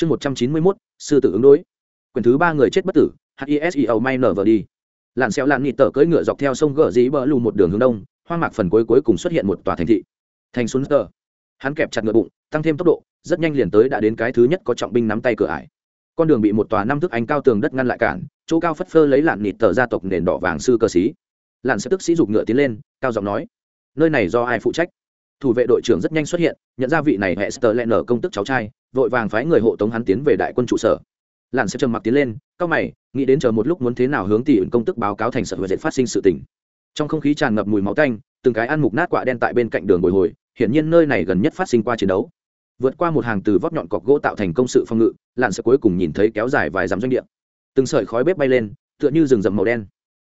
chương một trăm chín mươi mốt, sư tử ứng đối. Quyển thứ ba người chết bất tử hiseo may nở vờ đi. Lặn xéo lặn nhị tờ cưỡi ngựa dọc theo sông gờ dí bờ lù một đường hướng đông, hoang mạc phần cuối cuối cùng xuất hiện một tòa thành thị. Thành xuân tờ hắn kẹp chặt ngựa bụng, tăng thêm tốc độ, rất nhanh liền tới đã đến cái thứ nhất có trọng binh nắm tay cửa ải. Con đường bị một tòa năm thước anh cao tường đất ngăn lại cản, chỗ cao phất phơ lấy lạn nịt tờ gia tộc nền đỏ vàng sư cơ sĩ. Lạn sẽ tức sĩ giục ngựa tiến lên, cao giọng nói, nơi này do ai phụ trách? Thủ vệ đội trưởng rất nhanh xuất hiện, nhận ra vị này hệ sờ lẹn nở công tức cháu trai, vội vàng phái người hộ tống hắn tiến về đại quân trụ sở. Lặn sẽ trầm mặc tiến lên cao mày, nghĩ đến chờ một lúc muốn thế nào hướng tỷ ứng công tức báo cáo thành sở huệ dệt phát sinh sự tình. Trong không khí tràn ngập mùi máu tanh, từng cái ăn mục nát quả đen tại bên cạnh đường bồi hồi, hiển nhiên nơi này gần nhất phát sinh qua chiến đấu. Vượt qua một hàng từ vót nhọn cọc gỗ tạo thành công sự phòng ngự lặn sẽ cuối cùng nhìn thấy kéo dài vài dặm doanh địa. Từng sợi khói bếp bay lên, tựa như rừng rậm màu đen.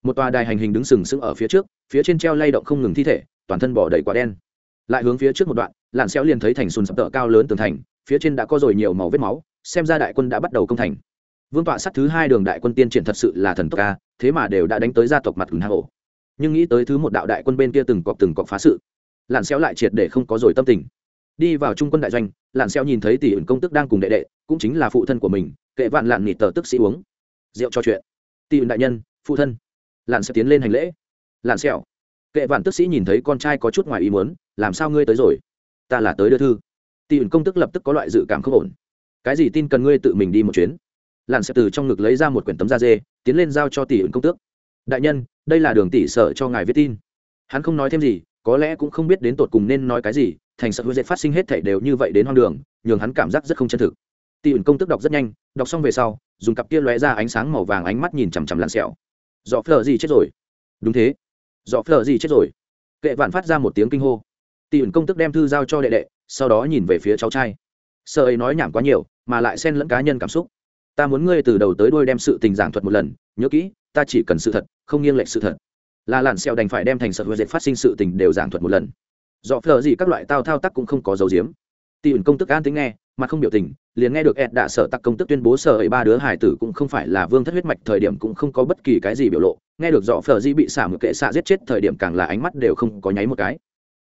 Một tòa đài hành hình đứng sừng sững ở phía trước, phía trên treo lay động không ngừng thi thể, toàn thân bỏ đầy quả đen lại hướng phía trước một đoạn lặn xéo liền thấy thành sùn sập tợ cao lớn tường thành, phía trên đã có rồi nhiều màu vết máu, xem ra đại quân đã bắt đầu công thành. Vương tọa sắt thứ hai đường đại quân tiên triển thật sự là thần tốc ca thế mà đều đã đánh tới gia tộc mặt ửng hạ ổ. Nhưng nghĩ tới thứ một đạo đại quân bên kia từng cọp từng cọp phá sự lặn xéo lại triệt để không có rồi tâm tình. Đi vào trung quân đại doanh lặn xéo nhìn thấy tỷ ẩn công tức đang cùng đệ đệ, cũng chính là phụ thân của mình, kệ vạn lặn nịt tờ tức sĩ uống. Rượu cho chuyện. Tỷ ẩn đại nhân, phụ thân. Lặn sẽ tiến lên hành lễ. Lặn xéo kệ vạn tức sĩ nhìn thấy con trai có chút ngoài ý muốn, làm sao ngươi tới rồi? Ta là tới đưa thư. Tỷ ẩn công tức lập tức có loại dự cảm không ổn. Cái gì tin cần ngươi tự mình đi một chuyến? Lặn sẽ từ trong ngực lấy ra một quyển tấm da dê, tiến lên giao cho tỷ ẩn công tước. Đại nhân, đây là đường tỷ sở cho ngài viết tin. Hắn không nói thêm gì, có lẽ cũng không biết đến tột cùng nên nói cái gì, thành sợ hứa dệt phát sinh hết thảy đều như vậy đến hoang đường, nhường hắn cảm giác rất không chân thực. Tỷ ẩn công tức đọc rất nhanh, đọc xong về sau, dùng cặp kia lóe ra ánh sáng màu vàng ánh mắt nhìn chằm chằm lặn sẹo. Dọ phờ gì chết rồi? Đúng thế dọ phờ gì chết rồi. Kệ vạn phát ra một tiếng kinh hô. Tỷ ẩn công tức đem thư giao cho đệ đệ, sau đó nhìn về phía cháu trai. Sợ ấy nói nhảm quá nhiều, mà lại xen lẫn cá nhân cảm xúc. Ta muốn ngươi từ đầu tới đuôi đem sự tình giảng thuật một lần, nhớ kỹ, ta chỉ cần sự thật, không nghiêng lệch sự thật. Là lặn xeo đành phải đem thành sợ hứa dệt phát sinh sự tình đều giảng thuật một lần. Dọ phờ gì các loại tao thao tác cũng không có dấu diếm. Tỷ ẩn công tức an tính nghe, mà không biểu tình liền nghe được ed đã sợ tặc công tức tuyên bố sở ấy ba đứa hải tử cũng không phải là vương thất huyết mạch thời điểm cũng không có bất kỳ cái gì biểu lộ. Nghe được dọ phờ di bị xả một kệ xạ giết chết thời điểm càng là ánh mắt đều không có nháy một cái.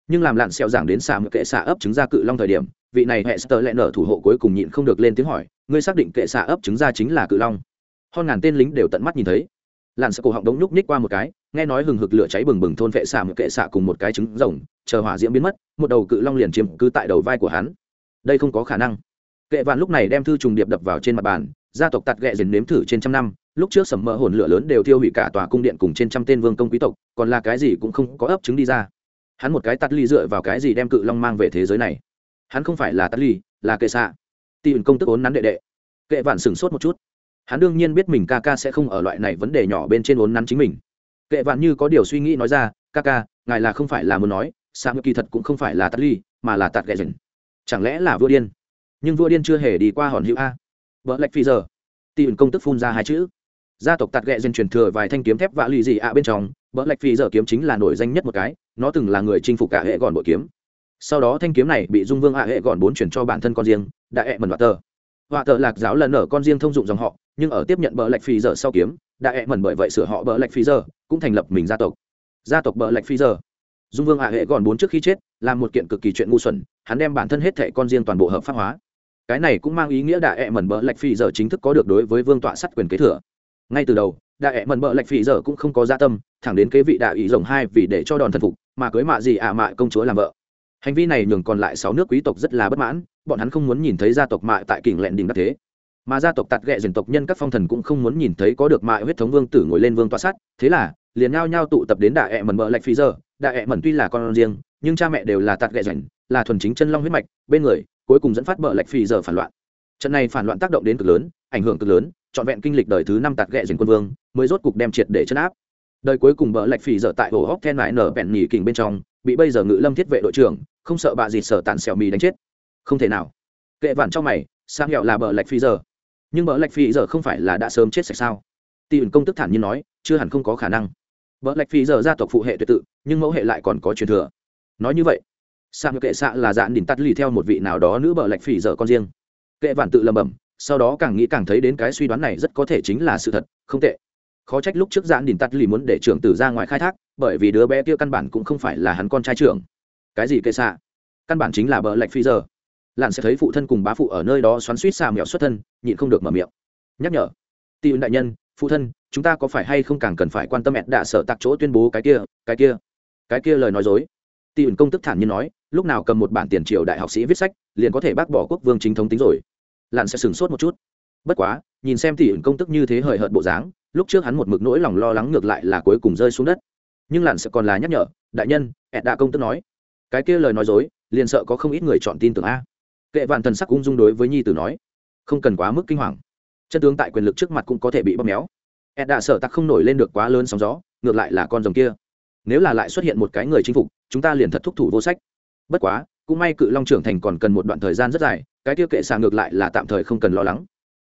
Nhưng làm lặn xẹo giảng đến xả một kệ xạ ấp trứng ra cự long thời điểm, vị này hệ sơ lệ nở thủ hộ cuối cùng nhịn không được lên tiếng hỏi, ngươi xác định kệ xạ ấp trứng ra chính là cự long? Hơn ngàn tên lính đều tận mắt nhìn thấy. Lặn sợ cổ họng đống nhúc nhích qua một cái, nghe nói hừng hực lửa cháy bừng bừng thôn vệ xả một kệ xạ cùng một cái trứng rồng, chờ hỏa diễm biến mất, một đầu cự long liền chiếm cứ tại đầu vai của hắn. Đây không có khả năng kệ vạn lúc này đem thư trùng điệp đập vào trên mặt bàn, gia tộc tạt ghẹ dền nếm thử trên trăm năm, lúc trước sầm mỡ hồn lửa lớn đều tiêu hủy cả tòa cung điện cùng trên trăm tên vương công quý tộc, còn là cái gì cũng không có ấp trứng đi ra. Hắn một cái tắt ly dựa vào cái gì đem cự long mang về thế giới này? Hắn không phải là tắt ly, là kệ xạ. Tỷ ẩn công tức ốn nắn đệ đệ. Kệ vạn sửng sốt một chút. Hắn đương nhiên biết mình ca ca sẽ không ở loại này vấn đề nhỏ bên trên ốn nắn chính mình. Kệ vạn như có điều suy nghĩ nói ra, ca ca, ngài là không phải là muốn nói sa ngự kỳ thật cũng không phải là tắt ly, mà là tạt ghẹ dền chẳng lẽ là vua điên? Nhưng vua điên chưa hề đi qua hòn hữu a. Vợ lạch phi giờ. Tỷ ẩn công tức phun ra hai chữ. Gia tộc tạt ghẹ dân truyền thừa vài thanh kiếm thép vạ lì gì ạ bên trong, vợ lạch phi giờ kiếm chính là nổi danh nhất một cái, nó từng là người chinh phục cả hệ gòn bội kiếm. Sau đó thanh kiếm này bị dung vương ạ hệ gòn bốn chuyển cho bản thân con riêng đại hệ mần vạ tờ. Vạ tờ lạc giáo lần ở con riêng thông dụng dòng họ, nhưng ở tiếp nhận bờ lạch phi giờ sau kiếm đại hệ mần bởi vậy sửa họ bờ lạch phi giờ, cũng thành lập mình gia tộc. Gia tộc bờ lạch phi giờ. Dung vương ạ hệ gòn bốn trước khi chết, làm một kiện cực kỳ chuyện ngu xuẩn, hắn đem bản thân hết thệ con riêng toàn bộ hợp pháp hóa cái này cũng mang ý nghĩa đại ẹ mẩn bợ lạch phi giờ chính thức có được đối với vương tọa sắt quyền kế thừa. Ngay từ đầu, đại ẹ mẩn bợ lạch phi giờ cũng không có gia tâm, thẳng đến kế vị đại ý rồng hai vì để cho đòn thần phục, mà cưới mạ gì ạ mạ công chúa làm vợ. Hành vi này nhường còn lại sáu nước quý tộc rất là bất mãn, bọn hắn không muốn nhìn thấy gia tộc mạ tại kỉnh lẹn đình đắc thế. Mà gia tộc tạt ghẹ dần tộc nhân các phong thần cũng không muốn nhìn thấy có được mạ huyết thống vương tử ngồi lên vương tọa sắt. thế là, liền nhao nhao tụ tập đến đại ẹ mẩn bợ lạch phi giờ đại ẹ mẩn tuy là con riêng, nhưng cha mẹ đều là tạt ghẹ dần là thuần chính chân long huyết mạch, bên người cuối cùng dẫn phát bờ lạch phi giờ phản loạn. Trận này phản loạn tác động đến cực lớn, ảnh hưởng cực lớn, trọn vẹn kinh lịch đời thứ năm tạt ghẹ dình quân vương, mới rốt cục đem triệt để chấn áp. Đời cuối cùng bờ lạch phi giờ tại hồ hóc then mãi nở bẹn nhì kình bên trong, bị bây giờ ngự lâm thiết vệ đội trưởng, không sợ bà gì sợ tàn xẻo mì đánh chết. Không thể nào. Kệ vản trong mày sang hẹo là bờ lạch phi giờ. Nhưng bờ lạch phi giờ không phải là đã sớm chết sạch sao? Tỷ ẩn công tức thản nhiên nói, chưa hẳn không có khả năng. Bờ lạch phi giờ gia tộc phụ hệ tuyệt tự, nhưng mẫu hệ lại còn có truyền thừa. Nói như vậy sang kệ xạ là dạn đỉnh tắt lì theo một vị nào đó nữ bờ lạch phỉ dở con riêng. Kệ vạn tự lầm bầm sau đó càng nghĩ càng thấy đến cái suy đoán này rất có thể chính là sự thật, không tệ. Khó trách lúc trước dạn đỉnh tắt lì muốn để trưởng tử ra ngoài khai thác, bởi vì đứa bé kia căn bản cũng không phải là hắn con trai trưởng. Cái gì kệ xạ căn bản chính là bờ lạch phỉ dở. lặn sẽ thấy phụ thân cùng bá phụ ở nơi đó xoắn suýt xà mèo xuất thân, nhịn không được mở miệng. Nhắc nhở. Tiêu đại nhân, phụ thân, chúng ta có phải hay không càng cần phải quan tâm ẹt đạ sở tặc chỗ tuyên bố cái kia cái kia cái kia lời nói dối? Tỷ ẩn công tức thản nhiên nói, lúc nào cầm một bản tiền triều đại học sĩ viết sách, liền có thể bác bỏ quốc vương chính thống tính rồi. Lạn sẽ sừng sốt một chút. Bất quá, nhìn xem tỷ ẩn công tức như thế hời hợt bộ dáng, lúc trước hắn một mực nỗi lòng lo lắng ngược lại là cuối cùng rơi xuống đất. Nhưng Lạn sẽ còn là nhắc nhở, đại nhân, ẹt đạ công tức nói. Cái kia lời nói dối, liền sợ có không ít người chọn tin tưởng a. Kệ vạn thần sắc ung dung đối với nhi tử nói, không cần quá mức kinh hoàng. Chân tướng tại quyền lực trước mặt cũng có thể bị bóp méo. Ed đã sợ tắc không nổi lên được quá lớn sóng gió, ngược lại là con rồng kia nếu là lại xuất hiện một cái người chinh phục, chúng ta liền thật thúc thủ vô sách. Bất quá, cũng may cự long trưởng thành còn cần một đoạn thời gian rất dài, cái tiêu kệ xạ ngược lại là tạm thời không cần lo lắng.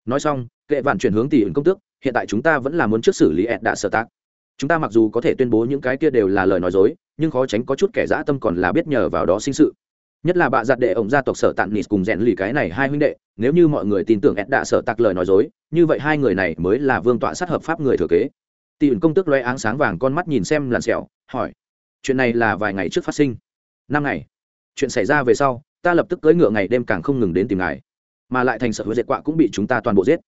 Nói xong, kệ vạn chuyển hướng tỷ ứng công tước, hiện tại chúng ta vẫn là muốn trước xử lý ed đã sơ tác chúng ta mặc dù có thể tuyên bố những cái kia đều là lời nói dối, nhưng khó tránh có chút kẻ dã tâm còn là biết nhờ vào đó sinh sự. Nhất là bạ giặt đệ ổng gia tộc sở tạng nịt cùng rèn lì cái này hai huynh đệ, nếu như mọi người tin tưởng ed đã sở tặc lời nói dối, như vậy hai người này mới là vương tọa sát hợp pháp người thừa kế tỷ ẩn công tước loe áng sáng vàng con mắt nhìn xem làn sẹo, hỏi, chuyện này là vài ngày trước phát sinh? Năm ngày. Chuyện xảy ra về sau, ta lập tức cưỡi ngựa ngày đêm càng không ngừng đến tìm ngài, mà lại thành sở hứa diệt quạ cũng bị chúng ta toàn bộ giết.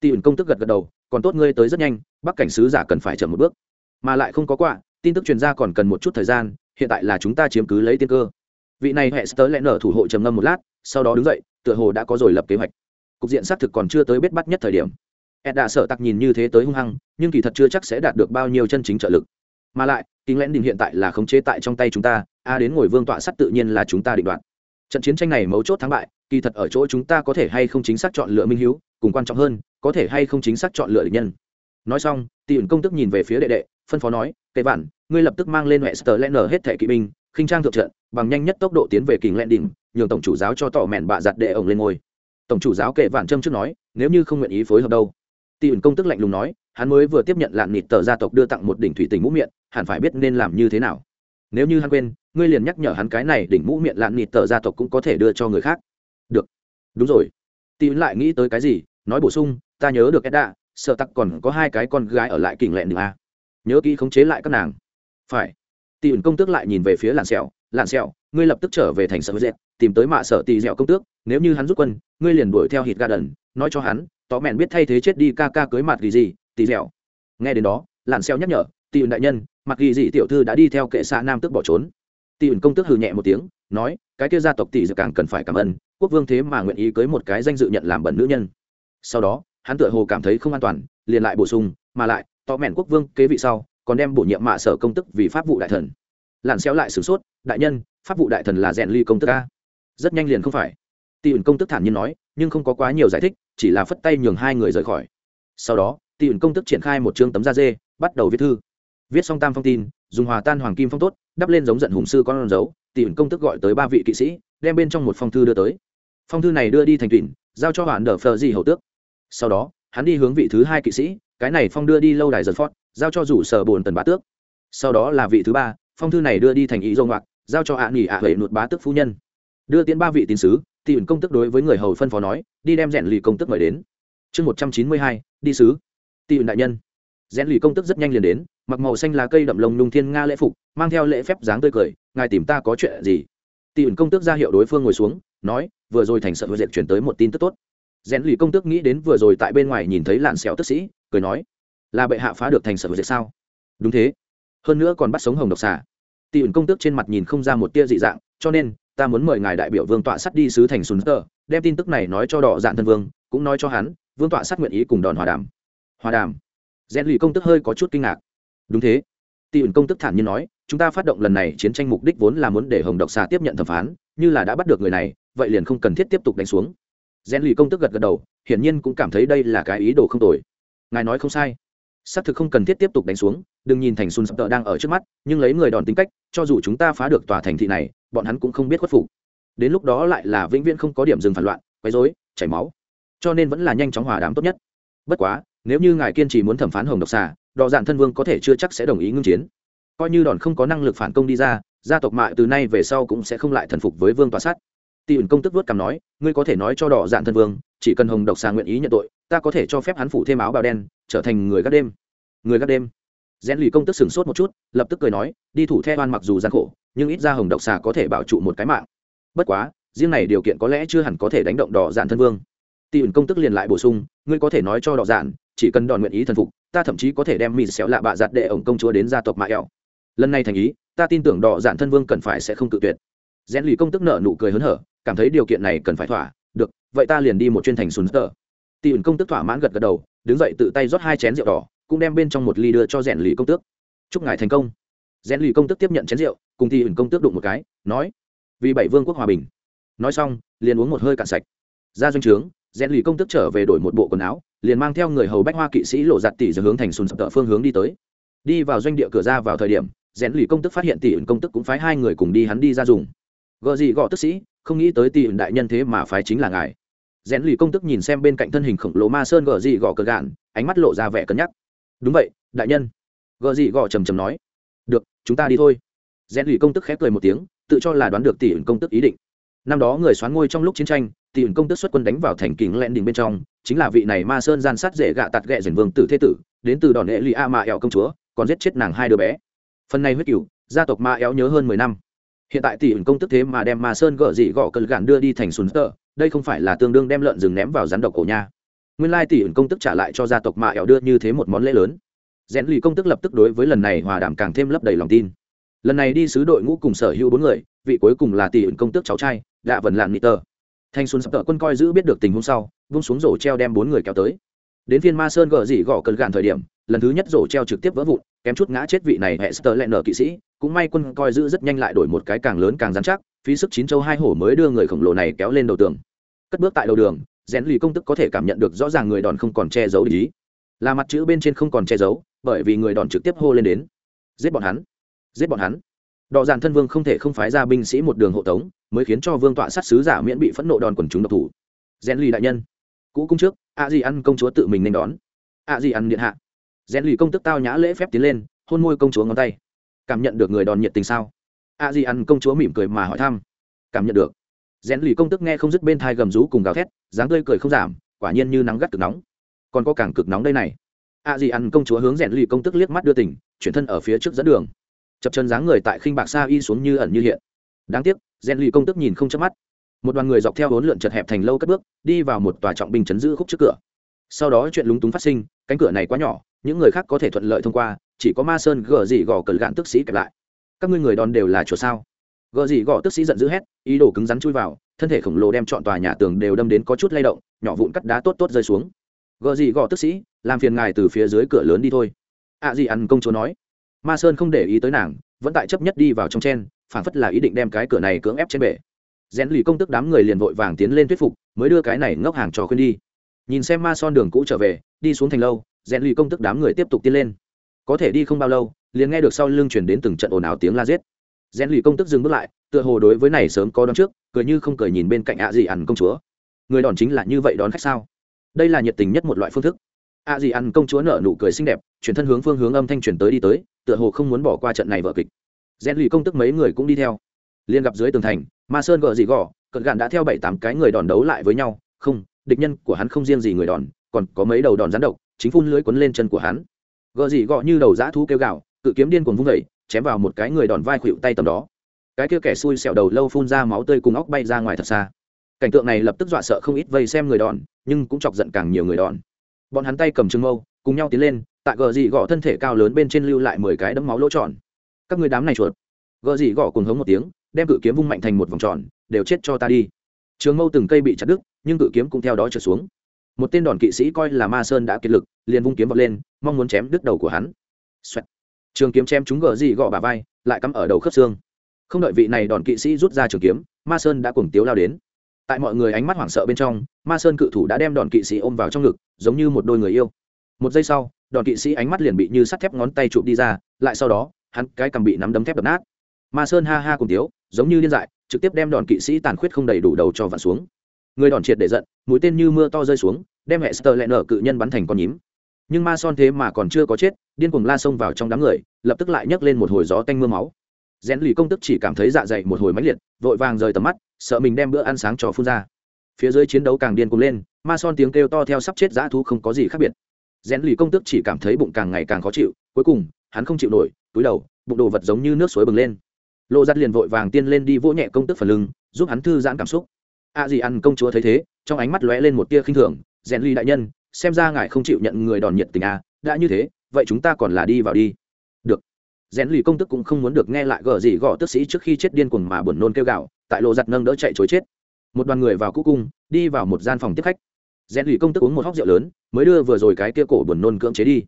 Tỷ ẩn công tức gật gật đầu, còn tốt ngươi tới rất nhanh, bắc cảnh sứ giả cần phải chậm một bước. Mà lại không có quạ, tin tức truyền ra còn cần một chút thời gian, hiện tại là chúng ta chiếm cứ lấy tiên cơ. Vị này hệ sớ lẽ nở thủ hộ trầm ngâm một lát, sau đó đứng dậy, tựa hồ đã có rồi lập kế hoạch. Cục diện xác thực còn chưa tới biết bắt nhất thời điểm ed đã sợ tặc nhìn như thế tới hung hăng, nhưng kỳ thật chưa chắc sẽ đạt được bao nhiêu chân chính trợ lực. Mà lại kính lẽn đình hiện tại là khống chế tại trong tay chúng ta, a đến ngồi vương tọa sắt tự nhiên là chúng ta định đoạt. Trận chiến tranh này mấu chốt thắng bại, kỳ thật ở chỗ chúng ta có thể hay không chính xác chọn lựa minh hiếu, cùng quan trọng hơn, có thể hay không chính xác chọn lựa địch nhân. Nói xong, tỷ ẩn công tức nhìn về phía đệ đệ, phân phó nói cây vạn, ngươi lập tức mang lên mẹ sờ len nở hết thẻ kỵ binh, khinh trang thượng trận, bằng nhanh nhất tốc độ tiến về kình lẹn đỉnh nhường tổng chủ giáo cho tỏ mẹn bạ giặt đệ ổng lên ngôi. Tổng chủ giáo kệ vạn trâm trước nói, nếu như không nguyện ý phối hợp đâu tỷ ẩn công tức lạnh lùng nói, hắn mới vừa tiếp nhận lạn nịt tờ gia tộc đưa tặng một đỉnh thủy tình mũ miệng, hẳn phải biết nên làm như thế nào. Nếu như hắn quên, ngươi liền nhắc nhở hắn cái này đỉnh mũ miệng lạn nịt tờ gia tộc cũng có thể đưa cho người khác. Được. Đúng rồi. Tỷ ẩn lại nghĩ tới cái gì, nói bổ sung, ta nhớ được edda, sợ tắc còn có hai cái con gái ở lại kình lẹn đường a à. nhớ kỹ khống chế lại các nàng. Phải. Tỷ ẩn công tước lại nhìn về phía làn sẹo làn sẹo, ngươi lập tức trở về thành sở dệt, tìm tới mạ sở tỷ dẻo công tước, nếu như hắn rút quân, ngươi liền đuổi theo hít ga đần nói cho hắn tỏ mẹn biết thay thế chết đi ca ca cưới mặt gì gì, tì dẻo. Nghe đến đó làn xeo nhắc nhở, tì ẩn đại nhân, mặt ghi gì tiểu thư đã đi theo kệ xa nam tước bỏ trốn. Tì ẩn công tước hừ nhẹ một tiếng, nói, cái kia gia tộc tỷ dẻo càng cần phải cảm ơn, quốc vương thế mà nguyện ý cưới một cái danh dự nhận làm bẩn nữ nhân. Sau đó, hắn tựa hồ cảm thấy không an toàn, liền lại bổ sung, mà lại, tỏ mẹn quốc vương kế vị sau, còn đem bổ nhiệm mạ sở công tức vì pháp vụ đại thần. Làn xéo lại sửng sốt, đại nhân, pháp vụ đại thần là rèn ly công tức a? Rất nhanh liền không phải. Tỷ ẩn công tức thản nhiên nói nhưng không có quá nhiều giải thích, chỉ là phất tay nhường hai người rời khỏi. Sau đó tỷ ẩn công tức triển khai một chương tấm da dê, bắt đầu viết thư. Viết xong tam phong tin, dùng hòa tan hoàng kim phong tốt, đắp lên giống giận hùng sư con dấu tỷ ẩn công tức gọi tới ba vị kỵ sĩ, đem bên trong một phong thư đưa tới. Phong thư này đưa đi thành tuyển, giao cho hoạn đờ phờ di hầu tước. Sau đó, hắn đi hướng vị thứ hai kỵ sĩ, cái này phong đưa đi lâu đài dần phót, giao cho rủ sở bồn tần bá tước. Sau đó là vị thứ ba, phong thư này đưa đi thành ý dông ngoạc, giao cho ạ nghỉ ạ huệ nụt bá tước phu nhân. Đưa tiến ba vị tín sứ thì ẩn công tức đối với người hầu phân phó nói, đi đem rèn lì công tức mời đến. Chương một trăm chín mươi hai, đi sứ. Thì ẩn đại nhân. Rèn lì công tức rất nhanh liền đến, mặc màu xanh lá cây đậm lông nung thiên nga lễ phục, mang theo lễ phép dáng tươi cười, ngài tìm ta có chuyện gì? Thì ẩn công tức ra hiệu đối phương ngồi xuống, nói, vừa rồi thành sợ vừa diệt chuyển tới một tin tức tốt. Rèn lì công tức nghĩ đến vừa rồi tại bên ngoài nhìn thấy làn xẻo tức sĩ, cười nói, là bệ hạ phá được thành sở vừa dệt sao? Đúng thế. Hơn nữa còn bắt sống hồng độc xà. Tỷ ẩn công tước trên mặt nhìn không ra một tia dị dạng, cho nên ta muốn mời ngài đại biểu vương tọa sắt đi sứ thành sùn tơ đem tin tức này nói cho đỏ dạn thân vương, cũng nói cho hắn, vương tọa sắt nguyện ý cùng đòn hòa đàm. Hòa đàm? Rèn lì công tức hơi có chút kinh ngạc. Đúng thế. Tỷ ẩn công tức thản nhiên nói, chúng ta phát động lần này chiến tranh mục đích vốn là muốn để hồng độc xà tiếp nhận thẩm phán, như là đã bắt được người này, vậy liền không cần thiết tiếp tục đánh xuống. Rèn lì công tức gật gật đầu, hiển nhiên cũng cảm thấy đây là cái ý đồ không tồi. Ngài nói không sai. Xác thực không cần thiết tiếp tục đánh xuống, đừng nhìn thành xuân sập tợ đang ở trước mắt, nhưng lấy người đòn tính cách, cho dù chúng ta phá được tòa thành thị này bọn hắn cũng không biết khuất phục. Đến lúc đó lại là vĩnh viễn không có điểm dừng phản loạn, quấy rối, chảy máu. Cho nên vẫn là nhanh chóng hòa đàm tốt nhất. Bất quá, nếu như ngài kiên trì muốn thẩm phán hồng độc xà, đò dạn thân vương có thể chưa chắc sẽ đồng ý ngưng chiến. Coi như đòn không có năng lực phản công đi ra, gia tộc mại từ nay về sau cũng sẽ không lại thần phục với vương tòa sát. Tỷ ẩn công tức vớt cằm nói, ngươi có thể nói cho đỏ dạn thân vương, chỉ cần hồng độc xà nguyện ý nhận tội, ta có thể cho phép hắn phủ thêm áo bào đen, trở thành người gác đêm. Người gác đêm. Rèn lì công tức sửng sốt một chút, lập tức cười nói, đi thủ theo oan mặc dù gian khổ nhưng ít ra hồng độc xà có thể bảo trụ một cái mạng. Bất quá, riêng này điều kiện có lẽ chưa hẳn có thể đánh động đỏ dạn thân vương. Tỷ ẩn công tức liền lại bổ sung, ngươi có thể nói cho đỏ dạn, chỉ cần đòn nguyện ý thần phục, ta thậm chí có thể đem mì xéo lạ bạ giặt đệ ổng công chúa đến gia tộc mạ ẹo lần này thành ý, ta tin tưởng đỏ dạn thân vương cần phải sẽ không tự tuyệt. Rèn lì công tức nợ nụ cười hớn hở, cảm thấy điều kiện này cần phải thỏa, được, vậy ta liền đi một chuyên thành sùn tờ. Tỷ ẩn công tức thỏa mãn gật gật đầu, đứng dậy tự tay rót hai chén rượu đỏ, cũng đem bên trong một ly đưa cho rèn lì công tước chúc ngài thành công. Rèn lì công tức tiếp nhận chén rượu cùng thì ẩn công tước đụng một cái, nói, vì bảy vương quốc hòa bình. Nói xong, liền uống một hơi cạn sạch. Ra doanh trướng, rèn lì công tức trở về đổi một bộ quần áo, liền mang theo người hầu bách hoa kỵ sĩ lộ giặt tỷ giờ hướng thành sùn sập tợ phương hướng đi tới. Đi vào doanh địa cửa ra vào thời điểm, rèn lì công tức phát hiện tỷ ẩn công tức cũng phái hai người cùng đi hắn đi ra dùng. Gợ gì gọ tức sĩ, không nghĩ tới tỷ ẩn đại nhân thế mà phái chính là ngài. Rèn lì công tức nhìn xem bên cạnh thân hình khổng lồ ma sơn gợ gì gọ cờ gạn, ánh mắt lộ ra vẻ cân nhắc. Đúng vậy, đại nhân. Gợ gì gọ trầm trầm nói. Được, chúng ta đi thôi rèn ủy công tức khép cười một tiếng, tự cho là đoán được tỷ ứng công tức ý định. Năm đó người xoán ngôi trong lúc chiến tranh, tỷ ứng công tức xuất quân đánh vào thành kính lẹn đình bên trong, chính là vị này ma sơn gian sát dễ gạ tạt ghẹ dần vương tử thế tử, đến từ đòn hệ lì a mạ ẹo công chúa, còn giết chết nàng hai đứa bé. Phần này huyết cửu, gia tộc ma éo nhớ hơn mười năm. Hiện tại tỷ ứng công tức thế mà đem ma sơn gỡ dị gõ cần gạn đưa đi thành sùn tơ đây không phải là tương đương đem lợn rừng ném vào rắn độc cổ nha. Nguyên lai tỷ ứng công tức trả lại cho gia tộc ma éo đưa như thế một món lễ lớn. Rèn lì công tức lập tức đối với lần này hòa đảm càng thêm lấp đầy lòng tin lần này đi sứ đội ngũ cùng sở hữu bốn người, vị cuối cùng là tỷ ẩn công tước cháu trai đạ vần lạn nị tờ. Thanh xuân sắp tợ quân coi giữ biết được tình huống sau, vung xuống rổ treo đem bốn người kéo tới. Đến phiên ma sơn gờ dỉ gõ cần gạn thời điểm, lần thứ nhất rổ treo trực tiếp vỡ vụn, kém chút ngã chết vị này hệ sơ lẹ nở kỵ sĩ, cũng may quân coi giữ rất nhanh lại đổi một cái càng lớn càng dán chắc, phí sức chín châu hai hổ mới đưa người khổng lồ này kéo lên đầu tường. Cất bước tại đầu đường, rèn lì công tức có thể cảm nhận được rõ ràng người đòn không còn che giấu ý. Là mặt chữ bên trên không còn che giấu, bởi vì người đòn trực tiếp hô lên đến. Giết bọn hắn giết bọn hắn. Đò dàn thân vương không thể không phái ra binh sĩ một đường hộ tống, mới khiến cho vương tọa sát sứ giả miễn bị phẫn nộ đòn quần chúng độc thủ. Rèn lì đại nhân. Cũ cung trước a di ăn công chúa tự mình nên đón. A di ăn điện hạ. Rèn lì công tức tao nhã lễ phép tiến lên, hôn môi công chúa ngón tay. Cảm nhận được người đòn nhiệt tình sao? A di ăn công chúa mỉm cười mà hỏi thăm. Cảm nhận được. Rèn lì công tức nghe không dứt bên thai gầm rú cùng gào thét, dáng tươi cười không giảm, quả nhiên như nắng gắt cực nóng. Còn có càng cực nóng đây này. A di ăn công chúa hướng rèn lì công tức liếc mắt đưa tỉnh, chuyển thân ở phía trước dẫn đường chập chân dáng người tại khinh bạc xa y xuống như ẩn như hiện. Đáng tiếc, gen lì công tức nhìn không chớp mắt. Một đoàn người dọc theo bốn lượn chật hẹp thành lâu cất bước, đi vào một tòa trọng binh chấn giữ khúc trước cửa. Sau đó chuyện lúng túng phát sinh, cánh cửa này quá nhỏ, những người khác có thể thuận lợi thông qua, chỉ có ma sơn gờ dị gò cờ gạn tức sĩ kẹp lại. Các ngươi người đòn đều là chỗ sao? Gờ dị gò tức sĩ giận dữ hét, ý đồ cứng rắn chui vào, thân thể khổng lồ đem chọn tòa nhà tường đều đâm đến có chút lay động, nhỏ vụn cắt đá tốt tốt rơi xuống. Gờ dị gò tức sĩ, làm phiền ngài từ phía dưới cửa lớn đi thôi. Ạ à gì ăn công chúa nói ma sơn không để ý tới nàng, vẫn tại chấp nhất đi vào trong chen phản phất là ý định đem cái cửa này cưỡng ép trên bể. Rèn lì công tức đám người liền vội vàng tiến lên thuyết phục, mới đưa cái này ngốc hàng trò khuyên đi. Nhìn xem ma son đường cũ trở về, đi xuống thành lâu, rèn lì công tức đám người tiếp tục tiến lên. Có thể đi không bao lâu, liền nghe được sau lưng chuyển đến từng trận ồn ào tiếng la giết. Rèn lì công tức dừng bước lại, tựa hồ đối với này sớm có đón trước, cười như không cười nhìn bên cạnh ạ gì ăn công chúa. Người đòn chính là như vậy đón khách sao? Đây là nhiệt tình nhất một loại phương thức. ạ gì ăn công chúa nở nụ cười xinh đẹp, chuyển thân hướng phương hướng âm thanh chuyển tới đi tới tựa hồ không muốn bỏ qua trận này vở kịch. Rèn lì công tức mấy người cũng đi theo. Liên gặp dưới tường thành, ma sơn gợ gì gò cận gạn đã theo bảy tám cái người đòn đấu lại với nhau. Không, địch nhân của hắn không riêng gì người đòn, còn có mấy đầu đòn rắn độc, chính phun lưới quấn lên chân của hắn. Gợ gì gọ như đầu dã thú kêu gạo cự kiếm điên cuồng vung vẩy chém vào một cái người đòn vai khuỵu tay tầm đó. Cái kia kẻ xui xẻo đầu lâu phun ra máu tươi cùng óc bay ra ngoài thật xa. Cảnh tượng này lập tức dọa sợ không ít vây xem người đòn, nhưng cũng chọc giận càng nhiều người đòn. Bọn hắn tay cầm trưng mâu, cùng nhau tiến lên tại gờ dị gõ thân thể cao lớn bên trên lưu lại mười cái đấm máu lỗ tròn. Các người đám này chuột. Gờ dị gõ cùng hống một tiếng, đem cự kiếm vung mạnh thành một vòng tròn, đều chết cho ta đi. Trường mâu từng cây bị chặt đứt, nhưng cự kiếm cũng theo đó trở xuống. Một tên đòn kỵ sĩ coi là ma sơn đã kiệt lực, liền vung kiếm vọt lên, mong muốn chém đứt đầu của hắn、Xoẹt. trường kiếm chém chúng gờ dị gõ bà vai, lại cắm ở đầu khớp xương. Không đợi vị này đòn kỵ sĩ rút ra trường kiếm, ma sơn đã cùng tiếu lao đến. Tại mọi người ánh mắt hoảng sợ bên trong, ma sơn cự thủ đã đem đòn kỵ sĩ ôm vào trong ngực, giống như một đôi người yêu. Một giây sau đòn kỵ sĩ ánh mắt liền bị như sắt thép ngón tay chụp đi ra, lại sau đó, hắn cái cầm bị nắm đấm thép đập nát. Ma sơn ha ha cùng tiếu, giống như điên dại, trực tiếp đem đòn kỵ sĩ tàn khuyết không đầy đủ đầu cho vặn xuống. Người đòn triệt để giận, mũi tên như mưa to rơi xuống, đem hệ sơ lẹ nở cự nhân bắn thành con nhím. Nhưng ma son thế mà còn chưa có chết, điên cuồng la xông vào trong đám người, lập tức lại nhấc lên một hồi gió tanh mưa máu. Rèn lì công tức chỉ cảm thấy dạ dày một hồi mãnh liệt, vội vàng rời tầm mắt, sợ mình đem bữa ăn sáng cho phun ra. Phía dưới chiến đấu càng điên cuồng lên, ma son tiếng kêu to theo sắp chết dã thú không có gì khác biệt rèn lì công tước chỉ cảm thấy bụng càng ngày càng khó chịu, cuối cùng, hắn không chịu nổi, túi đầu, bụng đồ vật giống như nước suối bừng lên. Lộ giặt liền vội vàng tiên lên đi vỗ nhẹ công tước phần lưng, giúp hắn thư giãn cảm xúc. A gì ăn công chúa thấy thế, trong ánh mắt lóe lên một tia khinh thường, rèn lì đại nhân, xem ra ngài không chịu nhận người đòn nhiệt tình à đã như thế, vậy chúng ta còn là đi vào đi. Được. Rèn lì công tức cũng không muốn được nghe lại gờ gì gõ tức sĩ trước khi chết điên cuồng mà buồn nôn kêu gạo tại lộ giặt nâng đỡ chạy chối chết. Một đoàn người vào cũ cung, đi vào một gian phòng tiếp khách rèn ly công tức uống một hóc rượu lớn, mới đưa vừa rồi cái kia cổ buồn nôn cưỡng chế đi.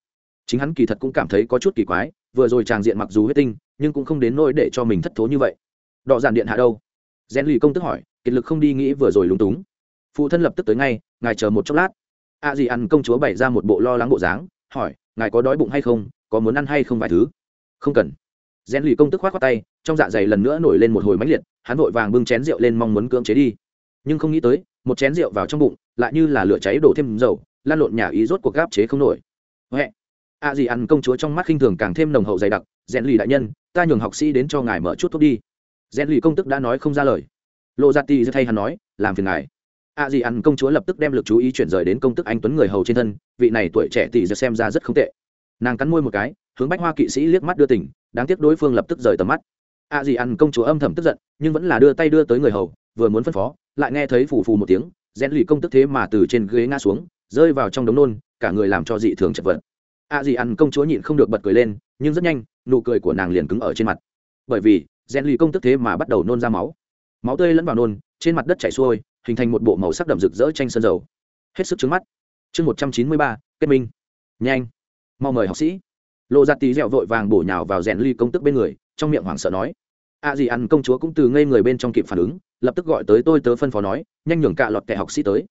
Chính hắn kỳ thật cũng cảm thấy có chút kỳ quái, vừa rồi tràng diện mặc dù huyết tinh, nhưng cũng không đến nỗi để cho mình thất thố như vậy. Đọ giản điện hạ đâu? Rèn lì công tức hỏi, kiệt lực không đi nghĩ vừa rồi lúng túng. Phụ thân lập tức tới ngay, ngài chờ một chốc lát. A à gì ăn công chúa bày ra một bộ lo lắng bộ dáng, hỏi, ngài có đói bụng hay không, có muốn ăn hay không vài thứ? Không cần. Rèn lì công tức khoát qua tay, trong dạ dày lần nữa nổi lên một hồi mãnh liệt, hắn vội vàng bưng chén rượu lên mong muốn cưỡng chế đi. Nhưng không nghĩ tới một chén rượu vào trong bụng, lại như là lửa cháy đổ thêm dầu, lan lộn nhà ý rốt cuộc gáp chế không nổi. Huệ, a gì ăn công chúa trong mắt khinh thường càng thêm nồng hậu dày đặc, rèn lì đại nhân, ta nhường học sĩ đến cho ngài mở chút thuốc đi. Rèn lì công tức đã nói không ra lời. Lộ dạ ra ti thay hắn nói, làm phiền ngài. A gì ăn công chúa lập tức đem lực chú ý chuyển rời đến công tức anh tuấn người hầu trên thân, vị này tuổi trẻ tỷ giờ xem ra rất không tệ. Nàng cắn môi một cái, hướng bách hoa kỵ sĩ liếc mắt đưa tỉnh đáng tiếc đối phương lập tức rời tầm mắt. A gì ăn công chúa âm thầm tức giận, nhưng vẫn là đưa tay đưa tới người hầu, vừa muốn phân phó lại nghe thấy phù phù một tiếng rèn lì công tức thế mà từ trên ghế ngã xuống, rơi vào trong đống nôn, cả người làm cho dị thường chật vật. A à gì ăn công chúa nhịn không được bật cười lên, nhưng rất nhanh, nụ cười của nàng liền cứng ở trên mặt. Bởi vì gen lì công tức thế mà bắt đầu nôn ra máu. Máu tươi lẫn vào nôn, trên mặt đất chảy xuôi, hình thành một bộ màu sắc đậm rực rỡ tranh sơn dầu. Hết sức trứng mắt. Chương một trăm chín mươi ba, kết minh. Nhanh. Mau mời học sĩ. Lộ giặt tí dẹo vội vàng bổ nhào vào rèn ly công tức bên người, trong miệng hoảng sợ nói. A à gì ăn công chúa cũng từ ngây người bên trong kịp phản ứng lập tức gọi tới tôi tớ phân phó nói, nhanh nhường cạ lọt kẻ học sĩ tới.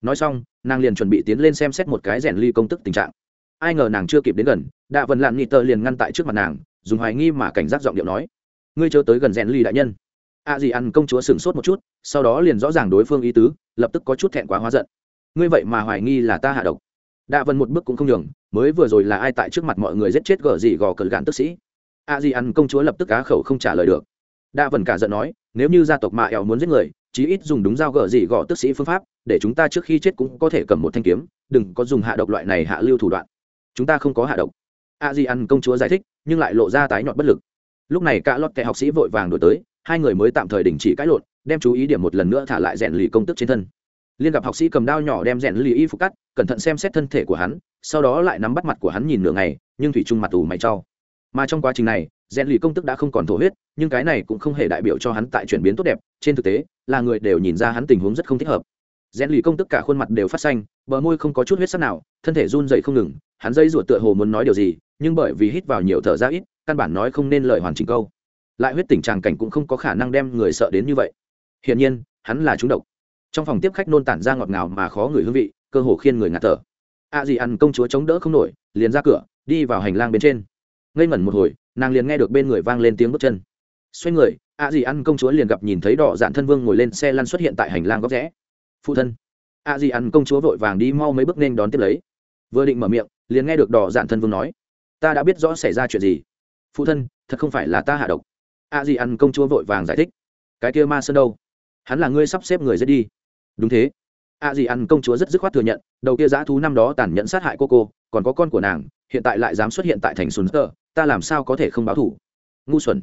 Nói xong, nàng liền chuẩn bị tiến lên xem xét một cái rèn ly công tức tình trạng. Ai ngờ nàng chưa kịp đến gần, đạ vần lạn nghị tờ liền ngăn tại trước mặt nàng, dùng hoài nghi mà cảnh giác giọng điệu nói, ngươi chớ tới gần rèn ly đại nhân. A à gì ăn công chúa sửng sốt một chút, sau đó liền rõ ràng đối phương ý tứ, lập tức có chút thẹn quá hóa giận. Ngươi vậy mà hoài nghi là ta hạ độc. Đạ vần một bước cũng không nhường, mới vừa rồi là ai tại trước mặt mọi người giết chết gở gì gò cờ gạn tức sĩ? A à gì ăn công chúa lập tức cá khẩu không trả lời được. Đạ vần cả giận nói nếu như gia tộc mạ ẻo muốn giết người, chí ít dùng đúng dao gở gì gò tức sĩ phương pháp, để chúng ta trước khi chết cũng có thể cầm một thanh kiếm, đừng có dùng hạ độc loại này hạ lưu thủ đoạn. Chúng ta không có hạ độc. A di ăn công chúa giải thích, nhưng lại lộ ra tái nhọn bất lực. Lúc này cả lót kẻ học sĩ vội vàng đổi tới, hai người mới tạm thời đình chỉ cãi lộn, đem chú ý điểm một lần nữa thả lại rèn lì công tức trên thân. Liên gặp học sĩ cầm đao nhỏ đem rèn lì y phục cắt, cẩn thận xem xét thân thể của hắn, sau đó lại nắm bắt mặt của hắn nhìn nửa ngày, nhưng thủy trung mặt ủ mày cho. Mà trong quá trình này rèn lì công tức đã không còn thổ huyết, nhưng cái này cũng không hề đại biểu cho hắn tại chuyển biến tốt đẹp. Trên thực tế, là người đều nhìn ra hắn tình huống rất không thích hợp. Rèn lì công tức cả khuôn mặt đều phát xanh, bờ môi không có chút huyết sắc nào, thân thể run dậy không ngừng. Hắn dây ruột tựa hồ muốn nói điều gì, nhưng bởi vì hít vào nhiều thở ra ít, căn bản nói không nên lời hoàn chỉnh câu. Lại huyết tình tràng cảnh cũng không có khả năng đem người sợ đến như vậy. Hiển nhiên, hắn là trúng độc. Trong phòng tiếp khách nôn tản ra ngọt ngào mà khó người hương vị, cơ hồ khiên người ngạt thở. A à gì ăn công chúa chống đỡ không nổi, liền ra cửa, đi vào hành lang bên trên. Ngây ngẩn một hồi nàng liền nghe được bên người vang lên tiếng bước chân. Xoay người ạ à gì ăn công chúa liền gặp nhìn thấy đỏ dạn thân vương ngồi lên xe lăn xuất hiện tại hành lang góc rẽ. Phụ thân. Ạ dì ăn công chúa vội vàng đi mau mấy bước nên đón tiếp lấy. Vừa định mở miệng, liền nghe được đỏ dạn thân vương nói, ta đã biết rõ xảy ra chuyện gì. Phụ thân, thật không phải là ta hạ độc. Ạ dì ăn công chúa vội vàng giải thích, cái kia ma sơn đâu? Hắn là ngươi sắp xếp người giết đi. Đúng thế. Ạ dì ăn công chúa rất dứt khoát thừa nhận, đầu kia dã thú năm đó tàn nhẫn sát hại cô cô, còn có con của nàng, hiện tại lại dám xuất hiện tại thành sùn tơ ta làm sao có thể không báo thủ? Ngu xuẩn.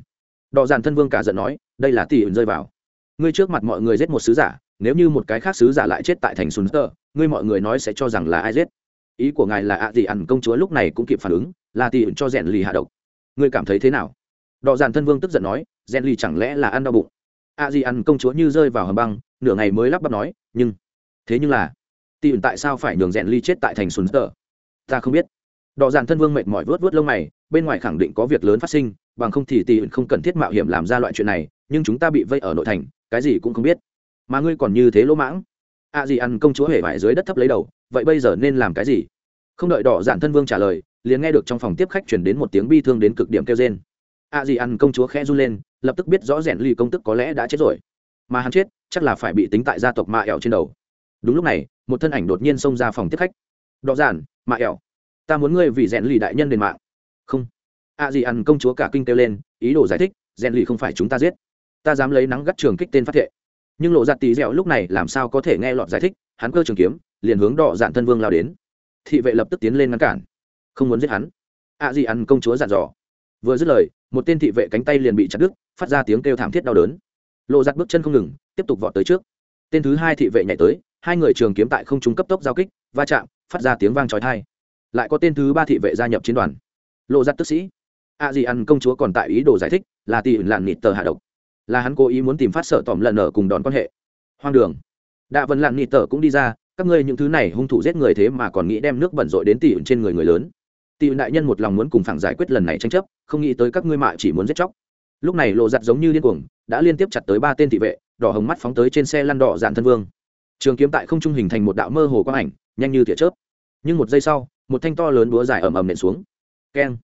Đò dàn thân vương cả giận nói đây là tỷ ẩn rơi vào. Ngươi trước mặt mọi người giết một sứ giả nếu như một cái khác sứ giả lại chết tại thành sùn Tơ, ngươi mọi người nói sẽ cho rằng là ai giết? Ý của ngài là ạ gì ẩn công chúa lúc này cũng kịp phản ứng là tỷ cho rèn lì hạ độc. Ngươi cảm thấy thế nào? Đọ dàn thân vương tức giận nói rèn lì chẳng lẽ là ăn đau bụng? Ạ gì ẩn công chúa như rơi vào hầm băng nửa ngày mới lắp bắp nói nhưng thế nhưng là tỷ tại sao phải nhường rèn Lì chết tại thành sùn Tơ? ta không biết đọ dàn thân vương mệt mỏi vớt vớt lông mày, bên ngoài khẳng định có việc lớn phát sinh, bằng không thì tỷ không cần thiết mạo hiểm làm ra loại chuyện này, nhưng chúng ta bị vây ở nội thành, cái gì cũng không biết. Mà ngươi còn như thế lỗ mãng. A à gì ăn công chúa hể vải dưới đất thấp lấy đầu, vậy bây giờ nên làm cái gì? Không đợi đỏ dạn thân vương trả lời, liền nghe được trong phòng tiếp khách chuyển đến một tiếng bi thương đến cực điểm kêu trên a à gì ăn công chúa khẽ run lên, lập tức biết rõ rèn lì công tức có lẽ đã chết rồi. Mà hắn chết, chắc là phải bị tính tại gia tộc mạ ẻo trên đầu. Đúng lúc này, một thân ảnh đột nhiên xông ra phòng tiếp khách. Đỏ dạn mạ ẻo ta muốn ngươi vì rèn lì đại nhân đền mạng. Không. A à gì ăn công chúa cả kinh kêu lên, ý đồ giải thích, rèn lì không phải chúng ta giết. Ta dám lấy nắng gắt trường kích tên phát thệ. Nhưng lộ giặt tì dẻo lúc này làm sao có thể nghe lọt giải thích, hắn cơ trường kiếm, liền hướng đỏ dạn thân vương lao đến. Thị vệ lập tức tiến lên ngăn cản. Không muốn giết hắn. Ạ à gì ăn công chúa dặn dò. Vừa dứt lời, một tên thị vệ cánh tay liền bị chặt đứt, phát ra tiếng kêu thảm thiết đau đớn. Lộ giặt bước chân không ngừng, tiếp tục vọt tới trước. Tên thứ hai thị vệ nhảy tới, hai người trường kiếm tại không trung cấp tốc giao kích, va chạm, phát ra tiếng vang trói thai lại có tên thứ ba thị vệ gia nhập chiến đoàn. Lộ giặt tức sĩ. A di ăn công chúa còn tại ý đồ giải thích là tỷ lạn nịt tờ hạ độc. Là hắn cố ý muốn tìm phát sợ tòm lần ở cùng đòn quan hệ. Hoang đường. Đạ vân lạn nịt tờ cũng đi ra, các ngươi những thứ này hung thủ giết người thế mà còn nghĩ đem nước bẩn rội đến tỷ trên người người lớn. Tỷ đại nhân một lòng muốn cùng phẳng giải quyết lần này tranh chấp, không nghĩ tới các ngươi mạ chỉ muốn giết chóc. Lúc này lộ giặt giống như điên cuồng, đã liên tiếp chặt tới ba tên thị vệ, đỏ hồng mắt phóng tới trên xe lăn đỏ dạn thân vương. Trường kiếm tại không trung hình thành một đạo mơ hồ quang ảnh, nhanh như tỉa chớp. Nhưng một giây sau một thanh to lớn búa dài ầm ầm nện xuống. Keng.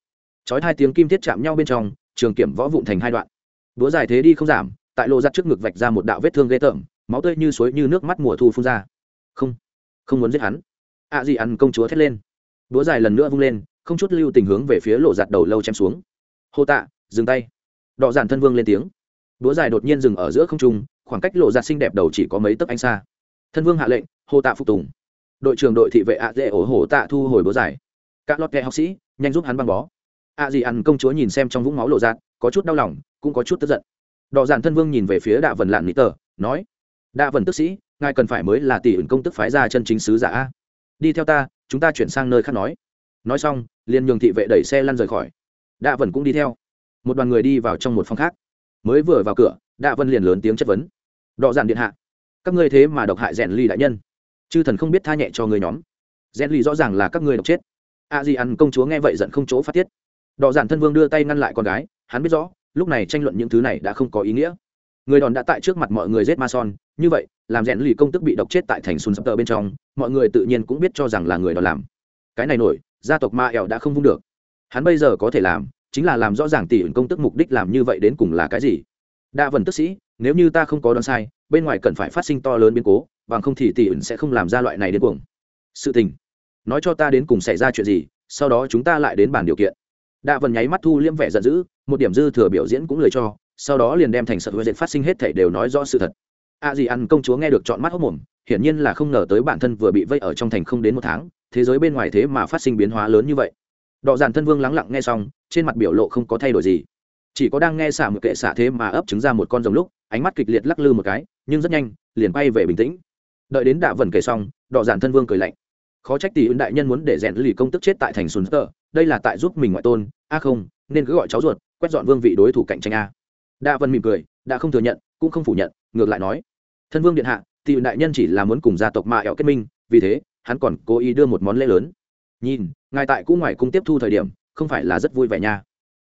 Chói hai tiếng kim thiết chạm nhau bên trong, trường kiểm võ vụn thành hai đoạn. Búa dài thế đi không giảm, tại lộ giặt trước ngực vạch ra một đạo vết thương ghê tởm, máu tươi như suối như nước mắt mùa thu phun ra. Không không muốn giết hắn. Ạ à gì ăn công chúa thét lên. Búa dài lần nữa vung lên, không chút lưu tình hướng về phía lộ giặt đầu lâu chém xuống. Hô tạ, dừng tay. Đọ giản thân vương lên tiếng. Búa dài đột nhiên dừng ở giữa không trung, khoảng cách lộ giặt xinh đẹp đầu chỉ có mấy tấc anh xa. Thân vương hạ lệnh, hô tạ phục tùng đội trưởng đội thị vệ ạ dễ ổ hổ tạ thu hồi bố giải. Các lót kẹ học sĩ, nhanh giúp hắn băng bó. Ạ gì ăn công chúa nhìn xem trong vũng máu lộ dạng có chút đau lòng, cũng có chút tức giận. Đò giản thân vương nhìn về phía đạ vần lạn mỹ tờ, nói, đạ vần tức sĩ, ngài cần phải mới là tỷ ứng công tức phái ra chân chính sứ giả a. Đi theo ta, chúng ta chuyển sang nơi khác nói. Nói xong, liền nhường thị vệ đẩy xe lăn rời khỏi. Đạ vần cũng đi theo. Một đoàn người đi vào trong một phòng khác. Mới vừa vào cửa, đạ vân liền lớn tiếng chất vấn. Đọ dàn điện hạ, các ngươi thế mà độc hại rèn ly đại nhân chư thần không biết tha nhẹ cho người nhóm. Rèn lì rõ ràng là các ngươi độc chết. A di ăn công chúa nghe vậy giận không chỗ phát tiết. Đọ giản thân vương đưa tay ngăn lại con gái, hắn biết rõ, lúc này tranh luận những thứ này đã không có ý nghĩa. Người đòn đã tại trước mặt mọi người giết ma son, như vậy, làm rèn lì công tức bị độc chết tại thành sùn sắp tờ bên trong, mọi người tự nhiên cũng biết cho rằng là người đòn làm. Cái này nổi, gia tộc ma ẻo đã không vung được. Hắn bây giờ có thể làm, chính là làm rõ ràng tỷ ứng công tức mục đích làm như vậy đến cùng là cái gì. Đa vần tức sĩ, nếu như ta không có đoán sai, bên ngoài cần phải phát sinh to lớn biến cố bằng không thì tỷ ẩn sẽ không làm ra loại này đến cuồng. Sự tình. Nói cho ta đến cùng xảy ra chuyện gì, sau đó chúng ta lại đến bàn điều kiện. Đạ vần nháy mắt thu liêm vẻ giận dữ, một điểm dư thừa biểu diễn cũng lời cho, sau đó liền đem thành sợ huệ dịch phát sinh hết thảy đều nói rõ sự thật. A gì ăn công chúa nghe được chọn mắt hốc mồm, hiển nhiên là không ngờ tới bản thân vừa bị vây ở trong thành không đến một tháng, thế giới bên ngoài thế mà phát sinh biến hóa lớn như vậy. Đọ giản thân vương lắng lặng nghe xong, trên mặt biểu lộ không có thay đổi gì. Chỉ có đang nghe xả một kệ xả thế mà ấp trứng ra một con rồng lúc, ánh mắt kịch liệt lắc lư một cái, nhưng rất nhanh, liền bay về bình tĩnh đợi đến đạ vần kể xong đọ giản thân vương cười lạnh. Khó trách tỷ ứng đại nhân muốn để rèn lì công tức chết tại thành sùn tơ, đây là tại giúp mình ngoại tôn. A không, nên cứ gọi cháu ruột, quét dọn vương vị đối thủ cạnh tranh a. Đạ vân mỉm cười, đã không thừa nhận, cũng không phủ nhận, ngược lại nói. Thân vương điện hạ, tỷ ứng đại nhân chỉ là muốn cùng gia tộc mạ ẹo kết minh, vì thế, hắn còn cố ý đưa một món lễ lớn. Nhìn, ngài tại cũ ngoài cung tiếp thu thời điểm, không phải là rất vui vẻ nha.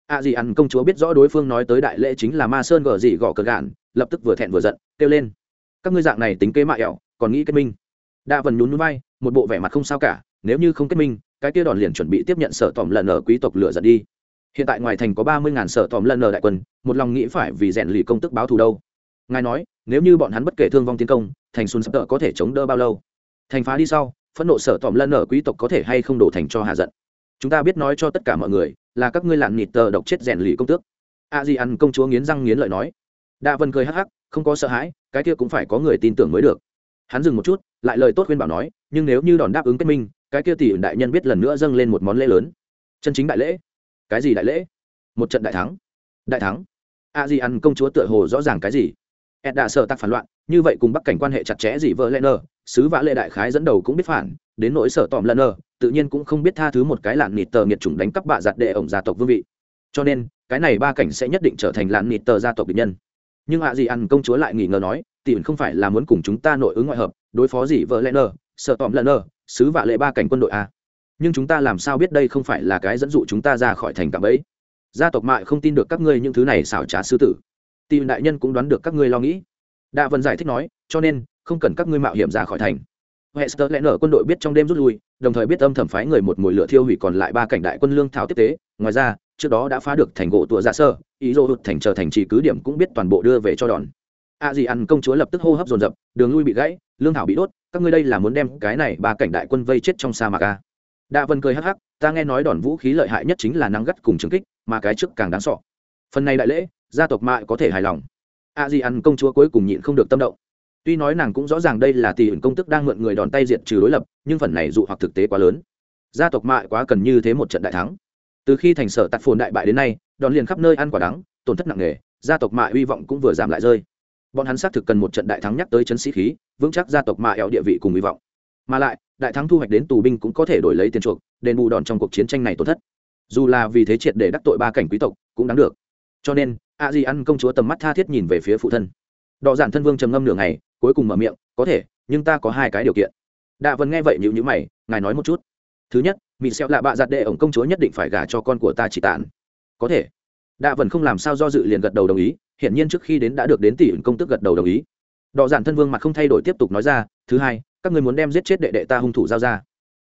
A dì gì ăn công chúa biết rõ đối phương nói tới đại lễ chính là ma sơn gở gì gõ cờ gạn, lập tức vừa thẹn vừa giận, kêu lên. Các ngươi dạng này tính kế mạ ẹo còn nghĩ kết minh. Đa vần nhún núi bay một bộ vẻ mặt không sao cả, nếu như không kết minh, cái kia đòn liền chuẩn bị tiếp nhận sở tòm lần ở quý tộc lửa giận đi. Hiện tại ngoài thành có ba mươi ngàn sở tòm lần ở đại quân, một lòng nghĩ phải vì rèn lì công tức báo thù đâu. Ngài nói, nếu như bọn hắn bất kể thương vong tiến công, thành xuân sắp tợ có thể chống đỡ bao lâu? Thành phá đi sau, phẫn nộ sở tòm lần ở quý tộc có thể hay không đổ thành cho hạ giận? Chúng ta biết nói cho tất cả mọi người, là các ngươi lạng nịt tờ độc chết rèn lì công tước. A di ăn công chúa nghiến răng nghiến lợi nói. Đa vân cười hắc hắc, không có sợ hãi, cái kia cũng phải có người tin tưởng mới được hắn dừng một chút, lại lời tốt khuyên bảo nói, nhưng nếu như đòn đáp ứng kết minh, cái kia tỷ đại nhân biết lần nữa dâng lên một món lễ lớn. Chân chính đại lễ? Cái gì đại lễ? Một trận đại thắng. Đại thắng? A di ăn công chúa tựa hồ rõ ràng cái gì? Ed đã sợ tắc phản loạn, như vậy cùng bắc cảnh quan hệ chặt chẽ gì vợ lẽ nơ sứ vã lệ đại khái dẫn đầu cũng biết phản, đến nỗi sở tòm lẫn nơ tự nhiên cũng không biết tha thứ một cái lạn nịt tờ nghiệt chủng đánh cắp bạ giặt đệ ổng gia tộc vương vị. Cho nên, cái này ba cảnh sẽ nhất định trở thành lạn nịt tờ gia tộc địch nhân. Nhưng ạ gì ăn công chúa lại nghỉ ngờ nói tỷ không phải là muốn cùng chúng ta nội ứng ngoại hợp đối phó gì vợ lẽ nờ sợ tòm lẫn nờ sứ vạ lệ ba cảnh quân đội a. Nhưng chúng ta làm sao biết đây không phải là cái dẫn dụ chúng ta ra khỏi thành cạm ấy gia tộc mại không tin được các ngươi những thứ này xảo trá sư tử. Tỷ đại nhân cũng đoán được các ngươi lo nghĩ. Đạ vân giải thích nói cho nên không cần các ngươi mạo hiểm ra khỏi thành. Hester lẽ nở quân đội biết trong đêm rút lui, đồng thời biết âm thầm phái người một mùi lửa thiêu hủy còn lại ba cảnh đại quân lương thảo tiếp tế, ngoài ra, trước đó đã phá được thành gỗ tụa dạ sơ, ý dô hụt thành trở thành trì cứ điểm cũng biết toàn bộ đưa về cho đòn. A gì ăn công chúa lập tức hô hấp dồn dập, đường lui bị gãy, lương thảo bị đốt, các ngươi đây là muốn đem cái này ba cảnh đại quân vây chết trong sa mạc a. Đạ Vân cười hắc hắc, ta nghe nói đòn vũ khí lợi hại nhất chính là năng gắt cùng trường kích, mà cái trước càng đáng sợ. Phần này đại lễ, gia tộc mại có thể hài lòng. A gì ăn công chúa cuối cùng nhịn không được tâm động tuy nói nàng cũng rõ ràng đây là tỷ ẩn công tức đang mượn người đòn tay diệt trừ đối lập nhưng phần này dụ hoặc thực tế quá lớn gia tộc mại quá cần như thế một trận đại thắng từ khi thành sở tạt phồn đại bại đến nay đòn liền khắp nơi ăn quả đắng tổn thất nặng nề gia tộc mại hy vọng cũng vừa giảm lại rơi bọn hắn xác thực cần một trận đại thắng nhắc tới chấn sĩ khí, vững chắc gia tộc mạ eo địa vị cùng hy vọng. Mà lại, đại thắng thu hoạch đến tù binh cũng có thể đổi lấy tiền chuộc, đền bù đòn trong cuộc chiến tranh này tổn thất. Dù là vì thế triệt để đắc tội ba cảnh quý tộc, cũng đáng được. Cho nên, a di ăn công chúa tầm mắt tha thiết nhìn về phía phụ thân. Đọ giản thân vương trầm ngâm nửa ngày, cuối cùng mở miệng, có thể, nhưng ta có hai cái điều kiện. Đạ vân nghe vậy nhữ nhữ mày, ngài nói một chút. Thứ nhất mỹ xẹo lạ bạ giặt đệ ổng công chúa nhất định phải gả cho con của ta chỉ tản. Có thể. Đạ vân không làm sao do dự liền gật đầu đồng ý hiện nhiên trước khi đến đã được đến tỷ ứng công tức gật đầu đồng ý. Đọ giản thân vương mặt không thay đổi tiếp tục nói ra, thứ hai, các người muốn đem giết chết đệ đệ ta hung thủ giao ra.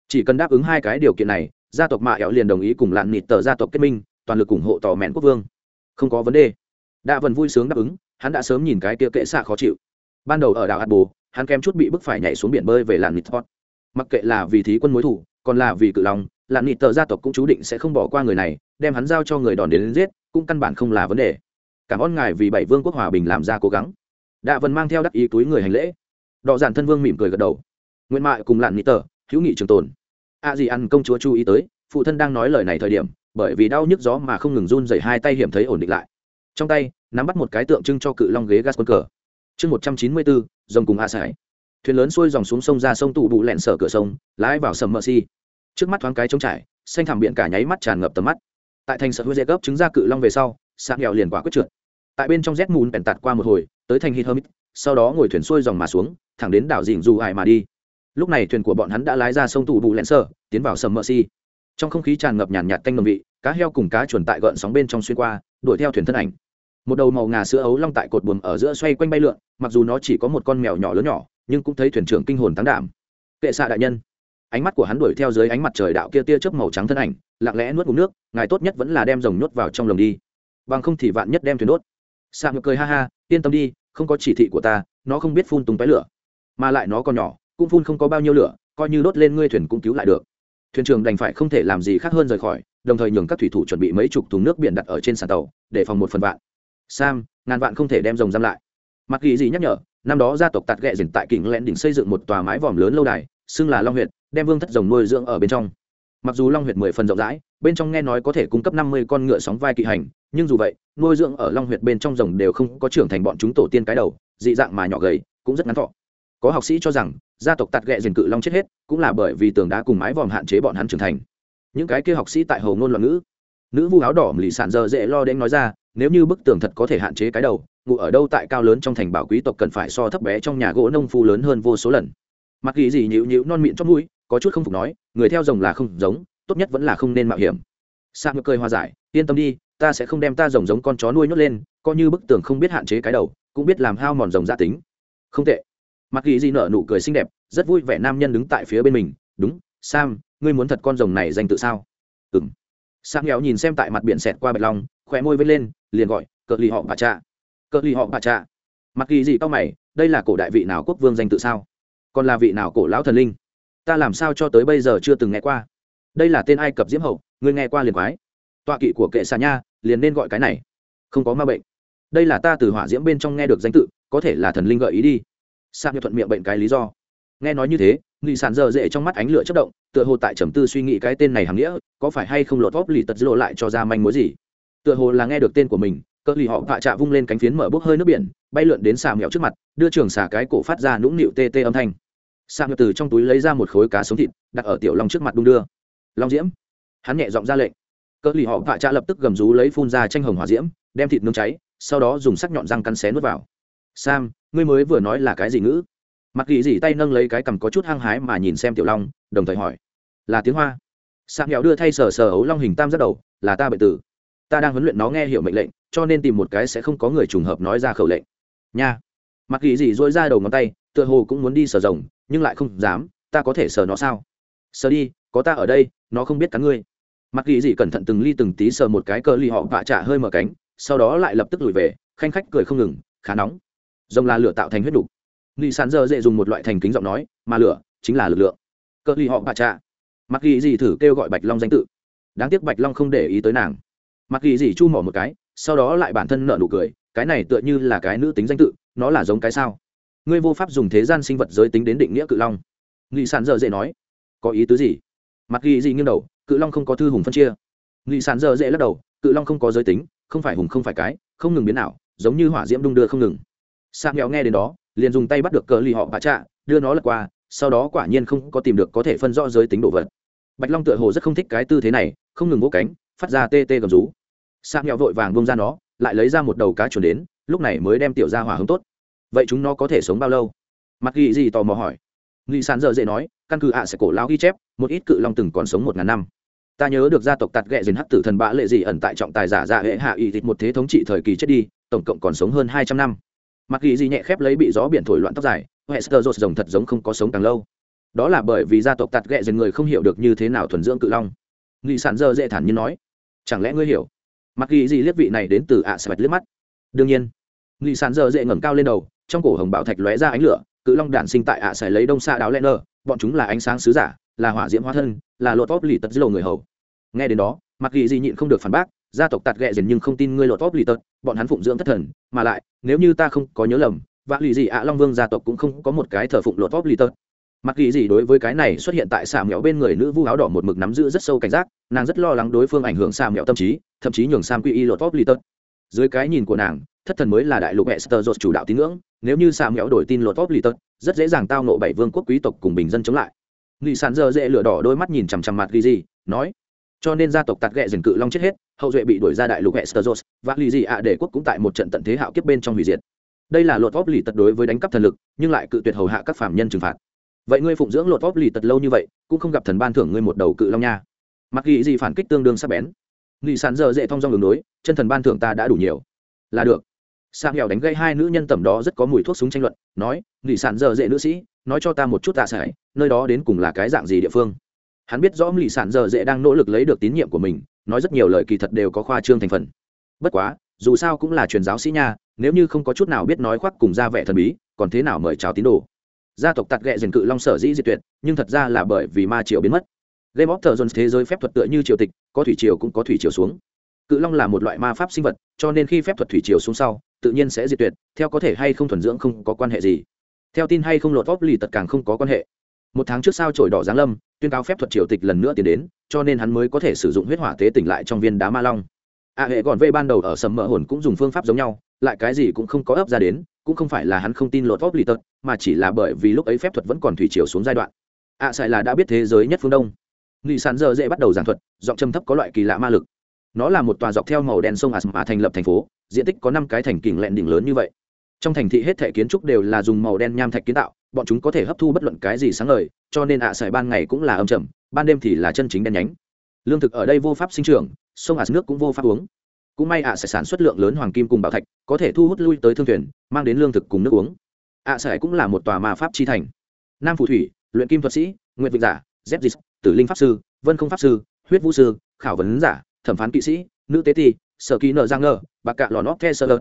Chỉ cần đáp ứng hai cái điều kiện này, gia tộc mạ éo liền đồng ý cùng lạn nịt tờ gia tộc kết minh, toàn lực ủng hộ tò mẹn quốc vương. Không có vấn đề. Đạ vần vui sướng đáp ứng, hắn đã sớm nhìn cái kia kệ xạ khó chịu. Ban đầu ở đảo hạt bồ, hắn kém chút bị bức phải nhảy xuống biển bơi về lạn nịt hot. Mặc kệ là vì thí quân mối thủ, còn là vì cự lòng lạn nịt tờ gia tộc cũng chú định sẽ không bỏ qua người này, đem hắn giao cho người đòn đến giết, cũng căn bản không là vấn đề cảm ơn ngài vì bảy vương quốc hòa bình làm ra cố gắng. Đạ vần mang theo đắc ý túi người hành lễ. Đọ giản thân vương mỉm cười gật đầu. Nguyện mại cùng lạn nghĩ tờ, hữu nghị trường tồn. A gì ăn công chúa chú ý tới, phụ thân đang nói lời này thời điểm, bởi vì đau nhức gió mà không ngừng run dày hai tay hiểm thấy ổn định lại. Trong tay, nắm bắt một cái tượng trưng cho cự long ghế gas quân cờ. Chương một trăm chín mươi bốn dòng cùng a sải. Thuyền lớn xuôi dòng xuống sông ra sông tụ bụ lẹn sở cửa sông, lái vào sầm mờ si. Trước mắt thoáng cái trống trải, xanh thảm biển cả nháy mắt tràn ngập tầm mắt. Tại thành sở huế dễ gấp chứng ra cự long về sau sạc nghèo liền quả quyết trượt. Tại bên trong rét mùn bèn tạt qua một hồi tới thành hít hermit sau đó ngồi thuyền xuôi dòng mà xuống thẳng đến đảo dình dù ải mà đi. Lúc này thuyền của bọn hắn đã lái ra sông tụ bù lẹn sơ, tiến vào sầm mờ si. Trong không khí tràn ngập nhàn nhạt canh ngầm vị cá heo cùng cá chuồn tại gợn sóng bên trong xuyên qua đuổi theo thuyền thân ảnh. Một đầu màu ngà sữa ấu long tại cột buồm ở giữa xoay quanh bay lượn mặc dù nó chỉ có một con mèo nhỏ lớn nhỏ nhưng cũng thấy thuyền trưởng kinh hồn tán đảm. Kệ xạ đại nhân. Ánh mắt của hắn đuổi theo dưới ánh mặt trời đạo kia tia chớp màu trắng thân ảnh lặng lẽ nuốt ngụm nước ngài tốt nhất vẫn là đem rồng nhốt vào trong lồng đi bằng không thì vạn nhất đem thuyền đốt. Xạ ngược cười ha ha, yên tâm đi, không có chỉ thị của ta, nó không biết phun tung tói lửa. Mà lại nó còn nhỏ, cũng phun không có bao nhiêu lửa, coi như đốt lên ngươi thuyền cũng cứu lại được. Thuyền trưởng đành phải không thể làm gì khác hơn rời khỏi, đồng thời nhường các thủy thủ chuẩn bị mấy chục thùng nước biển đặt ở trên sàn tàu, để phòng một phần vạn. Sam, ngàn vạn không thể đem rồng giam lại. Mặc ghi gì nhắc nhở, năm đó gia tộc tạt ghẹ dình tại kỉnh lẹn đỉnh xây dựng một tòa mái vòm lớn lâu đài, xưng là long huyện đem vương thất rồng nuôi dưỡng ở bên trong. Mặc dù long huyện mười phần rộng rãi bên trong nghe nói có thể cung cấp năm mươi con ngựa sóng vai kỵ hành, nhưng dù vậy, nuôi dưỡng ở long Huyệt bên trong rồng đều không có trưởng thành bọn chúng tổ tiên cái đầu, dị dạng mà nhỏ gầy, cũng rất ngắn thọ. Có học sĩ cho rằng, gia tộc tạt ghẹ dình cự long chết hết, cũng là bởi vì tường đá cùng mái vòm hạn chế bọn hắn trưởng thành. Những cái kia học sĩ tại hồ ngôn loạn ngữ, nữ vu áo đỏ lì sạn giờ dễ lo đến nói ra, nếu như bức tường thật có thể hạn chế cái đầu ngụ ở đâu tại cao lớn trong thành bảo quý tộc cần phải so thấp bé trong nhà gỗ nông phu lớn hơn vô số lần. Mặc kỳ gì nhíu nhíu non miệng chót mũi, có chút không phục nói, người theo rồng là không giống tốt nhất vẫn là không nên mạo hiểm. Sa ngược cười hòa giải, yên tâm đi, ta sẽ không đem ta rồng giống con chó nuôi nhốt lên, coi như bức tường không biết hạn chế cái đầu, cũng biết làm hao mòn rồng gia tính. Không tệ. Mặc ghi di nở nụ cười xinh đẹp, rất vui vẻ nam nhân đứng tại phía bên mình, đúng, sam, ngươi muốn thật con rồng này danh tự sao? Ừng sam nghèo nhìn xem tại mặt biển xẹt qua bạch long khỏe môi vết lên, liền gọi, cờ lì họ bà cha cờ lì họ bà cha mặc ghi gì cao mày, đây là cổ đại vị nào quốc vương danh tự sao? Còn là vị nào cổ lão thần linh? Ta làm sao cho tới bây giờ chưa từng nghe qua? Đây là tên ai cập diễm hậu, ngươi nghe qua liền quái. Tọa kỵ của kệ xà nha, liền nên gọi cái này. Không có ma bệnh. Đây là ta từ hỏa diễm bên trong nghe được danh tự, có thể là thần linh gợi ý đi. Sa như thuận miệng bệnh cái lý do. Nghe nói như thế, nghị sản dơ dễ trong mắt ánh lửa chất động, tựa hồ tại trầm tư suy nghĩ cái tên này hàm nghĩa, có phải hay không lột vóp lì tật lộ lại cho ra manh mối gì? Tựa hồ là nghe được tên của mình, cỡ lì họ vạ trạ vung lên cánh phiến mở bốc hơi nước biển, bay lượn đến xà mèo trước mặt, đưa trường xà cái cổ phát ra nũng nịu tê tê âm thanh. Xà mèo từ trong túi lấy ra một khối cá sống thịt, đặt ở tiểu long trước mặt đung đưa long diễm. Hắn nhẹ giọng ra lệnh. Cỡ lì họ vạ trạ lập tức gầm rú lấy phun ra tranh hồng hỏa diễm, đem thịt nướng cháy, sau đó dùng sắc nhọn răng cắn xé nuốt vào. Sam, ngươi mới vừa nói là cái gì ngữ? Mặc kỳ dỉ tay nâng lấy cái cằm có chút hăng hái mà nhìn xem tiểu long, đồng thời hỏi. Là tiếng hoa. Sam nghèo đưa thay sờ sờ ấu long hình tam rất đầu, là ta bệnh tử. Ta đang huấn luyện nó nghe hiểu mệnh lệnh, cho nên tìm một cái sẽ không có người trùng hợp nói ra khẩu lệnh. Nha. Mặc kỳ dỉ dỗi ra đầu ngón tay, tựa hồ cũng muốn đi sờ rồng, nhưng lại không dám, ta có thể sờ nó sao? Sờ đi, có ta ở đây nó không biết cắn ngươi. Mặc ghi dị cẩn thận từng ly từng tí sờ một cái cờ ly họ vạ trả hơi mở cánh, sau đó lại lập tức lùi về, khanh khách cười không ngừng, khá nóng. Rồng là lửa tạo thành huyết đục nghị sán dơ dễ dùng một loại thành kính giọng nói, mà lửa chính là lực lượng. Cờ ly họ vạ trả. Mặc ghi gì thử kêu gọi bạch long danh tự. Đáng tiếc bạch long không để ý tới nàng. Mặc ghi gì chu mỏ một cái, sau đó lại bản thân nợ nụ cười, cái này tựa như là cái nữ tính danh tự, nó là giống cái sao? Ngươi vô pháp dùng thế gian sinh vật giới tính đến định nghĩa cự long. Nghị sản dơ dễ nói, có ý tứ gì? Mặt ghi gì nghiêng đầu, cự long không có thư hùng phân chia. Nghị sản dơ dễ lắc đầu, cự long không có giới tính, không phải hùng không phải cái, không ngừng biến nào giống như hỏa diễm đung đưa không ngừng. Sạc nghèo nghe đến đó, liền dùng tay bắt được cờ lì họ bà trạ, đưa nó lật qua, sau đó quả nhiên không có tìm được có thể phân rõ giới tính đồ vật. Bạch long tựa hồ rất không thích cái tư thế này, không ngừng vỗ cánh, phát ra tê tê gầm rú. Sạc nghèo vội vàng bông ra nó, lại lấy ra một đầu cá chuồn đến, lúc này mới đem tiểu ra hỏa hứng tốt. Vậy chúng nó có thể sống bao lâu? Mặc ghi gì tò mò hỏi nghị sản dở dễ nói, căn cứ ạ sẽ cổ lao ghi chép, một ít cự long từng còn sống một ngàn năm. Ta nhớ được gia tộc tạt ghẹ dền hắc tử thần bã lệ dị ẩn tại trọng tài giả dạ hệ hạ y thịt một thế thống trị thời kỳ chết đi, tổng cộng còn sống hơn hai trăm năm. Mặc ghi gì nhẹ khép lấy bị gió biển thổi loạn tóc dài hester rột rồng thật giống không có sống càng lâu. Đó là bởi vì gia tộc tạt ghẹ dền người không hiểu được như thế nào thuần dưỡng cự long. Nghị sản dơ dễ thản nhiên nói, chẳng lẽ ngươi hiểu? Mặc ghi gì liếc vị này đến từ ạ sẽ liếc mắt. Đương nhiên. Nghị sản dơ dễ ngẩng cao lên đầu, trong cổ hồng bảo thạch lóe ra ánh lửa cự long đản sinh tại ạ sẽ lấy đông xa đáo lẽ nơ, bọn chúng là ánh sáng sứ giả, là hỏa diễm hóa thân, là lột tóp lì tật dưới lầu người hầu. Nghe đến đó mặc ghi Di nhịn không được phản bác, gia tộc tạt ghẹ dần nhưng không tin ngươi lột tóp lì tật, bọn hắn phụng dưỡng thất thần, mà lại, nếu như ta không có nhớ lầm vạ lì gì ạ long vương gia tộc cũng không có một cái thờ phụng lột tóp lì tật. Mặc ghi gì đối với cái này xuất hiện tại xà mẹo bên người nữ vu áo đỏ một mực nắm giữ rất sâu cảnh giác, nàng rất lo lắng đối phương ảnh hưởng xà mẹo tâm trí, thậm chí nhường sam quy y lột tóp lì tật. Dưới cái nhìn của nàng thất thần mới là đại lục Esther chủ đạo tín ngưỡng, nếu như sạm mèo đổi tin lột top lì tật, rất dễ dàng tao nộ bảy vương quốc quý tộc cùng bình dân chống lại. Nghị sản giờ dễ lửa đỏ đôi mắt nhìn chằm chằm mặt Gigi, nói: "Cho nên gia tộc tạt gẹ dần cự long chết hết, hậu duệ bị đuổi ra đại lục Esther và lì gì ạ để quốc cũng tại một trận tận thế hạo kiếp bên trong hủy diệt. Đây là lột top lì tật đối với đánh cắp thần lực, nhưng lại cự tuyệt hầu hạ các phạm nhân trừng phạt. Vậy ngươi phụng dưỡng lột top lì tật lâu như vậy, cũng không gặp thần ban thưởng ngươi một đầu cự long nha." Mặt Gigi phản kích tương đương sắc bén. Nghị sản giờ dễ thông dong đường đối, chân thần ban thưởng ta đã đủ nhiều. Là được sa nghèo đánh gây hai nữ nhân tầm đó rất có mùi thuốc súng tranh luận, nói, nghỉ sản giờ dễ nữ sĩ, nói cho ta một chút tạ sải nơi đó đến cùng là cái dạng gì địa phương? Hắn biết rõ nghỉ sản giờ dễ đang nỗ lực lấy được tín nhiệm của mình, nói rất nhiều lời kỳ thật đều có khoa trương thành phần. Bất quá, dù sao cũng là truyền giáo sĩ nha, nếu như không có chút nào biết nói khoác cùng ra vẻ thần bí, còn thế nào mời chào tín đồ? Gia tộc tạt ghẹ dền cự long sở dĩ diệt tuyệt, nhưng thật ra là bởi vì ma triều biến mất. Game of thrones thế giới phép thuật tựa như triều tịch, có thủy triều cũng có thủy triều xuống. Cự long là một loại ma pháp sinh vật, cho nên khi phép thuật thủy triều xuống sau tự nhiên sẽ diệt tuyệt theo có thể hay không thuần dưỡng không có quan hệ gì. Theo tin hay không lột vóc lì tật càng không có quan hệ. Một tháng trước sau trổi đỏ giáng lâm tuyên cáo phép thuật triều tịch lần nữa tiến đến cho nên hắn mới có thể sử dụng huyết hỏa tế tỉnh lại trong viên đá ma long. A hệ còn vây ban đầu ở sầm mỡ hồn cũng dùng phương pháp giống nhau lại cái gì cũng không có ấp ra đến cũng không phải là hắn không tin lột vóc lì tật mà chỉ là bởi vì lúc ấy phép thuật vẫn còn thủy triều xuống giai đoạn. Ạ à, là đã biết thế giới nhất phương đông. Nghị sán giờ dễ bắt đầu giảng thuật giọng châm thấp có loại kỳ lạ ma lực. Nó là một tòa dọc theo màu đen sông asma thành lập thành phố diện tích có năm cái thành kình lẹn đỉnh lớn như vậy. Trong thành thị hết thể kiến trúc đều là dùng màu đen nham thạch kiến tạo, bọn chúng có thể hấp thu bất luận cái gì sáng ngời, cho nên ạ à ban ngày cũng là âm trầm, ban đêm thì là chân chính đen nhánh. Lương thực ở đây vô pháp sinh trưởng, sông ạt nước cũng vô pháp uống. Cũng may ạ sải sản xuất lượng lớn hoàng kim cùng bảo thạch, có thể thu hút lui tới thương thuyền, mang đến lương thực cùng nước uống. Ạ sải cũng là một tòa ma pháp chi thành. Nam phù thủy, luyện kim thuật sĩ nguyện vịnh giả zepzis tử linh pháp sư, vân không pháp sư, huyết vũ sư, khảo vấn giả, thẩm phán kỵ sĩ, nữ tế ti sở ký nợ giang ngờ, bà cạ lò nót the sơ lợt.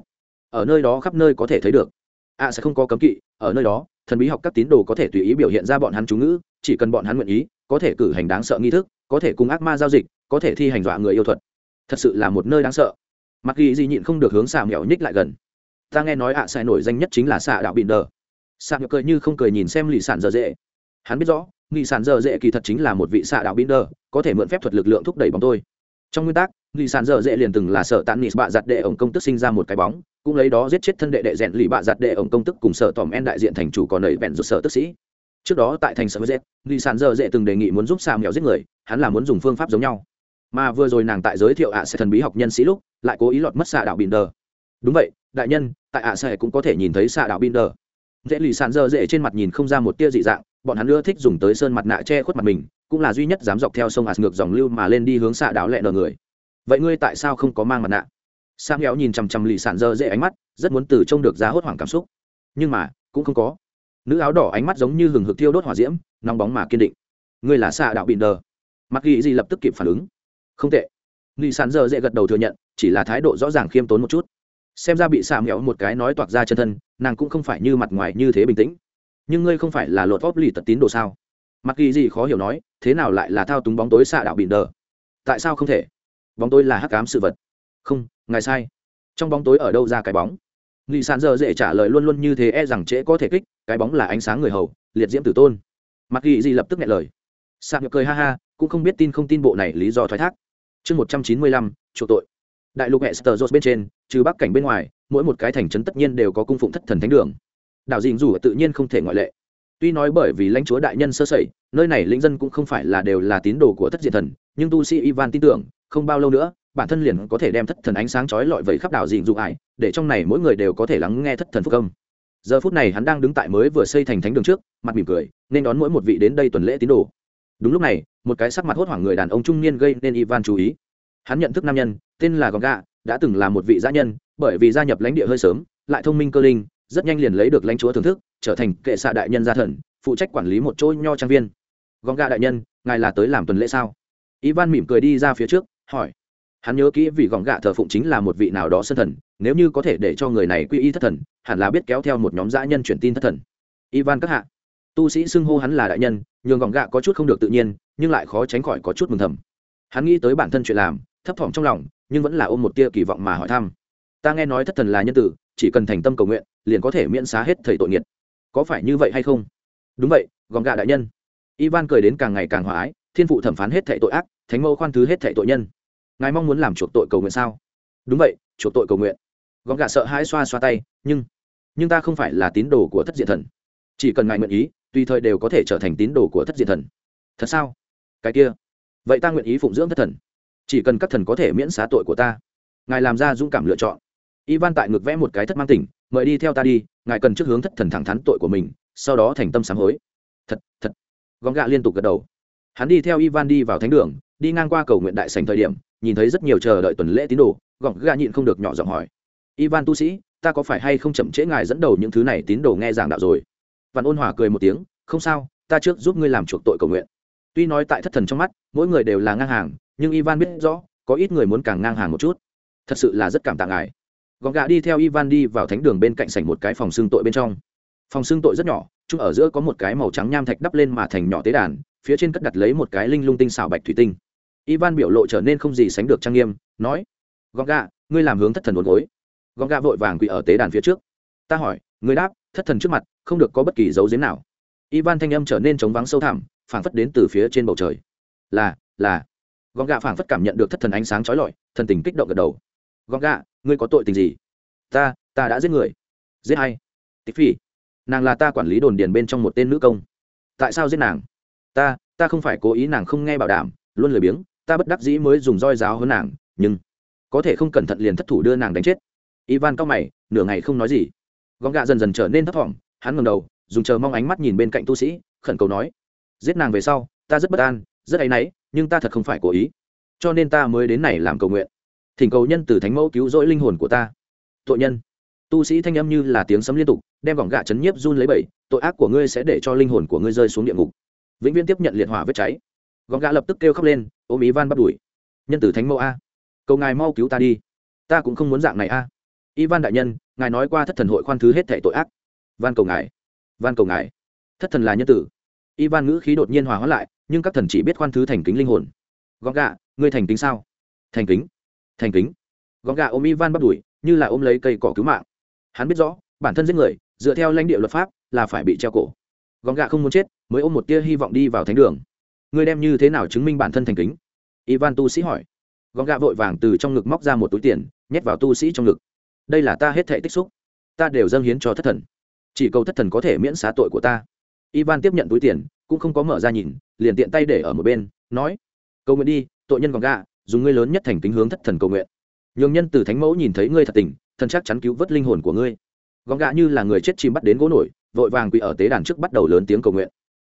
Ở nơi đó khắp nơi có thể thấy được. A sẽ không có cấm kỵ. Ở nơi đó, thần bí học các tín đồ có thể tùy ý biểu hiện ra bọn hắn chú ngữ, chỉ cần bọn hắn nguyện ý, có thể cử hành đáng sợ nghi thức, có thể cùng ác ma giao dịch, có thể thi hành dọa người yêu thuật. Thật sự là một nơi đáng sợ. Mặc ghi gì nhịn không được hướng xà mèo nhích lại gần. Ta nghe nói ạ à sẽ nổi danh nhất chính là xà đạo bịn đờ xà mèo cười như không cười nhìn xem lì sản dở dễ. Hắn biết rõ nghị sản dở dễ kỳ thật chính là một vị xà đạo bịn đờ có thể mượn phép thuật lực lượng thúc đẩy bóng tôi trong nguyên tắc, nghị sản dở dễ liền từng là sợ tàn nịt bạ giặt đệ ổng công tức sinh ra một cái bóng, cũng lấy đó giết chết thân đệ đệ rèn lì bạ giặt đệ ổng công tức cùng sợ tòm en đại diện thành chủ còn nầy vẹn rụt sợ tức sĩ. Trước đó tại thành sở dễ nghị sản dở dễ từng đề nghị muốn giúp xà mèo giết người, hắn là muốn dùng phương pháp giống nhau. Mà vừa rồi nàng tại giới thiệu ạ sẽ thần bí học nhân sĩ lúc, lại cố ý lọt mất xạ đạo binder. Đúng vậy, đại nhân, tại ạ sẽ cũng có thể nhìn thấy xạ đạo binder. Dễ lì sản dơ dễ trên mặt nhìn không ra một tia dị dạng, bọn hắn ưa thích dùng tới sơn mặt nạ che khuất mặt mình cũng là duy nhất dám dọc theo sông ạt ngược dòng lưu mà lên đi hướng xạ đảo lẹ nở người. Vậy ngươi tại sao không có mang mặt nạ? Sam héo nhìn chằm chằm lì sản dơ dễ ánh mắt, rất muốn từ trông được giá hốt hoảng cảm xúc. Nhưng mà, cũng không có. Nữ áo đỏ ánh mắt giống như hừng hực thiêu đốt hỏa diễm, nóng bóng mà kiên định. Ngươi là xạ đạo bị đờ. Mặc ghi gì lập tức kịp phản ứng. Không tệ. Lì sản dơ dễ gật đầu thừa nhận, chỉ là thái độ rõ ràng khiêm tốn một chút. Xem ra bị xạ mẹo một cái nói toạc ra chân thân, nàng cũng không phải như mặt ngoài như thế bình tĩnh. Nhưng ngươi không phải là lột vóp lì tật tín đồ sao? Mặc kỳ gì khó hiểu nói, thế nào lại là thao túng bóng tối xạ đạo bị đờ? Tại sao không thể? Bóng tối là hắc cám sự vật. Không, ngài sai. Trong bóng tối ở đâu ra cái bóng? Nghị sàn giờ dễ trả lời luôn luôn như thế e rằng trễ có thể kích, cái bóng là ánh sáng người hầu, liệt diễm tử tôn. Mặc kỳ gì lập tức nghe lời. Sạc nhược cười ha ha, cũng không biết tin không tin bộ này lý do thoái thác. Chương một trăm chín mươi lăm, chỗ tội. Đại lục Esteros bên trên, trừ bắc cảnh bên ngoài, mỗi một cái thành trấn tất nhiên đều có cung phụng thất thần thánh đường. Đảo dình dù tự nhiên không thể ngoại lệ tuy nói bởi vì lãnh chúa đại nhân sơ sẩy, nơi này lĩnh dân cũng không phải là đều là tín đồ của thất diện thần, nhưng tu sĩ ivan tin tưởng, không bao lâu nữa, bản thân liền có thể đem thất thần ánh sáng chói lọi vẩy khắp đảo dình dù ải để trong này mỗi người đều có thể lắng nghe thất thần phúc âm. Giờ phút này hắn đang đứng tại mới vừa xây thành thánh đường trước, mặt mỉm cười, nên đón mỗi một vị đến đây tuần lễ tín đồ. Đúng lúc này, một cái sắc mặt hốt hoảng người đàn ông trung niên gây nên ivan chú ý. Hắn nhận thức nam nhân, tên là gòn gà đã từng là một vị gia nhân, bởi vì gia nhập lãnh địa hơi sớm, lại thông minh cơ linh rất nhanh liền lấy được lãnh chúa thưởng thức, trở thành kệ xạ đại nhân gia thần, phụ trách quản lý một chỗ nho trang viên. Gong gà đại nhân, ngài là tới làm tuần lễ sao? Ivan mỉm cười đi ra phía trước, hỏi. Hắn nhớ kỹ vì gọng gạ thờ phụng chính là một vị nào đó sân thần, nếu như có thể để cho người này quy y thất thần, hẳn là biết kéo theo một nhóm dã nhân truyền tin thất thần. Ivan các hạ. Tu sĩ xưng hô hắn là đại nhân, nhường gọng gạ có chút không được tự nhiên, nhưng lại khó tránh khỏi có chút mừng thầm. Hắn nghĩ tới bản thân chuyện làm, thấp thỏm trong lòng, nhưng vẫn là ôm một tia kỳ vọng mà hỏi thăm. Ta nghe nói thất thần là nhân tử, chỉ cần thành tâm cầu nguyện liền có thể miễn xá hết thầy tội nghiệt có phải như vậy hay không? Đúng vậy gọn gạ đại nhân. Ivan cười đến càng ngày càng hòa ái, thiên phụ thẩm phán hết thầy tội ác, thánh mẫu khoan thứ hết thầy tội nhân. Ngài mong muốn làm chuộc tội cầu nguyện sao? Đúng vậy, chuộc tội cầu nguyện. Gọn gạ sợ hãi xoa xoa tay, nhưng nhưng ta không phải là tín đồ của thất diện thần. Chỉ cần ngài nguyện ý, tùy thời đều có thể trở thành tín đồ của thất diện thần. Thật sao? Cái kia. Vậy ta nguyện ý phụng dưỡng thất thần. Chỉ cần các thần có thể miễn xá tội của ta, ngài làm ra dũng cảm lựa chọn ivan tại ngực vẽ một cái thất mang tỉnh, mời đi theo ta đi, ngài cần trước hướng thất thần thẳng thắn tội của mình, sau đó thành tâm sám hối. Thật thật. Góng gạ liên tục gật đầu. Hắn đi theo ivan đi vào thánh đường, đi ngang qua cầu nguyện đại sành thời điểm, nhìn thấy rất nhiều chờ đợi tuần lễ tín đồ, gọng gạ nhịn không được nhỏ giọng hỏi. Ivan tu sĩ, ta có phải hay không chậm trễ ngài dẫn đầu những thứ này tín đồ nghe giảng đạo rồi? Văn ôn hòa cười một tiếng, không sao, ta trước giúp ngươi làm chuộc tội cầu nguyện. Tuy nói tại thất thần trong mắt, mỗi người đều là ngang hàng, nhưng ivan biết rõ, có ít người muốn càng ngang hàng một chút. Thật sự là rất cảm tạ ngài gọn gà đi theo ivan đi vào thánh đường bên cạnh sảnh một cái phòng xương tội bên trong. Phòng xương tội rất nhỏ, chung ở giữa có một cái màu trắng nham thạch đắp lên mà thành nhỏ tế đàn, phía trên cất đặt lấy một cái linh lung tinh xảo bạch thủy tinh. Ivan biểu lộ trở nên không gì sánh được trang nghiêm, nói gọn gà ngươi làm hướng thất thần uốn gối. Gọn gà vội vàng quỳ ở tế đàn phía trước. Ta hỏi, ngươi đáp, thất thần trước mặt, không được có bất kỳ dấu giếm nào. Ivan thanh âm trở nên trống vắng sâu thẳm, phảng phất đến từ phía trên bầu trời. Là là. Gọn gạ phảng phất cảm nhận được thất thần ánh sáng trói lọi, thần tình kích động gật đầu gọn gạ, ngươi có tội tình gì? Ta ta đã giết người. Giết hay tịch phi nàng là ta quản lý đồn điền bên trong một tên nữ công. Tại sao giết nàng? Ta ta không phải cố ý nàng không nghe bảo đảm, luôn lười biếng, ta bất đắc dĩ mới dùng roi giáo hơn nàng, nhưng có thể không cẩn thận liền thất thủ đưa nàng đánh chết. Ivan cao mày, nửa ngày không nói gì. Gọn gạ dần dần trở nên thấp thỏm, hắn ngầm đầu, dùng chờ mong ánh mắt nhìn bên cạnh tu sĩ, khẩn cầu nói, giết nàng về sau, ta rất bất an, rất áy náy, nhưng ta thật không phải cố ý. Cho nên ta mới đến này làm cầu nguyện thỉnh cầu nhân từ thánh mẫu cứu rỗi linh hồn của ta. Tội nhân. Tu sĩ thanh âm như là tiếng sấm liên tục, đem vòng gạ chấn nhiếp run lấy bẩy tội ác của ngươi sẽ để cho linh hồn của ngươi rơi xuống địa ngục. Vĩnh viễn tiếp nhận liệt hỏa vết cháy. Gọn gạ lập tức kêu khóc lên, ôm ý van bắt đuổi. Nhân từ thánh mẫu a. Cầu ngài mau cứu ta đi. Ta cũng không muốn dạng này a. Ivan đại nhân, ngài nói qua thất thần hội khoan thứ hết thệ tội ác. Van cầu ngài. Van cầu ngài. Thất thần là nhân tử. Ivan ngữ khí đột nhiên hòa hóa lại, nhưng các thần chỉ biết khoan thứ thành kính linh hồn. Gọn gạ, ngươi thành kính sao? Thành kính thành kính. Gọn gạ ôm ivan bắt đuổi như là ôm lấy cây cỏ cứu mạng. Hắn biết rõ, bản thân giết người, dựa theo lãnh địa luật pháp, là phải bị treo cổ. Gọn gạ không muốn chết, mới ôm một tia hy vọng đi vào thánh đường. Ngươi đem như thế nào chứng minh bản thân thành kính? Ivan tu sĩ hỏi. Gọn gạ vội vàng từ trong ngực móc ra một túi tiền, nhét vào tu sĩ trong ngực. Đây là ta hết thể tích xúc. Ta đều dâng hiến cho thất thần. Chỉ cầu thất thần có thể miễn xá tội của ta. Ivan tiếp nhận túi tiền, cũng không có mở ra nhìn, liền tiện tay để ở một bên, nói. Cầu nguyện đi, tội nhân gọn gạ dùng ngươi lớn nhất thành kính hướng thất thần cầu nguyện. Nhường nhân từ thánh mẫu nhìn thấy ngươi thật tình, thần chắc chắn cứu vớt linh hồn của ngươi. Gọn gạ như là người chết chim bắt đến gỗ nổi, vội vàng quỳ ở tế đàn trước bắt đầu lớn tiếng cầu nguyện.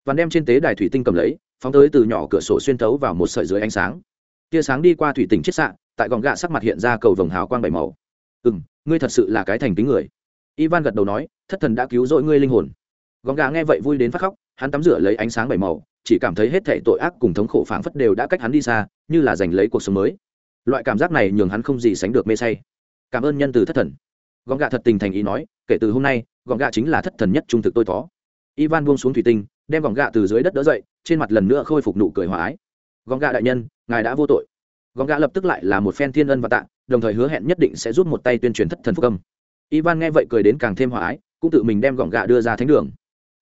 Và đem trên tế đài thủy tinh cầm lấy, phóng tới từ nhỏ cửa sổ xuyên thấu vào một sợi dưới ánh sáng. Tia sáng đi qua thủy tinh chiết xạ, tại gọn gạ sắc mặt hiện ra cầu vồng hào quang bảy màu. Ừ m ngươi thật sự là cái thành kính người. Ivan gật đầu nói, thất thần đã cứu rỗi ngươi linh hồn. Gọn gà nghe vậy vui đến phát khóc, hắn tắm rửa lấy ánh sáng bảy màu chỉ cảm thấy hết thảy tội ác cùng thống khổ phảng phất đều đã cách hắn đi xa, như là giành lấy cuộc sống mới. Loại cảm giác này nhường hắn không gì sánh được mê say. Cảm ơn nhân từ thất thần. Gọn gạ thật tình thành ý nói, kể từ hôm nay, gọn gạ chính là thất thần nhất trung thực tôi có ivan buông xuống thủy tinh, đem gọn gạ từ dưới đất đỡ dậy, trên mặt lần nữa khôi phục nụ cười hòa ái. Gọn gạ đại nhân, ngài đã vô tội. Gọn gạ lập tức lại là một phen thiên ân và tạ, đồng thời hứa hẹn nhất định sẽ giúp một tay tuyên truyền thất thần phúc âm. Ivan nghe vậy cười đến càng thêm hòa ái, cũng tự mình đem gọn gạ đưa ra thánh đường.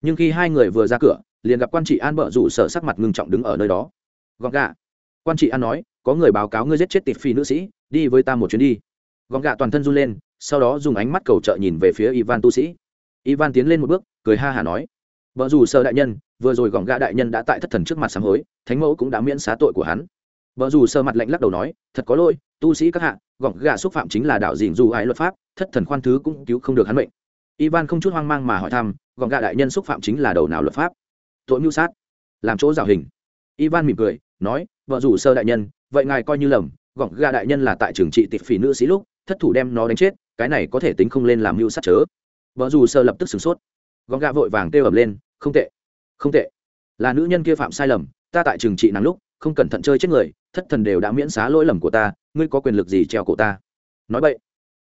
Nhưng khi hai người vừa ra cửa liền gặp quan trị an bợ rủ sở sắc mặt ngưng trọng đứng ở nơi đó. Gọn gà quan trị an nói, có người báo cáo ngươi giết chết tịt phi nữ sĩ, đi với ta một chuyến đi. Gọn gạ toàn thân run lên, sau đó dùng ánh mắt cầu trợ nhìn về phía ivan tu sĩ. Ivan tiến lên một bước, cười ha hả nói vợ dù sơ đại nhân, vừa rồi gọn gạ đại nhân đã tại thất thần trước mặt sám hối, thánh mẫu cũng đã miễn xá tội của hắn. Vợ dù sơ mặt lạnh lắc đầu nói, thật có lỗi, tu sĩ các hạ gọn gạ xúc phạm chính là đạo dình dù ái luật pháp, thất thần khoan thứ cũng cứu không được hắn mệnh. Ivan không chút hoang mang mà hỏi thăm gọn gạ đại nhân xúc phạm chính là đầu nào luật pháp? Tội mưu sát, làm chỗ rào hình. Ivan mỉm cười, nói, vợ rủ sơ đại nhân, vậy ngài coi như lầm, Gọng gạ đại nhân là tại trường trị tịch phỉ nữ sĩ lúc, thất thủ đem nó đánh chết, cái này có thể tính không lên làm mưu sát chớ. Vợ rủ sơ lập tức sửng sốt. Gọng gạ vội vàng kêu ẩm lên, không tệ không tệ. Là nữ nhân kia phạm sai lầm, ta tại trường trị nắng lúc, không cẩn thận chơi chết người, thất thần đều đã miễn xá lỗi lầm của ta, ngươi có quyền lực gì treo cổ ta? Nói vậy,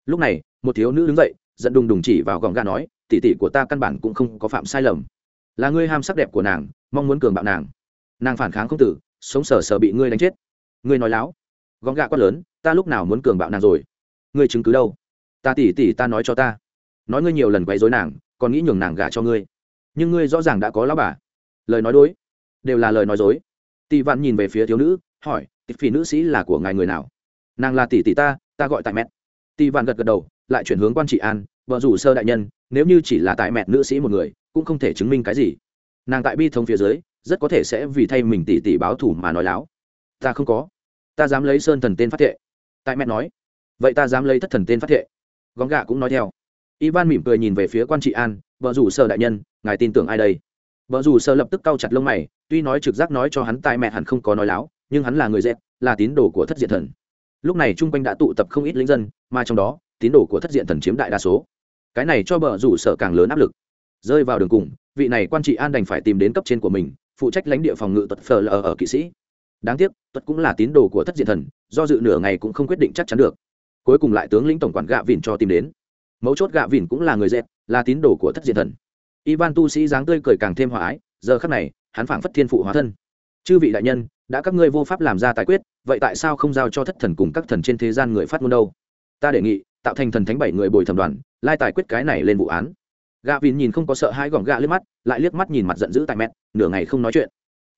lúc này, một thiếu nữ đứng dậy, giận đùng đùng chỉ vào gọng gà nói tỉ tỉ của ta căn bản cũng không có phạm sai lầm là ngươi ham sắc đẹp của nàng, mong muốn cường bạo nàng. Nàng phản kháng không tử, sống sờ sờ bị ngươi đánh chết. Ngươi nói láo. Gọn gạ quát lớn, ta lúc nào muốn cường bạo nàng rồi? Ngươi chứng cứ đâu? Ta tỉ tỉ ta nói cho ta. Nói ngươi nhiều lần quấy dối nàng, còn nghĩ nhường nàng gả cho ngươi. Nhưng ngươi rõ ràng đã có lão bà. Lời nói đối. Đều là lời nói dối. Tỷ vạn nhìn về phía thiếu nữ, hỏi tỷ phỉ nữ sĩ là của ngài người nào? Nàng là tỷ tỷ ta ta gọi tại mẹ tỷ vạn gật gật đầu, lại chuyển hướng quan trị an, vợ rủ sơ đại nhân, nếu như chỉ là tại mẹ nữ sĩ một người cũng không thể chứng minh cái gì. Nàng tại bi thông phía dưới, rất có thể sẽ vì thay mình tỷ tỷ báo thủ mà nói láo. Ta không có. Ta dám lấy sơn thần tên phát thệ. Tại mẹ nói. Vậy ta dám lấy thất thần tên phát thệ. Góng gạ cũng nói theo. Ivan mỉm cười nhìn về phía quan trị an, vợ rủ sơ đại nhân, ngài tin tưởng ai đây? Vợ rủ sơ lập tức cau chặt lông mày, tuy nói trực giác nói cho hắn tại mẹ hẳn không có nói láo, nhưng hắn là người dẹp, là tín đồ của thất diện thần. Lúc này chung quanh đã tụ tập không ít lính dân, mà trong đó, tín đồ của thất diện thần chiếm đại đa số. Cái này cho vợ rủ sợ càng lớn áp lực rơi vào đường cùng, vị này quan trị an đành phải tìm đến cấp trên của mình, phụ trách lãnh địa phòng ngự tật phờ lờ ở kỵ sĩ. Đáng tiếc tuật cũng là tín đồ của thất diện thần, do dự nửa ngày cũng không quyết định chắc chắn được. Cuối cùng lại tướng lĩnh tổng quản gạ vìn cho tìm đến. Mấu chốt gạ vìn cũng là người dẹp là tín đồ của thất diện thần. Ivan tu sĩ dáng tươi cười càng thêm hòa ái, giờ khắc này, hắn phảng phất thiên phụ hóa thân. Chư vị đại nhân, đã các ngươi vô pháp làm ra tài quyết, vậy tại sao không giao cho thất thần cùng các thần trên thế gian người phát ngôn đâu? Ta đề nghị, tạo thành thần thánh bảy người bồi thẩm đoàn, lai tài quyết cái này lên vụ án gạ vìn nhìn không có sợ hai gỏng gạ liếc mắt, lại liếc mắt nhìn mặt giận dữ tại mẹ, nửa ngày không nói chuyện.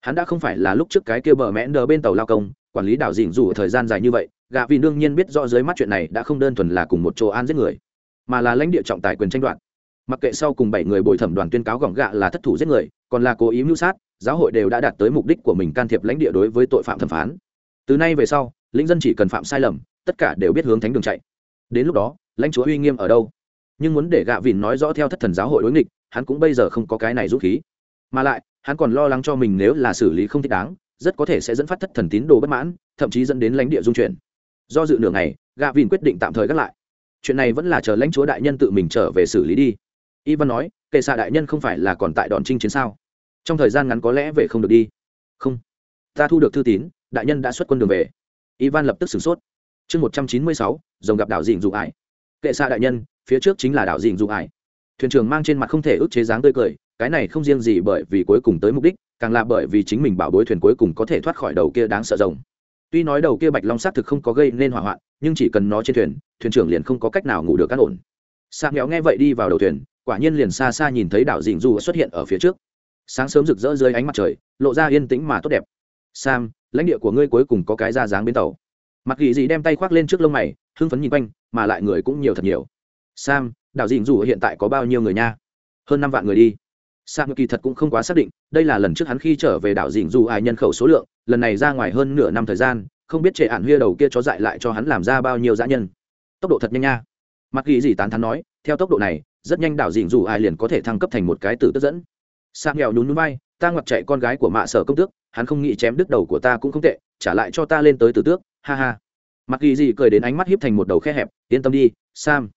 Hắn đã không phải là lúc trước cái kia bờ mẹ nờ bên tàu lao công, quản lý đảo dình dù thời gian dài như vậy gạ vìn đương nhiên biết rõ dưới mắt chuyện này đã không đơn thuần là cùng một chỗ an giết người, mà là lãnh địa trọng tài quyền tranh đoạt. Mặc kệ sau cùng bảy người bồi thẩm đoàn tuyên cáo gỏng gạ là thất thủ giết người, còn là cố ý mưu sát, giáo hội đều đã đạt tới mục đích của mình can thiệp lãnh địa đối với tội phạm thẩm phán. Từ nay về sau, lĩnh dân chỉ cần phạm sai lầm, tất cả đều biết hướng thánh đường chạy. Đến lúc đó, lãnh chúa uy nghiêm ở đâu? Nhưng muốn để gạ vìn nói rõ theo thất thần giáo hội đối nghịch, hắn cũng bây giờ không có cái này rút khí. Mà lại, hắn còn lo lắng cho mình nếu là xử lý không thích đáng, rất có thể sẽ dẫn phát thất thần tín đồ bất mãn, thậm chí dẫn đến lãnh địa dung chuyển. Do dự nửa ngày, gạ vìn quyết định tạm thời gác lại. Chuyện này vẫn là chờ lãnh chúa đại nhân tự mình trở về xử lý đi. Ivan nói, kệ xạ đại nhân không phải là còn tại đòn trinh chiến sao? Trong thời gian ngắn có lẽ về không được đi. Không, ta thu được thư tín, đại nhân đã xuất quân đường về. Ivan lập tức sửng sốt. Chương một trăm chín mươi sáu dòng gặp đảo dịnh dụ ải. Kệ xạ đại nhân phía trước chính là đảo dìn dụ ải thuyền trưởng mang trên mặt không thể ức chế dáng tươi cười, cái này không riêng gì bởi vì cuối cùng tới mục đích, càng là bởi vì chính mình bảo bối thuyền cuối cùng có thể thoát khỏi đầu kia đáng sợ rồng. Tuy nói đầu kia bạch long xác thực không có gây nên hỏa hoạn, nhưng chỉ cần nó trên thuyền thuyền trưởng liền không có cách nào ngủ được cát ổn. Sáng nghèo nghe vậy đi vào đầu thuyền, quả nhiên liền xa xa nhìn thấy đảo dìn du xuất hiện ở phía trước. Sáng sớm rực rỡ dưới ánh mặt trời, lộ ra yên tĩnh mà tốt đẹp. Sam, lãnh địa của ngươi cuối cùng có cái ra dáng bên tàu. Mặc ghi gì đem tay khoác lên trước lông mày, hưng phấn nhìn quanh, mà lại người cũng nhiều thật nhiều sam, đảo dịn dù hiện tại có bao nhiêu người nha? Hơn năm vạn người đi. Sam kỳ thật cũng không quá xác định, đây là lần trước hắn khi trở về đảo dịn dù ai nhân khẩu số lượng, lần này ra ngoài hơn nửa năm thời gian, không biết trệ ản huya đầu kia cho dại lại cho hắn làm ra bao nhiêu dã nhân. Tốc độ thật nhanh nha. Mặc ghi gì tán thắn nói, theo tốc độ này, rất nhanh đảo dịn dù ai liền có thể thăng cấp thành một cái tử tức dẫn. Sam nghèo nhún núi bay ta ngoặt chạy con gái của mạ sở công tước, hắn không nghĩ chém đứt đầu của ta cũng không tệ, trả lại cho ta lên tới tử tước, ha ha. Mặc ghi gì cười đến ánh mắt hiếp thành một đầu khe hẹp, yên tâm đi, sam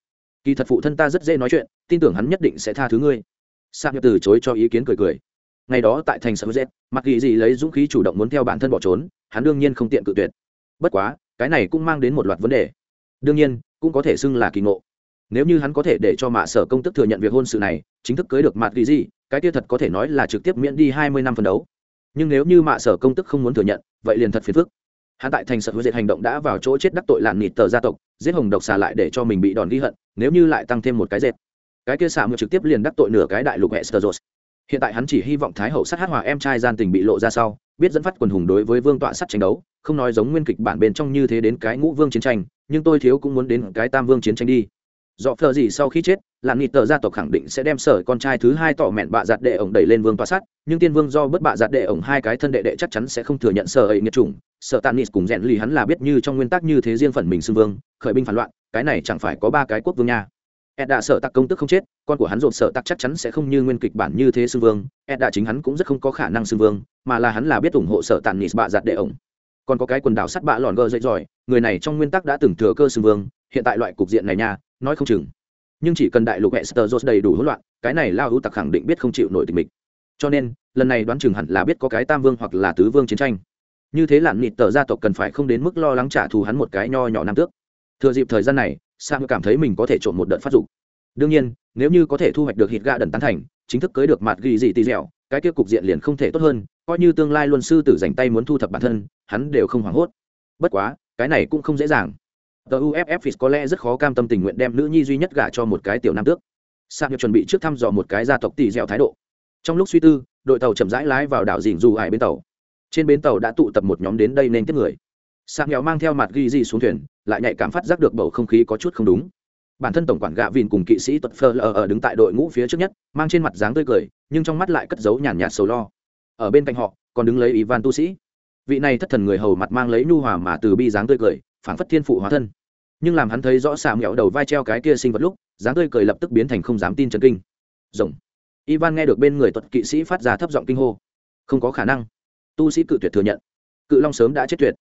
kỳ thật phụ thân ta rất dễ nói chuyện, tin tưởng hắn nhất định sẽ tha thứ ngươi. Sam từ chối cho ý kiến cười cười. Ngày đó tại thành sở z mặc ghi gì lấy dũng khí chủ động muốn theo bản thân bỏ trốn, hắn đương nhiên không tiện cự tuyệt. Bất quá, cái này cũng mang đến một loạt vấn đề. Đương nhiên, cũng có thể xưng là kỳ ngộ. Nếu như hắn có thể để cho mạ sở công tức thừa nhận việc hôn sự này, chính thức cưới được mặt ghi gì cái kia thật có thể nói là trực tiếp miễn đi hai mươi năm phân đấu. Nhưng nếu như mạ sở công tức không muốn thừa nhận, vậy liền thật phiền phức. Hắn tại thành sở hữu diệt hành động đã vào chỗ chết đắc tội làn nịt tờ gia tộc, giết hồng độc xà lại để cho mình bị đòn ghi hận nếu như lại tăng thêm một cái dệt. Cái kia xạ mượn trực tiếp liền đắc tội nửa cái đại lục hệ sơ hiện tại hắn chỉ hy vọng thái hậu sát hát hòa em trai gian tình bị lộ ra sau, biết dẫn phát quần hùng đối với vương tọa sắt tranh đấu, không nói giống nguyên kịch bản bên trong như thế đến cái ngũ vương chiến tranh, nhưng tôi thiếu cũng muốn đến cái tam vương chiến tranh đi. Do phờ gì sau khi chết làn nghị tờ gia tộc khẳng định sẽ đem sở con trai thứ hai tỏ mẹn bạ giặt đệ ổng đẩy lên vương tọa sát, nhưng tiên vương do bất bạ giặt đệ ổng hai cái thân đệ đệ chắc chắn sẽ không thừa nhận sở ấy nghiệt chủng. Sở tàn nghị cùng rèn lì hắn là biết như trong nguyên tắc như thế riêng phần mình xưng vương, khởi binh phản loạn cái này chẳng phải có ba cái quốc vương nha ed đã sợ tặc công tức không chết con của hắn dồn sợ tặc chắc chắn sẽ không như nguyên kịch bản như thế xưng vương ed đã chính hắn cũng rất không có khả năng xưng vương mà là hắn là biết ủng hộ sợ tàn nịt bạ giặt đệ ổng còn có cái quần đảo sắt bạ lòn gơ dậy giỏi người này trong nguyên tắc đã từng thừa cơ xưng vương hiện tại loại cục diện này nha nói không chừng nhưng chỉ cần đại lục Westeros đầy đủ hỗn loạn, cái này Lao Hữu Tặc khẳng định biết không chịu nổi tình mình. Cho nên, lần này đoán chừng hẳn là biết có cái Tam Vương hoặc là Tứ Vương chiến tranh. Như thế lạn nịt tờ gia tộc cần phải không đến mức lo lắng trả thù hắn một cái nho nhỏ nam tước. Thừa dịp thời gian này, Sam cảm thấy mình có thể trộn một đợt phát dục. Đương nhiên, nếu như có thể thu hoạch được hịt gạ đần tán thành, chính thức cưới được mặt ghi gì tì dẻo, cái kia cục diện liền không thể tốt hơn, coi như tương lai luân sư tử dành tay muốn thu thập bản thân, hắn đều không hoảng hốt. Bất quá, cái này cũng không dễ dàng. Tờ uff Fis có lẽ rất khó cam tâm tình nguyện đem nữ nhi duy nhất gả cho một cái tiểu nam tước. Sạc nhập chuẩn bị trước thăm dò một cái gia tộc tỷ dẻo thái độ. Trong lúc suy tư đội tàu chậm rãi lái vào đảo dìn dù ải bên tàu. Trên bến tàu đã tụ tập một nhóm đến đây nên tiếp người. Sạc nghèo mang theo mặt ghi gì xuống thuyền lại nhạy cảm phát giác được bầu không khí có chút không đúng. Bản thân tổng quản gạ vìn cùng kỵ sĩ tuật phơ lờ ở đứng tại đội ngũ phía trước nhất, mang trên mặt dáng tươi cười, nhưng trong mắt lại cất giấu nhàn nhạt sầu lo. Ở bên cạnh họ, còn đứng lấy ivan tu sĩ. Vị này thất thần người hầu mặt mang lấy nhu hòa mà từ bi dáng tươi cười phản phất thiên phụ hóa thân. Nhưng làm hắn thấy rõ xà mẹo đầu vai treo cái kia sinh vật lúc, dáng tươi cười lập tức biến thành không dám tin chấn kinh. Rồng ivan nghe được bên người tuật kỵ sĩ phát ra thấp giọng kinh hô. Không có khả năng. Tu sĩ cự tuyệt thừa nhận. Cự long sớm đã chết tuyệt.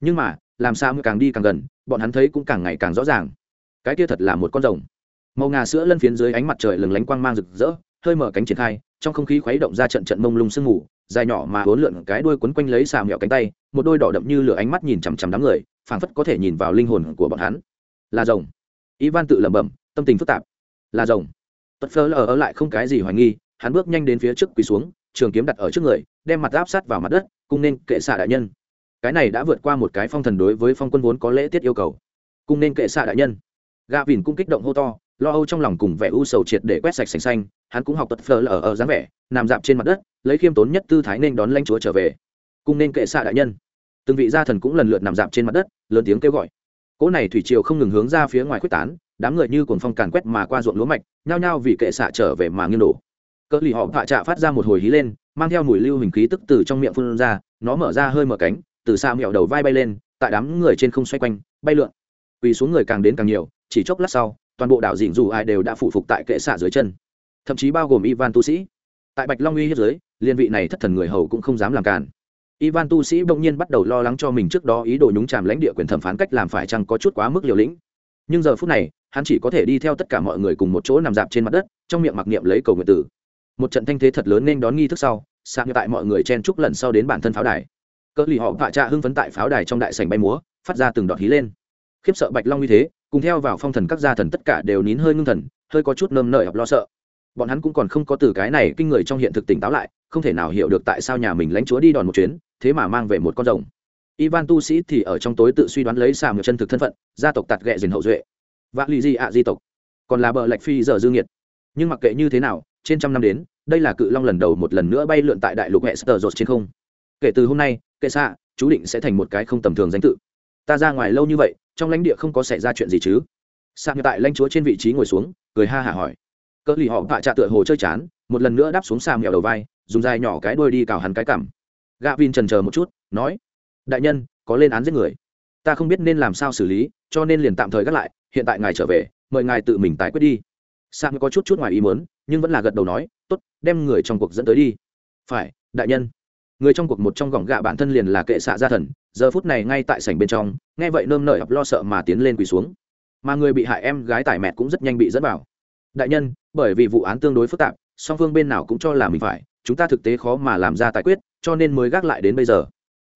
Nhưng mà, làm sao càng đi càng gần bọn hắn thấy cũng càng ngày càng rõ ràng. Cái kia thật là một con rồng. Màu ngà sữa lân phiến dưới ánh mặt trời lừng lánh quang mang rực rỡ, hơi mở cánh triển khai, trong không khí khuấy động ra trận trận mông lung sương mù, dài nhỏ mà hốn lượn cái đuôi quấn quanh lấy xà mẹo cánh tay, một đôi đỏ đậm như lửa ánh mắt nhìn chằm chằm đám người, phảng phất có thể nhìn vào linh hồn của bọn hắn. Là rồng. Ivan tự lẩm bẩm, tâm tình phức tạp. Là rồng. Tuật phơ lờ ở lại không cái gì hoài nghi, hắn bước nhanh đến phía trước quỳ xuống, trường kiếm đặt ở trước người, đem mặt áp sát vào mặt đất cung nên kệ xạ đại nhân cái này đã vượt qua một cái phong thần đối với phong quân vốn có lễ tiết yêu cầu. Cung nên kệ xạ đại nhân. Gà vìn cũng kích động hô to, lo âu trong lòng cùng vẻ u sầu triệt để quét sạch sành xanh, hắn cũng học tật phờ lờ ở dáng vẻ, nằm dạp trên mặt đất, lấy khiêm tốn nhất tư thái nên đón lanh chúa trở về. Cung nên kệ xạ đại nhân. Từng vị gia thần cũng lần lượt nằm dạp trên mặt đất, lớn tiếng kêu gọi. Cỗ này thủy triều không ngừng hướng ra phía ngoài quyết tán, đám người như cuồng phong càn quét mà qua ruộng lúa mạch, nhao nhao vì kệ xạ trở về mà nghiêng đổ. Cỡ lì họ vạ trạ phát ra một hồi hí lên, mang theo mùi lưu hình khí tức từ trong miệng phun ra, nó mở ra hơi mở cánh từ xa mẹo đầu vai bay lên tại đám người trên không xoay quanh bay lượn vì xuống người càng đến càng nhiều chỉ chốc lát sau toàn bộ đảo dịnh dù ai đều đã phụ phục tại kệ xạ dưới chân thậm chí bao gồm ivan tu sĩ tại bạch long uy hiếp dưới liên vị này thất thần người hầu cũng không dám làm cản Ivan tu sĩ bỗng nhiên bắt đầu lo lắng cho mình trước đó ý đồ nhúng chàm lãnh địa quyền thẩm phán cách làm phải chăng có chút quá mức liều lĩnh. Nhưng giờ phút này, hắn chỉ có thể đi theo tất cả mọi người cùng một chỗ nằm dạp trên mặt đất, trong miệng mặc niệm lấy cầu nguyện tử. Một trận thanh thế thật lớn nên đón nghi thức sau, sang tại mọi người chen chúc lần sau đến bản thân pháo đài. Cỡ lì họ vạ trạ hưng phấn tại pháo đài trong đại sảnh bay múa, phát ra từng đọt hí lên. Khiếp sợ Bạch Long như thế, cùng theo vào phong thần các gia thần tất cả đều nín hơi ngưng thần, hơi có chút nơm nở lo sợ. Bọn hắn cũng còn không có từ cái này kinh người trong hiện thực tỉnh táo lại, không thể nào hiểu được tại sao nhà mình lãnh chúa đi đòn một chuyến, thế mà mang về một con rồng. Ivan tu sĩ thì ở trong tối tự suy đoán lấy xà một chân thực thân phận gia tộc tạt ghẹ dền hậu duệ. Vạ lì di ạ di tộc. Còn là bờ lạch phi giờ dương nhiệt nhưng mặc kệ như thế nào trên trăm năm đến đây là cự long lần đầu một lần nữa bay lượn tại đại lục hệ sờ rột trên không. Kể từ hôm nay kệ xạ, chú định sẽ thành một cái không tầm thường danh tự. Ta ra ngoài lâu như vậy, trong lãnh địa không có xảy ra chuyện gì chứ? Sạc như tại lãnh chúa trên vị trí ngồi xuống, cười ha hả hỏi. Cỡ lì họ vạ trạ tựa hồ chơi chán, một lần nữa đáp xuống xa mèo đầu vai, dùng dài nhỏ cái đuôi đi cào hắn cái cảm gạ vin trần chờ một chút, nói, đại nhân, có lên án giết người. Ta không biết nên làm sao xử lý, cho nên liền tạm thời gác lại, hiện tại ngài trở về, mời ngài tự mình tái quyết đi. Sang có chút chút ngoài ý muốn, nhưng vẫn là gật đầu nói, tốt, đem người trong cuộc dẫn tới đi. Phải, đại nhân người trong cuộc một trong gọng gạ bản thân liền là kệ xạ gia thần, giờ phút này ngay tại sảnh bên trong, nghe vậy nơm nợ lo sợ mà tiến lên quỳ xuống. Mà người bị hại em gái tải mẹ cũng rất nhanh bị dẫn vào. Đại nhân, bởi vì vụ án tương đối phức tạp, song phương bên nào cũng cho là mình phải, chúng ta thực tế khó mà làm ra tài quyết, cho nên mới gác lại đến bây giờ.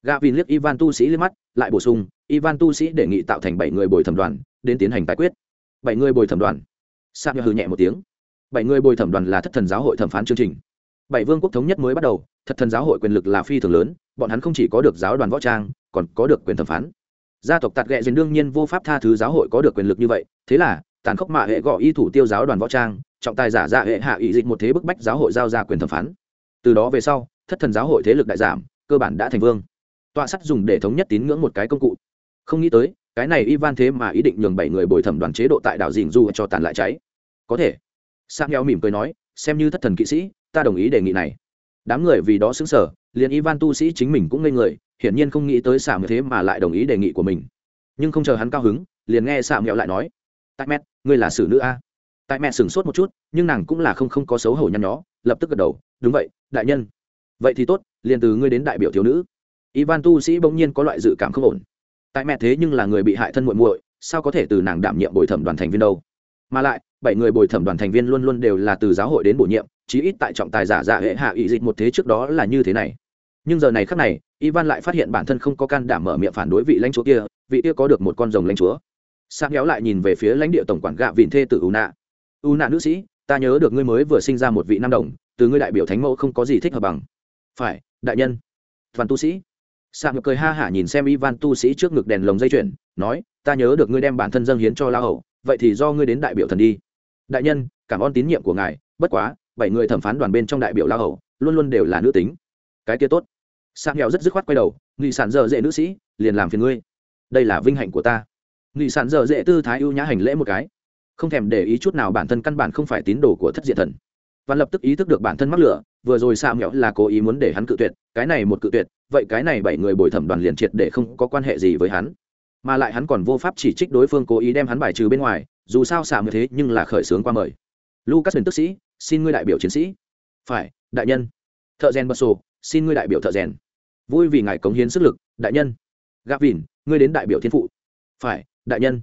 Gạ vin liếc ivan tu sĩ liếc mắt, lại bổ sung, ivan tu sĩ đề nghị tạo thành bảy người bồi thẩm đoàn, đến tiến hành tài quyết. Bảy người bồi thẩm đoàn. Sa hư nhẹ một tiếng. Bảy người bồi thẩm đoàn là thất thần giáo hội thẩm phán chương trình bảy vương quốc thống nhất mới bắt đầu thất thần giáo hội quyền lực là phi thường lớn, bọn hắn không chỉ có được giáo đoàn võ trang, còn có được quyền thẩm phán. Gia tộc tạt ghẹ dền đương nhiên vô pháp tha thứ giáo hội có được quyền lực như vậy, thế là, tàn khốc mạ hệ gõ y thủ tiêu giáo đoàn võ trang, trọng tài giả dạ hệ hạ ủy dịch một thế bức bách giáo hội giao ra quyền thẩm phán. Từ đó về sau, thất thần giáo hội thế lực đại giảm, cơ bản đã thành vương. Tọa sắt dùng để thống nhất tín ngưỡng một cái công cụ. Không nghĩ tới, cái này ivan thế mà ý định nhường bảy người bồi thẩm đoàn chế độ tại đảo dình du cho tàn lại cháy. Có thể. Sang heo mỉm cười nói, xem như thất thần kỵ sĩ ta đồng ý đề nghị này. Đám người vì đó xứng sở, liền ivan tu sĩ chính mình cũng ngây người, hiển nhiên không nghĩ tới xả mẹo thế mà lại đồng ý đề nghị của mình. Nhưng không chờ hắn cao hứng, liền nghe xả mẹo lại nói, tại mẹ, ngươi là xử nữ a? Tại mẹ sửng sốt một chút, nhưng nàng cũng là không không có xấu hổ nhăn nhó, lập tức gật đầu, đúng vậy, đại nhân. Vậy thì tốt, liền từ ngươi đến đại biểu thiếu nữ. Ivan tu sĩ bỗng nhiên có loại dự cảm không ổn. Tại mẹ thế nhưng là người bị hại thân muội muội, sao có thể từ nàng đảm nhiệm bồi thẩm đoàn thành viên đâu? Mà lại, bảy người bồi thẩm đoàn thành viên luôn luôn đều là từ giáo hội đến bổ nhiệm chí ít tại trọng tài giả giả hệ hạ ý dịch một thế trước đó là như thế này. Nhưng giờ này khác này, ivan lại phát hiện bản thân không có can đảm mở miệng phản đối vị lãnh chúa kia, vị kia có được một con rồng lãnh chúa. Sang kéo lại nhìn về phía lãnh địa tổng quản gạ vịn thê tử u nạ u nạ nữ sĩ, ta nhớ được ngươi mới vừa sinh ra một vị nam đồng, từ ngươi đại biểu thánh mẫu không có gì thích hợp bằng. Phải, đại nhân. Toàn tu sĩ. Sạc cười ha hả nhìn xem ivan tu sĩ trước ngực đèn lồng dây chuyển nói, ta nhớ được ngươi đem bản thân dâng hiến cho la hậu vậy thì do ngươi đến đại biểu thần đi. Đại nhân, cảm ơn tín nhiệm của ngài, bất quá bảy người thẩm phán đoàn bên trong đại biểu la hầu, luôn luôn đều là nữ tính. Cái kia tốt. Sang nghèo rất dứt khoát quay đầu nghị sản dở dễ nữ sĩ, liền làm phiền ngươi. Đây là vinh hạnh của ta. Nghị sản dở dễ tư thái ưu nhã hành lễ một cái, không thèm để ý chút nào bản thân căn bản không phải tín đồ của thất diện thần. Và lập tức ý thức được bản thân mắc lửa, vừa rồi sao nghèo là cố ý muốn để hắn cự tuyệt, cái này một cự tuyệt, vậy cái này bảy người bồi thẩm đoàn liền triệt để không có quan hệ gì với hắn. Mà lại hắn còn vô pháp chỉ trích đối phương cố ý đem hắn bài trừ bên ngoài, dù sao xả như thế nhưng là khởi xướng qua mời. Lucas huyền tức sĩ xin ngươi đại biểu chiến sĩ. Phải, đại nhân. Thợ rèn bật sổ, xin ngươi đại biểu thợ rèn. Vui vì ngài cống hiến sức lực, đại nhân. Gạp vìn ngươi đến đại biểu thiên phụ. Phải, đại nhân.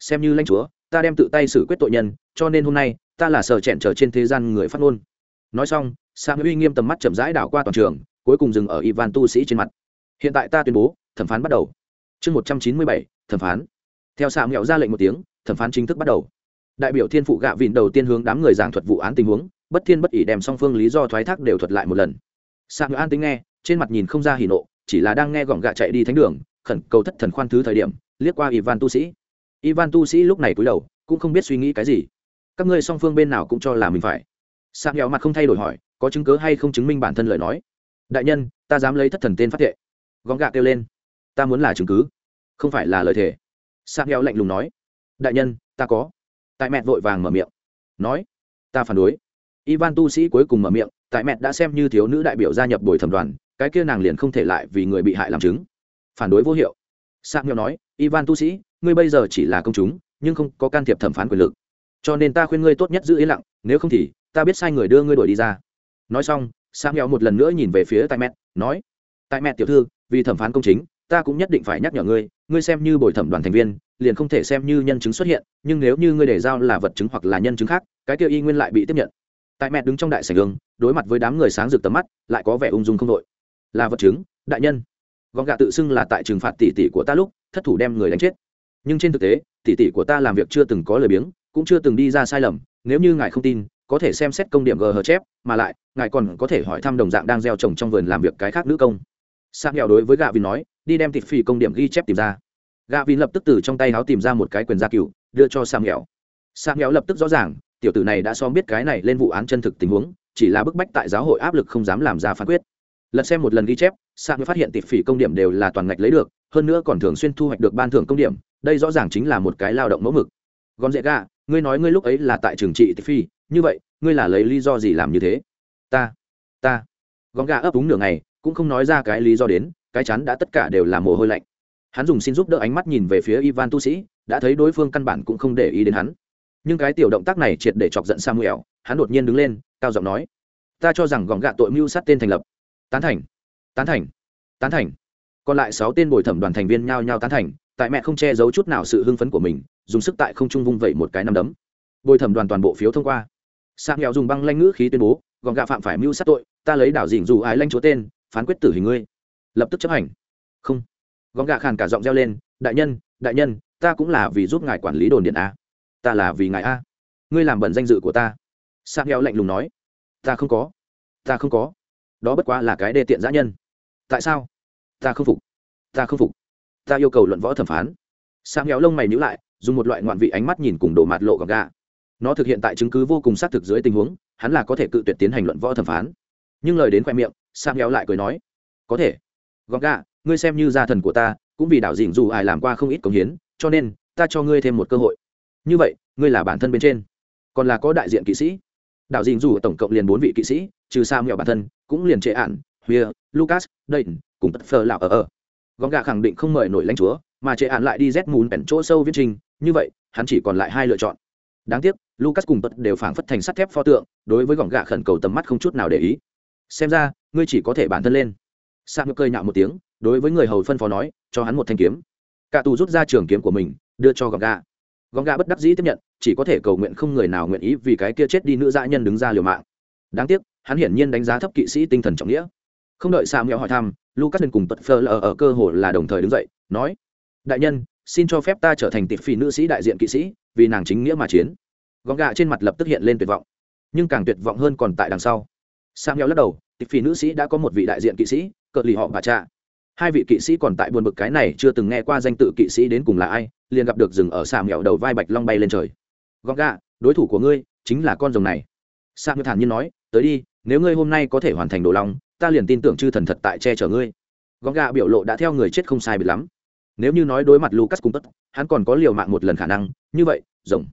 Xem như lãnh chúa, ta đem tự tay xử quyết tội nhân, cho nên hôm nay, ta là sở chẹn trở trên thế gian người phát ngôn. Nói xong sang uy nghiêm tầm mắt chậm rãi đảo qua toàn trường, cuối cùng dừng ở ivan tu sĩ trên mặt. Hiện tại ta tuyên bố, thẩm phán bắt đầu. Chương một trăm chín mươi bảy, thẩm phán. Theo xạ nghẹo ra lệnh một tiếng, thẩm phán chính thức bắt đầu đại biểu thiên phụ gạ vịn đầu tiên hướng đám người giảng thuật vụ án tình huống, bất thiên bất ỷ đem song phương lý do thoái thác đều thuật lại một lần. Xạ mẹo an tính nghe, trên mặt nhìn không ra hỉ nộ, chỉ là đang nghe gọn gạ chạy đi thánh đường, khẩn cầu thất thần khoan thứ thời điểm, liếc qua ivan tu sĩ. Ivan tu sĩ lúc này cúi đầu, cũng không biết suy nghĩ cái gì. Các ngươi song phương bên nào cũng cho là mình phải. Sạc nghèo mặt không thay đổi hỏi, có chứng cớ hay không chứng minh bản thân lời nói? Đại nhân, ta dám lấy thất thần tên phát thệ. Gọn gạ kêu lên, ta muốn là chứng cứ, không phải là lời thề. Sạc nghèo lạnh lùng nói, đại nhân, ta có tại mẹ vội vàng mở miệng. Nói, ta phản đối. Ivan tu sĩ cuối cùng mở miệng, tại mẹ đã xem như thiếu nữ đại biểu gia nhập bồi thẩm đoàn, cái kia nàng liền không thể lại vì người bị hại làm chứng. Phản đối vô hiệu. Sang nghèo nói, ivan tu sĩ, ngươi bây giờ chỉ là công chúng, nhưng không có can thiệp thẩm phán quyền lực. Cho nên ta khuyên ngươi tốt nhất giữ yên lặng, nếu không thì, ta biết sai người đưa ngươi đuổi đi ra. Nói xong sang nghèo một lần nữa nhìn về phía tại mẹ nói, tại mẹ tiểu thư, vì thẩm phán công chính, ta cũng nhất định phải nhắc nhở ngươi ngươi xem như bồi thẩm đoàn thành viên liền không thể xem như nhân chứng xuất hiện, nhưng nếu như ngươi để giao là vật chứng hoặc là nhân chứng khác, cái kia y nguyên lại bị tiếp nhận. Tại mẹ đứng trong đại sảnh đường, đối mặt với đám người sáng rực tầm mắt, lại có vẻ ung dung không đội. Là vật chứng, đại nhân. Gọn gạ tự xưng là tại trừng phạt tỷ tỷ của ta lúc, thất thủ đem người đánh chết. Nhưng trên thực tế, tỷ tỷ của ta làm việc chưa từng có lời biếng, cũng chưa từng đi ra sai lầm, nếu như ngài không tin, có thể xem xét công điểm gờ hờ chép, mà lại, ngài còn có thể hỏi thăm đồng dạng đang gieo trồng trong vườn làm việc cái khác nữ công. Sang nghèo đối với gạ vì nói, đi đem thịt phì công điểm ghi chép tìm ra gạ vin lập tức từ trong tay áo tìm ra một cái quyền gia cựu đưa cho Sam nghèo. Sam nghèo lập tức rõ ràng, tiểu tử này đã xóm biết cái này lên vụ án chân thực tình huống, chỉ là bức bách tại giáo hội áp lực không dám làm ra phán quyết. Lật xem một lần ghi chép, sam phát hiện tịp phỉ công điểm đều là toàn ngạch lấy được, hơn nữa còn thường xuyên thu hoạch được ban thưởng công điểm, đây rõ ràng chính là một cái lao động mẫu mực. Gòn dễ gà, ngươi nói ngươi lúc ấy là tại trường trị tịp phi như vậy, ngươi là lấy lý do gì làm như thế? Ta ta. Gòn gà ấp úng nửa ngày, cũng không nói ra cái lý do đến, cái chắn đã tất cả đều là mồ hôi lạnh hắn dùng xin giúp đỡ ánh mắt nhìn về phía ivan tu sĩ, đã thấy đối phương căn bản cũng không để ý đến hắn. Nhưng cái tiểu động tác này triệt để chọc giận samuel, hắn đột nhiên đứng lên, cao giọng nói, ta cho rằng gòn gạ tội mưu sát tên thành lập. Tán thành tán thành tán thành. Còn lại sáu tên bồi thẩm đoàn thành viên nhao nhao tán thành, tại mẹ không che giấu chút nào sự hưng phấn của mình, dùng sức tại không trung vung vẩy một cái nắm đấm. Bồi thẩm đoàn toàn bộ phiếu thông qua. Sang nghèo dùng băng lanh ngữ khí tuyên bố gọn gạ phạm phải mưu sát tội, ta lấy đảo dình dù ái lanh chúa tên, phán quyết tử hình ngươi. Lập tức chấp hành. Không gọn gạ khàn cả giọng reo lên, đại nhân đại nhân, ta cũng là vì giúp ngài quản lý đồn điện a. Ta là vì ngài a. Ngươi làm bẩn danh dự của ta. Sa heo lạnh lùng nói, ta không có. Ta không có. Đó bất quá là cái đê tiện giã nhân. Tại sao? Ta không phục. Ta không phục. Ta yêu cầu luận võ thẩm phán. Sa heo lông mày nhữ lại, dùng một loại ngoạn vị ánh mắt nhìn cùng đổ mạt lộ gọn gà nó thực hiện tại chứng cứ vô cùng xác thực dưới tình huống, hắn là có thể cự tuyệt tiến hành luận võ thẩm phán. Nhưng lời đến khoe miệng sa heo lại cười nói, có thể. Gọn gà ngươi xem như gia thần của ta, cũng vì đạo dình dù ai làm qua không ít công hiến, cho nên, ta cho ngươi thêm một cơ hội. Như vậy, ngươi là bản thân bên trên. Còn là có đại diện kỵ sĩ. Đạo dình dù tổng cộng liền bốn vị kỵ sĩ, trừ sao nghèo bản thân, cũng liền trệ ạn huya, lucas, dayton, cùng tất phờ lạo ở ở. Góng gà khẳng định không mời nổi lãnh chúa, mà trệ ạn lại đi rét mùn bèn chỗ sâu viết trình, như vậy, hắn chỉ còn lại hai lựa chọn. Đáng tiếc, lucas cùng tất đều phảng phất thành sắt thép pho tượng, đối với gọn gạ khẩn cầu tầm mắt không chút nào để ý. Xem ra, ngươi chỉ có thể bản thân lên. Sa ngược cơi nhạo một tiếng đối với người hầu phân phó nói cho hắn một thanh kiếm. Cả tù rút ra trường kiếm của mình đưa cho gọng ga, gọng ga bất đắc dĩ tiếp nhận chỉ có thể cầu nguyện không người nào nguyện ý vì cái kia chết đi nữ dã nhân đứng ra liều mạng. Đáng tiếc hắn hiển nhiên đánh giá thấp kỵ sĩ tinh thần trọng nghĩa. Không đợi sa mẹo hỏi thăm lucas nên cùng tật phơ lờ ở cơ hồ là đồng thời đứng dậy nói đại nhân xin cho phép ta trở thành tịp phi nữ sĩ đại diện kỵ sĩ vì nàng chính nghĩa mà chiến. Gọn gạ trên mặt lập tức hiện lên tuyệt vọng. Nhưng càng tuyệt vọng hơn còn tại đằng sau. Sang nghèo lắc đầu tịp phi nữ sĩ đã có một vị đại diện kỵ sĩ cợt lì họ bà cha hai vị kỵ sĩ còn tại buồn bực cái này chưa từng nghe qua danh tự kỵ sĩ đến cùng là ai, liền gặp được rừng ở xà mẹo đầu vai bạch long bay lên trời. Gọn gà đối thủ của ngươi chính là con rồng này. Xà mẹo thản nhiên nói, tới đi, nếu ngươi hôm nay có thể hoàn thành đồ long ta liền tin tưởng chư thần thật tại che chở ngươi. Gọn gà biểu lộ đã theo người chết không sai bị lắm. Nếu như nói đối mặt lucas cung tất, hắn còn có liều mạng một lần khả năng, như vậy, rồng.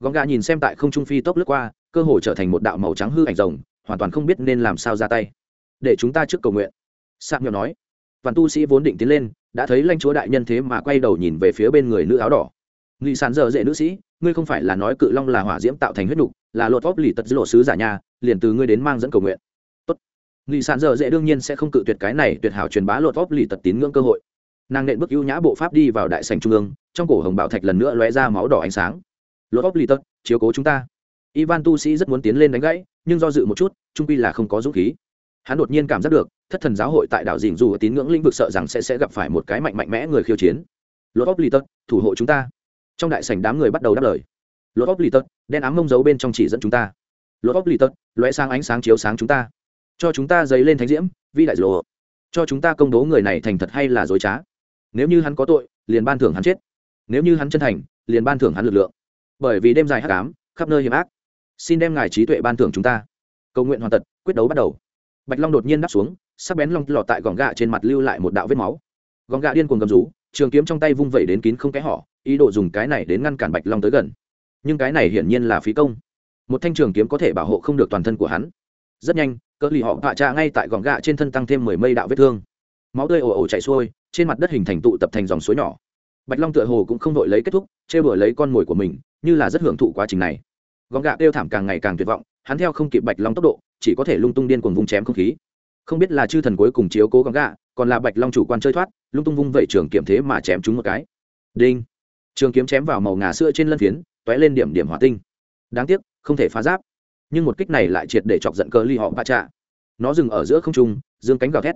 Gọn gà nhìn xem tại không trung phi tốc lướt qua, cơ hồ trở thành một đạo màu trắng hư ảnh rồng, hoàn toàn không biết nên làm sao ra tay. Để chúng ta trước cầu nguyện. Sạc nhỏ nói toàn tu sĩ vốn định tiến lên, đã thấy lãnh chúa đại nhân thế mà quay đầu nhìn về phía bên người nữ áo đỏ. Nghị sàn dở dễ nữ sĩ, ngươi không phải là nói cự long là hỏa diễm tạo thành huyết nục, là lột vóc lì tật lộ sứ giả nhà, liền từ ngươi đến mang dẫn cầu nguyện. Tốt. Nghị sàn dở dễ đương nhiên sẽ không cự tuyệt cái này tuyệt hảo truyền bá lột vóc lì tật tín ngưỡng cơ hội. Nàng nện bước ưu nhã bộ pháp đi vào đại sành trung ương, trong cổ hồng bảo thạch lần nữa lóe ra máu đỏ ánh sáng. Lột óc lì tật, chiếu cố chúng ta. Ivan tu sĩ rất muốn tiến lên đánh gãy, nhưng do dự một chút, trung quy là không có dũng khí hắn đột nhiên cảm giác được, thất thần giáo hội tại đảo dình dù tín ngưỡng lĩnh vực sợ rằng sẽ sẽ gặp phải một cái mạnh mạnh mẽ người khiêu chiến. Lột óc lì tật thủ hộ chúng ta. Trong đại sảnh đám người bắt đầu đáp lời. Lột óc lì tật đen ám mông dấu bên trong chỉ dẫn chúng ta. Lột óc lì tật lóe sang ánh sáng chiếu sáng chúng ta. Cho chúng ta dấy lên thánh diễm, vi đại lộ. Cho chúng ta công đố người này thành thật hay là dối trá. Nếu như hắn có tội, liền ban thưởng hắn chết. Nếu như hắn chân thành, liền ban thưởng hắn lực lượng. Bởi vì đêm dài hắc ám, khắp nơi hiểm ác. Xin đem ngài trí tuệ ban thưởng chúng ta. Cầu nguyện hoàn tật quyết đấu bắt đầu bạch long đột nhiên đáp xuống, sắc bén long lọt tại gòn gạ trên mặt lưu lại một đạo vết máu. Gòn gạ điên cuồng gầm rú, trường kiếm trong tay vung vẩy đến kín không kẽ họ ý đồ dùng cái này đến ngăn cản bạch long tới gần. Nhưng cái này hiển nhiên là phí công. Một thanh trường kiếm có thể bảo hộ không được toàn thân của hắn. Rất nhanh, cỡ lì họ vạ trạ ngay tại gòn gạ trên thân tăng thêm mười mây đạo vết thương. Máu tươi ồ ồ chảy xuôi, trên mặt đất hình thành tụ tập thành dòng suối nhỏ. Bạch long tựa hồ cũng không đội lấy kết thúc, chê bừa lấy con mồi của mình, như là rất hưởng thụ quá trình này. Gọn gạ đeo thảm càng ngày càng tuyệt vọng, hắn theo không kịp bạch long tốc độ chỉ có thể lung tung điên cuồng vung chém không khí. Không biết là chư thần cuối cùng chiếu cố gắng gạ, còn là bạch long chủ quan chơi thoát, lung tung vung vậy trường kiếm thế mà chém chúng một cái. Đinh. Trường kiếm chém vào màu ngà sữa trên lân phiến t lên điểm điểm hỏa tinh. Đáng tiếc, không thể phá giáp. Nhưng một kích này lại triệt để chọc giận cờ ly họ ba trạ. Nó dừng ở giữa không trung, dương cánh gào thét.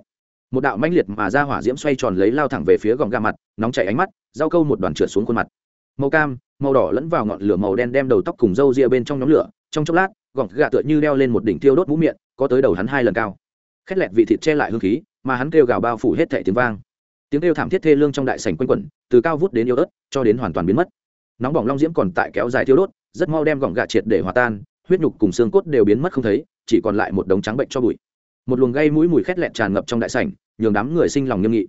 Một đạo mãnh liệt mà ra hỏa diễm xoay tròn lấy lao thẳng về phía gòng gà mặt, nóng chảy ánh mắt dao câu một đoàn trượt xuống khuôn mặt. Màu cam, màu đỏ lẫn vào ngọn lửa màu đen đem đầu tóc cùng râu ria bên trong nhóm lửa, trong chốc lát gọng gà tựa như đeo lên một đỉnh tiêu đốt mũ miệng, có tới đầu hắn hai lần cao. Khét lẹt vị thịt che lại hương khí, mà hắn kêu gào bao phủ hết thảy tiếng vang. Tiếng kêu thảm thiết thê lương trong đại sảnh quanh quẩn, từ cao vút đến yếu ớt, cho đến hoàn toàn biến mất. Nóng bỏng long diễm còn tại kéo dài tiêu đốt, rất mau đem gọng gà triệt để hòa tan, huyết nhục cùng xương cốt đều biến mất không thấy, chỉ còn lại một đống trắng bệnh cho bụi. Một luồng gây mũi mùi khét lẹt tràn ngập trong đại sảnh, nhường đám người sinh lòng nghiêm nghị.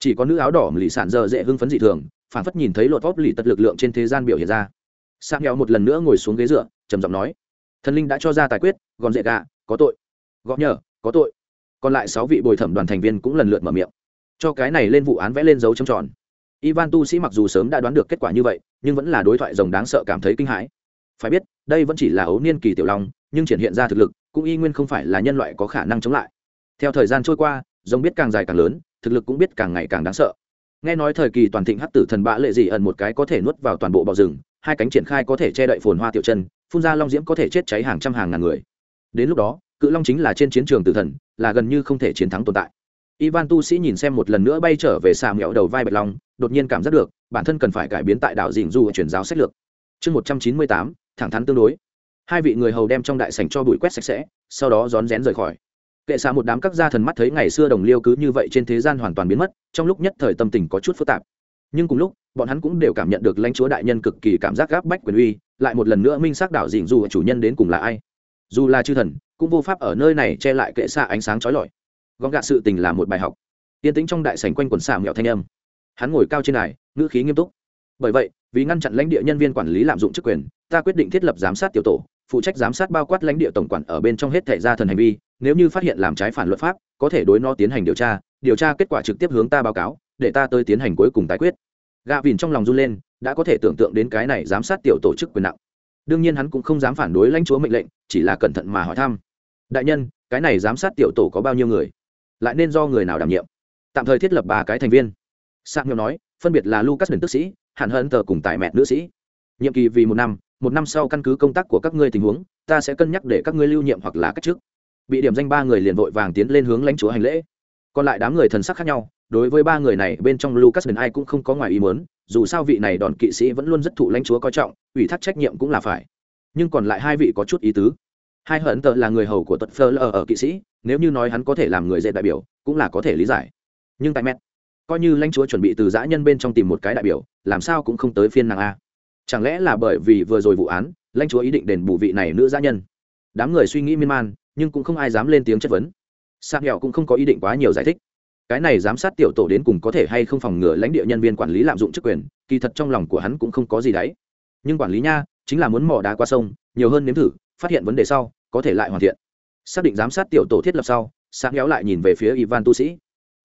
Chỉ có nữ áo đỏ lì sản giờ dễ hưng phấn dị thường phản phất nhìn thấy lột vóp lì tật lực lượng trên thế gian biểu hiện ra. Sang nghèo một lần nữa ngồi xuống ghế dựa, trầm giọng nói thần linh đã cho ra tài quyết, gọn dễ gà, có tội. Gõ nhờ, có tội. Còn lại sáu vị bồi thẩm đoàn thành viên cũng lần lượt mở miệng. Cho cái này lên vụ án vẽ lên dấu trầm tròn. Ivan tu sĩ mặc dù sớm đã đoán được kết quả như vậy, nhưng vẫn là đối thoại rồng đáng sợ cảm thấy kinh hãi. Phải biết, đây vẫn chỉ là ấu niên kỳ tiểu long, nhưng triển hiện ra thực lực, cũng y nguyên không phải là nhân loại có khả năng chống lại. Theo thời gian trôi qua, rồng biết càng dài càng lớn, thực lực cũng biết càng ngày càng đáng sợ. Nghe nói thời kỳ toàn thịnh hắc tử thần bạ lệ dị ẩn một cái có thể nuốt vào toàn bộ bọ rừng, hai cánh triển khai có thể che đậy phồn hoa tiểu chân phun ra long diễm có thể chết cháy hàng trăm hàng ngàn người. Đến lúc đó, cự long chính là trên chiến trường tử thần, là gần như không thể chiến thắng tồn tại. Ivan tu sĩ nhìn xem một lần nữa bay trở về xà mẹo đầu vai bạch long, đột nhiên cảm giác được, bản thân cần phải cải biến tại đạo dình du chuyển giáo sách lược. Chương một trăm chín mươi tám, thẳng thắn tương đối. Hai vị người hầu đem trong đại sảnh cho bụi quét sạch sẽ, sau đó rón rén rời khỏi. Kệ xạ một đám các gia thần mắt thấy ngày xưa đồng liêu cứ như vậy trên thế gian hoàn toàn biến mất, trong lúc nhất thời tâm tình có chút phức tạp. Nhưng cùng lúc, bọn hắn cũng đều cảm nhận được lãnh chúa đại nhân cực kỳ cảm giác gáp bách quyền uy lại một lần nữa minh xác đảo dịnh dù chủ nhân đến cùng là ai. Dù là chư thần, cũng vô pháp ở nơi này che lại kệ xa ánh sáng trói lọi. Gom gạ sự tình là một bài học. Yên tĩnh trong đại sảnh quanh quần xà mẹo thanh âm. Hắn ngồi cao trên đài, ngữ khí nghiêm túc. Bởi vậy, vì ngăn chặn lãnh địa nhân viên quản lý lạm dụng chức quyền, ta quyết định thiết lập giám sát tiểu tổ, phụ trách giám sát bao quát lãnh địa tổng quản ở bên trong hết thể gia thần hành vi, nếu như phát hiện làm trái phản luật pháp, có thể đối nó tiến hành điều tra điều tra kết quả trực tiếp hướng ta báo cáo, để ta tới tiến hành cuối cùng tái quyết gạ vìn trong lòng run lên, đã có thể tưởng tượng đến cái này giám sát tiểu tổ chức quyền nặng. Đương nhiên hắn cũng không dám phản đối lãnh chúa mệnh lệnh, chỉ là cẩn thận mà hỏi thăm. Đại nhân, cái này giám sát tiểu tổ có bao nhiêu người? Lại nên do người nào đảm nhiệm? Tạm thời thiết lập ba cái thành viên. Sang nhau nói, phân biệt là lucas đền tức sĩ hạn hân tờ cùng tài mẹ nữ sĩ. Nhiệm kỳ vì một năm một năm sau căn cứ công tác của các ngươi tình huống, ta sẽ cân nhắc để các ngươi lưu nhiệm hoặc là cách chức. Bị điểm danh ba người liền vội vàng tiến lên hướng lãnh chúa hành lễ còn lại đám người thần sắc khác nhau, đối với ba người này, bên trong lucas đền ai cũng không có ngoài ý muốn, dù sao vị này đòn kỵ sĩ vẫn luôn rất thụ lãnh chúa coi trọng, ủy thác trách nhiệm cũng là phải. Nhưng còn lại hai vị có chút ý tứ. Hai hận tợ là người hầu của tật phơ lờ ở kỵ sĩ, nếu như nói hắn có thể làm người dạy đại biểu, cũng là có thể lý giải. Nhưng tại mẹt, coi như lãnh chúa chuẩn bị từ giã nhân bên trong tìm một cái đại biểu, làm sao cũng không tới phiên nàng a. Chẳng lẽ là bởi vì vừa rồi vụ án, lãnh chúa ý định đền bù vị này nữ giã nhân? Đám người suy nghĩ miên man, nhưng cũng không ai dám lên tiếng chất vấn sang nghèo cũng không có ý định quá nhiều giải thích. Cái này giám sát tiểu tổ đến cùng có thể hay không phòng ngừa lãnh địa nhân viên quản lý lạm dụng chức quyền, kỳ thật trong lòng của hắn cũng không có gì đấy. Nhưng quản lý nha, chính là muốn mò đá qua sông, nhiều hơn nếm thử, phát hiện vấn đề sau, có thể lại hoàn thiện. Xác định giám sát tiểu tổ thiết lập sau sáng kéo lại nhìn về phía ivan tu sĩ.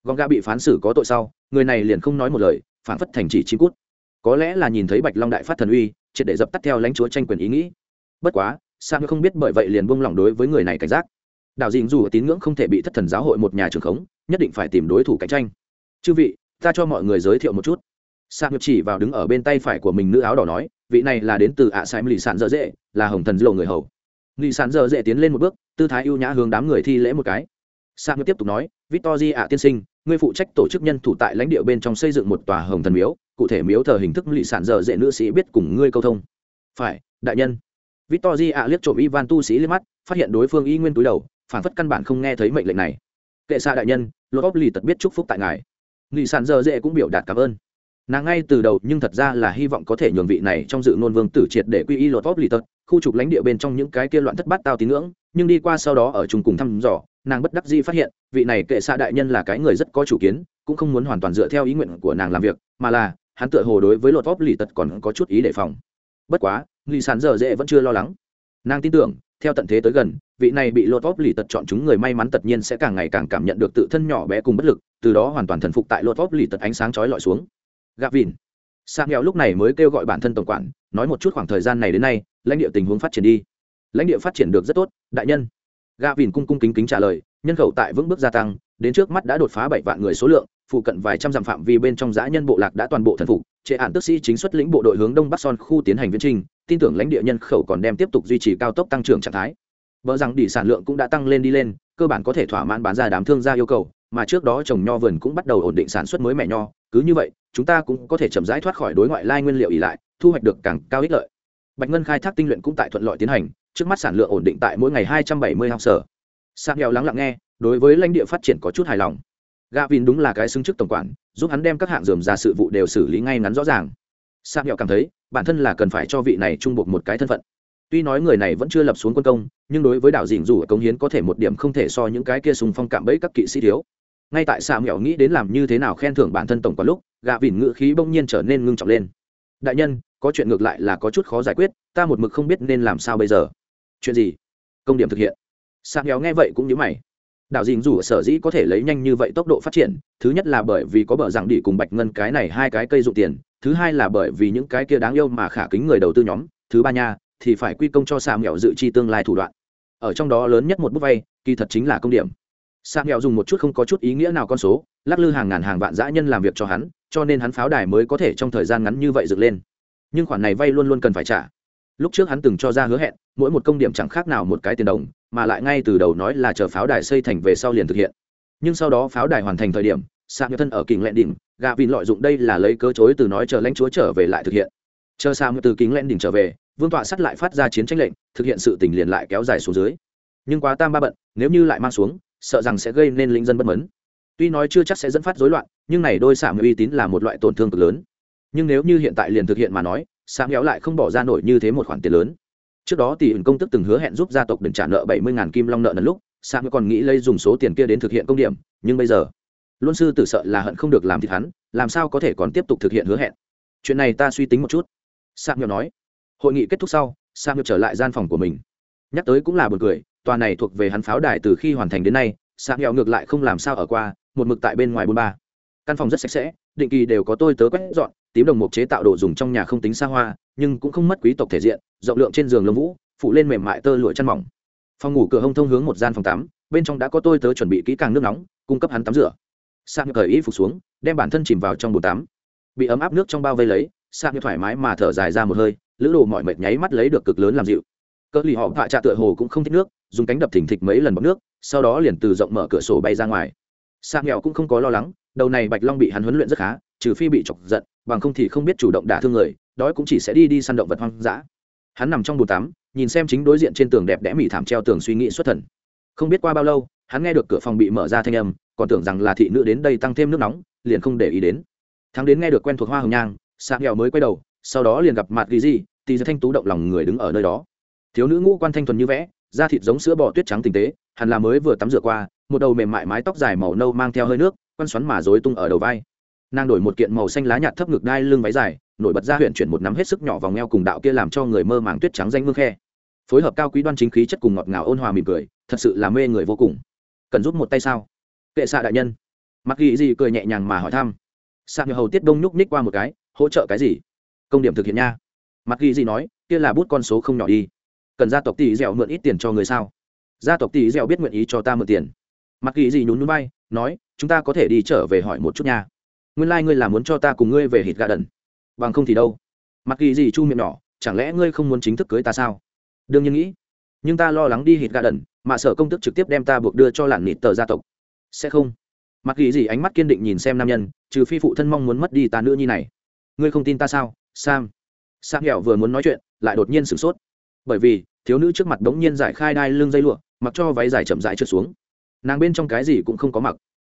Gong ga bị phán xử có tội sau, người này liền không nói một lời, phản phất thành chỉ chi cút. Có lẽ là nhìn thấy bạch long đại phát thần uy, triệt để dập tắt theo lãnh chúa tranh quyền ý nghĩ. Bất quá sang không biết bởi vậy liền buông lỏng đối với người này cảnh giác đạo dình dù tín ngưỡng không thể bị thất thần giáo hội một nhà trường khống, nhất định phải tìm đối thủ cạnh tranh. Chư vị, ta cho mọi người giới thiệu một chút. Sang chỉ vào đứng ở bên tay phải của mình nữ áo đỏ nói, vị này là đến từ ạ sai lì sản dở dễ là hồng thần lộ người hầu. Lì sản dở dễ tiến lên một bước, tư thái ưu nhã hướng đám người thi lễ một cái. Sang tiếp tục nói victor ạ tiên sinh, ngươi phụ trách tổ chức nhân thủ tại lãnh địa bên trong xây dựng một tòa hồng thần miếu, cụ thể miếu thờ hình thức lì sản dở dễ nữ sĩ biết cùng ngươi câu thông. Phải, đại nhân. Victor ạ liếc trộm ivan tu sĩ liếc mắt, phát hiện đối phương y nguyên túi đầu phản phất căn bản không nghe thấy mệnh lệnh này. Kệ xa đại nhân lột óc lì tật biết chúc phúc tại ngài. Nghị sản dở dễ cũng biểu đạt cảm ơn. Nàng ngay từ đầu nhưng thật ra là hy vọng có thể nhường vị này trong dự ngôn vương tử triệt để quy y lột óc lì tật khu trục lãnh địa bên trong những cái kia loạn thất bát tao tín ngưỡng, nhưng đi qua sau đó ở chung cùng thăm dò, nàng bất đắc dĩ phát hiện, vị này kệ xa đại nhân là cái người rất có chủ kiến, cũng không muốn hoàn toàn dựa theo ý nguyện của nàng làm việc, mà là, hắn tựa hồ đối với lột vóp lì tật còn có chút ý đề phòng. Bất quá, nghị sản dở dễ vẫn chưa lo lắng. Nàng tin tưởng, theo tận thế tới gần vị này bị lột vóp lì tật chọn chúng người may mắn tất nhiên sẽ càng ngày càng cảm nhận được tự thân nhỏ bé cùng bất lực, từ đó hoàn toàn thần phục tại lột vóp lì tật ánh sáng chói lọi xuống. Gạp vìn sang nghèo lúc này mới kêu gọi bản thân tổng quản, nói một chút khoảng thời gian này đến nay, lãnh địa tình huống phát triển đi. Lãnh địa phát triển được rất tốt, đại nhân. Gạ vìn cung cung kính kính trả lời, nhân khẩu tại vững bước gia tăng, đến trước mắt đã đột phá bảy vạn người số lượng, phụ cận vài trăm dặm phạm vi bên trong giã nhân bộ lạc đã toàn bộ thần phục, trệ hạn tức sĩ chính xuất lĩnh bộ đội hướng đông bắc son khu tiến hành viễn trình, tin tưởng lãnh địa nhân khẩu còn đem tiếp tục duy trì cao tốc tăng trưởng trạng thái vợ rằng đỉ sản lượng cũng đã tăng lên đi lên, cơ bản có thể thỏa mãn bán ra đám thương gia yêu cầu, mà trước đó trồng nho vườn cũng bắt đầu ổn định sản xuất mới mẻ nho. Cứ như vậy, chúng ta cũng có thể chậm rãi thoát khỏi đối ngoại lai nguyên liệu ỉ lại, thu hoạch được càng cao ích lợi. Bạch ngân khai thác tinh luyện cũng tại thuận lợi tiến hành, trước mắt sản lượng ổn định tại mỗi ngày hai trăm bảy mươi học sở. Sang nghèo lắng lặng nghe, đối với lãnh địa phát triển có chút hài lòng. Gà vin đúng là cái xứng chức tổng quản, giúp hắn đem các hạng dườm ra sự vụ đều xử lý ngay ngắn rõ ràng. Sang nghèo cảm thấy, bản thân là cần phải cho vị này trung buộc một cái thân phận tuy nói người này vẫn chưa lập xuống quân công, nhưng đối với đạo dình dù ở công hiến có thể một điểm không thể so những cái kia sùng phong cạm bẫy các kỵ sĩ thiếu. Ngay tại xạ mẹo nghĩ đến làm như thế nào khen thưởng bản thân tổng quản lúc, gạ vỉn ngự khí bỗng nhiên trở nên ngưng trọng lên. Đại nhân, có chuyện ngược lại là có chút khó giải quyết, ta một mực không biết nên làm sao bây giờ. Chuyện gì? Công điểm thực hiện. Xạ mẹo nghe vậy cũng như mày. Đạo dình dù sở dĩ có thể lấy nhanh như vậy tốc độ phát triển, thứ nhất là bởi vì có bờ rằng đi cùng bạch ngân cái này hai cái cây dụ tiền, thứ hai là bởi vì những cái kia đáng yêu mà khả kính người đầu tư nhóm, thứ ba nha thì phải quy công cho xạ mẹo dự chi tương lai thủ đoạn ở trong đó lớn nhất một bút vay kỳ thật chính là công điểm Sang nghèo dùng một chút không có chút ý nghĩa nào con số, lắc lư hàng ngàn hàng vạn dã nhân làm việc cho hắn, cho nên hắn pháo đài mới có thể trong thời gian ngắn như vậy dựng lên. Nhưng khoản này vay luôn luôn cần phải trả. Lúc trước hắn từng cho ra hứa hẹn, mỗi một công điểm chẳng khác nào một cái tiền đồng, mà lại ngay từ đầu nói là chờ pháo đài xây thành về sau liền thực hiện. Nhưng sau đó pháo đài hoàn thành thời điểm, Sang Nhật thân ở kình lẹn đỉnh, gà vin lợi dụng đây là lấy cớ chối từ nói chờ lãnh chúa trở về lại thực hiện. Chờ Sang từ kính lẹn đỉnh trở về, vương tọa sắt lại phát ra chiến tranh lệnh, thực hiện sự tình liền lại kéo dài xuống dưới. Nhưng quá tam ba bận, nếu như lại mang xuống, sợ rằng sẽ gây nên linh dân bất mấn tuy nói chưa chắc sẽ dẫn phát rối loạn nhưng này đôi xả uy tín là một loại tổn thương cực lớn. Nhưng nếu như hiện tại liền thực hiện mà nói xả kéo lại không bỏ ra nổi như thế một khoản tiền lớn. Trước đó tỷ ẩn công tức từng hứa hẹn giúp gia tộc đừng trả nợ bảy mươi kim long nợ lần lúc xả còn nghĩ lấy dùng số tiền kia đến thực hiện công điểm nhưng bây giờ luân sư tử sợ là hận không được làm thịt hắn làm sao có thể còn tiếp tục thực hiện hứa hẹn? Chuyện này ta suy tính một chút. Sam nhỏ nói hội nghị kết thúc sau, sam nghèo trở lại gian phòng của mình. Nhắc tới cũng là b u ồ n cười, tòa này thuộc về hắn pháo đài từ khi hoàn thành đến nay, sam nghèo ngược lại không làm sao ở qua, một mực tại bên ngoài bôn ba. Căn phòng rất sạch sẽ, định kỳ đều có tôi tớ quét dọn, tím đồng mục chế tạo đồ dùng trong nhà không tính xa hoa, nhưng cũng không mất quý tộc thể diện, rộng lượng trên giường lông vũ phụ lên mềm mại tơ lụa chăn mỏng. Phòng ngủ cửa hông thông hướng một gian phòng tắm, bên trong đã có tôi tớ chuẩn bị kỹ càng nước nóng, cung cấp hắn tắm rửa. Sang cởi y phục xuống, đem bản thân chìm vào trong bồn tắm. Bị ấm áp nước trong bao vây lấy sang thoải mái mà thở dài ra một hơi lữ đồ mọi mệt nháy mắt lấy được cực lớn làm dịu. Cỡ lì họ vạ trạ tựa hồ cũng không thích nước, dùng cánh đập thỉnh thịch mấy lần bọc nước, sau đó liền từ rộng mở cửa sổ bay ra ngoài. Sang nghèo cũng không có lo lắng, đầu này bạch long bị hắn huấn luyện rất khá, trừ phi bị chọc giận, bằng không thì không biết chủ động đả thương người, đói cũng chỉ sẽ đi đi săn động vật hoang dã. Hắn nằm trong bồn tắm, nhìn xem chính đối diện trên tường đẹp đẽ mỉ thảm treo tường suy nghĩ xuất thần. Không biết qua bao lâu, hắn nghe được cửa phòng bị mở ra thanh âm, còn tưởng rằng là thị nữ đến đây tăng thêm nước nóng, liền không để ý đến. Thắng đến nghe được quen thuộc hoa hồng nhang sạc nghèo mới quay đầu, sau đó liền gặp mặt ghi gì tì ra thanh tú động lòng người đứng ở nơi đó. Thiếu nữ ngũ quan thanh thuần như vẽ, da thịt giống sữa bò tuyết trắng tinh tế, hẳn là mới vừa tắm rửa qua, một đầu mềm mại mái tóc dài màu nâu mang theo hơi nước, quăn xoắn mà rối tung ở đầu vai. Nàng đổi một kiện màu xanh lá nhạt thấp ngực đai lưng váy dài, nổi bật ra huyện chuyển một nắm hết sức nhỏ vòng eo cùng đạo kia làm cho người mơ màng tuyết trắng danh mương khe. Phối hợp cao quý đoan chính khí chất cùng ngọt ngào ôn hòa mỉm cười, thật sự là mê người vô cùng. Cần giúp một tay sao? Kệ xạ đại nhân. Mặc ghi gì cười nhẹ nhàng mà hỏi thăm. Sạc nhờ hầu tiết đông nhúc ních qua một cái, hỗ trợ cái gì? Công điểm thực hiện nha. Mặt ghi gì nói, kia là bút con số không nhỏ đi. Cần gia tộc tỷ dẻo mượn ít tiền cho người sao? Gia tộc tỷ dẻo biết nguyện ý cho ta mượn tiền. Mặt ghi gì nhún núi bay nói, chúng ta có thể đi trở về hỏi một chút nha. Nguyên lai、like、ngươi là muốn cho ta cùng ngươi về hít gà đần. Bằng không thì đâu. Mặt ghi gì chu miệng nhỏ, chẳng lẽ ngươi không muốn chính thức cưới ta sao? Đương nhiên nghĩ. Nhưng ta lo lắng đi hít gà đần, mà sở công tức trực tiếp đem ta buộc đưa cho làn nịt tờ gia tộc. Sẽ không. Mặc ghi gì ánh mắt kiên định nhìn xem nam nhân, trừ phi phụ thân mong muốn mất đi ta nữ nhi này. Ngươi không tin ta sao, sam? Sam nghèo vừa muốn nói chuyện, lại đột nhiên sửng sốt. Bởi vì, thiếu nữ trước mặt đống nhiên giải khai đai lưng dây lụa, mặc cho váy dài chậm rãi trượt xuống. Nàng bên trong cái gì cũng không có mặc.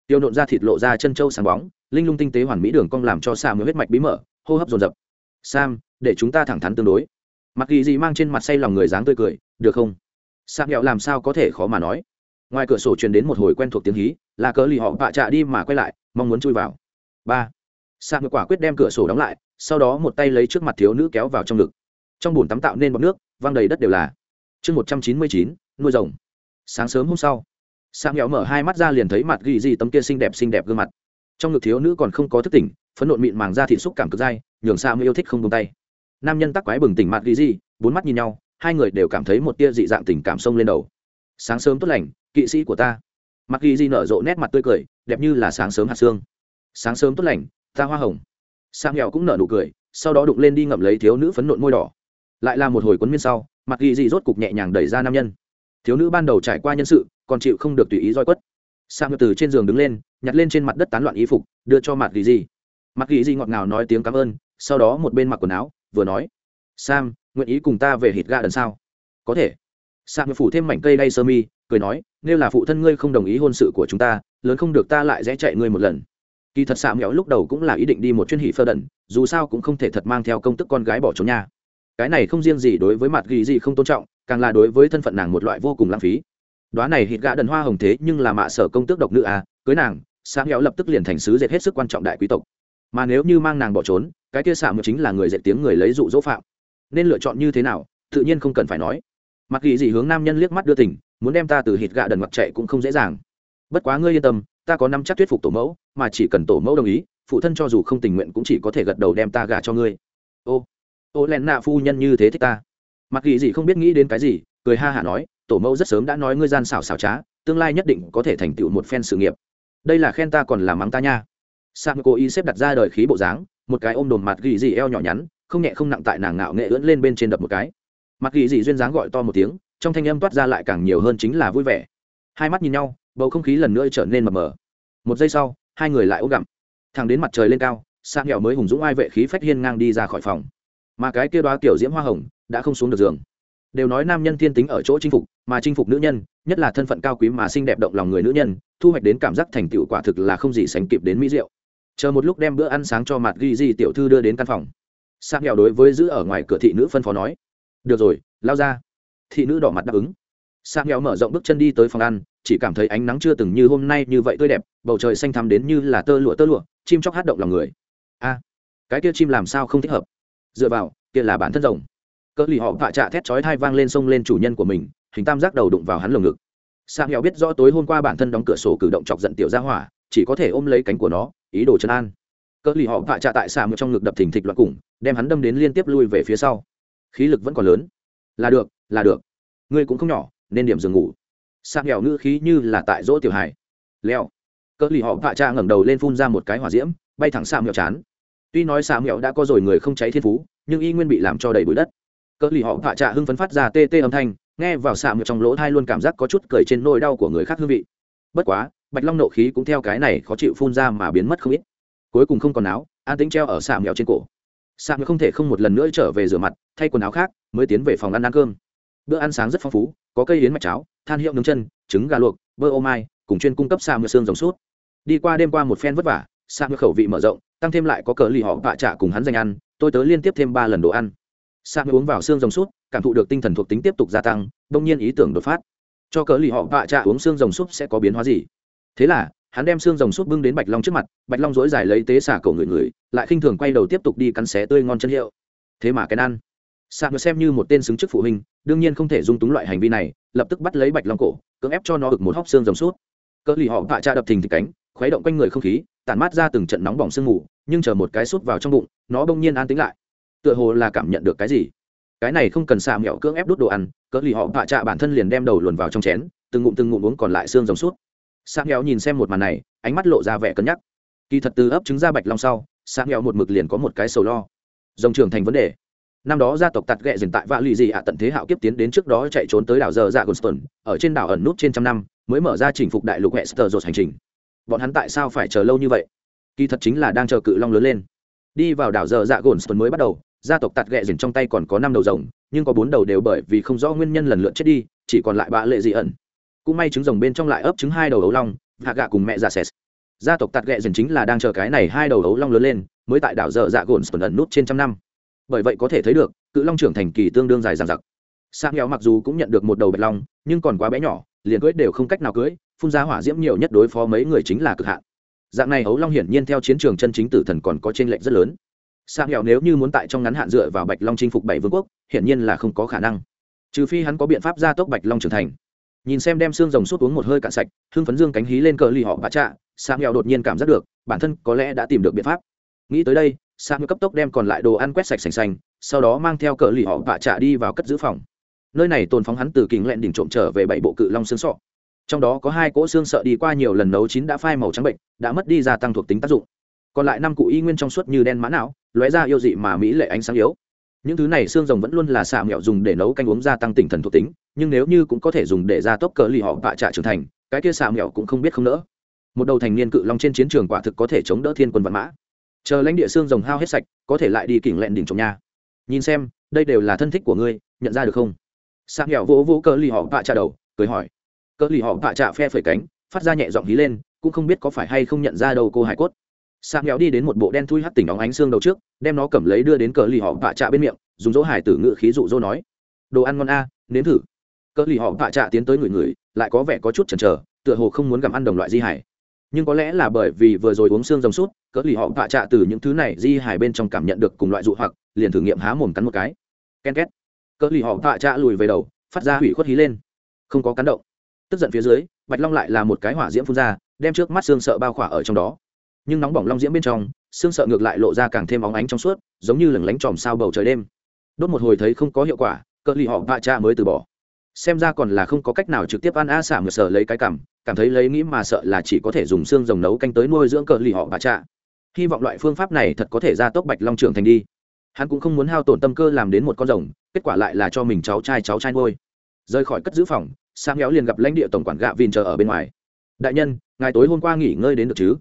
Tiêu nộn ra thịt lộ ra chân trâu sáng bóng, linh lung tinh tế hoàn mỹ đường cong làm cho sam huyết mạch bí mở, hô hấp dồn dập. Sam, để chúng ta thẳng thắn tương đối. Mặc ghi gì mang trên mặt say lòng người dáng tươi cười, được không? Sam nghèo làm sao có thể khó mà nói. Ngoài cửa sổ truyền đến một hồi quen thuộc tiếng hí, là cớ lì họ vạ trạ đi mà quay lại, mong muốn chui vào. Ba. Sam quả quyết đem cửa sổ đóng lại sau đó một tay lấy trước mặt thiếu nữ kéo vào trong ngực. Trong bùn tắm tạo nên bọc nước văng đầy đất đều là. Chương một trăm chín mươi chín, nuôi rồng. Sáng sớm hôm sau sáng nghèo mở hai mắt ra liền thấy mặt ghi gì tấm kia xinh đẹp xinh đẹp gương mặt. Trong ngực thiếu nữ còn không có thức tỉnh, phấn nộn mịn màng ra thị xúc cảm cực dai, nhường xa mới yêu thích không tung tay. Nam nhân tắc quái bừng tỉnh mặt ghi gì, bốn mắt nhìn nhau, hai người đều cảm thấy một tia dị dạng tình cảm sông lên đầu. Sáng sớm tốt lành, kỵ sĩ của ta. Mặt ghi gì nở rộ nét mặt tươi cười, đẹp như là sáng sớm hạt xương. Sáng sớm tốt lành, ta hoa hồng sang nghèo cũng nở nụ cười, sau đó đụng lên đi ngậm lấy thiếu nữ phấn nộn môi đỏ. Lại là một hồi quấn miên sau mặc ghi dị rốt cục nhẹ nhàng đẩy ra nam nhân. Thiếu nữ ban đầu trải qua nhân sự, còn chịu không được tùy ý roi quất. Sang từ trên giường đứng lên, nhặt lên trên mặt đất tán loạn y phục, đưa cho mặt ghi dị. mặt ghi dị ngọt ngào nói tiếng cảm ơn, sau đó một bên mặc quần áo, vừa nói, sam, nguyện ý cùng ta về hít ga đần sao? Có thể. Sam phủ thêm mảnh cây đay sơ mi, cười nói, nếu là phụ thân ngươi không đồng ý hôn sự của chúng ta, lớn không được ta lại rẽ chạy ngươi một lần kỳ thật xạ mẹo lúc đầu cũng là ý định đi một chuyên hỷ phơ đần dù sao cũng không thể thật mang theo công tức con gái bỏ trốn nhà cái này không riêng gì đối với mặt ghi gì không tôn trọng, càng là đối với thân phận nàng một loại vô cùng lãng phí. Đoá này hít gã đần hoa hồng thế nhưng là mạ sở công tước độc nữ à cưới nàng xạ mẹo lập tức liền thành sứ dệt hết sức quan trọng đại quý tộc. Mà nếu như mang nàng bỏ trốn, cái kia xạ mẹo chính là người dệt tiếng người lấy dụ dỗ phạm. Nên lựa chọn như thế nào, tự nhiên không cần phải nói. Mặt ghi gì hướng nam nhân liếc mắt đưa tình, muốn đem ta từ hít gã đần mặt chạy cũng không dễ dàng. Bất quá ngươi yên tâm, ta có năm chắc thuyết phục tổ mẫu mà chỉ cần tổ mẫu đồng ý, phụ thân cho dù không tình nguyện cũng chỉ có thể gật đầu đem ta gả cho ngươi. Ô ô len nạ phu nhân như thế thích ta. Mặc ghi gì không biết nghĩ đến cái gì, cười ha hả nói, tổ mẫu rất sớm đã nói ngươi gian xảo xảo trá, tương lai nhất định có thể thành tựu một phen sự nghiệp. Đây là khen ta còn là mắng ta nha. Sang cô y xếp đặt ra đời khí bộ dáng, một cái ôm đồn mặt ghi gì eo nhỏ nhắn, không nhẹ không nặng tại nàng ngạo nghệ ưỡn lên bên trên đập một cái. Mặt ghi gì duyên dáng gọi to một tiếng, trong thanh âm toát ra lại càng nhiều hơn chính là vui vẻ. Hai mắt nhìn nhau, bầu không khí lần nữa trở nên mờ mờ. Một giây sau hai người lại ố gặm. Thằng đến mặt trời lên cao sang nghèo mới hùng dũng ai vệ khí phách hiên ngang đi ra khỏi phòng. Mà cái kia đoá tiểu diễm hoa hồng đã không xuống được giường. Đều nói nam nhân thiên tính ở chỗ chinh phục, mà chinh phục nữ nhân, nhất là thân phận cao quý mà xinh đẹp động lòng người nữ nhân, thu hoạch đến cảm giác thành tựu quả thực là không gì sánh kịp đến mỹ diệu. Chờ một lúc đem bữa ăn sáng cho mặt ghi di tiểu thư đưa đến căn phòng. Sang nghèo đối với giữ ở ngoài cửa thị nữ phân phó nói, được rồi, lao ra. Thị nữ đỏ mặt đáp ứng sang nghèo mở rộng bước chân đi tới phòng ăn, chỉ cảm thấy ánh nắng chưa từng như hôm nay như vậy tươi đẹp, bầu trời xanh thắm đến như là tơ lụa tơ lụa, chim chóc hát động lòng người. A, cái kia chim làm sao không thích hợp? Dựa vào, kia là bản thân rồng. Cỡ lì họ vạ trạ thét chói thai vang lên sông lên chủ nhân của mình, hình tam giác đầu đụng vào hắn lồng ngực. Sang nghèo biết rõ tối hôm qua bản thân đóng cửa sổ cử động chọc giận tiểu ra hỏa, chỉ có thể ôm lấy cánh của nó, ý đồ chân an. Cỡ lì họ vạ trạ tại xà một trong ngực đập thình thịch loạn cùng, đem hắn đâm đến liên tiếp lui về phía sau. Khí lực vẫn còn lớn. Là được là được. Ngươi cũng không nhỏ nên điểm giường ngủ. Sang nghèo ngữ khí như là tại dỗ tiểu Hải leo. Cỡ lì họ vạ trạ ngẩng đầu lên phun ra một cái hỏa diễm, bay thẳng sang nghèo chán. Tuy nói sang nghèo đã có rồi người không cháy thiên phú, nhưng y nguyên bị làm cho đầy bụi đất. Cỡ lì họ vạ trạ hưng phấn phát ra tê tê âm thanh, nghe vào xạ ngược trong lỗ thai luôn cảm giác có chút cười trên nỗi đau của người khác hương vị. Bất quá, bạch long nộ khí cũng theo cái này khó chịu phun ra mà biến mất không ít. Cuối cùng không còn áo, an tính treo ở xạ nghèo trên cổ. Xạ mèo không thể không một lần nữa trở về rửa mặt, thay quần áo khác, mới tiến về phòng ăn ăn cơm bữa ăn sáng rất phong phú có cây yến mạch cháo than hiệu nướng chân trứng gà luộc bơ ô mai cùng chuyên cung cấp xa mưa xương rồng sút. đi qua đêm qua một phen vất vả xa mưa khẩu vị mở rộng tăng thêm lại có cờ lì họ vạ trả cùng hắn dành ăn tôi tớ liên tiếp thêm ba lần đồ ăn. Xa mưa uống vào xương rồng sút, cảm thụ được tinh thần thuộc tính tiếp tục gia tăng đông nhiên ý tưởng đột phát. Cho cờ lì họ vạ trả uống xương rồng sút sẽ có biến hóa gì? Thế là hắn đem xương rồng sút bưng đến bạch long trước mặt bạch long dối dài lấy tế xả cổ người người lại khinh thường quay đầu tiếp tục đi cắn xé tươi ngon chân hiệu. Thế mà cái ăn. Xạ ngược xem như một tên xứng chức phụ huynh đương nhiên không thể dung túng loại hành vi này, lập tức bắt lấy bạch long cổ, cưỡng ép cho nó ực một hóc xương rồng suốt. Cỡ lì họ vạ cha đập thình thịch cánh, khuấy động quanh người không khí, tản mát ra từng trận nóng bỏng sương mù, nhưng chờ một cái sút vào trong bụng, nó bỗng nhiên an tính lại. Tựa hồ là cảm nhận được cái gì? Cái này không cần xà mẹo cưỡng ép đút đồ ăn, cỡ lì họ vạ cha bản thân liền đem đầu luồn vào trong chén, từng ngụm từng ngụm uống còn lại xương rồng suốt xà mẹo nhìn xem một màn này, ánh mắt lộ ra vẻ cân nhắc. Kỳ thật từ ấp trứng ra bạch long sau xà mẹo một mực liền có một cái sầu lo. Rồng trưởng thành vấn đề năm đó gia tộc tạt ghẹ dền tại vạ lụy dị ạ, tận thế hạo kiếp tiến đến trước đó chạy trốn tới đảo giờ dạ gonston ở trên đảo ẩn nút trên trăm năm, mới mở ra chỉnh phục đại lục hester dột hành trình. Bọn hắn tại sao phải chờ lâu như vậy? Kỳ thật chính là đang chờ cự long lớn lên. Đi vào đảo giờ dạ gonston mới bắt đầu, gia tộc tạt ghẹ dền trong tay còn có năm đầu rồng, nhưng có bốn đầu đều bởi vì không rõ nguyên nhân lần lượt chết đi, chỉ còn lại bạ lệ dị ẩn. Cũng may trứng rồng bên trong lại ấp trứng hai đầu ấu long, hạ gạ cùng mẹ già sệt gia tộc tạt ghẹ dền chính là đang chờ cái này hai đầu ấu long lớn lên, mới tại đảo dở dạ gồn sần ẩn nút trên trăm năm bởi vậy có thể thấy được, cự long trưởng thành kỳ tương đương dài dằng dặc. Sang nghèo mặc dù cũng nhận được một đầu bạch long, nhưng còn quá bé nhỏ, liền cưới đều không cách nào cưới phun ra hỏa diễm nhiều nhất đối phó mấy người chính là cực hạn. Dạng này ấu long hiển nhiên theo chiến trường chân chính tử thần còn có t r ê n lệch rất lớn. Sang nghèo nếu như muốn tại trong ngắn hạn dựa vào bạch long chinh phục bảy vương quốc, hiển nhiên là không có khả năng. Trừ phi hắn có biện pháp gia tốc bạch long trưởng thành. Nhìn xem đem xương rồng sút uống một hơi cạn sạch, hưng phấn dương cánh hí lên cờ lì họ bạ trạ sang nghèo đột nhiên cảm giác được, bản thân có lẽ đã tìm được biện pháp. Nghĩ tới đây sang cấp tốc đem còn lại đồ ăn quét sạch sành xanh sau đó mang theo cờ lì họ bạ trả đi vào cất giữ phòng. Nơi này tồn phóng hắn từ kính lẹn đỉnh trộm trở về bảy bộ cự long xương sọ. Trong đó có hai cỗ xương sợ đi qua nhiều lần nấu chín đã phai màu trắng bệnh, đã mất đi gia tăng thuộc tính tác dụng. Còn lại năm cụ y nguyên trong suốt như đen mã não, lóe ra yêu dị mà mỹ lệ ánh sáng yếu. Những thứ này xương rồng vẫn luôn là xạ mẹo dùng để nấu canh uống gia tăng tinh thần thuộc tính, nhưng nếu như cũng có thể dùng để gia tốc cờ lì họ bạ trả trưởng thành, cái kia xạ mẹo cũng không biết không nỡ. Một đầu thành niên cự long trên chiến trường quả thực có thể chống đỡ thiên quân văn mã chờ lãnh địa xương rồng hao hết sạch có thể lại đi kỉnh lẹn đỉnh trồng nhà. nhìn xem đây đều là thân thích của ngươi nhận ra được không? Sang hẹo vỗ vỗ cỡ lì họ vạ trả đầu cười hỏi. Cỡ lì họ vạ trả phe phẩy cánh phát ra nhẹ giọng hí lên cũng không biết có phải hay không nhận ra đâu cô hải cốt. Sang nghèo đi đến một bộ đen thui hắt tỉnh đóng ánh xương đầu trước đem nó cầm lấy đưa đến cỡ lì họ vạ trả bên miệng dùng dỗ hải tử ngự khí dụ dỗ nói. Đồ ăn ngon a à, nếm thử. Cỡ lì họ vạ trả tiến tới người người lại có vẻ có chút chần chờ tựa hồ không muốn gặm ăn đồng loại di hải nhưng có lẽ là bởi vì vừa rồi uống xương rồng sút, cỡ lì họ vạ trạ từ những thứ này di hải bên trong cảm nhận được cùng loại dụ hoặc, liền thử nghiệm há mồm cắn một cái. Ken két. Cỡ lì họ vạ trạ lùi về đầu, phát ra hủy khuất hí lên. Không có cắn động. Tức giận phía dưới, bạch long lại là một cái hỏa diễm phun ra, đem trước mắt xương sợ bao khỏa ở trong đó. Nhưng nóng bỏng long diễm bên trong, xương sợ ngược lại lộ ra càng thêm óng ánh trong suốt, giống như lửng lánh tròm sao bầu trời đêm. Đốt một hồi thấy không có hiệu quả, cỡ lì họ vạ trạ mới từ bỏ xem ra còn là không có cách nào trực tiếp ăn a xả ngược sở lấy cái cảm cảm thấy lấy nghĩ mà sợ là chỉ có thể dùng xương rồng nấu canh tới nuôi dưỡng cờ lì họ bà trạ. Hy vọng loại phương pháp này thật có thể ra tốc bạch long trưởng thành đi. Hắn cũng không muốn hao tổn tâm cơ làm đến một con rồng, kết quả lại là cho mình cháu trai cháu trai nuôi. Rời khỏi cất giữ phòng sang héo liền gặp lãnh địa tổng quản gạ vìn chờ ở bên ngoài. Đại nhân ngày tối hôm qua nghỉ ngơi đến được chứ?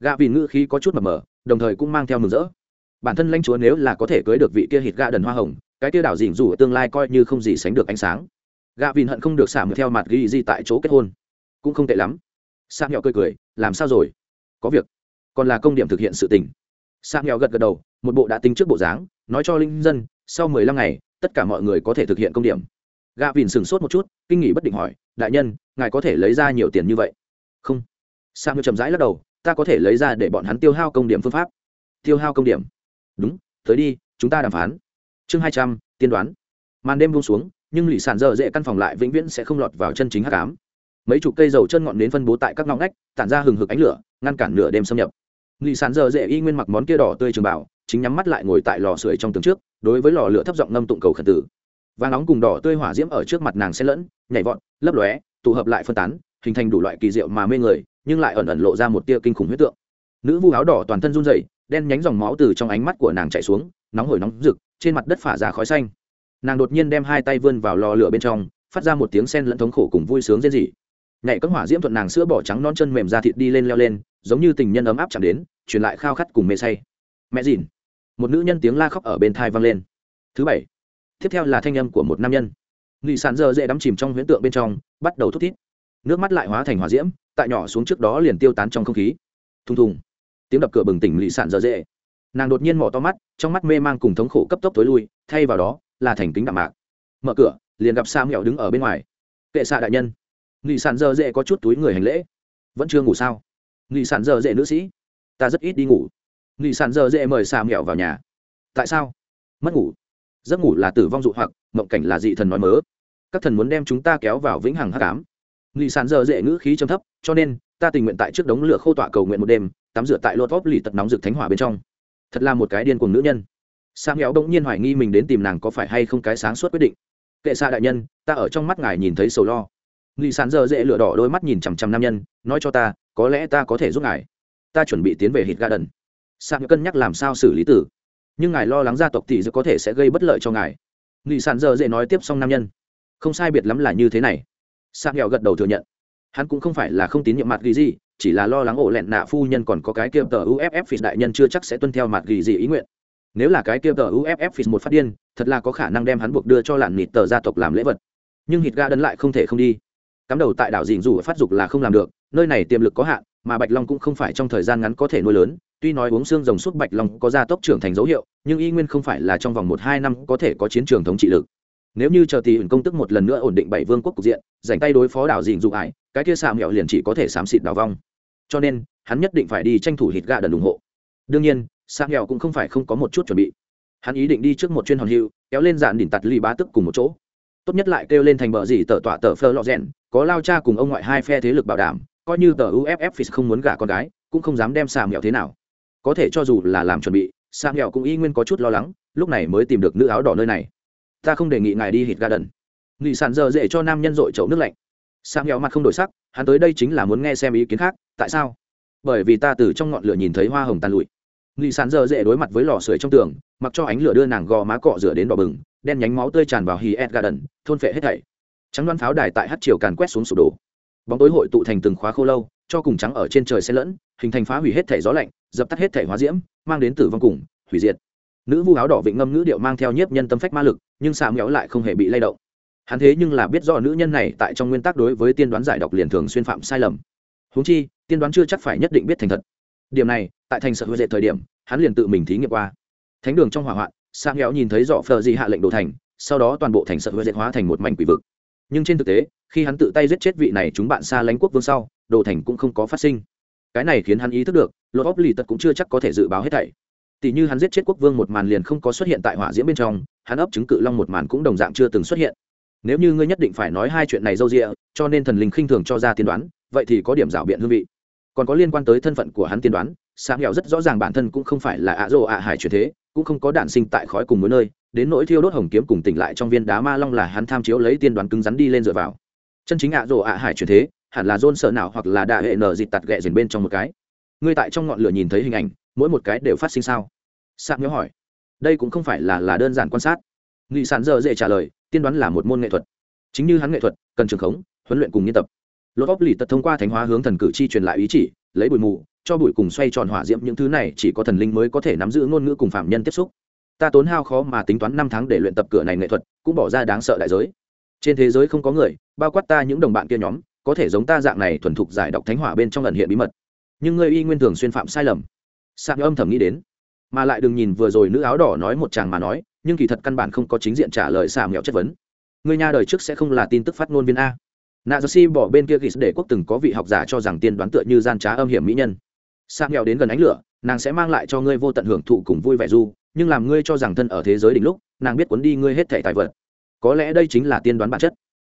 Gạ vìn ngữ khí có chút mờ mờ, đồng thời cũng mang theo mừng rỡ. Bản thân lãnh chúa nếu là có thể cưới được vị kia hít gạ đần hoa hồng, cái kia đảo dỉn dù ở tương lai coi như không gì sánh được ánh sáng gạ vìn hận không được xả mượn theo mặt ghi di tại chỗ kết hôn. Cũng không tệ lắm. Sang nhỏ cười cười, làm sao rồi? Có việc. Còn là công điểm thực hiện sự tình. Sang nhỏ gật gật đầu, một bộ đã tính trước bộ dáng, nói cho linh dân, sau mười lăm ngày, tất cả mọi người có thể thực hiện công điểm. Gạ vìn sửng sốt một chút, kinh nghỉ bất định hỏi, đại nhân, ngài có thể lấy ra nhiều tiền như vậy? Không. Sang chậm rãi lắc đầu, ta có thể lấy ra để bọn hắn tiêu hao công điểm phương pháp. Tiêu hao công điểm? Đúng, tới đi, chúng ta đàm phán. Chương hai trăm, tiên đoán. Màn đêm buông xuống nhưng lì sàn dở dễ căn phòng lại vĩnh viễn sẽ không lọt vào chân chính hắc ám. Mấy chục cây dầu chân ngọn nến phân bố tại các ngõ ngách, tản ra hừng hực ánh lửa, ngăn cản nửa đêm xâm nhập. Lì sàn dở dễ y nguyên mặc món kia đỏ tươi trường bảo chính nhắm mắt lại ngồi tại lò sưởi trong tường trước, đối với lò lửa thấp giọng ngâm tụng cầu khẩn tử. Và nóng cùng đỏ tươi hỏa diễm ở trước mặt nàng xen lẫn, nhảy vọt, lấp lóe, tụ hợp lại phân tán, hình thành đủ loại kỳ diệu mà mê người, nhưng lại ẩn ẩn lộ ra một tia kinh khủng huyết tượng. Nữ vu áo đỏ toàn thân run rẩy, đen nhánh dòng máu từ trong ánh mắt của nàng chảy xuống, nóng hổi nóng rực, trên mặt đất phả ra khói xanh nàng đột nhiên đem hai tay vươn vào lò lửa bên trong, phát ra một tiếng sen lẫn thống khổ cùng vui sướng rên rỉ. Nhảy các hỏa diễm thuận nàng sữa bỏ trắng non chân mềm ra thịt đi lên leo lên, giống như tình nhân ấm áp chạm đến, truyền lại khao khát cùng mê say. Mẹ dìn một nữ nhân tiếng la khóc ở bên thai vang lên. Thứ bảy. Tiếp theo là thanh âm của một nam nhân. Nghị sàn dơ dễ đắm chìm trong huyễn tượng bên trong, bắt đầu thút thít. Nước mắt lại hóa thành hỏa diễm, tại nhỏ xuống trước đó liền tiêu tán trong không khí. Thùng thùng. Tiếng đập cửa bừng tỉnh lì sàn dơ dễ. Nàng đột nhiên mỏ to mắt, trong mắt mê mang cùng thống khổ cấp tốc tối lui, thay vào đó là thành kính đạm mạc. Mở cửa, liền gặp sa mẹo đứng ở bên ngoài. Kệ xạ đại nhân. Nghị sản dơ dễ có chút túi người hành lễ. Vẫn chưa ngủ sao? Nghị sản dơ dễ nữ sĩ. Ta rất ít đi ngủ. Nghị sản dơ dễ mời sa mẹo vào nhà. Tại sao? Mất ngủ. Giấc ngủ là tử vong dụ hoặc, mộng cảnh là dị thần nói mớ. Các thần muốn đem chúng ta kéo vào vĩnh hằng hắc ám. Nghị sản dơ dễ ngữ khí trầm thấp, cho nên, ta tình nguyện tại trước đống lửa khô tọa cầu nguyện một đêm, tắm rửa tại lô tóp lì tật nóng rực thánh hỏa bên trong. Thật là một cái điên cuồng nữ nhân sang héo bỗng nhiên hoài nghi mình đến tìm nàng có phải hay không cái sáng suốt quyết định. Kệ xa đại nhân, ta ở trong mắt ngài nhìn thấy sầu lo. Nghị sán giờ dễ lửa đỏ đôi mắt nhìn chằm chằm nam nhân, nói cho ta, có lẽ ta có thể giúp ngài. Ta chuẩn bị tiến về hít garden. Sang cân nhắc làm sao xử lý tử. Nhưng ngài lo lắng gia tộc tỷ dự có thể sẽ gây bất lợi cho ngài. Nghị sán giờ dễ nói tiếp xong nam nhân. Không sai biệt lắm là như thế này. Sang nghèo gật đầu thừa nhận. Hắn cũng không phải là không tín nhiệm mặt ghi gì, chỉ là lo lắng ổ lẹn nạ phu nhân còn có cái kia tờ uff phỉ đại nhân chưa chắc sẽ tuân theo mặt ghi gì ý nguyện nếu là cái kia tờ uff phỉ một phát điên, thật là có khả năng đem hắn buộc đưa cho làn nịt tờ gia tộc làm lễ vật. Nhưng hít ga đấn lại không thể không đi. Cắm đầu tại đảo dìn dù phát dục là không làm được, nơi này tiềm lực có hạn, mà bạch long cũng không phải trong thời gian ngắn có thể nuôi lớn. Tuy nói uống xương rồng suốt bạch long có gia tốc trưởng thành dấu hiệu, nhưng y nguyên không phải là trong vòng một hai năm có thể có chiến trường thống trị lực. Nếu như chờ tỷ ẩn công tức một lần nữa ổn định bảy vương quốc cục diện dành tay đối phó đảo dìn dụ ải, cái kia xạ mẹo liền chỉ có thể xám xịt đào vong. Cho nên, hắn nhất định phải đi tranh thủ hít gà đần ủng hộ. Đương nhiên Sang nghèo cũng không phải không có một chút chuẩn bị. Hắn ý định đi trước một chuyên hòn hưu, kéo lên dạn đỉnh tạt ly bá tức cùng một chỗ. Tốt nhất lại kêu lên thành bờ gì tờ tọa tờ phơ lọ rèn có lao cha cùng ông ngoại hai phe thế lực bảo đảm coi như tờ uff phis không muốn gả con gái cũng không dám đem xà mẹo thế nào. Có thể cho dù là làm chuẩn bị xà mẹo cũng y nguyên có chút lo lắng lúc này mới tìm được nữ áo đỏ nơi này. Ta không đề nghị ngài đi hít garden. Nghị sản giờ dễ cho nam nhân dội chậu nước lạnh. Xà mẹo mặt không đổi sắc hắn tới đây chính là muốn nghe xem ý kiến khác tại sao? Bởi vì ta từ trong ngọn lửa nhìn thấy hoa hồng tàn lụi nghị sản giờ dễ đối mặt với lò sưởi trong tường, mặc cho ánh lửa đưa nàng gò má cọ rửa đến đỏ bừng, đen nhánh máu tươi tràn vào hì ed garden, thôn phệ hết thảy. Trắng đoán pháo đài tại hát chiều càn quét xuống sụp đổ. Bóng tối hội tụ thành từng khóa khô lâu, cho cùng trắng ở trên trời xen lẫn, hình thành phá hủy hết thảy gió lạnh, dập tắt hết thảy hóa diễm, mang đến tử vong cùng hủy diệt. Nữ vu áo đỏ vịnh ngâm ngữ điệu mang theo nhiếp nhân tâm phách ma lực, nhưng xạ méo lại không hề bị lay động. Hắn thế nhưng là biết rõ nữ nhân này tại trong nguyên tắc đối với tiên đoán giải độc liền thường xuyên phạm sai lầm. Huống chi, tiên đoán chưa chắc phải nhất định biết thành thật điểm này, tại thành sợ hữu dệt thời điểm, hắn liền tự mình thí nghiệm qua. Thánh đường trong hỏa hoạn sang nghèo nhìn thấy dọ phờ gì hạ lệnh đổ thành, sau đó toàn bộ thành sợ hữu dệt hóa thành một mảnh quỷ vực. Nhưng trên thực tế, khi hắn tự tay giết chết vị này chúng bạn xa lánh quốc vương sau đồ thành cũng không có phát sinh. Cái này khiến hắn ý thức được lột óc lì tật cũng chưa chắc có thể dự báo hết thảy. Tỷ như hắn giết chết quốc vương một màn liền không có xuất hiện tại hỏa diễm bên trong, hắn ấp chứng cự long một màn cũng đồng dạng chưa từng xuất hiện. Nếu như ngươi nhất định phải nói hai chuyện này dâu dịa, cho nên thần linh khinh thường cho ra tiên đoán, vậy thì có điểm rảo biện hương vị còn có liên quan tới thân phận của hắn tiên đoán sáng nghèo rất rõ ràng bản thân cũng không phải là ạ rồ ạ hải truyền thế, cũng không có đản sinh tại khói cùng mỗi nơi, đến nỗi thiêu đốt hồng kiếm cùng tỉnh lại trong viên đá ma long là hắn tham chiếu lấy tiên đoán cứng rắn đi lên dựa vào. Chân chính ạ rồ ạ hải truyền thế, hẳn là dôn sợ nào hoặc là đạ hệ nở dịt tạt ghẹ dền bên trong một cái. Ngươi tại trong ngọn lửa nhìn thấy hình ảnh, mỗi một cái đều phát sinh sao? Sáng nhớ hỏi. Đây cũng không phải là là đơn giản quan sát. Nghị sản giờ dễ trả lời, tiên đoán là một môn nghệ thuật. Chính như hắn nghệ thuật, cần trường khống, huấn luyện cùng nghiên tập lột óc lì tật thông qua thánh hóa hướng thần cử chi truyền lại ý chỉ, lấy bụi mù, cho bụi cùng xoay tròn hỏa diễm những thứ này chỉ có thần linh mới có thể nắm giữ ngôn ngữ cùng phạm nhân tiếp xúc. Ta tốn hao khó mà tính toán năm tháng để luyện tập cửa này nghệ thuật, cũng bỏ ra đáng sợ đại giới. Trên thế giới không có người, bao quát ta những đồng bạn kia nhóm, có thể giống ta dạng này thuần thục giải đọc thánh hỏa bên trong lần hiện bí mật. Nhưng ngươi y nguyên thường xuyên phạm sai lầm. Sạc âm thầm nghĩ đến. Mà lại đừng nhìn vừa rồi nữ áo đỏ nói một chàng mà nói, nhưng kỳ thật căn bản không có chính diện trả lời xà mẹo chất vấn. Người nhà đời trước sẽ không là tin tức phát ngôn viên a nạ giơ si bỏ bên kia ghis để quốc từng có vị học giả cho rằng tiên đoán tựa như gian trá âm hiểm mỹ nhân. Sang nghèo đến gần ánh lửa, nàng sẽ mang lại cho ngươi vô tận hưởng thụ cùng vui vẻ du nhưng làm ngươi cho rằng thân ở thế giới đỉnh lúc, nàng biết cuốn đi ngươi hết thể tài vật. Có lẽ đây chính là tiên đoán bản chất.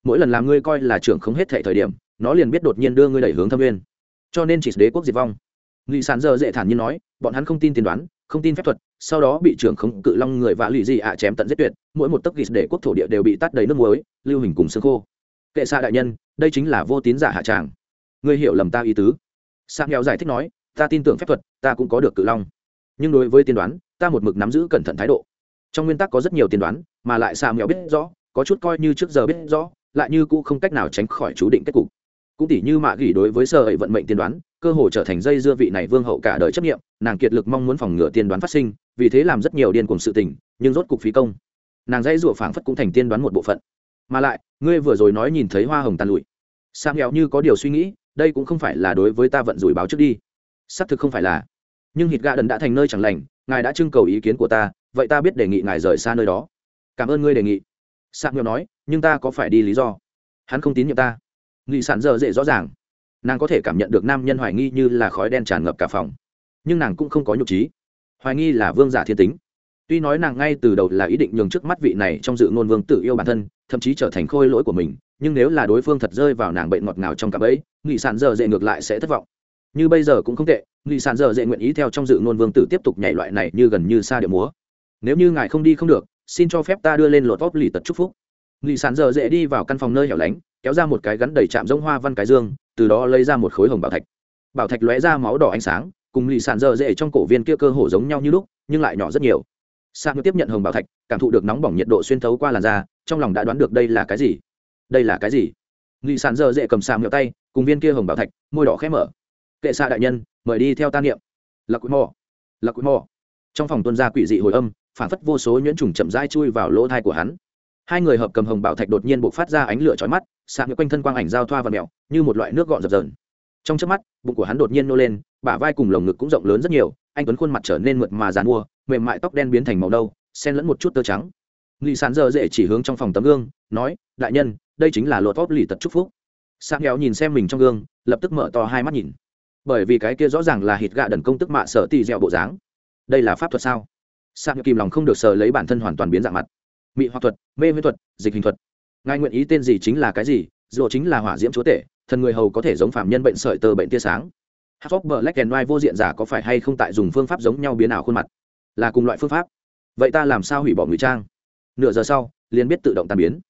Mỗi lần làm ngươi coi là trưởng không hết thể thời điểm, nó liền biết đột nhiên đưa ngươi đẩy hướng thâm nguyên. Cho nên chỉ đế quốc diệt vong. Nghị sản giờ dễ thản nhiên nói, bọn hắn không tin tiên đoán, không tin phép thuật, sau đó bị trưởng không cự long người vạ lụy gì ạ chém tận giết tuyệt, mỗi một tấc ghis để quốc thổ địa đều bị tắt đầy nước muối, lưu hình cùng xương khô kệ xa đại nhân, đây chính là vô tín giả hạ tràng. Ngươi hiểu lầm ta ý tứ. Sang nghèo giải thích nói, ta tin tưởng phép thuật, ta cũng có được cự long. Nhưng đối với tiên đoán, ta một mực nắm giữ cẩn thận thái độ. Trong nguyên tắc có rất nhiều tiên đoán, mà lại xa nghèo biết rõ, có chút coi như trước giờ biết rõ, lại như cũ không cách nào tránh khỏi chú định kết cục. Cũng tỷ như mạ gỉ đối với sơ ấy vận mệnh tiên đoán, cơ hồ trở thành dây dưa vị này vương hậu cả đời chấp nghiệm nàng kiệt lực mong muốn phòng ngừa tiên đoán phát sinh, vì thế làm rất nhiều điên cùng sự tình, nhưng rốt cục phí công. Nàng dãy rủa phảng phất cũng thành tiên đoán một bộ phận mà lại, ngươi vừa rồi nói nhìn thấy hoa hồng tàn lụi. Sam nghèo như có điều suy nghĩ, đây cũng không phải là đối với ta vận rủi báo trước đi. Xác thực không phải là. Nhưng hít gà đần đã thành nơi chẳng lành, ngài đã trưng cầu ý kiến của ta, vậy ta biết đề nghị ngài rời xa nơi đó. Cảm ơn ngươi đề nghị. Sam nghèo nói, nhưng ta có phải đi lý do? Hắn không tín nhiệm ta. Nghị sản giờ dễ rõ ràng. Nàng có thể cảm nhận được nam nhân hoài nghi như là khói đen tràn ngập cả phòng. Nhưng nàng cũng không có nhục trí. Hoài nghi là vương giả thiên tính. Tuy nói nàng ngay từ đầu là ý định nhường trước mắt vị này trong dự ngôn vương tự yêu bản thân thậm chí trở thành khôi lỗi của mình, nhưng nếu là đối phương thật rơi vào nàng bệnh ngọt ngào trong cặp ấy, nghị sản dở dễ ngược lại sẽ thất vọng. Như bây giờ cũng không tệ, nghị sản dở dễ nguyện ý theo trong dự ngôn vương tử tiếp tục nhảy loại này như gần như xa điệu múa. Nếu như ngài không đi không được, xin cho phép ta đưa lên lột vóc lì tật chúc phúc. Nghị sản dở dễ đi vào căn phòng nơi hẻo lánh, kéo ra một cái gắn đầy chạm giống hoa văn cái dương, từ đó lấy ra một khối hồng bảo thạch. Bảo thạch lóe ra máu đỏ ánh sáng, cùng lì sản dơ dễ trong cổ viên kia cơ hồ giống nhau như lúc, nhưng lại nhỏ rất nhiều. Sang tiếp nhận hồng bảo thạch, cảm thụ được nóng bỏng nhiệt độ xuyên thấu qua làn da trong lòng đã đoán được đây là cái gì? Đây là cái gì? Nghị sản dơ dễ cầm sàng nhựa tay, cùng viên kia hồng bảo thạch, môi đỏ khẽ mở. Kệ xạ đại nhân, mời đi theo tan niệm. Là quý mò. Là quý mò. Trong phòng tuân gia quỷ dị hồi âm, phản phất vô số nhuyễn trùng chậm rãi chui vào lỗ thai của hắn. Hai người hợp cầm hồng bảo thạch đột nhiên b ộ c phát ra ánh lửa trói mắt sạc quanh thân quang ảnh giao thoa và mẹo như một loại nước gọn dập dờn. Trong chớp mắt, bụng của hắn đột nhiên nô lên, bả vai cùng lồng ngực cũng rộng lớn rất nhiều, anh tuấn khuôn mặt trở nên mượt mà dàn mua, mềm mại tóc đen biến thành màu nâu, xen lẫn một chút tơ trắng nghị sán giờ dễ chỉ hướng trong phòng tấm gương, nói, đại nhân, đây chính là lột vóp lì tật chúc phúc. Sạc kéo nhìn xem mình trong gương, lập tức mở to hai mắt nhìn. Bởi vì cái kia rõ ràng là hít gạ đần công tức mạ sở tì dẹo bộ dáng. Đây là pháp thuật sao? Sạc kìm lòng không được sờ lấy bản thân hoàn toàn biến dạng mặt. Mị hoặc thuật, mê huyết thuật, dịch hình thuật. Ngài nguyện ý tên gì chính là cái gì, dù chính là hỏa diễm chúa tể, thần người hầu có thể giống phạm nhân bệnh sợi tơ bệnh tia sáng. Hát vóc bờ lách đèn vô diện giả có phải hay không tại dùng phương pháp giống nhau biến ảo khuôn mặt? Là cùng loại phương pháp. Vậy ta làm sao hủy bỏ ngụy trang? Nửa giờ sau, liền biết tự động tàn biến.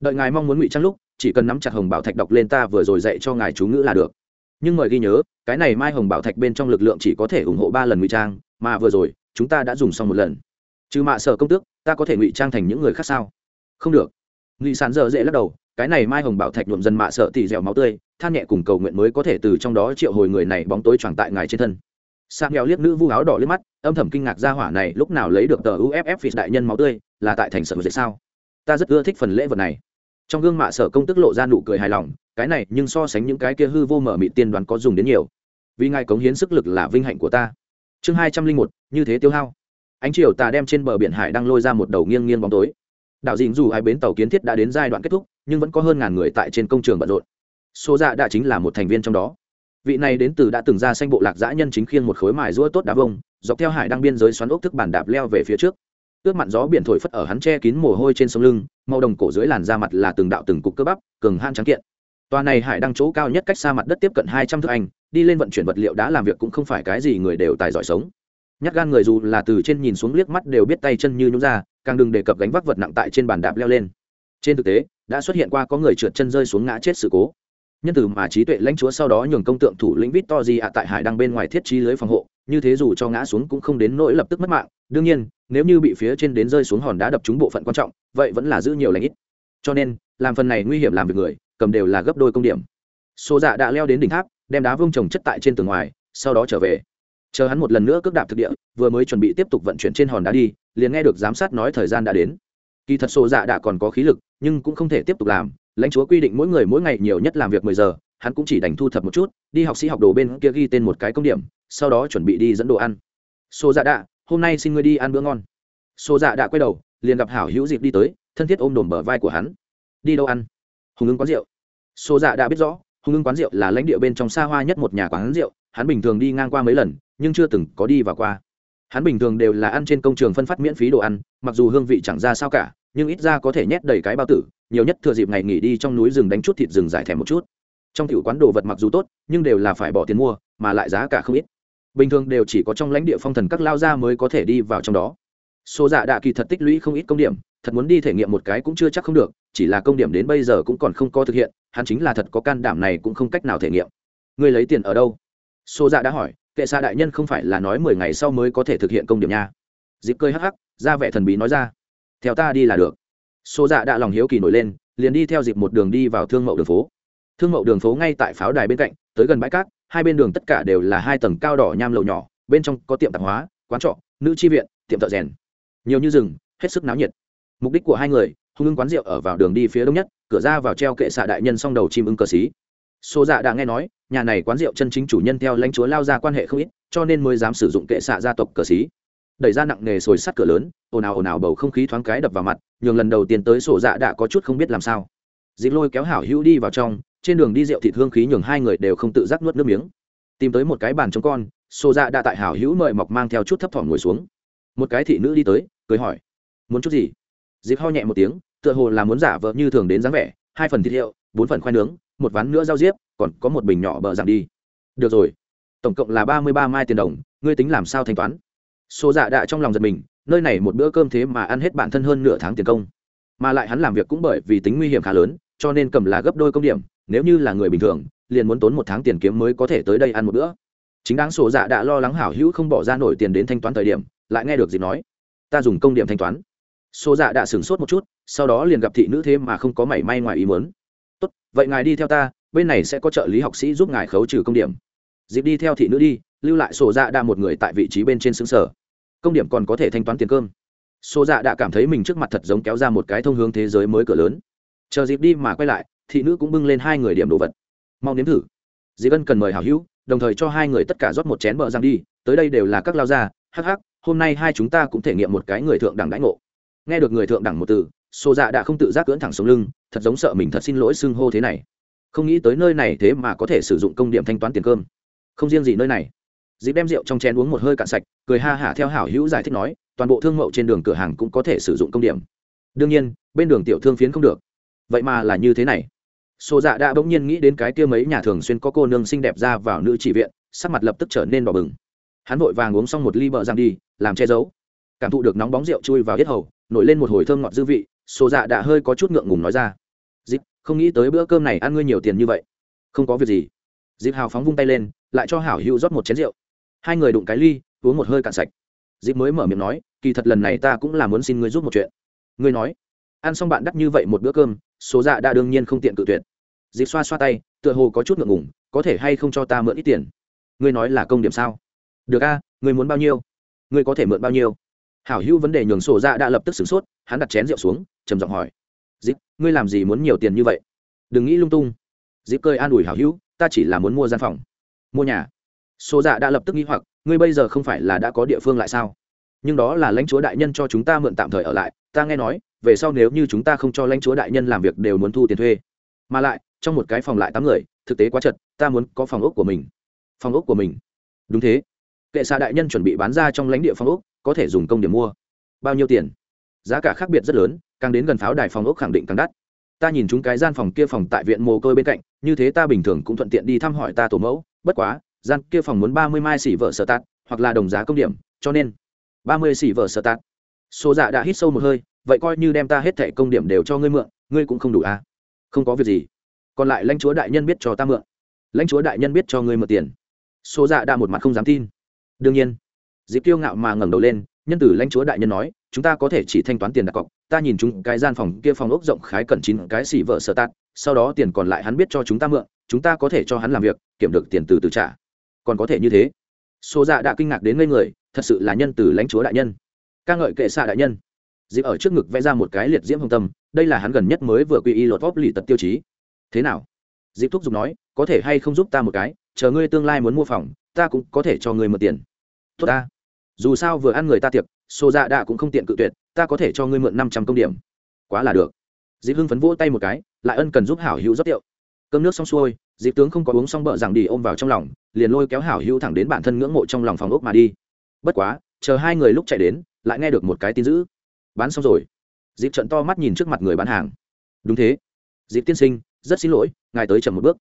Đợi ngài mong muốn ngụy trang lúc, chỉ cần nắm chặt hồng bảo thạch đọc lên ta vừa rồi dạy cho ngài chú ngữ là được. Nhưng mời ghi nhớ, cái này mai hồng bảo thạch bên trong lực lượng chỉ có thể ủng hộ ba lần ngụy trang, mà vừa rồi, chúng ta đã dùng xong một lần. Trừ mạ sở công tước, ta có thể ngụy trang thành những người khác sao? Không được. Ngụy sán giờ dễ lắc đầu, cái này mai hồng bảo thạch nhuộm dân mạ sợ thì dẻo máu tươi, than nhẹ cùng cầu nguyện mới có thể từ trong đó triệu hồi người này bóng tối tròn tại ngài trên thân sang nghèo liếc nữ vu áo đỏ liếc mắt, âm thầm kinh ngạc ra hỏa này lúc nào lấy được tờ uff phỉ đại nhân máu tươi, là tại thành sở dễ sao? Ta rất ưa thích phần lễ vật này. Trong gương mạ sở công tức lộ ra nụ cười hài lòng, cái này nhưng so sánh những cái kia hư vô mở mị tiên đoán có dùng đến nhiều. Vì ngài cống hiến sức lực là vinh hạnh của ta. Chương hai trăm linh một, như thế tiêu hao. Ánh chiều tà đem trên bờ biển hải đang lôi ra một đầu nghiêng nghiêng bóng tối. Đạo dình dù hai bến tàu kiến thiết đã đến giai đoạn kết thúc, nhưng vẫn có hơn ngàn người tại trên công trường bận rộn. Số dạ đã chính là một thành viên trong đó vị này đến từ đã từng ra xanh bộ lạc dã nhân chính khiêng một khối mài rũa tốt đá vông, dọc theo hải đăng biên giới xoắn ốc thức bản đạp leo về phía trước. Ướt mặn gió biển thổi phất ở hắn che kín mồ hôi trên sông lưng, màu đồng cổ dưới làn da mặt là từng đạo từng cục cơ bắp, cường han trắng kiện. Tòa này hải đăng chỗ cao nhất cách xa mặt đất tiếp cận hai trăm thước anh, đi lên vận chuyển vật liệu đã làm việc cũng không phải cái gì người đều tài giỏi sống. Nhát gan người dù là từ trên nhìn xuống liếc mắt đều biết tay chân như nhún ra, càng đừng đề cập gánh vác vật nặng tại trên bàn đạp leo lên. Trên thực tế, đã xuất hiện qua có người trượt chân rơi xuống ngã chết sự cố nhân từ mà trí tuệ lãnh chúa sau đó nhường công tượng thủ lĩnh vít to gì ạ tại hải đăng bên ngoài thiết trí lưới phòng hộ, như thế dù cho ngã xuống cũng không đến nỗi lập tức mất mạng. Đương nhiên, nếu như bị phía trên đến rơi xuống hòn đá đập trúng bộ phận quan trọng, vậy vẫn là giữ nhiều lãnh ít. Cho nên, làm phần này nguy hiểm làm việc người, cầm đều là gấp đôi công điểm. Số dạ đã leo đến đỉnh tháp, đem đá vương trồng chất tại trên tường ngoài, sau đó trở về. Chờ hắn một lần nữa cước đạp thực địa, vừa mới chuẩn bị tiếp tục vận chuyển trên hòn đá đi, liền nghe được giám sát nói thời gian đã đến. Kỳ thật sổ dạ đã còn có khí lực, nhưng cũng không thể tiếp tục làm lãnh chúa quy định mỗi người mỗi ngày nhiều nhất làm việc mười giờ, hắn cũng chỉ đành thu thập một chút, đi học sĩ học đồ bên kia ghi tên một cái công điểm, sau đó chuẩn bị đi dẫn đồ ăn. Xô dạ đạ, hôm nay xin ngươi đi ăn bữa ngon. Xô dạ đạ quay đầu, liền gặp hảo hữu dịp đi tới, thân thiết ôm đồm bờ vai của hắn. Đi đâu ăn? Hùng ưng quán rượu. Xô dạ đã biết rõ, hùng ưng quán rượu là lãnh địa bên trong xa hoa nhất một nhà quán rượu, hắn bình thường đi ngang qua mấy lần, nhưng chưa từng có đi vào qua. Hắn bình thường đều là ăn trên công trường phân phát miễn phí đồ ăn, mặc dù hương vị chẳng ra sao cả nhưng ít ra có thể nhét đầy cái bao tử, nhiều nhất thừa dịp ngày nghỉ đi trong núi rừng đánh chút thịt rừng giải thèm một chút. Trong tiểu quán đồ vật mặc dù tốt, nhưng đều là phải bỏ tiền mua, mà lại giá cả không ít. Bình thường đều chỉ có trong lãnh địa phong thần các lao gia mới có thể đi vào trong đó. Số dạ đạ kỳ thật tích lũy không ít công điểm, thật muốn đi thể nghiệm một cái cũng chưa chắc không được, chỉ là công điểm đến bây giờ cũng còn không có thực hiện, hắn chính là thật có can đảm này cũng không cách nào thể nghiệm. Ngươi lấy tiền ở đâu? Số dạ đã hỏi, kệ xa đại nhân không phải là nói mười ngày sau mới có thể thực hiện công điểm nha. Dịp cơi hắc hắc, ra vẻ thần bí nói ra theo ta đi là được. Xô dạ đã lòng hiếu kỳ nổi lên, liền đi theo dịp một đường đi vào thương mậu đường phố. Thương mậu đường phố ngay tại pháo đài bên cạnh, tới gần bãi cát, hai bên đường tất cả đều là hai tầng cao đỏ nham lậu nhỏ, bên trong có tiệm tạp hóa, quán trọ, nữ chi viện, tiệm thợ rèn. Nhiều như rừng, hết sức náo nhiệt. Mục đích của hai người, hung ưng quán rượu ở vào đường đi phía đông nhất, cửa ra vào treo kệ xạ đại nhân s đầu chim ưng cờ xí. Xô dạ đã nghe nói, nhà này quán rượu chân chính chủ nhân theo lãnh chúa lao ra quan hệ không ít, cho nên mới dám sử dụng kệ xạ gia tộc cờ xí đẩy ra nặng nề sồi sắt cửa lớn, ồn ào ồn ào bầu không khí thoáng cái đập vào mặt, nhường lần đầu tiên tới sổ dạ đã có chút không biết làm sao. Dịp lôi kéo hảo hữu đi vào trong, trên đường đi rượu thịt hương khí nhường hai người đều không tự giác nuốt nước miếng. Tìm tới một cái bàn trống con, sổ dạ đã tại hảo hữu mời mọc mang theo chút thấp thỏm ngồi xuống. Một cái thị nữ đi tới, cười hỏi, muốn chút gì? Dịp ho nhẹ một tiếng, tựa hồ là muốn giả vợ như thường đến dáng vẻ, hai phần thịt hiệu, bốn phần khoai nướng, một ván nữa rau diếp, còn có một bình nhỏ bờ giảm đi. Được rồi, tổng cộng là ba mươi ba mai tiền đồng, ngươi tính làm sao thanh toán? Số dạ đạ trong lòng giật mình, nơi này một bữa cơm thế mà ăn hết bản thân hơn nửa tháng tiền công. Mà lại hắn làm việc cũng bởi vì tính nguy hiểm khá lớn, cho nên cầm là gấp đôi công điểm, nếu như là người bình thường, liền muốn tốn một tháng tiền kiếm mới có thể tới đây ăn một bữa. Chính đáng sổ dạ đã lo lắng hảo hữu không bỏ ra nổi tiền đến thanh toán thời điểm, lại nghe được gì nói, ta dùng công điểm thanh toán. Sổ dạ đã sửng sốt một chút, sau đó liền gặp thị nữ thế mà không có mảy may ngoài ý muốn. Tốt, vậy ngài đi theo ta, bên này sẽ có trợ lý học sĩ giúp ngài khấu trừ công điểm. Dịp đi theo thị nữ đi, lưu lại sổ dạ đã một người tại vị trí bên trên xứng sở công điểm còn có thể thanh toán tiền cơm. Xô dạ đã cảm thấy mình trước mặt thật giống kéo ra một cái thông hướng thế giới mới cửa lớn. Chờ dịp đi mà quay lại, thị nữ cũng bưng lên hai người điểm đồ vật. Mau nếm thử. Dịp ân cần mời hảo hữu, đồng thời cho hai người tất cả rót một chén bờ răng đi, tới đây đều là các lao gia, hắc hắc, hôm nay hai chúng ta cũng thể nghiệm một cái người thượng đẳng đãi ngộ. Nghe được người thượng đẳng một từ xô dạ đã không tự giác cưỡn thẳng xuống lưng, thật giống sợ mình thật xin lỗi xưng hô thế này. Không nghĩ tới nơi này thế mà có thể sử dụng công điểm thanh toán tiền cơm. Không riêng gì nơi này dịp đem rượu trong chén uống một hơi cạn sạch, cười ha hả theo hảo hữu giải thích nói, toàn bộ thương mậu trên đường cửa hàng cũng có thể sử dụng công điểm. Đương nhiên, bên đường tiểu thương phiến không được. Vậy mà là như thế này. Xô dạ đã bỗng nhiên nghĩ đến cái kia mấy nhà thường xuyên có cô nương xinh đẹp ra vào nữ trị viện, sắc mặt lập tức trở nên đỏ bừng. Hắn vội vàng uống xong một ly bợ răng đi, làm che giấu. Cảm thụ được nóng bóng rượu chui vào hết hầu, nổi lên một hồi thơm ngọt dư vị xô dạ đã hơi có chút ngượng ngùng nói ra. Dịp không nghĩ tới bữa cơm này ăn ngươi nhiều tiền như vậy. Không có việc gì. Dịp hào phóng vung tay lên, lại cho hảo hữu rót một chén rượu hai người đụng cái ly, uống một hơi cạn sạch. Dịp mới mở miệng nói, kỳ thật lần này ta cũng là muốn xin ngươi giúp một chuyện. Ngươi nói, ăn xong bạn đắt như vậy một bữa cơm, số dạ đã đương nhiên không tiện cự tuyệt. Dịp xoa xoa tay, tựa hồ có chút ngượng ngùng, có thể hay không cho ta mượn ít tiền? Ngươi nói là công điểm sao? Được a, ngươi muốn bao nhiêu? Ngươi có thể mượn bao nhiêu? Hảo hữu vấn đề nhường sổ dạ đã lập tức sửng sốt, hắn đặt chén rượu xuống, trầm giọng hỏi. Dịp, ngươi làm gì muốn nhiều tiền như vậy? Đừng nghĩ lung tung. Dịp cơi an ủi hảo hữu, ta chỉ là muốn mua gian phòng. Mua nhà sổ dạ đã lập tức nghĩ hoặc, ngươi bây giờ không phải là đã có địa phương lại sao? Nhưng đó là lãnh chúa đại nhân cho chúng ta mượn tạm thời ở lại, ta nghe nói, về sau nếu như chúng ta không cho lãnh chúa đại nhân làm việc đều muốn thu tiền thuê. Mà lại, trong một cái phòng lại tám người, thực tế quá chật, ta muốn có phòng ốc của mình. Phòng ốc của mình? Đúng thế. Kệ xa đại nhân chuẩn bị bán ra trong lãnh địa phòng ốc, có thể dùng công điểm mua. Bao nhiêu tiền? Giá cả khác biệt rất lớn, càng đến gần pháo đài phòng ốc khẳng định càng đắt. Ta nhìn chúng cái gian phòng kia phòng tại viện mồ côi bên cạnh, như thế ta bình thường cũng thuận tiện đi thăm hỏi ta tổ mẫu, bất quá gian kia phòng muốn ba mươi mai xỉ vợ sở tạt, hoặc là đồng giá công điểm, cho nên, ba mươi xỉ vợ sở tạt. Số dạ đã hít sâu một hơi, vậy coi như đem ta hết thẻ công điểm đều cho ngươi mượn, ngươi cũng không đủ à? Không có việc gì. Còn lại lãnh chúa đại nhân biết cho ta mượn. Lãnh chúa đại nhân biết cho ngươi mượn tiền. Số dạ đã một mặt không dám tin. Đương nhiên dịp kiêu ngạo mà ngẩng đầu lên, nhân tử lãnh chúa đại nhân nói, chúng ta có thể chỉ thanh toán tiền đặt cọc, ta nhìn chúng cái gian phòng kia phòng ốc rộng khái cẩn chín cái xỉ vợ sở tạt, sau đó tiền còn lại hắn biết cho chúng ta mượn, chúng ta có thể cho hắn làm việc, kiểm được tiền từ từ trả còn có thể như thế. Số dạ đã kinh ngạc đến ngây người, thật sự là nhân từ lãnh chúa đại nhân. Ca ngợi kệ xạ đại nhân. Dịp ở trước ngực vẽ ra một cái liệt diễm hồng tâm, đây là hắn gần nhất mới vừa quy y lột vóp lì tật tiêu chí. Thế nào? Dịp thúc giục nói, có thể hay không giúp ta một cái, chờ ngươi tương lai muốn mua phòng, ta cũng có thể cho ngươi mượn tiền. Tốt ta. Dù sao vừa ăn người ta tiệc xô dạ đạ cũng không tiện cự tuyệt, ta có thể cho ngươi mượn năm trăm công điểm. Quá là được. Dịp hưng phấn vỗ tay một cái, lại ân cần giúp hảo hữu rót rượu. Cơm nước xong xuôi dịp tướng không có uống xong bợ rằng đi ôm vào trong lòng, liền lôi kéo hảo hữu thẳng đến bản thân ngưỡng mộ trong lòng phòng ốc mà đi. Bất quá, chờ hai người lúc chạy đến, lại nghe được một cái tin dữ. Bán xong rồi. Dịp trận to mắt nhìn trước mặt người bán hàng. Đúng thế. Dịp tiên sinh, rất xin lỗi, ngài tới chậm một bước.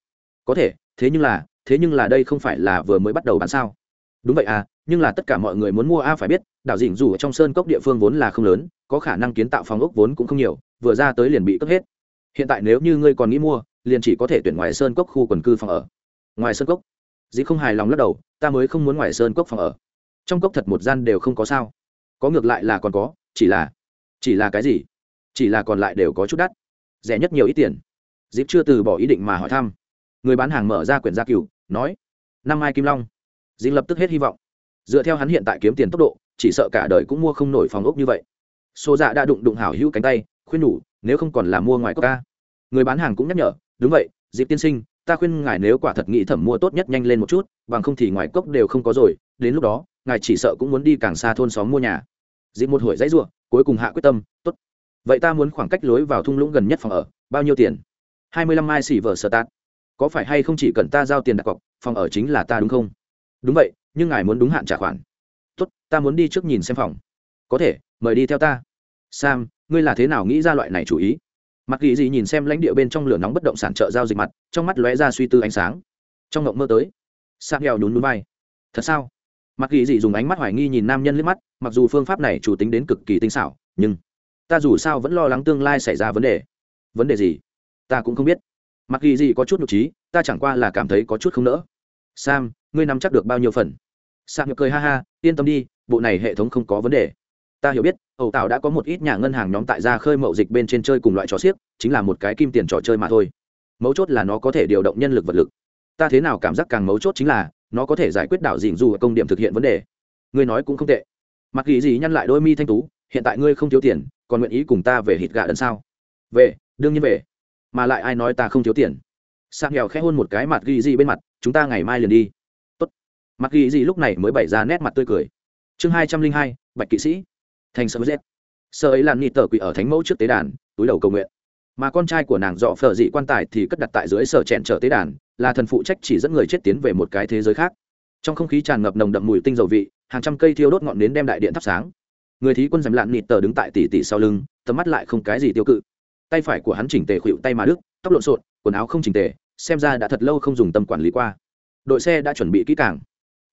Có thể, thế nhưng là, thế nhưng là đây không phải là vừa mới bắt đầu bán sao? Đúng vậy à nhưng là tất cả mọi người muốn mua a phải biết, đảo dỉnh dù ở trong sơn cốc địa phương vốn là không lớn, có khả năng kiến tạo phòng ốc vốn cũng không nhiều, vừa ra tới liền bị cướp hết. Hiện tại nếu như ngươi còn nghĩ mua liền chỉ có thể tuyển ngoài sơn cốc khu quần cư phòng ở. Ngoài sơn cốc? Dĩ không hài lòng lắc đầu, ta mới không muốn ngoài sơn cốc phòng ở. Trong cốc thật một gian đều không có sao. Có ngược lại là còn có, chỉ là chỉ là cái gì? Chỉ là còn lại đều có chút đắt. Rẻ nhất nhiều ít tiền. Dịp chưa từ bỏ ý định mà hỏi thăm. Người bán hàng mở ra quyển gia cửu, nói, năm mai kim long. Dịp lập tức hết hy vọng. Dựa theo hắn hiện tại kiếm tiền tốc độ, chỉ sợ cả đời cũng mua không nổi phòng ốc như vậy. Xô dạ đã đụng đụng hảo hữu cánh tay, khuyên nhủ, nếu không còn là mua ngoài cốc ca người bán hàng cũng nhắc nhở đúng vậy dịp tiên sinh, ta khuyên ngài nếu quả thật nghĩ thẩm mua tốt nhất nhanh lên một chút, bằng không thì ngoài cốc đều không có rồi, đến lúc đó, ngài chỉ sợ cũng muốn đi càng xa thôn xóm mua nhà. Dịp một hồi dãy ruộng cuối cùng hạ quyết tâm, tốt. Vậy ta muốn khoảng cách lối vào thung lũng gần nhất phòng ở, bao nhiêu tiền? Hai mươi lăm mai xỉ vở sơ tát có phải hay không chỉ cần ta giao tiền đặt cọc, phòng ở chính là ta đúng không? Đúng vậy, nhưng ngài muốn đúng hạn trả khoản. Tốt, ta muốn đi trước nhìn xem phòng. Có thể, mời đi theo ta. Sam, ngươi là thế nào nghĩ ra loại này chủ ý? Mặt ghi gì nhìn xem lãnh địa bên trong lửa nóng bất động sản trợ giao dịch mặt, trong mắt lóe ra suy tư ánh sáng. Trong ngộng mơ tới sạc nghèo nhún núi bay thật sao? Mặt ghi gì dùng ánh mắt hoài nghi nhìn nam nhân liếc mắt, mặc dù phương pháp này chủ tính đến cực kỳ tinh xảo, nhưng ta dù sao vẫn lo lắng tương lai xảy ra vấn đề. Vấn đề gì? Ta cũng không biết. Mặc ghi gì có chút nhục trí, ta chẳng qua là cảm thấy có chút không nỡ. Sam, ngươi nắm chắc được bao nhiêu phần? Sam cười ha ha, yên tâm đi, bộ này hệ thống không có vấn đề ta hiểu biết ẩu tạo đã có một ít nhà ngân hàng nhóm tại ra khơi mậu dịch bên trên chơi cùng loại trò xiếc, chính là một cái kim tiền trò chơi mà thôi. Mấu chốt là nó có thể điều động nhân lực vật lực. Ta thế nào cảm giác càng mấu chốt chính là, nó có thể giải quyết đảo dịnh dù ở công điểm thực hiện vấn đề. Ngươi nói cũng không tệ. Mặc kỳ gì nhăn lại đôi mi thanh tú, hiện tại ngươi không thiếu tiền, còn nguyện ý cùng ta về hít gạ đần sao? Về, đương nhiên về. Mà lại ai nói ta không thiếu tiền? Sang nghèo khẽ hôn một cái mặt ghi gì bên mặt, chúng ta ngày mai liền đi. Tốt. Mặt ghi gì lúc này mới bày ra nét mặt tươi cười. Chương hai trăm linh hai, bạch kỵ sĩ thành sơ z sơ ấy làm nịt tờ quỷ ở thánh mẫu trước tế đàn, túi đầu cầu nguyện. Mà con trai của nàng dọ phở dị quan tài thì cất đặt tại dưới sở chèn trở tế đàn, là thần phụ trách chỉ dẫn người chết tiến về một cái thế giới khác. Trong không khí tràn ngập nồng đậm mùi tinh dầu vị, hàng trăm cây thiêu đốt ngọn nến đem đại điện thắp sáng. Người thí quân dầm lạn nịt tờ đứng tại tỉ tỉ sau lưng, tầm mắt lại không cái gì tiêu cự. Tay phải của hắn chỉnh tề khuỵu tay mà đức tóc lộn xộn, quần áo không chỉnh tề, xem ra đã thật lâu không dùng tâm quản lý qua. Đội xe đã chuẩn bị kỹ càng.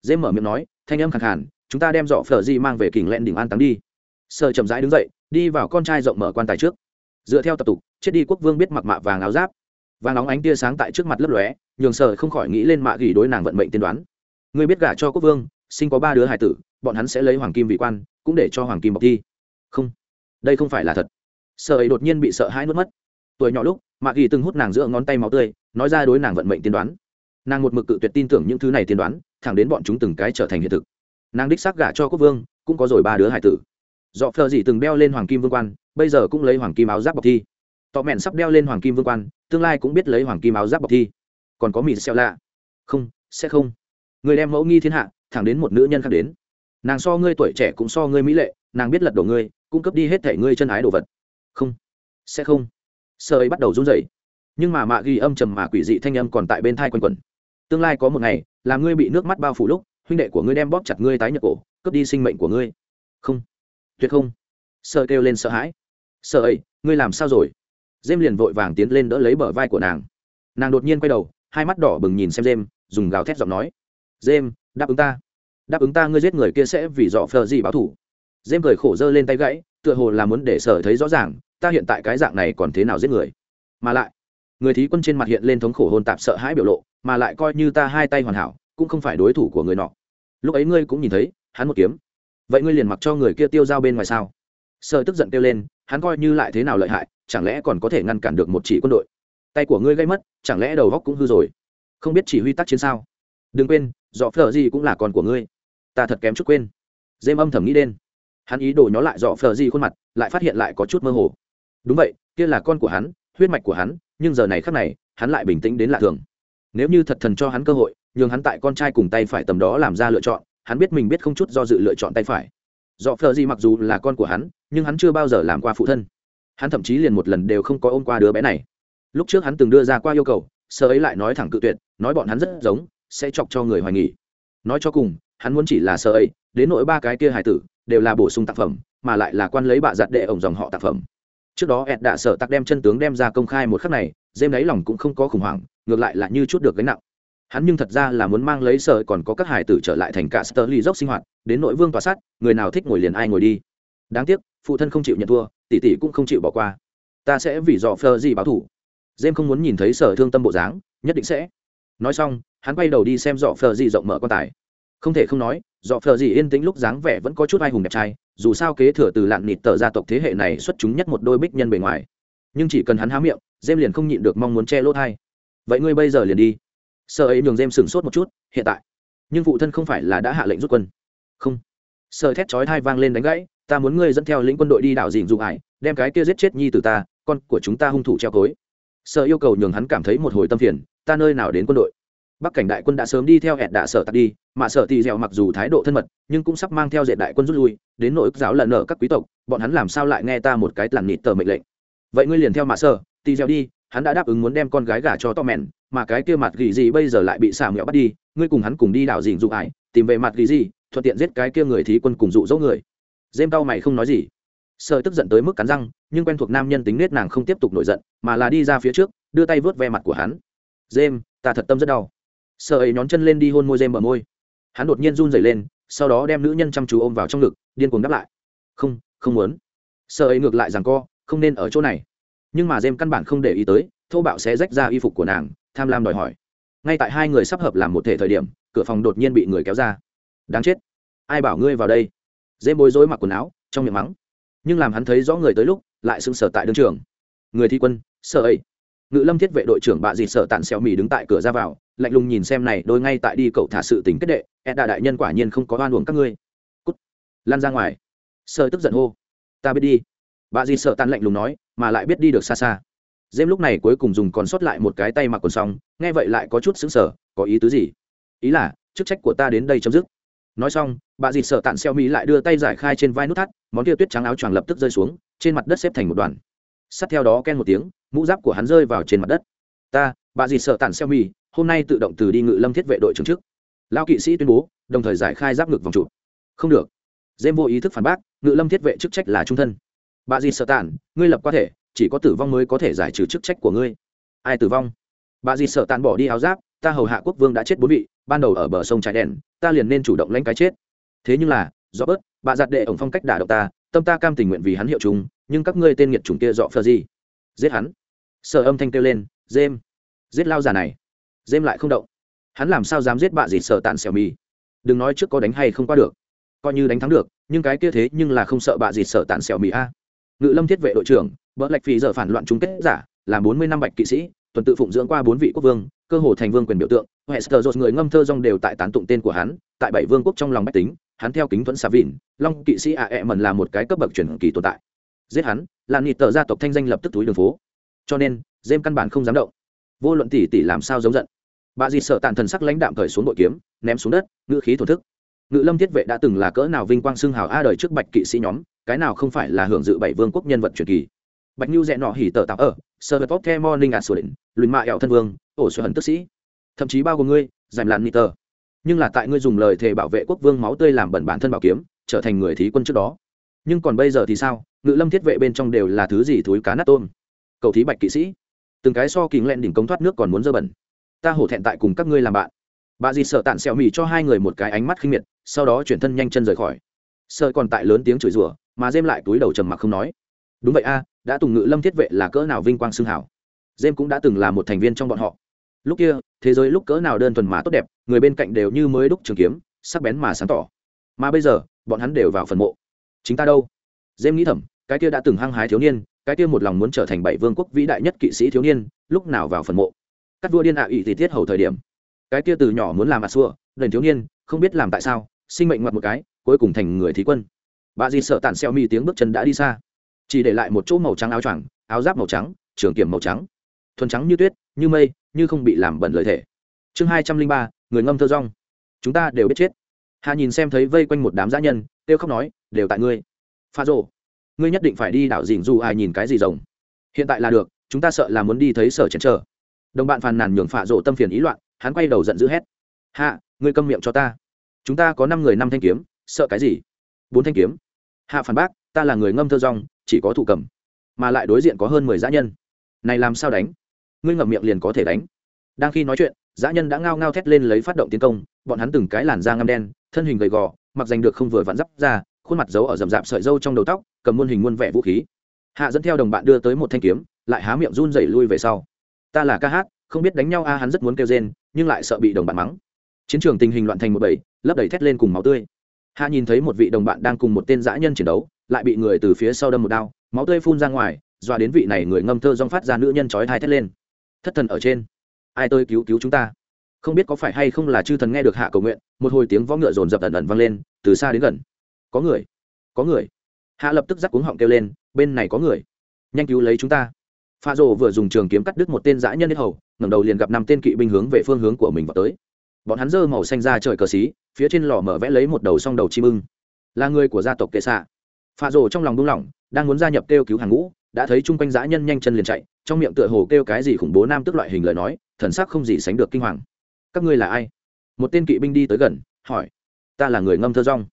Dễ mở miệng nói, thanh âm khẳng hẳn chúng ta đem dọ phở di mang về kình lẹn đỉnh an táng đi sợ chậm rãi đứng dậy, đi vào con trai rộng mở quan tài trước. Dựa theo tập tục, chết đi quốc vương biết mặc mạ vàng áo giáp. Vàng óng ánh tia sáng tại trước mặt lấp lóe, nhường sợ không khỏi nghĩ lên mạ gỉ đối nàng vận mệnh tiên đoán. Người biết gả cho quốc vương, sinh có ba đứa hải tử, bọn hắn sẽ lấy hoàng kim vị quan, cũng để cho hoàng kim bọc thi. Không, đây không phải là thật. Sợ ấy đột nhiên bị sợ hãi nuốt mất. Tuổi nhỏ lúc, mạ gỉ từng hút nàng giữa ngón tay máu tươi, nói ra đối nàng vận mệnh tiên đoán. Nàng một mực cự tuyệt tin tưởng những thứ này tiên đoán, thẳng đến bọn chúng từng cái trở thành hiện thực. Nàng đích xác gả cho quốc vương, cũng có rồi ba đứa hải tử dọ phờ dì từng đeo lên hoàng kim vương quan, bây giờ cũng lấy hoàng kim áo giáp bọc thi. Tọ mẹn sắp đeo lên hoàng kim vương quan, tương lai cũng biết lấy hoàng kim áo giáp bọc thi. Còn có mỹ xẹo lạ. Không, sẽ không. Người đem mẫu nghi thiên hạ, thẳng đến một nữ nhân khác đến. Nàng so ngươi tuổi trẻ cũng so ngươi mỹ lệ, nàng biết lật đổ ngươi, cung cấp đi hết thể ngươi chân ái đồ vật. Không, sẽ không. Sợ ấy bắt đầu run rẩy. Nhưng mà mạ ghi âm trầm mà quỷ dị thanh âm còn tại bên thai quanh quẩn tương lai có một ngày là ngươi bị nước mắt bao phủ lúc, huynh đệ của ngươi đem bóp chặt ngươi tái nhật cổ, cướp đi sinh mệnh của ngươi. Không tuyệt không? Sợ kêu lên sợ hãi. Sợ ấy, ngươi làm sao rồi? Dêm liền vội vàng tiến lên đỡ lấy bờ vai của nàng. Nàng đột nhiên quay đầu, hai mắt đỏ bừng nhìn xem dêm, dùng gào thét giọng nói. Dêm, đáp ứng ta. Đáp ứng ta, ngươi giết người kia sẽ vì dọ phờ gì báo thủ. Dêm cười khổ giơ lên tay gãy, tựa hồ là muốn để sở thấy rõ ràng, ta hiện tại cái dạng này còn thế nào giết người? Mà lại, người thí quân trên mặt hiện lên thống khổ hôn tạp sợ hãi biểu lộ, mà lại coi như ta hai tay hoàn hảo, cũng không phải đối thủ của người nọ. Lúc ấy ngươi cũng nhìn thấy, hắn một kiếm vậy ngươi liền mặc cho người kia tiêu dao bên ngoài sao? Sợ tức giận kêu lên hắn coi như lại thế nào lợi hại chẳng lẽ còn có thể ngăn cản được một chỉ quân đội? Tay của ngươi gây mất chẳng lẽ đầu góc cũng hư rồi? Không biết chỉ huy tác chiến sao? Đừng quên dọ phở gì cũng là con của ngươi. Ta thật kém chút quên. Dêm âm thầm nghĩ đen, hắn ý đồ nhó lại dọ phở gì khuôn mặt lại phát hiện lại có chút mơ hồ. Đúng vậy kia là con của hắn huyết mạch của hắn nhưng giờ này khác này hắn lại bình tĩnh đến lạ thường. Nếu như thật thần cho hắn cơ hội nhường hắn tại con trai cùng tay phải tầm đó làm ra lựa chọn hắn biết mình biết không chút do dự lựa chọn tay phải. Dọ phờ gì mặc dù là con của hắn, nhưng hắn chưa bao giờ làm qua phụ thân. Hắn thậm chí liền một lần đều không có ôm qua đứa bé này. Lúc trước hắn từng đưa ra qua yêu cầu, sơ ấy lại nói thẳng cự tuyệt, nói bọn hắn rất giống, sẽ chọc cho người hoài nghỉ nói cho cùng, hắn muốn chỉ là sơ ấy, đến nỗi ba cái kia hài tử, đều là bổ sung tác phẩm, mà lại là quan lấy bạ giặt đệ ổng dòng họ tác phẩm. Trước đó ed đã sợ tắc đem chân tướng đem ra công khai một khắc này dêm lấy lòng cũng không có khủng hoảng, ngược lại là như chút được gánh nặng hắn nhưng thật ra là muốn mang lấy sợ còn có các hải tử trở lại thành cả sơ ly dốc sinh hoạt, đến nội vương tòa sát, người nào thích ngồi liền ai ngồi đi. Đáng tiếc, phụ thân không chịu nhận thua, tỷ tỷ cũng không chịu bỏ qua. Ta sẽ vì dò phờ gì báo thủ. Dêm không muốn nhìn thấy sở thương tâm bộ dáng, nhất định sẽ. Nói xong, hắn quay đầu đi xem dọ phờ gì rộng mở quan tài. Không thể không nói, dọ phờ gì yên tĩnh lúc dáng vẻ vẫn có chút ai hùng đẹp trai, dù sao kế thừa từ lạn nịt tờ gia tộc thế hệ này xuất chúng nhất một đôi bích nhân bề ngoài. Nhưng chỉ cần hắn há miệng dêm liền không nhịn được mong muốn che lỗ thai vậy ngươi bây giờ liền đi sợ ấy nhường dêm sửng sốt một chút, hiện tại. Nhưng phụ thân không phải là đã hạ lệnh rút quân. Không. Sợ thét chói thai vang lên đánh gãy, ta muốn ngươi dẫn theo lĩnh quân đội đi đảo dình dụ ải đem cái kia giết chết nhi từ ta, con của chúng ta hung thủ treo cối. Sợ yêu cầu nhường hắn cảm thấy một hồi tâm phiền, ta nơi nào đến quân đội? Bắc cảnh đại quân đã sớm đi theo hẹn đạ sở tạt đi, mà sở tỳ dẻo mặc dù thái độ thân mật, nhưng cũng sắp mang theo dệt đại quân rút lui, đến nội giáo lần nợ các quý tộc, bọn hắn làm sao lại nghe ta một cái làn nịt tờ mệnh lệnh? Vậy ngươi liền theo mạ sở tỳ dẻo đi hắn đã đáp ứng muốn đem con gái gả cho to mèn, mà cái kia mặt gỉ gì bây giờ lại bị xà mẹo bắt đi, ngươi cùng hắn cùng đi đảo dình dụ ải, tìm về mặt gỉ gì, thuận tiện giết cái kia người thí quân cùng dụ dỗ người. Dêm tao mày không nói gì. Sợ tức giận tới mức cắn răng, nhưng quen thuộc nam nhân tính nết nàng không tiếp tục nổi giận, mà là đi ra phía trước, đưa tay vớt ve mặt của hắn. Dêm ta thật tâm rất đau. Sợ ấy nhón chân lên đi hôn môi dêm bờ môi. Hắn đột nhiên run rẩy lên, sau đó đem nữ nhân chăm chú ôm vào trong ngực, điên cuồng đáp lại. Không không muốn. Sợ ấy ngược lại rằng co, không nên ở chỗ này nhưng mà dêm căn bản không để ý tới, thô bạo sẽ rách ra y phục của nàng, tham lam đòi hỏi. Ngay tại hai người sắp hợp làm một thể thời điểm, cửa phòng đột nhiên bị người kéo ra. Đáng chết. Ai bảo ngươi vào đây? Dêm bối rối mặc quần áo, trong miệng mắng. Nhưng làm hắn thấy rõ người tới lúc, lại sưng sở tại đương trường. Người thi quân, sợ ấy. Ngự lâm thiết vệ đội trưởng bạ dịt sợ tàn xéo mì đứng tại cửa ra vào, lạnh lùng nhìn xem này, đôi ngay tại đi cậu thả sự tình kết đệ ed đà đại nhân quả nhiên không có oan uổng các ngươi. Cút. Lan ra ngoài. Sợ tức giận hô. Ta biết đi. Bà dì sợ tàn lạnh lùng nói mà lại biết đi được xa xa. Dêm lúc này cuối cùng dùng còn sót lại một cái tay mặc quần xong, nghe vậy lại có chút xứng sở có ý tứ gì? Ý là, chức trách của ta đến đây chấm dứt. Nói xong, bà dì sợ tàn xeo mỹ lại đưa tay giải khai trên vai nút thắt, món kia tuyết trắng áo choàng lập tức rơi xuống, trên mặt đất xếp thành một đoàn. Sát theo đó ken một tiếng, mũ giáp của hắn rơi vào trên mặt đất. Ta, bà dì sợ tàn xeo mỹ hôm nay tự động từ đi ngự lâm thiết vệ đội trưởng chức. Lao kỵ sĩ tuyên bố, đồng thời giải khai giáp ngực vòng trụ. Không được. Dêm vô ý thức phản bác, ngự lâm thiết vệ chức trách là trung thân bà dì sợ tàn ngươi lập qua thể, chỉ có tử vong mới có thể giải trừ chức trách của ngươi. Ai tử vong? Bà dì sợ tàn bỏ đi áo giáp, ta hầu hạ quốc vương đã chết bốn vị, ban đầu ở bờ sông trái đèn ta liền nên chủ động lãnh cái chết. Thế nhưng là do bớt bà giặt đệ ổng phong cách đả động ta, tâm ta cam tình nguyện vì hắn hiệu chúng, nhưng các ngươi tên nghiệt chủng kia dọ phờ gì? Giết hắn. Sợ âm thanh kêu lên dêm giết lao già này. Dêm lại không động. Hắn làm sao dám giết bà gì sợ tàn xẻo mì đừng nói trước có đánh hay không qua được. Coi như đánh thắng được, nhưng cái kia thế nhưng là không sợ bà gì sợ tàn xẻo mì a ngự lâm thiết vệ đội trưởng vợ lạch phì giờ phản loạn chung kết giả làm bốn mươi năm bạch kỵ sĩ, tuần tự phụng dưỡng qua bốn vị quốc vương, cơ hồ thành vương quyền biểu tượng. Hester dột người ngâm thơ rong đều tại tán tụng tên của hắn, tại bảy vương quốc trong lòng bách tính, hắn theo kính thuẫn xà vịn, long kỵ sĩ a e mần là một cái cấp bậc truyền kỳ tồn tại. Giết hắn, là nhị tờ gia tộc thanh danh lập tức túi đường phố. Cho nên dêm căn bản không dám động. Vô luận tỷ tỷ làm sao giống giận. Bà dì sợ tàn thần sắc lãnh đạm cởi xuống bội kiếm, ném xuống đất, ngữ khí thổn thức ngự lâm thiết vệ đã từng là cỡ nào vinh quang xưng hào a đời trước bạch kỵ sĩ nhóm cái nào không phải là hưởng dự bảy vương quốc nhân vật truyền kỳ. Bạch nhu rẽ nọ hỉ tờ tạo ở sơ vật tốt the morning at sửa đỉnh, luyện mạ ẹo thân vương ổ xuân hận tức sĩ. Thậm chí bao gồm ngươi giảm làn nị tờ. Nhưng là tại ngươi dùng lời thề bảo vệ quốc vương máu tươi làm bẩn bản thân bảo kiếm trở thành người thí quân trước đó. Nhưng còn bây giờ thì sao? Ngự lâm thiết vệ bên trong đều là thứ gì thúi cá nát tôm? Cầu thí bạch kỵ sĩ. Từng cái so kính lẹn đỉnh công thoát nước còn muốn dơ bẩn. Ta hổ thẹn tại cùng các ngươi làm bạn. Bà dì sợ tạn xẹo mì cho hai người một cái ánh mắt khinh miệt sau đó chuyển thân nhanh chân rời khỏi. Sợ còn tại lớn tiếng chửi rủa, mà dêm lại túi đầu trầm mặc không nói. Đúng vậy a, đã tùng ngự lâm thiết vệ là cỡ nào vinh quang xương hảo? Dêm cũng đã từng là một thành viên trong bọn họ. Lúc kia, thế giới lúc cỡ nào đơn thuần mà tốt đẹp, người bên cạnh đều như mới đúc trường kiếm, sắc bén mà sáng tỏ. Mà bây giờ, bọn hắn đều vào phần mộ. Chính ta đâu? Dêm nghĩ thầm, cái kia đã từng hăng hái thiếu niên, cái kia một lòng muốn trở thành bảy vương quốc vĩ đại nhất kỵ sĩ thiếu niên, lúc nào vào phần mộ? Các vua điên ạ à ỵ thì tiết hầu thời điểm. Cái kia từ nhỏ muốn làm ạ xua, đền thiếu niên không biết làm tại sao, sinh mệnh ngoặt một cái, cuối cùng thành người thí quân. Bà dì sợ tàn xeo mi tiếng bước chân đã đi xa. Chỉ để lại một chỗ màu trắng áo choàng, áo giáp màu trắng, trường kiểm màu trắng. Thuần trắng như tuyết, như mây, như không bị làm bẩn lời thể chương hai trăm linh ba, người ngâm thơ rong. Chúng ta đều biết chết. Hà nhìn xem thấy vây quanh một đám giã nhân têu khóc nói, đều tại ngươi. Pha rộ ngươi nhất định phải đi đảo dình dù ai nhìn cái gì rồng? Hiện tại là được, chúng ta sợ là muốn đi thấy sở chén chờ. Đồng bạn phàn nàn nhường phạ rộ tâm phiền ý loạn, hắn quay đầu giận dữ hét hạ ngươi câm miệng cho ta chúng ta có năm người năm thanh kiếm, sợ cái gì? Bốn thanh kiếm. Hạ phản bác, ta là người ngâm thơ rong, chỉ có thủ cầm, mà lại đối diện có hơn mười dã nhân. Này làm sao đánh? Ngươi ngậm miệng liền có thể đánh. Đang khi nói chuyện, dã nhân đã ngao ngao thét lên lấy phát động tiến công, bọn hắn từng cái làn da ngâm đen, thân hình gầy gò, mặc giành được không vừa vặn dắp ra, khuôn mặt giấu ở rậm rạp sợi dâu trong đầu tóc, cầm muôn hình muôn vẻ vũ khí. Hạ dẫn theo đồng bạn đưa tới một thanh kiếm, lại há miệng run rẩy lui về sau. Ta là ca hát, không biết đánh nhau a, hắn rất muốn kêu rên, nhưng lại sợ bị đồng bạn mắng chiến trường tình hình loạn thành một bầy, lấp đầy thét lên cùng máu tươi. Hạ nhìn thấy một vị đồng bạn đang cùng một tên dã nhân chiến đấu, lại bị người từ phía sau đâm một đao, máu tươi phun ra ngoài, dọa đến vị này người ngâm thơ dong phát ra nữ nhân chói thai thét lên. Thất thần ở trên. Ai tôi cứu cứu chúng ta? Không biết có phải hay không là chư thần nghe được hạ cầu nguyện, một hồi tiếng võ ngựa rồn rập ẩn ẩn vang lên, từ xa đến gần. Có người. Có người. Hạ lập tức giắc cuống họng kêu lên, bên này có người. Nhanh cứu lấy chúng ta. Pha rồ vừa dùng trường kiếm cắt đứt một tên dã nhân hết hầu, ngẩng đầu liền gặp năm tên kỵ binh hướng về phương hướng của mình vào tới bọn hắn dơ màu xanh ra trời cờ xí, phía trên lò mở vẽ lấy một đầu song đầu chim ưng. Là người của gia tộc kệ xạ. Pha rồ trong lòng buông lỏng, đang muốn gia nhập kêu cứu hàng ngũ, đã thấy chung quanh dã nhân nhanh chân liền chạy, trong miệng tựa hồ kêu cái gì khủng bố nam tức loại hình lời nói, thần sắc không gì sánh được kinh hoàng. Các ngươi là ai? Một tên kỵ binh đi tới gần, hỏi. Ta là người ngâm thơ rong.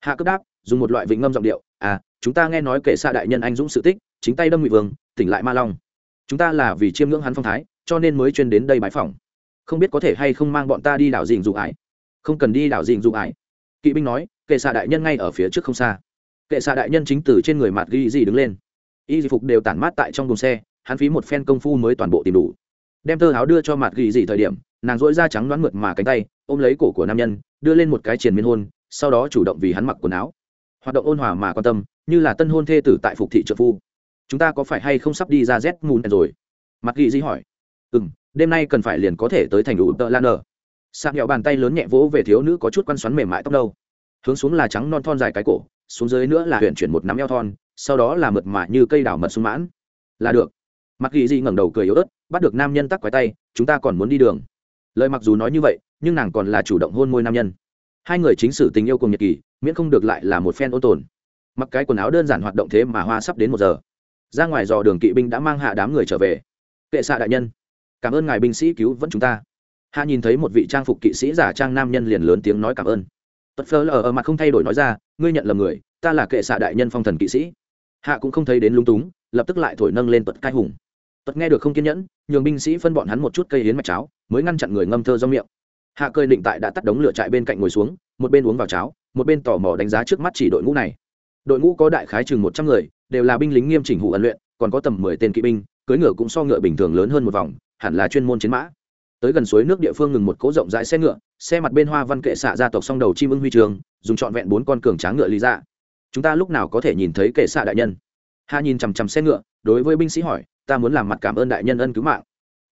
Hạ cấp đáp, dùng một loại vịnh ngâm giọng điệu à chúng ta nghe nói kệ xa đại nhân anh dũng sự tích, chính tay đâm ngụy vương, tỉnh lại ma long. Chúng ta là vì chiêm ngưỡng hắn phong thái, cho nên mới chuyên đến đây bãi phòng không biết có thể hay không mang bọn ta đi đảo dình dụ ải. Không cần đi đảo dình dụ ải. Kỵ binh nói, kệ xạ đại nhân ngay ở phía trước không xa. Kệ xạ đại nhân chính từ trên người mặt ghi gì đứng lên. Y phục đều tản mát tại trong đồn xe, hắn phí một phen công phu mới toàn bộ tìm đủ. Đem thơ áo đưa cho mặt ghi gì thời điểm, nàng dỗi da trắng đoán mượt mà cánh tay, ôm lấy cổ của nam nhân, đưa lên một cái triền miên hôn, sau đó chủ động vì hắn mặc quần áo. Hoạt động ôn hòa mà quan tâm, như là tân hôn thê tử tại phục thị trợ phu. Chúng ta có phải hay không sắp đi ra z mùn rồi? Mặt ghi di hỏi. Ừ m đêm nay cần phải liền có thể tới thành đủ tợ lan ở sạc nhạo bàn tay lớn nhẹ vỗ về thiếu nữ có chút quan xoắn mềm mại tóc đâu hướng xuống là trắng non thon dài cái cổ, xuống dưới nữa là huyện chuyển một nắm eo thon, sau đó là mượt mà như cây đào mật sung mãn. Là được. Mặc ghi di ngẩng đầu cười yếu ớt, bắt được nam nhân tắc quái tay, chúng ta còn muốn đi đường. Lời mặc dù nói như vậy, nhưng nàng còn là chủ động hôn môi nam nhân. Hai người chính sử tình yêu cùng nhật kỳ miễn không được lại là một phen ôn tồn. Mặc cái quần áo đơn giản hoạt động thế mà hoa sắp đến một giờ. Ra ngoài dò đường kỵ binh đã mang hạ đám người trở về. Kệ xạ đại nhân cảm ơn ngài binh sĩ cứu vẫn chúng ta. Hạ nhìn thấy một vị trang phục kỵ sĩ giả trang nam nhân liền lớn tiếng nói cảm ơn. Tật phơ lờ ở mặt không thay đổi nói ra, ngươi nhận lầm người, ta là kệ xạ đại nhân phong thần kỵ sĩ. Hạ cũng không thấy đến lung túng, lập tức lại thổi nâng lên tật cai hùng. Tật nghe được không kiên nhẫn, nhường binh sĩ phân bọn hắn một chút cây hiến mạch cháo, mới ngăn chặn người ngâm thơ do miệng. Hạ cơi định tại đã tắt đống lửa trại bên cạnh ngồi xuống, một bên uống vào cháo, một bên tò mò đánh giá trước mắt chỉ đội ngũ này. Đội ngũ có đại khái chừng một trăm người, đều là binh lính nghiêm chỉnh hụ ẩn luyện, còn có tầm mười tên kỵ binh, cưỡi ngựa cũng so ngựa bình thường lớn hơn một vòng hẳn là chuyên môn chiến mã. Tới gần suối nước địa phương ngừng một cỗ rộng rãi xe ngựa, xe mặt bên hoa văn kệ xạ gia tộc song đầu chim ưng huy trường, dùng trọn vẹn bốn con cường tráng ngựa lý ra. Chúng ta lúc nào có thể nhìn thấy kệ xạ đại nhân? Hà nhìn chằm chằm xe ngựa, đối với binh sĩ hỏi, ta muốn làm mặt cảm ơn đại nhân ân cứu mạng.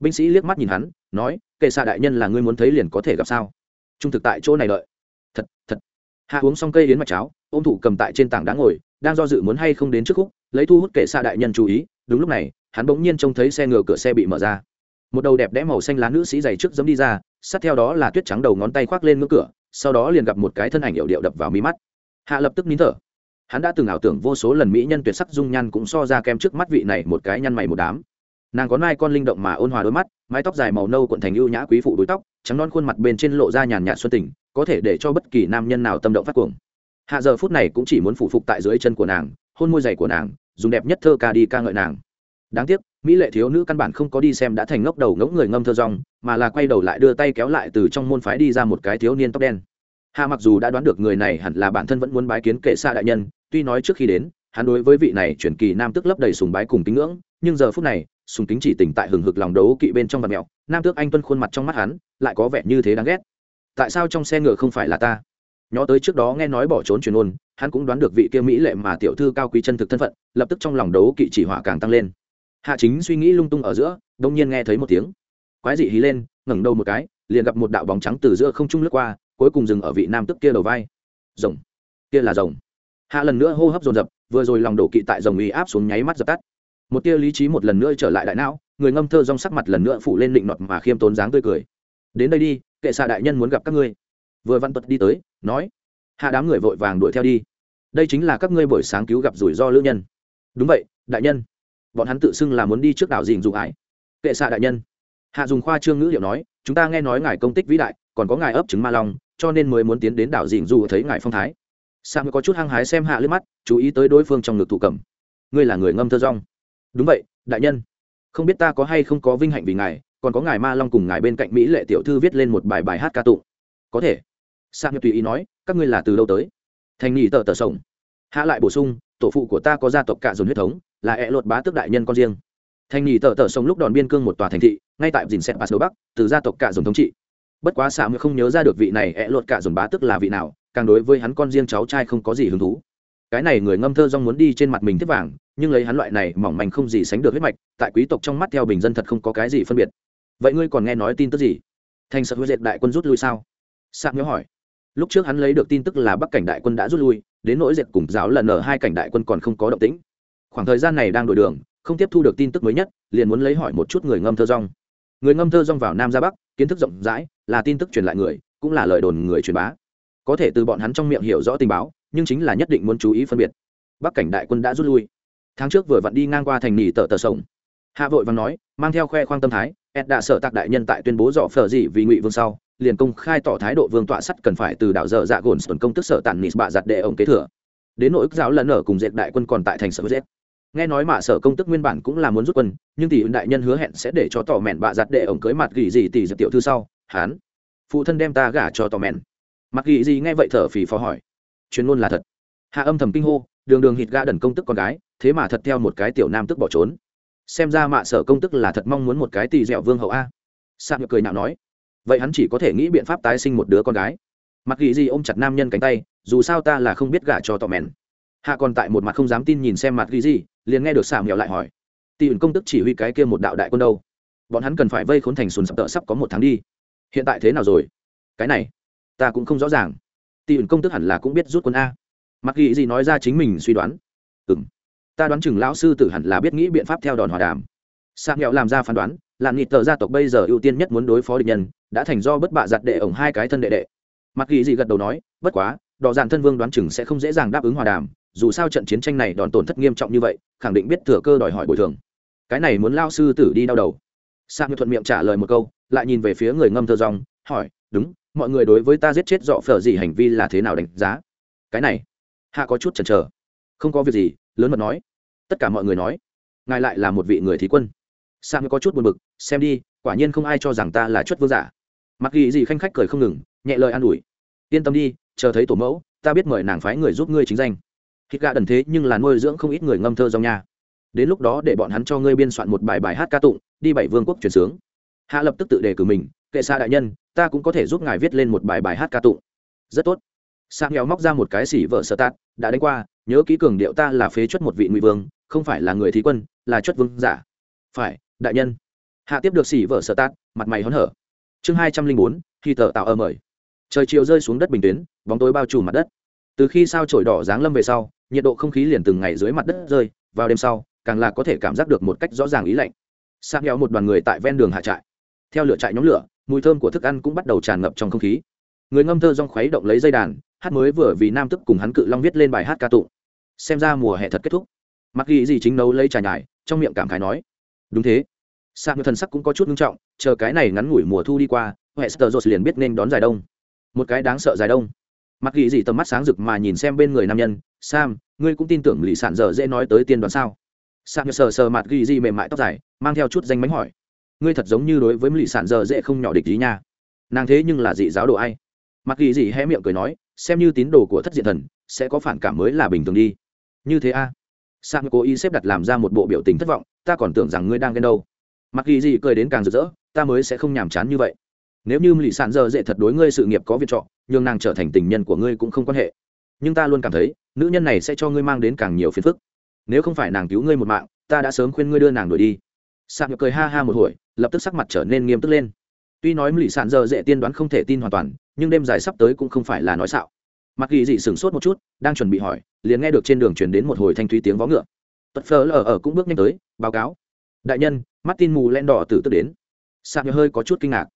Binh sĩ liếc mắt nhìn hắn, nói, kệ xạ đại nhân là ngươi muốn thấy liền có thể gặp sao? Trung thực tại chỗ này đợi. Thật thật. Hạ uống xong cây đến mặt cháo, ôm thủ cầm tại trên tảng đá ngồi, đang do dự muốn hay không đến trước khúc, lấy thu hút kệ xạ đại nhân chú ý. Đúng lúc này, hắn bỗng nhiên trông thấy xe ngựa cửa xe bị mở ra một đầu đẹp đẽ màu xanh lá nữ sĩ dày trước dẫm đi ra, sát theo đó là tuyết trắng đầu ngón tay khoác lên ngưỡng cửa, sau đó liền gặp một cái thân ảnh hiệu điệu đập vào mí mắt. Hạ lập tức nín thở. Hắn đã từng ảo tưởng vô số lần mỹ nhân tuyệt sắc dung nhan cũng so ra kem trước mắt vị này một cái nhăn mày một đám. Nàng có nai con linh động mà ôn hòa đôi mắt, mái tóc dài màu nâu cuộn thành ưu nhã quý phụ đuôi tóc, trắng non khuôn mặt bên trên lộ ra nhàn nhạt xuân tình, có thể để cho bất kỳ nam nhân nào tâm động phát cuồng. Hạ giờ phút này cũng chỉ muốn phụ phục tại dưới chân của nàng, hôn môi giày của nàng, dùng đẹp nhất thơ ca đi ca ngợi nàng. Đáng tiếc mỹ lệ thiếu nữ căn bản không có đi xem đã thành ngốc đầu ngỗng người ngâm thơ rong, mà là quay đầu lại đưa tay kéo lại từ trong môn phái đi ra một cái thiếu niên tóc đen. Hạ mặc dù đã đoán được người này hẳn là bản thân vẫn muốn bái kiến kệ xa đại nhân, tuy nói trước khi đến, hắn đối với vị này chuyển kỳ nam tức lấp đầy sùng bái cùng tín ngưỡng, nhưng giờ phút này, sùng kính chỉ tỉnh tại hừng hực lòng đấu kỵ bên trong vật mẹo, nam tước anh tuân khuôn mặt trong mắt hắn, lại có vẻ như thế đáng ghét. Tại sao trong xe ngựa không phải là ta? Nhó tới trước đó nghe nói bỏ trốn truyền ôn, hắn cũng đoán được vị kia mỹ lệ mà tiểu thư cao quý chân thực thân phận, lập tức trong lòng đấu kỵ chỉ hỏa càng tăng lên hạ chính suy nghĩ lung tung ở giữa, đông nhiên nghe thấy một tiếng. Quái dị hí lên, ngẩng đầu một cái, liền gặp một đạo bóng trắng từ giữa không trung lướt qua, cuối cùng dừng ở vị nam tức kia đầu vai. Rồng. Kia là rồng. Hạ lần nữa hô hấp dồn dập, vừa rồi lòng đổ kỵ tại rồng uy áp xuống nháy mắt dập tắt. Một tia lý trí một lần nữa trở lại đại não, người ngâm thơ rong sắc mặt lần nữa phủ lên định nọt mà khiêm tốn dáng tươi cười. Đến đây đi, kệ xạ đại nhân muốn gặp các ngươi. Vừa văn tuật đi tới, nói, hạ đám người vội vàng đuổi theo đi. Đây chính là các ngươi buổi sáng cứu gặp rủi ro lữ nhân. Đúng vậy, đại nhân bọn hắn tự xưng là muốn đi trước đảo dình dụng ải kệ xạ đại nhân. Hạ dùng khoa trương ngữ liệu nói, chúng ta nghe nói ngài công tích vĩ đại, còn có ngài ấp trứng ma long, cho nên mới muốn tiến đến đảo dình dù thấy ngài phong thái. Sa mới có chút hăng hái xem hạ lên mắt, chú ý tới đối phương trong ngực thủ cầm. Ngươi là người ngâm thơ rong. Đúng vậy, đại nhân. Không biết ta có hay không có vinh hạnh vì ngài, còn có ngài ma long cùng ngài bên cạnh mỹ lệ tiểu thư viết lên một bài bài hát ca tụng. Có thể. Sa mới tùy ý nói, các ngươi là từ đâu tới? Thành nhị tờ tờ sổng. Hạ lại bổ sung, tổ phụ của ta có gia tộc cả dồn huyết thống là ẹ lột bá tước đại nhân con riêng. Thành nhì tờ tờ sông lúc đòn biên cương một tòa thành thị, ngay tại dìn xẹt pass bắc, từ gia tộc cả dồn thống trị. Bất quá xạ mới không nhớ ra được vị này ẹ lột cả dồn bá tước là vị nào, càng đối với hắn con riêng cháu trai không có gì hứng thú. Cái này người ngâm thơ rong muốn đi trên mặt mình tiếp vàng, nhưng lấy hắn loại này mỏng manh không gì sánh được huyết mạch, tại quý tộc trong mắt theo bình dân thật không có cái gì phân biệt. Vậy ngươi còn nghe nói tin tức gì? Thành sợ huệ dệt đại quân rút lui sao? Sạc nhớ hỏi. Lúc trước hắn lấy được tin tức là bắc cảnh đại quân đã rút lui, đến nỗi dệt cùng giáo lần ở hai cảnh đại quân còn không có động tĩnh khoảng thời gian này đang đổi đường, không tiếp thu được tin tức mới nhất, liền muốn lấy hỏi một chút người ngâm thơ rong. Người ngâm thơ rong vào nam ra bắc, kiến thức rộng rãi, là tin tức truyền lại người, cũng là lời đồn người truyền bá. Có thể từ bọn hắn trong miệng hiểu rõ tình báo, nhưng chính là nhất định muốn chú ý phân biệt. Bắc cảnh đại quân đã rút lui. Tháng trước vừa vặn đi ngang qua thành nỉ tờ tờ sông hạ vội và nói, mang theo khoe khoang tâm thái ed đã sợ tạc đại nhân tại tuyên bố dọ phở gì vì ngụy vương sau, liền công khai tỏ thái độ vương tọa sắt cần phải từ đảo dở dạ gồn sơn công tức sở tàn nịt bạ giặt đệ ông kế thừa. Đến nỗi giáo lần ở cùng dệt đại quân còn tại thành sở dệt nghe nói mạ sở công tức nguyên bản cũng là muốn rút quân, nhưng tỷ đại nhân hứa hẹn sẽ để cho tỏ mẹn bạ giặt đệ ổng cưới mặt gỉ gì tỷ giật tiểu thư sau. Hán. Phụ thân đem ta gả cho tỏ mẹn. Mặt gỉ gì nghe vậy thở phì phò hỏi. Chuyên môn là thật. Hạ âm thầm kinh hô, đường đường hít gã đần công tức con gái, thế mà thật theo một cái tiểu nam tức bỏ trốn. Xem ra mạ sở công tức là thật mong muốn một cái tỷ dẻo vương hậu a. Sa nhược cười nhạo nói. Vậy hắn chỉ có thể nghĩ biện pháp tái sinh một đứa con gái. Mặc ghi gì ôm chặt nam nhân cánh tay, dù sao ta là không biết gả cho tò mèn hạ còn tại một mặt không dám tin nhìn xem mặt ghi gì liền nghe được xà mèo lại hỏi. Tỷ ẩn công tức chỉ huy cái kia một đạo đại quân đâu? Bọn hắn cần phải vây khốn thành sùn sập tợ sắp có một tháng đi. Hiện tại thế nào rồi? Cái này, ta cũng không rõ ràng. Tỷ ẩn công tức hẳn là cũng biết rút quân a. Mặt ghi gì nói ra chính mình suy đoán. Ừ m ta đoán chừng lão sư tử hẳn là biết nghĩ biện pháp theo đòn hòa đàm. Xà nghèo làm ra phán đoán là nghị tờ gia tộc bây giờ ưu tiên nhất muốn đối phó địch nhân, đã thành do bất bạ giặt đệ ổng hai cái thân đệ đệ. Mặt ghi gì gật đầu nói, bất quá đò dàn thân vương đoán chừng sẽ không dễ dàng đáp ứng hòa đàm dù sao trận chiến tranh này đòn tổn thất nghiêm trọng như vậy, khẳng định biết thừa cơ đòi hỏi bồi thường. Cái này muốn lao sư tử đi đau đầu. Sang như thuận miệng trả lời một câu, lại nhìn về phía người ngâm thơ rong hỏi, đúng, mọi người đối với ta giết chết dọ phở gì hành vi là thế nào đánh giá? Cái này. Hạ có chút chần chờ. Không có việc gì, lớn mật nói. Tất cả mọi người nói, ngài lại là một vị người thí quân. Sang có chút buồn bực, xem đi, quả nhiên không ai cho rằng ta là chuất vương giả. Mặc ghi gì khanh khách cười không ngừng, nhẹ lời an ủi. Yên tâm đi, chờ thấy tổ mẫu, ta biết mời nàng phái người giúp ngươi chính danh hít gà đần thế nhưng là nuôi dưỡng không ít người ngâm thơ dòng nha đến lúc đó để bọn hắn cho ngươi biên soạn một bài bài hát ca tụng, đi bảy vương quốc chuyển sướng. Hạ lập tức tự đề cử mình, kệ xa đại nhân, ta cũng có thể giúp ngài viết lên một bài bài hát ca tụng. Rất tốt. Sang nghèo móc ra một cái xỉ vợ sơ tát đã đánh qua, nhớ kỹ cường điệu ta là phế chuất một vị ngụy vương, không phải là người thí quân, là chuất vương giả. Phải, đại nhân. Hạ tiếp được xỉ vợ sơ tát mặt mày hớn hở. Chương hai trăm linh bốn, khi tờ tạo ở mời. Trời chiều rơi xuống đất bình tuyến, bóng tối bao trùm mặt đất. Từ khi sao trổi đỏ giáng lâm về sau nhiệt độ không khí liền từng ngày dưới mặt đất rơi, vào đêm sau, càng là có thể cảm giác được một cách rõ ràng ý lạnh. Sang nghèo một đoàn người tại ven đường hạ trại. Theo lửa trại nhóm lửa, mùi thơm của thức ăn cũng bắt đầu tràn ngập trong không khí. Người ngâm thơ rong khuấy động lấy dây đàn, hát mới vừa vì nam tức cùng hắn cự long viết lên bài hát ca tụng. Xem ra mùa hè thật kết thúc. Mặc ghi gì chính nấu lấy trà nhải, trong miệng cảm khái nói, đúng thế. Sang người thần sắc cũng có chút nghiêm trọng, chờ cái này ngắn ngủi mùa thu đi qua huệ sờ liền biết nên đón giải đông. Một cái đáng sợ dài đông mặc ghi gì tầm mắt sáng rực mà nhìn xem bên người nam nhân, sam, ngươi cũng tin tưởng lì sản dở dễ nói tới tiên đoán sao? Sam sờ sờ mặt ghi gì mềm mại tóc dài, mang theo chút danh mánh hỏi, ngươi thật giống như đối với lì sản dở dễ không nhỏ địch ý nha. Nàng thế nhưng là dị giáo đồ ai? Mặc ghi gì hé miệng cười nói, xem như tín đồ của thất diện thần, sẽ có phản cảm mới là bình thường đi. Như thế a? À? sam cố ý xếp đặt làm ra một bộ biểu tình thất vọng, ta còn tưởng rằng ngươi đang ghen đâu. Mặc ghi gì cười đến càng rực rỡ, ta mới sẽ không nhàm chán như vậy nếu như lì Sàn giờ dễ thật đối ngươi sự nghiệp có việc trọ nhưng nàng trở thành tình nhân của ngươi cũng không quan hệ. Nhưng ta luôn cảm thấy, nữ nhân này sẽ cho ngươi mang đến càng nhiều phiền phức. Nếu không phải nàng cứu ngươi một mạng, ta đã sớm khuyên ngươi đưa nàng đuổi đi. Sạc cười ha ha một hồi, lập tức sắc mặt trở nên nghiêm túc lên. Tuy nói lì Sàn giờ dễ tiên đoán không thể tin hoàn toàn, nhưng đêm dài sắp tới cũng không phải là nói xạo. Mặc ghi dị sửng sốt một chút, đang chuẩn bị hỏi, liền nghe được trên đường chuyển đến một hồi thanh thúy tiếng vó ngựa. Tật phờ lờ ở cũng bước nhanh tới, báo cáo. Đại nhân mắt tin mù len đỏ từ tức đến. Sạc hơi có chút kinh ngạc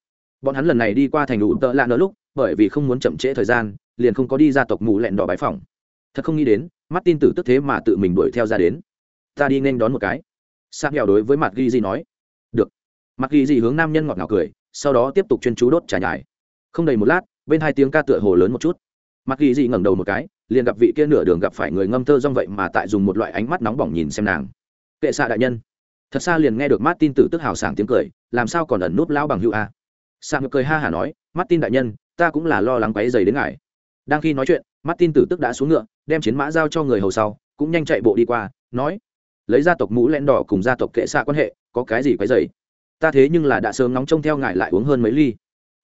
bọn hắn lần này đi qua thành đủ tợ lạ nỡ lúc, bởi vì không muốn chậm trễ thời gian, liền không có đi ra tộc mù lẹn đỏ bãi phòng. Thật không nghĩ đến mắt tin tử tức thế mà tự mình đuổi theo ra đến. Ta đi nên đón một cái. Sang nghèo đối với mặt ghi gì nói. Được. Mặt ghi gì hướng nam nhân ngọt ngào cười, sau đó tiếp tục chuyên chú đốt trà nhải. Không đầy một lát, bên hai tiếng ca tựa hồ lớn một chút. Mặt ghi gì ngẩng đầu một cái, liền gặp vị kia nửa đường gặp phải người ngâm thơ rong vậy mà tại dùng một loại ánh mắt nóng bỏng nhìn xem nàng. Kệ xạ đại nhân. Thật xa liền nghe được martin tử tức hào sảng tiếng cười, làm sao còn ẩn núp lão bằng hữu a? Sang cười ha hả nói, martin đại nhân, ta cũng là lo lắng quáy dày đến ngài. Đang khi nói chuyện, martin tử tức đã xuống ngựa, đem chiến mã giao cho người hầu sau, cũng nhanh chạy bộ đi qua, nói, lấy gia tộc mũ len đỏ cùng gia tộc kệ xa quan hệ, có cái gì quáy dày ta thế nhưng là đã sớm nóng trông theo ngài lại uống hơn mấy ly.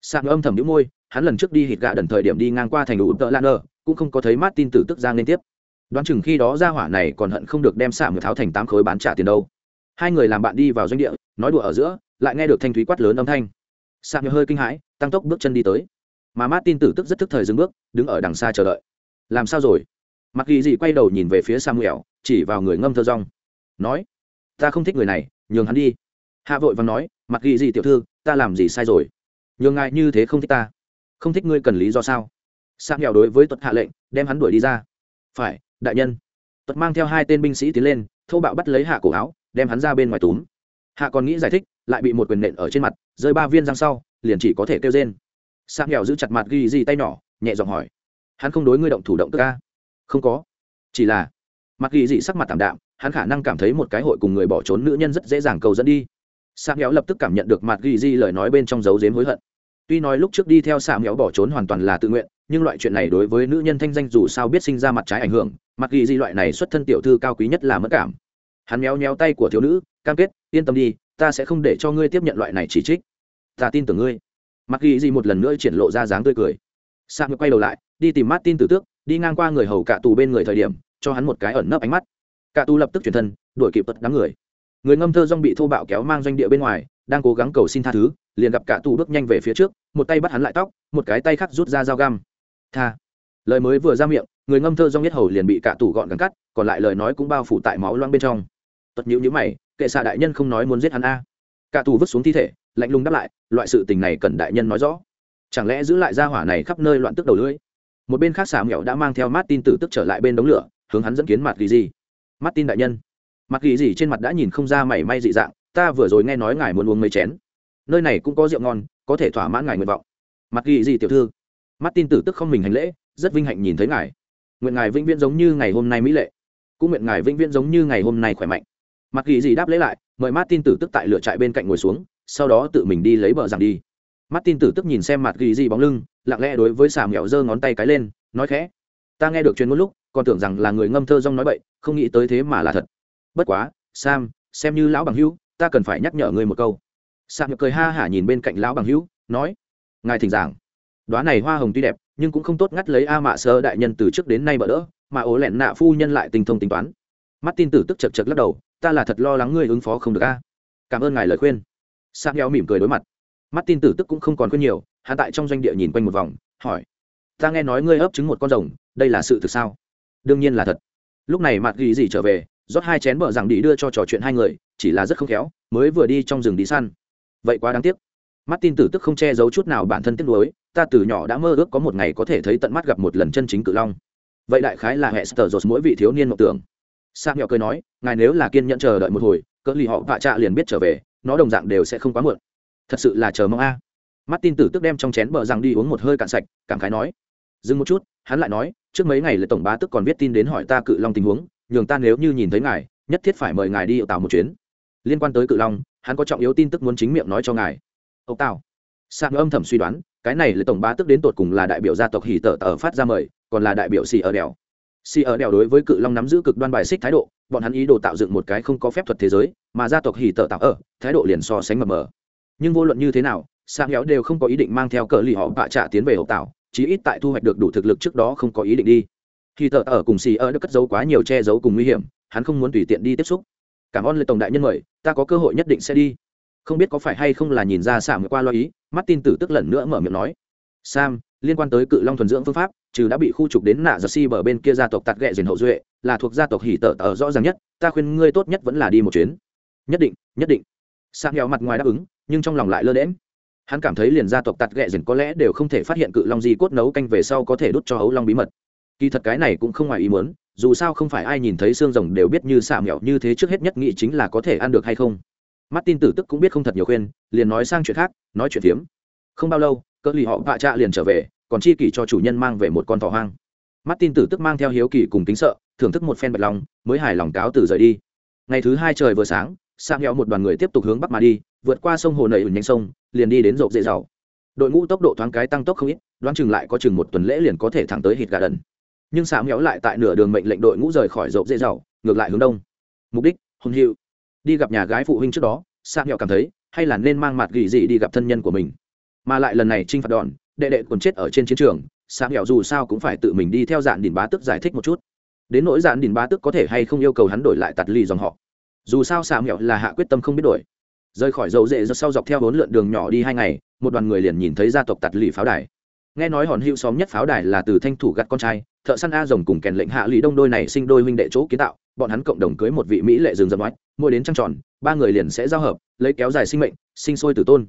Sang âm thầm đĩu môi, hắn lần trước đi hít gạ đần thời điểm đi ngang qua thành đủ tợ lan nơ cũng không có thấy martin tử tức giang liên tiếp. Đoán chừng khi đó gia hỏa này còn hận không được đem sạm tháo thành tám khối bán trả tiền đâu. Hai người làm bạn đi vào doanh địa, nói đùa ở giữa, lại nghe được thanh thúy quát lớn âm thanh sạc một hơi kinh hãi, tăng tốc bước chân đi tới. Mà martin tử tức rất thức thời dừng bước, đứng ở đằng xa chờ đợi. Làm sao rồi? Mặc ghi Dị quay đầu nhìn về phía samuel, chỉ vào người ngâm thơ rong. Nói, ta không thích người này, nhường hắn đi. Hạ vội và nói, mặc ghi Dị tiểu thư, ta làm gì sai rồi? Nhường ngài như thế không thích ta. Không thích ngươi cần lý do sao? Samuel đối với tuật hạ lệnh, đem hắn đuổi đi ra. Phải, đại nhân. Tuật mang theo hai tên binh sĩ tiến lên, thô bạo bắt lấy hạ cổ áo, đem hắn ra bên ngoài túm hạ còn nghĩ giải thích, lại bị một quyền nện ở trên mặt, rơi ba viên răng sau, liền chỉ có thể kêu rên. Sang nghèo giữ chặt mặt ghi gì tay nhỏ, nhẹ giọng hỏi, hắn không đối ngươi động thủ động tức ca không có. Chỉ là mặt ghi gì sắc mặt tảm đạm, hắn khả năng cảm thấy một cái hội cùng người bỏ trốn nữ nhân rất dễ dàng cầu dẫn đi. Sam nghèo lập tức cảm nhận được mặt ghi gì lời nói bên trong dấu dếm hối hận. Tuy nói lúc trước đi theo sam nghèo bỏ trốn hoàn toàn là tự nguyện, nhưng loại chuyện này đối với nữ nhân thanh danh dù sao biết sinh ra mặt trái ảnh hưởng, mặt ghi di loại này xuất thân tiểu thư cao quý nhất là mất cảm. Hắn méo méo tay của thiếu nữ, cam kết yên tâm đi, ta sẽ không để cho ngươi tiếp nhận loại này chỉ trích. Ta tin tưởng ngươi. Mặc ghi gì một lần nữa triển lộ ra dáng tươi cười. Sa ngược quay đầu lại, đi tìm martin tử tước, đi ngang qua người hầu cả tù bên người thời điểm, cho hắn một cái ẩn nấp ánh mắt. Cả tù lập tức chuyển thân, đuổi kịp tật đám người. Người ngâm thơ dong bị thô bạo kéo mang doanh địa bên ngoài, đang cố gắng cầu xin tha thứ, liền gặp cả tù bước nhanh về phía trước, một tay bắt hắn lại tóc, một cái tay khác rút ra dao găm. Tha. Lời mới vừa ra miệng, người ngâm thơ dong nhất hầu liền bị cả tù gọn gắn cắt, còn lại lời nói cũng bao phủ tại máu loang bên trong. Tật nhữ nhữ mày kệ xạ đại nhân không nói muốn giết hắn a. Cả tù vứt xuống thi thể, lạnh lùng đáp lại, loại sự tình này cần đại nhân nói rõ. Chẳng lẽ giữ lại gia hỏa này khắp nơi loạn tức đầu lưỡi? Một bên khác xà mẹo đã mang theo martin tử tức trở lại bên đống lửa, hướng hắn dẫn kiến mặt ghi gì. Martin đại nhân, mặt ghi gì trên mặt đã nhìn không ra mảy may dị dạng, ta vừa rồi nghe nói ngài muốn uống mấy chén. Nơi này cũng có rượu ngon, có thể thỏa mãn ngài nguyện vọng. Mặt ghi gì tiểu thư, martin tử tức không mình hành lễ, rất vinh hạnh nhìn thấy ngài. Nguyện ngài vĩnh viễn giống như ngày hôm nay mỹ lệ. Cũng nguyện ngài vĩnh viễn giống như ngày hôm nay khỏe mạnh mặt ghi gì đáp lễ lại, mời martin tử tức tại lửa trại bên cạnh ngồi xuống, sau đó tự mình đi lấy bờ rằng đi. Martin tử tức nhìn xem mặt ghi gì bóng lưng, lặng lẽ đối với xà mèo giơ ngón tay cái lên, nói khẽ, ta nghe được chuyện một lúc, còn tưởng rằng là người ngâm thơ rong nói bậy, không nghĩ tới thế mà là thật. Bất quá, sam, xem như lão bằng hữu, ta cần phải nhắc nhở ngươi một câu. Sam cười ha hả nhìn bên cạnh lão bằng hữu, nói, ngài thỉnh giảng. Đoá này hoa hồng tuy đẹp, nhưng cũng không tốt ngắt lấy a mạ sơ đại nhân từ trước đến nay bỡ đỡ, mà ố lẹn nạ phu nhân lại tình thông tính toán. Martin tử tức chật chật lắc đầu ta là thật lo lắng ngươi ứng phó không được a. Cảm ơn ngài lời khuyên. Sang heo mỉm cười đối mặt. Mắt tin tử tức cũng không còn khuyên nhiều hạ tại trong doanh địa nhìn quanh một vòng, hỏi, ta nghe nói ngươi ấp trứng một con rồng, đây là sự thực sao? Đương nhiên là thật. Lúc này mặt ghi gì trở về, rót hai chén bờ rằng đi đưa cho trò chuyện hai người, chỉ là rất không khéo, mới vừa đi trong rừng đi săn. Vậy quá đáng tiếc. Mắt tin tử tức không che giấu chút nào bản thân tiếc nuối, ta từ nhỏ đã mơ ước có một ngày có thể thấy tận mắt gặp một lần chân chính cự long. Vậy đại khái là hệ sờ dột mỗi vị thiếu niên mộng tưởng sang nhỏ cười nói, ngài nếu là kiên nhẫn chờ đợi một hồi, cỡ lì họ vạ trạ liền biết trở về, nó đồng dạng đều sẽ không quá muộn. Thật sự là chờ mong a. Mắt tin tử tức đem trong chén bờ rằng đi uống một hơi cạn sạch, cảm khái nói, dừng một chút, hắn lại nói, trước mấy ngày lệ tổng bá tức còn viết tin đến hỏi ta cự long tình huống, nhường ta nếu như nhìn thấy ngài, nhất thiết phải mời ngài đi ẩu tàu một chuyến. Liên quan tới cự long, hắn có trọng yếu tin tức muốn chính miệng nói cho ngài. Ẩu tàu sang âm thầm suy đoán, cái này là tổng bá tức đến tột cùng là đại biểu gia tộc hỉ tở tở phát ra mời, còn là đại biểu xì ở đèo xì ở đèo đối với cự long nắm giữ cực đoan bài xích thái độ, bọn hắn ý đồ tạo dựng một cái không có phép thuật thế giới, mà gia tộc hỉ tở tạo ở, thái độ liền so sánh mờ mờ. Nhưng vô luận như thế nào sang héo đều không có ý định mang theo cờ lì họ bạ trả tiến về hậu tạo, chí ít tại thu hoạch được đủ thực lực trước đó không có ý định đi. Khi tờ ở cùng xì ở đã cất giấu quá nhiều che giấu cùng nguy hiểm, hắn không muốn tùy tiện đi tiếp xúc. Cảm ơn lệ tổng đại nhân mời, ta có cơ hội nhất định sẽ đi. Không biết có phải hay không là nhìn ra sảm qua lo ý mắt tin tử tức lần nữa mở miệng nói. Sam liên quan tới cự long thuần dưỡng phương pháp, trừ đã bị khu trục đến nạ giật si bờ bên kia gia tộc tạt ghẹ dền hậu duệ, là thuộc gia tộc hỉ tờ tờ rõ ràng nhất, ta khuyên ngươi tốt nhất vẫn là đi một chuyến. Nhất định nhất định. Sang nghèo mặt ngoài đáp ứng, nhưng trong lòng lại lơ đễm hắn cảm thấy liền gia tộc tạt ghẹ dền có lẽ đều không thể phát hiện cự long di cốt nấu canh về sau có thể đút cho hấu long bí mật. Kỳ thật cái này cũng không ngoài ý muốn, dù sao không phải ai nhìn thấy xương rồng đều biết như xả mẹo như thế trước hết nhất nghĩ chính là có thể ăn được hay không. Mắt tin tử tức cũng biết không thật nhiều khuyên, liền nói sang chuyện khác, nói chuyện phiếm không bao lâu, cỡ lì họ vạ trạ liền trở về, còn chi kỷ cho chủ nhân mang về một con thỏ hoang. Mắt tin tử tức mang theo hiếu kỳ cùng tính sợ, thưởng thức một phen bạch lòng mới hài lòng cáo từ rời đi. Ngày thứ hai trời vừa sáng sang nghèo một đoàn người tiếp tục hướng bắc mà đi, vượt qua sông hồ nầy ủn nhanh sông, liền đi đến rộp dễ dầu. Đội ngũ tốc độ thoáng cái tăng tốc không ít, đoán chừng lại có chừng một tuần lễ liền có thể thẳng tới hít gà đần. Nhưng xạ méo lại tại nửa đường mệnh lệnh đội ngũ rời khỏi rộp dễ dầu, ngược lại hướng đông. Mục đích, hôn hiệu đi gặp nhà gái phụ huynh trước đó Sang méo cảm thấy, hay là nên mang mặt gỉ dị đi gặp thân nhân của mình mà lại lần này trinh phạt đòn, đệ đệ còn chết ở trên chiến trường Sam nghèo dù sao cũng phải tự mình đi theo dạn đình bá tức giải thích một chút. Đến nỗi dạn đình bá tức có thể hay không yêu cầu hắn đổi lại tạt ly dòng họ. Dù sao Sam nghèo là hạ quyết tâm không biết đổi. Rời khỏi dầu dễ do sau dọc theo bốn lượn đường nhỏ đi hai ngày, một đoàn người liền nhìn thấy gia tộc tạt lì pháo đài. Nghe nói hòn hữu xóm nhất pháo đài là từ thanh thủ gặt con trai, thợ săn a rồng cùng kèn lệnh hạ lì đông đôi này sinh đôi huynh đệ chỗ kiến tạo, bọn hắn cộng đồng cưới một vị mỹ lệ rừng rậm oách, mỗi đến trăng tròn, ba người liền sẽ giao hợp, lấy kéo dài sinh mệnh, sinh sôi tử tôn.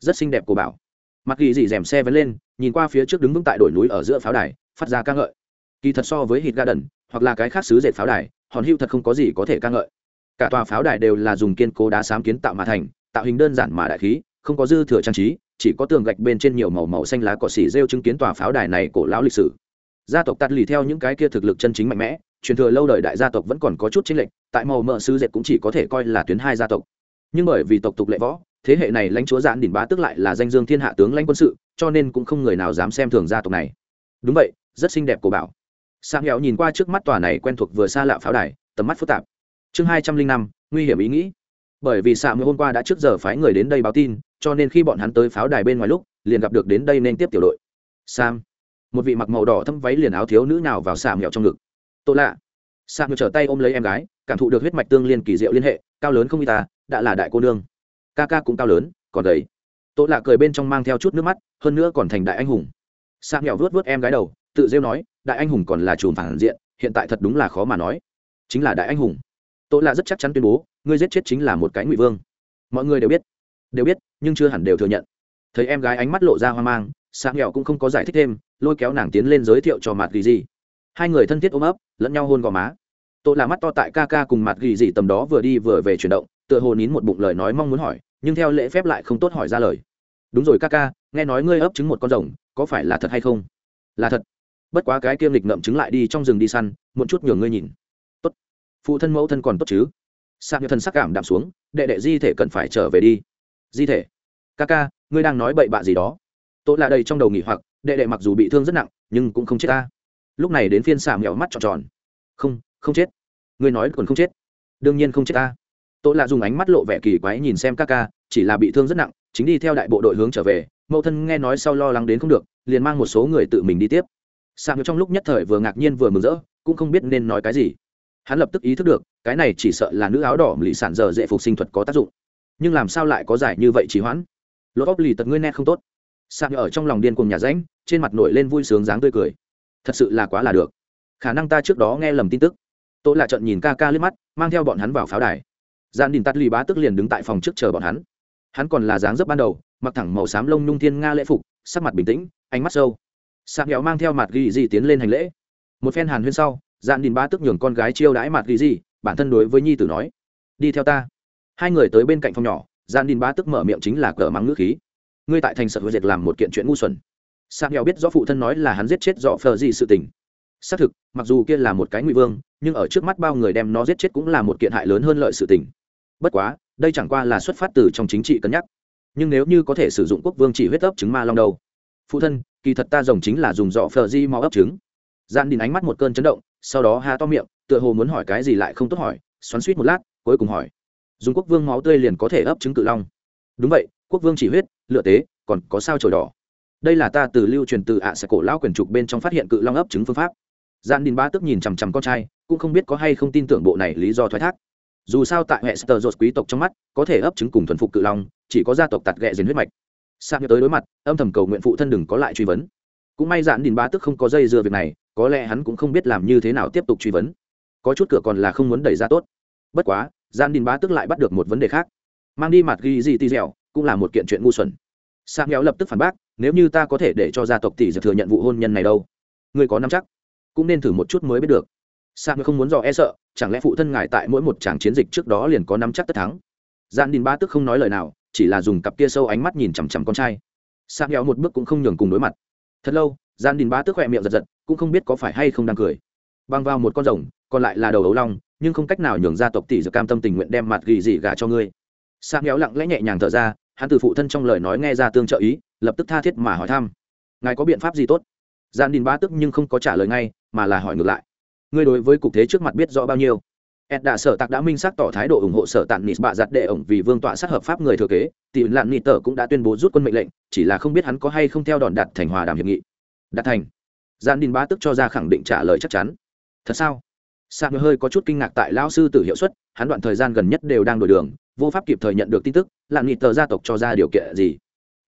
Rất xinh đẹp của bảo mặc ghi dị dèm xe vẫn lên, nhìn qua phía trước đứng vững tại đồi núi ở giữa pháo đài, phát ra ca ngợi. Kỳ thật so với hít ga đần hoặc là cái khác xứ dệt pháo đài, hòn hưu thật không có gì có thể ca ngợi. Cả tòa pháo đài đều là dùng kiên cố đá xám kiến tạo mà thành, tạo hình đơn giản mà đại khí, không có dư thừa trang trí, chỉ có tường gạch bên trên nhiều màu màu xanh lá cỏ xỉ rêu chứng kiến tòa pháo đài này cổ lão lịch sử. Gia tộc tạt lì theo những cái kia thực lực chân chính mạnh mẽ, truyền thừa lâu đời đại gia tộc vẫn còn có chút chính lệnh tại màu mỡ sư dệt cũng chỉ có thể coi là tuyến hai gia tộc. Nhưng bởi vì tộc tục lệ võ thế hệ này lãnh chúa giãn đỉnh bá tức lại là danh dương thiên hạ tướng lãnh quân sự, cho nên cũng không người nào dám xem thường gia tộc này. Đúng vậy, rất xinh đẹp của bảo. Sang nghèo nhìn qua trước mắt tòa này quen thuộc vừa xa lạ pháo đài, tầm mắt phức tạp. Chương hai trăm linh năm, nguy hiểm ý nghĩ. Bởi vì xạ mới hôm qua đã trước giờ phái người đến đây báo tin, cho nên khi bọn hắn tới pháo đài bên ngoài lúc, liền gặp được đến đây nên tiếp tiểu đội. Sam một vị mặc màu đỏ thâm váy liền áo thiếu nữ nào vào xạ mẹo trong ngực. Tô lạ. Xạ trở tay ôm lấy em gái, cảm thụ được huyết mạch tương liên kỳ diệu liên hệ, cao lớn không y ta, đã là đại cô nương ca ca cũng cao lớn, còn đấy tôi lạ cười bên trong mang theo chút nước mắt, hơn nữa còn thành đại anh hùng. Sa mẹo vớt vớt em gái đầu, tự rêu nói, đại anh hùng còn là chùm phản diện, hiện tại thật đúng là khó mà nói. Chính là đại anh hùng. Tôi lạ rất chắc chắn tuyên bố, ngươi giết chết chính là một cái ngụy vương. Mọi người đều biết đều biết, nhưng chưa hẳn đều thừa nhận. Thấy em gái ánh mắt lộ ra hoang mang sa nghèo cũng không có giải thích thêm, lôi kéo nàng tiến lên giới thiệu cho mặt ghi gì hai người thân thiết ôm ấp, lẫn nhau hôn gò má. Tôi là mắt to tại ca ca cùng mặt ghi gì tầm đó vừa đi vừa về chuyển động tựa hồ nín một bụng lời nói mong muốn hỏi, nhưng theo lễ phép lại không tốt hỏi ra lời. Đúng rồi, ca ca, nghe nói ngươi ấp trứng một con rồng, có phải là thật hay không? Là thật. Bất quá cái kiêm lịch ngậm trứng lại đi trong rừng đi săn, một chút nhường ngươi nhìn. Tốt. Phụ thân mẫu thân còn tốt chứ? Sao như thân sắc cảm đạm xuống, đệ đệ di thể cần phải trở về đi. Di thể. Ca ca, ngươi đang nói bậy bạ gì đó. Tốt là đây trong đầu nghỉ hoặc, đệ đệ mặc dù bị thương rất nặng, nhưng cũng không chết ta. Lúc này đến phiên xà mẹo mắt tròn tròn. Không không chết. Ngươi nói còn không chết. Đương nhiên không chết ta tốt là dùng ánh mắt lộ vẻ kỳ quái nhìn xem ca ca, chỉ là bị thương rất nặng, chính đi theo đại bộ đội hướng trở về, mẫu thân nghe nói sau lo lắng đến không được, liền mang một số người tự mình đi tiếp. Xà trong lúc nhất thời vừa ngạc nhiên vừa mừng rỡ, cũng không biết nên nói cái gì. Hắn lập tức ý thức được, cái này chỉ sợ là nữ áo đỏ lì sản giờ dễ phục sinh thuật có tác dụng. Nhưng làm sao lại có giải như vậy chỉ hoãn? Lột óc lì tật ngươi nét không tốt. Sạc ở trong lòng điên cùng nhà ránh, trên mặt nổi lên vui sướng dáng tươi cười. Thật sự là quá là được. Khả năng ta trước đó nghe lầm tin tức. Tôi là trận nhìn ca ca liếc mắt, mang theo bọn hắn vào pháo đài gian đình tắt lì bá tức liền đứng tại phòng trước chờ bọn hắn. Hắn còn là dáng dấp ban đầu, mặc thẳng màu xám lông nhung thiên nga lễ phục, sắc mặt bình tĩnh, ánh mắt sâu. Sạc nghèo mang theo mặt ghi gì tiến lên hành lễ. Một phen hàn huyên sau gian đình bá tức nhường con gái chiêu đãi mặt ghi gì, bản thân đối với nhi tử nói, đi theo ta. Hai người tới bên cạnh phòng nhỏ gian đình bá tức mở miệng chính là cờ mắng ngữ khí. Ngươi tại thành sở hữu diệt làm một kiện chuyện ngu xuẩn. Sa nghèo biết rõ phụ thân nói là hắn giết chết dọ phờ gì sự tình. Xác thực, mặc dù kia là một cái ngụy vương, nhưng ở trước mắt bao người đem nó giết chết cũng là một kiện hại lớn hơn lợi sự tình bất quá, đây chẳng qua là xuất phát từ trong chính trị cân nhắc. Nhưng nếu như có thể sử dụng quốc vương chỉ huyết ấp trứng ma long đâu? Phụ thân, kỳ thật ta rồng chính là dùng dọ phờ di mau ấp trứng. Gian đình ánh mắt một cơn chấn động, sau đó ha to miệng, tựa hồ muốn hỏi cái gì lại không tốt hỏi, xoắn suýt một lát, cuối cùng hỏi. Dùng quốc vương máu tươi liền có thể ấp trứng cự long. Đúng vậy, quốc vương chỉ huyết, lựa tế, còn có sao trồi đỏ. Đây là ta từ lưu truyền từ ạ sẽ cổ lão quyền trục bên trong phát hiện cự long ấp trứng phương pháp. Gian đình ba tức nhìn chằm chằm con trai, cũng không biết có hay không tin tưởng bộ này lý do thoái thác dù sao tại hệ sơ dột quý tộc trong mắt, có thể ấp trứng cùng thuần phục cự long, chỉ có gia tộc tạt ghẹ diền huyết mạch. Sang tới đối mặt, âm thầm cầu nguyện phụ thân đừng có lại truy vấn. Cũng may dạn đình ba tức không có dây dưa việc này, có lẽ hắn cũng không biết làm như thế nào tiếp tục truy vấn. Có chút cửa còn là không muốn đẩy ra tốt. Bất quá dạn đình ba tức lại bắt được một vấn đề khác. Mang đi mặt ghi gì tì dẻo, cũng là một kiện chuyện ngu xuẩn. Sang nghèo lập tức phản bác, nếu như ta có thể để cho gia tộc tỷ dược thừa nhận vụ hôn nhân này đâu người có nắm chắc? Cũng nên thử một chút mới biết được sa không muốn dò e sợ, chẳng lẽ phụ thân ngài tại mỗi một tràng chiến dịch trước đó liền có nắm chắc tất thắng? Gian đình ba tức không nói lời nào, chỉ là dùng cặp kia sâu ánh mắt nhìn chằm chằm con trai. Sa kéo một bước cũng không nhường cùng đối mặt. Thật lâu gian đình ba tức khỏe miệng giật giật, cũng không biết có phải hay không đang cười. Băng vào một con rồng, còn lại là đầu ấu long, nhưng không cách nào nhường gia tộc tỷ dược cam tâm tình nguyện đem mặt gỉ gì gả cho ngươi. Sa kéo lặng lẽ nhẹ nhàng thở ra, hắn từ phụ thân trong lời nói nghe ra tương trợ ý, lập tức tha thiết mà hỏi thăm. Ngài có biện pháp gì tốt? Gian đình ba tức nhưng không có trả lời ngay, mà là hỏi ngược lại ngươi đối với cục thế trước mặt biết rõ bao nhiêu ed đã sở tạc đã minh xác tỏ thái độ ủng hộ sở tàn nịt bạ giặt đệ ổng vì vương tọa sát hợp pháp người thừa kế tỷ lạn nịt tờ cũng đã tuyên bố rút quân mệnh lệnh chỉ là không biết hắn có hay không theo đòn đặt thành hòa đàm hiệp nghị đặt thành gian đình ba tức cho ra khẳng định trả lời chắc chắn thật sao Sam hơi có chút kinh ngạc tại lão sư tử hiệu suất, hắn đoạn thời gian gần nhất đều đang đổi đường, vô pháp kịp thời nhận được tin tức, lạn nịt tờ gia tộc cho ra điều kiện gì.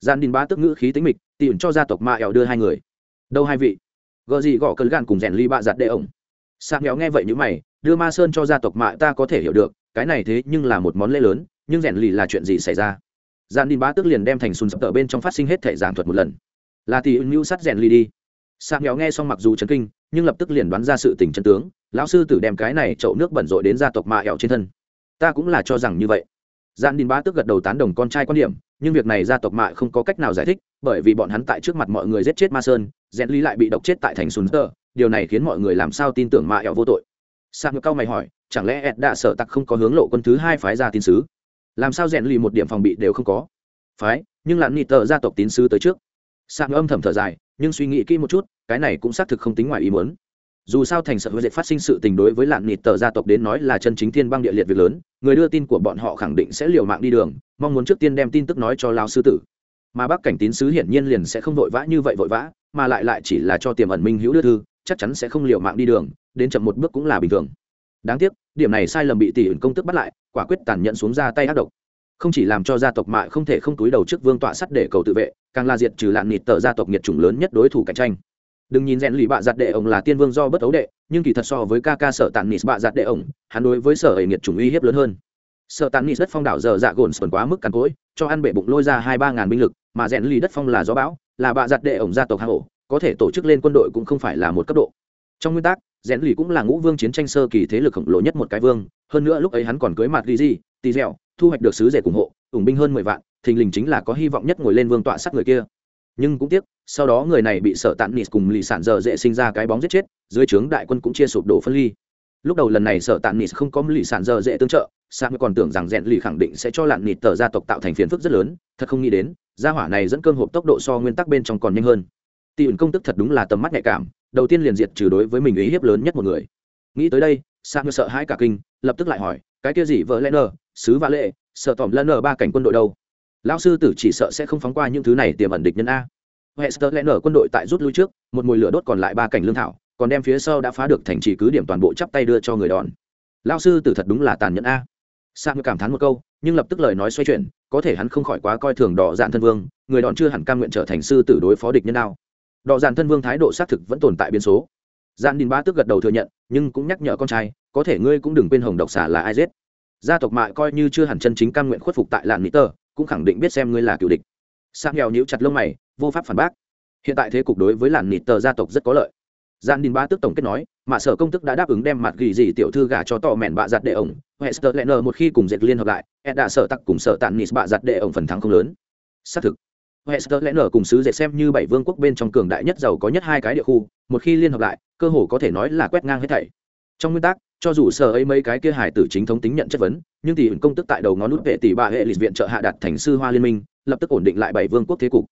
Gian Đình Bá tức ngữ khí tính mịch, tỷ cho gia tộc Ma ẻo đưa hai người. Đâu hai vị? Gở gì gõ cơn gan cùng rèn ly bạ giặt đệ ổng. Sạc méo nghe vậy như mày, đưa Ma Sơn cho gia tộc Mạ ta có thể hiểu được, cái này thế nhưng là một món lễ lớn, nhưng rèn lì là chuyện gì xảy ra? Gian Đình Bá tức liền đem thành sùn sập tờ bên trong phát sinh hết thể giảng thuật một lần. Là tỷ ưu sắt rèn lì đi. Sạc méo nghe xong mặc dù chấn kinh, nhưng lập tức liền đoán ra sự tình chân tướng lão sư tử đem cái này chậu nước bẩn rội đến gia tộc Mạ ẻo trên thân ta cũng là cho rằng như vậy gian đình bá tức gật đầu tán đồng con trai quan điểm nhưng việc này gia tộc mạ không có cách nào giải thích bởi vì bọn hắn tại trước mặt mọi người giết chết ma sơn rèn lì lại bị độc chết tại thành sùn tơ điều này khiến mọi người làm sao tin tưởng mạ ẹo vô tội? Sang cao mày hỏi, chẳng lẽ ed đã sợ tặc không có hướng lộ quân thứ hai phái ra tín sứ? Làm sao rèn lì một điểm phòng bị đều không có? Phái, nhưng lặn nịt tờ gia tộc tín sứ tới trước. Sang âm thầm thở dài, nhưng suy nghĩ kỹ một chút, cái này cũng xác thực không tính ngoài ý muốn. Dù sao thành sợ huệ dệt phát sinh sự tình đối với lạn nịt tờ gia tộc đến nói là chân chính thiên băng địa liệt việc lớn, người đưa tin của bọn họ khẳng định sẽ liều mạng đi đường, mong muốn trước tiên đem tin tức nói cho lao sư tử. Mà bác cảnh tín sứ hiển nhiên liền sẽ không vội vã như vậy vội vã, mà lại lại chỉ là cho tiềm ẩn minh hữu đưa thư chắc chắn sẽ không liều mạng đi đường, đến chậm một bước cũng là bình thường. Đáng tiếc, điểm này sai lầm bị tỷ ẩn công tức bắt lại, quả quyết tàn nhẫn xuống ra tay ác độc. Không chỉ làm cho gia tộc mại không thể không túi đầu trước vương tọa sắt để cầu tự vệ, càng là diệt trừ lạn nịt tờ gia tộc nhiệt chủng lớn nhất đối thủ cạnh tranh. Đừng nhìn rèn lì bạ giặt đệ ổng là tiên vương do bất ấu đệ, nhưng kỳ thật so với ca ca sợ tàn nịt bạ giặt đệ ổng, hắn đối với sở ấy nhiệt chủng uy hiếp lớn hơn. Sợ tàn nịt đất phong đảo giờ dạ gồn sườn quá mức càn cỗi, cho ăn bể bụng lôi ra hai ba ngàn binh lực, mà rèn lì đất phong là gió bão, là bạ giặt đệ ổng gia tộc hạ hổ có thể tổ chức lên quân đội cũng không phải là một cấp độ. Trong nguyên tắc, rèn lì cũng là ngũ vương chiến tranh sơ kỳ thế lực khổng lồ nhất một cái vương, hơn nữa lúc ấy hắn còn cưới mặt ghi gì tì dẻo thu hoạch được sứ rể ủng hộ, ủng binh hơn mười vạn, thình lình chính là có hy vọng nhất ngồi lên vương tọa sát người kia. Nhưng cũng tiếc, sau đó người này bị sợ tàn nịt cùng lì sản dở dễ sinh ra cái bóng giết chết, dưới trướng đại quân cũng chia sụp đổ phân ly. Lúc đầu lần này sợ tàn nịt không có lì sản dở dễ tương trợ sang còn tưởng rằng rèn lì khẳng định sẽ cho lạn nịt tờ gia tộc tạo thành phiền phức rất lớn, thật không nghĩ đến, gia hỏa này dẫn cơm hộp tốc độ so nguyên tắc bên trong còn nhanh hơn tỷ ẩn công tức thật đúng là tầm mắt nhạy cảm, đầu tiên liền diệt trừ đối với mình ý hiếp lớn nhất một người. Nghĩ tới đây sang sợ hãi cả kinh, lập tức lại hỏi, cái kia gì vợ lẽ nờ sứ và lệ, sợ tỏm lân nờ ba cảnh quân đội đâu? Lão sư tử chỉ sợ sẽ không phóng qua những thứ này tiềm ẩn địch nhân a. Hester lẽ nở quân đội tại rút lui trước, một mùi lửa đốt còn lại ba cảnh lương thảo, còn đem phía sau đã phá được thành trì cứ điểm toàn bộ chắp tay đưa cho người đòn. Lão sư tử thật đúng là tàn nhẫn a. Sang cảm thán một câu, nhưng lập tức lời nói xoay chuyển, có thể hắn không khỏi quá coi thường đỏ dạn thân vương, người đòn chưa hẳn cam nguyện trở thành sư tử đối phó địch nhân nào đọ dàn thân vương thái độ xác thực vẫn tồn tại biến số. Dạn đình ba tức gật đầu thừa nhận, nhưng cũng nhắc nhở con trai, có thể ngươi cũng đừng quên hồng độc xả là ai giết. Gia tộc mại coi như chưa hẳn chân chính cam nguyện khuất phục tại làn mỹ tờ cũng khẳng định biết xem ngươi là cựu địch. Sang nghèo nhíu chặt lông mày, vô pháp phản bác. Hiện tại thế cục đối với làn nịt tờ gia tộc rất có lợi. Gian đình ba tức tổng kết nói mà sở công tức đã đáp ứng đem mặt ghi gì tiểu thư gả cho tò mẹn bạ giặt đệ ổng, hester lẹn một khi cùng dệt liên hợp lại ed đã sở tặc cùng sở tàn nịt bạ giặt đệ ổng phần thắng không lớn. Xác thực hester lẽ nở cùng sứ dệt xem như bảy vương quốc bên trong cường đại nhất giàu có nhất hai cái địa khu, một khi liên hợp lại, cơ hồ có thể nói là quét ngang hết thảy. Trong nguyên tắc, cho dù sở ấy mấy cái kia hải tử chính thống tính nhận chất vấn, nhưng tỷ công tức tại đầu ngón nút vệ tỷ bà hệ lịch viện trợ hạ đặt thành sư hoa liên minh, lập tức ổn định lại bảy vương quốc thế cục.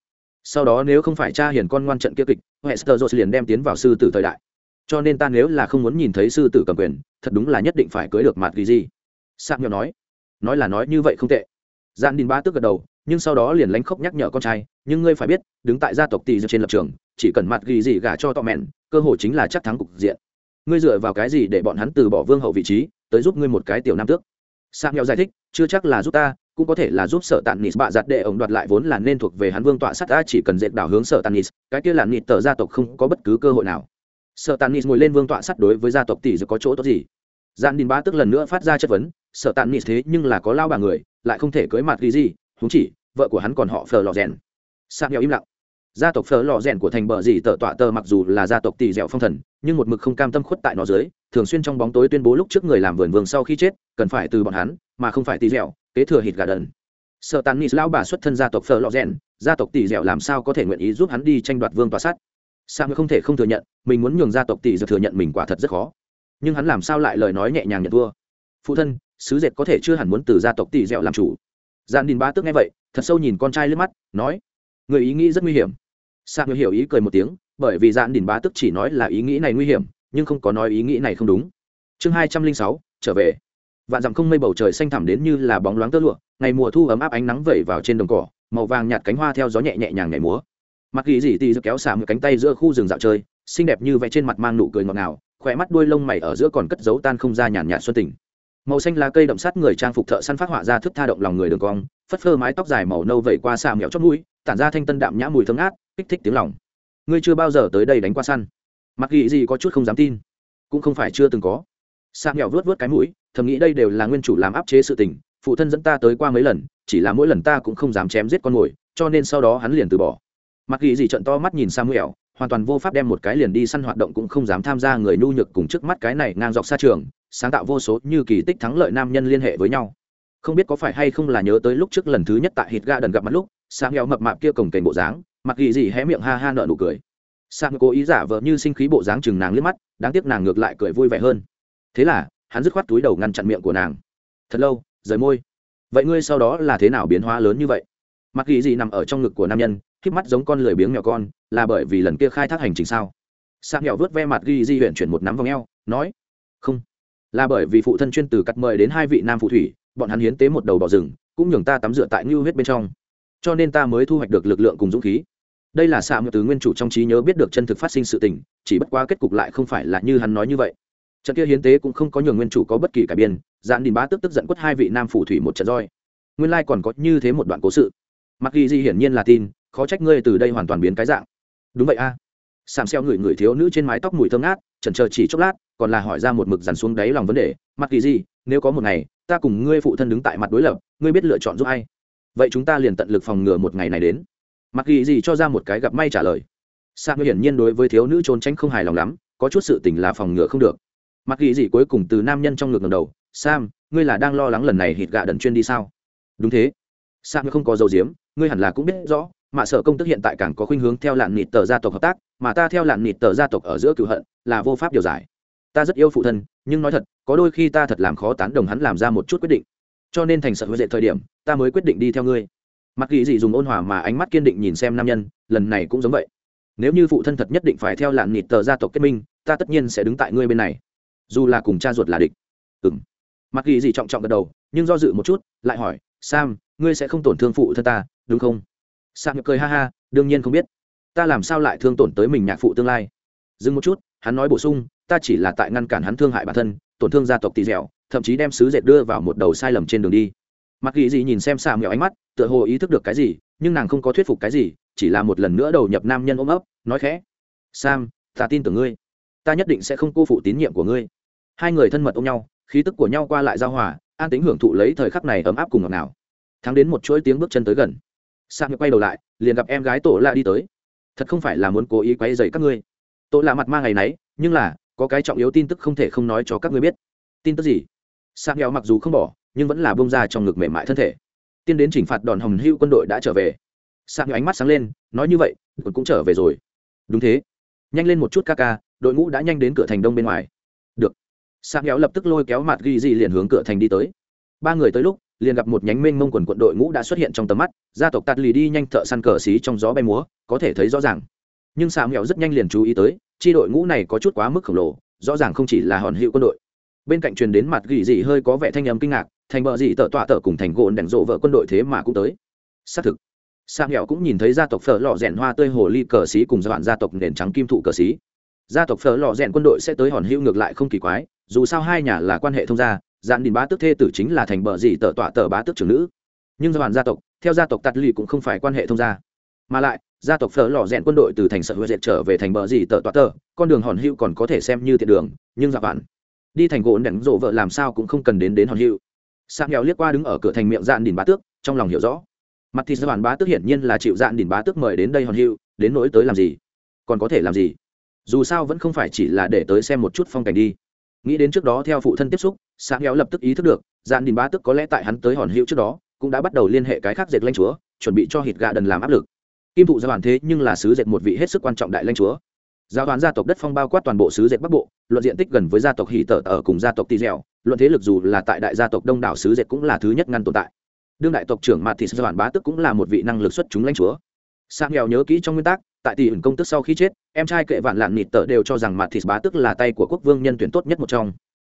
Sau đó nếu không phải cha hiền con ngoan trận kia kịch hester jones liền đem tiến vào sư tử thời đại. Cho nên ta nếu là không muốn nhìn thấy sư tử cầm quyền, thật đúng là nhất định phải cưới được mặt gì gì Sạm nhỏ nói nói là nói như vậy không tệ. Gian đình ba tức gật đầu nhưng sau đó liền lánh khóc nhắc nhở con trai, nhưng ngươi phải biết, đứng tại gia tộc tỷ trên lập trường, chỉ cần mặt ghi gì gả cho tọ mẹn, cơ hội chính là chắc thắng cục diện. Ngươi dựa vào cái gì để bọn hắn từ bỏ vương hậu vị trí, tới giúp ngươi một cái tiểu nam tước? Sang nhau giải thích, chưa chắc là giúp ta, cũng có thể là giúp sở tàn nis bạ giặt để ổng đoạt lại vốn là nên thuộc về hắn vương tọa sắt ta chỉ cần dệt đảo hướng sở tàn nis cái kia là nịt tờ gia tộc không có bất cứ cơ hội nào. Sở tàn nis ngồi lên vương tọa sắt đối với gia tộc tỷ dự có chỗ tốt gì? Gian đình ba tức lần nữa phát ra chất vấn, sở tàn nis thế nhưng là có lao bà người, lại không thể cưới mặt ghi gì húng chỉ, vợ của hắn còn họ phờ lò rèn. Sang nhau im lặng. Gia tộc phở lò rèn của thành bờ dì tờ tọa tờ mặc dù là gia tộc tỷ dẻo phong thần, nhưng một mực không cam tâm khuất tại nó dưới, thường xuyên trong bóng tối tuyên bố lúc trước người làm vườn vương sau khi chết, cần phải từ bọn hắn, mà không phải tỷ dẻo, kế thừa hít gà đần. Sợ tàn nít lão bà xuất thân gia tộc phở lò rèn, gia tộc tỷ dẻo làm sao có thể nguyện ý giúp hắn đi tranh đoạt vương tòa sát sao không thể không thừa nhận, mình muốn nhường gia tộc tỷ dẻo thừa nhận mình quả thật rất khó. Nhưng hắn làm sao lại lời nói nhẹ nhàng nhận thua? Phụ thân, sứ dệt có thể chưa hẳn muốn từ gia tộc tỷ dẻo làm chủ gian đình ba tức nghe vậy, thật sâu nhìn con trai lướt mắt, nói, người ý nghĩ rất nguy hiểm. Sa ngựa hiểu ý cười một tiếng, bởi vì dạn đình bá tức chỉ nói là ý nghĩ này nguy hiểm, nhưng không có nói ý nghĩ này không đúng. Chương hai trăm linh sáu, trở về. Vạn dặm không mây bầu trời xanh thẳm đến như là bóng loáng tơ lụa, ngày mùa thu ấm áp ánh nắng vẩy vào trên đồng cỏ, màu vàng nhạt cánh hoa theo gió nhẹ nhẹ nhàng nhảy múa. Mặc ghi dì tì kéo xả một cánh tay giữa khu rừng dạo chơi, xinh đẹp như vậy trên mặt mang nụ cười ngọt ngào khỏe mắt đuôi lông mày ở giữa còn cất dấu tan không ra nhàn nhạt xuân tình màu xanh lá cây đậm sát người trang phục thợ săn phát họa ra thức tha động lòng người đường cong, phất phơ mái tóc dài màu nâu vẩy qua xà mẹo chót mũi, tản ra thanh tân đạm nhã mùi thơm ngát, kích thích tiếng lòng. Ngươi chưa bao giờ tới đây đánh qua săn. Mặc ghi gì có chút không dám tin, cũng không phải chưa từng có. Xà mẹo vớt vớt cái mũi, thầm nghĩ đây đều là nguyên chủ làm áp chế sự tình, phụ thân dẫn ta tới qua mấy lần, chỉ là mỗi lần ta cũng không dám chém giết con mồi, cho nên sau đó hắn liền từ bỏ. Mặc ghi gì trận to mắt nhìn samuel hoàn toàn vô pháp đem một cái liền đi săn hoạt động cũng không dám tham gia người nhu nhược cùng trước mắt cái này ngang dọc xa trường, sáng tạo vô số như kỳ tích thắng lợi nam nhân liên hệ với nhau. Không biết có phải hay không là nhớ tới lúc trước lần thứ nhất tại hít ga đần gặp mặt lúc sang nghèo mập mạp kia cổng kềnh bộ dáng, mặc ghi gì hé miệng ha ha nợ nụ cười. Sang cố ý giả vờ như sinh khí bộ dáng chừng nàng liếc mắt, đáng tiếc nàng ngược lại cười vui vẻ hơn. Thế là, hắn dứt khoát túi đầu ngăn chặn miệng của nàng. Thật lâu, rời môi. Vậy ngươi sau đó là thế nào biến hóa lớn như vậy? Mặc ghi gì nằm ở trong ngực của nam nhân híp mắt giống con lười biếng mèo con, là bởi vì lần kia khai thác hành trình sao? Sang nghèo vớt ve mặt ghi di huyện chuyển một nắm vòng eo, nói, không, là bởi vì phụ thân chuyên từ cắt mời đến hai vị nam phụ thủy, bọn hắn hiến tế một đầu bò rừng, cũng nhường ta tắm rửa tại ngưu huyết bên trong. Cho nên ta mới thu hoạch được lực lượng cùng dũng khí. Đây là xạ từ nguyên chủ trong trí nhớ biết được chân thực phát sinh sự tình, chỉ bất quá kết cục lại không phải là như hắn nói như vậy. Trận kia hiến tế cũng không có nhường nguyên chủ có bất kỳ cải biên dạn đình bá tức tức giận quất hai vị nam phù thủy một trận roi. Nguyên lai còn có như thế một đoạn cố sự. Mặc ghi di hiển nhiên là tin khó trách ngươi từ đây hoàn toàn biến cái dạng. Đúng vậy a. À. sàm xeo người người thiếu nữ trên mái tóc mùi thơm ngát chần chờ chỉ chốc lát còn là hỏi ra một mực dằn xuống đáy lòng vấn đề mặc kỳ gì, nếu có một ngày ta cùng ngươi phụ thân đứng tại mặt đối lập ngươi biết lựa chọn giúp ai? Vậy chúng ta liền tận lực phòng ngừa một ngày này đến. Mặc kỳ gì cho ra một cái gặp may trả lời. Sam hiển nhiên đối với thiếu nữ trốn tránh không hài lòng lắm có chút sự tình là phòng ngừa không được. Mặc kỳ gì cuối cùng từ nam nhân trong ngực ngầm đầu sam ngươi là đang lo lắng lần này hít gạ đần chuyên đi sao? Đúng thế. Sam không có dầu diếm ngươi hẳn là cũng biết rõ mà sở công tức hiện tại càng có khuynh hướng theo lạn nịt tờ gia tộc hợp tác, mà ta theo lạn nịt tờ gia tộc ở giữa cựu hận là vô pháp điều giải. Ta rất yêu phụ thân, nhưng nói thật, có đôi khi ta thật làm khó tán đồng hắn làm ra một chút quyết định. Cho nên thành sợ huệ dệ thời điểm, ta mới quyết định đi theo ngươi. Mặc kỳ dị dùng ôn hòa mà ánh mắt kiên định nhìn xem nam nhân, lần này cũng giống vậy. Nếu như phụ thân thật nhất định phải theo lạn nịt tờ gia tộc kết minh, ta tất nhiên sẽ đứng tại ngươi bên này. Dù là cùng cha ruột là địch. Ừng mặc kỳ dị trọng trọng gật đầu, nhưng do dự một chút, lại hỏi, sam, ngươi sẽ không tổn thương phụ thân ta, đúng không? Sam cười ha ha, đương nhiên không biết. Ta làm sao lại thương tổn tới mình nhạc phụ tương lai? Dừng một chút, hắn nói bổ sung, ta chỉ là tại ngăn cản hắn thương hại bản thân, tổn thương gia tộc tỳ dẻo, thậm chí đem sứ dệt đưa vào một đầu sai lầm trên đường đi. Mặc ghi gì nhìn xem xà mèo ánh mắt, tựa hồ ý thức được cái gì, nhưng nàng không có thuyết phục cái gì, chỉ là một lần nữa đầu nhập nam nhân ôm ấp, nói khẽ. Sam, ta tin tưởng ngươi. Ta nhất định sẽ không cô phụ tín nhiệm của ngươi. Hai người thân mật ôm nhau, khí tức của nhau qua lại giao hòa, an tính hưởng thụ lấy thời khắc này ấm áp cùng ngọt nào thắng đến một chuỗi tiếng bước chân tới gần. Sạc sam quay đầu lại, liền gặp em gái tổ lạ đi tới. Thật không phải là muốn cố ý quay dày các ngươi. Tổ lạ mặt ma ngày nấy, nhưng là, có cái trọng yếu tin tức không thể không nói cho các ngươi biết. Tin tức gì? Sạc nghèo mặc dù không bỏ, nhưng vẫn là bông ra trong ngực mềm mại thân thể. Tiên đến chỉnh phạt đòn hồng hưu quân đội đã trở về. Sạc nghèo ánh mắt sáng lên, nói như vậy cũng trở về rồi. Đúng thế. Nhanh lên một chút ca ca, đội ngũ đã nhanh đến cửa thành đông bên ngoài. Được. Sạc nghèo lập tức lôi kéo mặt ghi gì liền hướng cửa thành đi tới. Ba người tới lúc liền gặp một nhánh mênh mông quần quận đội ngũ đã xuất hiện trong tầm mắt, gia tộc tạt lì đi nhanh thợ săn cờ xí trong gió bay múa, có thể thấy rõ ràng. Nhưng xà mèo rất nhanh liền chú ý tới, chi đội ngũ này có chút quá mức khổng lồ, rõ ràng không chỉ là hòn hiệu quân đội. Bên cạnh truyền đến mặt gỉ dị hơi có vẻ thanh âm kinh ngạc, thành bờ dị tợ tọa tợ cùng thành gồn đèn rộ vợ quân đội thế mà cũng tới. Xác thực xà mèo cũng nhìn thấy gia tộc phở lò rèn hoa tươi hồ ly cờ xí cùng dọn gia tộc nền trắng kim thụ cờ xí. Gia tộc phở lò rèn quân đội sẽ tới hòn hữu ngược lại không kỳ quái, dù sao hai nhà là quan hệ thông gia dạn đình bá tước thê tử chính là thành bờ dị tờ tọa tờ bá tước trưởng nữ. Nhưng dọn gia tộc, theo gia tộc tạt lì cũng không phải quan hệ thông gia. Mà lại, gia tộc phở lò rèn quân đội từ thành sợ huệ dệt trở về thành bờ gì tờ tọa tờ con đường hòn hữu còn có thể xem như thiện đường, nhưng dạo bản đi thành gỗ đánh rộ vợ làm sao cũng không cần đến đến hòn hữu. Sang nghèo liếc qua đứng ở cửa thành miệng dạn đình bá tước, trong lòng hiểu rõ. Mặt thì bản bá tước hiển nhiên là chịu dạn đình bá tước mời đến đây hòn hữu, đến nỗi tới làm gì? Còn có thể làm gì? Dù sao vẫn không phải chỉ là để tới xem một chút phong cảnh đi. Nghĩ đến trước đó theo phụ thân tiếp xúc sáng kéo lập tức ý thức được dạn đình bá tức có lẽ tại hắn tới hòn hữu trước đó, cũng đã bắt đầu liên hệ cái khác dệt lanh chúa, chuẩn bị cho hít gà đần làm áp lực. Kim thụ gia bản thế nhưng là sứ dệt một vị hết sức quan trọng đại lanh chúa. Giáo đoàn gia tộc đất phong bao quát toàn bộ sứ dệt bắc bộ, luận diện tích gần với gia tộc hỷ tở ở cùng gia tộc tỳ dẻo, luận thế lực dù là tại đại gia tộc đông đảo sứ dệt cũng là thứ nhất ngăn tồn tại. Đương đại tộc trưởng mạt thị gia bản bá tức cũng là một vị năng lực xuất chúng lãnh chúa. Sang nghèo nhớ kỹ trong nguyên tắc, tại tỷ ẩn công tức sau khi chết, em trai kệ vạn lạn nịt tở đều cho rằng mạt thị bá tức là tay của quốc vương nhân tuyển tốt nhất một trong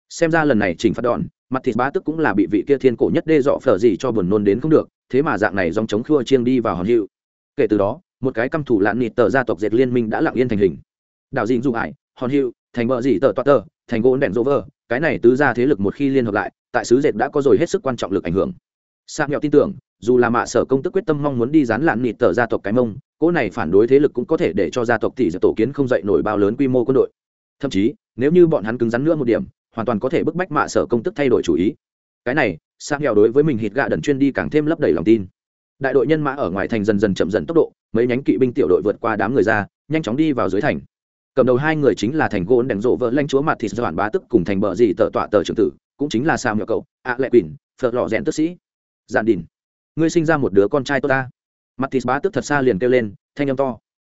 xem ra lần này chỉnh phát đòn, mặt thịt bá tức cũng là bị vị kia thiên cổ nhất đe dọ phở gì cho buồn nôn đến không được, thế mà dạng này dòng chống khua chiêng đi vào hòn hiệu. Kể từ đó, một cái căm thủ lạn nịt tờ gia tộc dệt liên minh đã lặng yên thành hình. Đạo dịn dụ ải hòn hiệu, thành bờ gì tờ toa tờ, thành gỗ đèn rô vơ cái này tứ ra thế lực một khi liên hợp lại, tại sứ dệt đã có rồi hết sức quan trọng lực ảnh hưởng. Sang nghèo tin tưởng, dù là mạ sở công tức quyết tâm mong muốn đi dán lạn nịt tờ gia tộc cái mông, cỗ này phản đối thế lực cũng có thể để cho gia tộc tỷ giờ tổ kiến không dậy nổi bao lớn quy mô quân đội. Thậm chí, nếu như bọn hắn cứng rắn nữa một điểm hoàn toàn có thể bức bách mạ sở công tức thay đổi chủ ý. Cái này sang nghèo đối với mình hít gạ đần chuyên đi càng thêm lấp đầy lòng tin. Đại đội nhân mã ở ngoài thành dần dần chậm dần tốc độ, mấy nhánh kỵ binh tiểu đội vượt qua đám người ra, nhanh chóng đi vào dưới thành. Cầm đầu hai người chính là thành gôn đèn rộ vợ lanh chúa mặt thịt doản bá tức cùng thành bờ gì tờ tọa tờ trưởng tử, cũng chính là sao nhỏ cậu ạ lệ quỳnh, phật lọ rèn tức sĩ. Giản đình, ngươi sinh ra một đứa con trai tốt ta. Mặt thịt bá tức thật xa liền kêu lên, thanh âm to.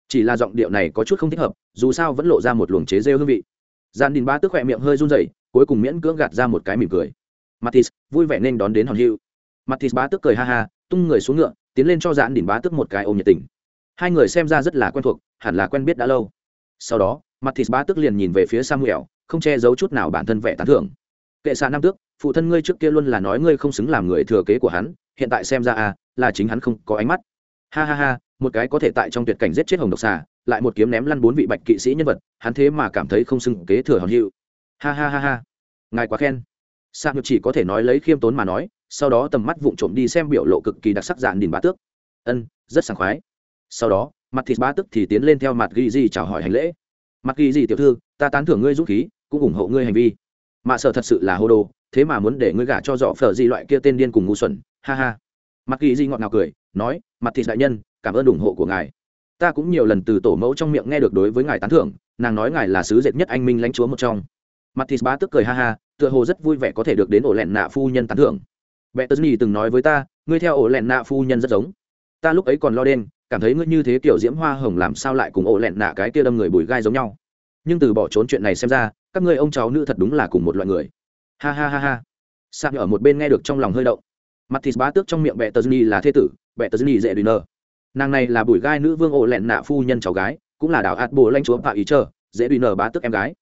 Chỉ là giọng điệu này có chút không thích hợp, dù sao vẫn lộ ra một luồng chế rêu hương vị. Giản đình bá tức khỏe miệng hơi run rẩy cuối cùng miễn cưỡng gạt ra một cái mỉm cười. Matis vui vẻ nên đón đến hòn hữu Matis bá tức cười ha ha, tung người xuống ngựa, tiến lên cho giản đỉnh bá tức một cái ôm nhiệt tình. Hai người xem ra rất là quen thuộc, hẳn là quen biết đã lâu. Sau đó Matis bá tức liền nhìn về phía samuel, không che giấu chút nào bản thân vẻ tán thưởng. Kệ xạ nam tước, phụ thân ngươi trước kia luôn là nói ngươi không xứng làm người thừa kế của hắn, hiện tại xem ra à là chính hắn không có ánh mắt. Ha ha ha, một cái có thể tại trong tuyệt cảnh giết chết hồng độc xà, lại một kiếm ném lăn bốn vị bạch kỵ sĩ nhân vật, hắn thế mà cảm thấy không xứng kế thừa hòn hữu ha ha ha ha. Ngài quá khen. Sa ngược chỉ có thể nói lấy khiêm tốn mà nói, sau đó tầm mắt vụng trộm đi xem biểu lộ cực kỳ đặc sắc dạn đình bá tước. Ân, rất sảng khoái. Sau đó, mặt thịt bá tức thì tiến lên theo mặt ghi di chào hỏi hành lễ. Mặt ghi di tiểu thư, ta tán thưởng ngươi dũng khí, cũng ủng hộ ngươi hành vi. Mạ sợ thật sự là hô đồ, thế mà muốn để ngươi gả cho dọ phở gì loại kia tên điên cùng ngu xuẩn. Ha ha. Mặt ghi di ngọt ngào cười, nói, mặt thịt đại nhân, cảm ơn ủng hộ của ngài. Ta cũng nhiều lần từ tổ mẫu trong miệng nghe được đối với ngài tán thưởng, nàng nói ngài là sứ dệt nhất anh minh lãnh chúa một trong mặt bá tức cười ha ha, tựa hồ rất vui vẻ có thể được đến ổ lẹn nạ phu nhân tán thưởng. Bệ tớ từng nói với ta, ngươi theo ổ lẹn nạ phu nhân rất giống. Ta lúc ấy còn lo đen, cảm thấy ngươi như thế tiểu diễm hoa hồng làm sao lại cùng ổ lẹn nạ cái kia đâm người bùi gai giống nhau. Nhưng từ bỏ trốn chuyện này xem ra, các ngươi ông cháu nữ thật đúng là cùng một loại người. Ha ha ha ha. Sạc ở một bên nghe được trong lòng hơi động. Mặt bá tước trong miệng bệ tờ là thế tử bệ tờ dễ đùi nở. nàng này là bùi gai nữ vương ổ lẹn nạ phu nhân cháu gái, cũng là đảo ạt bộ lãnh chúa Phạm ý chờ dễ đùi nở bá tước em gái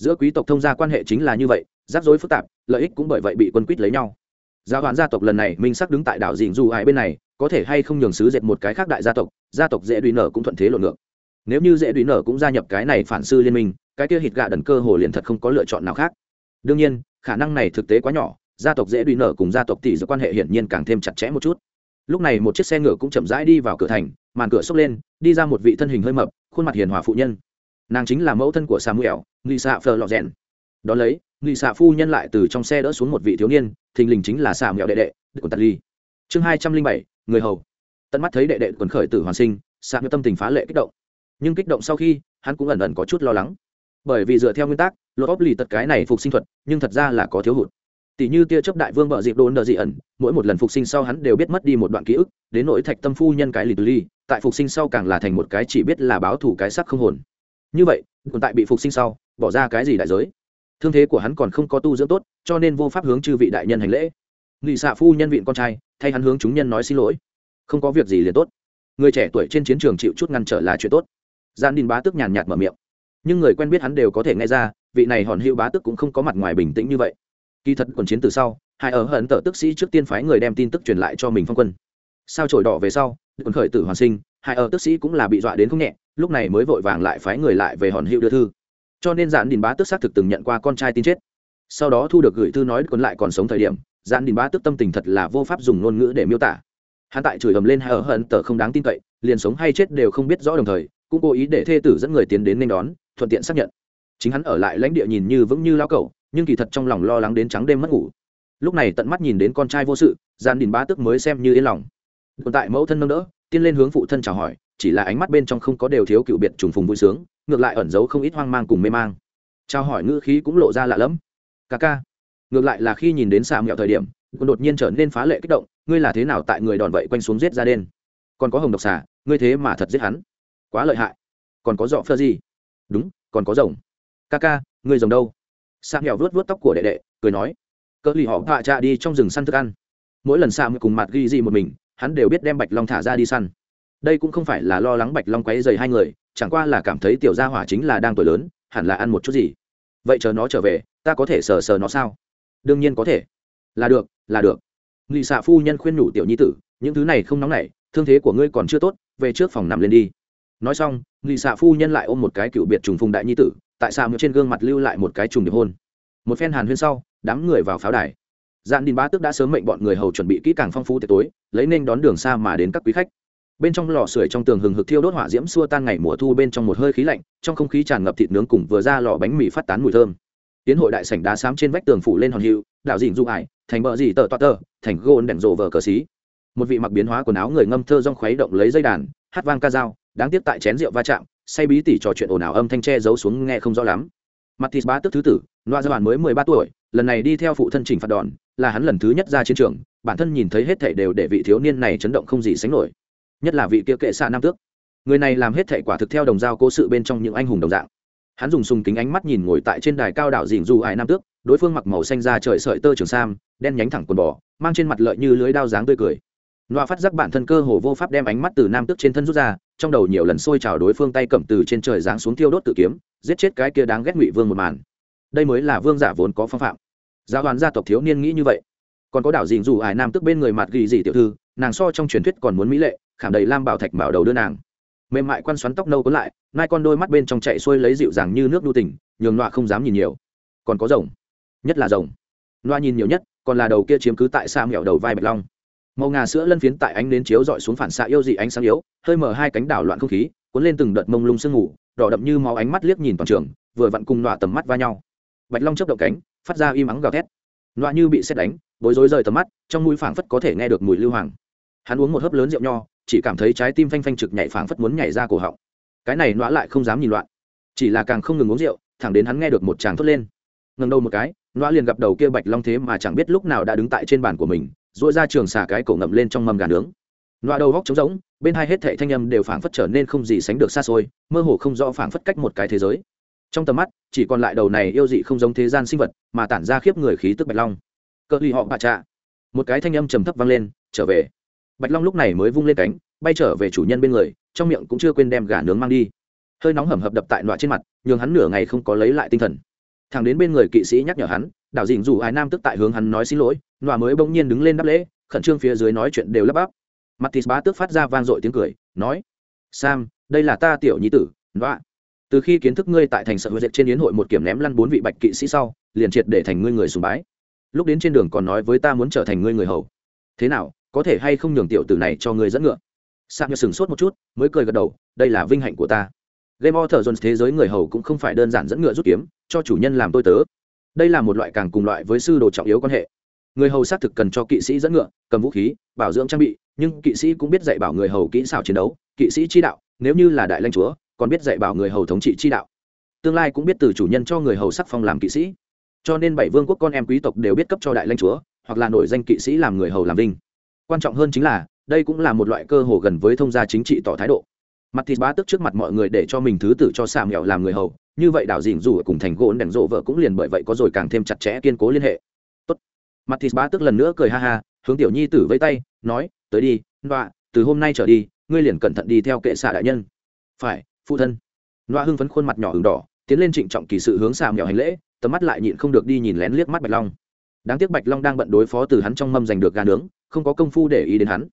giữa quý tộc thông gia quan hệ chính là như vậy, rắc rối phức tạp, lợi ích cũng bởi vậy bị quân quýt lấy nhau. Gia hoàn gia tộc lần này minh sắc đứng tại đảo dịn du ai bên này, có thể hay không nhường sứ dệt một cái khác đại gia tộc gia tộc dễ đùy nở cũng thuận thế lộn ngược. Nếu như dễ đùy nở cũng gia nhập cái này phản sư liên minh, cái kia hít gạ đần cơ hồ liền thật không có lựa chọn nào khác. Đương nhiên, khả năng này thực tế quá nhỏ, gia tộc dễ đùy nở cùng gia tộc tỷ giữa quan hệ hiển nhiên càng thêm chặt chẽ một chút. Lúc này một chiếc xe ngựa cũng chậm rãi đi vào cửa thành, màn cửa xốc lên, đi ra một vị thân hình hơi mập, khuôn mặt hiền hòa phụ nhân nàng chính là mẫu thân của samuel, nghi xạ phờ Lọt rèn. Đón lấy, nghi xạ phu nhân lại từ trong xe đỡ xuống một vị thiếu niên, thình lình chính là samuel đệ đệ của tật ly. Chương hai trăm linh bảy, người hầu. Tận mắt thấy đệ đệ quần khởi tử hoàn sinh sạc tâm tình phá lệ kích động. Nhưng kích động sau khi, hắn cũng ẩn ẩn có chút lo lắng. Bởi vì dựa theo nguyên tắc lột óc lì tật cái này phục sinh thuật, nhưng thật ra là có thiếu hụt. Tỷ như tia chấp đại vương bợ dịp đồn đờ dị ẩn, mỗi một lần phục sinh sau hắn đều biết mất đi một đoạn ký ức, đến nỗi thạch tâm phu nhân cái lì từ ly, tại phục sinh sau càng là thành một cái chỉ biết là báo thủ cái sắc không hồn như vậy còn tại bị phục sinh sau, bỏ ra cái gì đại giới? Thương thế của hắn còn không có tu dưỡng tốt, cho nên vô pháp hướng chư vị đại nhân hành lễ. Nghị xạ phu nhân viện con trai, thay hắn hướng chúng nhân nói xin lỗi. Không có việc gì liền tốt. Người trẻ tuổi trên chiến trường chịu chút ngăn trở là chuyện tốt. Gian đình bá tức nhàn nhạt mở miệng. Nhưng người quen biết hắn đều có thể nghe ra, vị này hòn hữu bá tức cũng không có mặt ngoài bình tĩnh như vậy. Kỳ thật còn chiến từ sau, hai ở hận tờ tức sĩ trước tiên phái người đem tin tức truyền lại cho mình phong quân. Sao trổi đỏ về sau còn khởi tử hoàn sinh hai ở tức sĩ cũng là bị dọa đến không nhẹ, lúc này mới vội vàng lại phái người lại về hòn hữu đưa thư. Cho nên dạn đình bá tức xác thực từng nhận qua con trai tin chết. Sau đó thu được gửi thư nói còn lại còn sống thời điểm dạn đình bá tức tâm tình thật là vô pháp dùng ngôn ngữ để miêu tả. Hắn tại chửi ầm lên hay ở hận tờ không đáng tin cậy, liền sống hay chết đều không biết rõ đồng thời, cũng cố ý để thê tử dẫn người tiến đến nên đón, thuận tiện xác nhận. Chính hắn ở lại lãnh địa nhìn như vững như lao cẩu, nhưng kỳ thật trong lòng lo lắng đến trắng đêm mất ngủ. Lúc này tận mắt nhìn đến con trai vô sự gian đình bá tức mới xem như yên lòng. Tồn tại mẫu thân nâng đỡ tiên lên hướng phụ thân chào hỏi, chỉ là ánh mắt bên trong không có đều thiếu cựu biệt trùng phùng vui sướng, ngược lại ẩn giấu không ít hoang mang cùng mê mang. Chào hỏi ngữ khí cũng lộ ra lạ lẫm. Ca ca. Ngược lại là khi nhìn đến xà mẹo thời điểm còn đột nhiên trở nên phá lệ kích động, ngươi là thế nào tại người đòn vậy quanh xuống giết ra đen? Còn có hồng độc xà, ngươi thế mà thật giết hắn? Quá lợi hại. Còn có dọ phơ gì? Đúng, còn có rồng. Ca ca, ngươi rồng đâu? Xà mẹo vớt vớt tóc của đệ đệ, cười nói, cỡ lì họ hạ trạ đi trong rừng săn thức ăn. Mỗi lần xà mẹo cùng mặt ghi gì một mình hắn đều biết đem bạch long thả ra đi săn. Đây cũng không phải là lo lắng bạch long quấy dày hai người, chẳng qua là cảm thấy tiểu gia hỏa chính là đang tuổi lớn, hẳn là ăn một chút gì. Vậy chờ nó trở về, ta có thể sờ sờ nó sao? Đương nhiên có thể. Là được là được. Nghị xạ phu nhân khuyên nhủ tiểu nhi tử, những thứ này không nóng nảy, thương thế của ngươi còn chưa tốt, về trước phòng nằm lên đi. Nói xong nghị xạ phu nhân lại ôm một cái cựu biệt trùng phùng đại nhi tử, tại sao trên gương mặt lưu lại một cái trùng điệp hôn. Một phen hàn huyên sau, đám người vào pháo đài dạn đình bá tước đã sớm mệnh bọn người hầu chuẩn bị kỹ càng phong phú tiệc tối, lấy nên đón đường xa mà đến các quý khách. Bên trong lò sưởi trong tường hừng hực thiêu đốt hỏa diễm xua tan ngày mùa thu bên trong một hơi khí lạnh, trong không khí tràn ngập thịt nướng cùng vừa ra lò bánh mì phát tán mùi thơm. Tiến hội đại sảnh đá xám trên vách tường phủ lên hòn hiệu đạo dịnh du ải, thành bờ dì tờ toa tờ, thành gôn đèn rộ vờ cờ xí. Một vị mặc biến hóa quần áo người ngâm thơ rong khuấy động lấy dây đàn, hát vang ca dao, đáng tiếc tại chén rượu va chạm, say bí tỉ trò chuyện ồn ào âm thanh tre giấu xuống nghe không rõ lắm. Mặt thịt bá tức thứ tử, loa gia bản mới mười ba tuổi, lần này đi theo phụ thân trình phạt đòn là hắn lần thứ nhất ra chiến trường, bản thân nhìn thấy hết thảy đều để vị thiếu niên này chấn động không gì sánh nổi. Nhất là vị kia kệ xạ nam tước. Người này làm hết thảy quả thực theo đồng dao cố sự bên trong những anh hùng đồng dạng. Hắn dùng sùng kính ánh mắt nhìn ngồi tại trên đài cao đảo dình du ải nam tước, đối phương mặc màu xanh ra trời sợi tơ trường sam, đen nhánh thẳng quần bò, mang trên mặt lợi như lưới đao dáng tươi cười. Loa phát giác bản thân cơ hồ vô pháp đem ánh mắt từ nam tước trên thân rút ra, trong đầu nhiều lần xôi trào đối phương tay cầm từ trên trời giáng xuống thiêu đốt tự kiếm, giết chết cái kia đáng ghét ngụy vương một màn. Đây mới là vương giả vốn có phong phạm giáo đoàn gia tộc thiếu niên nghĩ như vậy. Còn có đảo dình dù ải nam tức bên người mặt ghi dị tiểu thư, nàng so trong truyền thuyết còn muốn mỹ lệ, khảm đầy lam bảo thạch bảo đầu đưa nàng. Mềm mại quan xoắn tóc nâu cuốn lại, nai con đôi mắt bên trong chạy xuôi lấy dịu dàng như nước đu tỉnh, nhường loa không dám nhìn nhiều. Còn có rồng. Nhất là rồng. Loa nhìn nhiều nhất, còn là đầu kia chiếm cứ tại xa mẹo đầu vai bạch long. Màu ngà sữa lân phiến tại ánh nến chiếu dọi xuống phản xạ yêu dị ánh sáng yếu, hơi mở hai cánh đảo loạn không khí, cuốn lên từng đợt mông lung sương ngủ đỏ đậm như máu ánh mắt liếc nhìn toàn trường, vừa vặn cùng loa tầm mắt va nhau. Bạch long chớp động cánh phát ra im ắng gào thét. Nọa như bị xét đánh, bối rối rời tầm mắt, trong mũi phảng phất có thể nghe được mùi lưu hoàng. Hắn uống một hớp lớn rượu nho, chỉ cảm thấy trái tim phanh phanh trực nhảy phảng phất muốn nhảy ra cổ họng. Cái này nọa lại không dám nhìn loạn. Chỉ là càng không ngừng uống rượu, thẳng đến hắn nghe được một tràng thốt lên. Ngần đầu một cái nọa liền gặp đầu kia bạch long thế mà chẳng biết lúc nào đã đứng tại trên bàn của mình dội ra trường xả cái cổ ngậm lên trong mâm gà nướng. Nọa đầu góc trống rỗng, bên hai hết thệ thanh âm đều phảng phất trở nên không gì sánh được xa xôi, mơ hồ không rõ phảng phất cách một cái thế giới trong tầm mắt, chỉ còn lại đầu này yêu dị không giống thế gian sinh vật, mà tản ra khiếp người khí tức bạch long. Cỡ ly họ bạ trạ. Một cái thanh âm trầm thấp vang lên, trở về. Bạch long lúc này mới vung lên cánh, bay trở về chủ nhân bên người, trong miệng cũng chưa quên đem gà nướng mang đi. Hơi nóng hầm hập đập tại nọa trên mặt, nhường hắn nửa ngày không có lấy lại tinh thần. Thằng đến bên người kỵ sĩ nhắc nhở hắn, đảo dình dù ái nam tức tại hướng hắn nói xin lỗi, nọa mới bỗng nhiên đứng lên đáp lễ, khẩn trương phía dưới nói chuyện đều lắp bắp. Mặt thịt bá tước phát ra vang dội tiếng cười, nói, sam, đây là ta tiểu nhi tử, nọa từ khi kiến thức ngươi tại thành sợ hữu dệt trên yến hội một kiểm ném lăn bốn vị bạch kỵ sĩ sau, liền triệt để thành ngươi người sùng bái. Lúc đến trên đường còn nói với ta muốn trở thành ngươi người hầu. Thế nào, có thể hay không nhường tiểu tử này cho ngươi dẫn ngựa? Sạc như sừng sốt một chút, mới cười gật đầu, đây là vinh hạnh của ta. Game thở dồn thế giới người hầu cũng không phải đơn giản dẫn ngựa rút kiếm, cho chủ nhân làm tôi tớ. Đây là một loại càng cùng loại với sư đồ trọng yếu quan hệ. Người hầu xác thực cần cho kỵ sĩ dẫn ngựa, cầm vũ khí, bảo dưỡng trang bị, nhưng kỵ sĩ cũng biết dạy bảo người hầu kỹ xảo chiến đấu, kỵ sĩ chi đạo, nếu như là đại lãnh chúa còn biết dạy bảo người hầu thống trị chi đạo. Tương lai cũng biết từ chủ nhân cho người hầu sắc phong làm kỵ sĩ. Cho nên bảy vương quốc con em quý tộc đều biết cấp cho đại lãnh chúa, hoặc là nổi danh kỵ sĩ làm người hầu làm vinh. Quan trọng hơn chính là, đây cũng là một loại cơ hồ gần với thông gia chính trị tỏ thái độ. Mặt thịt bá tức trước mặt mọi người để cho mình thứ tử cho xà mẹo làm người hầu, như vậy đảo dìn dù ở cùng thành gỗ đèn rộ vợ cũng liền bởi vậy có rồi càng thêm chặt chẽ kiên cố liên hệ. Tốt. Mặt thịt bá tức lần nữa cười ha ha, hướng tiểu nhi tử vây tay, nói, tới đi đoạ từ hôm nay trở đi, ngươi liền cẩn thận đi theo kệ xạ đại nhân. Phải phụ thân. Loa hưng phấn khuôn mặt nhỏ hừng đỏ, tiến lên trịnh trọng kỳ sự hướng xà mèo hành lễ, tầm mắt lại nhịn không được đi nhìn lén liếc mắt bạch long. Đáng tiếc bạch long đang bận đối phó từ hắn trong mâm giành được gà nướng, không có công phu để ý đến hắn.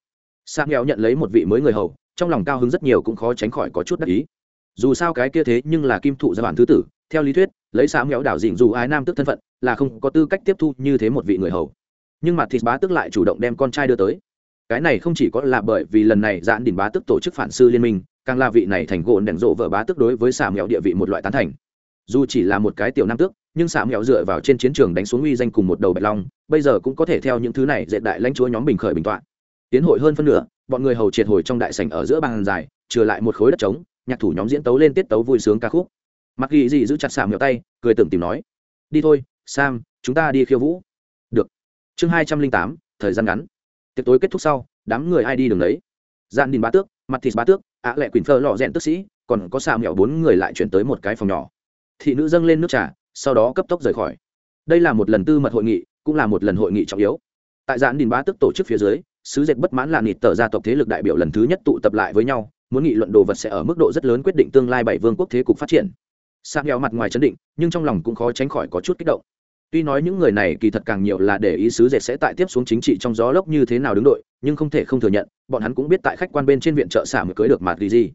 Xà mèo nhận lấy một vị mới người hầu, trong lòng cao hứng rất nhiều cũng khó tránh khỏi có chút đắc ý. Dù sao cái kia thế nhưng là kim thụ gia bản thứ tử, theo lý thuyết, lấy xà mèo đảo dịnh dù ái nam tức thân phận, là không có tư cách tiếp thu như thế một vị người hầu. Nhưng mà thịt bá tức lại chủ động đem con trai đưa tới. Cái này không chỉ có là bởi vì lần này giãn đỉnh bá tức tổ chức phản sư liên minh càng là vị này thành gỗ đèn rộ vợ bá tức đối với xà mèo địa vị một loại tán thành. Dù chỉ là một cái tiểu nam tước, nhưng xà mèo dựa vào trên chiến trường đánh xuống uy danh cùng một đầu bạch long, bây giờ cũng có thể theo những thứ này dệt đại lãnh chúa nhóm bình khởi bình tọa. Tiến hội hơn phân nửa, bọn người hầu triệt hồi trong đại sảnh ở giữa bàn dài, trừ lại một khối đất trống, nhạc thủ nhóm diễn tấu lên tiết tấu vui sướng ca khúc. Mặc ghi gì giữ chặt xà mèo tay, cười tưởng tìm nói, đi thôi, sam, chúng ta đi khiêu vũ. Được. Chương hai trăm linh tám, thời gian ngắn. Tiệc tối kết thúc sau, đám người ai đi đường đấy? Gian đình bá tước mặt thịt bá tước ạ lệ quỳnh phơ lọ rèn tức sĩ, còn có xà mẹo bốn người lại chuyển tới một cái phòng nhỏ. Thị nữ dâng lên nước trà, sau đó cấp tốc rời khỏi. Đây là một lần tư mật hội nghị, cũng là một lần hội nghị trọng yếu. Tại giãn đình bá tức tổ chức phía dưới, sứ dệt bất mãn là nịt tờ gia tộc thế lực đại biểu lần thứ nhất tụ tập lại với nhau, muốn nghị luận đồ vật sẽ ở mức độ rất lớn quyết định tương lai bảy vương quốc thế cục phát triển. Sang nghèo mặt ngoài chấn định, nhưng trong lòng cũng khó tránh khỏi có chút kích động tuy nói những người này kỳ thật càng nhiều là để ý sứ dệt sẽ tại tiếp xuống chính trị trong gió lốc như thế nào đứng đội, nhưng không thể không thừa nhận, bọn hắn cũng biết tại khách quan bên trên viện trợ xả mới cưới được mặt gì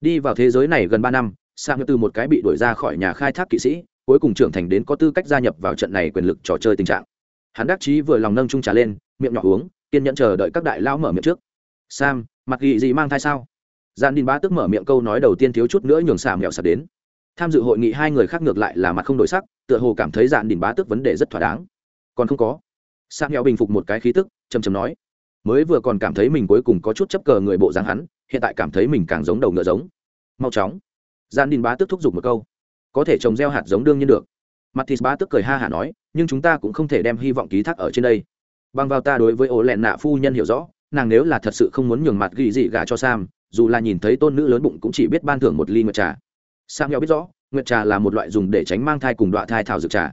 đi vào thế giới này gần ba năm sang từ một cái bị đuổi ra khỏi nhà khai thác kỵ sĩ, cuối cùng trưởng thành đến có tư cách gia nhập vào trận này quyền lực trò chơi tình trạng. Hắn đắc chí vừa lòng nâng trung trà lên, miệng nhỏ uống, kiên nhẫn chờ đợi các đại lao mở miệng trước. Sam mặt gì gì mang thai sao? Gian đin bá tức mở miệng câu nói đầu tiên thiếu chút nữa nhường xả mèo sập đến. Tham dự hội nghị hai người khác ngược lại là mặt không đổi sắc tựa hồ cảm thấy dạn đỉnh bá Tước vấn đề rất thỏa đáng. Còn không có. Sang heo bình phục một cái khí tức chầm chầm nói. Mới vừa còn cảm thấy mình cuối cùng có chút chấp cờ người bộ dáng hắn, hiện tại cảm thấy mình càng giống đầu ngựa giống. Mau chóng. Gian đỉnh bá tức thúc giục một câu. Có thể trồng gieo hạt giống đương nhiên được. Mặt thịt bá tức cười ha hả nói, nhưng chúng ta cũng không thể đem hy vọng ký thác ở trên đây. Bằng vào ta đối với ổ lẹn nạ phu nhân hiểu rõ, nàng nếu là thật sự không muốn nhường mặt ghi dị gà cho sam, dù là nhìn thấy tôn nữ lớn bụng cũng chỉ biết ban thưởng một ly nguyệt trà. Sam nghèo biết rõ nguyệt trà là một loại dùng để tránh mang thai cùng đoạn thai thảo dược trà.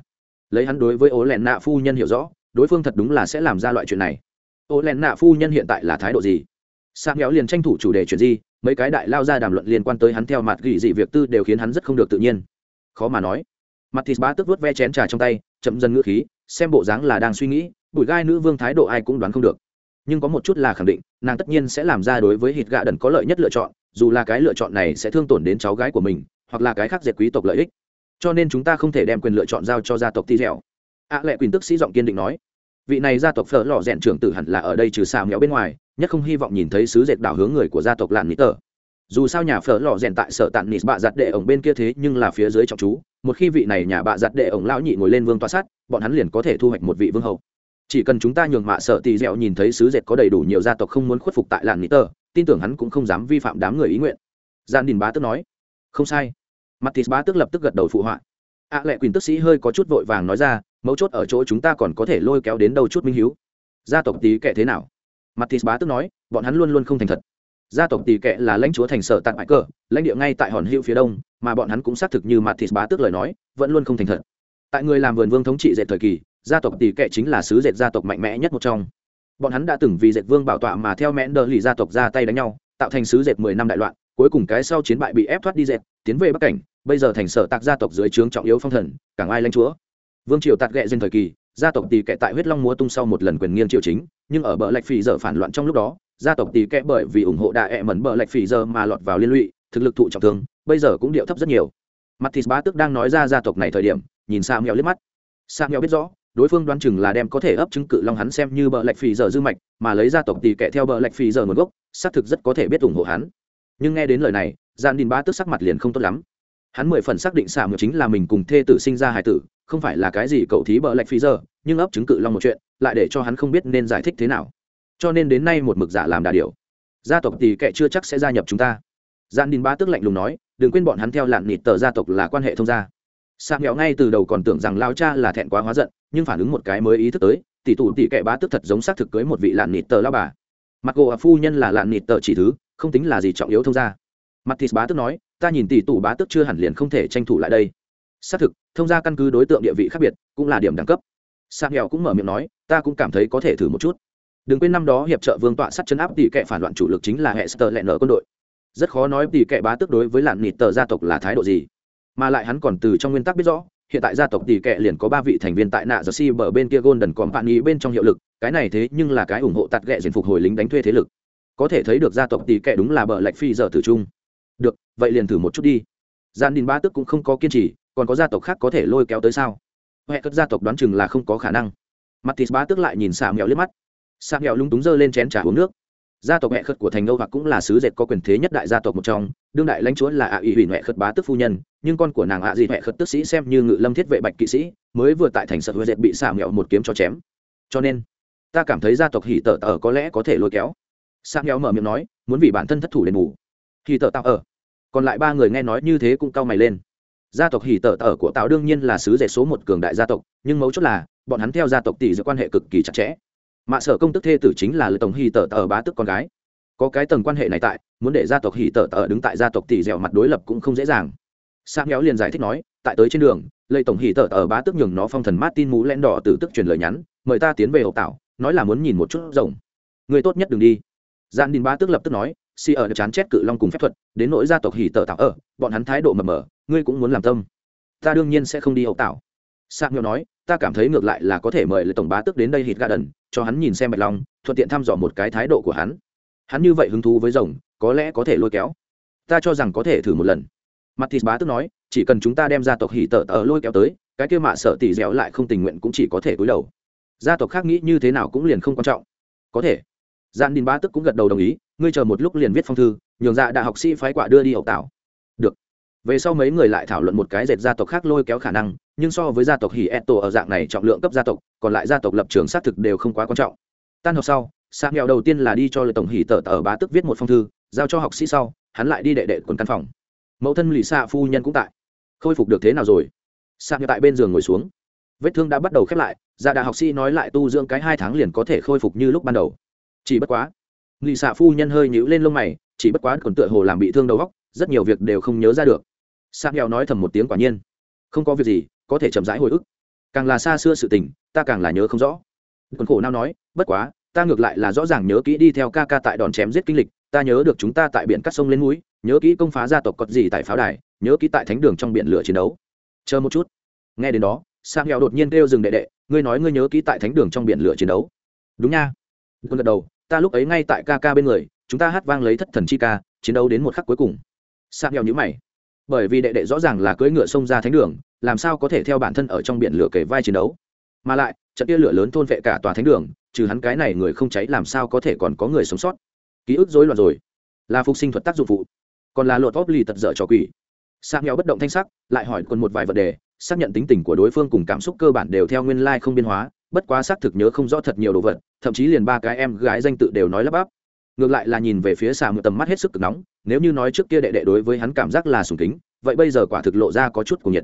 Lấy hắn đối với ố lẹn nạ phu nhân hiểu rõ, đối phương thật đúng là sẽ làm ra loại chuyện này. Ố lẹn nạ phu nhân hiện tại là thái độ gì? Sam héo liền tranh thủ chủ đề chuyện gì mấy cái đại lao ra đàm luận liên quan tới hắn theo mặt gỉ dị việc tư đều khiến hắn rất không được tự nhiên. Khó mà nói. Mặt thịt bá tức vớt ve chén trà trong tay, chậm dần ngữ khí, xem bộ dáng là đang suy nghĩ, bụi gai nữ vương thái độ ai cũng đoán không được. Nhưng có một chút là khẳng định, nàng tất nhiên sẽ làm ra đối với hít gạ đần có lợi nhất lựa chọn, dù là cái lựa chọn này sẽ thương tổn đến cháu gái của mình hoặc là cái khác diệt quý tộc lợi ích. Cho nên chúng ta không thể đem quyền lựa chọn giao cho gia tộc ti dẻo. Ạ lệ quyền tức sĩ giọng kiên định nói, vị này gia tộc phở lò rèn trưởng tử hẳn là ở đây trừ xào méo bên ngoài, nhất không hy vọng nhìn thấy sứ dệt đảo hướng người của gia tộc lạn nít tờ. Dù sao nhà phở lò rèn tại sở tạn nít bạ giặt đệ ổng bên kia thế nhưng là phía dưới trọng chú, một khi vị này nhà bạ giặt đệ ổng lão nhị ngồi lên vương toa sát, bọn hắn liền có thể thu hoạch một vị vương hậu chỉ cần chúng ta nhường mạ sợ tì dẹo nhìn thấy sứ dệt có đầy đủ nhiều gia tộc không muốn khuất phục tại làn nít tờ, tin tưởng hắn cũng không dám vi phạm đám người ý nguyện. Gian đình bá tức nói, không sai. Mattis bá tức lập tức gật đầu phụ họa. ạ lệ quyền tức sĩ hơi có chút vội vàng nói ra, mấu chốt ở chỗ chúng ta còn có thể lôi kéo đến đâu chút minh hiếu. Gia tộc tí kệ thế nào? Mattis bá tức nói, bọn hắn luôn luôn không thành thật. Gia tộc tỷ kệ là lãnh chúa thành sở tặng bãi cờ, lãnh địa ngay tại hòn hữu phía đông, mà bọn hắn cũng xác thực như Mattis bá tức lời nói, vẫn luôn không thành thật. Tại người làm vườn vương thống trị dệt thời kỳ, gia tộc tỷ kệ chính là sứ dệt gia tộc mạnh mẽ nhất một trong. Bọn hắn đã từng vì dệt vương bảo tọa mà theo mẽn đờ lì gia tộc ra tay đánh nhau, tạo thành sứ dệt mười năm đại loạn, cuối cùng cái sau chiến bại bị ép thoát đi dệt, tiến về bắc cảnh, bây giờ thành sở tạc gia tộc dưới trướng trọng yếu phong thần càng ai lãnh chúa. Vương triều tạc ghẹ dân thời kỳ, gia tộc tỷ kệ tại huyết long múa tung sau một lần quyền nghiêng triều chính, nhưng ở bờ lạch phì giờ phản loạn trong lúc đó, gia tộc tỷ kệ bởi vì ủng hộ đại ẹ mẩn bờ lạch phì giờ mà lọt vào liên lụy, thực lực thụ trọng thương, bây giờ cũng điệu thấp rất nhiều. Mặt thịt bá tức đang nói ra gia tộc này thời điểm, nhìn sang nghèo liếc mắt. Sang nghèo biết rõ, đối phương đoán chừng là đem có thể ấp chứng cự long hắn xem như bờ lạch phì giờ dư mạch, mà lấy gia tộc tỷ kệ theo bờ lạch phì giờ nguồn gốc, xác thực rất có thể biết ủng hộ hắn. Nhưng nghe đến lời này gian đình bá tức sắc mặt liền không tốt lắm hắn mười phần xác định xả mượn chính là mình cùng thê tử sinh ra hải tử, không phải là cái gì cậu thí bợ lạch phi giờ, nhưng ấp chứng cự long một chuyện, lại để cho hắn không biết nên giải thích thế nào. Cho nên đến nay một mực giả làm đà điều gia tộc tỷ kệ chưa chắc sẽ gia nhập chúng ta. Gian đình ba tức lạnh lùng nói, đừng quên bọn hắn theo lạn nịt tờ gia tộc là quan hệ thông gia. Sạc nghèo ngay từ đầu còn tưởng rằng lao cha là thẹn quá hóa giận, nhưng phản ứng một cái mới ý thức tới, tỷ tụ tỷ kệ bá tức thật giống xác thực cưới một vị lạn nịt tờ lao bà. Mặc gỗ phu nhân là lạn nịt tờ chỉ thứ, không tính là gì trọng yếu thông gia. Mặt thịt bá tức nói ta nhìn tỷ tụ bá tức chưa hẳn liền không thể tranh thủ lại đây. Xác thực, thông ra căn cứ đối tượng địa vị khác biệt, cũng là điểm đẳng cấp. Sang nghèo cũng mở miệng nói, ta cũng cảm thấy có thể thử một chút. Đừng quên năm đó hiệp trợ vương tọa sắt chân áp tỷ kệ phản loạn chủ lực chính là hệ sơ lẹn nở quân đội. Rất khó nói tỷ kệ bá tức đối với lạn nịt tờ gia tộc là thái độ gì. Mà lại hắn còn từ trong nguyên tắc biết rõ, hiện tại gia tộc tỷ kệ liền có ba vị thành viên tại nạ giờ si bờ bên kia golden còn bạn ý bên trong hiệu lực, cái này thế nhưng là cái ủng hộ tạt ghẹ diện phục hồi lính đánh thuê thế lực. Có thể thấy được gia tộc tỷ kệ đúng là bờ lệch phi giờ tử trung được, vậy liền thử một chút đi. Gian đình ba tức cũng không có kiên trì, còn có gia tộc khác có thể lôi kéo tới sao? Huệ cất gia tộc đoán chừng là không có khả năng. Mặt thịt ba tức lại nhìn xà mèo liếc mắt. Xà mèo lung túng giơ lên chén trà uống nước. Gia tộc huệ khất của thành âu hoặc cũng là sứ dệt có quyền thế nhất đại gia tộc một trong, đương đại lãnh chúa là ạ ủy huỳnh huệ khất bá tức phu nhân, nhưng con của nàng ạ dị huệ khất tức sĩ xem như ngự lâm thiết vệ bạch kỵ sĩ, mới vừa tại thành sở huệ dệt bị xà mèo một kiếm cho chém. Cho nên, ta cảm thấy gia tộc hỉ tở tở có lẽ có thể lôi kéo. Sang nghèo mở miệng nói, muốn vì bản thân thất thủ đền bù hì tợ tạo ở. Còn lại ba người nghe nói như thế cũng cau mày lên. Gia tộc hì tợ tạo của tạo đương nhiên là sứ dệt số một cường đại gia tộc, nhưng mấu chốt là, bọn hắn theo gia tộc tỷ giữa quan hệ cực kỳ chặt chẽ. Mạ sở công tức thê tử chính là lữ tổng hì tợ tạo bá tức con gái. Có cái tầng quan hệ này tại, muốn để gia tộc hỉ tở tở đứng tại gia tộc tỷ dẻo mặt đối lập cũng không dễ dàng. Sang nghèo liền giải thích nói, tại tới trên đường lệ tổng hỉ tở tở bá tức nhường nó phong thần martin mũ len đỏ từ tức truyền lời nhắn, mời ta tiến về hậu tạo nói là muốn nhìn một chút rồng. Người tốt nhất đừng đi. Gian đình bá tức lập tức nói si ở chán chết cự long cùng phép thuật, đến nỗi gia tộc hỉ tờ tạo ở, bọn hắn thái độ mờ mờ, ngươi cũng muốn làm tâm. Ta đương nhiên sẽ không đi hậu tạo. Sạc nghèo nói, ta cảm thấy ngược lại là có thể mời lời tổng bá tức đến đây hít gà đần, cho hắn nhìn xem bạch long, thuận tiện thăm dò một cái thái độ của hắn. Hắn như vậy hứng thú với rồng, có lẽ có thể lôi kéo. Ta cho rằng có thể thử một lần. Mặt thịt bá tức nói, chỉ cần chúng ta đem gia tộc hỉ tờ tờ lôi kéo tới, cái kia mạ sợ tỉ dẻo lại không tình nguyện cũng chỉ có thể cúi đầu. Gia tộc khác nghĩ như thế nào cũng liền không quan trọng. Có thể gian đình bá tức cũng gật đầu đồng ý, ngươi chờ một lúc liền viết phong thư, nhường dạ đại học sĩ phái quả đưa đi hậu tạo. Được. Về sau mấy người lại thảo luận một cái dệt gia tộc khác lôi kéo khả năng, nhưng so với gia tộc hỉ eto ở dạng này trọng lượng cấp gia tộc, còn lại gia tộc lập trường xác thực đều không quá quan trọng. Tan học sau sa nghèo đầu tiên là đi cho lời tổng hỉ tờ tờ bá tức viết một phong thư, giao cho học sĩ sau, hắn lại đi đệ đệ quần căn phòng. Mẫu thân lì xạ phu nhân cũng tại. Khôi phục được thế nào rồi? Sa nghèo tại bên giường ngồi xuống. Vết thương đã bắt đầu khép lại dạ gia đại học sĩ nói lại tu dưỡng cái hai tháng liền có thể khôi phục như lúc ban đầu chỉ bất quá lì xạ phu nhân hơi nhũ lên lông mày, chỉ bất quá còn tựa hồ làm bị thương đầu góc rất nhiều việc đều không nhớ ra được. Sa nghèo nói thầm một tiếng quả nhiên. Không có việc gì, có thể chậm rãi hồi ức. Càng là xa xưa sự tình, ta càng là nhớ không rõ. Còn khổ nào nói, bất quá, ta ngược lại là rõ ràng nhớ kỹ đi theo ca ca tại đòn chém giết kinh lịch, ta nhớ được chúng ta tại biển cắt sông lên núi, nhớ kỹ công phá gia tộc cọt gì tại pháo đài, nhớ kỹ tại thánh đường trong biển lửa chiến đấu. Chờ một chút. Nghe đến đó Sa nghèo đột nhiên kêu dừng đệ đệ, ngươi nói ngươi nhớ kỹ tại thánh đường trong biển lửa chiến đấu. Đúng nha. Quân gật đầu ta lúc ấy ngay tại ca ca bên người, chúng ta hát vang lấy thất thần chi ca, chiến đấu đến một khắc cuối cùng. Sa nghèo nhữ mày. Bởi vì đệ đệ rõ ràng là cưỡi ngựa xông ra thánh đường, làm sao có thể theo bản thân ở trong biển lửa kể vai chiến đấu? Mà lại, trận tia lửa lớn thôn vệ cả tòa thánh đường, trừ hắn cái này người không cháy làm sao có thể còn có người sống sót? Ký ức rối loạn rồi. Là phục sinh thuật tác dụng phụ, còn là lột vóp lì tật dở trò quỷ. Sa nhau bất động thanh sắc, lại hỏi còn một vài vấn đề, xác nhận tính tình của đối phương cùng cảm xúc cơ bản đều theo nguyên lai không biên hóa bất quá xác thực nhớ không rõ thật nhiều đồ vật, thậm chí liền ba cái em gái danh tự đều nói lắp bắp. Ngược lại là nhìn về phía xà một tầm mắt hết sức cực nóng, nếu như nói trước kia đệ đệ đối với hắn cảm giác là sùng kính, vậy bây giờ quả thực lộ ra có chút cuồng nhiệt.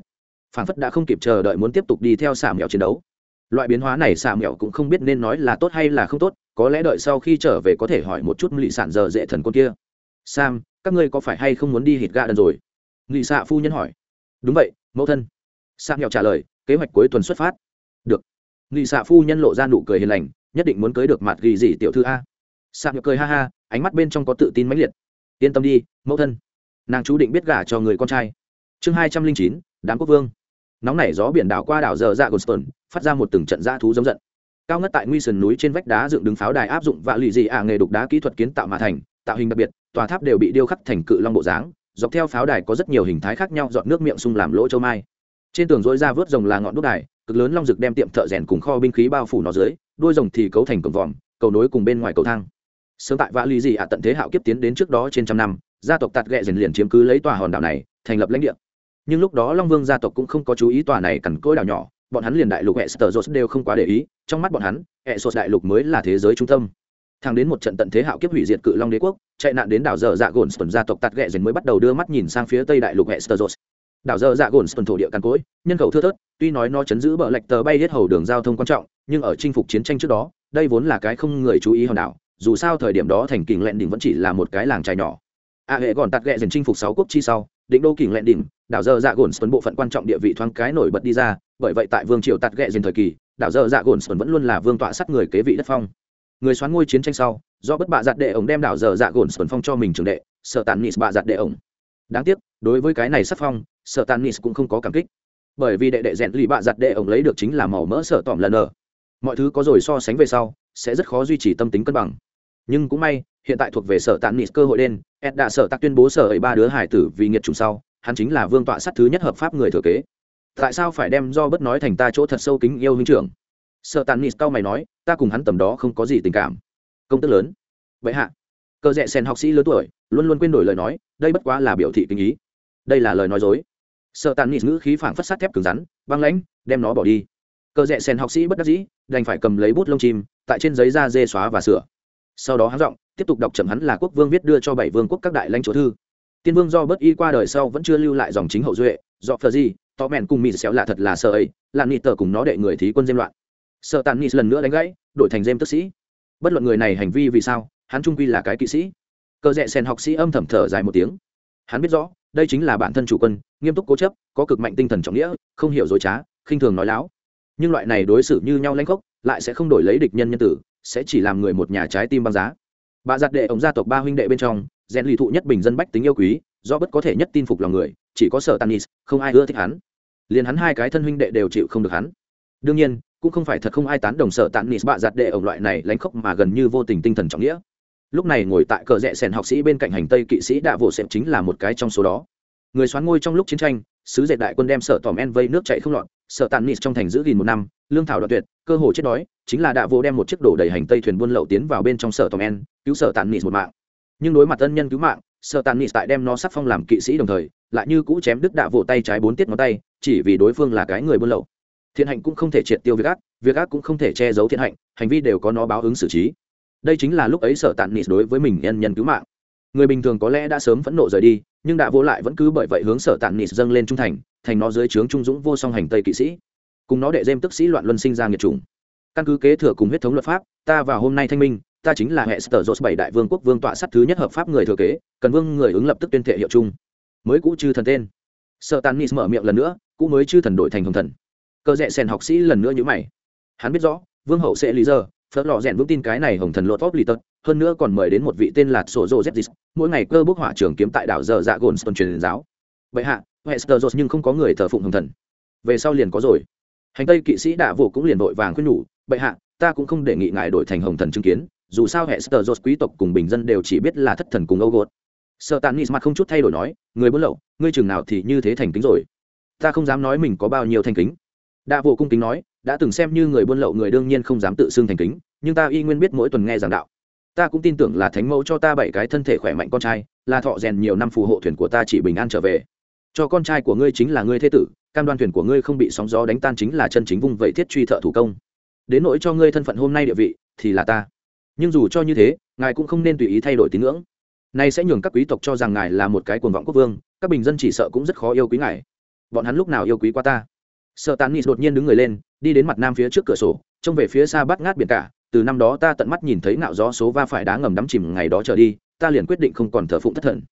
Phản phất đã không kịp chờ đợi muốn tiếp tục đi theo xà mẹo chiến đấu. Loại biến hóa này xà mẹo cũng không biết nên nói là tốt hay là không tốt, có lẽ đợi sau khi trở về có thể hỏi một chút lì sản giờ dễ thần con kia. Sam, các ngươi có phải hay không muốn đi hít ga đần rồi? Lì xạ phu nhân hỏi. Đúng vậy, mẫu thân. Sam mèo trả lời, kế hoạch cuối tuần xuất phát nghị xạ phu nhân lộ ra nụ cười hiền lành, nhất định muốn cưới được mặt ghi gì tiểu thư a. Xạ nhược cười ha ha, ánh mắt bên trong có tự tin mãnh liệt. Yên tâm đi, mẫu thân. Nàng chú định biết gả cho người con trai. Chương hai trăm linh chín, đám quốc vương. Nóng nảy gió biển đảo qua đảo giờ dạ ra goston phát ra một từng trận dã thú giống giận. Cao ngất tại nguy sườn núi trên vách đá dựng đứng pháo đài áp dụng và lì gì ả nghề đục đá kỹ thuật kiến tạo mà thành, tạo hình đặc biệt, tòa tháp đều bị điêu khắc thành cự long bộ dáng, dọc theo pháo đài có rất nhiều hình thái khác nhau dọn nước miệng sung làm lỗ châu mai. Trên tường dối ra vớt rồng là ngọn đúc đài cực lớn long rực đem tiệm thợ rèn cùng kho binh khí bao phủ nó dưới đuôi rồng thì cấu thành cổng vòm, cầu nối cùng bên ngoài cầu thang. Sớm tại vã lý gì ạ tận thế hạo kiếp tiến đến trước đó trên trăm năm, gia tộc tạt ghẹ rèn liền chiếm cứ lấy tòa hòn đảo này, thành lập lãnh địa. Nhưng lúc đó long vương gia tộc cũng không có chú ý tòa này cằn cỗi đảo nhỏ, bọn hắn liền đại lục hệ sờ đều không quá để ý, trong mắt bọn hắn hệ sột đại lục mới là thế giới trung tâm. Thang đến một trận tận thế hạo kiếp hủy diệt cự long đế quốc, chạy nạn đến đảo dở dạ gồn sần gia tộc tạt ghẹ rèn mới bắt đầu đưa mắt nhìn sang phía tây đại lục hệ sờ đảo dở dạ gồn sần thổ địa cằn cỗi, nhân khẩu thưa thớt tuy nói nó chấn giữ bờ lệch tờ bay hết hầu đường giao thông quan trọng, nhưng ở chinh phục chiến tranh trước đó, đây vốn là cái không người chú ý hòn đảo, dù sao thời điểm đó thành kình lẹn đỉnh vẫn chỉ là một cái làng trài nhỏ. A hệ còn tạt ghẹ dần chinh phục sáu quốc chi sau, định đô kình lẹn đỉnh, đảo dơ dạ gồn sơn bộ phận quan trọng địa vị thoáng cái nổi bật đi ra, bởi vậy tại vương triều tạt ghẹ dần thời kỳ, đảo dơ dạ gồn sơn vẫn luôn là vương tọa sát người kế vị đất phong. Người xoán ngôi chiến tranh sau, do bất bạ giặt đệ ổng đem đảo dơ dạ gồn sơn phong cho mình trường đệ, sợ tàn nis bạ giặt đệ ổng. Đáng tiếc, đối với cái này sắc phong, sợ tàn nis cũng không có cảm kích bởi vì đệ đệ rèn lì bạ giặt đệ ổng lấy được chính là màu mỡ sợ tỏm lần ở. Mọi thứ có rồi so sánh về sau, sẽ rất khó duy trì tâm tính cân bằng. Nhưng cũng may, hiện tại thuộc về sở tàn nịt cơ hội đen, ed đã sở tạc tuyên bố sở ấy ba đứa hải tử vì nghiệt trùng sau, hắn chính là vương tọa sắt thứ nhất hợp pháp người thừa kế. Tại sao phải đem do bất nói thành ta chỗ thật sâu kính yêu huynh trưởng? Sở tàn nịt cao mày nói, ta cùng hắn tầm đó không có gì tình cảm. Công tức lớn. Vậy hạ. Cơ rẽ sen học sĩ lớn tuổi, luôn luôn quên đổi lời nói, đây bất quá là biểu thị kinh ý. Đây là lời nói dối sợ tàn nịt ngữ khí phảng phất sắt thép cứng rắn, băng lãnh, đem nó bỏ đi. Cờ rẽ sen học sĩ bất đắc dĩ, đành phải cầm lấy bút lông chim, tại trên giấy da dê xóa và sửa. Sau đó hắn giọng, tiếp tục đọc chậm hắn là quốc vương viết đưa cho bảy vương quốc các đại lãnh chúa thư. Tiên vương do bất y qua đời sau vẫn chưa lưu lại dòng chính hậu duệ, do phờ gì to mẹn cùng mịt xéo lạ thật là sợ ấy, là nịt tờ cùng nó đệ người thí quân dêm loạn. Sợ tàn nịt lần nữa đánh gãy, đổi thành dêm tức sĩ. Bất luận người này hành vi vì sao, hắn trung quy là cái kỵ sĩ. Cờ rẽ sen học sĩ âm thầm thở dài một tiếng hắn biết rõ, đây chính là bản thân chủ quân, nghiêm túc cố chấp, có cực mạnh tinh thần trọng nghĩa, không hiểu dối trá, khinh thường nói láo. Nhưng loại này đối xử như nhau lanh khốc, lại sẽ không đổi lấy địch nhân nhân tử, sẽ chỉ làm người một nhà trái tim băng giá. Bà giặt đệ ống gia tộc ba huynh đệ bên trong, rèn lì thụ nhất bình dân bách tính yêu quý, do bất có thể nhất tin phục lòng người, chỉ có sở tanis, không ai ưa thích hắn. Liền hắn hai cái thân huynh đệ đều chịu không được hắn. Đương nhiên, cũng không phải thật không ai tán đồng sở tanis bạ giặt đệ ông loại này lánh khốc mà gần như vô tình tinh thần trọng nghĩa lúc này ngồi tại cờ rẽ sèn học sĩ bên cạnh hành tây kỵ sĩ đạ vỗ xẹp chính là một cái trong số đó. Người xoán ngôi trong lúc chiến tranh, sứ dệt đại quân đem sở tòm en vây nước chạy không lọt, sở tàn nịt trong thành giữ gìn một năm, lương thảo đoạn tuyệt, cơ hồ chết đói, chính là đạ vô đem một chiếc đổ đầy hành tây thuyền buôn lậu tiến vào bên trong sở tòm en, cứu sở tàn nịt một mạng. Nhưng đối mặt ân nhân cứu mạng, sở tàn nịt tại đem nó sắc phong làm kỵ sĩ đồng thời, lại như cũ chém đứt đạ vỗ tay trái bốn tiết ngón tay, chỉ vì đối phương là cái người buôn lậu. Thiện hạnh cũng không thể triệt tiêu việc ác việc ác cũng không thể che giấu thiện hạnh, hành vi đều có nó báo ứng xử trí đây chính là lúc ấy sở tàn nịt đối với mình nhân nhân cứu mạng. Người bình thường có lẽ đã sớm phẫn nộ rời đi, nhưng đã vô lại vẫn cứ bởi vậy hướng sở tàn nịt dâng lên trung thành thành nó dưới trướng trung dũng vô song hành tây kỵ sĩ. Cùng nó đệ dêm tức sĩ loạn luân sinh ra nghiệt chủng. Căn cứ kế thừa cùng huyết thống luật pháp, ta vào hôm nay thanh minh, ta chính là hệ sở dột bảy đại vương quốc vương tọa sắt thứ nhất hợp pháp người thừa kế, cần vương người ứng lập tức tuyên thệ hiệu chung. Mới cũ chư thần tên. Sợ tàn nis mở miệng lần nữa, cũ mới chư thần đổi thành hồng thần. Cơ rẽ sen học sĩ lần nữa như mày. Hắn biết rõ, vương hậu sẽ lý giờ phớt lò rèn vững tin cái này hồng thần lột vóc lì tật, hơn nữa còn mời đến một vị tên là sổ dô z mỗi ngày cơ bốc hỏa trường kiếm tại đảo giờ dạ gồn stone truyền giáo. Vậy hạ, hester nhưng không có người thờ phụng hồng thần. Về sau liền có rồi. Hành tây kỵ sĩ đạ vô cũng liền vội vàng khuyên nhủ bệ hạ, ta cũng không đề nghị ngài đổi thành hồng thần chứng kiến, dù sao hệ sơ quý tộc cùng bình dân đều chỉ biết là thất thần cùng âu gột. Sợ tàn nis mặt không chút thay đổi nói, người buôn lậu, ngươi chừng nào thì như thế thành kính rồi? Ta không dám nói mình có bao nhiêu thành kính đa vô cung kính nói, đã từng xem như người buôn lậu người đương nhiên không dám tự xưng thành kính, nhưng ta y nguyên biết mỗi tuần nghe giảng đạo. Ta cũng tin tưởng là thánh mẫu cho ta bảy cái thân thể khỏe mạnh con trai, là thọ rèn nhiều năm phù hộ thuyền của ta chỉ bình an trở về. Cho con trai của ngươi chính là ngươi thế tử, cam đoan thuyền của ngươi không bị sóng gió đánh tan chính là chân chính vùng vậy thiết truy thợ thủ công. Đến nỗi cho ngươi thân phận hôm nay địa vị, thì là ta. Nhưng dù cho như thế, ngài cũng không nên tùy ý thay đổi tín ngưỡng. Nay sẽ nhường các quý tộc cho rằng ngài là một cái cuồng vọng quốc vương, các bình dân chỉ sợ cũng rất khó yêu quý ngài. Bọn hắn lúc nào yêu quý qua ta? Sợ tán nghị đột nhiên đứng người lên, đi đến mặt nam phía trước cửa sổ, trông về phía xa bắt ngát biển cả. Từ năm đó ta tận mắt nhìn thấy ngạo gió số va phải đá ngầm đắm chìm ngày đó trở đi, ta liền quyết định không còn thờ phụng thất thần.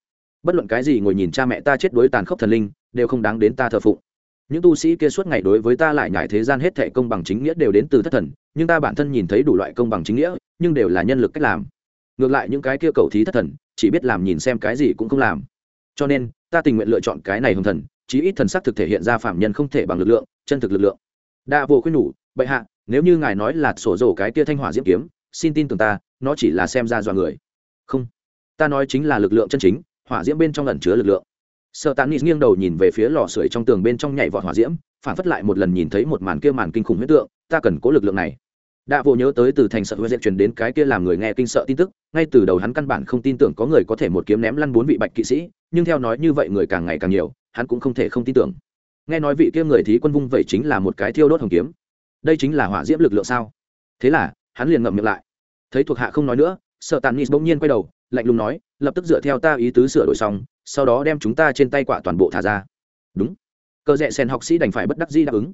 Bất luận cái gì ngồi nhìn cha mẹ ta chết đối tàn khốc thần linh, đều không đáng đến ta thờ phụng. Những tu sĩ kia suốt ngày đối với ta lại nhải thế gian hết thệ công bằng chính nghĩa đều đến từ thất thần, nhưng ta bản thân nhìn thấy đủ loại công bằng chính nghĩa, nhưng đều là nhân lực cách làm. Ngược lại những cái kia cầu thí thất thần, chỉ biết làm nhìn xem cái gì cũng không làm. Cho nên, ta tình nguyện lựa chọn cái này hồng thần, chí ít thần sắc thực thể hiện ra phạm nhân không thể bằng lực lượng chân thực lực lượng. Đa vô khuyên nhủ, bệ hạ, nếu như ngài nói là sổ rổ cái kia thanh hỏa diễm kiếm, xin tin tưởng ta, nó chỉ là xem ra dọa người. Không, ta nói chính là lực lượng chân chính, hỏa diễm bên trong lần chứa lực lượng. Sợ tàn nít nghiêng đầu nhìn về phía lò sưởi trong tường bên trong nhảy vọt hỏa diễm, phản phất lại một lần nhìn thấy một màn kia màn kinh khủng huyết tượng, ta cần cố lực lượng này. Đã vô nhớ tới từ thành sợ huệ dẹp truyền đến cái kia làm người nghe kinh sợ tin tức, ngay từ đầu hắn căn bản không tin tưởng có người có thể một kiếm ném lăn bốn vị bạch kỵ sĩ, nhưng theo nói như vậy người càng ngày càng nhiều, hắn cũng không thể không tin tưởng nghe nói vị kia người thí quân vung vậy chính là một cái thiêu đốt hồng kiếm. Đây chính là hỏa diễm lực lượng sao? Thế là, hắn liền ngậm miệng lại. Thấy thuộc hạ không nói nữa, sợ tàn nis bỗng nhiên quay đầu, lạnh lùng nói, lập tức dựa theo ta ý tứ sửa đổi xong, sau đó đem chúng ta trên tay quả toàn bộ thả ra. Đúng. Cờ rẽ sen học sĩ đành phải bất đắc di đáp ứng.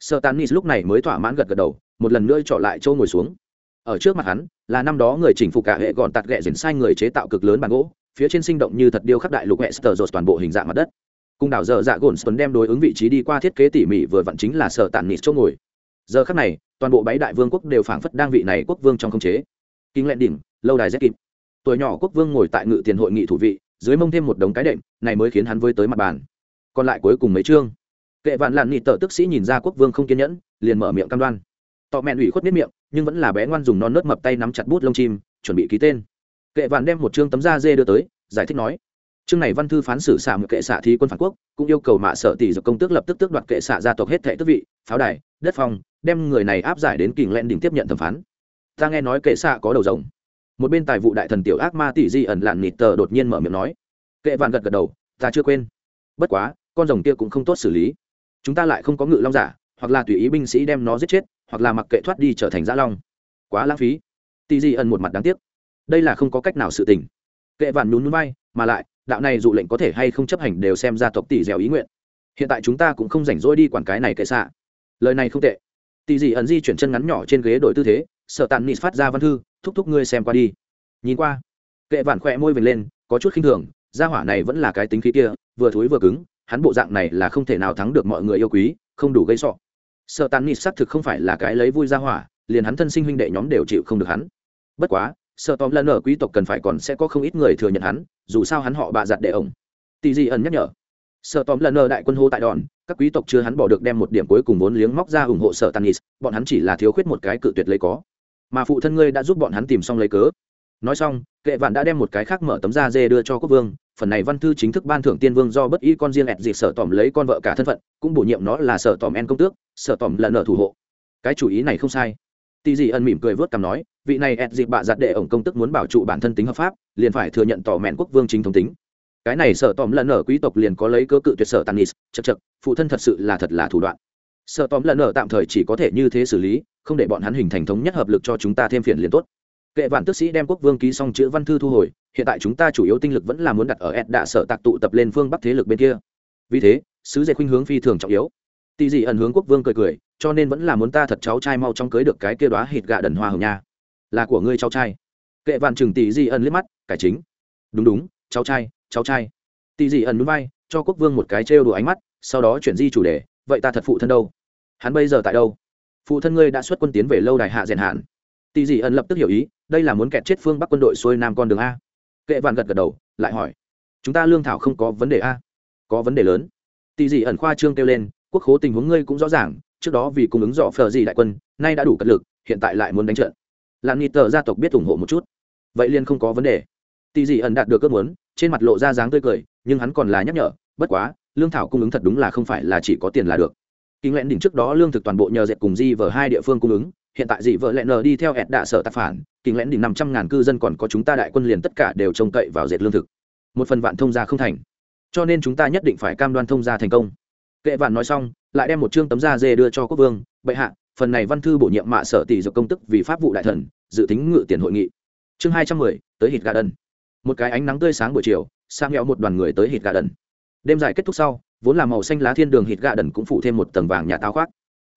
Sợ tàn nis lúc này mới thỏa mãn gật gật đầu, một lần nữa trọ lại châu ngồi xuống. Ở trước mặt hắn, là năm đó người chỉnh phục cả hệ gọn tạt ghẹ dền sai người chế tạo cực lớn bàn gỗ, phía trên sinh động như thật điêu khắc đại lục hệ sờ dột toàn bộ hình dạng mặt đất cung đảo dở dạ gồn tuấn đem đối ứng vị trí đi qua thiết kế tỉ mỉ vừa vặn chính là sở tàn nịt chỗ ngồi. Giờ khắc này, toàn bộ báy đại vương quốc đều phảng phất đang vị này quốc vương trong không chế. Kinh lẹn đỉnh, lâu đài rét kịp. Tuổi nhỏ quốc vương ngồi tại ngự tiền hội nghị thủ vị, dưới mông thêm một đống cái đệm, này mới khiến hắn với tới mặt bàn. Còn lại cuối cùng mấy chương. Kệ vạn lạn nịt tợ tức sĩ nhìn ra quốc vương không kiên nhẫn, liền mở miệng cam đoan. Tọ mẹn ủy khuất miết miệng, nhưng vẫn là bé ngoan dùng non nớt mập tay nắm chặt bút lông chim, chuẩn bị ký tên. Kệ vạn đem một chương tấm da dê đưa tới, giải thích nói chương này văn thư phán xử xạ một kệ xạ thí quân phản quốc, cũng yêu cầu mạ sở tỷ dược công tước lập tức tước đoạt kệ xạ gia tộc hết thệ tước vị, pháo đài, đất phong, đem người này áp giải đến kình len đỉnh tiếp nhận thẩm phán. Ta nghe nói kệ xạ có đầu rồng. Một bên tài vụ đại thần tiểu ác ma tỷ di ẩn lạn nịt tờ đột nhiên mở miệng nói. Kệ vạn gật gật đầu, ta chưa quên. Bất quá, con rồng kia cũng không tốt xử lý. Chúng ta lại không có ngự long giả, hoặc là tùy ý binh sĩ đem nó giết chết, hoặc là mặc kệ thoát đi trở thành giã long. Quá lãng phí. Tỷ di ẩn một mặt đáng tiếc. Đây là không có cách nào sự tình. Kệ vạn nhún nhún bay, mà lại đạo này dụ lệnh có thể hay không chấp hành đều xem ra tộc tỷ dẻo ý nguyện. Hiện tại chúng ta cũng không rảnh rỗi đi quản cái này kệ xạ. Lời này không tệ. Tỷ dị ẩn di chuyển chân ngắn nhỏ trên ghế đổi tư thế, sợ tàn nịt phát ra văn thư, thúc thúc ngươi xem qua đi. Nhìn qua. Kệ vạn khỏe môi vệt lên, có chút khinh thường, gia hỏa này vẫn là cái tính khí kia, vừa thối vừa cứng, hắn bộ dạng này là không thể nào thắng được mọi người yêu quý, không đủ gây sọ. Sợ tàn nịt xác thực không phải là cái lấy vui gia hỏa, liền hắn thân sinh huynh đệ nhóm đều chịu không được hắn. Bất quá sợ tóm lần ở quý tộc cần phải còn sẽ có không ít người thừa nhận hắn, dù sao hắn họ bạ giặt đệ ổng. Tỷ dị ẩn nhắc nhở. Sợ tóm lần ở đại quân hô tại đòn, các quý tộc chưa hắn bỏ được đem một điểm cuối cùng vốn liếng móc ra ủng hộ sợ tanis bọn hắn chỉ là thiếu khuyết một cái cự tuyệt lấy có. Mà phụ thân ngươi đã giúp bọn hắn tìm xong lấy cớ. Nói xong, kệ vạn đã đem một cái khác mở tấm da dê đưa cho quốc vương, phần này văn thư chính thức ban thưởng tiên vương do bất y con riêng ẹt dịp sở tòm lấy con vợ cả thân phận, cũng bổ nhiệm nó là sở tòm en công tước sở tòm lần ở thủ hộ. Cái chủ ý này không sai. Tỷ dị ẩn mỉm cười vớt cằm nói vị này ẹt dịp bạ giặt đệ ổng công tức muốn bảo trụ bản thân tính hợp pháp, liền phải thừa nhận tỏ mẹn quốc vương chính thống tính. Cái này sở tòm lần ở quý tộc liền có lấy cơ cự tuyệt sở tàn nis chật chật, phụ thân thật sự là thật là thủ đoạn. Sở tòm lần ở tạm thời chỉ có thể như thế xử lý, không để bọn hắn hình thành thống nhất hợp lực cho chúng ta thêm phiền liền tốt. Kệ vạn tức sĩ đem quốc vương ký xong chữ văn thư thu hồi, hiện tại chúng ta chủ yếu tinh lực vẫn là muốn đặt ở ed đạ sở tạc tụ tập lên phương bắc thế lực bên kia. Vì thế, sứ dệt khuynh hướng phi thường trọng yếu. Tì dị ẩn hướng quốc vương cười cười, cho nên vẫn là muốn ta thật cháu trai mau trong cưới được cái kia đoá hít gạ đần hoa hồng nha là của ngươi cháu trai. Kệ vạn chừng tỷ di ẩn liếc mắt, cải chính. Đúng đúng, cháu trai cháu trai. Tỷ di ẩn núi vai, cho quốc vương một cái trêu đùa ánh mắt, sau đó chuyển di chủ đề, vậy ta thật phụ thân đâu? Hắn bây giờ tại đâu? Phụ thân ngươi đã xuất quân tiến về lâu đài hạ rèn hạn. Tỷ dị ẩn lập tức hiểu ý, đây là muốn kẹt chết phương bắc quân đội xuôi nam con đường a. Kệ vạn gật gật đầu, lại hỏi, chúng ta lương thảo không có vấn đề a? Có vấn đề lớn. Tỷ dị ẩn khoa trương kêu lên, quốc khố tình huống ngươi cũng rõ ràng, trước đó vì cung ứng dọ phờ gì đại quân, nay đã đủ cật lực, hiện tại lại muốn đánh trận làm nhị tờ gia tộc biết ủng hộ một chút. Vậy liên không có vấn đề. Tỷ dị ẩn đạt được ước muốn, trên mặt lộ ra dáng tươi cười, nhưng hắn còn là nhắc nhở, bất quá, lương thảo cung ứng thật đúng là không phải là chỉ có tiền là được. Kinh lẽn đỉnh trước đó lương thực toàn bộ nhờ dệt cùng di vở hai địa phương cung ứng, hiện tại dị vợ lẹn nờ đi theo ẹt đạ sở tạp phản kinh lẽn đỉnh năm trăm ngàn cư dân còn có chúng ta đại quân liền tất cả đều trông cậy vào dệt lương thực. Một phần vạn thông gia không thành. Cho nên chúng ta nhất định phải cam đoan thông gia thành công. Kệ vạn nói xong, lại đem một chương tấm da dê đưa cho quốc vương, bệ hạ phần này văn thư bổ nhiệm mạ sở tỷ dược công tức vì pháp vụ đại thần, dự tính ngự tiền hội nghị. Chương hai trăm mười, tới hít gà đần. Một cái ánh nắng tươi sáng buổi chiều sang nghèo một đoàn người tới hít gà đần. Đêm dài kết thúc sau, vốn là màu xanh lá thiên đường hít gà đần cũng phủ thêm một tầng vàng nhà táo khoác.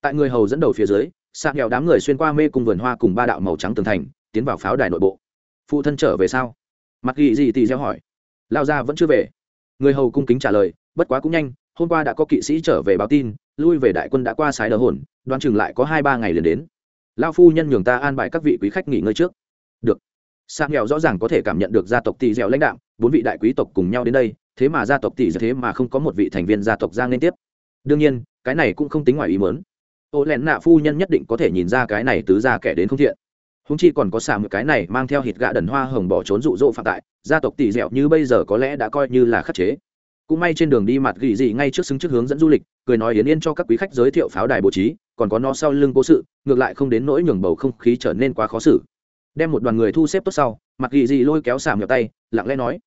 Tại người hầu dẫn đầu phía dưới sang nghèo đám người xuyên qua mê cùng vườn hoa cùng ba đạo màu trắng tường thành, tiến vào pháo đài nội bộ. Phụ thân trở về sao? Mặc ghi gì thì gieo hỏi. Lao ra vẫn chưa về. Người hầu cung kính trả lời, bất quá cũng nhanh hôm qua đã có kỵ sĩ trở về báo tin, lui về đại quân đã qua sái đờ hồn đoan chừng lại có hai ba ngày liền đến. Lao phu nhân nhường ta an bài các vị quý khách nghỉ ngơi trước. Được. Sang nghèo rõ ràng có thể cảm nhận được gia tộc tỷ dẻo lãnh đạo bốn vị đại quý tộc cùng nhau đến đây, thế mà gia tộc tỷ dẻo thế mà không có một vị thành viên gia tộc giang liên tiếp. Đương nhiên, cái này cũng không tính ngoài ý mớn ô lẹn nạ phu nhân nhất định có thể nhìn ra cái này tứ ra kẻ đến không thiện. Húng chi còn có xả một cái này mang theo hít gạ đần hoa hồng bỏ trốn rụ rỗ phạm tại, gia tộc tỷ dẻo như bây giờ có lẽ đã coi như là khắc chế cũng may trên đường đi mặt gỉ gì ngay trước xứng trước hướng dẫn du lịch, cười nói yến yên cho các quý khách giới thiệu pháo đài bố trí, còn có nó sau lưng cố sự, ngược lại không đến nỗi nhường bầu không khí trở nên quá khó xử. Đem một đoàn người thu xếp tốt sau, mặt gỉ gì lôi kéo sàm nhập tay, lặng lẽ nói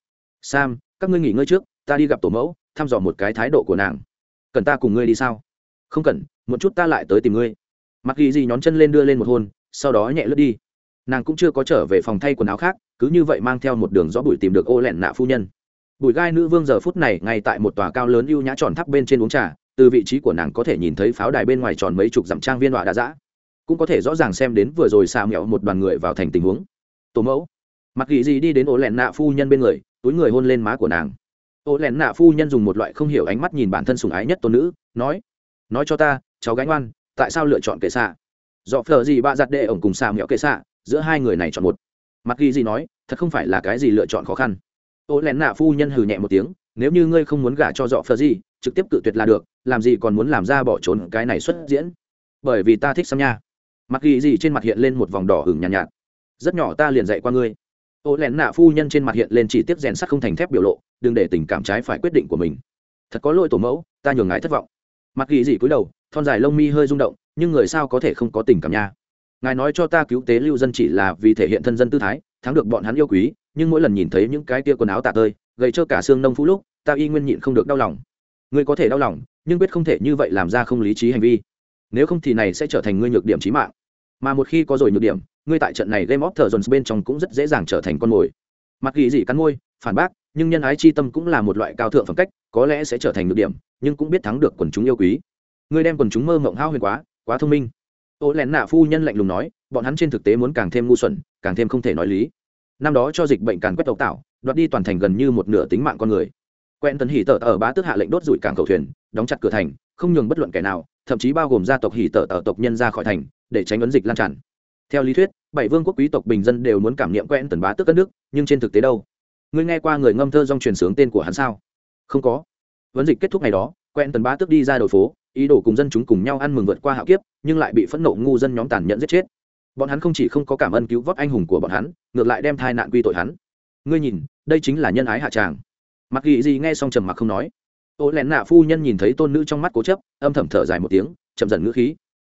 sam các ngươi nghỉ ngơi trước, ta đi gặp tổ mẫu, thăm dò một cái thái độ của nàng. Cần ta cùng ngươi đi sao? Không cần, một chút ta lại tới tìm ngươi. Mặt gỉ gì nhón chân lên đưa lên một hôn, sau đó nhẹ lướt đi. Nàng cũng chưa có trở về phòng thay quần áo khác, cứ như vậy mang theo một đường gió bụi tìm được ô lẹn nạ phu nhân bùi gai nữ vương giờ phút này ngay tại một tòa cao lớn ưu nhã tròn tháp bên trên uống trà, từ vị trí của nàng có thể nhìn thấy pháo đài bên ngoài tròn mấy chục dặm trang viên họa đã dã. Cũng có thể rõ ràng xem đến vừa rồi xà mẹo một đoàn người vào thành tình huống. Tổ mẫu, mặc ghi gì đi đến ổ lẹn nạ phu nhân bên người, túi người hôn lên má của nàng. Ổ lẹn nạ phu nhân dùng một loại không hiểu ánh mắt nhìn bản thân sùng ái nhất tôn nữ, nói nói cho ta, cháu gánh oan tại sao lựa chọn kệ xạ? Dọ phờ gì bạ giặt đệ ổng cùng xà mẹo kệ xạ, giữa hai người này chọn một. Mặc ghi gì nói, thật không phải là cái gì lựa chọn khó khăn ô lén nạ phu nhân hừ nhẹ một tiếng nếu như ngươi không muốn gả cho dọ phờ gì trực tiếp cự tuyệt là được làm gì còn muốn làm ra bỏ trốn cái này xuất diễn? Bởi vì ta thích xăm nha. Mặc ghi gì trên mặt hiện lên một vòng đỏ hừng nhàn nhạt, nhạt rất nhỏ ta liền dạy qua ngươi. Ô lén nạ phu nhân trên mặt hiện lên chỉ tiếp rèn sắt không thành thép biểu lộ đừng để tình cảm trái phải quyết định của mình. Thật có lỗi tổ mẫu ta nhường ngài thất vọng. Mặc ghi gì cúi đầu thon dài lông mi hơi rung động nhưng người sao có thể không có tình cảm nha? Ngài nói cho ta cứu tế lưu dân chỉ là vì thể hiện thân dân tư thái thắng được bọn hắn yêu quý nhưng mỗi lần nhìn thấy những cái tia quần áo tạ tơi, gầy cho cả xương nông phú lúc, ta y nguyên nhịn không được đau lòng. Ngươi có thể đau lòng, nhưng biết không thể như vậy làm ra không lý trí hành vi. Nếu không thì này sẽ trở thành ngươi nhược điểm trí mạng. Mà một khi có rồi nhược điểm, ngươi tại trận này game of thrones bên trong cũng rất dễ dàng trở thành con mồi. Mặc ghi gì cắn môi, phản bác, nhưng nhân ái chi tâm cũng là một loại cao thượng phẩm cách, có lẽ sẽ trở thành nhược điểm, nhưng cũng biết thắng được quần chúng yêu quý. Ngươi đem quần chúng mơ mộng hao huyền quá quá thông minh. Ô lén nạ phu nhân lạnh lùng nói, bọn hắn trên thực tế muốn càng thêm ngu xuẩn, càng thêm không thể nói lý năm đó cho dịch bệnh càn quét tộc tạo, đoạt đi toàn thành gần như một nửa tính mạng con người. Quen tần hỉ tở ở bá tước hạ lệnh đốt rủi cảng cầu thuyền, đóng chặt cửa thành, không nhường bất luận kẻ nào, thậm chí bao gồm gia tộc hỉ tở ở tộc nhân ra khỏi thành, để tránh ấn dịch lan tràn. Theo lý thuyết, bảy vương quốc quý tộc bình dân đều muốn cảm nghiệm quen tần bá tước cất nước, nhưng trên thực tế đâu? Ngươi nghe qua người ngâm thơ dong truyền sướng tên của hắn sao? Không có. Vấn dịch kết thúc ngày đó, quen tần bá tước đi ra đầu phố, ý đồ cùng dân chúng cùng nhau ăn mừng vượt qua hạo kiếp, nhưng lại bị phẫn nộ ngu dân nhóm tàn nhẫn giết chết bọn hắn không chỉ không có cảm ơn cứu vớt anh hùng của bọn hắn, ngược lại đem thai nạn quy tội hắn. Ngươi nhìn, đây chính là nhân ái hạ tràng. Mặc ghi gì nghe xong trầm mặc không nói. Ô lẹn nạ phu nhân nhìn thấy tôn nữ trong mắt cố chấp, âm thầm thở dài một tiếng, chậm dần ngữ khí.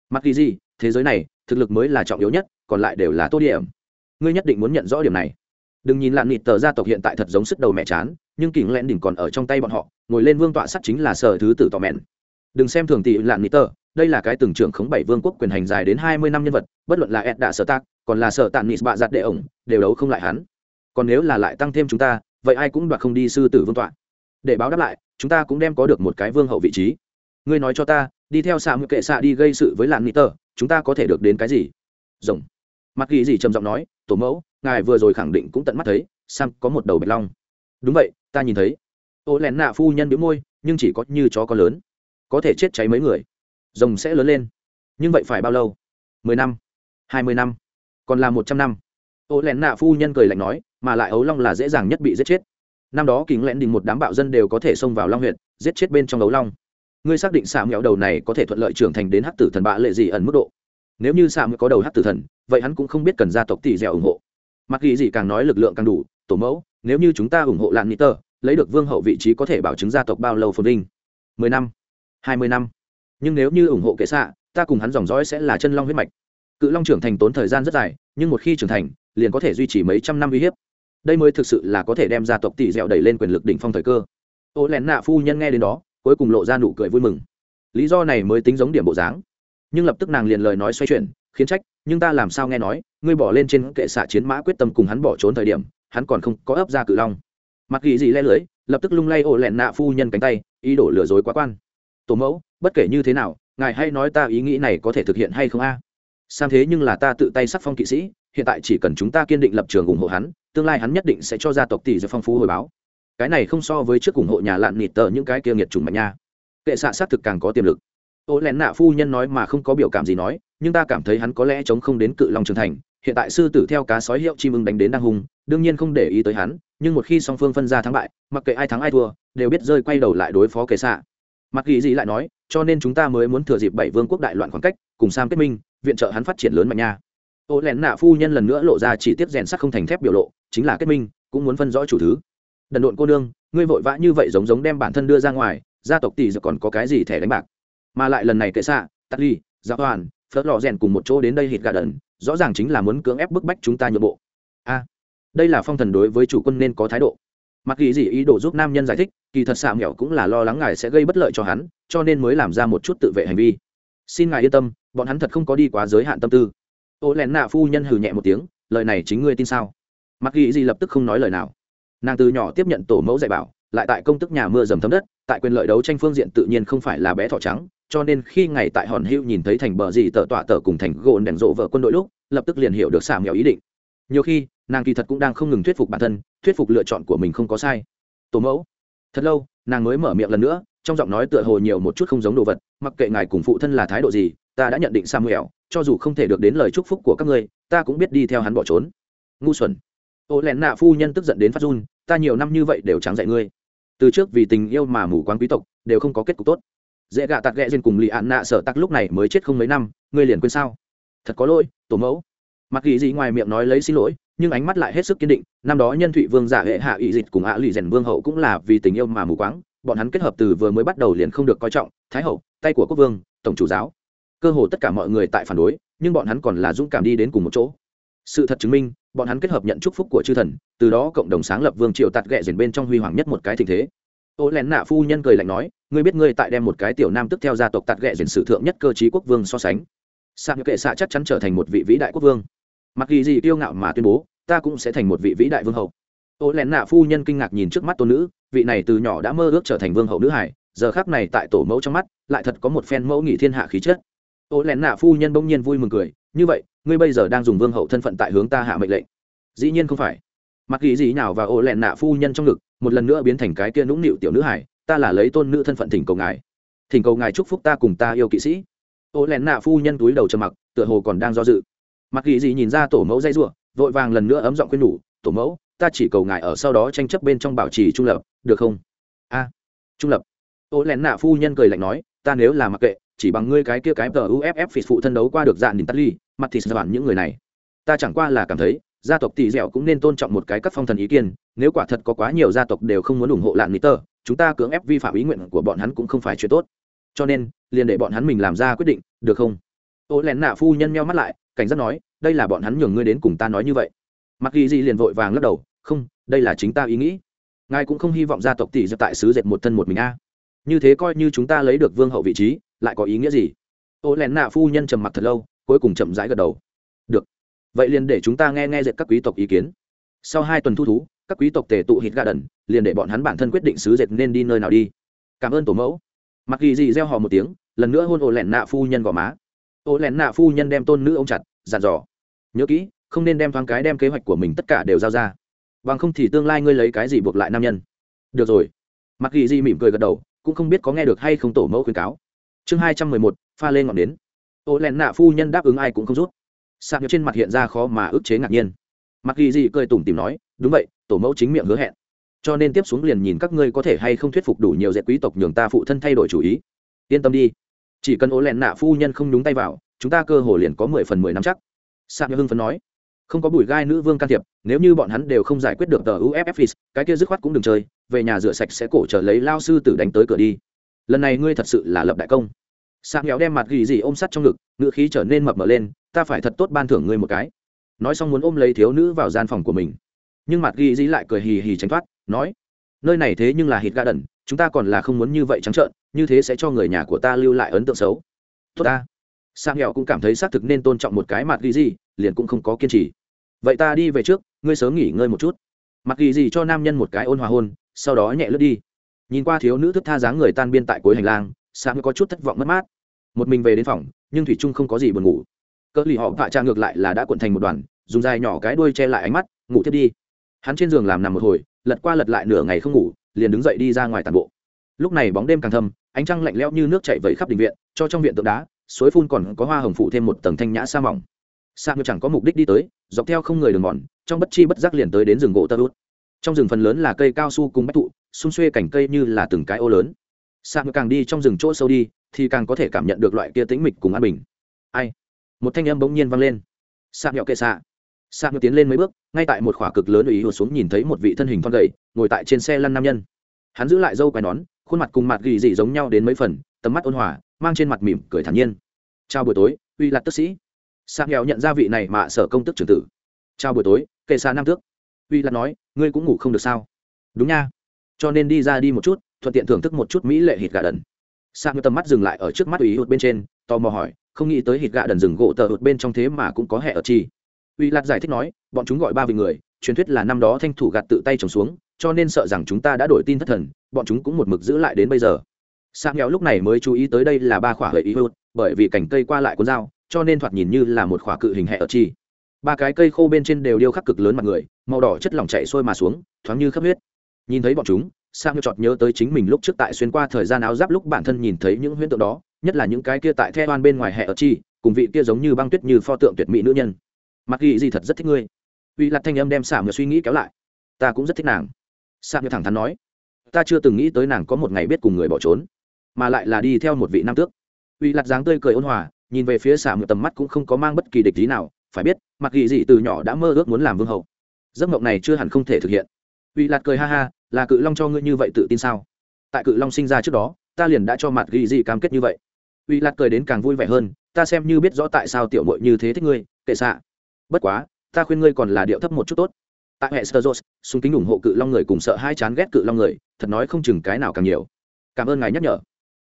Mặc ghi gì thế giới này, thực lực mới là trọng yếu nhất, còn lại đều là tô điểm. Ngươi nhất định muốn nhận rõ điểm này. Đừng nhìn lạn nịt tờ gia tộc hiện tại thật giống sức đầu mẹ chán, nhưng kình lẹn đỉnh còn ở trong tay bọn họ, ngồi lên vương tọa sắt chính là sở thứ tử tò mẹn. Đừng xem thường tỷ lạn nịt tờ đây là cái từng trưởng khống bảy vương quốc quyền hành dài đến hai mươi năm nhân vật, bất luận là ed đã sở tác còn là sở tàn nịt bạ giặt đệ ổng, đều đấu không lại hắn. Còn nếu là lại tăng thêm chúng ta, vậy ai cũng đoạt không đi sư tử vương tọa. Để báo đáp lại, chúng ta cũng đem có được một cái vương hậu vị trí. Ngươi nói cho ta, đi theo xạ ngự kệ xạ đi gây sự với lạn nịt tờ, chúng ta có thể được đến cái gì? Rồng. Mặc ghi gì trầm giọng nói, tổ mẫu, ngài vừa rồi khẳng định cũng tận mắt thấy, sam có một đầu bạch long. Đúng vậy, ta nhìn thấy. Ô lén nạ phu nhân biếu môi, nhưng chỉ có như chó có lớn. Có thể chết cháy mấy người rồng sẽ lớn lên. Nhưng vậy phải bao lâu? Mười năm, hai mươi năm, còn là một trăm năm. Ô lén nạ phu nhân cười lạnh nói, mà lại ấu long là dễ dàng nhất bị giết chết. Năm đó kính lẽn đình một đám bạo dân đều có thể xông vào long huyện giết chết bên trong ấu long. Ngươi xác định xạ mẹo đầu này có thể thuận lợi trưởng thành đến hắc tử thần bạ lệ gì ẩn mức độ? Nếu như xạ mẹo có đầu hắc tử thần, vậy hắn cũng không biết cần gia tộc tỷ dẻo ủng hộ. Mặc ghi gì càng nói lực lượng càng đủ, tổ mẫu, nếu như chúng ta ủng hộ lạn nít lấy được vương hậu vị trí có thể bảo chứng gia tộc bao lâu phồn vinh? Mười năm, hai mươi năm nhưng nếu như ủng hộ kệ xạ, ta cùng hắn dòng dõi sẽ là chân long huyết mạch. Cự long trưởng thành tốn thời gian rất dài, nhưng một khi trưởng thành, liền có thể duy trì mấy trăm năm uy hiếp. Đây mới thực sự là có thể đem gia tộc tỷ dẻo đẩy lên quyền lực đỉnh phong thời cơ. Ô lén nạ phu nhân nghe đến đó, cuối cùng lộ ra nụ cười vui mừng. Lý do này mới tính giống điểm bộ dáng. Nhưng lập tức nàng liền lời nói xoay chuyển, khiến trách, nhưng ta làm sao nghe nói, ngươi bỏ lên trên kệ xạ chiến mã quyết tâm cùng hắn bỏ trốn thời điểm, hắn còn không có ấp ra cự long. Mặc ghi gì le lưới, lập tức lung lay Ô lẹn nạ phu nhân cánh tay, ý đổ lừa dối quá quan tổ mẫu, bất kể như thế nào, ngài hay nói ta ý nghĩ này có thể thực hiện hay không a? À? sang thế nhưng là ta tự tay sắc phong kỵ sĩ, hiện tại chỉ cần chúng ta kiên định lập trường ủng hộ hắn, tương lai hắn nhất định sẽ cho gia tộc tỷ giờ phong phú hồi báo. Cái này không so với trước ủng hộ nhà lạn nịt tờ những cái kia nghiệt trùng mạnh nha. Kệ xạ xác thực càng có tiềm lực. Ô lén nạ phu nhân nói mà không có biểu cảm gì nói, nhưng ta cảm thấy hắn có lẽ chống không đến cự long trưởng thành, hiện tại sư tử theo cá sói hiệu chim ưng đánh đến đang hùng, đương nhiên không để ý tới hắn, nhưng một khi song phương phân ra thắng bại, mặc kệ ai thắng ai thua, đều biết rơi quay đầu lại đối phó kệ xạ mặc ghi gì lại nói, cho nên chúng ta mới muốn thừa dịp bảy vương quốc đại loạn khoảng cách, cùng sam kết minh, viện trợ hắn phát triển lớn mạnh nha. Ô lén nạ phu nhân lần nữa lộ ra chỉ tiếp rèn sắc không thành thép biểu lộ, chính là kết minh, cũng muốn phân rõ chủ thứ. Đần độn cô nương, ngươi vội vã như vậy giống giống đem bản thân đưa ra ngoài, gia tộc tỷ giờ còn có cái gì thẻ đánh bạc? Mà lại lần này kệ xạ tắt ly giáo toàn, phớt lò rèn cùng một chỗ đến đây hít gà đần, rõ ràng chính là muốn cưỡng ép bức bách chúng ta nhượng bộ. A, đây là phong thần đối với chủ quân nên có thái độ mặc kỳ gì ý đồ giúp nam nhân giải thích, kỳ thật xạ mẹo cũng là lo lắng ngài sẽ gây bất lợi cho hắn, cho nên mới làm ra một chút tự vệ hành vi. Xin ngài yên tâm, bọn hắn thật không có đi quá giới hạn tâm tư. Ô lén nạ phu nhân hừ nhẹ một tiếng, lời này chính ngươi tin sao? Mặc kỳ gì lập tức không nói lời nào. Nàng từ nhỏ tiếp nhận tổ mẫu dạy bảo, lại tại công tức nhà mưa dầm thấm đất, tại quyền lợi đấu tranh phương diện tự nhiên không phải là bé thỏ trắng, cho nên khi ngày tại hòn hữu nhìn thấy thành bờ gì tờ tọa tờ cùng thành gỗ đèn rộ vợ quân đội lúc, lập tức liền hiểu được xả nghèo ý định. Nhiều khi nàng kỳ thật cũng đang không ngừng thuyết phục bản thân, thuyết phục lựa chọn của mình không có sai. Tổ mẫu, thật lâu, nàng mới mở miệng lần nữa, trong giọng nói tựa hồ nhiều một chút không giống đồ vật, mặc kệ ngài cùng phụ thân là thái độ gì, ta đã nhận định samuel, cho dù không thể được đến lời chúc phúc của các ngươi, ta cũng biết đi theo hắn bỏ trốn. Ngu xuẩn. Ô lẹn nạ phu nhân tức giận đến phát run, ta nhiều năm như vậy đều trắng dạy ngươi. Từ trước vì tình yêu mà mù quáng quý tộc, đều không có kết cục tốt. Dễ gạ tạt ghẹ duyên cùng lì ạn nạ sở tặc lúc này mới chết không mấy năm, ngươi liền quên sao? Thật có lỗi, tổ mẫu. Mặc kỳ gì ngoài miệng nói lấy xin lỗi nhưng ánh mắt lại hết sức kiên định, năm đó nhân thụy vương giả hệ hạ ỵ dịch cùng ạ lụy rèn vương hậu cũng là vì tình yêu mà mù quáng, bọn hắn kết hợp từ vừa mới bắt đầu liền không được coi trọng, thái hậu, tay của quốc vương, tổng chủ giáo. Cơ hồ tất cả mọi người tại phản đối, nhưng bọn hắn còn là dũng cảm đi đến cùng một chỗ. Sự thật chứng minh, bọn hắn kết hợp nhận chúc phúc của chư thần, từ đó cộng đồng sáng lập vương triều tạt ghẹ dền bên trong huy hoàng nhất một cái tình thế. Ô lén nạ phu nhân cười lạnh nói, ngươi biết ngươi tại đem một cái tiểu nam tức theo gia tộc tạt ghẹ dền sử thượng nhất cơ chí quốc vương so sánh. Sa kệ xạ chắc chắn trở thành một vị vĩ đại quốc vương mặc kỳ gì kiêu ngạo mà tuyên bố, ta cũng sẽ thành một vị vĩ đại vương hậu ô lén nạ phu nhân kinh ngạc nhìn trước mắt tôn nữ, vị này từ nhỏ đã mơ ước trở thành vương hậu nữ hải, giờ khác này tại tổ mẫu trong mắt, lại thật có một phen mẫu nghị thiên hạ khí chất. Ô lén nạ phu nhân bỗng nhiên vui mừng cười, như vậy, ngươi bây giờ đang dùng vương hậu thân phận tại hướng ta hạ mệnh lệnh. Dĩ nhiên không phải. Mặc kỳ gì nào và ô lén nạ phu nhân trong ngực, một lần nữa biến thành cái kia nũng nịu tiểu nữ hải, ta là lấy tôn nữ thân phận thỉnh cầu ngài. Thỉnh cầu ngài chúc phúc ta cùng ta yêu kỵ sĩ. Ô lén nạ phu nhân túi đầu trầm mặc, tựa hồ còn đang do dự mặc ghi gì nhìn ra tổ mẫu dây r vội vàng lần nữa ấm giọng khuyên nhủ, tổ mẫu, ta chỉ cầu ngài ở sau đó tranh chấp bên trong bảo trì trung lập, được không? A, trung lập. Ô lén nạ phu nhân cười lạnh nói, ta nếu là mặc kệ, chỉ bằng ngươi cái kia cái tờ uff phịt phụ thân đấu qua được dạn đình tắt ly, mặt thì bản những người này. Ta chẳng qua là cảm thấy, gia tộc tỷ dẻo cũng nên tôn trọng một cái các phong thần ý kiến, nếu quả thật có quá nhiều gia tộc đều không muốn ủng hộ lạn nít tờ chúng ta cưỡng ép vi phạm ý nguyện của bọn hắn cũng không phải chuyện tốt. Cho nên, liền để bọn hắn mình làm ra quyết định, được không? Ô lén nạ phu nhân meo mắt lại, cảnh giác nói đây là bọn hắn nhường ngươi đến cùng ta nói như vậy. Mặc ghi gì liền vội vàng lắc đầu, không, đây là chính ta ý nghĩ. Ngài cũng không hy vọng gia tộc tỷ dập tại sứ dệt một thân một mình a. Như thế coi như chúng ta lấy được vương hậu vị trí, lại có ý nghĩa gì? Ô lén nạ phu nhân trầm mặc thật lâu, cuối cùng chậm rãi gật đầu. Được. Vậy liền để chúng ta nghe nghe dệt các quý tộc ý kiến. Sau hai tuần thu thú, các quý tộc tề tụ hít ga đần, liền để bọn hắn bản thân quyết định sứ dệt nên đi nơi nào đi. Cảm ơn tổ mẫu. Mặc ghi gì gieo họ một tiếng, lần nữa hôn ô lẹn nạ phu nhân gò má. Ô lẹn nạ phu nhân đem tôn nữ ông chặt dặn dò. Nhớ kỹ, không nên đem thoáng cái đem kế hoạch của mình tất cả đều giao ra. Bằng không thì tương lai ngươi lấy cái gì buộc lại nam nhân? Được rồi. Mặc ghi di mỉm cười gật đầu, cũng không biết có nghe được hay không tổ mẫu khuyến cáo. Chương hai trăm mười một, pha lên ngọn đến ô lẹn nạ phu nhân đáp ứng ai cũng không rút. Sạc nhớ trên mặt hiện ra khó mà ức chế ngạc nhiên. Mặc ghi di cười tủm tìm nói, đúng vậy, tổ mẫu chính miệng hứa hẹn. Cho nên tiếp xuống liền nhìn các ngươi có thể hay không thuyết phục đủ nhiều dẹp quý tộc nhường ta phụ thân thay đổi chủ ý. Yên tâm đi. Chỉ cần ố lẹn nạ phu nhân không nhúng tay vào chúng ta cơ hồ liền có mười phần mười năm chắc. Sạc hưng phấn nói. Không có bùi gai nữ vương can thiệp, nếu như bọn hắn đều không giải quyết được tờ uff cái kia dứt khoát cũng đừng chơi, về nhà rửa sạch sẽ cổ trở lấy lao sư tử đánh tới cửa đi. Lần này ngươi thật sự là lập đại công. Sạc nghèo đem mặt ghi gì ôm sắt trong ngực ngựa khí trở nên mập mờ lên, ta phải thật tốt ban thưởng ngươi một cái. Nói xong muốn ôm lấy thiếu nữ vào gian phòng của mình. Nhưng mặt ghi dĩ lại cười hì hì tránh thoát, nói, nơi này thế nhưng là hít ga đần, chúng ta còn là không muốn như vậy trắng trợn, như thế sẽ cho người nhà của ta lưu lại ấn tượng xấu. Tốt ta sang nghèo cũng cảm thấy xác thực nên tôn trọng một cái mặt ghi gì, liền cũng không có kiên trì. Vậy ta đi về trước, ngươi sớm nghỉ ngơi một chút. Mặt ghi gì cho nam nhân một cái ôn hòa hôn, sau đó nhẹ lướt đi. Nhìn qua thiếu nữ thức tha dáng người tan biên tại cuối hành lang sang có chút thất vọng mất mát. Một mình về đến phòng, nhưng thủy trung không có gì buồn ngủ. Cỡ lì họ vạ cha ngược lại là đã cuộn thành một đoàn, dùng dài nhỏ cái đuôi che lại ánh mắt, ngủ tiếp đi. Hắn trên giường làm nằm một hồi, lật qua lật lại nửa ngày không ngủ, liền đứng dậy đi ra ngoài tàn bộ. Lúc này bóng đêm càng thâm, ánh trăng lạnh lẽo như nước chảy vẩy khắp đình viện, cho trong viện tượng đá suối phun còn có hoa hồng phụ thêm một tầng thanh nhã sa mỏng. Sa ngư chẳng có mục đích đi tới, dọc theo không người đường mòn, trong bất chi bất giác liền tới đến rừng gỗ tơ út trong rừng phần lớn là cây cao su cùng bách thụ, xung xuê cảnh cây như là từng cái ô lớn. Sa ngư càng đi trong rừng chỗ sâu đi, thì càng có thể cảm nhận được loại kia tĩnh mịch cùng an bình. Ai? Một thanh âm bỗng nhiên vang lên. Sa nhọ kệ xạ. Sa ngư tiến lên mấy bước, ngay tại một khỏa cực lớn ủy hùa xuống nhìn thấy một vị thân hình thon gầy, ngồi tại trên xe lăn nam nhân. Hắn giữ lại dâu quai nón khuôn mặt cùng mặt gỉ dị giống nhau đến mấy phần, tầm mắt ôn hòa, mang trên mặt mỉm cười thản nhiên. Chào buổi tối, uy lạc tức sĩ. Sang nghèo nhận ra vị này mà sở công tức trưởng tử. Chào buổi tối, kệ xa nam tước. Uy lạc nói, ngươi cũng ngủ không được sao? Đúng nha. Cho nên đi ra đi một chút, thuận tiện thưởng thức một chút mỹ lệ hít gà đần. Sang tầm mắt dừng lại ở trước mắt ủy hụt bên trên, tò mò hỏi, không nghĩ tới hít gà đần rừng gỗ tờ hụt bên trong thế mà cũng có hẹ ở chi? Uy lạc giải thích nói, bọn chúng gọi ba vị người, truyền thuyết là năm đó thanh thủ gạt tự tay trồng xuống cho nên sợ rằng chúng ta đã đổi tin thất thần, bọn chúng cũng một mực giữ lại đến bây giờ. Sa nghèo lúc này mới chú ý tới đây là ba khỏa hệ ý hụt, bởi vì cành cây qua lại cuốn dao, cho nên thoạt nhìn như là một khỏa cự hình hệ ở chi. Ba cái cây khô bên trên đều điêu khắc cực lớn mặt người, màu đỏ chất lỏng chạy sôi mà xuống, thoáng như khắp huyết. Nhìn thấy bọn chúng sang chọt nhớ tới chính mình lúc trước tại xuyên qua thời gian áo giáp lúc bản thân nhìn thấy những huyễn tượng đó, nhất là những cái kia tại theo oan bên ngoài hệ ở chi, cùng vị kia giống như băng tuyết như pho tượng tuyệt mỹ nữ nhân. Mặc ghi gì thật rất thích ngươi. Uy lạc thanh âm đem xả ngựa suy nghĩ kéo lại. Ta cũng rất thích nàng xả như thẳng thắn nói, ta chưa từng nghĩ tới nàng có một ngày biết cùng người bỏ trốn, mà lại là đi theo một vị nam tước. Uy lạc dáng tươi cười ôn hòa, nhìn về phía xả ngựa tầm mắt cũng không có mang bất kỳ địch lý nào, phải biết, mặc Kỳ Dị từ nhỏ đã mơ ước muốn làm vương hậu, giấc mộng này chưa hẳn không thể thực hiện. Uy lạc cười ha ha, là cự long cho ngươi như vậy tự tin sao? Tại cự long sinh ra trước đó, ta liền đã cho mặt ghi Dị cam kết như vậy. Uy lạc cười đến càng vui vẻ hơn, ta xem như biết rõ tại sao tiểu mội như thế thích ngươi, kệ xạ. Bất quá, ta khuyên ngươi còn là điệu thấp một chút tốt tại hệ sơ dốt súng kính ủng hộ cự long người cùng sợ hai chán ghét cự long người, thật nói không chừng cái nào càng nhiều. Cảm ơn ngài nhắc nhở.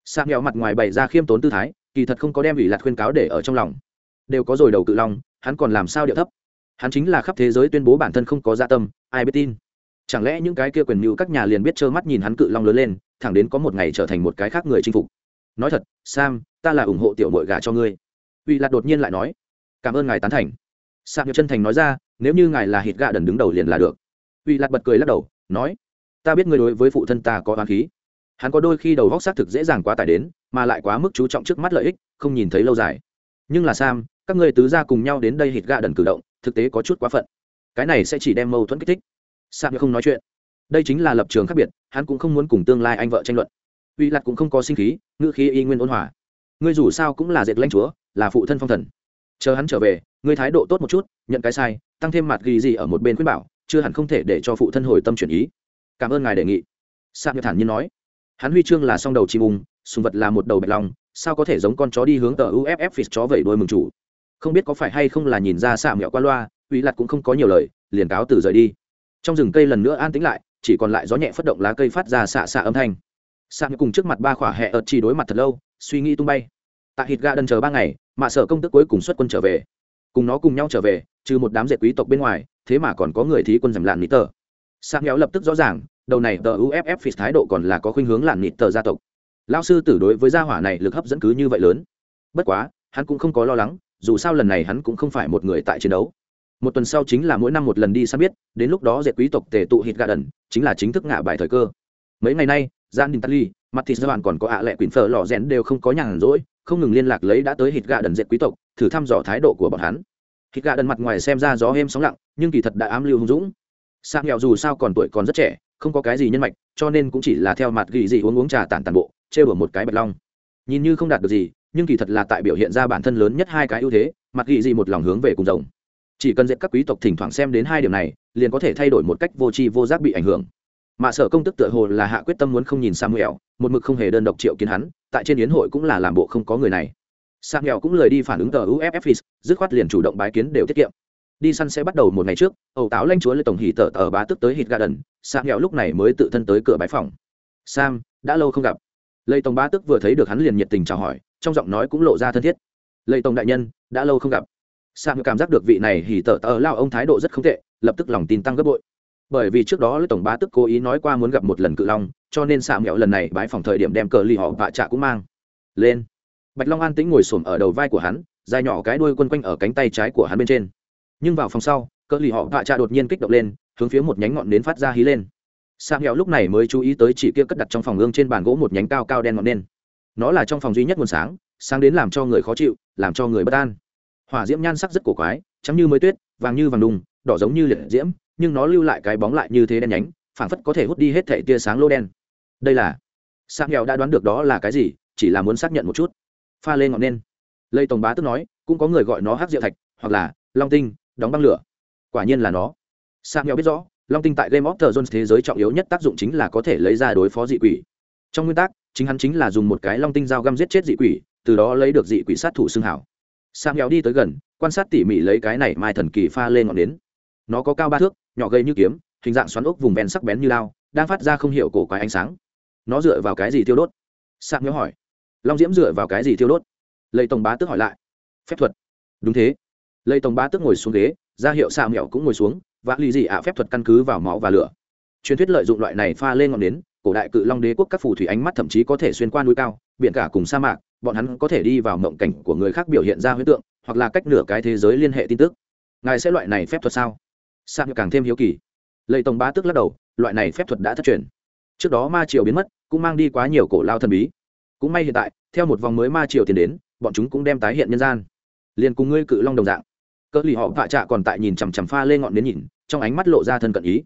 Sa nghèo mặt ngoài bày ra khiêm tốn tư thái, kỳ thật không có đem ủy lạc khuyên cáo để ở trong lòng. Đều có rồi đầu cự long, hắn còn làm sao điệu thấp? Hắn chính là khắp thế giới tuyên bố bản thân không có gia dạ tâm, ai biết tin. Chẳng lẽ những cái kia quyền mưu các nhà liền biết trơ mắt nhìn hắn cự long lớn lên, thẳng đến có một ngày trở thành một cái khác người chinh phục. Nói thật, sam, ta là ủng hộ tiểu mội gà cho ngươi. Uy lạc đột nhiên lại nói, cảm ơn ngài tán thành. Sam chân thành nói ra nếu như ngài là hít gạ đần đứng đầu liền là được. Uy lạt bật cười lắc đầu, nói, ta biết ngươi đối với phụ thân ta có oán khí. Hắn có đôi khi đầu góc xác thực dễ dàng quá tải đến, mà lại quá mức chú trọng trước mắt lợi ích, không nhìn thấy lâu dài. Nhưng là sam, các ngươi tứ ra cùng nhau đến đây hít gạ đần cử động, thực tế có chút quá phận. Cái này sẽ chỉ đem mâu thuẫn kích thích. Sam không nói chuyện. Đây chính là lập trường khác biệt, hắn cũng không muốn cùng tương lai anh vợ tranh luận. Uy lạt cũng không có sinh khí, ngữ khí y nguyên ôn hòa. Ngươi dù sao cũng là dệt lãnh chúa, là phụ thân phong thần. Chờ hắn trở về, ngươi thái độ tốt một chút, nhận cái sai tăng thêm mặt ghi gì ở một bên khuyên bảo, chưa hẳn không thể để cho phụ thân hồi tâm chuyển ý. Cảm ơn ngài đề nghị. Sa nhật thản nhiên nói. Hắn huy chương là song đầu chim ung, sùng vật là một đầu bạch long, sao có thể giống con chó đi hướng tờ uff phít chó vẩy đôi mừng chủ? Không biết có phải hay không là nhìn ra xạ mẹo qua loa, uy lặt cũng không có nhiều lời, liền cáo từ rời đi. Trong rừng cây lần nữa an tĩnh lại, chỉ còn lại gió nhẹ phất động lá cây phát ra xạ xạ âm thanh. Xạ cùng trước mặt ba khỏa hẹ ợt chỉ đối mặt thật lâu, suy nghĩ tung bay. Tại hít ga đần chờ ba ngày mạ sở công tức cuối cùng xuất quân trở về. Cùng nó cùng nhau trở về trừ một đám dệt quý tộc bên ngoài, thế mà còn có người thí quân giảm làn nít tờ. Sang héo lập tức rõ ràng, đầu này tờ uff phít thái độ còn là có khuynh hướng làn nít tờ gia tộc. Lao sư tử đối với gia hỏa này lực hấp dẫn cứ như vậy lớn. Bất quá, hắn cũng không có lo lắng, dù sao lần này hắn cũng không phải một người tại chiến đấu. Một tuần sau chính là mỗi năm một lần đi săn biết, đến lúc đó dệt quý tộc tề tụ hít gà đần, chính là chính thức ngả bài thời cơ. Mấy ngày nay, gian đình tali, mặt thịt gia còn có ạ lệ quyển phở lò rèn đều không có nhàn rỗi, không ngừng liên lạc lấy đã tới hít gà đần dệt quý tộc, thử thăm dò thái độ của bọn hắn hít gà đần mặt ngoài xem ra gió êm sóng lặng, nhưng kỳ thật đã ám lưu hùng dũng. Sang nghèo dù sao còn tuổi còn rất trẻ, không có cái gì nhân mạch, cho nên cũng chỉ là theo mặt ghi gì uống uống trà tản tàn bộ, trêu ở một cái bạch long. Nhìn như không đạt được gì, nhưng kỳ thật là tại biểu hiện ra bản thân lớn nhất hai cái ưu thế, mặt ghi gì một lòng hướng về cùng rồng. Chỉ cần dẹp các quý tộc thỉnh thoảng xem đến hai điểm này, liền có thể thay đổi một cách vô tri vô giác bị ảnh hưởng. Mà sở công tức tựa hồ là hạ quyết tâm muốn không nhìn samuel, một mực không hề đơn độc triệu kiến hắn, tại trên yến hội cũng là làm bộ không có người này samuel cũng lời đi phản ứng tờ uff dứt khoát liền chủ động bái kiến đều tiết kiệm. Đi săn sẽ bắt đầu một ngày trước, ẩu táo lanh chúa lê tổng hỉ tờ tờ bá tức tới hít garden nghèo lúc này mới tự thân tới cửa bái phòng. Sam, đã lâu không gặp. Lê tổng bá tức vừa thấy được hắn liền nhiệt tình chào hỏi, trong giọng nói cũng lộ ra thân thiết. Lê tổng đại nhân, đã lâu không gặp. Sam cảm giác được vị này hỉ tờ tờ lao ông thái độ rất không tệ, lập tức lòng tin tăng gấp bội. Bởi vì trước đó lê tổng bá tức cố ý nói qua muốn gặp một lần cự long, cho nên Sam nghèo lần này bái phòng thời điểm đem cờ lì họ vạ trạ cũng mang lên bạch long an tĩnh ngồi xổm ở đầu vai của hắn, dài nhỏ cái đuôi quân quanh ở cánh tay trái của hắn bên trên. Nhưng vào phòng sau, cỡ lì họ vạ trạ đột nhiên kích động lên, hướng phía một nhánh ngọn nến phát ra hí lên. Sang hẹo lúc này mới chú ý tới chỉ kia cất đặt trong phòng ương trên bàn gỗ một nhánh cao cao đen ngọn nến. Nó là trong phòng duy nhất nguồn sáng sáng đến làm cho người khó chịu, làm cho người bất an. Hỏa diễm nhan sắc rất cổ quái, trắng như mới tuyết, vàng như vàng đùng, đỏ giống như liệt diễm, nhưng nó lưu lại cái bóng lại như thế đen nhánh, phảng phất có thể hút đi hết thẻ tia sáng lô đen. Đây là sang hẹo đã đoán được đó là cái gì, chỉ là muốn xác nhận một chút pha lên ngọn nên lây tổng bá tức nói, cũng có người gọi nó hát rượu thạch, hoặc là long tinh, đóng băng lửa. Quả nhiên là nó. Sam nghèo biết rõ, long tinh tại game of thrones thế giới trọng yếu nhất tác dụng chính là có thể lấy ra đối phó dị quỷ. Trong nguyên tắc, chính hắn chính là dùng một cái long tinh dao găm giết chết dị quỷ, từ đó lấy được dị quỷ sát thủ xương hảo. Sam nghèo đi tới gần, quan sát tỉ mỉ lấy cái này mai thần kỳ pha lên ngọn nến. Nó có cao ba thước, nhỏ gây như kiếm, hình dạng xoắn ốc vùng ven sắc bén như lao, đang phát ra không hiểu cổ quái ánh sáng. Nó dựa vào cái gì tiêu đốt? Sạc nhớ hỏi long diễm dựa vào cái gì thiêu đốt? Lây tổng bá tức hỏi lại. Phép thuật. Đúng thế. Lây tổng bá tức ngồi xuống ghế, ra hiệu xạ mẹo cũng ngồi xuống, và lì gì ạ phép thuật căn cứ vào máu và lửa. Truyền thuyết lợi dụng loại này pha lên ngọn nến, cổ đại cự long đế quốc các phù thủy ánh mắt thậm chí có thể xuyên qua núi cao, biển cả cùng sa mạc, bọn hắn có thể đi vào mộng cảnh của người khác biểu hiện ra huyết tượng, hoặc là cách nửa cái thế giới liên hệ tin tức. Ngài sẽ loại này phép thuật sao? Sa mẹo càng thêm hiếu kỳ. Lệ tổng bá tức lắc đầu, loại này phép thuật đã thất truyền. Trước đó ma triều biến mất, cũng mang đi quá nhiều cổ lao thần bí cũng may hiện tại, theo một vòng mới ma triều tiền đến, bọn chúng cũng đem tái hiện nhân gian. Liền cùng ngươi cự long đồng dạng. Cỡ lì họ vạ trạ còn tại nhìn chằm chằm pha lên ngọn đến nhìn, trong ánh mắt lộ ra thân cận ý.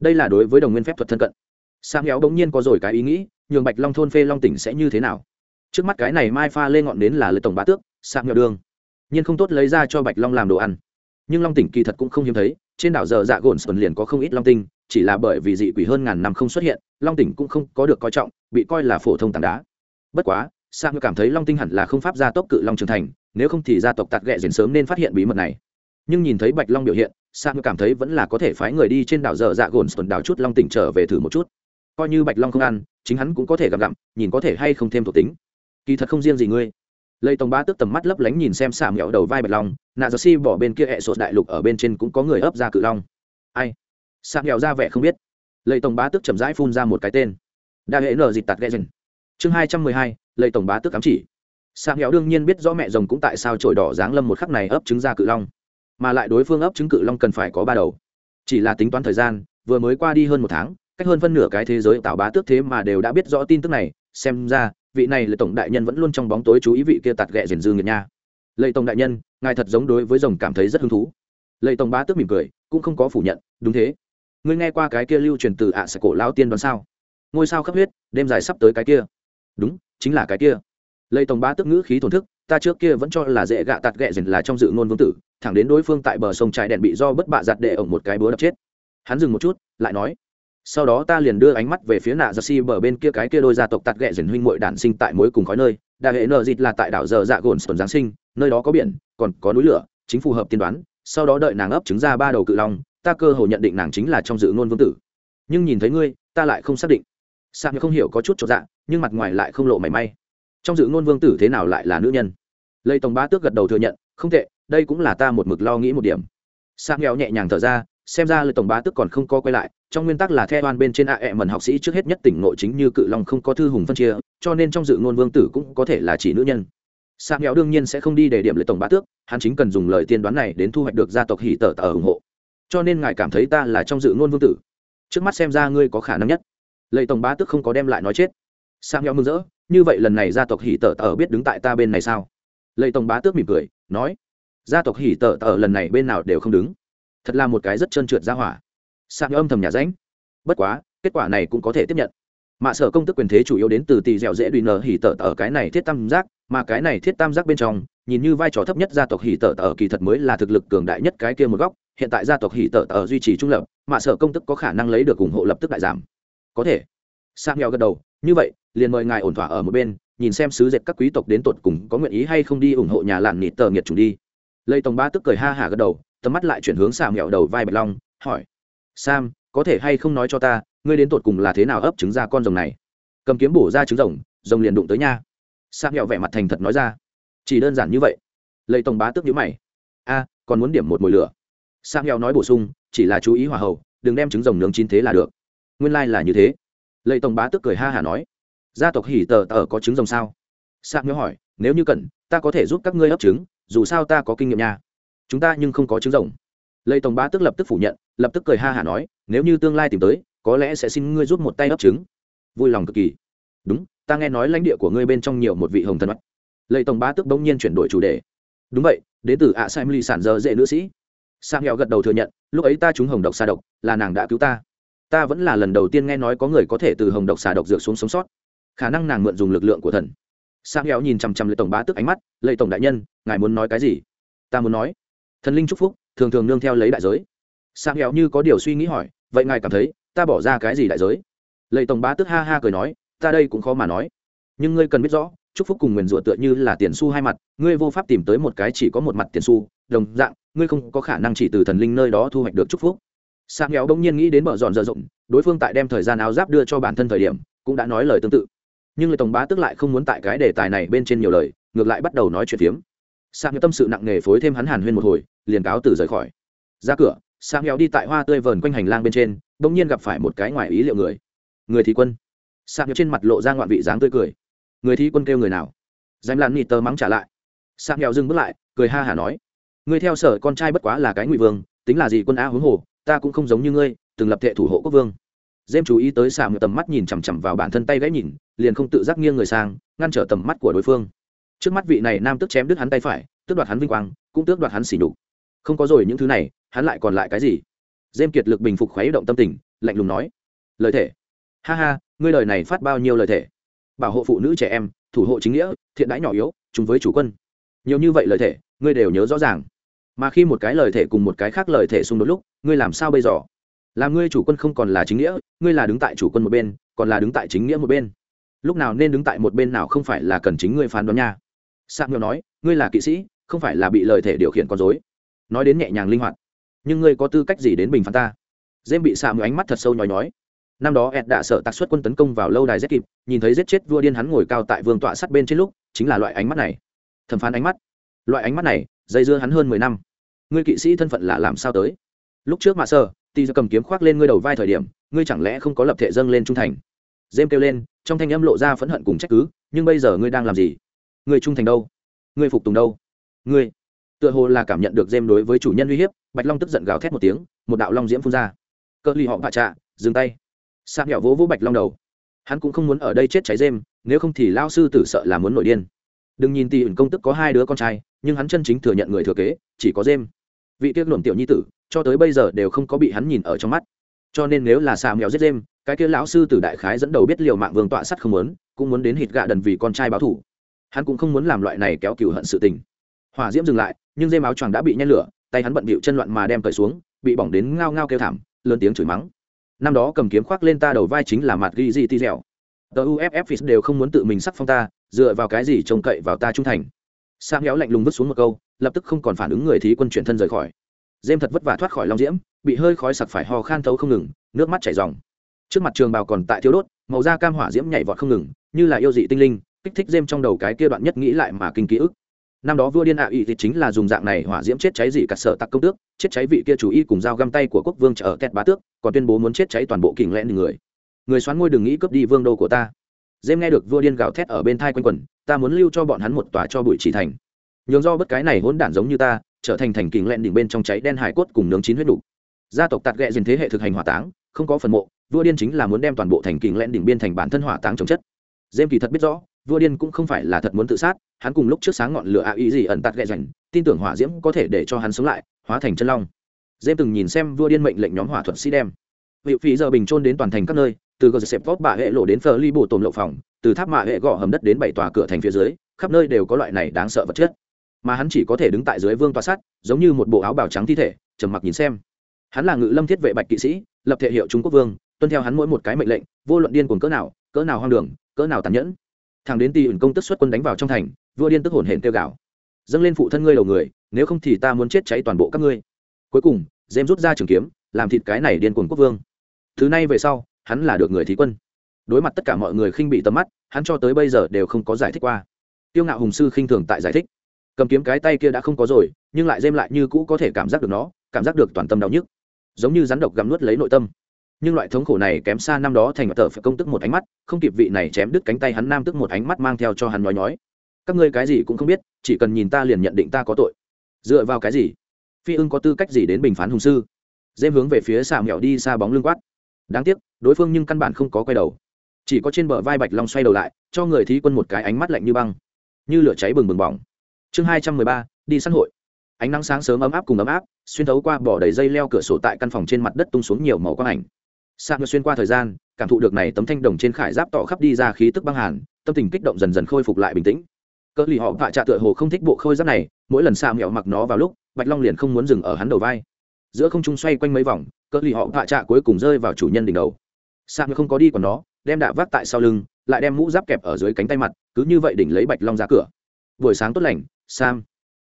Đây là đối với đồng nguyên phép thuật thân cận. Sang héo bỗng nhiên có rồi cái ý nghĩ, nhường bạch long thôn phê long tỉnh sẽ như thế nào? Trước mắt cái này mai pha lên ngọn đến là lời tổng bá tước sang nhỏ đường nhiên không tốt lấy ra cho bạch long làm đồ ăn. Nhưng long tỉnh kỳ thật cũng không hiếm thấy, trên đảo giờ dạ gồn sơn liền có không ít long tinh, chỉ là bởi vì dị quỷ hơn ngàn năm không xuất hiện, long tỉnh cũng không có được coi trọng, bị coi là phổ thông tảng đá bất quá, sa ngư cảm thấy long tinh hẳn là không pháp gia tốc cự long trưởng thành, nếu không thì gia tộc tạt ghẹ dền sớm nên phát hiện bí mật này. Nhưng nhìn thấy bạch long biểu hiện, sa ngư cảm thấy vẫn là có thể phái người đi trên đảo dở dạ gồn sơn đảo chút long tỉnh trở về thử một chút. Coi như bạch long không ăn, chính hắn cũng có thể gặp gặm, nhìn có thể hay không thêm thuộc tính. Kỳ thật không riêng gì ngươi. Lây tông bá tức tầm mắt lấp lánh nhìn xem xà mẹo đầu vai bạch long, nạ giơ si bỏ bên kia hẹ sột đại lục ở bên trên cũng có người ấp ra cự long. Ai? Xà mẹo ra vẻ không biết. Lây tông bá tức chậm rãi phun ra một cái tên. Đa hệ nở dịt tạt ghẹ dần chương hai trăm mười hai lây tổng bá tức cắm chỉ. Xà mẹo đương nhiên biết rõ mẹ rồng cũng tại sao trổi đỏ dáng lâm một khắc này ấp trứng ra cự long. Mà lại đối phương ấp trứng cự long cần phải có ba đầu. Chỉ là tính toán thời gian, vừa mới qua đi hơn một tháng, cách hơn phân nửa cái thế giới tạo bá tước thế mà đều đã biết rõ tin tức này. Xem ra, vị này là tổng đại nhân vẫn luôn trong bóng tối chú ý vị kia tạt ghẹ diền dư nghiệt nha. Lệ tổng đại nhân, ngài thật giống đối với rồng cảm thấy rất hứng thú. Lệ tổng bá tước mỉm cười, cũng không có phủ nhận, đúng thế. Ngươi nghe qua cái kia lưu truyền từ ạ à sẽ cổ lao tiên đoán sao? Ngôi sao khắp huyết, đêm dài sắp tới cái kia đúng, chính là cái kia. Lê tổng bá tức ngữ khí thổn thức, ta trước kia vẫn cho là dễ gạ tạt ghẹ dần là trong dự ngôn vương tử, thẳng đến đối phương tại bờ sông trại đèn bị do bất bạ giặt đệ ổng một cái búa đập chết. Hắn dừng một chút, lại nói, sau đó ta liền đưa ánh mắt về phía nạ giặc si bờ bên kia cái kia đôi gia tộc tạt ghẹ dần huynh muội đản sinh tại mối cùng khói nơi đà hệ nợ dịt là tại đảo giờ dạ gồn tuần giáng sinh, nơi đó có biển, còn có núi lửa, chính phù hợp tiên đoán, sau đó đợi nàng ấp trứng ra ba đầu cự long, ta cơ hồ nhận định nàng chính là trong dự ngôn vương tử. Nhưng nhìn thấy ngươi, ta lại không xác định sạc không hiểu có chút trọn dạ nhưng mặt ngoài lại không lộ mảy may. Trong dự ngôn vương tử thế nào lại là nữ nhân? Lây tổng bá tước gật đầu thừa nhận, không tệ, đây cũng là ta một mực lo nghĩ một điểm. Sạc nghèo nhẹ nhàng thở ra, xem ra lời tổng bá tước còn không có quay lại, trong nguyên tắc là theo oan bên trên a ẹ mần học sĩ trước hết nhất tỉnh nội chính như cự long không có thư hùng phân chia, cho nên trong dự ngôn vương tử cũng có thể là chỉ nữ nhân. Sạc nghèo đương nhiên sẽ không đi để điểm lời tổng bá tước, hắn chính cần dùng lời tiên đoán này đến thu hoạch được gia tộc hỉ tờ tờ ủng hộ. Cho nên ngài cảm thấy ta là trong dự ngôn vương tử. Trước mắt xem ra ngươi có khả năng nhất lệ tổng bá tước không có đem lại nói chết. Sam nhau mừng rỡ, như vậy lần này gia tộc Hỉ tờ tờ biết đứng tại ta bên này sao? Lệ tổng bá tước mỉm cười, nói, gia tộc Hỉ tờ tờ lần này bên nào đều không đứng. Thật là một cái rất trơn trượt ra hỏa. Sạc âm thầm nhà ránh, bất quá, kết quả này cũng có thể tiếp nhận. Mạ sở công tức quyền thế chủ yếu đến từ tỷ dẻo dễ đùi nở hỉ tờ tờ cái này thiết tam giác, mà cái này thiết tam giác bên trong, nhìn như vai trò thấp nhất gia tộc hỉ tờ tờ kỳ thật mới là thực lực cường đại nhất cái kia một góc. Hiện tại gia tộc hỉ tờ tờ duy trì trung lập, mạ sở công tức có khả năng lấy được ủng hộ lập tức đại giảm có thể. Sang nghèo gật đầu, như vậy, liền mời ngài ổn thỏa ở một bên, nhìn xem sứ dệt các quý tộc đến tột cùng có nguyện ý hay không đi ủng hộ nhà lạn nịt tờ nghiệt chủ đi. Lây tổng ba tức cười ha hả gật đầu, tầm mắt lại chuyển hướng xà nghèo đầu vai bạch long, hỏi, sam, có thể hay không nói cho ta, ngươi đến tột cùng là thế nào ấp trứng ra con rồng này? Cầm kiếm bổ ra trứng rồng rồng liền đụng tới nha. Sam nghèo vẻ mặt thành thật nói ra. Chỉ đơn giản như vậy. Lây tổng bá tức nhữ mày. A, còn muốn điểm một mồi lửa. Sam nghèo nói bổ sung, chỉ là chú ý hỏa hậu đừng đem trứng rồng nướng chín thế là được nguyên lai、like、là như thế. Lệ tổng bá tức cười ha hả nói, gia tộc hỉ tờ tờ có trứng rồng sao? Sạc mẹo hỏi, nếu như cần, ta có thể giúp các ngươi ấp trứng, dù sao ta có kinh nghiệm nha. Chúng ta nhưng không có trứng rồng. Lệ tổng bá tức lập tức phủ nhận, lập tức cười ha hả nói, nếu như tương lai tìm tới, có lẽ sẽ xin ngươi giúp một tay ấp trứng. Vui lòng cực kỳ. Đúng, ta nghe nói lãnh địa của ngươi bên trong nhiều một vị hồng thần mắt lệ tổng bá tức bỗng nhiên chuyển đổi chủ đề. Đúng vậy, đến từ ạ sai ly sản giờ dễ nữ sĩ. Sang nghèo gật đầu thừa nhận, lúc ấy ta trúng hồng độc xa độc, là nàng đã cứu ta ta vẫn là lần đầu tiên nghe nói có người có thể từ hồng độc xà độc dược xuống sống sót. Khả năng nàng mượn dùng lực lượng của thần. Sang héo nhìn chằm chằm lệ tổng bá tức ánh mắt, lệ tổng đại nhân, ngài muốn nói cái gì? Ta muốn nói. Thần linh chúc phúc, thường thường nương theo lấy đại giới. Sang héo như có điều suy nghĩ hỏi, vậy ngài cảm thấy, ta bỏ ra cái gì đại giới? Lệ tổng bá tức ha ha cười nói, ta đây cũng khó mà nói. Nhưng ngươi cần biết rõ, chúc phúc cùng nguyền rủa tựa như là tiền xu hai mặt, ngươi vô pháp tìm tới một cái chỉ có một mặt tiền xu, đồng dạng, ngươi không có khả năng chỉ từ thần linh nơi đó thu hoạch được chúc phúc sang nghèo bỗng nhiên nghĩ đến mở dọn dở rộng, đối phương tại đem thời gian áo giáp đưa cho bản thân thời điểm, cũng đã nói lời tương tự. Nhưng lời tổng bá tức lại không muốn tại cái đề tài này bên trên nhiều lời, ngược lại bắt đầu nói chuyện phiếm. Sang tâm sự nặng nề phối thêm hắn hàn huyên một hồi, liền cáo từ rời khỏi. Ra cửa sang nghèo đi tại hoa tươi vờn quanh hành lang bên trên, bỗng nhiên gặp phải một cái ngoài ý liệu người. Người thì quân. Sang nghèo trên mặt lộ ra ngoạn vị dáng tươi cười. Người thi quân kêu người nào? Dám lặn nịt tờ mắng trả lại. Sang nghèo dừng bước lại, cười ha hả nói. Người theo sở con trai bất quá là cái ngụy vương, tính là gì quân a huống hồ ta cũng không giống như ngươi, từng lập thệ thủ hộ quốc vương. Dêm chú ý tới xà một tầm mắt nhìn chằm chằm vào bản thân tay gãy nhìn, liền không tự giác nghiêng người sang, ngăn trở tầm mắt của đối phương. Trước mắt vị này nam tức chém đứt hắn tay phải, tước đoạt hắn vinh quang, cũng tước đoạt hắn xỉ đục không có rồi những thứ này, hắn lại còn lại cái gì? Dêm kiệt lực bình phục khuấy động tâm tình, lạnh lùng nói, lời thể ha ha, ngươi lời này phát bao nhiêu lời thể bảo hộ phụ nữ trẻ em, thủ hộ chính nghĩa, thiện đãi nhỏ yếu chúng với chủ quân. Nhiều như vậy lời thể ngươi đều nhớ rõ ràng mà khi một cái lời thể cùng một cái khác lời thể xung đột lúc, ngươi làm sao bây giờ? Làm ngươi chủ quân không còn là chính nghĩa, ngươi là đứng tại chủ quân một bên, còn là đứng tại chính nghĩa một bên. Lúc nào nên đứng tại một bên nào không phải là cần chính ngươi phán đoán nha. Sạc nghèo nói, ngươi là kỵ sĩ, không phải là bị lời thể điều khiển con dối nói đến nhẹ nhàng linh hoạt. Nhưng ngươi có tư cách gì đến bình phán ta? Dêm bị sạc một ánh mắt thật sâu nhói nhói. Năm đó ed đã sợ tạc xuất quân tấn công vào lâu đài rét kịp, nhìn thấy giết chết vua điên hắn ngồi cao tại vương tọa sắt bên trên lúc, chính là loại ánh mắt này. Thẩm phán ánh mắt loại ánh mắt này, dây dưa hắn hơn mười năm. Ngươi kỵ sĩ thân phận là làm sao tới? Lúc trước mạ sơ tì cầm kiếm khoác lên ngươi đầu vai thời điểm, ngươi chẳng lẽ không có lập thể dâng lên trung thành? Dêm kêu lên, trong thanh âm lộ ra phẫn hận cùng trách cứ, nhưng bây giờ ngươi đang làm gì? Ngươi trung thành đâu? Ngươi phục tùng đâu? Ngươi, tựa hồ là cảm nhận được dêm đối với chủ nhân uy hiếp, bạch long tức giận gào thét một tiếng, một đạo long diễm phun ra. Cỡ ly họ vạ trạ, dừng tay. Sạc nhỏ vỗ vỗ bạch long đầu. Hắn cũng không muốn ở đây chết cháy dêm nếu không thì lao sư tử sợ là muốn nổi điên đừng nhìn tỷ ẩn công tức có hai đứa con trai, nhưng hắn chân chính thừa nhận người thừa kế, chỉ có dêm vị tiết luận tiểu nhi tử, cho tới bây giờ đều không có bị hắn nhìn ở trong mắt. Cho nên nếu là xà mèo giết dêm cái kia lão sư tử đại khái dẫn đầu biết liều mạng vương tọa sắt không muốn, cũng muốn đến hít gạ đần vì con trai báo thủ. Hắn cũng không muốn làm loại này kéo cừu hận sự tình. Hỏa diễm dừng lại, nhưng dêm áo choàng đã bị nhen lửa, tay hắn bận bịu chân loạn mà đem cởi xuống, bị bỏng đến ngao ngao kêu thảm, lớn tiếng chửi mắng. Năm đó cầm kiếm khoác lên ta đầu vai chính là mặt ghi gì ti dẻo. Tờ uff đều không muốn tự mình sắc phong ta dựa vào cái gì trông cậy vào ta trung thành? Sang héo lạnh lùng vứt xuống một câu, lập tức không còn phản ứng người thí quân chuyển thân rời khỏi. Dêm thật vất vả thoát khỏi long diễm, bị hơi khói sặc phải ho khan thấu không ngừng, nước mắt chảy ròng. Trước mặt trường bào còn tại thiếu đốt, màu da cam hỏa diễm nhảy vọt không ngừng, như là yêu dị tinh linh, kích thích dêm trong đầu cái kia đoạn nhất nghĩ lại mà kinh ký ức. Năm đó vua điên ạ à thì chính là dùng dạng này hỏa diễm chết cháy dị cả sợ tặc công tước, chết cháy vị kia chủ y cùng dao găm tay của quốc vương trở kẹt bá tước, còn tuyên bố muốn chết cháy toàn bộ kình lẽn người. Người xoán ngôi đừng nghĩ cướp đi vương đô của ta dêm nghe được vua điên gào thét ở bên thai quanh quần, ta muốn lưu cho bọn hắn một tòa cho bụi chỉ thành. Nhường do bất cái này hỗn đản giống như ta, trở thành thành kình lẹn đỉnh bên trong cháy đen hải cốt cùng nướng chín huyết đủ. Gia tộc tạt ghẹ dền thế hệ thực hành hỏa táng, không có phần mộ, vua điên chính là muốn đem toàn bộ thành kình lẹn đỉnh biên thành bản thân hỏa táng trồng chất. Dêm kỳ thật biết rõ, vua điên cũng không phải là thật muốn tự sát, hắn cùng lúc trước sáng ngọn lửa ạ ý gì ẩn tạt ghẹ dành tin tưởng hỏa diễm có thể để cho hắn sống lại, hóa thành chân long. Dêm từng nhìn xem vua điên mệnh lệnh nhóm hỏa thuật sĩ đem vị phí giờ bình trôn đến toàn thành các nơi từ gờ xếp vót bà hệ lộ đến phờ ly bổ tồn lộ phòng, từ tháp mạ hệ gõ hầm đất đến bảy tòa cửa thành phía dưới, khắp nơi đều có loại này đáng sợ vật chất. Mà hắn chỉ có thể đứng tại dưới vương tòa sắt, giống như một bộ áo bào trắng thi thể, trầm mặc nhìn xem. Hắn là ngự lâm thiết vệ bạch kỵ sĩ, lập thể hiệu trung quốc vương, tuân theo hắn mỗi một cái mệnh lệnh, vô luận điên cuồng cỡ nào cỡ nào hoang đường, cỡ nào tàn nhẫn. Thằng đến tỷ ẩn công tức xuất quân đánh vào trong thành, vua điên tức hồn hển tiêu gạo dâng lên phụ thân ngươi đầu người, nếu không thì ta muốn chết cháy toàn bộ các ngươi. Cuối cùng dêm rút ra trường kiếm, làm thịt cái này điên cuồng quốc vương. Thứ này về sau hắn là được người thí quân. Đối mặt tất cả mọi người khinh bị tầm mắt, hắn cho tới bây giờ đều không có giải thích qua. Tiêu ngạo hùng sư khinh thường tại giải thích. Cầm kiếm cái tay kia đã không có rồi, nhưng lại dêm lại như cũ có thể cảm giác được nó, cảm giác được toàn tâm đau nhức. Giống như rắn độc gặm nuốt lấy nội tâm. Nhưng loại thống khổ này kém xa năm đó thành tờ phải công tức một ánh mắt, không kịp vị này chém đứt cánh tay hắn nam tức một ánh mắt mang theo cho hắn nói nói. các ngươi cái gì cũng không biết, chỉ cần nhìn ta liền nhận định ta có tội. Dựa vào cái gì? Phi ưng có tư cách gì đến bình phán hùng sư? Dêm hướng về phía xà mẹo đi xa bóng lưng quát đáng tiếc, đối phương nhưng căn bản không có quay đầu. Chỉ có trên bờ vai bạch long xoay đầu lại, cho người thí quân một cái ánh mắt lạnh như băng. Như lửa cháy bừng bừng bỏng. Chương hai trăm mười ba, đi săn hội. Ánh nắng sáng sớm ấm áp cùng ấm áp, xuyên thấu qua bỏ đầy dây leo cửa sổ tại căn phòng trên mặt đất tung xuống nhiều màu quang ảnh. Sạc ngược xuyên qua thời gian, cảm thụ được này tấm thanh đồng trên khải giáp tỏ khắp đi ra khí tức băng hàn, tâm tình kích động dần dần khôi phục lại bình tĩnh. Cỡ lì họ vạ trạ tựa hồ không thích bộ khôi giáp này, mỗi lần xa mẹo mặc nó vào lúc, bạch long liền không muốn dừng ở hắn đầu vai giữa không trung xoay quanh mấy vòng, cỡ lì họ hạ trạ cuối cùng rơi vào chủ nhân đỉnh đầu. Sa không có đi còn nó, đem đạ vác tại sau lưng, lại đem mũ giáp kẹp ở dưới cánh tay mặt, cứ như vậy đỉnh lấy bạch long ra cửa. Buổi sáng tốt lành, sam.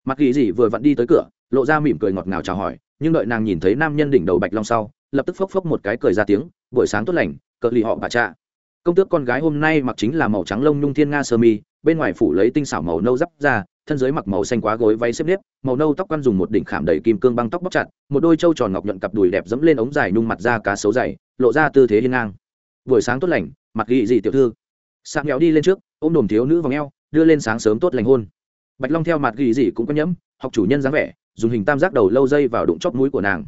Mặc ghi gì vừa vặn đi tới cửa, lộ ra mỉm cười ngọt ngào chào hỏi, nhưng đợi nàng nhìn thấy nam nhân đỉnh đầu bạch long sau, lập tức phốc phốc một cái cười ra tiếng, buổi sáng tốt lành, cỡ lì họ bà cha công tước con gái hôm nay mặc chính là màu trắng lông nhung thiên nga sơ mi bên ngoài phủ lấy tinh xảo màu nâu giáp ra, thân dưới mặc màu xanh quá gối váy xếp nếp, màu nâu tóc quăn dùng một đỉnh khảm đầy kim cương băng tóc bóc chặt, một đôi trâu tròn ngọc nhuận cặp đùi đẹp dẫm lên ống dài nhung mặt da cá sấu dày, lộ ra tư thế hiên ngang. Buổi sáng tốt lành, mặc ghi gì tiểu thư. Sạm nghèo đi lên trước, ôm đồm thiếu nữ vào ngheo, đưa lên sáng sớm tốt lành hôn. Bạch long theo mặt ghi gì cũng có nhẫm, học chủ nhân dáng vẻ, dùng hình tam giác đầu lâu dây vào đụng chóp mũi của nàng.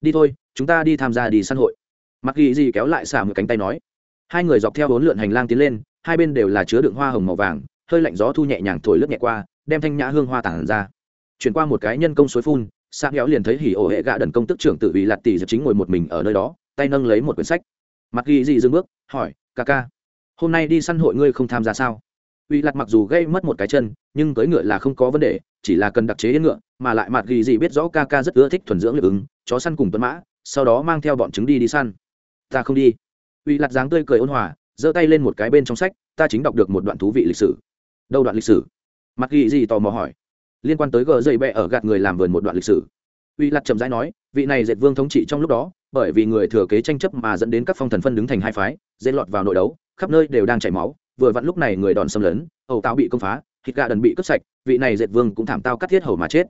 Đi thôi, chúng ta đi tham gia đi săn hội. Mặc ghi gì kéo lại xả một cánh tay nói. Hai người dọc theo bốn lượn hành lang tiến lên, hai bên đều là chứa đựng hoa hồng màu vàng hơi lạnh gió thu nhẹ nhàng thổi lướt nhẹ qua, đem thanh nhã hương hoa tản ra. Chuyển qua một cái nhân công suối phun sang kéo liền thấy hỉ ổ hệ gạ đần công tức trưởng tự vì lạt tỷ giật chính ngồi một mình ở nơi đó, tay nâng lấy một quyển sách. Mặc ghi Dị dừng bước, hỏi, ca ca, hôm nay đi săn hội ngươi không tham gia sao? Uy lạt mặc dù gây mất một cái chân, nhưng cưỡi ngựa là không có vấn đề, chỉ là cần đặc chế yên ngựa, mà lại mặt ghi Dị biết rõ ca ca rất ưa thích thuần dưỡng lực ứng, chó săn cùng tuấn mã, sau đó mang theo bọn chúng đi đi săn. Ta không đi. Uy lạt dáng tươi cười ôn hòa, giơ tay lên một cái bên trong sách, ta chính đọc được một đoạn thú vị lịch sử đâu đoạn lịch sử? Mặt ghi gì tò mò hỏi. Liên quan tới gờ dây bẹ ở gạt người làm vườn một đoạn lịch sử. Uy lạt chậm rãi nói, vị này dệt vương thống trị trong lúc đó, bởi vì người thừa kế tranh chấp mà dẫn đến các phong thần phân đứng thành hai phái, dễ lọt vào nội đấu, khắp nơi đều đang chảy máu, vừa vặn lúc này người đòn xâm lấn, ẩu táo bị công phá, thịt gà đần bị cướp sạch, vị này dệt vương cũng thảm tao cắt thiết hầu mà chết.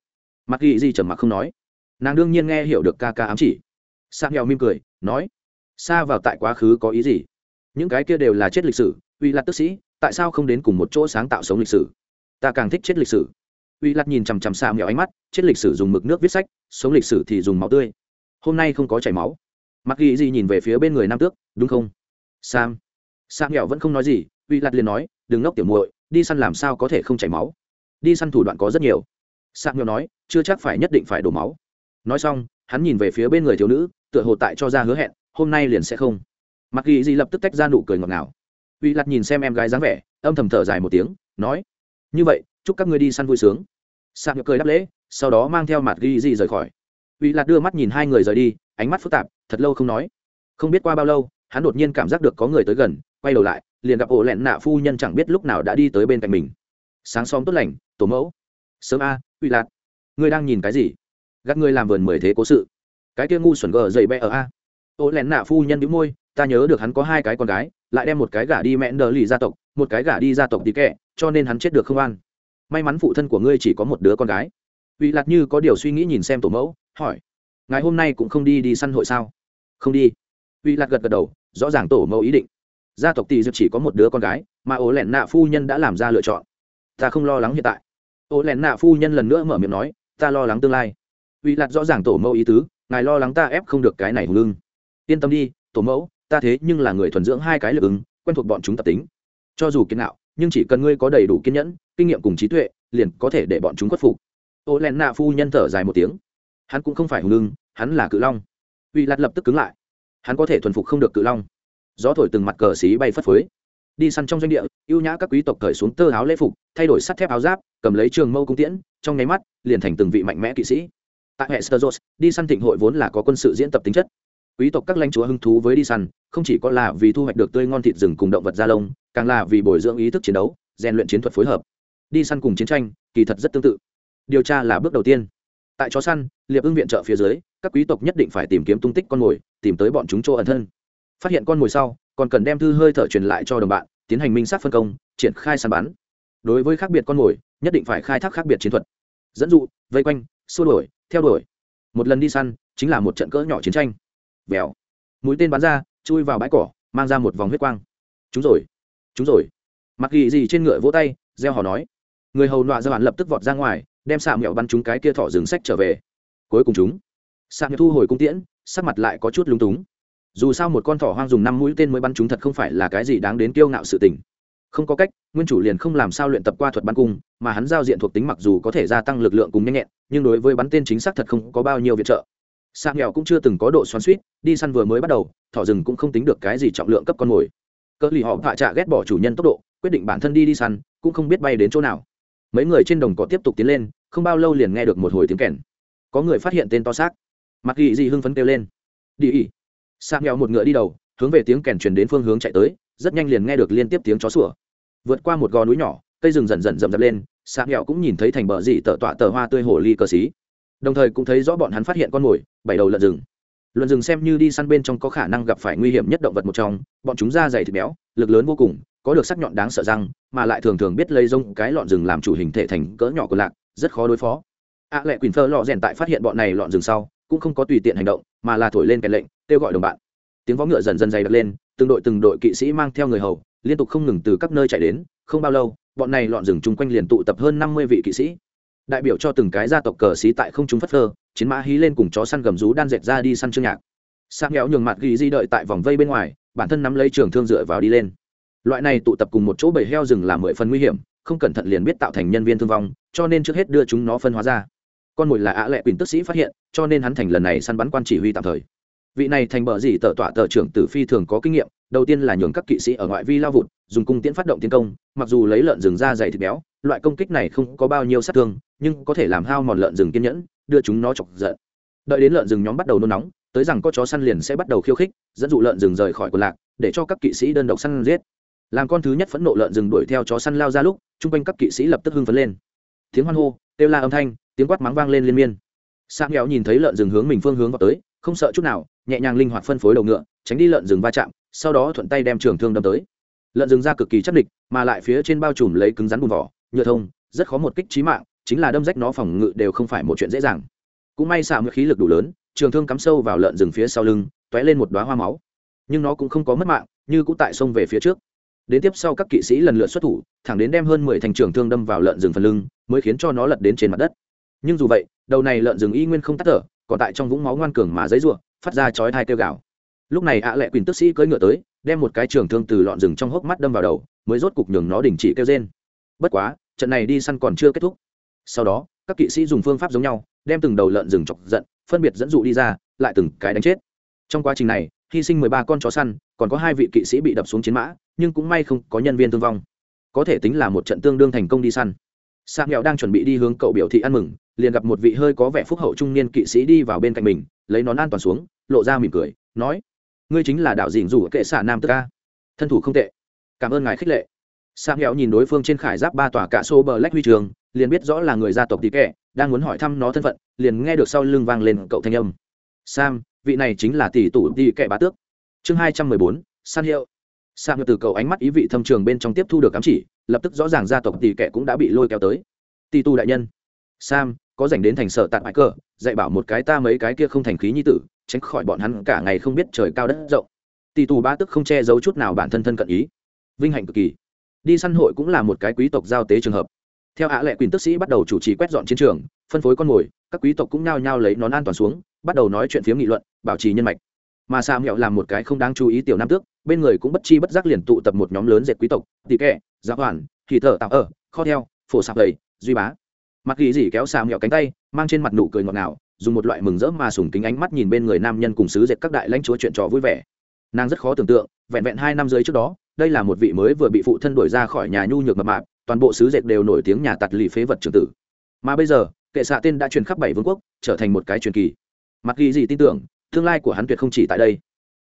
Mặc ghi gì trầm mặc không nói. Nàng đương nhiên nghe hiểu được ca ca ám chỉ. Sang heo mỉm cười, nói xa vào tại quá khứ có ý gì? Những cái kia đều là chết lịch sử. Uy lạc tức sĩ tại sao không đến cùng một chỗ sáng tạo sống lịch sử? Ta càng thích chết lịch sử. Uy lạt nhìn chằm chằm xa nghèo ánh mắt, chết lịch sử dùng mực nước viết sách, sống lịch sử thì dùng máu tươi. Hôm nay không có chảy máu. Mặc ghi gì nhìn về phía bên người nam tước, đúng không? Sam. Sam nghèo vẫn không nói gì, uy lạt liền nói, đừng ngốc tiểu muội, đi săn làm sao có thể không chảy máu? Đi săn thủ đoạn có rất nhiều. Sam nghèo nói, chưa chắc phải nhất định phải đổ máu. Nói xong, hắn nhìn về phía bên người thiếu nữ, tựa hồ tại cho ra hứa hẹn, hôm nay liền sẽ không. Mặc ghi gì lập tức tách ra nụ cười ngọt ngào uy lạt nhìn xem em gái dáng vẻ, âm thầm thở dài một tiếng, nói, như vậy, chúc các ngươi đi săn vui sướng. Sạc nhựa cười đáp lễ, sau đó mang theo mặt ghi gì rời khỏi. Uy lạt đưa mắt nhìn hai người rời đi, ánh mắt phức tạp, thật lâu không nói. Không biết qua bao lâu, hắn đột nhiên cảm giác được có người tới gần, quay đầu lại, liền gặp ổ lẹn nạ phu nhân chẳng biết lúc nào đã đi tới bên cạnh mình. Sáng xóm tốt lành, tổ mẫu. Sớm a, uy lạt. ngươi đang nhìn cái gì? Gắt ngươi làm vườn mười thế cố sự. Cái kia ngu xuẩn gờ dậy bẹ ở a. Ổ lẹn nạ phu nhân đĩu môi, ta nhớ được hắn có hai cái con gái lại đem một cái gả đi mẹn đờ lì gia tộc, một cái gả đi gia tộc tí kẹ, cho nên hắn chết được không an. May mắn phụ thân của ngươi chỉ có một đứa con gái. Uy lạc như có điều suy nghĩ nhìn xem tổ mẫu, hỏi ngày hôm nay cũng không đi đi săn hội sao? Không đi. Uy lạc gật gật đầu, rõ ràng tổ mẫu ý định. Gia tộc tỷ dược chỉ có một đứa con gái, mà ố lẹn nạ phu nhân đã làm ra lựa chọn. Ta không lo lắng hiện tại. Ố lẹn nạ phu nhân lần nữa mở miệng nói, ta lo lắng tương lai. Uy lạc rõ ràng tổ mẫu ý tứ, ngài lo lắng ta ép không được cái này hùng lưng yên tâm đi, tổ mẫu ta thế nhưng là người thuần dưỡng hai cái lực ứng, quen thuộc bọn chúng tập tính. Cho dù kiên nạo nhưng chỉ cần ngươi có đầy đủ kiên nhẫn, kinh nghiệm cùng trí tuệ, liền có thể để bọn chúng khuất phục. Ô len nạ phu nhân thở dài một tiếng. Hắn cũng không phải hùng lưng hắn là cự long. Uy lạt lập tức cứng lại. Hắn có thể thuần phục không được cự long. Gió thổi từng mặt cờ xí bay phất phới. Đi săn trong doanh địa, ưu nhã các quý tộc cởi xuống tơ áo lễ phục, thay đổi sắt thép áo giáp, cầm lấy trường mâu cung tiễn, trong nháy mắt, liền thành từng vị mạnh mẽ kỵ sĩ. Tại hệ sơ đi săn thịnh hội vốn là có quân sự diễn tập tính chất quý tộc các lãnh chúa hứng thú với đi săn, không chỉ có là vì thu hoạch được tươi ngon thịt rừng cùng động vật da lông, càng là vì bồi dưỡng ý thức chiến đấu, rèn luyện chiến thuật phối hợp. Đi săn cùng chiến tranh, kỳ thật rất tương tự. Điều tra là bước đầu tiên. Tại chó săn, liệp ưng viện trợ phía dưới, các quý tộc nhất định phải tìm kiếm tung tích con mồi, tìm tới bọn chúng chỗ ẩn thân. Phát hiện con mồi sau, còn cần đem thư hơi thở truyền lại cho đồng bạn, tiến hành minh sát phân công, triển khai săn bắn. Đối với khác biệt con mồi, nhất định phải khai thác khác biệt chiến thuật. Dẫn dụ, vây quanh, xua đuổi, theo đuổi. Một lần đi săn, chính là một trận cỡ nhỏ chiến tranh vèo mũi tên bắn ra, chui vào bãi cỏ, mang ra một vòng huyết quang. Chúng rồi chúng rồi. Mặc ghi gì trên ngựa vỗ tay, gieo hò nói. Người hầu nọa ra bạn lập tức vọt ra ngoài, đem xạ mẹo bắn chúng cái kia thỏ rừng sách trở về. Cuối cùng chúng. Xạ mẹo thu hồi cung tiễn, sắc mặt lại có chút lúng túng. Dù sao một con thỏ hoang dùng năm mũi tên mới bắn chúng thật không phải là cái gì đáng đến kiêu ngạo sự tình. Không có cách, nguyên chủ liền không làm sao luyện tập qua thuật bắn cung, mà hắn giao diện thuộc tính mặc dù có thể gia tăng lực lượng cùng nhanh nhẹn, nhưng đối với bắn tên chính xác thật không có bao nhiêu viện trợ sạc nghèo cũng chưa từng có độ xoắn suýt đi săn vừa mới bắt đầu, thỏ rừng cũng không tính được cái gì trọng lượng cấp con mồi. Cỡ lì họ vạ trạ ghét bỏ chủ nhân tốc độ, quyết định bản thân đi đi săn, cũng không biết bay đến chỗ nào. Mấy người trên đồng cỏ tiếp tục tiến lên, không bao lâu liền nghe được một hồi tiếng kèn. Có người phát hiện tên to xác. Mặc ghi gì hưng phấn kêu lên. Đi ỉ sạc nghèo một ngựa đi đầu, hướng về tiếng kèn truyền đến phương hướng chạy tới, rất nhanh liền nghe được liên tiếp tiếng chó sủa. Vượt qua một gò núi nhỏ, cây rừng dần dần rậm rạp lên, sạc nghèo cũng nhìn thấy thành bờ dị tở tọa tờ hoa tươi hồ ly cờ xí đồng thời cũng thấy rõ bọn hắn phát hiện con mồi bảy đầu lợn rừng. Lợn rừng xem như đi săn bên trong có khả năng gặp phải nguy hiểm nhất động vật một trong bọn chúng da dày thịt béo lực lớn vô cùng có được sắc nhọn đáng sợ răng mà lại thường thường biết lấy rông cái lọn rừng làm chủ hình thể thành cỡ nhỏ của lạc rất khó đối phó. Ạ à, lệ quỳnh phơ lọ rèn tại phát hiện bọn này lọn rừng sau cũng không có tùy tiện hành động mà là thổi lên kèn lệnh kêu gọi đồng bạn. Tiếng vó ngựa dần dần dày đặc lên từng đội từng đội kỵ sĩ mang theo người hầu liên tục không ngừng từ các nơi chạy đến không bao lâu bọn này lọn rừng chung quanh liền tụ tập hơn năm mươi vị kỵ sĩ đại biểu cho từng cái gia tộc cờ xí tại không trung phất phơ, chiến mã hí lên cùng chó săn gầm rú đan dệt ra đi săn chương nhạc. Sang nghèo nhường mặt ghi di đợi tại vòng vây bên ngoài, bản thân nắm lấy trường thương dựa vào đi lên. Loại này tụ tập cùng một chỗ bầy heo rừng là mười phần nguy hiểm, không cẩn thận liền biết tạo thành nhân viên thương vong, cho nên trước hết đưa chúng nó phân hóa ra. Con mồi là ạ lệ quỳnh tức sĩ phát hiện, cho nên hắn thành lần này săn bắn quan chỉ huy tạm thời. Vị này thành bờ gì tờ tọa tờ trưởng tử phi thường có kinh nghiệm, đầu tiên là nhường các kỵ sĩ ở ngoại vi lao vụt, dùng cung tiễn phát động tiến công, mặc dù lấy lợn rừng ra dày thịt béo loại công kích này không có bao nhiêu sát thương, nhưng có thể làm hao mòn lợn rừng kiên nhẫn, đưa chúng nó chọc giận. Đợi đến lợn rừng nhóm bắt đầu nôn nóng, tới rằng có chó săn liền sẽ bắt đầu khiêu khích, dẫn dụ lợn rừng rời khỏi quần lạc, để cho các kỵ sĩ đơn độc săn giết. Làm con thứ nhất phẫn nộ lợn rừng đuổi theo chó săn lao ra lúc, chung quanh các kỵ sĩ lập tức hưng phấn lên. Tiếng hoan hô, kêu la âm thanh, tiếng quát mắng vang lên liên miên. Sang nghèo nhìn thấy lợn rừng hướng mình phương hướng vào tới, không sợ chút nào, nhẹ nhàng linh hoạt phân phối đầu ngựa, tránh đi lợn rừng va chạm, sau đó thuận tay đem trường thương đâm tới. Lợn rừng ra cực kỳ chắc địch, mà lại phía trên bao trùm lấy cứng rắn bùn vỏ nhựa thông, rất khó một kích trí mạng, chính là đâm rách nó phòng ngự đều không phải một chuyện dễ dàng. Cũng may xạ ngựa khí lực đủ lớn, trường thương cắm sâu vào lợn rừng phía sau lưng t ó é lên một đoá hoa máu. Nhưng nó cũng không có mất mạng, như cũng tại sông về phía trước. Đến tiếp sau các kỵ sĩ lần lượt xuất thủ, thẳng đến đem hơn mười thành trường thương đâm vào lợn rừng phần lưng, mới khiến cho nó lật đến trên mặt đất. Nhưng dù vậy, đầu này lợn rừng y nguyên không tắt thở, còn tại trong vũng máu ngoan cường mà giấy ruộng phát ra chói thai kêu gào. Lúc này ạ lệ quỳnh tức sĩ cưỡi ngựa tới, đem một cái trường thương từ lọn rừng trong hốc mắt đâm vào đầu, mới rốt cục nhường nó đình chỉ kêu trên bất quá, trận này đi săn còn chưa kết thúc. Sau đó, các kỵ sĩ dùng phương pháp giống nhau, đem từng đầu lợn rừng chọc giận, phân biệt dẫn dụ đi ra, lại từng cái đánh chết. Trong quá trình này, hy sinh mười ba con chó săn, còn có hai vị kỵ sĩ bị đập xuống chiến mã, nhưng cũng may không có nhân viên thương vong. Có thể tính là một trận tương đương thành công đi săn. Sa nghèo đang chuẩn bị đi hướng cậu biểu thị ăn mừng, liền gặp một vị hơi có vẻ phúc hậu trung niên kỵ sĩ đi vào bên cạnh mình, lấy nón an toàn xuống, lộ ra mỉm cười, nói, ngươi chính là đạo dình rủ kệ xạ nam tức ca. Thân thủ không tệ. Cảm ơn ngài khích lệ sa nghèo nhìn đối phương trên khải giáp ba tòa cả xô bờ lách huy trường, liền biết rõ là người gia tộc tỷ kệ đang muốn hỏi thăm nó thân phận, liền nghe được sau lưng vang lên cậu thanh âm. Sam, vị này chính là tỷ tủ tỷ kệ bá tước. Chương hai trăm mười bốn san hiệu sang từ cậu ánh mắt ý vị thâm trường bên trong tiếp thu được ám chỉ, lập tức rõ ràng gia tộc tỷ kệ cũng đã bị lôi kéo tới. Tỷ tu đại nhân. Sam, có dành đến thành sở tạt bãi cờ dạy bảo một cái ta mấy cái kia không thành khí nhi tử, tránh khỏi bọn hắn cả ngày không biết trời cao đất rộng. Tỷ tù ba tức không che giấu chút nào bản thân thân cận ý. Vinh hạnh cực kỳ đi săn hội cũng là một cái quý tộc giao tế trường hợp. Theo ạ lệ quyền tức sĩ bắt đầu chủ trì quét dọn chiến trường, phân phối con mồi, các quý tộc cũng nhao nhao lấy nón an toàn xuống, bắt đầu nói chuyện phiếm nghị luận, bảo trì nhân mạch. Mà sa mẹo làm một cái không đáng chú ý tiểu nam tước, bên người cũng bất chi bất giác liền tụ tập một nhóm lớn dệt quý tộc, tỷ kẹ giáo hoàn thì thợ tạo ở kho theo, phổ sạp đầy duy bá. Mặc ghi gì kéo sa mẹo cánh tay, mang trên mặt nụ cười ngọt ngào, dùng một loại mừng rỡ mà sùng kính ánh mắt nhìn bên người nam nhân cùng sứ dệt các đại lãnh chúa chuyện trò vui vẻ. Nàng rất khó tưởng tượng, vẹn vẹn hai năm dưới trước đó đây là một vị mới vừa bị phụ thân đuổi ra khỏi nhà nhu nhược mập mạp, toàn bộ sứ dệt đều nổi tiếng nhà tạt lì phế vật trường tử. Mà bây giờ, kệ xạ tên đã truyền khắp bảy vương quốc, trở thành một cái truyền kỳ. Mặc ghi gì tin tưởng, tương lai của hắn tuyệt không chỉ tại đây.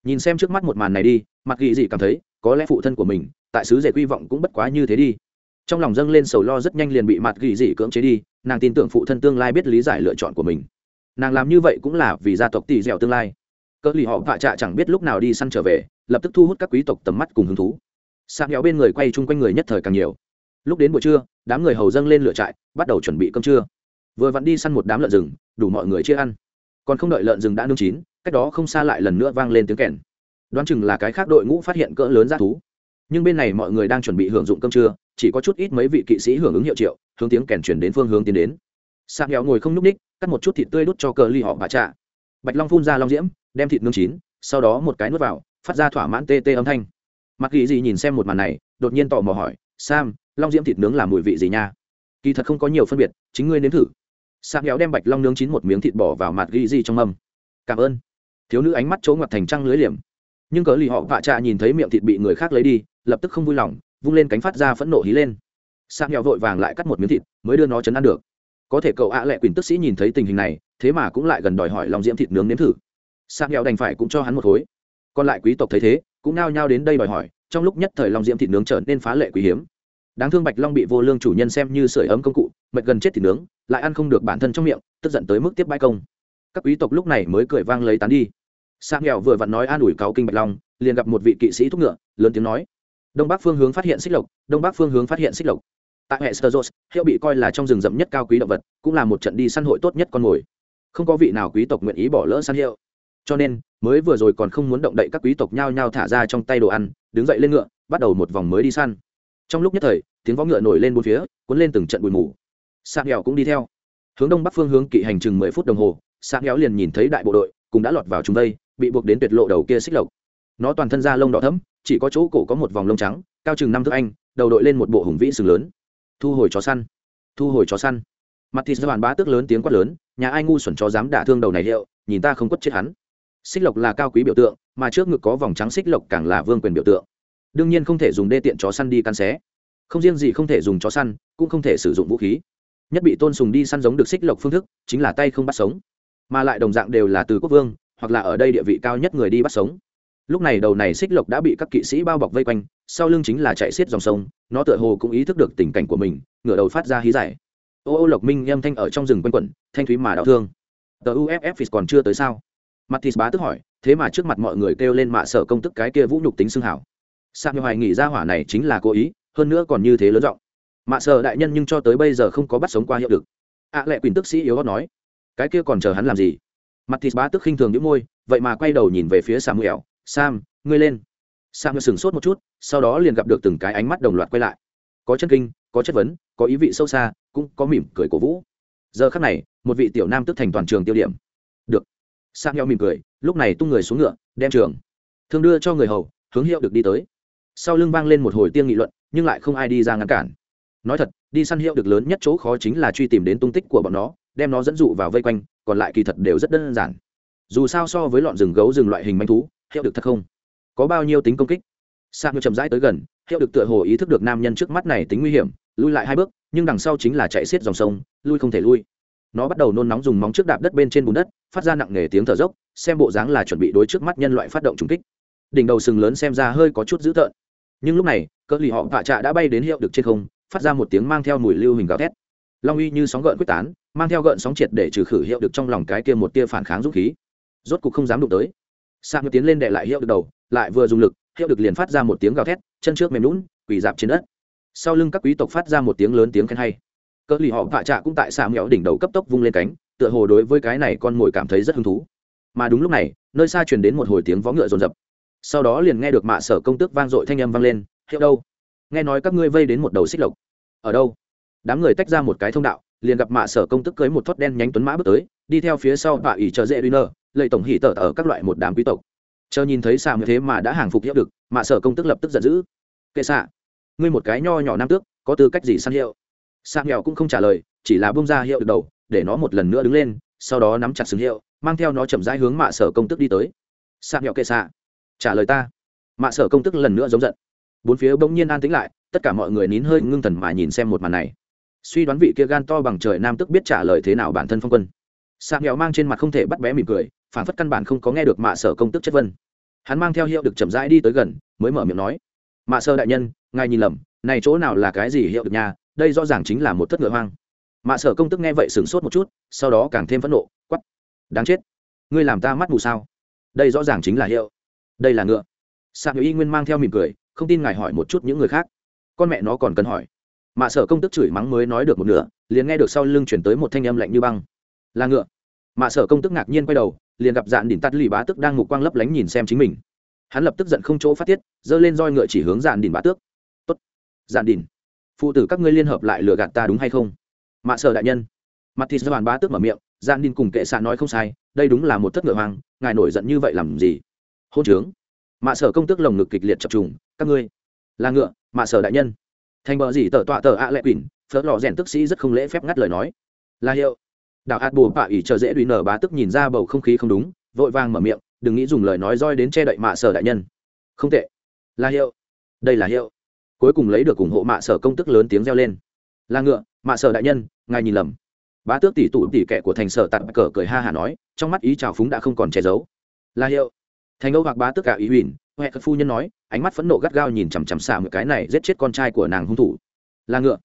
Nhìn xem trước mắt một màn này đi, mặc ghi gì cảm thấy, có lẽ phụ thân của mình, tại sứ dệt quy vọng cũng bất quá như thế đi. Trong lòng dâng lên sầu lo rất nhanh liền bị mặt ghi dị cưỡng chế đi, nàng tin tưởng phụ thân tương lai biết lý giải lựa chọn của mình. Nàng làm như vậy cũng là vì gia tộc tỷ dẻo tương lai. Cỡ lì họ vạ trạ chẳng biết lúc nào đi săn trở về lập tức thu hút các quý tộc tầm mắt cùng hứng thú. Sạc nhỏ bên người quay chung quanh người nhất thời càng nhiều. Lúc đến buổi trưa, đám người hầu dâng lên lửa trại, bắt đầu chuẩn bị cơm trưa. Vừa vặn đi săn một đám lợn rừng, đủ mọi người chia ăn. Còn không đợi lợn rừng đã nương chín, cách đó không xa lại lần nữa vang lên tiếng kèn. Đoán chừng là cái khác đội ngũ phát hiện cỡ lớn ra thú. Nhưng bên này mọi người đang chuẩn bị hưởng dụng cơm trưa, chỉ có chút ít mấy vị kỵ sĩ hưởng ứng hiệu triệu, hướng tiếng kèn chuyển đến phương hướng tiến đến. Sạc nghèo ngồi không n ú c ních cắt một chút thịt tươi đút cho cờ ly họ bà trạ. Bạch long phun ra long diễm, đem thịt nương chín, sau đó một cái nuốt vào phát ra thỏa mãn tê tê âm thanh. Mặc kỳ gì nhìn xem một màn này, đột nhiên tò mò hỏi, sam, long diễm thịt nướng làm mùi vị gì nha? Kỳ thật không có nhiều phân biệt, chính ngươi nếm thử. Sam kéo đem bạch long nướng chín một miếng thịt bỏ vào mặt ghi gì trong mâm. Cảm ơn. Thiếu nữ ánh mắt chỗ ngoặt thành trăng lưới liềm. Nhưng cớ lì họ vạ trạ nhìn thấy miệng thịt bị người khác lấy đi, lập tức không vui lòng, vung lên cánh phát ra phẫn nộ hí lên. Sam kéo vội vàng lại cắt một miếng thịt, mới đưa nó chấn ăn được. Có thể cậu ạ à lệ quyền tức sĩ nhìn thấy tình hình này, thế mà cũng lại gần đòi hỏi lòng diễm thịt nướng nếm thử. Sam kéo đành phải cũng cho hắn một khối còn lại quý tộc thấy thế, cũng nao nhao đến đây đòi hỏi, trong lúc nhất thời long diễm thịt nướng trở nên phá lệ quý hiếm. Đáng thương bạch long bị vô lương chủ nhân xem như sưởi ấm công cụ, mệt gần chết thịt nướng, lại ăn không được bản thân trong miệng, tức giận tới mức tiếp bãi công. Các quý tộc lúc này mới cười vang lấy tán đi. Sa nghèo vừa vặn nói an ủi cáo kinh bạch long, liền gặp một vị kỵ sĩ thúc ngựa, lớn tiếng nói. Đông bắc phương hướng phát hiện xích lộc, đông bắc phương hướng phát hiện xích lộc. Tại hệ sơ hiệu bị coi là trong rừng rậm nhất cao quý động vật, cũng là một trận đi săn hội tốt nhất con mồi. Không có vị nào quý tộc nguyện ý bỏ lỡ săn hiệu cho nên, mới vừa rồi còn không muốn động đậy các quý tộc nhao nhao thả ra trong tay đồ ăn, đứng dậy lên ngựa, bắt đầu một vòng mới đi săn. Trong lúc nhất thời, tiếng võ ngựa nổi lên bốn phía, cuốn lên từng trận bụi mù. Sạc nghèo cũng đi theo. Hướng đông bắc phương hướng kỵ hành chừng mười phút đồng hồ, sạc nghèo liền nhìn thấy đại bộ đội cũng đã lọt vào chúng đây bị buộc đến tuyệt lộ đầu kia xích lộc. Nó toàn thân da lông đỏ thẫm, chỉ có chỗ cổ có một vòng lông trắng, cao chừng năm thước anh, đầu đội lên một bộ hùng vĩ sừng lớn. Thu hồi chó săn. Thu hồi chó săn. Mặt thịt đoàn bá tước lớn tiếng quát lớn, nhà ai ngu xuẩn chó dám đả thương đầu này hiệu, nhìn ta không quất chết hắn xích lộc là cao quý biểu tượng, mà trước ngực có vòng trắng xích lộc càng là vương quyền biểu tượng. Đương nhiên không thể dùng đê tiện chó săn đi căn xé. Không riêng gì không thể dùng chó săn, cũng không thể sử dụng vũ khí. Nhất bị tôn sùng đi săn giống được xích lộc phương thức, chính là tay không bắt sống. Mà lại đồng dạng đều là từ quốc vương, hoặc là ở đây địa vị cao nhất người đi bắt sống. Lúc này đầu này xích lộc đã bị các kỵ sĩ bao bọc vây quanh, sau lưng chính là chạy xiết dòng sông, nó tựa hồ cũng ý thức được tình cảnh của mình, ngửa đầu phát ra hí giải ô ô lộc minh âm thanh ở trong rừng quanh quẩn, thanh thúy mà đau thương. Tờ uff còn chưa tới sao? Mathis bá tức hỏi thế mà trước mặt mọi người kêu lên mạ sở công tức cái kia vũ nhục tính xưng hảo. Như hoài nghĩ ra hỏa này chính là cố ý hơn nữa còn như thế lớn giọng. Mạ sở đại nhân nhưng cho tới bây giờ không có bắt sống qua hiệu lực. Ạ à, lệ quyền tức sĩ yếu gót nói cái kia còn chờ hắn làm gì? Mặt thịt bá tức khinh thường những môi vậy mà quay đầu nhìn về phía sam samuel sam ngươi lên. Sam sửng sốt một chút sau đó liền gặp được từng cái ánh mắt đồng loạt quay lại. Có chân kinh có chất vấn có ý vị sâu xa cũng có mỉm cười cổ vũ. Giờ khắc này một vị tiểu nam tức thành toàn trường tiêu điểm. Được samuel mỉm cười, lúc này tung người xuống ngựa, đem trường thương đưa cho người hầu, hướng hiệu được đi tới. Sau lưng vang lên một hồi tiên nghị luận, nhưng lại không ai đi ra ngăn cản. Nói thật, đi săn hiệu được lớn nhất chỗ khó chính là truy tìm đến tung tích của bọn nó, đem nó dẫn dụ vào vây quanh, còn lại kỳ thật đều rất đơn giản. Dù sao so với lọn rừng gấu rừng loại hình manh thú, hiệu được thật không? Có bao nhiêu tính công kích? Sa ngựa chậm rãi tới gần, hiệu được tựa hồ ý thức được nam nhân trước mắt này tính nguy hiểm lui lại hai bước, nhưng đằng sau chính là chạy xiết dòng sông, lui không thể lui nó bắt đầu nôn nóng dùng móng trước đạp đất bên trên bùn đất, phát ra nặng nề tiếng thở dốc, xem bộ dáng là chuẩn bị đối trước mắt nhân loại phát động trùng kích. Đỉnh đầu sừng lớn xem ra hơi có chút dữ tợn. Nhưng lúc này, cỡ lì họ vạ trạ đã bay đến hiệu được trên không, phát ra một tiếng mang theo mùi lưu hình gào thét. Long uy như sóng gợn quyết tán, mang theo gợn sóng triệt để trừ khử hiệu được trong lòng cái kia một tia phản kháng dũng khí. Rốt cục không dám đụng tới. Sa ngựa tiến lên đệ lại hiệu được đầu, lại vừa dùng lực, hiệu được liền phát ra một tiếng gào thét, chân trước mềm lún quỳ dạp trên đất. Sau lưng các quý tộc phát ra một tiếng lớn tiếng khen hay cỡ lì họ vạ trạ cũng tại xà mẹo đỉnh đầu cấp tốc vung lên cánh, tựa hồ đối với cái này con mồi cảm thấy rất hứng thú. Mà đúng lúc này, nơi xa truyền đến một hồi tiếng vó ngựa rồn rập sau đó liền nghe được mạ sở công tước vang dội thanh âm vang lên, hiệu đâu? Nghe nói các ngươi vây đến một đầu xích lộc. Ở đâu? Đám người tách ra một cái thông đạo, liền gặp mạ sở công tức cưới một thót đen nhánh tuấn mã bước tới, đi theo phía sau bà ỉ chờ dễ duy nơ, lệ tổng hỉ tở ở các loại một đám quý tộc. Chờ nhìn thấy xà như thế mà đã hàng phục hiệu được, mạ sở công tức lập tức giận dữ. Kệ xạ, ngươi một cái nho nhỏ nam tước, có tư cách gì săn hiệu? Xạ nghèo cũng không trả lời, chỉ là bông ra hiệu được đầu, để nó một lần nữa đứng lên, sau đó nắm chặt sừng hiệu, mang theo nó chậm rãi hướng mạ sở công tức đi tới. Xạ nghèo kệ xạ, trả lời ta. Mạ sở công tức lần nữa giống giận. Bốn phía bỗng nhiên an tĩnh lại, tất cả mọi người nín hơi ngưng thần mà nhìn xem một màn này. Suy đoán vị kia gan to bằng trời nam tức biết trả lời thế nào bản thân phong quân. Sạc nghèo mang trên mặt không thể bắt bé mỉm cười, phản phất căn bản không có nghe được mạ sở công tức chất vân. Hắn mang theo hiệu được chậm rãi đi tới gần, mới mở miệng nói, mạ sơ đại nhân, ngài nhìn lầm, này chỗ nào là cái gì hiệu được nhà đây rõ ràng chính là một thất ngựa hoang. Mạ sở công tức nghe vậy sửng sốt một chút, sau đó càng thêm phẫn nộ quắp đáng chết. Ngươi làm ta mắt mù sao? Đây rõ ràng chính là hiệu. Đây là ngựa. Sạc y nguyên mang theo mỉm cười, không tin ngài hỏi một chút những người khác. Con mẹ nó còn cần hỏi. Mạ sở công tức chửi mắng mới nói được một nửa, liền nghe được sau lưng chuyển tới một thanh âm lạnh như băng. Là ngựa. Mạ sở công tức ngạc nhiên quay đầu, liền gặp dạn đỉnh tắt lì bá tức đang ngục quang lấp lánh nhìn xem chính mình. Hắn lập tức giận không chỗ phát tiết, giơ lên roi ngựa chỉ hướng dạn đỉnh bá tước. Tốt. Dạn đỉnh phụ tử các ngươi liên hợp lại lừa gạt ta đúng hay không? Mạ sở đại nhân. Mặt thịt doàn bá tước mở miệng gian ninh cùng kệ xạ nói không sai, đây đúng là một thất ngựa hoang, ngài nổi giận như vậy làm gì? Hôn trướng. Mạ sở công tước lồng ngực kịch liệt chập trùng, các ngươi. Là ngựa, mạ sở đại nhân. Thành bờ gì tờ tọa tờ ạ lệ quỳnh phớt lò rèn tức sĩ rất không lễ phép ngắt lời nói. Là hiệu. Đạo hạt bùa bạ ỉ chờ dễ đùi nở bá tức nhìn ra bầu không khí không đúng, vội vàng mở miệng, đừng nghĩ dùng lời nói roi đến che đậy mạ sở đại nhân. Không tệ. Là hiệu. Đây là hiệu cuối cùng lấy được ủng hộ mạ sở công tức lớn tiếng reo lên. Là ngựa, mạ sở đại nhân, ngài nhìn lầm. Bá tước tỷ tụ tỷ kệ của thành sở tặng cờ cười ha hả nói, trong mắt ý trào phúng đã không còn che giấu. Là hiệu. Thành âu hoặc bá tước cả ý huỳnh huệ các phu nhân nói, ánh mắt phẫn nộ gắt gao nhìn chằm chằm xả một cái này giết chết con trai của nàng hung thủ. Là ngựa.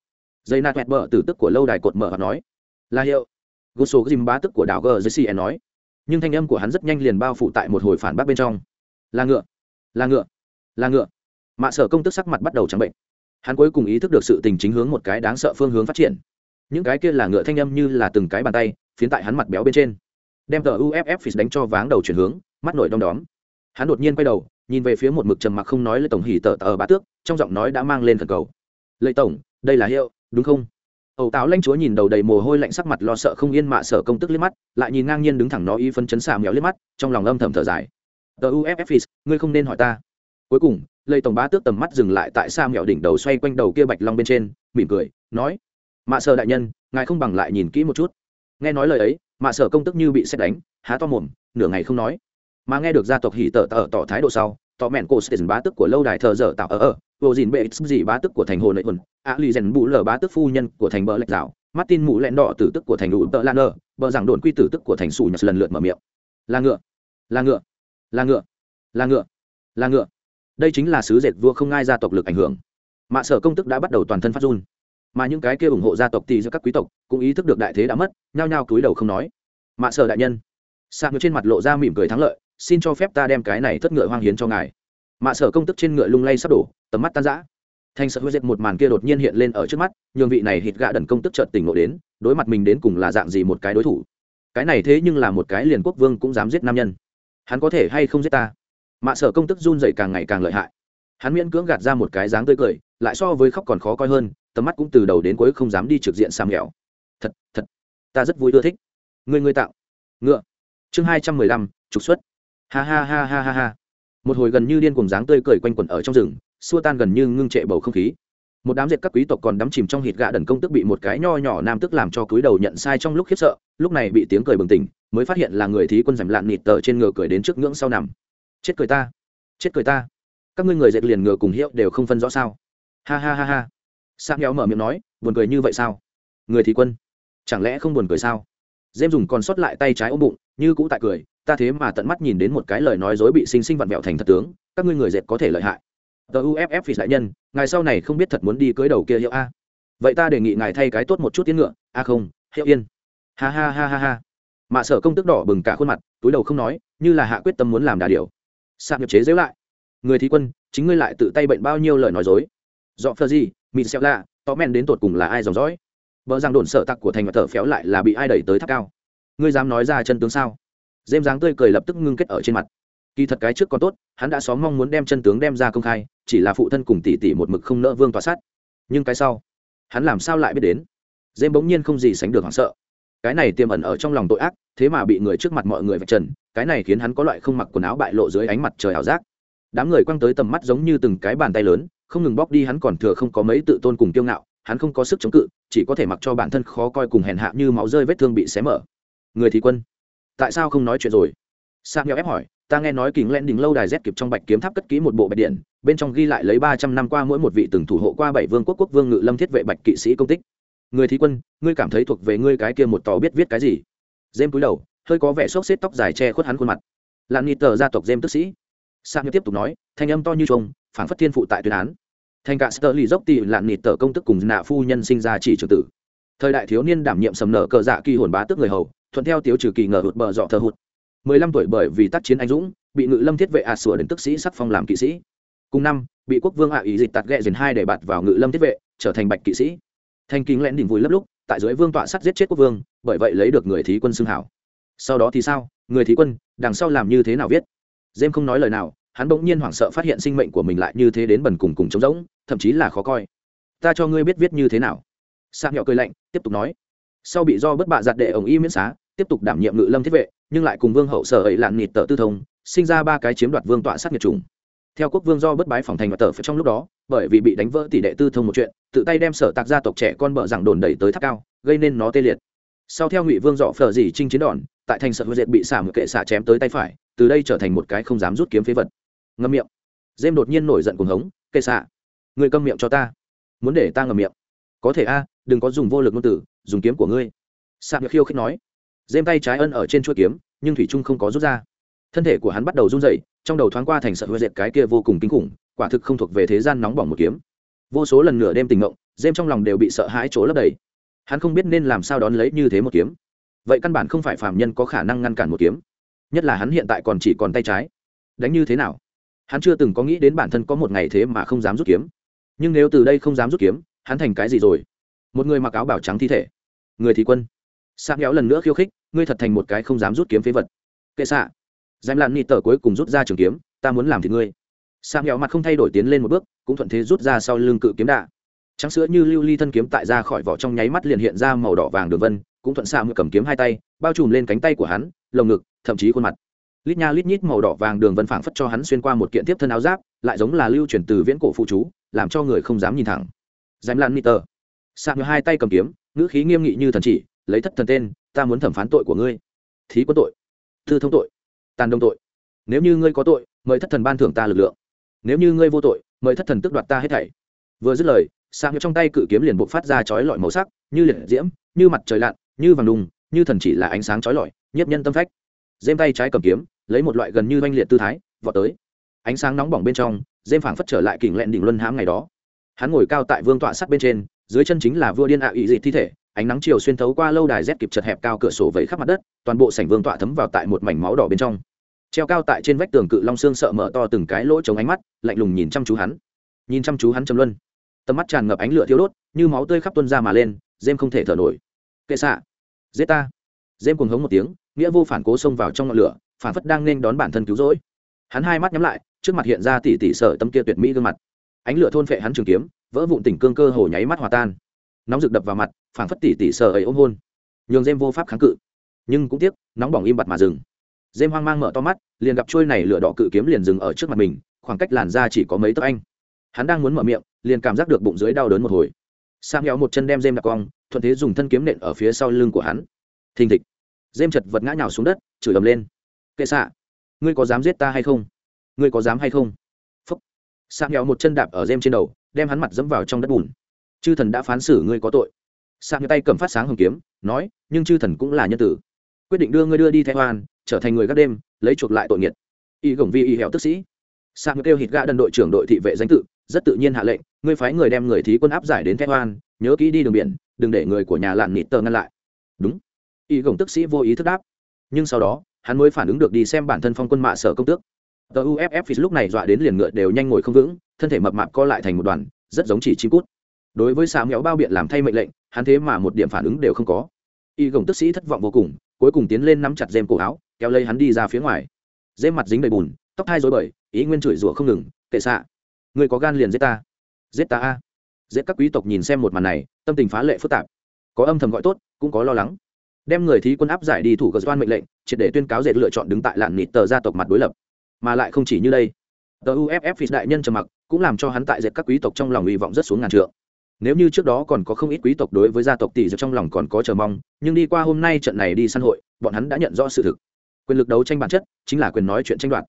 Dây nạt mẹt bờ tử tức của lâu đài cột mở và nói là hiệu. Gô số dìm bá tức của đảo gờ dưới cn nói, nhưng thanh âm của hắn rất nhanh liền bao phủ tại một hồi phản bác bên trong. Là ngựa là ngựa là ngựa mạ sở công tức sắc mặt bắt đầu trắng bệnh. Hắn cuối cùng ý thức được sự tình chính hướng một cái đáng sợ phương hướng phát triển. Những cái kia là ngựa thanh âm như là từng cái bàn tay, phiến tại hắn mặt béo bên trên. Đem tờ uff đánh cho váng đầu chuyển hướng, mắt nổi đom đóm. Hắn đột nhiên quay đầu, nhìn về phía một mực trầm mặc không nói lời tổng hỉ tờ tờ bá tước, trong giọng nói đã mang lên thần cầu. Lệ tổng, đây là hiệu, đúng không? Ẩu táo lanh chúa nhìn đầu đầy mồ hôi lạnh sắc mặt lo sợ không yên mạ sở công tức liếc mắt, lại nhìn ngang nhiên đứng thẳng nó y phân chấn xà mèo liếc mắt, trong lòng âm thầm thở dài. Tờ uff ngươi không nên hỏi ta. Cuối cùng lây tổng bá tước tầm mắt dừng lại tại xa mẹo đỉnh đầu xoay quanh đầu kia bạch long bên trên, mỉm cười, nói, mạ sợ đại nhân, ngài không bằng lại nhìn kỹ một chút. Nghe nói lời ấy, mạ sợ công tức như bị xét đánh, há to mồm, nửa ngày không nói. Mà nghe được gia tộc hỉ tở tở tỏ thái độ sau, tỏ mẹn cổ station bá tức của lâu đài thờ dở tạo ở ở, vô dìn bệ gì bá tức của thành hồ nội huân a lì rèn bụ lờ bá tức phu nhân của thành bờ lệch mắt martin mũ lẹn đỏ tử tức của thành đủ tợ lan nơ bờ giảng đồn quy tử tức của thành sủ nhật lần lượt mở miệng. Là ngựa là ngựa là ngựa là ngựa là ngựa đây chính là sứ dệt vua không ngai gia tộc lực ảnh hưởng. Mạ sở công tức đã bắt đầu toàn thân phát run. Mà những cái kia ủng hộ gia tộc tì giữa các quý tộc cũng ý thức được đại thế đã mất, nhao nhao cúi đầu không nói. Mạ sở đại nhân, sạc ngựa trên mặt lộ ra mỉm cười thắng lợi, xin cho phép ta đem cái này thất ngựa hoang hiến cho ngài. Mạ sở công tức trên ngựa lung lay sắp đổ, tầm mắt tan rã. Thành sợ huệ dệt một màn kia đột nhiên hiện lên ở trước mắt, nhường vị này hít gạ đần công tức trợt tỉnh ngộ đến, đối mặt mình đến cùng là dạng gì một cái đối thủ. Cái này thế nhưng là một cái liền quốc vương cũng dám giết nam nhân. Hắn có thể hay không giết ta? Mạ sở công tức run dậy càng ngày càng lợi hại. Hắn miễn cưỡng gạt ra một cái dáng tươi cười, lại so với khóc còn khó coi hơn, tầm mắt cũng từ đầu đến cuối không dám đi trực diện sam nghèo. Thật thật, ta rất vui ưa thích. Người người tạo. Ngựa. Chương hai trăm mười lăm, trục xuất. Ha ha ha ha ha ha. Một hồi gần như điên cùng dáng tươi cười quanh quẩn ở trong rừng, xua tan gần như ngưng trệ bầu không khí. Một đám dệt các quý tộc còn đắm chìm trong hít gạ đần công tức bị một cái nho nhỏ nam tức làm cho cúi đầu nhận sai trong lúc khiếp sợ, lúc này bị tiếng cười bừng tỉnh, mới phát hiện là người thí quân giảm lạn nịt tờ trên ngựa cười đến trước ngưỡng sau nằm chết cười ta. Chết cười ta. Các ngươi người dệt liền ngựa cùng hiệu đều không phân rõ sao. Ha ha ha ha. Sam nhéo mở miệng nói, buồn cười như vậy sao? Người thì quân, chẳng lẽ không buồn cười sao? Dêm dùng còn sót lại tay trái ôm bụng, như cũ tại cười, ta thế mà tận mắt nhìn đến một cái lời nói dối bị sinh sinh vặn vẹo thành thật tướng, các ngươi người dệt có thể lợi hại. Tờ uff vì đại nhân, ngài sau này không biết thật muốn đi cưới đầu kia hiệu a. Vậy ta đề nghị ngài thay cái tốt một chút tiến ngựa. A không, hiệu yên. Ha ha ha ha ha. Mạ sở công tức đỏ bừng cả khuôn mặt, túi đầu không nói, như là hạ quyết tâm muốn làm đà điều sạp nhập chế dễu lại. Người thí quân, chính ngươi lại tự tay bệnh bao nhiêu lời nói dối. Dọ phờ gì, mịt xẹo lạ tò men đến tột cùng là ai dòng dõi? Vợ rằng đồn sợ tặc của thành và thở phéo lại là bị ai đẩy tới tháp cao. Ngươi dám nói ra chân tướng sao? Dêm dáng tươi cười lập tức ngưng kết ở trên mặt. Kỳ thật cái trước còn tốt, hắn đã xóm mong muốn đem chân tướng đem ra công khai, chỉ là phụ thân cùng tỷ tỷ một mực không nỡ vương tòa sát. Nhưng cái sau, hắn làm sao lại biết đến? Dêm bỗng nhiên không gì sánh được hoảng sợ cái này tiềm ẩn ở trong lòng tội ác, thế mà bị người trước mặt mọi người vạch trần, cái này khiến hắn có loại không mặc quần áo bại lộ dưới ánh mặt trời ảo giác. Đám người quăng tới tầm mắt giống như từng cái bàn tay lớn, không ngừng bóc đi hắn còn thừa không có mấy tự tôn cùng kiêu ngạo, hắn không có sức chống cự, chỉ có thể mặc cho bản thân khó coi cùng hèn hạ như máu rơi vết thương bị xé mở. Người thì quân, tại sao không nói chuyện rồi? Sang nhau ép hỏi, ta nghe nói kính len đỉnh lâu đài rét kịp trong bạch kiếm tháp cất kỹ một bộ bạch điện, bên trong ghi lại lấy ba trăm năm qua mỗi một vị từng thủ hộ qua bảy vương quốc quốc vương ngự lâm thiết vệ bạch kỵ sĩ công tích người thí quân, ngươi cảm thấy thuộc về ngươi cái kia một tò biết viết cái gì? Dêm cúi đầu, hơi có vẻ xốc xếp tóc dài che khuất hắn khuôn mặt. Lặn nhị tờ gia tộc dêm tức sĩ. Sang như tiếp tục nói, thanh âm to như trông phản phất thiên phụ tại tuyên án. Thành cả sơ lì dốc tì lặn nhị tờ công tức cùng nạ phu nhân sinh ra chỉ trường tử. Thời đại thiếu niên đảm nhiệm sầm nở cờ dạ kỳ hồn bá tước người hầu, thuận theo tiếu trừ kỳ ngờ hụt bờ dọ thờ hụt. Mười lăm tuổi bởi vì tác chiến anh dũng, bị ngự lâm thiết vệ à sửa đến tức sĩ sắc phong làm kỵ sĩ. Cùng năm, bị quốc vương ạ ý dịch tạt ghẹ dền hai để bạt vào ngự lâm thiết vệ, trở thành bạch kỵ sĩ thanh kính lén đỉnh vùi lấp lúc, tại dưới vương tọa sắt giết chết quốc vương, bởi vậy lấy được người thí quân xưng hảo. Sau đó thì sao? Người thí quân, đằng sau làm như thế nào viết? Dêm không nói lời nào, hắn bỗng nhiên hoảng sợ phát hiện sinh mệnh của mình lại như thế đến bần cùng cùng trống rỗng, thậm chí là khó coi. Ta cho ngươi biết viết như thế nào. Sang nhọ cười lạnh, tiếp tục nói. Sau bị do bất bạ giặt đệ ổng y miễn xá, tiếp tục đảm nhiệm ngự lâm thiết vệ, nhưng lại cùng vương hậu sở ấy lạn nịt tờ tư thông, sinh ra ba cái chiếm đoạt vương tọa sát nghiệt trùng theo quốc vương do bất bái phòng thành và tờ trong lúc đó bởi vì bị đánh vỡ tỷ đệ tư thông một chuyện, tự tay đem sở tạc gia tộc trẻ con bợ rằng đồn đẩy tới tháp cao, gây nên nó tê liệt. Sau theo ngụy vương dọ phở dỉ trinh chiến đòn, tại thành sở hữu diệt bị xả một kệ xả chém tới tay phải, từ đây trở thành một cái không dám rút kiếm phế vật. Ngâm miệng. Dêm đột nhiên nổi giận cuồng hống, kệ xạ người câm miệng cho ta. Muốn để ta ngầm miệng? Có thể a, đừng có dùng vô lực ngôn từ, dùng kiếm của ngươi. Xạ khiêu khích nói. Dêm tay trái ân ở trên chuỗi kiếm, nhưng thủy trung không có rút ra. Thân thể của hắn bắt đầu run rẩy, trong đầu thoáng qua thành sợ huệ dệt cái kia vô cùng kinh khủng quả thực không thuộc về thế gian nóng bỏng một kiếm. Vô số lần nửa đêm tình mộng dêm trong lòng đều bị sợ hãi chỗ lấp đầy. Hắn không biết nên làm sao đón lấy như thế một kiếm. Vậy căn bản không phải phạm nhân có khả năng ngăn cản một kiếm. Nhất là hắn hiện tại còn chỉ còn tay trái. Đánh như thế nào? Hắn chưa từng có nghĩ đến bản thân có một ngày thế mà không dám rút kiếm. Nhưng nếu từ đây không dám rút kiếm, hắn thành cái gì rồi? Một người mặc áo bảo trắng thi thể. Người thì quân. Sạc nhéo lần nữa khiêu khích, ngươi thật thành một cái không dám rút kiếm phế vật. Kệ xạ. Dành lặn nị tờ cuối cùng rút ra trường kiếm, ta muốn làm thì ngươi sam nghèo mặt không thay đổi tiến lên một bước, cũng thuận thế rút ra sau lưng cự kiếm đạ. Trắng sữa như lưu ly thân kiếm tại ra khỏi vỏ trong nháy mắt liền hiện ra màu đỏ vàng đường vân, cũng thuận sam cầm kiếm hai tay, bao trùm lên cánh tay của hắn, lồng ngực, thậm chí khuôn mặt. Lít nha lít nhít màu đỏ vàng đường vân phảng phất cho hắn xuyên qua một kiện tiếp thân áo giáp, lại giống là lưu chuyển từ viễn cổ phụ chú, làm cho người không dám nhìn thẳng. Dám lan niter sam như hai tay cầm kiếm, ngữ khí nghiêm nghị như thần chỉ, lấy thất thần tên, ta muốn thẩm phán tội của ngươi. Thí có tội. Thư thông tội. Tàn đông tội. Nếu như ngươi có tội, mời thất thần ban thưởng ta lực lượng nếu như ngươi vô tội, mời thất thần tức đoạt ta hết thảy. Vừa dứt lời sang trong tay cự kiếm liền buộc phát ra chói lọi màu sắc, như liệt diễm, như mặt trời lặn, như vàng đùng, như thần chỉ là ánh sáng chói lọi, nhiếp nhân tâm phách. Dêm tay trái cầm kiếm, lấy một loại gần như oanh liệt tư thái, vọt tới. Ánh sáng nóng bỏng bên trong dêm phảng phất trở lại kỉnh lẹn đỉnh luân hãm ngày đó. Hắn ngồi cao tại vương tọa sắt bên trên, dưới chân chính là vua điên ạ à dị thi thể, ánh nắng chiều xuyên thấu qua lâu đài rét kịp chật hẹp cao cửa sổ vẫy khắp mặt đất, toàn bộ sảnh vương tọa thấm vào tại một mảnh máu đỏ bên trong treo cao tại trên vách tường cự long xương sợ mở to từng cái lỗ chống ánh mắt, lạnh lùng nhìn chăm chú hắn. Nhìn chăm chú hắn châm luân. Tầm mắt tràn ngập ánh lửa thiếu đốt, như máu tươi khắp tuân ra mà lên dêm không thể thở nổi. Kệ xạ. Giết ta. Dêm cuồng hống một tiếng, nghĩa vô phản cố xông vào trong ngọn lửa, phản phất đang nên đón bản thân cứu rỗi. Hắn hai mắt nhắm lại, trước mặt hiện ra tỉ tỉ sở tâm kia tuyệt mỹ gương mặt. Ánh lửa thôn phệ hắn trường kiếm, vỡ vụn tỉnh cương cơ hồ nháy mắt hòa tan. Nóng rực đập vào mặt, phản phất tỉ tỉ sở ấy ôm hôn. Nhường dêm vô pháp kháng cự. Nhưng cũng tiếc, nóng bỏng im bặt mà dừng dêm hoang mang mở to mắt, liền gặp trôi này lửa đỏ cự kiếm liền dừng ở trước mặt mình, khoảng cách làn ra chỉ có mấy tấc anh. Hắn đang muốn mở miệng, liền cảm giác được bụng dưới đau đớn một hồi. Sang héo một chân đem dêm đặt cong, thuận thế dùng thân kiếm nện ở phía sau lưng của hắn. Thình thịch. Dêm chật vật ngã nhào xuống đất, chửi ầm lên. Kệ xạ, ngươi có dám giết ta hay không? Ngươi có dám hay không? Phúc. Sang héo một chân đạp ở dêm trên đầu, đem hắn mặt dẫm vào trong đất bùn. Chư thần đã phán xử ngươi có tội. Sang tay cầm phát sáng hồng kiếm, nói, nhưng chư thần cũng là nhân tử quyết định đưa ngươi đưa đi thay hoan, trở thành người gác đêm, lấy chuộc lại tội nghiệt. Y gồng vi y hẹo tức sĩ. Sang kêu hít gã đần đội trưởng đội thị vệ danh tự, rất tự nhiên hạ lệnh, ngươi phái người đem người thí quân áp giải đến thay hoan, nhớ kỹ đi đường biển, đừng để người của nhà lạn nịt tờ ngăn lại. Đúng. Y gồng tức sĩ vô ý thức đáp. Nhưng sau đó, hắn mới phản ứng được đi xem bản thân phong quân mạ sở công tước. Tờ uff lúc này dọa đến liền ngựa đều nhanh ngồi không vững, thân thể mập mạp co lại thành một đoàn, rất giống chỉ chim cút. Đối với xà mẹo bao biện làm thay mệnh lệnh, hắn thế mà một điểm phản ứng đều không có. Y gồng tức sĩ thất vọng vô cùng cuối cùng tiến lên nắm chặt dêm cổ áo, kéo lấy hắn đi ra phía ngoài. Dêm mặt dính đầy bùn, tóc hai dối bời, ý nguyên chửi rủa không ngừng, Kệ xạ, người có gan liền giết ta. Giết ta a? Giết các quý tộc nhìn xem một màn này, tâm tình phá lệ phức tạp. Có âm thầm gọi tốt, cũng có lo lắng. Đem người thí quân áp giải đi thủ cờ doan mệnh lệnh, triệt để tuyên cáo dệt lựa chọn đứng tại lạn nịt tờ gia tộc mặt đối lập. Mà lại không chỉ như đây. Tờ uff đại nhân trầm mặc, cũng làm cho hắn tại dệt các quý tộc trong lòng hy vọng rất xuống ngàn trượng nếu như trước đó còn có không ít quý tộc đối với gia tộc tỷ dược trong lòng còn có chờ mong, nhưng đi qua hôm nay trận này đi săn hội, bọn hắn đã nhận rõ sự thực. Quyền lực đấu tranh bản chất chính là quyền nói chuyện tranh đoạt.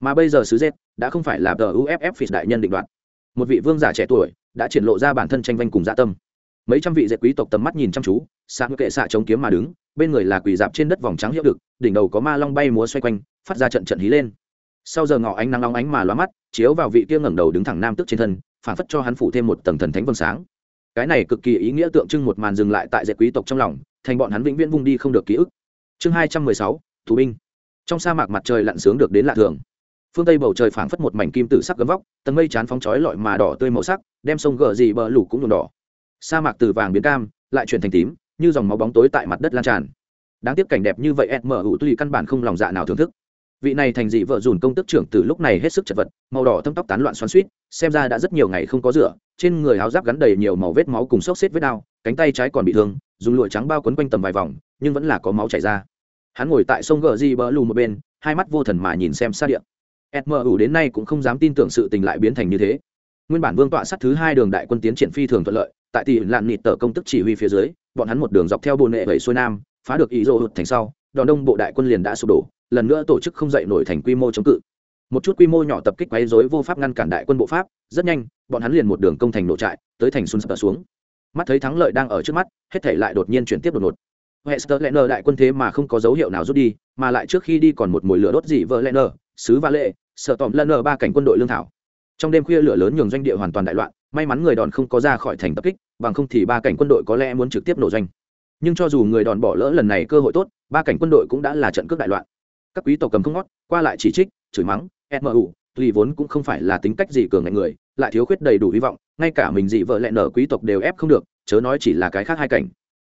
Mà bây giờ sứ z đã không phải là tờ uff phi đại nhân định đoạt. Một vị vương giả trẻ tuổi đã triển lộ ra bản thân tranh vanh cùng dạ tâm. Mấy trăm vị dệt quý tộc tầm mắt nhìn chăm chú sáng kệ xạ chống kiếm mà đứng, bên người là quỳ dạp trên đất vòng trắng hiệu được đỉnh đầu có ma long bay múa xoay quanh, phát ra trận trận hí lên. Sau giờ ngỏ ánh nắng long ánh mà lóa mắt, chiếu vào vị kia ngẩng đầu đứng thẳng nam tức trên thân, phản phất cho hắn phủ thêm một tầng thần thánh vầng sáng cái này cực kỳ ý nghĩa tượng trưng một màn dừng lại tại dệt quý tộc trong lòng, thành bọn hắn vĩnh viễn vung đi không được ký ức. Chương hai trăm mười sáu thủ binh. Trong sa mạc mặt trời lặn sướng được đến lạ thường. Phương tây bầu trời phảng phất một mảnh kim tử sắc gấm vóc, tầng mây chán phóng chói lọi mà đỏ tươi màu sắc, đem sông gờ gì bờ lủ cũng nhuộm đỏ. Sa mạc từ vàng biến cam, lại chuyển thành tím, như dòng máu bóng tối tại mặt đất lan tràn. Đáng tiếc cảnh đẹp như vậy, ed mở hữu tuy căn bản không lòng dạ nào thưởng thức. Vị này thành dị vợ dùn công tức trưởng từ lúc này hết sức chật vật, màu đỏ thâm tóc tán loạn xoắn suýt xem ra đã rất nhiều ngày không có rửa trên người áo giáp gắn đầy nhiều màu vết máu cùng xốc xếp vết đao, cánh tay trái còn bị thương, dùng lụa trắng bao quấn quanh tầm vài vòng, nhưng vẫn là có máu chảy ra. Hắn ngồi tại sông gờ di bờ lù một bên, hai mắt vô thần mà nhìn xem xa điện edmu đến nay cũng không dám tin tưởng sự tình lại biến thành như thế. Nguyên bản vương tọa sắt thứ hai đường đại quân tiến triển phi thường thuận lợi, tại tỷ lạn nịt tờ công tức chỉ huy phía dưới, bọn hắn một đường dọc theo bồn nệ vẩy xuôi nam, phá được ý rô hụt thành sau, đòn đông bộ đại quân liền đã sụp đổ, lần nữa tổ chức không dậy nổi thành quy mô chống cự một chút quy mô nhỏ tập kích quấy rối vô pháp ngăn cản đại quân bộ pháp rất nhanh bọn hắn liền một đường công thành nổ trại tới thành xuân sập xuống mắt thấy thắng lợi đang ở trước mắt hết thể lại đột nhiên chuyển tiếp đột ngột Hester nờ đại quân thế mà không có dấu hiệu nào rút đi, mà lại trước khi đi còn một mùi lửa đốt dị vợ Lenner, sứ và lệ, sợ tòm Lenner ba cảnh quân đội lương thảo. Trong đêm khuya lửa lớn nhường doanh địa hoàn toàn đại loạn, may mắn người đòn không có ra khỏi thành tập kích, bằng không thì ba cảnh quân đội có lẽ muốn trực tiếp nổ doanh. Nhưng cho dù người đòn bỏ lỡ lần này cơ hội tốt, ba cảnh quân đội cũng đã là trận cướp đại loạn. Các quý tộc cầm không ngót, qua lại chỉ trích, chửi mắng, MU, tuy vốn cũng không phải là tính cách gì cường ngạnh người, lại thiếu khuyết đầy đủ hy vọng, ngay cả mình dị vợ lẽ nở quý tộc đều ép không được, chớ nói chỉ là cái khác hai cảnh.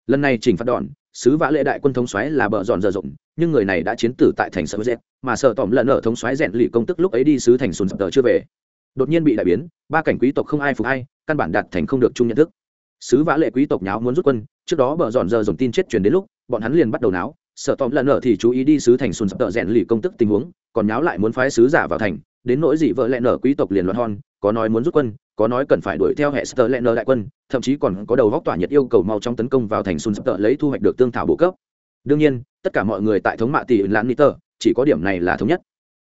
Lần này chỉnh phạt đòn, sứ vã lệ đại quân thống xoáy là bờ dọn dở rộng nhưng người này đã chiến tử tại thành sở z mà sợ tỏm lần ở thống xoáy rèn lì công tức lúc ấy đi sứ thành sùn sập tờ chưa về. Đột nhiên bị đại biến ba cảnh quý tộc không ai phục hay căn bản đạt thành không được chung nhận thức. Sứ vã lệ quý tộc nháo muốn rút quân trước đó bờ dọn dở rộng tin chết truyền đến lúc bọn hắn liền bắt đầu náo sợ tóm lần ở thì chú ý đi sứ thành sùn sập tợ rèn lì công tức tình huống, còn nháo lại muốn phái sứ giả vào thành, đến nỗi dị vợ lẹ nở quý tộc liền loạn hon, có nói muốn rút quân, có nói cần phải đuổi theo hệ sơ lẹ nở đại quân, thậm chí còn có đầu vóc tỏa nhiệt yêu cầu mau trong tấn công vào thành sùn sập lấy thu hoạch được tương thảo bộ cấp. Đương nhiên, tất cả mọi người tại thống mạ tỷ lan niter chỉ có điểm này là thống nhất.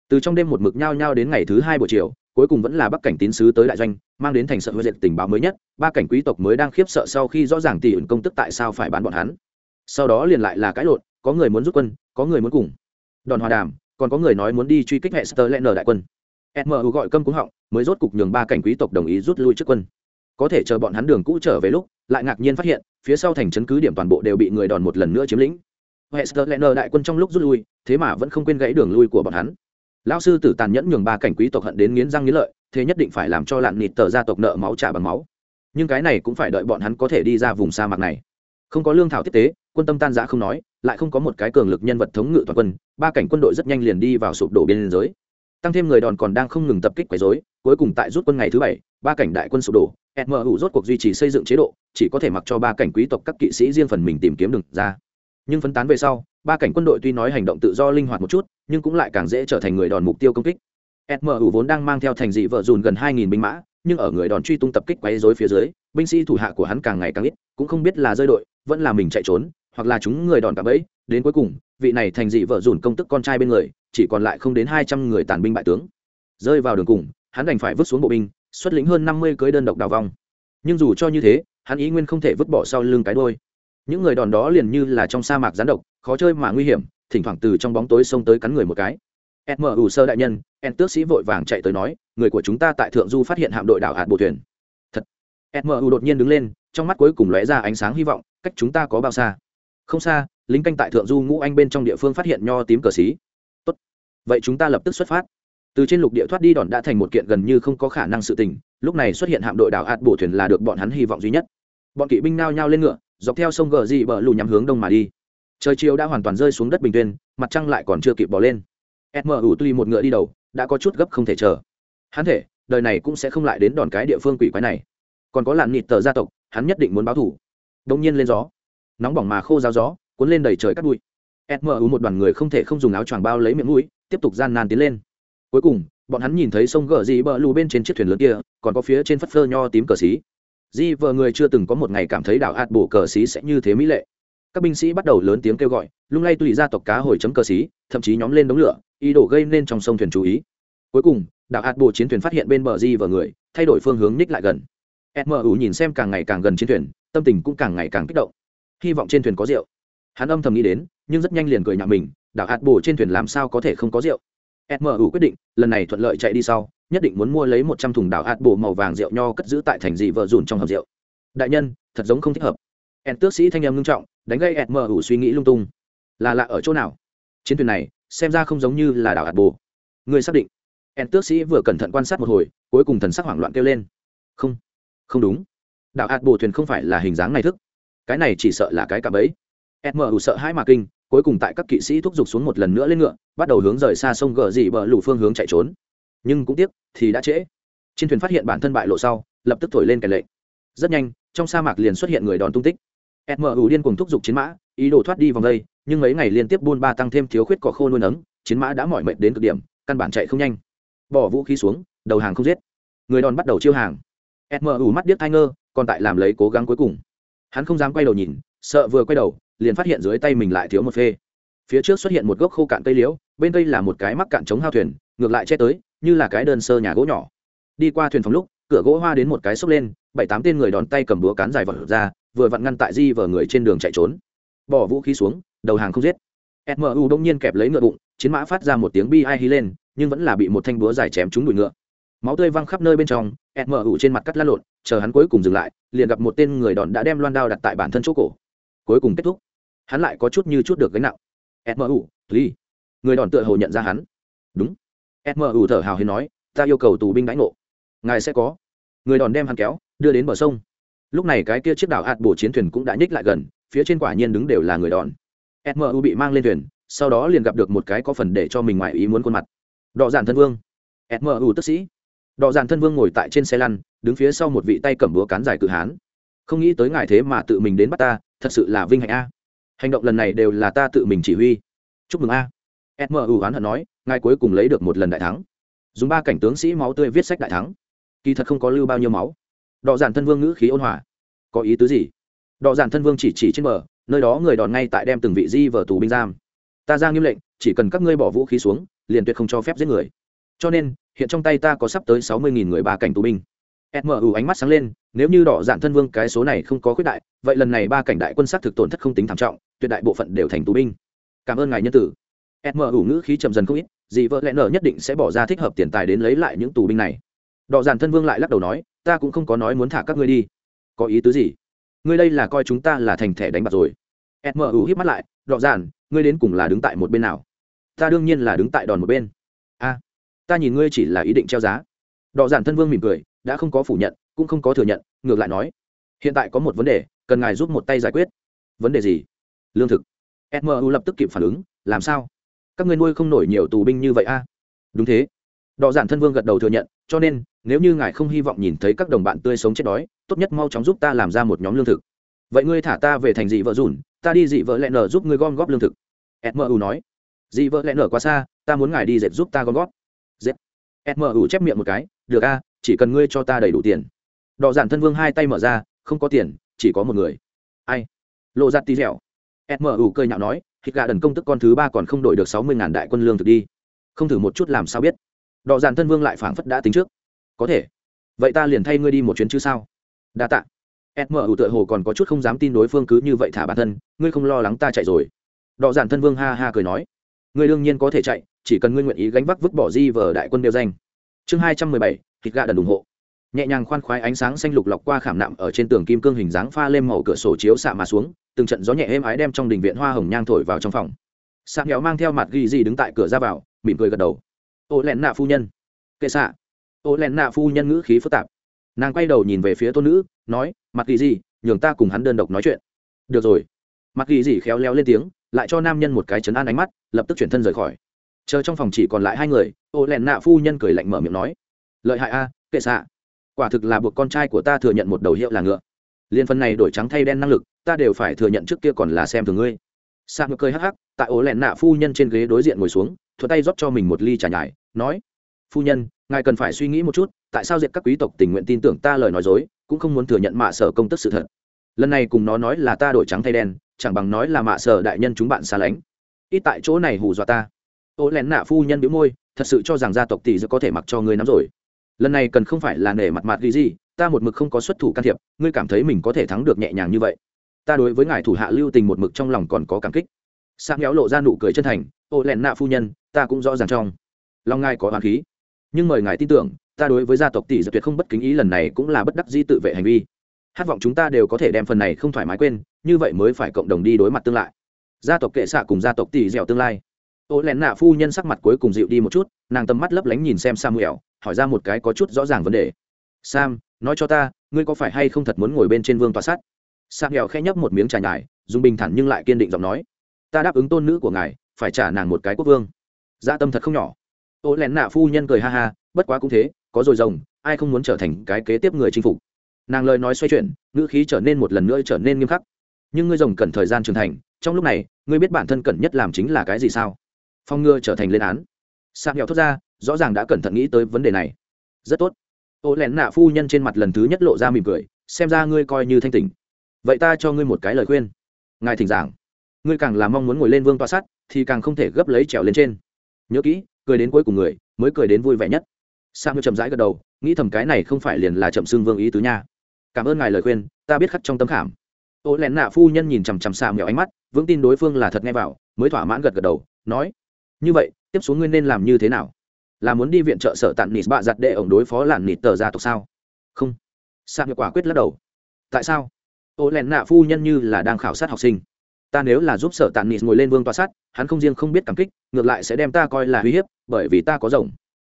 Từ trong đêm một mực nhao nhao đến ngày thứ hai buổi chiều, cuối cùng vẫn là bắc cảnh tín sứ tới đại doanh, mang đến thành sợ huệ diệt tình báo mới nhất, ba cảnh quý tộc mới đang khiếp sợ sau khi rõ ràng tỷ ẩn công tức tại sao phải bán bọn hắn. Sau đó liền lại là cãi lộn có người muốn rút quân, có người muốn cùng. Đòn hòa đàm, còn có người nói muốn đi truy kích hệ sơ lệ nở đại quân. Mu gọi câm cúng họng, mới rốt cục nhường ba cảnh quý tộc đồng ý rút lui trước quân. Có thể chờ bọn hắn đường cũ trở về lúc, lại ngạc nhiên phát hiện, phía sau thành trấn cứ điểm toàn bộ đều bị người đòn một lần nữa chiếm lĩnh. Hester lệ đại quân trong lúc rút lui, thế mà vẫn không quên gãy đường lui của bọn hắn. Lão sư tử tàn nhẫn nhường ba cảnh quý tộc hận đến nghiến răng nghiến lợi, thế nhất định phải làm cho lạn nịt tờ gia tộc nợ máu trả bằng máu. Nhưng cái này cũng phải đợi bọn hắn có thể đi ra vùng sa mạc này không có lương thảo tiếp tế, quân tâm tan giã không nói, lại không có một cái cường lực nhân vật thống ngự toàn quân, ba cảnh quân đội rất nhanh liền đi vào sụp đổ biên giới. Tăng thêm người đòn còn đang không ngừng tập kích quấy dối cuối cùng tại rút quân ngày thứ bảy, ba cảnh đại quân sụp đổ mu rốt cuộc duy trì xây dựng chế độ, chỉ có thể mặc cho ba cảnh quý tộc các kỵ sĩ riêng phần mình tìm kiếm đường ra. Nhưng phân tán về sau, ba cảnh quân đội tuy nói hành động tự do linh hoạt một chút, nhưng cũng lại càng dễ trở thành người đòn mục tiêu công kích. Mu vốn đang mang theo thành dị vợ dùn gần hai nghìn binh mã, nhưng ở người đòn truy tung tập kích quấy dối phía dưới, binh sĩ thủ hạ của hắn càng ngày càng ít, cũng không biết là rơi đội vẫn là mình chạy trốn, hoặc là chúng người đòn cả bẫy, đến cuối cùng, vị này thành dị vợ dùn công tức con trai bên người, chỉ còn lại không đến hai trăm người tàn binh bại tướng. Rơi vào đường cùng, hắn đành phải vứt xuống bộ binh, xuất lĩnh hơn năm mươi cưới đơn độc đào vong. Nhưng dù cho như thế, hắn ý nguyên không thể vứt bỏ sau lưng cái đôi. Những người đòn đó liền như là trong sa mạc gián độc, khó chơi mà nguy hiểm, thỉnh thoảng từ trong bóng tối xông tới cắn người một cái. Em mở ủ sơ đại nhân em tước sĩ vội vàng chạy tới nói, người của chúng ta tại thượng du phát hiện hạm đội đảo hạt bộ thuyền. Thật. Em mở ủ đột nhiên đứng lên, trong mắt cuối cùng lóe ra ánh sáng hy vọng cách chúng ta có bao xa? Không xa, lính canh tại thượng du ngũ anh bên trong địa phương phát hiện nho tím cờ xí. Tốt. Vậy chúng ta lập tức xuất phát. Từ trên lục địa thoát đi đòn đã thành một kiện gần như không có khả năng sự tình, lúc này xuất hiện hạm đội đảo hạt bổ thuyền là được bọn hắn hy vọng duy nhất. Bọn kỵ binh nao nhao lên ngựa, dọc theo sông gờ dị bờ lù nhắm hướng đông mà đi. Trời chiều đã hoàn toàn rơi xuống đất bình tuyên, mặt trăng lại còn chưa kịp bỏ lên. Mu tuy một ngựa đi đầu, đã có chút gấp không thể chờ. Hắn thể, đời này cũng sẽ không lại đến đòn cái địa phương quỷ quái này. Còn có làn nịt tờ gia tộc, hắn nhất định muốn báo thủ đông nhiên lên gió. Nóng bỏng mà khô ráo gió, cuốn lên đầy trời cắt bụi. Mu một đoàn người không thể không dùng áo choàng bao lấy miệng mũi, tiếp tục gian nan tiến lên. Cuối cùng, bọn hắn nhìn thấy sông gờ dị bờ lù bên trên chiếc thuyền lớn kia, còn có phía trên phất phơ nho tím cờ xí. Di vợ người chưa từng có một ngày cảm thấy đảo hạt bổ cờ xí sẽ như thế mỹ lệ. Các binh sĩ bắt đầu lớn tiếng kêu gọi, lung lay tùy gia tộc cá hồi chấm cờ xí, thậm chí nhóm lên đống lửa, ý đồ gây nên trong sông thuyền chú ý. Cuối cùng, đảo hạt bổ chiến thuyền phát hiện bên bờ di vợ người, thay đổi phương hướng ních lại gần. Mu nhìn xem càng ngày càng gần chiến thuyền tâm tình cũng càng ngày càng kích động. Hy vọng trên thuyền có rượu. Hắn âm thầm nghĩ đến, nhưng rất nhanh liền cười nhạo mình, đảo hạt bổ trên thuyền làm sao có thể không có rượu? Mu quyết định, lần này thuận lợi chạy đi sau, nhất định muốn mua lấy một trăm thùng đảo hạt bổ màu vàng rượu nho cất giữ tại thành dị vợ dùn trong hầm rượu. Đại nhân, thật giống không thích hợp. En tước sĩ thanh em ngưng trọng, đánh gây mu suy nghĩ lung tung. Là lạ ở chỗ nào? Chiến thuyền này, xem ra không giống như là đảo hạt bổ. Người xác định. En tước sĩ vừa cẩn thận quan sát một hồi, cuối cùng thần sắc hoảng loạn kêu lên. Không không đúng đạo ạt bồ thuyền không phải là hình dáng này thức. Cái này chỉ sợ là cái cạm ấy sm ủ sợ hãi mà kinh, cuối cùng tại các kỵ sĩ thúc giục xuống một lần nữa lên ngựa, bắt đầu hướng rời xa sông gờ dị bờ lù phương hướng chạy trốn. Nhưng cũng tiếc, thì đã trễ. Trên thuyền phát hiện bản thân bại lộ sau, lập tức thổi lên kẻ lệnh. Rất nhanh, trong sa mạc liền xuất hiện người đòn tung tích. Mu điên cùng thúc giục chiến mã, ý đồ thoát đi vòng đây, nhưng mấy ngày liên tiếp buôn ba tăng thêm thiếu khuyết cỏ khô nuôi nấng, chiến mã đã mỏi mệt đến cực điểm, căn bản chạy không nhanh. Bỏ vũ khí xuống, đầu hàng không giết. Người đòn bắt đầu chiêu hàng. Mu mắt điếc thai ngơ còn tại làm lấy cố gắng cuối cùng. Hắn không dám quay đầu nhìn, sợ vừa quay đầu, liền phát hiện dưới tay mình lại thiếu một phê. Phía trước xuất hiện một gốc khô cạn cây liễu, bên cây là một cái mắc cạn chống hao thuyền, ngược lại che tới, như là cái đơn sơ nhà gỗ nhỏ. Đi qua thuyền phòng lúc, cửa gỗ hoa đến một cái xốc lên, bảy tám tên người đón tay cầm búa cán dài vật ra, vừa vặn ngăn tại di vờ người trên đường chạy trốn. Bỏ vũ khí xuống, đầu hàng không giết. Mu đông nhiên kẹp lấy ngựa bụng, chiến mã phát ra một tiếng bi ai hí lên, nhưng vẫn là bị một thanh búa dài chém trúng đùi ngựa. Máu tươi văng khắp nơi bên trong mu trên mặt cắt lăn lộn chờ hắn cuối cùng dừng lại liền gặp một tên người đòn đã đem loan đao đặt tại bản thân chỗ cổ. Cuối cùng kết thúc. Hắn lại có chút như chút được gánh nặng. Mu Li, người đòn tựa hồ nhận ra hắn. Đúng. Mu thở hào hiền nói ta yêu cầu tù binh đánh ngộ. Ngài sẽ có. Người đòn đem hắn kéo đưa đến bờ sông. Lúc này cái kia chiếc đảo hạt bổ chiến thuyền cũng đã nhích lại gần phía trên quả nhiên đứng đều là người đòn. Mu bị mang lên thuyền sau đó liền gặp được một cái có phần để cho mình ngoài ý muốn khuôn mặt. Đọ giản thân vương. Mu tức sĩ đọ dàn thân vương ngồi tại trên xe lăn, đứng phía sau một vị tay cầm búa cán dài cự hán. Không nghĩ tới ngài thế mà tự mình đến bắt ta, thật sự là vinh hạnh a. Hành động lần này đều là ta tự mình chỉ huy. Chúc mừng a. Mu oán hận nói, ngài cuối cùng lấy được một lần đại thắng. Dùng ba cảnh tướng sĩ máu tươi viết sách đại thắng. Kỳ thật không có lưu bao nhiêu máu. Đọ giản thân vương ngữ khí ôn hòa. Có ý tứ gì? Đọ giản thân vương chỉ chỉ trên bờ, nơi đó người đòn ngay tại đem từng vị di vờ tù binh giam. Ta ra nghiêm lệnh, chỉ cần các ngươi bỏ vũ khí xuống, liền tuyệt không cho phép giết người cho nên, hiện trong tay ta có sắp tới sáu mươi nghìn người ba cảnh tù binh. Mu ánh mắt sáng lên, nếu như đỏ dạn thân vương cái số này không có khuyết đại, vậy lần này ba cảnh đại quân sát thực tổn thất không tính thảm trọng, tuyệt đại bộ phận đều thành tù binh. Cảm ơn ngài nhân tử. Mu ngữ khí chậm dần không ít dị vợ lẽ nở nhất định sẽ bỏ ra thích hợp tiền tài đến lấy lại những tù binh này. Đỏ dàn thân vương lại lắc đầu nói, ta cũng không có nói muốn thả các ngươi đi. Có ý tứ gì? Ngươi đây là coi chúng ta là thành thẻ đánh bạc rồi. Mu hít mắt lại, đỏ dàn ngươi đến cùng là đứng tại một bên nào? Ta đương nhiên là đứng tại đòn một bên ta nhìn ngươi chỉ là ý định treo giá. Đỏ giản thân vương mỉm cười, đã không có phủ nhận, cũng không có thừa nhận, ngược lại nói, hiện tại có một vấn đề, cần ngài giúp một tay giải quyết. Vấn đề gì? Lương thực. Mu lập tức kịp phản ứng, làm sao? Các người nuôi không nổi nhiều tù binh như vậy a? Đúng thế. Đọ giản thân vương gật đầu thừa nhận, cho nên, nếu như ngài không hy vọng nhìn thấy các đồng bạn tươi sống chết đói, tốt nhất mau chóng giúp ta làm ra một nhóm lương thực. Vậy ngươi thả ta về thành dị vợ dùn, ta đi dị vợ lẹ nở giúp ngươi gom góp lương thực. Mu nói, dị vợ lẹ nở quá xa, ta muốn ngài đi dệt giúp ta gom góp dệt mu chép miệng một cái, được a, chỉ cần ngươi cho ta đầy đủ tiền. Đọ giản thân vương hai tay mở ra, không có tiền, chỉ có một người. Ai? Lộ giặt tí dẻo. Mu cơi nhạo nói thịt gà đần công tức con thứ ba còn không đổi được sáu mươi ngàn đại quân lương thực đi. Không thử một chút làm sao biết. Đọ giản thân vương lại phảng phất đã tính trước. Có thể. Vậy ta liền thay ngươi đi một chuyến chứ sao? Đa tạ. Mu tựa hồ còn có chút không dám tin đối phương cứ như vậy thả bản thân, ngươi không lo lắng ta chạy rồi. Đọ giản thân vương ha ha cười nói, ngươi đương nhiên có thể chạy chỉ cần ngươi nguyện ý gánh vác vứt bỏ di vờ đại quân đeo danh. Chương hai trăm mười bảy, thịt gà đần ủng hộ. Nhẹ nhàng khoan khoái ánh sáng xanh lục lọc qua khảm nạm ở trên tường kim cương hình dáng pha lên màu cửa sổ chiếu xạ mà xuống, từng trận gió nhẹ êm ái đem trong đình viện hoa hồng nhang thổi vào trong phòng. Xạ nghèo mang theo mặt ghi gì đứng tại cửa ra vào, mỉm cười gật đầu. Ô lẹn nạ phu nhân. Kệ xạ. Ô lẹn nạ phu nhân ngữ khí phức tạp. Nàng quay đầu nhìn về phía tôn nữ, nói, mặt ghi gì, nhường ta cùng hắn đơn độc nói chuyện. Được rồi. Mặt ghi gì khéo léo lên tiếng, lại cho nam nhân một cái chấn an ánh mắt, lập tức chuyển thân rời khỏi chờ trong phòng chỉ còn lại hai người, ô lẹn nạ phu nhân cười lạnh mở miệng nói. Lợi hại a, kệ xạ. Quả thực là buộc con trai của ta thừa nhận một đầu hiệu là ngựa. Liên phân này đổi trắng thay đen năng lực, ta đều phải thừa nhận trước kia còn là xem thường ngươi. Sa ngựa cười hắc hắc, tại ố lẹn nạ phu nhân trên ghế đối diện ngồi xuống thuật tay rót cho mình một ly trà nhải, nói. Phu nhân, ngài cần phải suy nghĩ một chút, tại sao diệt các quý tộc tình nguyện tin tưởng ta lời nói dối, cũng không muốn thừa nhận mạ sở công tức sự thật. Lần này cùng nó nói là ta đổi trắng thay đen, chẳng bằng nói là mạ sở đại nhân chúng bạn xa lánh. Ít tại chỗ này hù dọa ta. Ô lẹn nạ phu nhân biếu môi, thật sự cho rằng gia tộc tỷ sẽ có thể mặc cho ngươi nắm rồi. Lần này cần không phải là nể mặt mặt ghi gì, ta một mực không có xuất thủ can thiệp, ngươi cảm thấy mình có thể thắng được nhẹ nhàng như vậy. Ta đối với ngài thủ hạ lưu tình một mực trong lòng còn có cảm kích. Sáng méo lộ ra nụ cười chân thành, ô lẹn nạ phu nhân, ta cũng rõ ràng trong lòng ngài có hoàng khí. Nhưng mời ngài tin tưởng, ta đối với gia tộc tỷ dập tuyệt không bất kính ý lần này cũng là bất đắc di tự vệ hành vi. Hát vọng chúng ta đều có thể đem phần này không thoải mái quên, như vậy mới phải cộng đồng đi đối mặt tương lại gia tộc kệ xạ cùng gia tộc tỷ dẻo tương lai ô lén nạ phu nhân sắc mặt cuối cùng dịu đi một chút, nàng tầm mắt lấp lánh nhìn xem samuel, hỏi ra một cái có chút rõ ràng vấn đề. Sam, nói cho ta, ngươi có phải hay không thật muốn ngồi bên trên vương tòa sát? Samuel khẽ nhấp một miếng trà nhải dùng bình thản nhưng lại kiên định giọng nói, ta đáp ứng tôn nữ của ngài, phải trả nàng một cái quốc vương. Gia dạ tâm thật không nhỏ. Ô lén nạ phu nhân cười ha ha, bất quá cũng thế, có rồi rồng, ai không muốn trở thành cái kế tiếp người chinh phục? Nàng lời nói xoay chuyển, ngữ khí trở nên một lần nữa trở nên nghiêm khắc. Nhưng ngươi rồng cần thời gian trưởng thành, trong lúc này, ngươi biết bản thân cần nhất làm chính là cái gì sao? Phong ngừa trở thành lên án. Sạc nghèo thốt ra, rõ ràng đã cẩn thận nghĩ tới vấn đề này. Rất tốt. Ô lén nạ phu nhân trên mặt lần thứ nhất lộ ra mỉm cười, xem ra ngươi coi như thanh tỉnh. Vậy ta cho ngươi một cái lời khuyên. Ngài thỉnh giảng. Ngươi càng là mong muốn ngồi lên vương toa sắt thì càng không thể gấp lấy trèo lên trên. Nhớ kỹ, cười đến cuối cùng người, mới cười đến vui vẻ nhất. Sang ngươi chậm rãi gật đầu, nghĩ thầm cái này không phải liền là chậm xương vương ý tứ nha. Cảm ơn ngài lời khuyên, ta biết khắc trong tấm khảm. Ô lén nạ phu nhân nhìn chằm chằm xa mèo ánh mắt, vững tin đối phương là thật nghe vào, mới thỏa mãn gật gật đầu, nói như vậy tiếp xuống ngươi nên làm như thế nào? Là muốn đi viện trợ sở tặng nịt bạ giặt đệ ổng đối phó làn nịt tờ gia tộc sao? Không. Sa hiệu quả quyết lắc đầu. Tại sao? Ô lẹn nạ phu nhân như là đang khảo sát học sinh. Ta nếu là giúp sở tàn nịt ngồi lên vương tòa sát hắn không riêng không biết cảm kích ngược lại sẽ đem ta coi là uy hiếp bởi vì ta có rồng.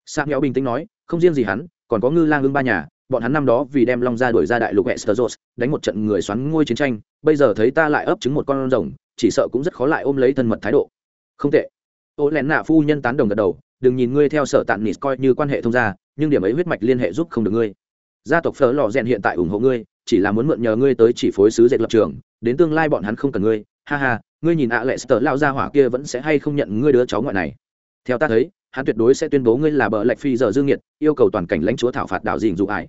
Sa nghèo bình tĩnh nói không riêng gì hắn còn có ngư lang ưng ba nhà bọn hắn năm đó vì đem long ra đuổi ra đại lục Westeros, đánh một trận người xoắn ngôi chiến tranh, bây giờ thấy ta lại ấp trứng một con rồng, chỉ sợ cũng rất khó lại ôm lấy thân mật thái độ. Không tệ. Ô lén nạ phu nhân tán đồng gật đầu, đừng nhìn ngươi theo sở tạn nịt coi như quan hệ thông gia nhưng điểm ấy huyết mạch liên hệ giúp không được ngươi. Gia tộc phở lò rèn hiện tại ủng hộ ngươi chỉ là muốn mượn nhờ ngươi tới chỉ phối sứ dệt lập trường đến tương lai bọn hắn không cần ngươi. Ha ha ngươi nhìn ạ lệ sờ lao ra hỏa kia vẫn sẽ hay không nhận ngươi đứa cháu ngoại này? Theo ta thấy hắn tuyệt đối sẽ tuyên bố ngươi là bờ lệch phi giờ dương nghiệt yêu cầu toàn cảnh lãnh chúa thảo phạt đạo dình dụ ải.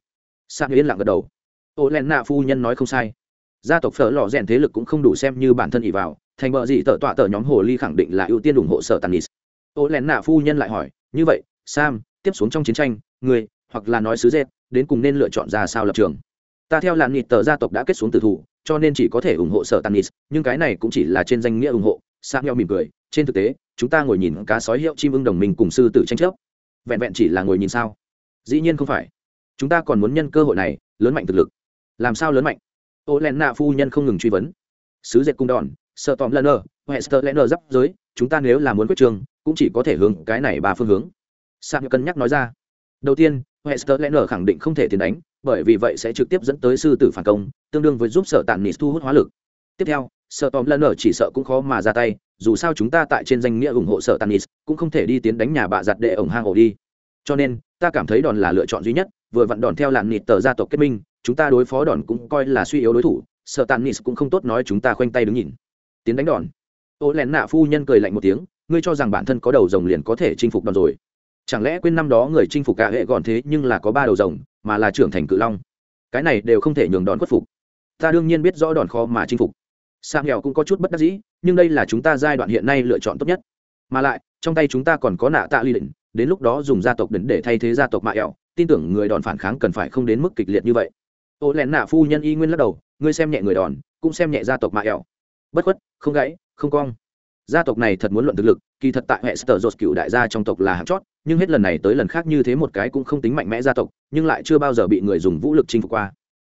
Sang yên lặng gật đầu. Ô len nạ phu nhân nói không sai. Gia tộc phở lò rèn thế lực cũng không đủ xem như bản thân ỉ vào thành bờ gì tờ tọa tờ nhóm hồ ly khẳng định là ưu tiên ủng hộ sở tanis ô lén nạ phu nhân lại hỏi, như vậy, sam, tiếp xuống trong chiến tranh, người, hoặc là nói sứ dệt, đến cùng nên lựa chọn ra sao lập trường? Ta theo làn nịt tờ gia tộc đã kết xuống tử thủ, cho nên chỉ có thể ủng hộ sở tanis nhưng cái này cũng chỉ là trên danh nghĩa ủng hộ. Sam nhau mỉm cười, trên thực tế, chúng ta ngồi nhìn cá sói hiệu chim ưng đồng minh cùng sư tử tranh chấp. Vẹn vẹn chỉ là ngồi nhìn sao? Dĩ nhiên không phải. Chúng ta còn muốn nhân cơ hội này, lớn mạnh thực lực. Làm sao lớn mạnh? Ô len nạ phu nhân không ngừng truy vấn. Sứ dệt cung đòn sợ tòm lần hệ hester lẽ nở giáp giới, chúng ta nếu là muốn quyết trường, cũng chỉ có thể hướng cái này ba phương hướng. Sang cân nhắc nói ra. Đầu tiên hester lẽ nở khẳng định không thể tiền đánh, bởi vì vậy sẽ trực tiếp dẫn tới sư tử phản công, tương đương với giúp sở tàn nịt thu hút hóa lực. Tiếp theo sợ tòm lần ở chỉ sợ cũng khó mà ra tay, dù sao chúng ta tại trên danh nghĩa ủng hộ sợ tanis cũng không thể đi tiến đánh nhà bạ giặt để ổng hang ổ đi. Cho nên, ta cảm thấy đòn là lựa chọn duy nhất, vừa vặn đòn theo làn nịt tờ gia tộc kết minh, chúng ta đối phó đòn cũng coi là suy yếu đối thủ sợ tanis cũng không tốt nói chúng ta khoanh tay đứng nhìn tiến đánh đòn. Ô lén nạ phu nhân cười lạnh một tiếng, ngươi cho rằng bản thân có đầu rồng liền có thể chinh phục đòn rồi. Chẳng lẽ quên năm đó người chinh phục cả hệ gọn thế nhưng là có ba đầu rồng, mà là trưởng thành cự long? Cái này đều không thể nhường đòn khuất phục. Ta đương nhiên biết rõ đòn khó mà chinh phục. Sang nghèo cũng có chút bất đắc dĩ, nhưng đây là chúng ta giai đoạn hiện nay lựa chọn tốt nhất. Mà lại, trong tay chúng ta còn có nạ tạ ly định đến lúc đó dùng gia tộc đến để thay thế gia tộc mạ ẹo, tin tưởng người đòn phản kháng cần phải không đến mức kịch liệt như vậy. Ô lén nạ phu nhân y nguyên lắc đầu, ngươi xem nhẹ người đòn, cũng xem nhẹ gia tộc mạ ẹo. Bất khuất không gãy, không cong. Gia tộc này thật muốn luận thực lực, kỳ thật tại hệ sở dột cựu đại gia trong tộc là hạng chót, nhưng hết lần này tới lần khác như thế một cái cũng không tính mạnh mẽ gia tộc, nhưng lại chưa bao giờ bị người dùng vũ lực chinh phục qua.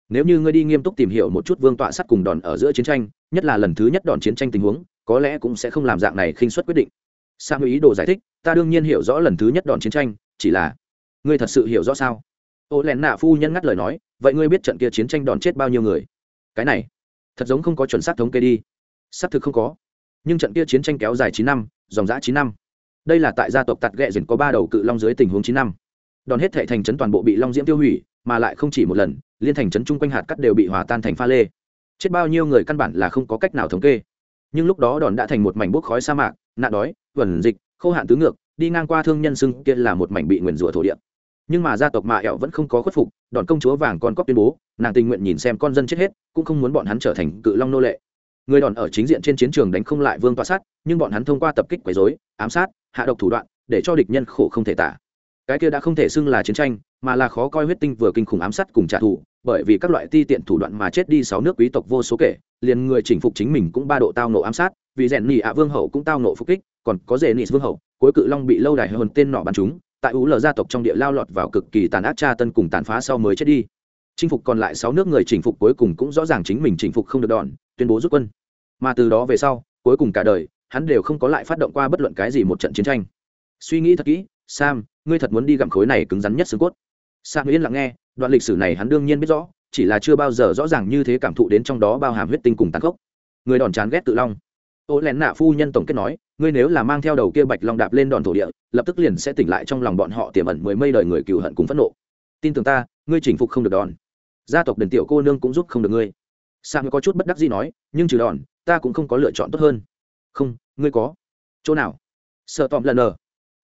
Nếu như ngươi đi nghiêm túc tìm hiểu một chút vương tọa sắt cùng đòn ở giữa chiến tranh, nhất là lần thứ nhất đòn chiến tranh tình huống, có lẽ cũng sẽ không làm dạng này khinh suất quyết định. Sang ý đồ giải thích, ta đương nhiên hiểu rõ lần thứ nhất đòn chiến tranh, chỉ là ngươi thật sự hiểu rõ sao? Ô lén nạ phu nhân ngắt lời nói, vậy ngươi biết trận kia chiến tranh đòn chết bao nhiêu người? Cái này, thật giống không có chuẩn xác thống kê đi xác thực không có. Nhưng trận kia chiến tranh kéo dài chín năm, dòng dã chín năm. Đây là tại gia tộc tạt ghẹ dần có ba đầu cự long dưới tình huống chín năm. Đòn hết thệ thành trấn toàn bộ bị long diễm tiêu hủy, mà lại không chỉ một lần, liên thành trấn chung quanh hạt cắt đều bị hòa tan thành pha lê. Chết bao nhiêu người căn bản là không có cách nào thống kê. Nhưng lúc đó đòn đã thành một mảnh bốc khói sa mạc, nạn đói, vẩn dịch, khô hạn tứ ngược, đi ngang qua thương nhân xưng kia là một mảnh bị nguyền rủa thổ địa. Nhưng mà gia tộc mạ ẹo vẫn không có khuất phục, đòn công chúa vàng con cóc tuyên bố, nàng tình nguyện nhìn xem con dân chết hết, cũng không muốn bọn hắn trở thành cự long nô lệ người đòn ở chính diện trên chiến trường đánh không lại vương tọa sát, nhưng bọn hắn thông qua tập kích quấy dối ám sát, hạ độc thủ đoạn, để cho địch nhân khổ không thể tả. Cái kia đã không thể xưng là chiến tranh, mà là khó coi huyết tinh vừa kinh khủng ám sát cùng trả thù, bởi vì các loại ti tiện thủ đoạn mà chết đi sáu nước quý tộc vô số kể, liền người chỉnh phục chính mình cũng ba độ tao nộ ám sát, vì rèn nỉ ạ vương hậu cũng tao nộ phục kích, còn có rể nỉ vương hậu, cuối cự long bị lâu đài hơn tên nọ bắn chúng tại ú lờ gia tộc trong địa lao lọt vào cực kỳ tàn ác tra tân cùng tàn phá sau mới chết đi. Chinh phục còn lại sáu nước người chỉnh phục cuối cùng cũng rõ ràng chính mình chỉnh phục không được đòn tuyên bố rút quân. Mà từ đó về sau, cuối cùng cả đời, hắn đều không có lại phát động qua bất luận cái gì một trận chiến tranh. Suy nghĩ thật kỹ, sam, ngươi thật muốn đi gặm khối này cứng rắn nhất xương cốt. Sam yên lặng nghe, đoạn lịch sử này hắn đương nhiên biết rõ, chỉ là chưa bao giờ rõ ràng như thế cảm thụ đến trong đó bao hàm huyết tinh cùng tàn khốc. Người đòn chán ghét tự long. Ô lén nạ phu nhân tổng kết nói, ngươi nếu là mang theo đầu kia bạch long đạp lên đòn thổ địa, lập tức liền sẽ tỉnh lại trong lòng bọn họ tiềm ẩn mười mây đời người cừu hận cùng phẫn nộ. Tin tưởng ta, ngươi chỉnh phục không được đòn. Gia tộc đền tiểu cô nương cũng giúp không được ngươi sam có chút bất đắc gì nói, nhưng trừ đòn, ta cũng không có lựa chọn tốt hơn. Không, ngươi có. Chỗ nào? Sợ tòm lần nờ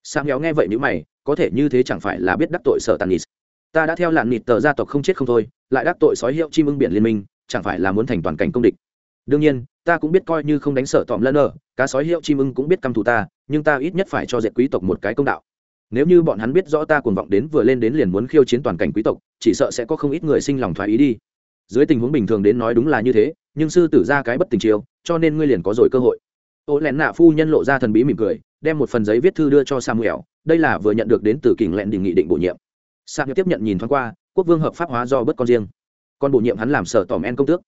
sam héo nghe vậy nếu mày, có thể như thế chẳng phải là biết đắc tội sợ tàn nịt. Ta đã theo làn nịt tờ gia tộc không chết không thôi, lại đắc tội sói hiệu chim ưng biển liên minh, chẳng phải là muốn thành toàn cảnh công địch. Đương nhiên, ta cũng biết coi như không đánh sợ tòm lần nờ cá sói hiệu chim ưng cũng biết căm thù ta, nhưng ta ít nhất phải cho dệt quý tộc một cái công đạo. Nếu như bọn hắn biết rõ ta cuồng vọng đến vừa lên đến liền muốn khiêu chiến toàn cảnh quý tộc, chỉ sợ sẽ có không ít người sinh lòng thoái ý đi dưới tình huống bình thường đến nói đúng là như thế, nhưng sư tử ra cái bất tình chiêu, cho nên ngươi liền có rồi cơ hội. Ô lẹn nạ phu nhân lộ ra thần bí mỉm cười, đem một phần giấy viết thư đưa cho samuel, đây là vừa nhận được đến từ kình lẹn đình nghị định bổ nhiệm. Samuel tiếp nhận nhìn thoáng qua, quốc vương hợp pháp hóa do bất con riêng. Con bổ nhiệm hắn làm sở tòm en công tước.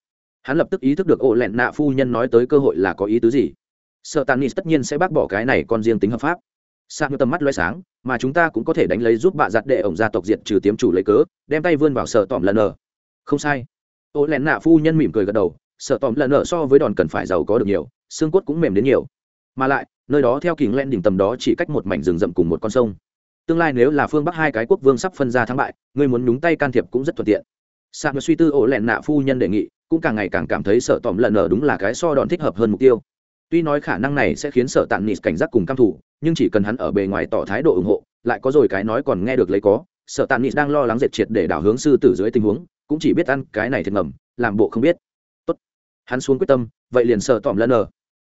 Hắn lập tức ý thức được ô lẹn nạ phu nhân nói tới cơ hội là có ý tứ gì. Sợ tàn tất nhiên sẽ bác bỏ cái này con riêng tính hợp pháp. Sang tầm mắt loay sáng, mà chúng ta cũng có thể đánh lấy giúp bạ giặt đệ ổng gia tộc diệt trừ tiếm chủ lấy cớ, đem tay vươn vào sở tòm lần ở. không sai ô lẹn nạ phu nhân mỉm cười gật đầu, sợ tòm lần nợ so với đòn cần phải giàu có được nhiều, xương cốt cũng mềm đến nhiều. Mà lại, nơi đó theo kỳ len đỉnh tầm đó chỉ cách một mảnh rừng rậm cùng một con sông. Tương lai nếu là phương bắc hai cái quốc vương sắp phân ra thắng bại, người muốn nhúng tay can thiệp cũng rất thuận tiện. Sạc suy tư ổ lẹn nạ phu nhân đề nghị, cũng càng ngày càng cảm thấy sợ tòm lần nở đúng là cái so đòn thích hợp hơn mục tiêu. Tuy nói khả năng này sẽ khiến sợ tàn nịt cảnh giác cùng căm thủ nhưng chỉ cần hắn ở bề ngoài tỏ thái độ ủng hộ, lại có rồi cái nói còn nghe được lấy có, sợ tàn nịt đang lo lắng dệt triệt để đảo hướng sư tử dưới tình huống cũng chỉ biết ăn cái này thiệt ngầm, làm bộ không biết. Tốt. Hắn xuống quyết tâm, vậy liền sợ tỏm lần nở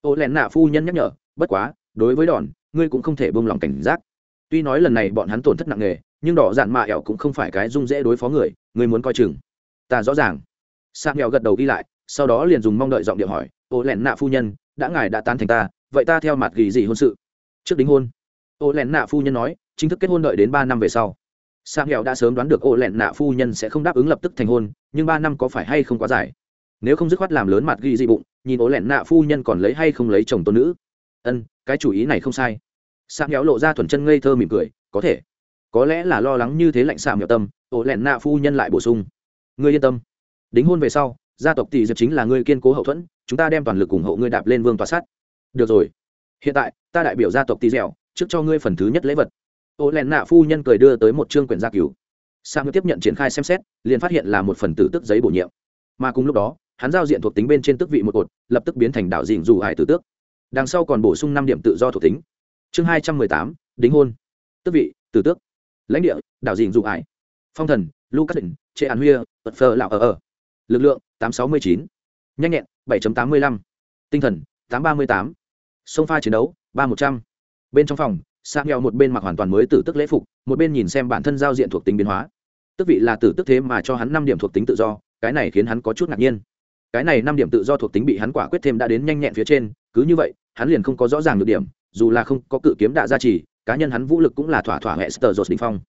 ô lẹn nạ phu nhân nhắc nhở, bất quá, đối với đòn, ngươi cũng không thể buông lỏng cảnh giác. Tuy nói lần này bọn hắn tổn thất nặng nề, nhưng đỏ dạn mạ ẻo cũng không phải cái dung dễ đối phó người, ngươi muốn coi chừng. Ta rõ ràng. Sạc nghèo gật đầu đi lại, sau đó liền dùng mong đợi giọng điệu hỏi, ô lẹn nạ phu nhân, đã ngài đã tan thành ta, vậy ta theo mặt ghi gì hôn sự? Trước đính hôn. Ô lẹn nạ phu nhân nói, chính thức kết hôn đợi đến ba năm về sau sa nghèo đã sớm đoán được ô lẹn nạ phu nhân sẽ không đáp ứng lập tức thành hôn, nhưng ba năm có phải hay không quá dài? Nếu không dứt khoát làm lớn mặt ghi dị bụng, nhìn ô lẹn nạ phu nhân còn lấy hay không lấy chồng tôn nữ? Ân, cái chủ ý này không sai. Sang nghèo lộ ra thuần chân ngây thơ mỉm cười, có thể. Có lẽ là lo lắng như thế lạnh xạ nghèo tâm, ô lẹn nạ phu nhân lại bổ sung. Ngươi yên tâm. Đính hôn về sau, gia tộc tỷ diệp chính là ngươi kiên cố hậu thuẫn, chúng ta đem toàn lực ủng hộ ngươi đạp lên vương tòa sát. Được rồi. Hiện tại, ta đại biểu gia tộc tỷ dẻo trước cho ngươi phần thứ nhất lễ vật ô lẹn nạ phu nhân cười đưa tới một chương quyển gia cứu sang tiếp nhận triển khai xem xét, liền phát hiện là một phần tử tức giấy bổ nhiệm. Mà cùng lúc đó, hắn giao diện thuộc tính bên trên tức vị một cột, lập tức biến thành đạo dịnh dù hải tử tước. Đằng sau còn bổ sung năm điểm tự do thuộc tính. Chương hai trăm mười tám, đính hôn. Tức vị, tử tước. Lãnh địa, đạo dịnh dù hải. Phong thần, lucas định trệ an huya tật phờ lạo ở ở. Lực lượng, tám sáu mươi chín. Nhanh nhẹn, bảy tám mươi lăm. Tinh thần, tám ba mươi tám. Sông pha chiến đấu, ba một trăm. Bên trong phòng sang nghèo một bên mặc hoàn toàn mới tử tức lễ phục, một bên nhìn xem bản thân giao diện thuộc tính biến hóa. Tức vị là tử tức thế mà cho hắn năm điểm thuộc tính tự do, cái này khiến hắn có chút ngạc nhiên. Cái này năm điểm tự do thuộc tính bị hắn quả quyết thêm đã đến nhanh nhẹn phía trên, cứ như vậy, hắn liền không có rõ ràng được điểm, dù là không có cự kiếm đạ gia trì, cá nhân hắn vũ lực cũng là thỏa thỏa hệ sờ dột đình phong.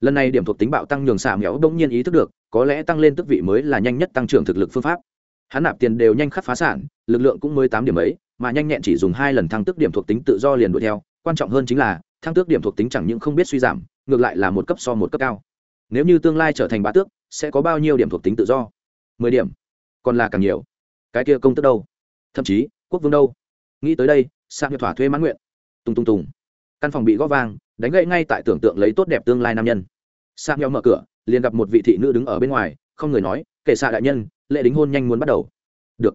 Lần này điểm thuộc tính bạo tăng nhường xạ mẹo bỗng nhiên ý thức được, có lẽ tăng lên tức vị mới là nhanh nhất tăng trưởng thực lực phương pháp. Hắn nạp tiền đều nhanh khắc phá sản, lực lượng cũng mới tám điểm ấy, mà nhanh nhẹn chỉ dùng hai lần thăng tức điểm thuộc tính tự do liền đuổi theo, quan trọng hơn chính là thăng tước điểm thuộc tính chẳng những không biết suy giảm, ngược lại là một cấp so một cấp cao. Nếu như tương lai trở thành bá tước, sẽ có bao nhiêu điểm thuộc tính tự do? Mười điểm. Còn là càng nhiều. Cái kia công tức đâu? Thậm chí, quốc vương đâu? Nghĩ tới đây sang hiệu thỏa thuê mãn nguyện. Tùng tùng tùng. Căn phòng bị góp vang, đánh gậy ngay tại tưởng tượng lấy tốt đẹp tương lai nam nhân. Sang nhau mở cửa, liền gặp một vị thị nữ đứng ở bên ngoài, không người nói, kể xạ đại nhân, lễ đính hôn nhanh muốn bắt đầu. Được.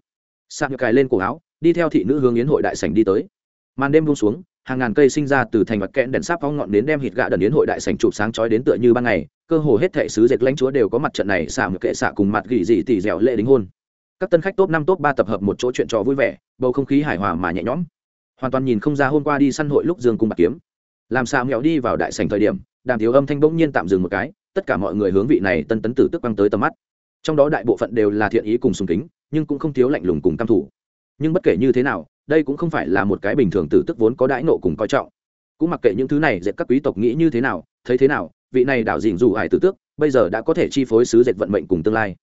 Sang cài lên cổ áo, đi theo thị nữ hướng yến hội đại sảnh đi tới. Màn đêm buông xuống hàng ngàn cây sinh ra từ thành vật kẽn đèn sáp phóng ngọn đến đem hít gạ đần yến hội đại sảnh chụp sáng chói đến tựa như ban ngày, cơ hồ hết thệ sứ dệt lãnh chúa đều có mặt trận này xả một kệ xả cùng mặt gỉ dị tỉ dẻo lễ đính hôn. Các tân khách top năm, top ba tập hợp một chỗ chuyện trò vui vẻ, bầu không khí hài hòa mà nhẹ nhõm. Hoàn toàn nhìn không ra hôm qua đi săn hội lúc dương cung bạc kiếm. Làm sao nghèo đi vào đại sảnh thời điểm, đàm thiếu âm thanh bỗng nhiên tạm dừng một cái, tất cả mọi người hướng vị này tân tấn tử tức băng tới tầm mắt. Trong đó đại bộ phận đều là thiện ý cùng sùng kính, nhưng cũng không thiếu lạnh lùng cùng căm thủ nhưng bất kể như thế nào đây cũng không phải là một cái bình thường tử tức vốn có đãi nộ cùng coi trọng. Cũng mặc kệ những thứ này dệt các quý tộc nghĩ như thế nào, thấy thế nào, vị này đảo dình dù ải tử tước, bây giờ đã có thể chi phối sứ dệt vận mệnh cùng tương lai.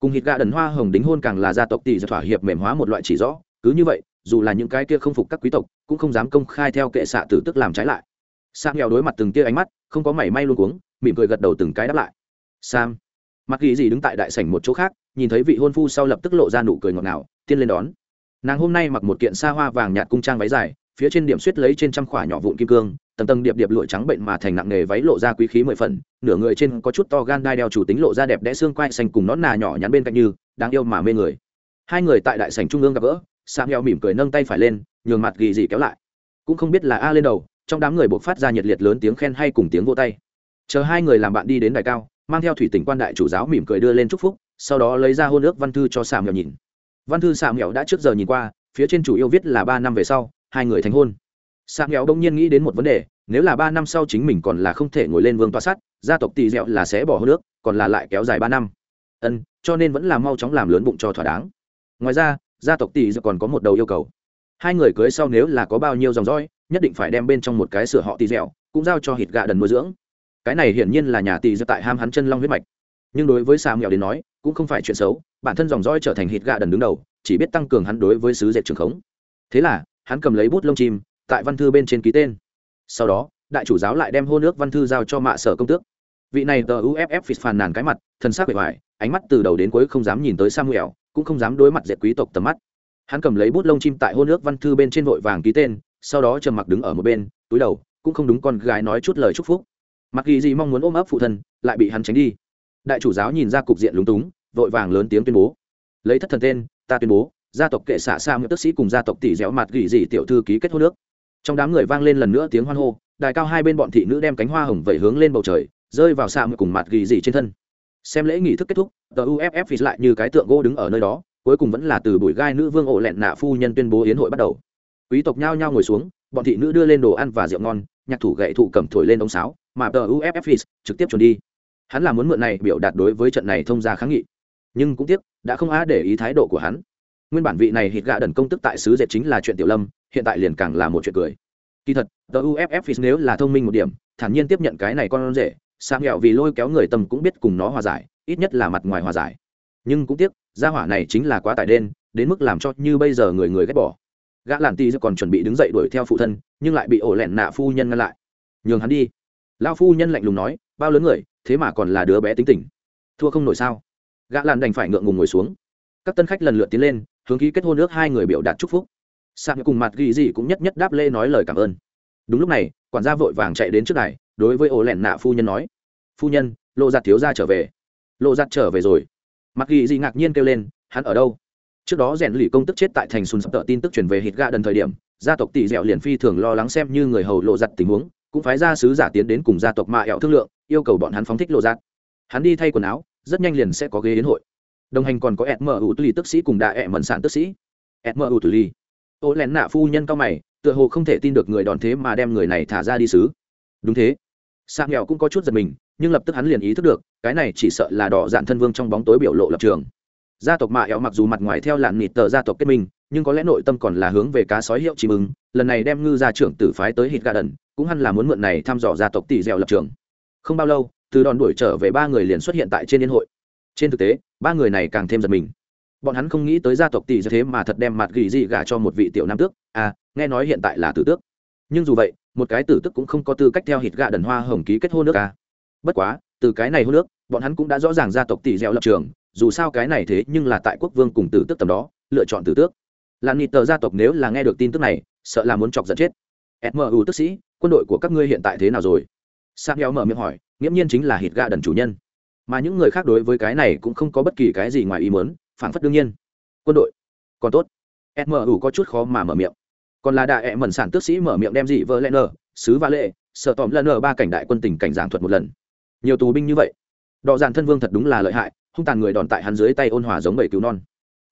Cùng hít gà đần hoa hồng đính hôn càng là gia tộc tỷ thỏa hiệp mềm hóa một loại chỉ rõ, cứ như vậy, dù là những cái kia không phục các quý tộc, cũng không dám công khai theo kệ xạ tử tức làm trái lại. Sam nghèo đối mặt từng tia ánh mắt, không có mảy may luôn cuống, mỉm cười gật đầu từng cái đáp lại. Sam, mặc ghi gì đứng tại đại sảnh một chỗ khác, nhìn thấy vị hôn phu sau lập tức lộ ra nụ cười ngọt ngào tiên lên đón nàng hôm nay mặc một kiện xa hoa vàng nhạt cung trang váy dài, phía trên điểm suýt lấy trên trăm khỏa nhỏ vụn kim cương, tầng tầng điệp điệp lụa trắng bệnh mà thành nặng nghề váy lộ ra quý khí mười phần, nửa người trên có chút to gan đai đeo chủ tính lộ ra đẹp đẽ xương quai xanh cùng nón nà nhỏ nhắn bên cạnh như, đáng yêu mà mê người. Hai người tại đại sảnh trung ương gặp gỡ sang heo mỉm cười nâng tay phải lên, nhường mặt ghi gì kéo lại. Cũng không biết là a lên đầu, trong đám người buộc phát ra nhiệt liệt lớn tiếng khen hay cùng tiếng vô tay. Chờ hai người làm bạn đi đến đài cao, mang theo thủy tỉnh quan đại chủ giáo mỉm cười đưa lên chúc phúc, sau đó lấy ra hôn ước văn thư cho sam heo nhìn văn thư xạ mẹo đã trước giờ nhìn qua, phía trên chủ yêu viết là ba năm về sau, hai người thành hôn. Xạ mẹo đông nhiên nghĩ đến một vấn đề, nếu là ba năm sau chính mình còn là không thể ngồi lên vương toa sắt gia tộc tỳ dẹo là sẽ bỏ hôn nước, còn là lại kéo dài ba năm. Ân, cho nên vẫn là mau chóng làm lớn bụng cho thỏa đáng. Ngoài ra, gia tộc tỳ dẹo còn có một đầu yêu cầu. Hai người cưới sau nếu là có bao nhiêu dòng dõi, nhất định phải đem bên trong một cái sửa họ tỳ dẻo cũng giao cho hít gà đần nuôi dưỡng. Cái này hiển nhiên là nhà tỳ dẹo tại ham hắn chân long huyết mạch. Nhưng đối với xà mèo đến nói cũng không phải chuyện xấu, bản thân dòng dõi trở thành hít gạ đần đứng đầu, chỉ biết tăng cường hắn đối với sứ dệt trường khống. Thế là, hắn cầm lấy bút lông chim, tại văn thư bên trên ký tên. Sau đó, đại chủ giáo lại đem hô nước văn thư giao cho mạ sở công tước. Vị này tờ uff phịt phàn nàn cái mặt thân xác bề ngoài, ánh mắt từ đầu đến cuối không dám nhìn tới samuel, cũng không dám đối mặt dệt quý tộc tầm mắt. Hắn cầm lấy bút lông chim tại hô nước văn thư bên trên vội vàng ký tên, sau đó trầm mặc đứng ở một bên, túi đầu, cũng không đúng con gái nói chút lời chúc phúc. Mặc ghi gì mong muốn ôm ấp phụ thân, lại bị hắn tránh đi. Đại chủ giáo nhìn ra cục diện lúng túng vội vàng lớn tiếng tuyên bố. Lấy thất thần tên, ta tuyên bố, gia tộc kệ xạ sa ngựa tức sĩ cùng gia tộc tỷ dẻo mặt gỉ dị tiểu thư ký kết hôn nước trong đám người vang lên lần nữa tiếng hoan hô, đài cao hai bên bọn thị nữ đem cánh hoa hồng vẩy hướng lên bầu trời, rơi vào xạ ngựa cùng mặt gỉ dị trên thân. Xem lễ nghị thức kết thúc, tờ uff phì lại như cái tượng gỗ đứng ở nơi đó, cuối cùng vẫn là từ bụi gai nữ vương ổ lẹn nạ phu nhân tuyên bố hiến hội bắt đầu. Quý tộc nhao nhao ngồi xuống, bọn thị nữ đưa lên đồ ăn và rượu ngon, nhạc thủ gậy thụ cầm thổi lên ống sáo, mà tờ uff trực tiếp chuẩn đi. Hắn là muốn mượn này biểu đạt đối với trận này thông ra kháng nghị nhưng cũng tiếc, đã không á để ý thái độ của hắn. Nguyên bản vị này hít gạ đần công tức tại sứ dệt chính là chuyện tiểu lâm, hiện tại liền càng là một chuyện cười. Kỳ thật, tờ uff nếu là thông minh một điểm, thản nhiên tiếp nhận cái này con rể sang nghèo vì lôi kéo người tâm cũng biết cùng nó hòa giải, ít nhất là mặt ngoài hòa giải. Nhưng cũng tiếc, gia hỏa này chính là quá tải đen, đến mức làm cho như bây giờ người người ghét bỏ. Gã làn ti còn chuẩn bị đứng dậy đuổi theo phụ thân, nhưng lại bị ổ lẹn nạ phu nhân ngăn lại. Nhường hắn đi. Lao phu nhân lạnh lùng nói, bao lớn người, thế mà còn là đứa bé tính tình. Thua không nổi sao? Gã lan đành phải ngượng ngùng ngồi xuống. Các tân khách lần lượt tiến lên, hướng ký kết hôn ước hai người biểu đạt chúc phúc. Sạc cùng mặt ghi gì cũng nhất nhất đáp lê nói lời cảm ơn. Đúng lúc này, quản gia vội vàng chạy đến trước này đối với ổ lẻn nạ phu nhân nói, phu nhân, lộ giặt thiếu ra trở về. Lộ giặt trở về rồi. Mặt ghi gì ngạc nhiên kêu lên, hắn ở đâu? Trước đó rèn lì công tức chết tại thành sùn sập tợ tin tức truyền về hít gà đần thời điểm, gia tộc tỷ dẻo liền phi thường lo lắng xem như người hầu lộ giặt tình huống, cũng phái ra sứ giả tiến đến cùng gia tộc mạ ẹo thương lượng, yêu cầu bọn hắn phóng thích lộ giặt. Hắn đi thay quần áo rất nhanh liền sẽ có ghế đến hội. Đồng hành còn có sm ủ tùy tức sĩ cùng đại ẹ mẩn sản tức sĩ. Sm ủ tùy ô lén nạ phu nhân cao mày, tựa hồ không thể tin được người đòn thế mà đem người này thả ra đi xứ đúng thế. Sang nghèo cũng có chút giật mình, nhưng lập tức hắn liền ý thức được, cái này chỉ sợ là đỏ dạn thân vương trong bóng tối biểu lộ lập trường. Gia tộc mạ ẹo mặc dù mặt ngoài theo làn nịt tờ gia tộc kết minh, nhưng có lẽ nội tâm còn là hướng về cá sói hiệu chim ứng lần này đem ngư gia trưởng tử phái tới hít gà đần, cũng hẳn là muốn mượn này thăm dò gia tộc tỷ dẻo lập trường. Không bao lâu từ đòn đuổi trở về ba người liền xuất hiện tại trên liên hội. Trên thực tế, ba người này càng thêm giật mình. Bọn hắn không nghĩ tới gia tộc tỷ thế mà thật đem mặt gỉ gì gả cho một vị tiểu nam tước. À nghe nói hiện tại là tử tước. Nhưng dù vậy, một cái tử tức cũng không có tư cách theo hít gạ đần hoa hồng ký kết hôn nước à. bất quá, từ cái này hôn nước, bọn hắn cũng đã rõ ràng gia tộc tỷ dẻo lập trường, dù sao cái này thế nhưng là tại quốc vương cùng tử tước tầm đó, lựa chọn tử tước. Làm nịt tờ gia tộc nếu là nghe được tin tức này, sợ là muốn chọc giận chết. Mu tức sĩ, quân đội của các ngươi hiện tại thế nào rồi? Sam heo mở miệng hỏi nghiễm nhiên chính là hít gạ đần chủ nhân. Mà những người khác đối với cái này cũng không có bất kỳ cái gì ngoài ý muốn phản phất đương nhiên. Quân đội, còn tốt. Mu có chút khó mà mở miệng. Còn là đại ẹ mẩn sản tước sĩ mở miệng đem gì vợ lẽ nờ, sứ và lệ, sợ tòm lần nờ ba cảnh đại quân tình cảnh giảng thuật một lần. Nhiều tù binh như vậy. Đọ dàn thân vương thật đúng là lợi hại, hung tàn người đòn tại hắn dưới tay ôn hòa giống bầy cứu non.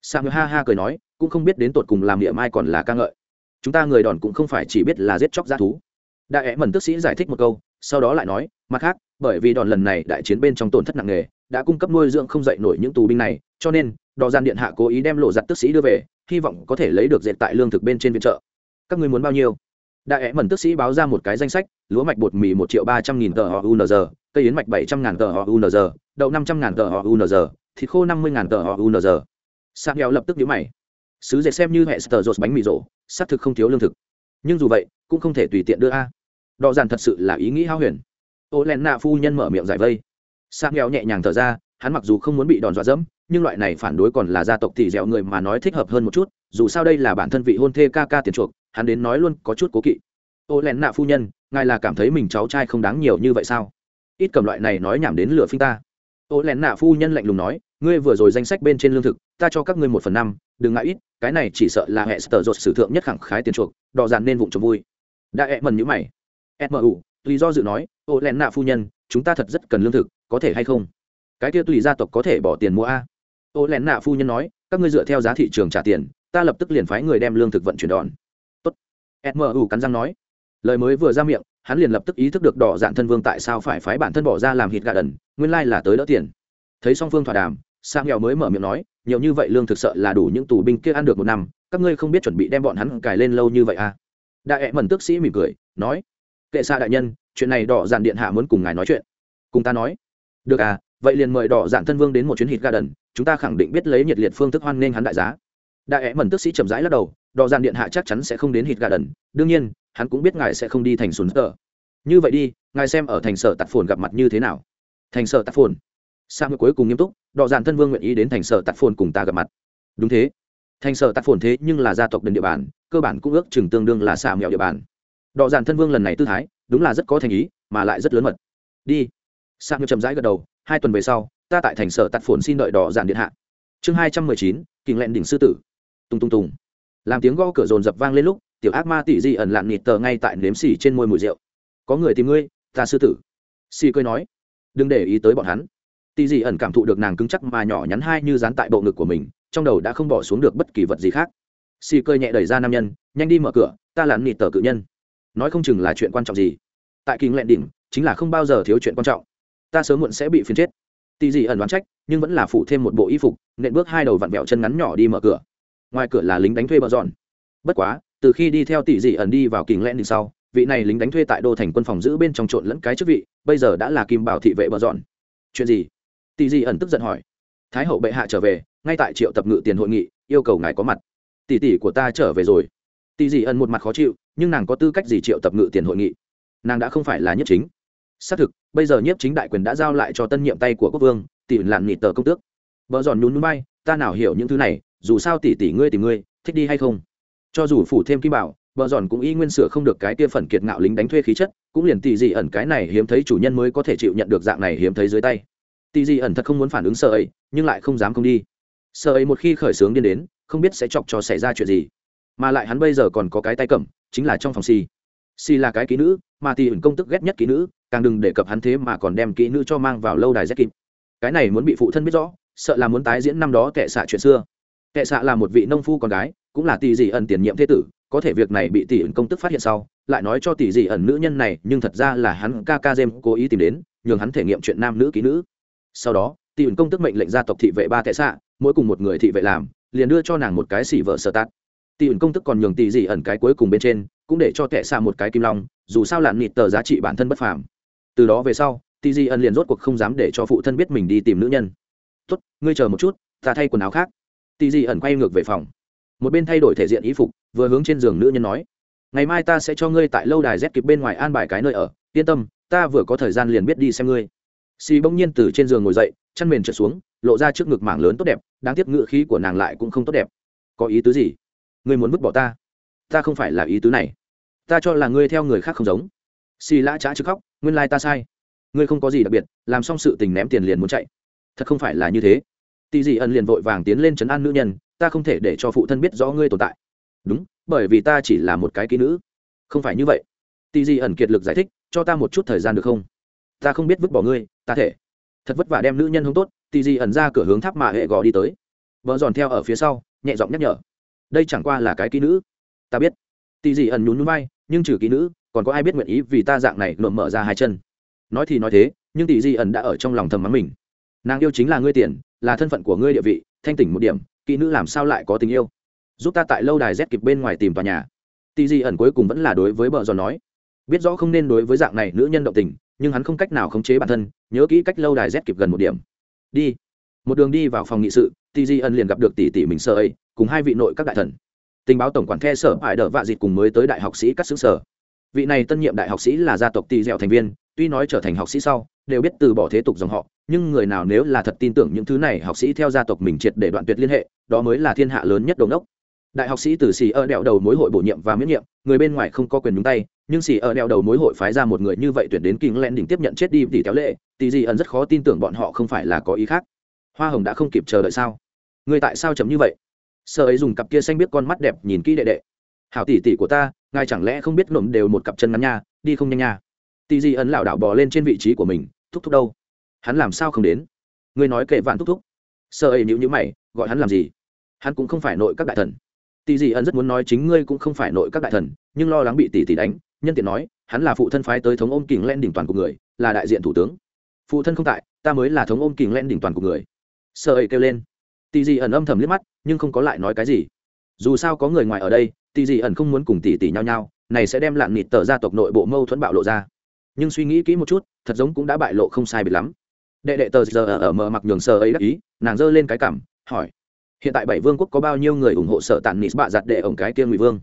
Sang ha ha cười nói, cũng không biết đến tột cùng làm địa mai còn là ca ngợi. Chúng ta người đòn cũng không phải chỉ biết là giết chóc g thú. Đại ẹ mẩn tước sĩ giải thích một câu, sau đó lại nói, mặt khác bởi vì đòn lần này đại chiến bên trong tổn thất nặng nề, đã cung cấp nuôi dưỡng không dậy nổi những tù binh này, cho nên, đò gian điện hạ cố ý đem lộ giặt tức sĩ đưa về, hy vọng có thể lấy được dệt tại lương thực bên trên viện trợ. Các ngươi muốn bao nhiêu? Đại ẽ mẩn tức sĩ báo ra một cái danh sách, lúa mạch bột mì một triệu ba trăm nghìn tờ họ unz cây yến mạch bảy trăm ngàn tờ họ unz đậu năm trăm ngàn tờ họ unz thịt khô năm mươi ngàn tờ họ unz sạc nghèo lập tức nhũ mày. Sứ dệt xem như hệ sờ rột bánh mì rổ, xác thực không thiếu lương thực. Nhưng dù vậy, cũng không thể tùy tiện đưa a. Đò dàn thật sự là ý nghĩ hao huyền ô len nạ phu nhân mở miệng giải vây. Sa nghèo nhẹ nhàng thở ra, hắn mặc dù không muốn bị đòn dọa dẫm, nhưng loại này phản đối còn là gia tộc tỷ dẻo người mà nói thích hợp hơn một chút, dù sao đây là bản thân vị hôn thê ca ca tiền chuộc, hắn đến nói luôn có chút cố kỵ. Ô len nạ phu nhân, ngài là cảm thấy mình cháu trai không đáng nhiều như vậy sao? Ít cầm loại này nói nhảm đến lửa phinh ta. Ô len nạ phu nhân lạnh lùng nói, ngươi vừa rồi danh sách bên trên lương thực, ta cho các ngươi một phần năm, đừng ngại ít, cái này chỉ sợ là hệ sở dột sử thượng nhất khẳng khái tiền chuộc đò dàn nên vụng cho vui. Đã ẹ mần nhữ mày. Mu lý do dự nói ô len nạ phu nhân, chúng ta thật rất cần lương thực, có thể hay không? Cái kia tùy gia tộc có thể bỏ tiền mua a. Ô len nạ phu nhân nói, các ngươi dựa theo giá thị trường trả tiền, ta lập tức liền phái người đem lương thực vận chuyển đòn. Tốt. Mu cắn răng nói. Lời mới vừa ra miệng, hắn liền lập tức ý thức được đỏ dạn thân vương tại sao phải phái bản thân bỏ ra làm hít gà đần, nguyên lai là tới đỡ tiền. Thấy song phương thỏa đàm sang nghèo mới mở miệng nói, nhiều như vậy lương thực sợ là đủ những tù binh kia ăn được một năm, các ngươi không biết chuẩn bị đem bọn hắn cài lên lâu như vậy à? Đại e ẹ mần tước sĩ mỉm cười, nói, kệ xa đại nhân chuyện này đỏ dạn điện hạ muốn cùng ngài nói chuyện. Cùng ta nói. Được à vậy liền mời đỏ dạn thân vương đến một chuyến hít ga đần, chúng ta khẳng định biết lấy nhiệt liệt phương thức hoan nghênh hắn đại giá. Đại ẽ mẩn tức sĩ chậm rãi lắc đầu, đỏ dạn điện hạ chắc chắn sẽ không đến hít ga đần, đương nhiên, hắn cũng biết ngài sẽ không đi thành sùn sở như vậy đi, ngài xem ở thành sở tạt phồn gặp mặt như thế nào. Thành sở tạt phồn. Sang cuối cùng nghiêm túc, đỏ dạn thân vương nguyện ý đến thành sở tạt phồn cùng ta gặp mặt. Đúng thế. Thành sở tạt phồn thế nhưng là gia tộc đền địa bàn, cơ bản cũng ước chừng tương đương là xà mẹo địa bàn. Đỏ dạn thân vương lần này tư thái đúng là rất có thành ý, mà lại rất lớn mật. Đi. Sang như chậm rãi gật đầu, hai tuần về sau, ta tại thành sở tạt phồn xin đợi đỏ giản điện hạ. Chương hai trăm mười chín, kình lẹn đỉnh sư tử. Tung tung tùng. Làm tiếng gõ cửa rồn dập vang lên lúc, tiểu ác ma tỷ di ẩn lặn nịt tờ ngay tại nếm xỉ trên môi mùi rượu. Có người tìm ngươi, ta sư tử. Xì cười nói, đừng để ý tới bọn hắn. Tỷ di ẩn cảm thụ được nàng cứng chắc mà nhỏ nhắn hai như dán tại bộ ngực của mình, trong đầu đã không bỏ xuống được bất kỳ vật gì khác. Xì cười nhẹ đẩy ra nam nhân, nhanh đi mở cửa, ta lặn nịt tờ cự nhân nói không chừng là chuyện quan trọng gì. Tại kinh lẹn đỉnh, chính là không bao giờ thiếu chuyện quan trọng. Ta sớm muộn sẽ bị phiền chết. Tì dị ẩn đoán trách, nhưng vẫn là phụ thêm một bộ y phục, nện bước hai đầu vặn vẹo chân ngắn nhỏ đi mở cửa. Ngoài cửa là lính đánh thuê bờ dọn. Bất quá, từ khi đi theo tỷ dị ẩn đi vào kình lẹn đỉnh sau, vị này lính đánh thuê tại đô thành quân phòng giữ bên trong trộn lẫn cái chức vị, bây giờ đã là kim bảo thị vệ bờ dọn. Chuyện gì? Tỷ dị ẩn tức giận hỏi. Thái hậu bệ hạ trở về, ngay tại triệu tập ngự tiền hội nghị, yêu cầu ngài có mặt. Tỷ tỷ của ta trở về rồi. Tỷ dị ẩn một mặt khó chịu nhưng nàng có tư cách gì triệu tập ngự tiền hội nghị? Nàng đã không phải là nhất chính. Xác thực, bây giờ nhiếp chính đại quyền đã giao lại cho tân nhiệm tay của quốc vương, tỷ lặn nhị tờ công tước. Vợ giòn nhún núi bay ta nào hiểu những thứ này, dù sao tỷ tỷ ngươi tìm ngươi, thích đi hay không? Cho dù phủ thêm kim bảo, vợ giòn cũng y nguyên sửa không được cái kia phần kiệt ngạo lính đánh thuê khí chất, cũng liền tỷ dị ẩn cái này hiếm thấy chủ nhân mới có thể chịu nhận được dạng này hiếm thấy dưới tay. Tỷ dị ẩn thật không muốn phản ứng sợ ấy, nhưng lại không dám không đi. Sợ ấy một khi khởi xướng điên đến, không biết sẽ chọc cho xảy ra chuyện gì mà lại hắn bây giờ còn có cái tay cầm, chính là trong phòng si si là cái kỹ nữ, mà tỷ ẩn công tức ghét nhất kỹ nữ, càng đừng đề cập hắn thế mà còn đem kỹ nữ cho mang vào lâu đài rất kịp cái này muốn bị phụ thân biết rõ, sợ là muốn tái diễn năm đó kệ xạ chuyện xưa. Kệ xạ là một vị nông phu con gái, cũng là tỷ dị ẩn tiền nhiệm thế tử, có thể việc này bị tỷ ẩn công tức phát hiện sau, lại nói cho tỷ dị ẩn nữ nhân này, nhưng thật ra là hắn ca ca jem cố ý tìm đến, nhường hắn thể nghiệm chuyện nam nữ kỹ nữ. Sau đó, tỷ ẩn công tức mệnh lệnh gia tộc thị vệ ba kệ xạ, mỗi cùng một người thị vệ làm, liền đưa cho nàng một cái xỉ vợ sơ tát tỷ ẩn công tức còn nhường tỷ dị ẩn cái cuối cùng bên trên, cũng để cho tệ xạ một cái kim long, dù sao lạn nịt tờ giá trị bản thân bất phàm. Từ đó về sau, tỷ dị ẩn liền rốt cuộc không dám để cho phụ thân biết mình đi tìm nữ nhân. Tốt, ngươi chờ một chút, ta thay quần áo khác. Tỷ dị ẩn quay ngược về phòng. Một bên thay đổi thể diện y phục, vừa hướng trên giường nữ nhân nói, ngày mai ta sẽ cho ngươi tại lâu đài z kịp bên ngoài an bài cái nơi ở, yên tâm, ta vừa có thời gian liền biết đi xem ngươi. Xì bỗng nhiên từ trên giường ngồi dậy chăn mền trượt xuống, lộ ra trước ngực mảng lớn tốt đẹp, đáng tiếc ngựa khí của nàng lại cũng không tốt đẹp. Có ý tứ gì? Ngươi muốn vứt bỏ ta? Ta không phải là ý tứ này. Ta cho là ngươi theo người khác không giống. Xì lã trá chứ khóc, nguyên lai ta sai. Ngươi không có gì đặc biệt, làm xong sự tình ném tiền liền muốn chạy. Thật không phải là như thế. Tì dị ẩn liền vội vàng tiến lên chấn an nữ nhân, ta không thể để cho phụ thân biết rõ ngươi tồn tại. Đúng, bởi vì ta chỉ là một cái kỹ nữ. Không phải như vậy. Tì dị ẩn kiệt lực giải thích, cho ta một chút thời gian được không? Ta không biết vứt bỏ ngươi, ta thể. Thật vất vả đem nữ nhân không tốt, tì dị ẩn ra cửa hướng tháp mạ hệ gò đi tới. Vợ giòn theo ở phía sau, nhẹ giọng nhắc nhở đây chẳng qua là cái kỹ nữ. Ta biết. Tì dị ẩn nhún nhún vai, nhưng trừ kỹ nữ, còn có ai biết nguyện ý vì ta dạng này nộm mở ra hai chân? Nói thì nói thế, nhưng tỷ dị ẩn đã ở trong lòng thầm mắng mình. Nàng yêu chính là ngươi tiền, là thân phận của ngươi địa vị, thanh tỉnh một điểm, kỹ nữ làm sao lại có tình yêu? Giúp ta tại lâu đài rét kịp bên ngoài tìm tòa nhà. Tỷ dị ẩn cuối cùng vẫn là đối với bờ giòn nói. Biết rõ không nên đối với dạng này nữ nhân động tình, nhưng hắn không cách nào khống chế bản thân, nhớ kỹ cách lâu đài rét kịp gần một điểm. Đi. Một đường đi vào phòng nghị sự tỷ dị ẩn liền gặp được tỷ tỷ mình sợ ấy cùng hai vị nội các đại thần. Tình báo tổng quản the sở hải đờ vạ dịt cùng mới tới đại học sĩ các xứ sở. Vị này tân nhiệm đại học sĩ là gia tộc tỳ dẻo thành viên, tuy nói trở thành học sĩ sau, đều biết từ bỏ thế tục dòng họ, nhưng người nào nếu là thật tin tưởng những thứ này, học sĩ theo gia tộc mình triệt để đoạn tuyệt liên hệ, đó mới là thiên hạ lớn nhất đồn đốc đại học sĩ từ xì ở đeo đầu mối hội bổ nhiệm và miễn nhiệm, người bên ngoài không có quyền nhúng tay, nhưng xì ở đeo đầu mối hội phái ra một người như vậy tuyển đến kinh len đỉnh tiếp nhận chết đi tỷ kéo lệ tỷ gì ẩn rất khó tin tưởng bọn họ không phải là có ý khác. Hoa hồng đã không kịp chờ đợi sao? Người tại sao chấm như vậy? Sợ ấy dùng cặp kia xanh biết con mắt đẹp nhìn kỹ đệ đệ. Hảo tỷ tỷ của ta, ngài chẳng lẽ không biết nộm đều một cặp chân ngắn nha, đi không nhanh nha. Tỷ di ẩn lảo đảo bò lên trên vị trí của mình, thúc thúc đâu? Hắn làm sao không đến? Ngươi nói kệ vạn thúc thúc. Sợ ấy nhữ nhữ mày, gọi hắn làm gì? Hắn cũng không phải nội các đại thần. Tỷ di ẩn rất muốn nói chính ngươi cũng không phải nội các đại thần, nhưng lo lắng bị tỷ tỷ đánh, nhân tiện nói, hắn là phụ thân phái tới thống ôm kình len đỉnh toàn của người, là đại diện thủ tướng. Phụ thân không tại, ta mới là thống ôm kình len đỉnh toàn của người. Sợ ấy kêu lên. Tỷ di ẩn âm thầm liếc mắt nhưng không có lại nói cái gì. Dù sao có người ngoài ở đây tỷ gì ẩn không muốn cùng tỷ tỷ nhau nhau này sẽ đem lạn nịt tờ gia tộc nội bộ mâu thuẫn bạo lộ ra. Nhưng suy nghĩ kỹ một chút thật giống cũng đã bại lộ không sai biệt lắm. Đệ đệ tờ giờ ở, ở mờ mặc nhường sờ ấy đắc ý nàng giơ lên cái cảm hỏi hiện tại bảy vương quốc có bao nhiêu người ủng hộ sợ tàn nịt bạ giặt đệ ổng cái kia ngụy vương?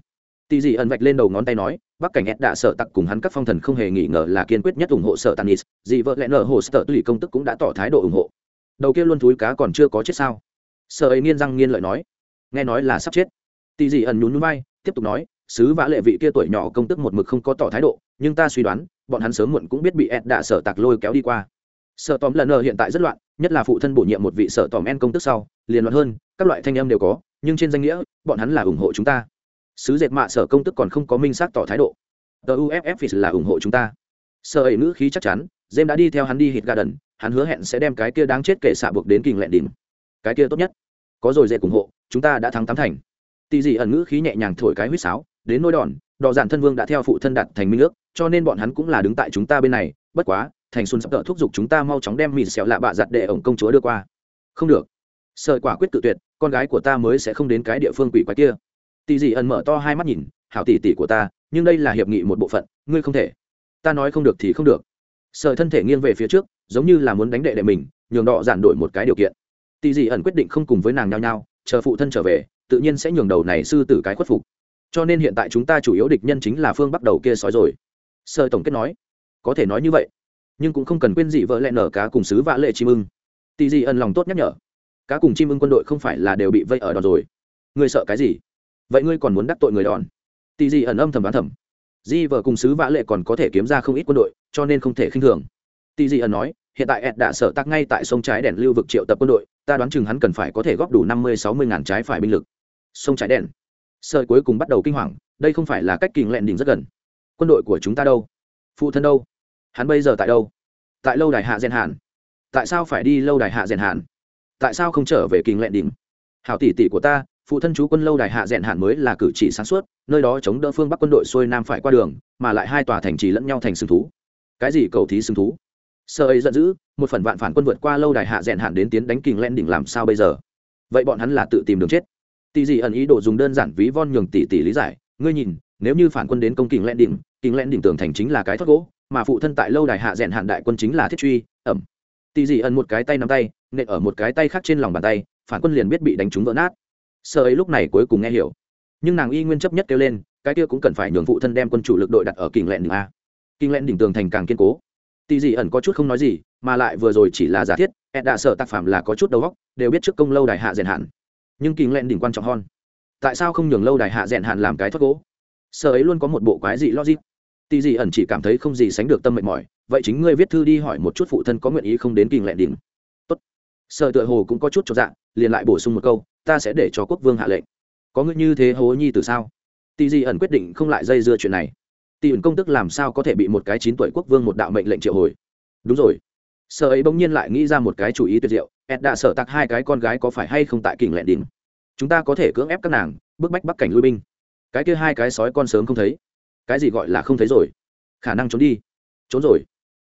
Tỷ dị ẩn vạch lên đầu ngón tay nói bắc cảnh ed đã sợ tặc cùng hắn các phong thần không hề nghi ngờ là kiên quyết nhất ủng hộ sợ tàn nịt dị vợ lẽ nở hồ sợ tùy công tức cũng đã tỏ thái độ ủng hộ. Đầu kia luôn thúi cá còn chưa có chết sao? Sợ ấy nghiên răng nghiên lợi nói. Nghe nói là sắp chết. Tỳ dị ẩn nhún nhún vai, tiếp tục nói, sứ vã lệ vị kia tuổi nhỏ công tức một mực không có tỏ thái độ, nhưng ta suy đoán, bọn hắn sớm muộn cũng biết bị ed đã sợ tặc lôi kéo đi qua. Sợ tóm lần ở hiện tại rất loạn, nhất là phụ thân bổ nhiệm một vị sợ tòm en công tức sau, liền loạn hơn, các loại thanh âm đều có, nhưng trên danh nghĩa, bọn hắn là ủng hộ chúng ta. Sứ dệt mạ sở công tức còn không có minh xác tỏ thái độ. Tờ uff là ủng hộ chúng ta. Sợ ấy ngữ khí chắc chắn jem đã đi theo hắn đi hít garden hắn hứa hẹn sẽ đem cái kia đáng chết kể xạ buộc đến kình lẹn đỉnh. Cái kia tốt nhất có rồi dễ ủng hộ, chúng ta đã thắng tám thành. Tỷ dị ẩn ngữ khí nhẹ nhàng thổi cái huýt sáo, đến nôi đòn, đò giản thân vương đã theo phụ thân đặt thành minh ước, cho nên bọn hắn cũng là đứng tại chúng ta bên này, bất quá, thành xuân sắp đỡ thúc giục chúng ta mau chóng đem mìn xẹo lạ bạ giặt để ổng công chúa đưa qua. Không được. Sợi quả quyết tự tuyệt, con gái của ta mới sẽ không đến cái địa phương quỷ quái kia. Tỷ dị ẩn mở to hai mắt nhìn, hảo tỷ tỷ của ta, nhưng đây là hiệp nghị một bộ phận, ngươi không thể. Ta nói không được thì không được. Sợi thân thể nghiêng về phía trước, giống như là muốn đánh đệ đệ mình, nhường đỏ giản đổi một cái điều kiện tỷ dị ẩn quyết định không cùng với nàng nhau nhau chờ phụ thân trở về, tự nhiên sẽ nhường đầu này sư tử cái khuất phục. Cho nên hiện tại chúng ta chủ yếu địch nhân chính là phương bắt đầu kia sói rồi. Sơ tổng kết nói, có thể nói như vậy, nhưng cũng không cần quên dị vợ lẽ nở cá cùng sứ vã lệ chim ưng. Tỷ dị ẩn lòng tốt nhắc nhở, cá cùng chim ưng quân đội không phải là đều bị vây ở đòn rồi. Ngươi sợ cái gì? Vậy ngươi còn muốn đắc tội người đòn? Tỷ dị ẩn âm thầm đoán thầm di vợ cùng sứ vã lệ còn có thể kiếm ra không ít quân đội, cho nên không thể khinh thường. Tỷ dị ẩn nói hiện tại ed đã sở tắc ngay tại sông trái đèn lưu vực triệu tập quân đội, ta đoán chừng hắn cần phải có thể góp đủ năm mươi sáu mươi ngàn trái phải binh lực. Sông trái đèn. Sợi cuối cùng bắt đầu kinh hoàng, đây không phải là cách kỳ lẹn đỉnh rất gần. Quân đội của chúng ta đâu? Phụ thân đâu? Hắn bây giờ tại đâu? Tại lâu đài hạ rèn hàn. tại sao phải đi lâu đài hạ rèn hàn? tại sao không trở về kỳ lẹn đỉnh? Hảo tỷ tỷ của ta, phụ thân chú quân lâu đài hạ rèn hàn mới là cử chỉ sáng suốt, nơi đó chống đỡ phương bắc quân đội xuôi nam phải qua đường, mà lại hai tòa thành trì lẫn nhau thành sừng thú. Cái gì cầu thí sừng thú? Sơ ấy giận dữ, một phần vạn phản quân vượt qua lâu đài hạ rèn hạn đến tiến đánh kình len đỉnh làm sao bây giờ? Vậy bọn hắn là tự tìm đường chết. Tỷ gì ẩn ý đồ dùng đơn giản ví von nhường tỷ tỷ lý giải, ngươi nhìn, nếu như phản quân đến công kình len đỉnh kình len đỉnh tường thành chính là cái thoát gỗ, mà phụ thân tại lâu đài hạ rèn hạn đại quân chính là thiết truy, ẩm. Tỷ gì ẩn một cái tay nắm tay, nện ở một cái tay khác trên lòng bàn tay, phản quân liền biết bị đánh trúng vỡ nát. Sơ ấy lúc này cuối cùng nghe hiểu. Nhưng nàng y nguyên chấp nhất kêu lên, cái kia cũng cần phải nhường phụ thân đem quân chủ lực đội đặt ở kình lẹn đỉnh a. Kình lẹn đỉnh tường thành càng kiên cố tỷ dị ẩn có chút không nói gì, mà lại vừa rồi chỉ là giả thiết ed đã sợ tác phẩm là có chút đầu óc, đều biết trước công lâu đài hạ rèn hạn. Nhưng kình lẹn đỉnh quan trọng hơn. Tại sao không nhường lâu đài hạ rèn hạn làm cái thoát gỗ? Sợ ấy luôn có một bộ quái dị logic. Tỷ dị ẩn chỉ cảm thấy không gì sánh được tâm mệt mỏi, vậy chính ngươi viết thư đi hỏi một chút phụ thân có nguyện ý không đến kình lẹn đỉnh. Tốt. Sợ tựa hồ cũng có chút cho dạng liền lại bổ sung một câu, ta sẽ để cho quốc vương hạ lệnh. Có ngươi như thế hố nhi từ sao? Tỷ dị ẩn quyết định không lại dây dưa chuyện này tỷ ẩn công tức làm sao có thể bị một cái chín tuổi quốc vương một đạo mệnh lệnh triệu hồi? Đúng rồi. Sợ ấy bỗng nhiên lại nghĩ ra một cái chủ ý tuyệt diệu ed đã sợ tặc hai cái con gái có phải hay không tại kình lẹn đình chúng ta có thể cưỡng ép các nàng, bức bách bắc cảnh lui binh. Cái kia hai cái sói con sớm không thấy. Cái gì gọi là không thấy rồi? Khả năng trốn đi. Trốn rồi?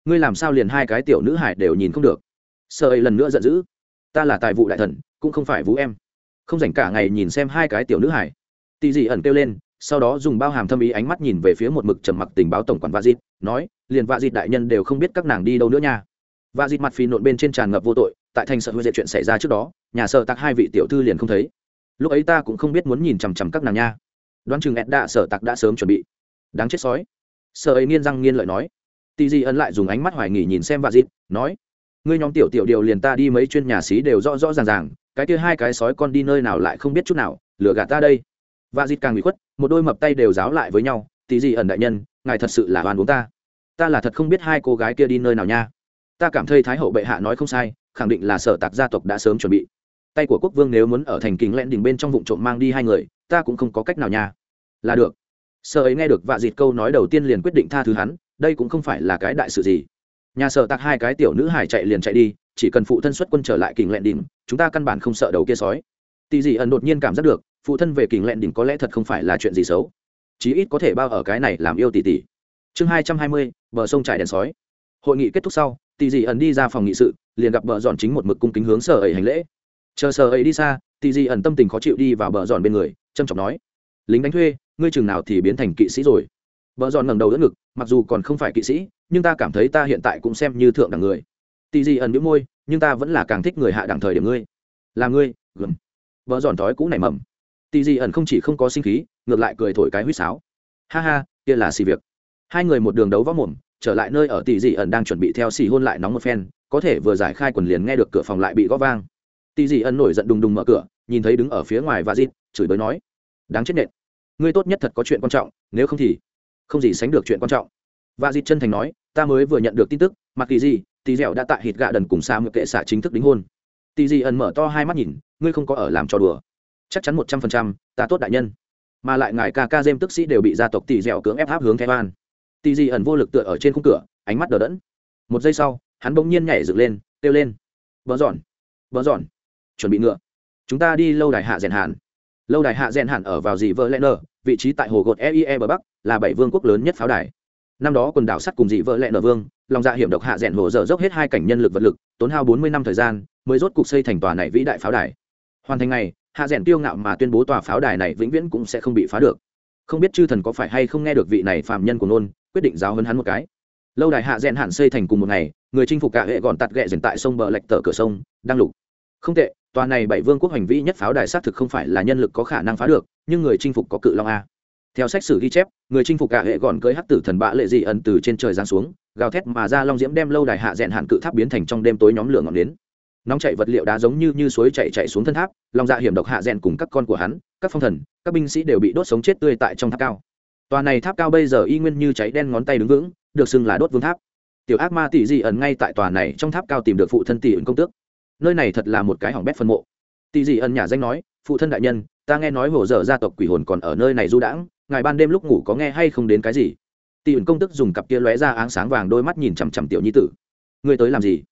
Ngươi làm sao liền hai cái tiểu nữ hải đều nhìn không được? Sợ ấy lần nữa giận dữ. Ta là tài vụ đại thần, cũng không phải vũ em. Không dành cả ngày nhìn xem hai cái tiểu nữ hải. Tì dị ẩn kêu lên sau đó dùng bao hàm thâm ý ánh mắt nhìn về phía một mực trầm mặc tình báo tổng quản vạ dịt nói, liền vạ dịt đại nhân đều không biết các nàng đi đâu nữa nha. Vạ dịt mặt phì nộn bên trên tràn ngập vô tội, tại thành sợ huệ diệt chuyện xảy ra trước đó, nhà sợ tặc hai vị tiểu thư liền không thấy. Lúc ấy ta cũng không biết muốn nhìn chằm chằm các nàng nha. Đoán chừng ed đạ sợ tặc đã sớm chuẩn bị. Đáng chết sói. Sợ ấy nghiên răng nghiên lợi nói. Tì di ân lại dùng ánh mắt hoài nghỉ nhìn xem vạ dịt nói, ngươi nhóm tiểu tiểu điều liền ta đi mấy chuyên nhà xí đều rõ rõ ràng ràng, cái kia hai cái sói con đi nơi nào lại không biết chút nào, lừa gạt ta đây và dịt càng bị khuất, một đôi mập tay đều giáo lại với nhau, tí gì ẩn đại nhân, ngài thật sự là oan uống ta. Ta là thật không biết hai cô gái kia đi nơi nào nha. Ta cảm thấy thái hậu bệ hạ nói không sai, khẳng định là sở tạc gia tộc đã sớm chuẩn bị. Tay của quốc vương nếu muốn ở thành kính lẽn đỉnh bên trong vụ trộm mang đi hai người, ta cũng không có cách nào nha. Là được. Sở ấy nghe được vạ dịt câu nói đầu tiên liền quyết định tha thứ hắn, đây cũng không phải là cái đại sự gì. Nhà sở tạc hai cái tiểu nữ hải chạy liền chạy đi, chỉ cần phụ thân xuất quân trở lại kình lẹn đỉnh, chúng ta căn bản không sợ đầu kia sói. Tì dị ẩn đột nhiên cảm giác được phụ thân về kình lẹn đỉnh có lẽ thật không phải là chuyện gì xấu. Chí ít có thể bao ở cái này làm yêu tỷ tỷ chương hai trăm hai mươi, bờ sông trải đèn sói. Hội nghị kết thúc sau tỷ dị ẩn đi ra phòng nghị sự, liền gặp bờ dọn chính một mực cung kính hướng sở ấy hành lễ. Chờ sở ấy đi xa tỷ dị ẩn tâm tình khó chịu đi vào bờ dọn bên người trâm trọng nói, lính đánh thuê, ngươi chừng nào thì biến thành kỵ sĩ rồi? Bờ dọn ngẩng đầu đỡ ngực, mặc dù còn không phải kỵ sĩ, nhưng ta cảm thấy ta hiện tại cũng xem như thượng đẳng người. Tỷ dị ẩn biếu môi, nhưng ta vẫn là càng thích người hạ đẳng thời điểm ngươi. Là ngươi gừng vợ giòn thói cũ nảy mầm tì dị ẩn không chỉ không có sinh khí, ngược lại cười thổi cái huýt sáo. Ha ha, kia là xì việc. Hai người một đường đấu võ mồm, trở lại nơi ở tỷ dị ẩn đang chuẩn bị theo xì hôn lại nóng một phen, có thể vừa giải khai quần liền nghe được cửa phòng lại bị gõ vang. Tỷ dị ẩn nổi giận đùng đùng mở cửa, nhìn thấy đứng ở phía ngoài và dịt chửi bới nói, đáng chết nện. Ngươi tốt nhất thật có chuyện quan trọng, nếu không thì không gì sánh được chuyện quan trọng. Và dịt chân thành nói, ta mới vừa nhận được tin tức mặc kỳ gì tỷ dẻo đã tại hít gạ đần cùng xa mượn kệ xạ chính thức đính hôn. Tỷ dị ẩn mở to hai mắt nhìn, ngươi không có ở làm cho đùa chắc chắn một trăm phần trăm, ta tốt đại nhân. Mà lại ngài ca ca dêm tức sĩ đều bị gia tộc tỷ dẻo cưỡng ép áp hướng thái van tỷ dị ẩn vô lực tựa ở trên khung cửa, ánh mắt đờ đẫn. Một giây sau, hắn bỗng nhiên nhảy dựng lên, kêu lên. Vợ dọn vợ dọn, chuẩn bị ngựa. Chúng ta đi lâu đài hạ rèn hạn lâu đài hạ rèn hạn ở vào dị vợ lẽ nở vị trí tại hồ gột eie bờ bắc, là bảy vương quốc lớn nhất pháo đài. Năm đó quần đảo sắt cùng dị vợ lẽ nở vương, lòng dạ hiểm độc hạ rèn hồ dở dốc hết hai cảnh nhân lực vật lực, tốn hao bốn mươi năm thời gian, mới rốt cục xây thành tòa này vĩ đại pháo đài. Hoàn thành này hạ rèn tiêu ngạo mà tuyên bố tòa pháo đài này vĩnh viễn cũng sẽ không bị phá được. Không biết chư thần có phải hay không nghe được vị này phàm nhân của nôn quyết định giáo hơn hắn một cái. Lâu đài hạ rèn hạn xây thành cùng một ngày, người chinh phục cả hệ gọn tạt ghẹ dần tại sông bờ lệch tờ cửa sông, đang lục. Không tệ, tòa này bảy vương quốc hành vi nhất pháo đài xác thực không phải là nhân lực có khả năng phá được, nhưng người chinh phục có cự long a. Theo sách sử ghi chép, người chinh phục cả hệ gọn cưới hắc tử thần bạ lệ dị ẩn từ trên trời giáng xuống, gào thét mà ra long diễm đem lâu đài hạ rèn hạn cự tháp biến thành trong đêm tối nhóm lửa ngọn đến nóng chảy vật liệu đá giống như như suối chảy chảy xuống thân tháp lòng dạ hiểm độc hạ rèn cùng các con của hắn, các phong thần, các binh sĩ đều bị đốt sống chết tươi tại trong tháp cao. Tòa này tháp cao bây giờ y nguyên như cháy đen ngón tay đứng vững, được xưng là đốt vương tháp. Tiểu ác ma tỷ dị ẩn ngay tại tòa này trong tháp cao tìm được phụ thân tỷ ẩn công tước. Nơi này thật là một cái hỏng bét phân mộ. Tỷ dị ẩn nhà danh nói, phụ thân đại nhân, ta nghe nói hồ dở gia tộc quỷ hồn còn ở nơi này du đãng, ngài ban đêm lúc ngủ có nghe hay không đến cái gì? Tỷ ẩn công Tước dùng cặp kia lóe ra áng sáng vàng đôi mắt nhìn chằm chằm tiểu nhi tử. Ngươi tới làm gì?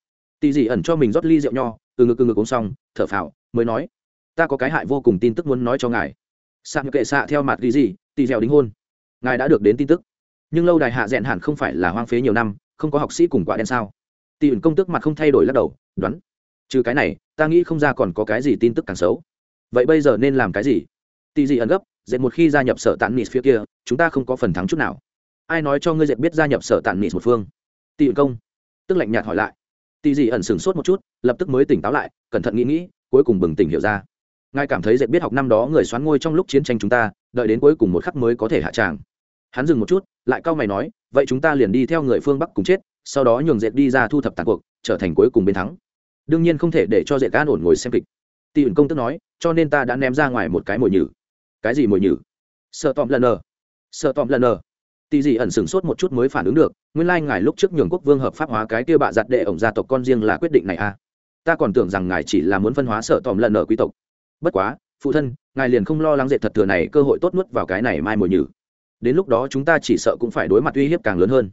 Tỷ dị ẩn cho mình rót ly rượu nho, từ ngực từ ngực uống xong, thở phào, mới nói, ta có cái hại vô cùng tin tức muốn nói cho ngài. Sạc kệ xạ theo mặt ghi gì tỷ dẻo đính hôn. Ngài đã được đến tin tức. Nhưng lâu đài hạ rẽn hẳn không phải là hoang phế nhiều năm, không có học sĩ cùng quả đen sao? Tỷ ẩn công tức mặt không thay đổi lắc đầu, đoán. Trừ cái này, ta nghĩ không ra còn có cái gì tin tức càng xấu. Vậy bây giờ nên làm cái gì? Tỷ dị ẩn gấp, dệt một khi gia nhập sở tàn nịt phía kia, chúng ta không có phần thắng chút nào. Ai nói cho ngươi dệt biết gia nhập sở tàn nịt một phương? Tỷ ẩn công, tức lạnh nhạt hỏi lại tì dị ẩn sửng sốt một chút, lập tức mới tỉnh táo lại, cẩn thận nghĩ nghĩ, cuối cùng bừng tỉnh hiểu ra. Ngài cảm thấy dệt biết học năm đó người xoán ngôi trong lúc chiến tranh chúng ta, đợi đến cuối cùng một khắc mới có thể hạ tràng. Hắn dừng một chút, lại cau mày nói, vậy chúng ta liền đi theo người phương bắc cùng chết, sau đó nhường dệt đi ra thu thập tàn cuộc, trở thành cuối cùng bên thắng. Đương nhiên không thể để cho dệt gan ổn ngồi xem kịch. Tỷ ẩn công tức nói, cho nên ta đã ném ra ngoài một cái mồi nhử. Cái gì mồi nhử? Sợ tòm lần nờ sợ tòm lần nờ tỷ dị ẩn sửng sốt một chút mới phản ứng được, nguyên lai ngài lúc trước nhường quốc vương hợp pháp hóa cái kia bạ giặt đệ ổng gia tộc con riêng là quyết định này à? Ta còn tưởng rằng ngài chỉ là muốn phân hóa sợ tòm lần ở quý tộc. Bất quá, phụ thân, ngài liền không lo lắng dệt thật thừa này cơ hội tốt nuốt vào cái này mai mồi nhử. Đến lúc đó chúng ta chỉ sợ cũng phải đối mặt uy hiếp càng lớn hơn.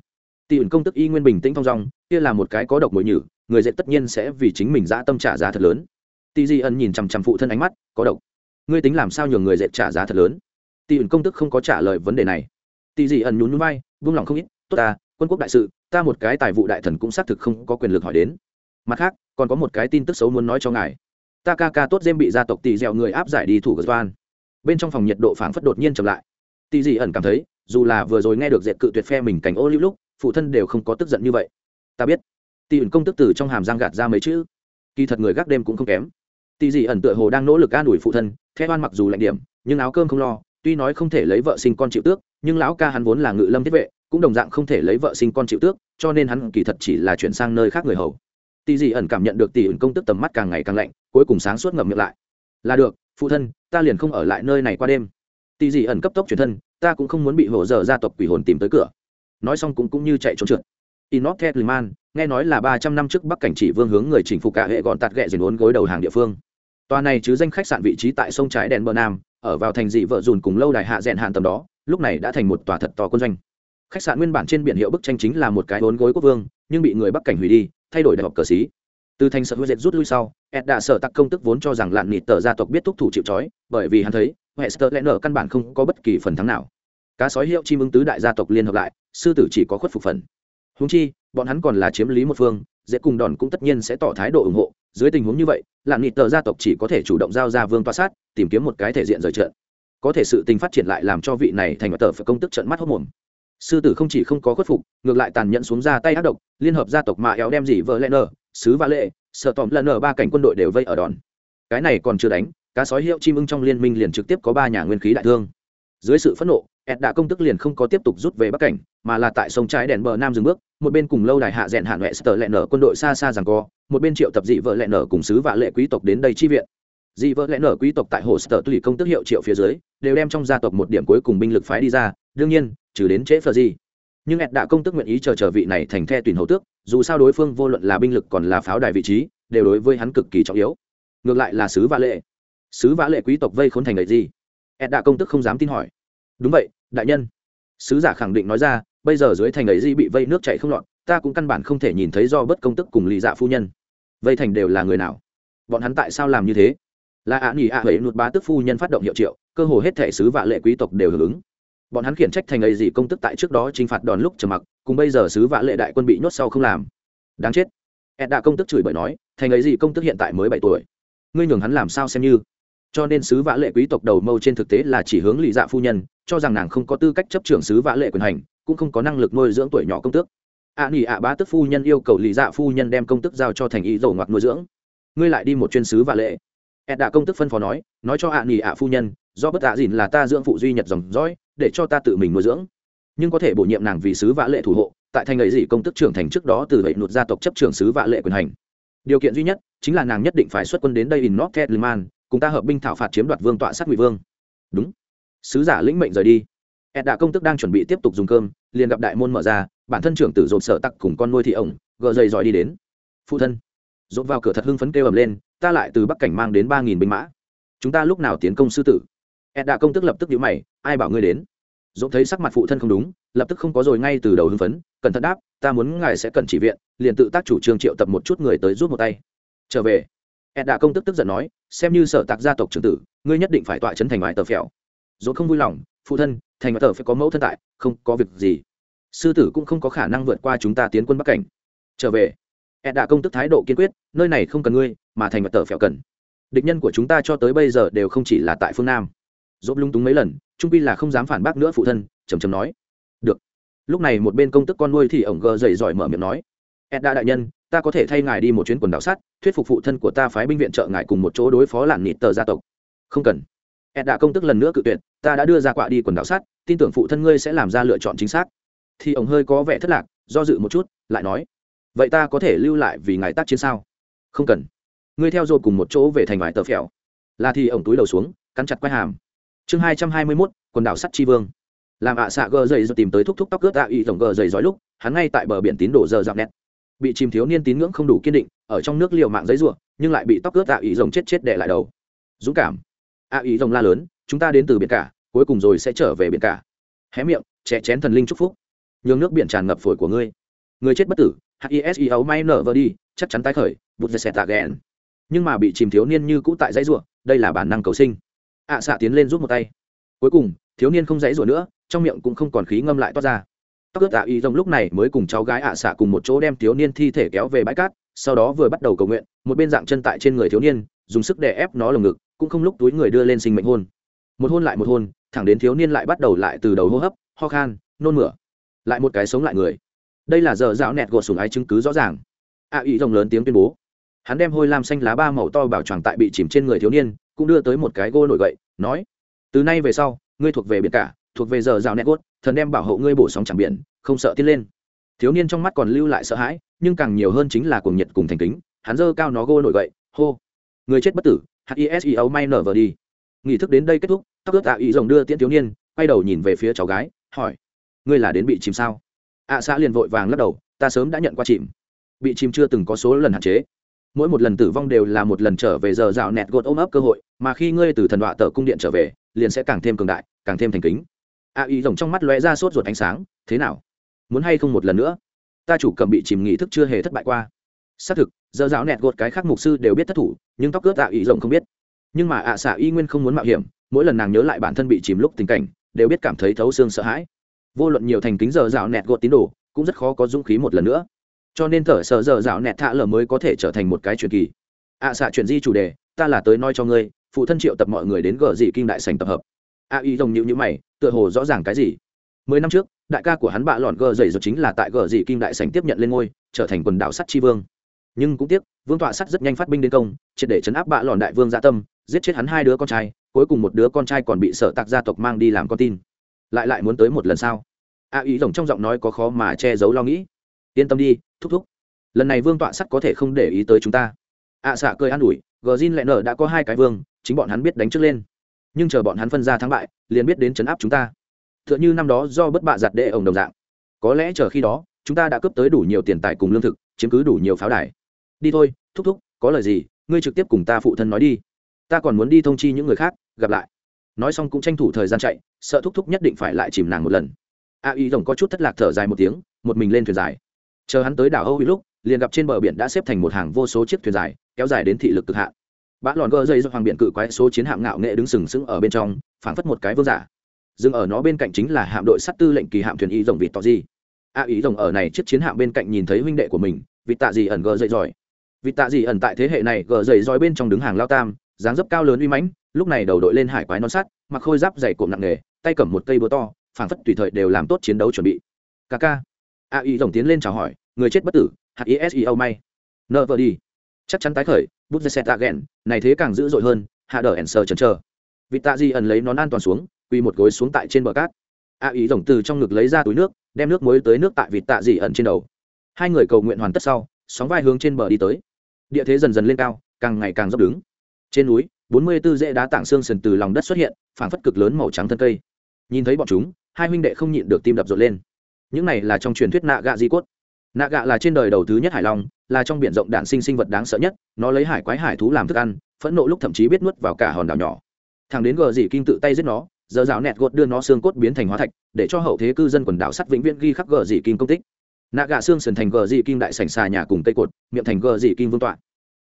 Tỷ ẩn công tức y nguyên bình tĩnh thong dong, kia là một cái có độc mồi nhử, người dệt tất nhiên sẽ vì chính mình dã tâm trả giá thật lớn. Tỷ dị ẩn nhìn chằm chằm phụ thân ánh mắt, có độc. Ngươi tính làm sao nhường người dệt trả giá thật lớn? Tỷ ẩn công tức không có trả lời vấn đề này tỷ dị ẩn nhún nhún vai, vung lòng không ít, tốt ta, quân quốc đại sự, ta một cái tài vụ đại thần cũng xác thực không có quyền lực hỏi đến. Mặt khác, còn có một cái tin tức xấu muốn nói cho ngài. Ta ca ca tốt dêm bị gia tộc tỷ dẹo người áp giải đi thủ cơ toan bên trong phòng nhiệt độ phảng phất đột nhiên chậm lại. Tỷ dị ẩn cảm thấy, dù là vừa rồi nghe được dệt cự tuyệt phe mình cảnh ô lưu lúc, phụ thân đều không có tức giận như vậy. Ta biết. Tỷ ẩn công tức từ trong hàm giang gạt ra mấy chữ. Kỳ thật người gác đêm cũng không kém. Tỷ dị ẩn tựa hồ đang nỗ lực an ủi phụ thân theo oan mặc dù lạnh điểm, nhưng áo cơm không lo tuy nói không thể lấy vợ sinh con chịu tước nhưng lão ca hắn vốn là ngự lâm thiết vệ cũng đồng dạng không thể lấy vợ sinh con chịu tước cho nên hắn kỳ thật chỉ là chuyển sang nơi khác người hầu. Tỷ dị ẩn cảm nhận được tỷ ẩn công tức tầm mắt càng ngày càng lạnh cuối cùng sáng suốt ngậm miệng lại. Là được phụ thân ta liền không ở lại nơi này qua đêm. Tỷ dị ẩn cấp tốc chuyển thân ta cũng không muốn bị hổ dở gia tộc quỷ hồn tìm tới cửa. Nói xong cũng cũng như chạy trốn trượt. Enoch Liman, nghe nói là ba trăm năm trước Bắc cảnh chỉ vương hướng người chỉnh phục cả hệ gọn tạt ghẹ dền uốn gối đầu hàng địa phương. Tòa này chứ danh khách sạn vị trí tại sông trái đèn bờ nam, ở vào thành dị vợ dùn cùng lâu đài hạ rèn hạn tầm đó, lúc này đã thành một tòa thật to quân doanh. Khách sạn nguyên bản trên biển hiệu bức tranh chính là một cái bốn gối quốc vương, nhưng bị người Bắc cảnh hủy đi, thay đổi đại học cờ sĩ. Từ thành sở dệt rút lui sau, Ed đã sở tặc công tức vốn cho rằng lạn nịt tờ gia tộc biết thúc thủ chịu trói, bởi vì hắn thấy, Hester lẽ nở căn bản không có bất kỳ phần thắng nào. Cá sói hiệu chim ứng tứ đại gia tộc liên hợp lại, sư tử chỉ có khuất phục phần húng chi bọn hắn còn là chiếm lý một phương dễ cùng đòn cũng tất nhiên sẽ tỏ thái độ ủng hộ dưới tình huống như vậy, lạng nghị tờ gia tộc chỉ có thể chủ động giao ra vương toa sát, tìm kiếm một cái thể diện rời trận. Có thể sự tình phát triển lại làm cho vị này thành tờ phải công tức trận mắt hốc mồm. Sư tử không chỉ không có khuất phục, ngược lại tàn nhẫn xuống ra tay ác độc, liên hợp gia tộc mà éo đem gì vợ lẽ nờ, sứ và lệ, sợ tòm lần ở ba cảnh quân đội đều vây ở đòn. Cái này còn chưa đánh, cá sói hiệu chim ưng trong liên minh liền trực tiếp có ba nhà nguyên khí đại thương. Dưới sự phẫn nộ ed đã công tức liền không có tiếp tục rút về bắc cảnh, mà là tại sông trái đèn bờ nam dừng bước một bên cùng lâu đài hạ rèn hạn huệ sờ lẹ nở quân đội xa xa rằng co, một bên triệu tập dị vợ lẹ nở cùng sứ vạ lệ quý tộc đến đây chi viện. Dị vợ lẹ nở quý tộc tại hồ sở tùy công tức hiệu triệu phía dưới, đều đem trong gia tộc một điểm cuối cùng binh lực phái đi ra, đương nhiên, trừ đến trễ phờ gì. Nhưng ẹt đạ công tức nguyện ý chờ chờ vị này thành the tuyển hầu tước, dù sao đối phương vô luận là binh lực còn là pháo đài vị trí, đều đối với hắn cực kỳ trọng yếu. Ngược lại là sứ vạ lệ. Sứ vạ lệ quý tộc vây khốn thành lợi gì? ẹt đạ công tức không dám tin hỏi. Đúng vậy, đại nhân. Sứ giả khẳng định nói ra bây giờ dưới thành ấy di bị vây nước chảy không lọt, ta cũng căn bản không thể nhìn thấy do bất công tức cùng lì dạ phu nhân. Vây thành đều là người nào? Bọn hắn tại sao làm như thế? Là ạ nghỉ ạ hấy nụt bá tức phu nhân phát động hiệu triệu, cơ hồ hết thể sứ và lệ quý tộc đều hưởng ứng. Bọn hắn khiển trách thành ấy gì công tức tại trước đó t r i n h phạt đòn lúc trầm mặc, cùng bây giờ sứ vạ lệ đại quân bị nhốt sau không làm. Đáng chết. Ed đạ công tức chửi bởi nói, thành ấy gì công tức hiện tại mới bảy tuổi. Ngươi nhường hắn làm sao xem như? Cho nên sứ vã lệ quý tộc đầu mâu trên thực tế là chỉ hướng lì dạ phu nhân cho rằng nàng không có tư cách chấp trưởng sứ vã lệ quyền hành cũng không có năng lực nuôi dưỡng tuổi nhỏ công tước. Ạ à, nghỉ ạ bá tức phu nhân yêu cầu lì dạ phu nhân đem công tức giao cho thành ý dầu ngoặc nuôi dưỡng. Ngươi lại đi một chuyên sứ vã lệ. Ed đạ công tức phân phó nói nói cho ạ à, nghỉ ạ phu nhân do bất tạ dìn là ta dưỡng phụ duy nhật dòng dõi để cho ta tự mình nuôi dưỡng. Nhưng có thể bổ nhiệm nàng vì sứ vã lệ thủ hộ tại thành ấy gì công tức trưởng thành trước đó từ vậy nụt gia tộc chấp trưởng sứ vã lệ quyền hành. Điều kiện duy nhất chính là nàng nhất định phải xuất quân đến đây in north liman cùng ta hợp binh thảo phạt chiếm đoạt vương tọa sát ngụy vương đúng sứ giả lĩnh mệnh rời đi ed đạ công tức đang chuẩn bị tiếp tục dùng cơm liền gặp đại môn mở ra bản thân trưởng tử dồn sợ tặc cùng con nuôi thị ổng gờ dày giỏi đi đến phụ thân dồn vào cửa thật hưng phấn kêu ầm lên ta lại từ bắc cảnh mang đến ba nghìn binh mã chúng ta lúc nào tiến công sư tử ed đạ công tức lập tức nhíu mày ai bảo ngươi đến dồn thấy sắc mặt phụ thân không đúng lập tức không có rồi ngay từ đầu hưng phấn cẩn thận đáp ta muốn ngài sẽ cần chỉ viện liền tự tác chủ trương triệu tập một chút người tới rút một tay trở về ed đã công tức tức giận nói, xem như sở tạc gia tộc trưởng tử, ngươi nhất định phải tọa chấn thành ngoại tờ phèo. Dồn không vui lòng, phụ thân, thành ngoại tờ phải có mẫu thân tại, không có việc gì. Sư tử cũng không có khả năng vượt qua chúng ta tiến quân bắc cảnh. Trở về. Ed đã công tức thái độ kiên quyết, nơi này không cần ngươi, mà thành ngoại tờ phèo cần. Địch nhân của chúng ta cho tới bây giờ đều không chỉ là tại phương nam. Dốt lung túng mấy lần, trung pi là không dám phản bác nữa phụ thân Trầm trầm nói. Được. Lúc này một bên công tức con nuôi thì ổng gờ dậy giỏi mở miệng nói edda đại nhân, ta có thể thay ngài đi một chuyến quần đảo sát thuyết phục phụ thân của ta phái binh viện trợ ngài cùng một chỗ đối phó làn nịt tờ gia tộc. Không cần. Edda đã công tức lần nữa cự tuyệt, ta đã đưa ra quạ đi quần đảo sát tin tưởng phụ thân ngươi sẽ làm ra lựa chọn chính xác. Thì ông hơi có vẻ thất lạc, do dự một chút, lại nói, vậy ta có thể lưu lại vì ngài tác chiến sao? Không cần. Ngươi theo rồi cùng một chỗ về thành vải tờ phèo. Là thì ông túi đầu xuống, cắn chặt quai hàm. Chương hai trăm hai mươi mốt, quần đảo sắt chi vương. Làm ạ à xạ gờ dày rồi tìm tới thúc thúc tóc cướp tạ y tổng gờ dày giỏi lúc, hắn ngay tại bờ biển tín đổ giờ dạo nét bị chìm thiếu niên tín ngưỡng không đủ kiên định, ở trong nước liều mạng giấy ruộng nhưng lại bị tóc cướp ạ ý rồng chết chết đẻ lại đầu. Dũng cảm. ạ ý rồng la lớn, chúng ta đến từ biển cả, cuối cùng rồi sẽ trở về biển cả. Hé miệng chè chén thần linh chúc phúc. Nhường nước biển tràn ngập phổi của ngươi. Người chết bất tử hisi ấu may nở vơ đi, chắc chắn tái khởi, bụt dây xẹt tạ ghẹn nhưng mà bị chìm thiếu niên như cũ tại dãy ruộng đây là bản năng cầu sinh. ạ xạ tiến lên rút một tay. Cuối cùng, thiếu niên không dãy ruộng nữa, trong miệng cũng không còn khí ngâm lại toát ra tóc ướt tạ y rồng lúc này mới cùng cháu gái ạ xạ cùng một chỗ đem thiếu niên thi thể kéo về bãi cát, sau đó vừa bắt đầu cầu nguyện, một bên dạng chân tại trên người thiếu niên, dùng sức đè ép nó lồng ngực, cũng không lúc túi người đưa lên sinh mệnh hôn. Một hôn lại một hôn, thẳng đến thiếu niên lại bắt đầu lại từ đầu hô hấp, ho khan, nôn mửa, lại một cái sống lại người. Đây là giờ dạo nẹt gột sùng ái chứng cứ rõ ràng. Ạ y rồng lớn tiếng tuyên bố. Hắn đem hôi lam xanh lá ba màu to bảo tràng tại bị chìm trên người thiếu niên, cũng đưa tới một cái gô nổi gậy, nói, từ nay về sau, ngươi thuộc về biển cả, thuộc về giờ rào nẹt gốt thần đem bảo hộ ngươi bổ sóng chẳng biển, không sợ tiến lên. Thiếu niên trong mắt còn lưu lại sợ hãi, nhưng càng nhiều hơn chính là cuồng nhiệt cùng thành kính, hắn dơ cao nó gô nổi gậy, hô. Người chết bất tử hiseo may nở vờ đi. Nghỉ thức đến đây kết thúc, tóc ướt tạ ý rồng đưa tiễn thiếu niên, quay đầu nhìn về phía cháu gái, hỏi. Ngươi là đến bị chìm sao? Ạ xã liền vội vàng lắc đầu, ta sớm đã nhận qua chìm. Bị chìm chưa từng có số lần hạn chế. Mỗi một lần tử vong đều là một lần trở về giờ rào nẹt gột ôm ấp cơ hội, mà khi ngươi từ thần đọa tờ cung điện trở về, liền sẽ càng thêm cường đại, càng thêm thành kính a y rồng trong mắt lóe ra sốt ruột ánh sáng, thế nào? Muốn hay không một lần nữa? Ta chủ cầm bị chìm nghỉ thức chưa hề thất bại qua. Xác thực, giờ giáo nẹt gột cái khác mục sư đều biết thất thủ, nhưng tóc cướp ạ y rồng không biết. Nhưng mà ạ xạ y nguyên không muốn mạo hiểm, mỗi lần nàng nhớ lại bản thân bị chìm lúc tình cảnh, đều biết cảm thấy thấu xương sợ hãi. Vô luận nhiều thành kính giờ rào nẹt gột tín đồ, cũng rất khó có dũng khí một lần nữa. Cho nên thở sợ giờ rào nẹt thạ lờ mới có thể trở thành một cái truyền kỳ. Ạ xạ chuyển di chủ đề, ta là tới nói cho ngươi, phụ thân triệu tập mọi người đến gờ dị kinh đại sành tập hợp a y rồng nhịu nhữ mày tựa hồ rõ ràng cái gì. Mười năm trước đại ca của hắn bạ lọn gờ dày dột chính là tại gờ dị kim đại sành tiếp nhận lên ngôi trở thành quần đảo sắt tri vương. Nhưng cũng tiếc vương tọa sắt rất nhanh phát binh đến công triệt để chấn áp bạ lọn đại vương gia dạ tâm giết chết hắn hai đứa con trai cuối cùng một đứa con trai còn bị sở tạc gia tộc mang đi làm con tin. Lại lại muốn tới một lần sau. A ý rồng trong giọng nói có khó mà che giấu lo nghĩ. Yên tâm đi thúc thúc. Lần này vương tọa sắt có thể không để ý tới chúng ta. Ạ à, xạ cười an ủi gờ zin lại nở đã có hai cái vương chính bọn hắn biết đánh trước lên nhưng chờ bọn hắn phân ra thắng bại, liền biết đến chấn áp chúng ta. T h ư ợ n h ư năm đó do bất bạ giặt đệ ổng đồng dạng. Có lẽ chờ khi đó, chúng ta đã cướp tới đủ nhiều tiền tài cùng lương thực, chiếm cứ đủ nhiều pháo đài. Đi thôi, thúc thúc, có lời gì, ngươi trực tiếp cùng ta phụ thân nói đi. Ta còn muốn đi thông chi những người khác, gặp lại. Nói xong cũng tranh thủ thời gian chạy, sợ thúc thúc nhất định phải lại chìm nàng một lần. A y rồng có chút thất lạc thở dài một tiếng, một mình lên thuyền dài. Chờ hắn tới đảo âu lúc, liền gặp trên bờ biển đã xếp thành một hàng vô số chiếc thuyền dài, kéo dài đến thị lực cực hạn bã lòn gơ dây do hoàng biện cự quái số chiến hạm ngạo nghệ đứng sừng sững ở bên trong, phảng phất một cái vương giả. Dừng ở nó bên cạnh chính là hạm đội sắt tư lệnh kỳ hạm thuyền y rồng vịt tỏ gì a ý rồng ở này chiếc chiến hạm bên cạnh nhìn thấy huynh đệ của mình, vịt tạ gì ẩn gờ dây giỏi. Vịt tạ gì ẩn tại thế hệ này gờ dây giỏi bên trong đứng hàng lao tam, dáng dấp cao lớn uy mãnh, lúc này đầu đội lên hải quái non sắt, mặc khôi giáp dày cộm nặng nghề, tay cầm một cây búa to, phảng phất tùy thời đều làm tốt chiến đấu chuẩn bị. Ca ca. A ý rồng tiến lên chào hỏi, người chết bất tử hiseo may. Nợ vợ đi. Chắc chắn tái khởi bút ra xe tạ ghẹn, này thế càng dữ dội hơn, hạ đờ ẩn sờ chần chờ. Vị tạ di ẩn lấy nón an toàn xuống quy một gối xuống tại trên bờ cát. A ý rồng từ trong ngực lấy ra túi nước, đem nước muối tới nước tại vịt tạ dị ẩn trên đầu. Hai người cầu nguyện hoàn tất sau, sóng vai hướng trên bờ đi tới. Địa thế dần dần lên cao, càng ngày càng dốc đứng. Trên núi, bốn mươi tư dễ đá tảng xương sần từ lòng đất xuất hiện, phảng phất cực lớn màu trắng thân cây. Nhìn thấy bọn chúng, hai huynh đệ không nhịn được tim đập rộn lên. Những này là trong truyền thuyết nạ gạ di cốt nạ gạ là trên đời đầu thứ nhất hải long, là trong biển rộng đạn sinh sinh vật đáng sợ nhất, nó lấy hải quái hải thú làm thức ăn, phẫn nộ lúc thậm chí biết nuốt vào cả hòn đảo nhỏ. Thằng đến gờ dị kinh tự tay giết nó, giờ rào nẹt gột đưa nó xương cốt biến thành hóa thạch, để cho hậu thế cư dân quần đảo sắt vĩnh viễn ghi khắc gờ dị kinh công tích. Nạ gạ xương sần thành gờ dị kinh đại sảnh xà nhà cùng cây cột, miệng thành gờ dị kinh vương tọa.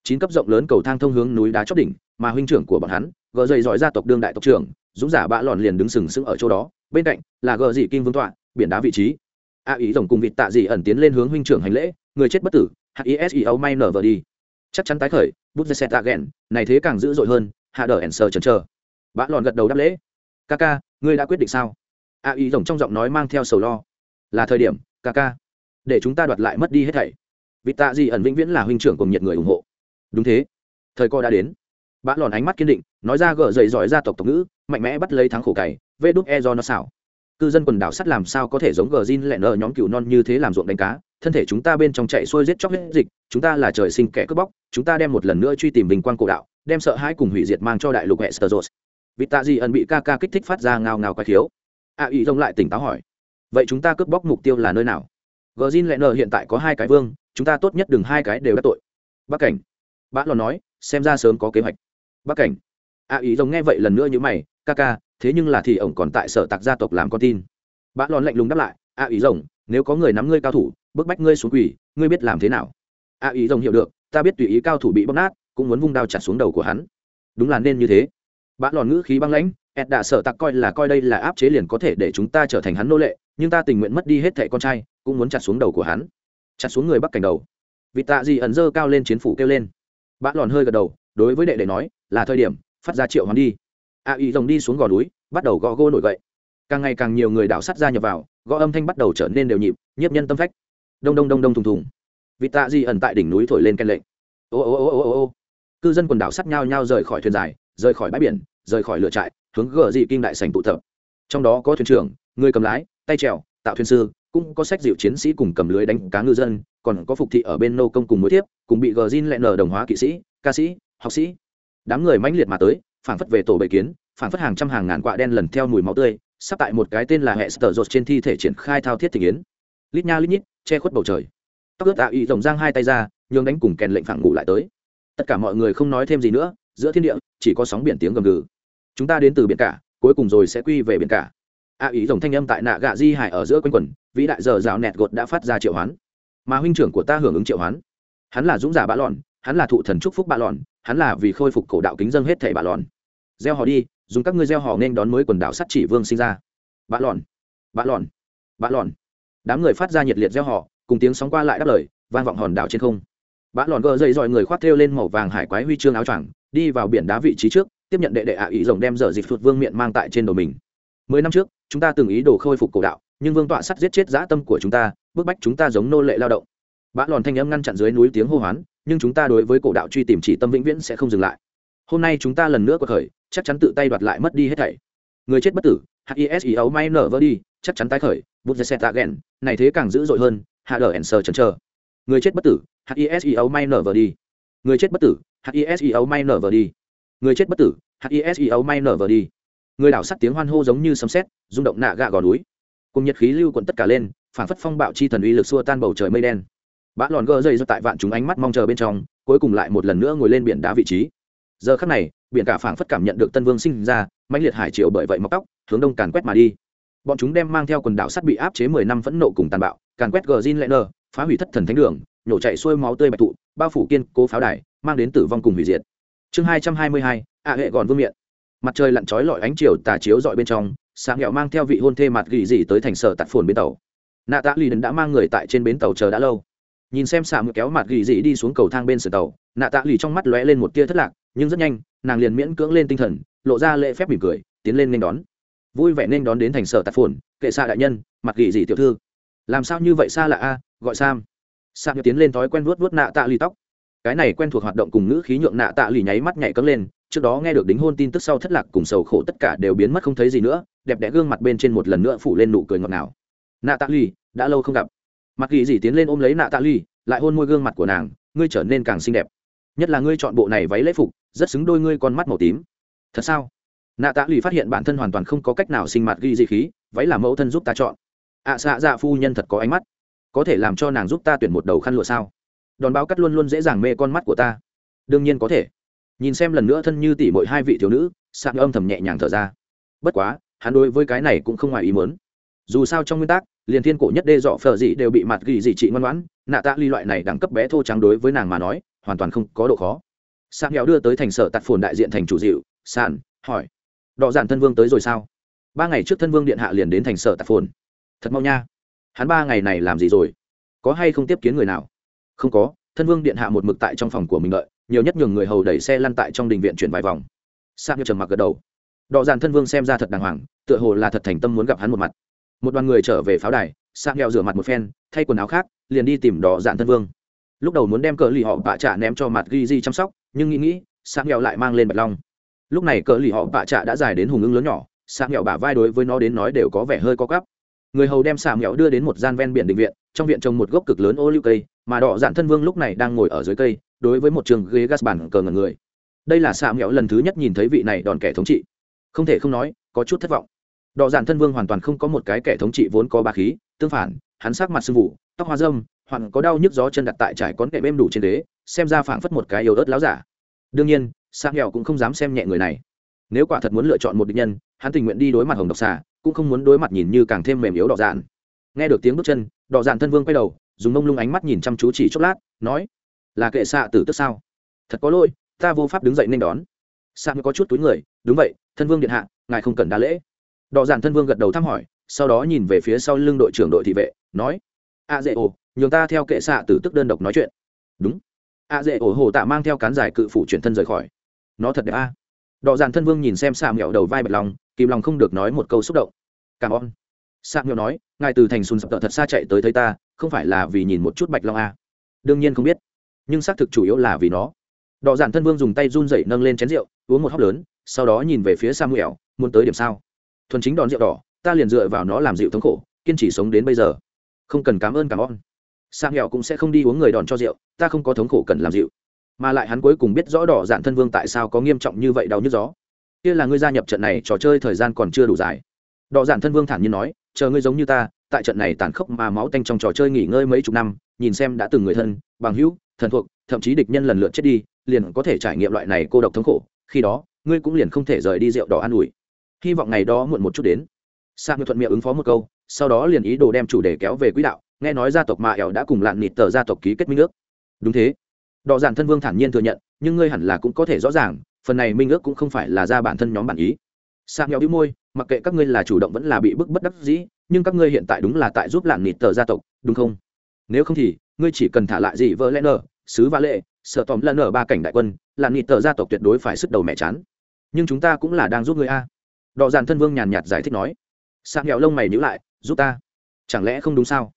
Chín cấp rộng lớn cầu thang thông hướng núi đá chót đỉnh, mà huynh trưởng của bọn hắn, gờ dày giỏi gia tộc đương đại tộc trưởng, dũng giả bạ lòn liền đứng sừng sững ở chỗ đó, bên cạnh là gờ dị kinh vương tọa, biển đá vị trí a ý rồng cùng vịt tạ dị ẩn tiến lên hướng huynh trưởng hành lễ, người chết bất tử hiseo may nở vờ đi. Chắc chắn tái khởi, bút ra xe tạ ghẹn này thế càng dữ dội hơn, hạ đờ ẩn sờ chần chờ. Bã lòn gật đầu đáp lễ. Ca ca, ngươi đã quyết định sao? A ý rồng trong giọng nói mang theo sầu lo. Là thời điểm, ca ca, để chúng ta đoạt lại mất đi hết thảy. Vịt tạ dị ẩn vĩnh viễn là huynh trưởng cùng nhiệt người ủng hộ. Đúng thế. Thời co đã đến. Bã lòn ánh mắt kiên định, nói ra gỡ dậy giỏi gia tộc tộc ngữ, mạnh mẽ bắt lấy thắng khổ cày, vê đúc e do nó xảo cư dân quần đảo sắt làm sao có thể giống gờ zin lẹn ở nhóm cừu non như thế làm ruộng đánh cá? Thân thể chúng ta bên trong chạy xuôi giết chóc hết dịch, chúng ta là trời sinh kẻ cướp bóc, chúng ta đem một lần nữa truy tìm bình quan cổ đạo, đem sợ hãi cùng hủy diệt mang cho đại lục hệ sơ Vì tạ gì ẩn bị ca ca kích thích phát ra ngao ngao quái thiếu a ý rông lại tỉnh táo hỏi, vậy chúng ta cướp bóc mục tiêu là nơi nào? Gờ zin lẹn ở hiện tại có hai cái vương, chúng ta tốt nhất đừng hai cái đều đã tội. Bắc cảnh. Bã lò nói, xem ra sớm có kế hoạch. Bắc cảnh. A ý rông nghe vậy lần nữa như mày, ca ca thế nhưng là thì ổng còn tại sở tạc gia tộc làm con tin. Bã lòn lạnh lùng đáp lại, a ý rồng, nếu có người nắm ngươi cao thủ, bức bách ngươi xuống quỷ ngươi biết làm thế nào? A ý rồng hiểu được, ta biết tùy ý cao thủ bị bóc nát, cũng muốn vung đao chặt xuống đầu của hắn. Đúng là nên như thế. Bã lòn ngữ khí băng lãnh ed đã sợ tặc coi là coi đây là áp chế liền có thể để chúng ta trở thành hắn nô lệ, nhưng ta tình nguyện mất đi hết thẻ con trai, cũng muốn chặt xuống đầu của hắn. Chặt xuống người bắc cảnh đầu. Vì tạ gì ẩn dơ cao lên chiến phủ kêu lên. Bã lòn hơi gật đầu, đối với đệ đệ nói, là thời điểm, phát ra triệu hắn đi a y rồng đi xuống gò núi, bắt đầu gõ gô nổi gậy. Càng ngày càng nhiều người đảo sắt ra nhập vào, gõ âm thanh bắt đầu trở nên đều nhịp, nhiếp nhân tâm phách. Đông đông đông đông thùng thùng. Vị tạ di ẩn tại đỉnh núi thổi lên canh lệnh. Ô ô ô ô ô ô. Cư dân quần đảo sắt nhau nhau rời khỏi thuyền dài, rời khỏi bãi biển, rời khỏi lựa trại, hướng gờ dị kim đại sành tụ tập. Trong đó có thuyền trưởng, người cầm lái, tay trèo, tạo thuyền sư, cũng có sách dịu chiến sĩ cùng cầm lưới đánh cá ngư dân, còn có phục thị ở bên nô công cùng mối tiếp, cùng bị gờ zin lẹ nở đồng hóa kỵ sĩ, ca sĩ, học sĩ. Đám người mãnh liệt mà tới phản phất về tổ bầy kiến phản phất hàng trăm hàng ngàn quạ đen lần theo mùi máu tươi, sắp tại một cái tên là hệ sờ rột trên thi thể triển khai thao thiết thị yến. Lít nha lít nhít, che khuất bầu trời. Tóc ướt tạ ý rồng giang hai tay ra, nhường đánh cùng kèn lệnh phản ngủ lại tới. Tất cả mọi người không nói thêm gì nữa, giữa thiên địa, chỉ có sóng biển tiếng gầm gừ. Chúng ta đến từ biển cả, cuối cùng rồi sẽ quy về biển cả. A ý rồng thanh âm tại nạ gạ di hải ở giữa quanh quần vĩ đại giờ rào nẹt gột đã phát ra triệu hoán. Mà huynh trưởng của ta hưởng ứng triệu hoán. Hắn là dũng giả bạ lòn, hắn là thụ thần trúc phúc bạ lòn, hắn là vì khôi phục cổ đạo kính dân hết thể bạ lòn gieo họ đi, dùng các ngươi gieo họ nên đón mới quần đảo sắt chỉ vương sinh ra. Bạ lòn bạ lòn bạ lòn. Đám người phát ra nhiệt liệt gieo họ, cùng tiếng sóng qua lại đáp lời, vang vọng hòn đảo trên không. Bạ lòn gờ dậy dọi người khoác thêu lên màu vàng hải quái huy chương áo choàng, đi vào biển đá vị trí trước, tiếp nhận đệ đệ ạ ý rồng đem dở dịch phụt vương miệng mang tại trên đầu mình. Mười năm trước, chúng ta từng ý đồ khôi phục cổ đạo, nhưng vương tọa sắt giết chết dã tâm của chúng ta, bức bách chúng ta giống nô lệ lao động. Bã lòn thanh âm ngăn chặn dưới núi tiếng hô hoán, nhưng chúng ta đối với cổ đạo truy tìm chỉ tâm vĩnh viễn sẽ không dừng lại hôm nay chúng ta lần nữa có khởi, chắc chắn tự tay đoạt lại mất đi hết thảy. Người chết bất tử hiseo may nở vỡ đi, chắc chắn tái khởi bút ra xe tạ ghen này thế càng dữ dội hơn, hạ lờ ẩn sờ chần chờ. Người chết bất tử hiseo may nở vỡ đi. Người chết bất tử hiseo may nở vỡ đi. Người chết bất tử hiseo may nở vỡ đi. Người đảo sắt tiếng hoan hô giống như sấm sét, rung động nạ gạ gò núi. Cùng nhiệt khí lưu quận tất cả lên, phản phất phong bạo chi thần uy lực xua tan bầu trời mây đen. Bã lòn gờ dây do tại vạn chúng ánh mắt mong chờ bên trong, cuối cùng lại một lần nữa ngồi lên biển đá vị trí giờ khắc này, biển cả phảng phất cảm nhận được tân vương sinh ra, mãnh liệt hải triệu bởi vậy mọc tóc, hướng đông càn quét mà đi. Bọn chúng đem mang theo quần đảo sắt bị áp chế mười năm phẫn nộ cùng tàn bạo, càn quét gờ zin lệ nơ phá hủy thất thần thánh đường, nhổ chạy xuôi máu tươi bạch tụ, bao phủ kiên cố pháo đài, mang đến tử vong cùng hủy diệt. Chương hai trăm hai mươi hai, ạ hệ gòn vương miện. Mặt trời lặn trói lọi ánh chiều tà chiếu dọi bên trong, sáng nghẹo mang theo vị hôn thê mặt gỉ dỉ tới thành sở tạt phồn bến tàu. Nạ tạ lì đã mang người tại trên bến tàu chờ đã lâu. Nhìn xem xạ kéo mặt gỉ dị đi xuống cầu thang bên sườn tàu, nạ tạ lì trong mắt lóe lên một tia thất lạc nhưng rất nhanh nàng liền miễn cưỡng lên tinh thần lộ ra lễ phép mỉm cười tiến lên nên đón. Vui vẻ nên đón đến thành sở tạp phồn kệ xạ đại nhân mặt gỉ gì tiểu thư. Làm sao như vậy xa lạ a gọi sam. Sam tiến lên thói quen vuốt vuốt nạ tạ lì tóc. Cái này quen thuộc hoạt động cùng ngữ khí nhượng nạ tạ lì nháy mắt nhảy cấm lên trước đó nghe được đính hôn tin tức sau thất lạc cùng sầu khổ tất cả đều biến mất không thấy gì nữa đẹp đẽ gương mặt bên trên một lần nữa phủ lên nụ cười ngọt ngào. Nạ tạ lì đã lâu không gặp. Mặc gỉ gì tiến lên ôm lấy nạ tạ lì, lại hôn môi gương mặt của nàng ngươi trở nên càng xinh đẹp. Nhất là ngươi chọn bộ này váy lễ phục rất xứng đôi ngươi con mắt màu tím. Thật sao? Nạ tạ lì phát hiện bản thân hoàn toàn không có cách nào sinh mặt ghi dị khí váy là mẫu thân giúp ta chọn. Ạ à, xạ dạ phu nhân thật có ánh mắt. Có thể làm cho nàng giúp ta tuyển một đầu khăn lụa sao? Đòn báo cắt luôn luôn dễ dàng mê con mắt của ta. Đương nhiên có thể. Nhìn xem lần nữa thân như tỷ mỗi hai vị thiếu nữ sạc âm thầm nhẹ nhàng thở ra. Bất quá hắn đối với cái này cũng không ngoài ý muốn. dù sao trong nguyên tắc liền thiên cổ nhất đê dọ phở dị đều bị mặt ghi dị trị ngoan ngoãn nạ tạ ly loại này đẳng cấp bé thô trắng đối với nàng mà nói hoàn toàn không có độ khó sạc nghèo đưa tới thành sở tạt phồn đại diện thành chủ dịu sàn hỏi. Đọ giản thân vương tới rồi sao? Ba ngày trước thân vương điện hạ liền đến thành sở tạt phồn. Thật mau nha. Hắn ba ngày này làm gì rồi? Có hay không tiếp kiến người nào? Không có, thân vương điện hạ một mực tại trong phòng của mình lợi nhiều nhất nhường người hầu đẩy xe lăn tại trong đình viện chuyển vài vòng. Sạc như trầm mặc gật đầu. Đọ giản thân vương xem ra thật đàng hoàng, tựa hồ là thật thành tâm muốn gặp hắn một mặt. Một đoàn người trở về pháo đài sạc nghèo rửa mặt một phen, thay quần áo khác, liền đi tìm đỏ dạn thân vương. Lúc đầu muốn đem cờ lì họ bạ trả ném cho mặt ghi di chăm sóc nhưng nghĩ nghĩ sáng nghèo lại mang lên bạch long. Lúc này cờ lì họ bạ trạ đã dài đến hùng ưng lớn nhỏ sáng nghèo bả vai đối với nó đến nói đều có vẻ hơi có cắp người hầu đem sáng nghèo đưa đến một gian ven biển định viện, trong viện trồng một gốc cực lớn ô liu cây, mà đỏ dạn thân vương lúc này đang ngồi ở dưới cây, đối với một trường ghế gas bản cờ ngần người. Đây là sáng nghèo lần thứ nhất nhìn thấy vị này đòn kẻ thống trị. Không thể không nói, có chút thất vọng. Đỏ dạn thân vương hoàn toàn không có một cái kẻ thống trị vốn có ba khí, tương phản, hắn sắc mặt sưng vụ, tóc hoa dâm hoặc có đau nhức gió chân đặt tại trải con nệm êm đủ trên đế xem ra phảng phất một cái yếu ớt láo giả. Đương nhiên sang nghèo cũng không dám xem nhẹ người này. Nếu quả thật muốn lựa chọn một địch nhân, hắn tình nguyện đi đối mặt hồng độc xà, cũng không muốn đối mặt nhìn như càng thêm mềm yếu đỏ dạn. Nghe được tiếng bước chân, đỏ dạn thân vương quay đầu, dùng mông lung ánh mắt nhìn chăm chú chỉ chốc lát, nói, là kệ xạ tử tức sao? Thật có lỗi, ta vô pháp đứng dậy nên đón. Sa có chút túi người, đúng vậy, thân vương điện hạ, ngài không cần đa lễ. Đỏ dạn thân vương gật đầu thăm hỏi, sau đó nhìn về phía sau lưng đội trưởng đội thị vệ, nói, a dễ ồ, nhường ta theo kệ xạ tử tức đơn độc nói chuyện. Đúng a dễ ổ hồ tạ mang theo cán dài cự phủ chuyển thân rời khỏi. Nó thật đẹp a. À. đỏ dàn thân vương nhìn xem xạ mẹo đầu vai bạch lòng kìm lòng không được nói một câu xúc động. Cảm ơn. Xạ mẹo nói, ngài từ thành xuân sập tợ thật xa chạy tới thấy ta, không phải là vì nhìn một chút bạch long a? À. đương nhiên không biết, nhưng xác thực chủ yếu là vì nó. Đọ dàn thân vương dùng tay run dậy nâng lên chén rượu, uống một hóc lớn, sau đó nhìn về phía samuel muốn tới điểm sao? Thuần chính đòn rượu đỏ, ta liền dựa vào nó làm dịu thống khổ, kiên trì sống đến bây giờ. Không cần cảm ơn cảm ơn sang nghèo cũng sẽ không đi uống người đòn cho rượu ta không có thống khổ cần làm rượu, mà lại hắn cuối cùng biết rõ đỏ dạn thân vương tại sao có nghiêm trọng như vậy đau nhức gió. Kia là ngươi gia nhập trận này trò chơi thời gian còn chưa đủ dài. Đỏ dạn thân vương thản nhiên nói chờ ngươi giống như ta tại trận này tàn khốc mà máu tanh trong trò chơi nghỉ ngơi mấy chục năm nhìn xem đã từng người thân bằng hữu thần thuộc thậm chí địch nhân lần lượt chết đi liền có thể trải nghiệm loại này cô độc thống khổ khi đó ngươi cũng liền không thể rời đi rượu đỏ an ủi. Hy vọng ngày đó muộn một chút đến. Sang như thuận miệng ứng phó một câu sau đó liền ý đồ đem chủ đề kéo về quỹ đạo nghe nói gia tộc mạ ẻo đã cùng lạn nịt tờ gia tộc ký kết minh ước. Đúng thế. Đọ giản thân vương thản nhiên thừa nhận, nhưng ngươi hẳn là cũng có thể rõ ràng, phần này minh ước cũng không phải là ra bản thân nhóm bản ý. Sang nhau đĩu môi, mặc kệ các ngươi là chủ động vẫn là bị bức bất đắc dĩ, nhưng các ngươi hiện tại đúng là tại giúp lạn nịt tờ gia tộc, đúng không? Nếu không thì, ngươi chỉ cần thả lại gì vỡ lẽ nở sứ và lệ, sợ tóm lẫn ở ba cảnh đại quân, lạn nịt tờ gia tộc tuyệt đối phải sức đầu mẹ chán. Nhưng chúng ta cũng là đang giúp ngươi a. Đọ giản thân vương nhàn nhạt giải thích nói. Sang nhau lông mày nhữ lại, giúp ta. Chẳng lẽ không đúng sao?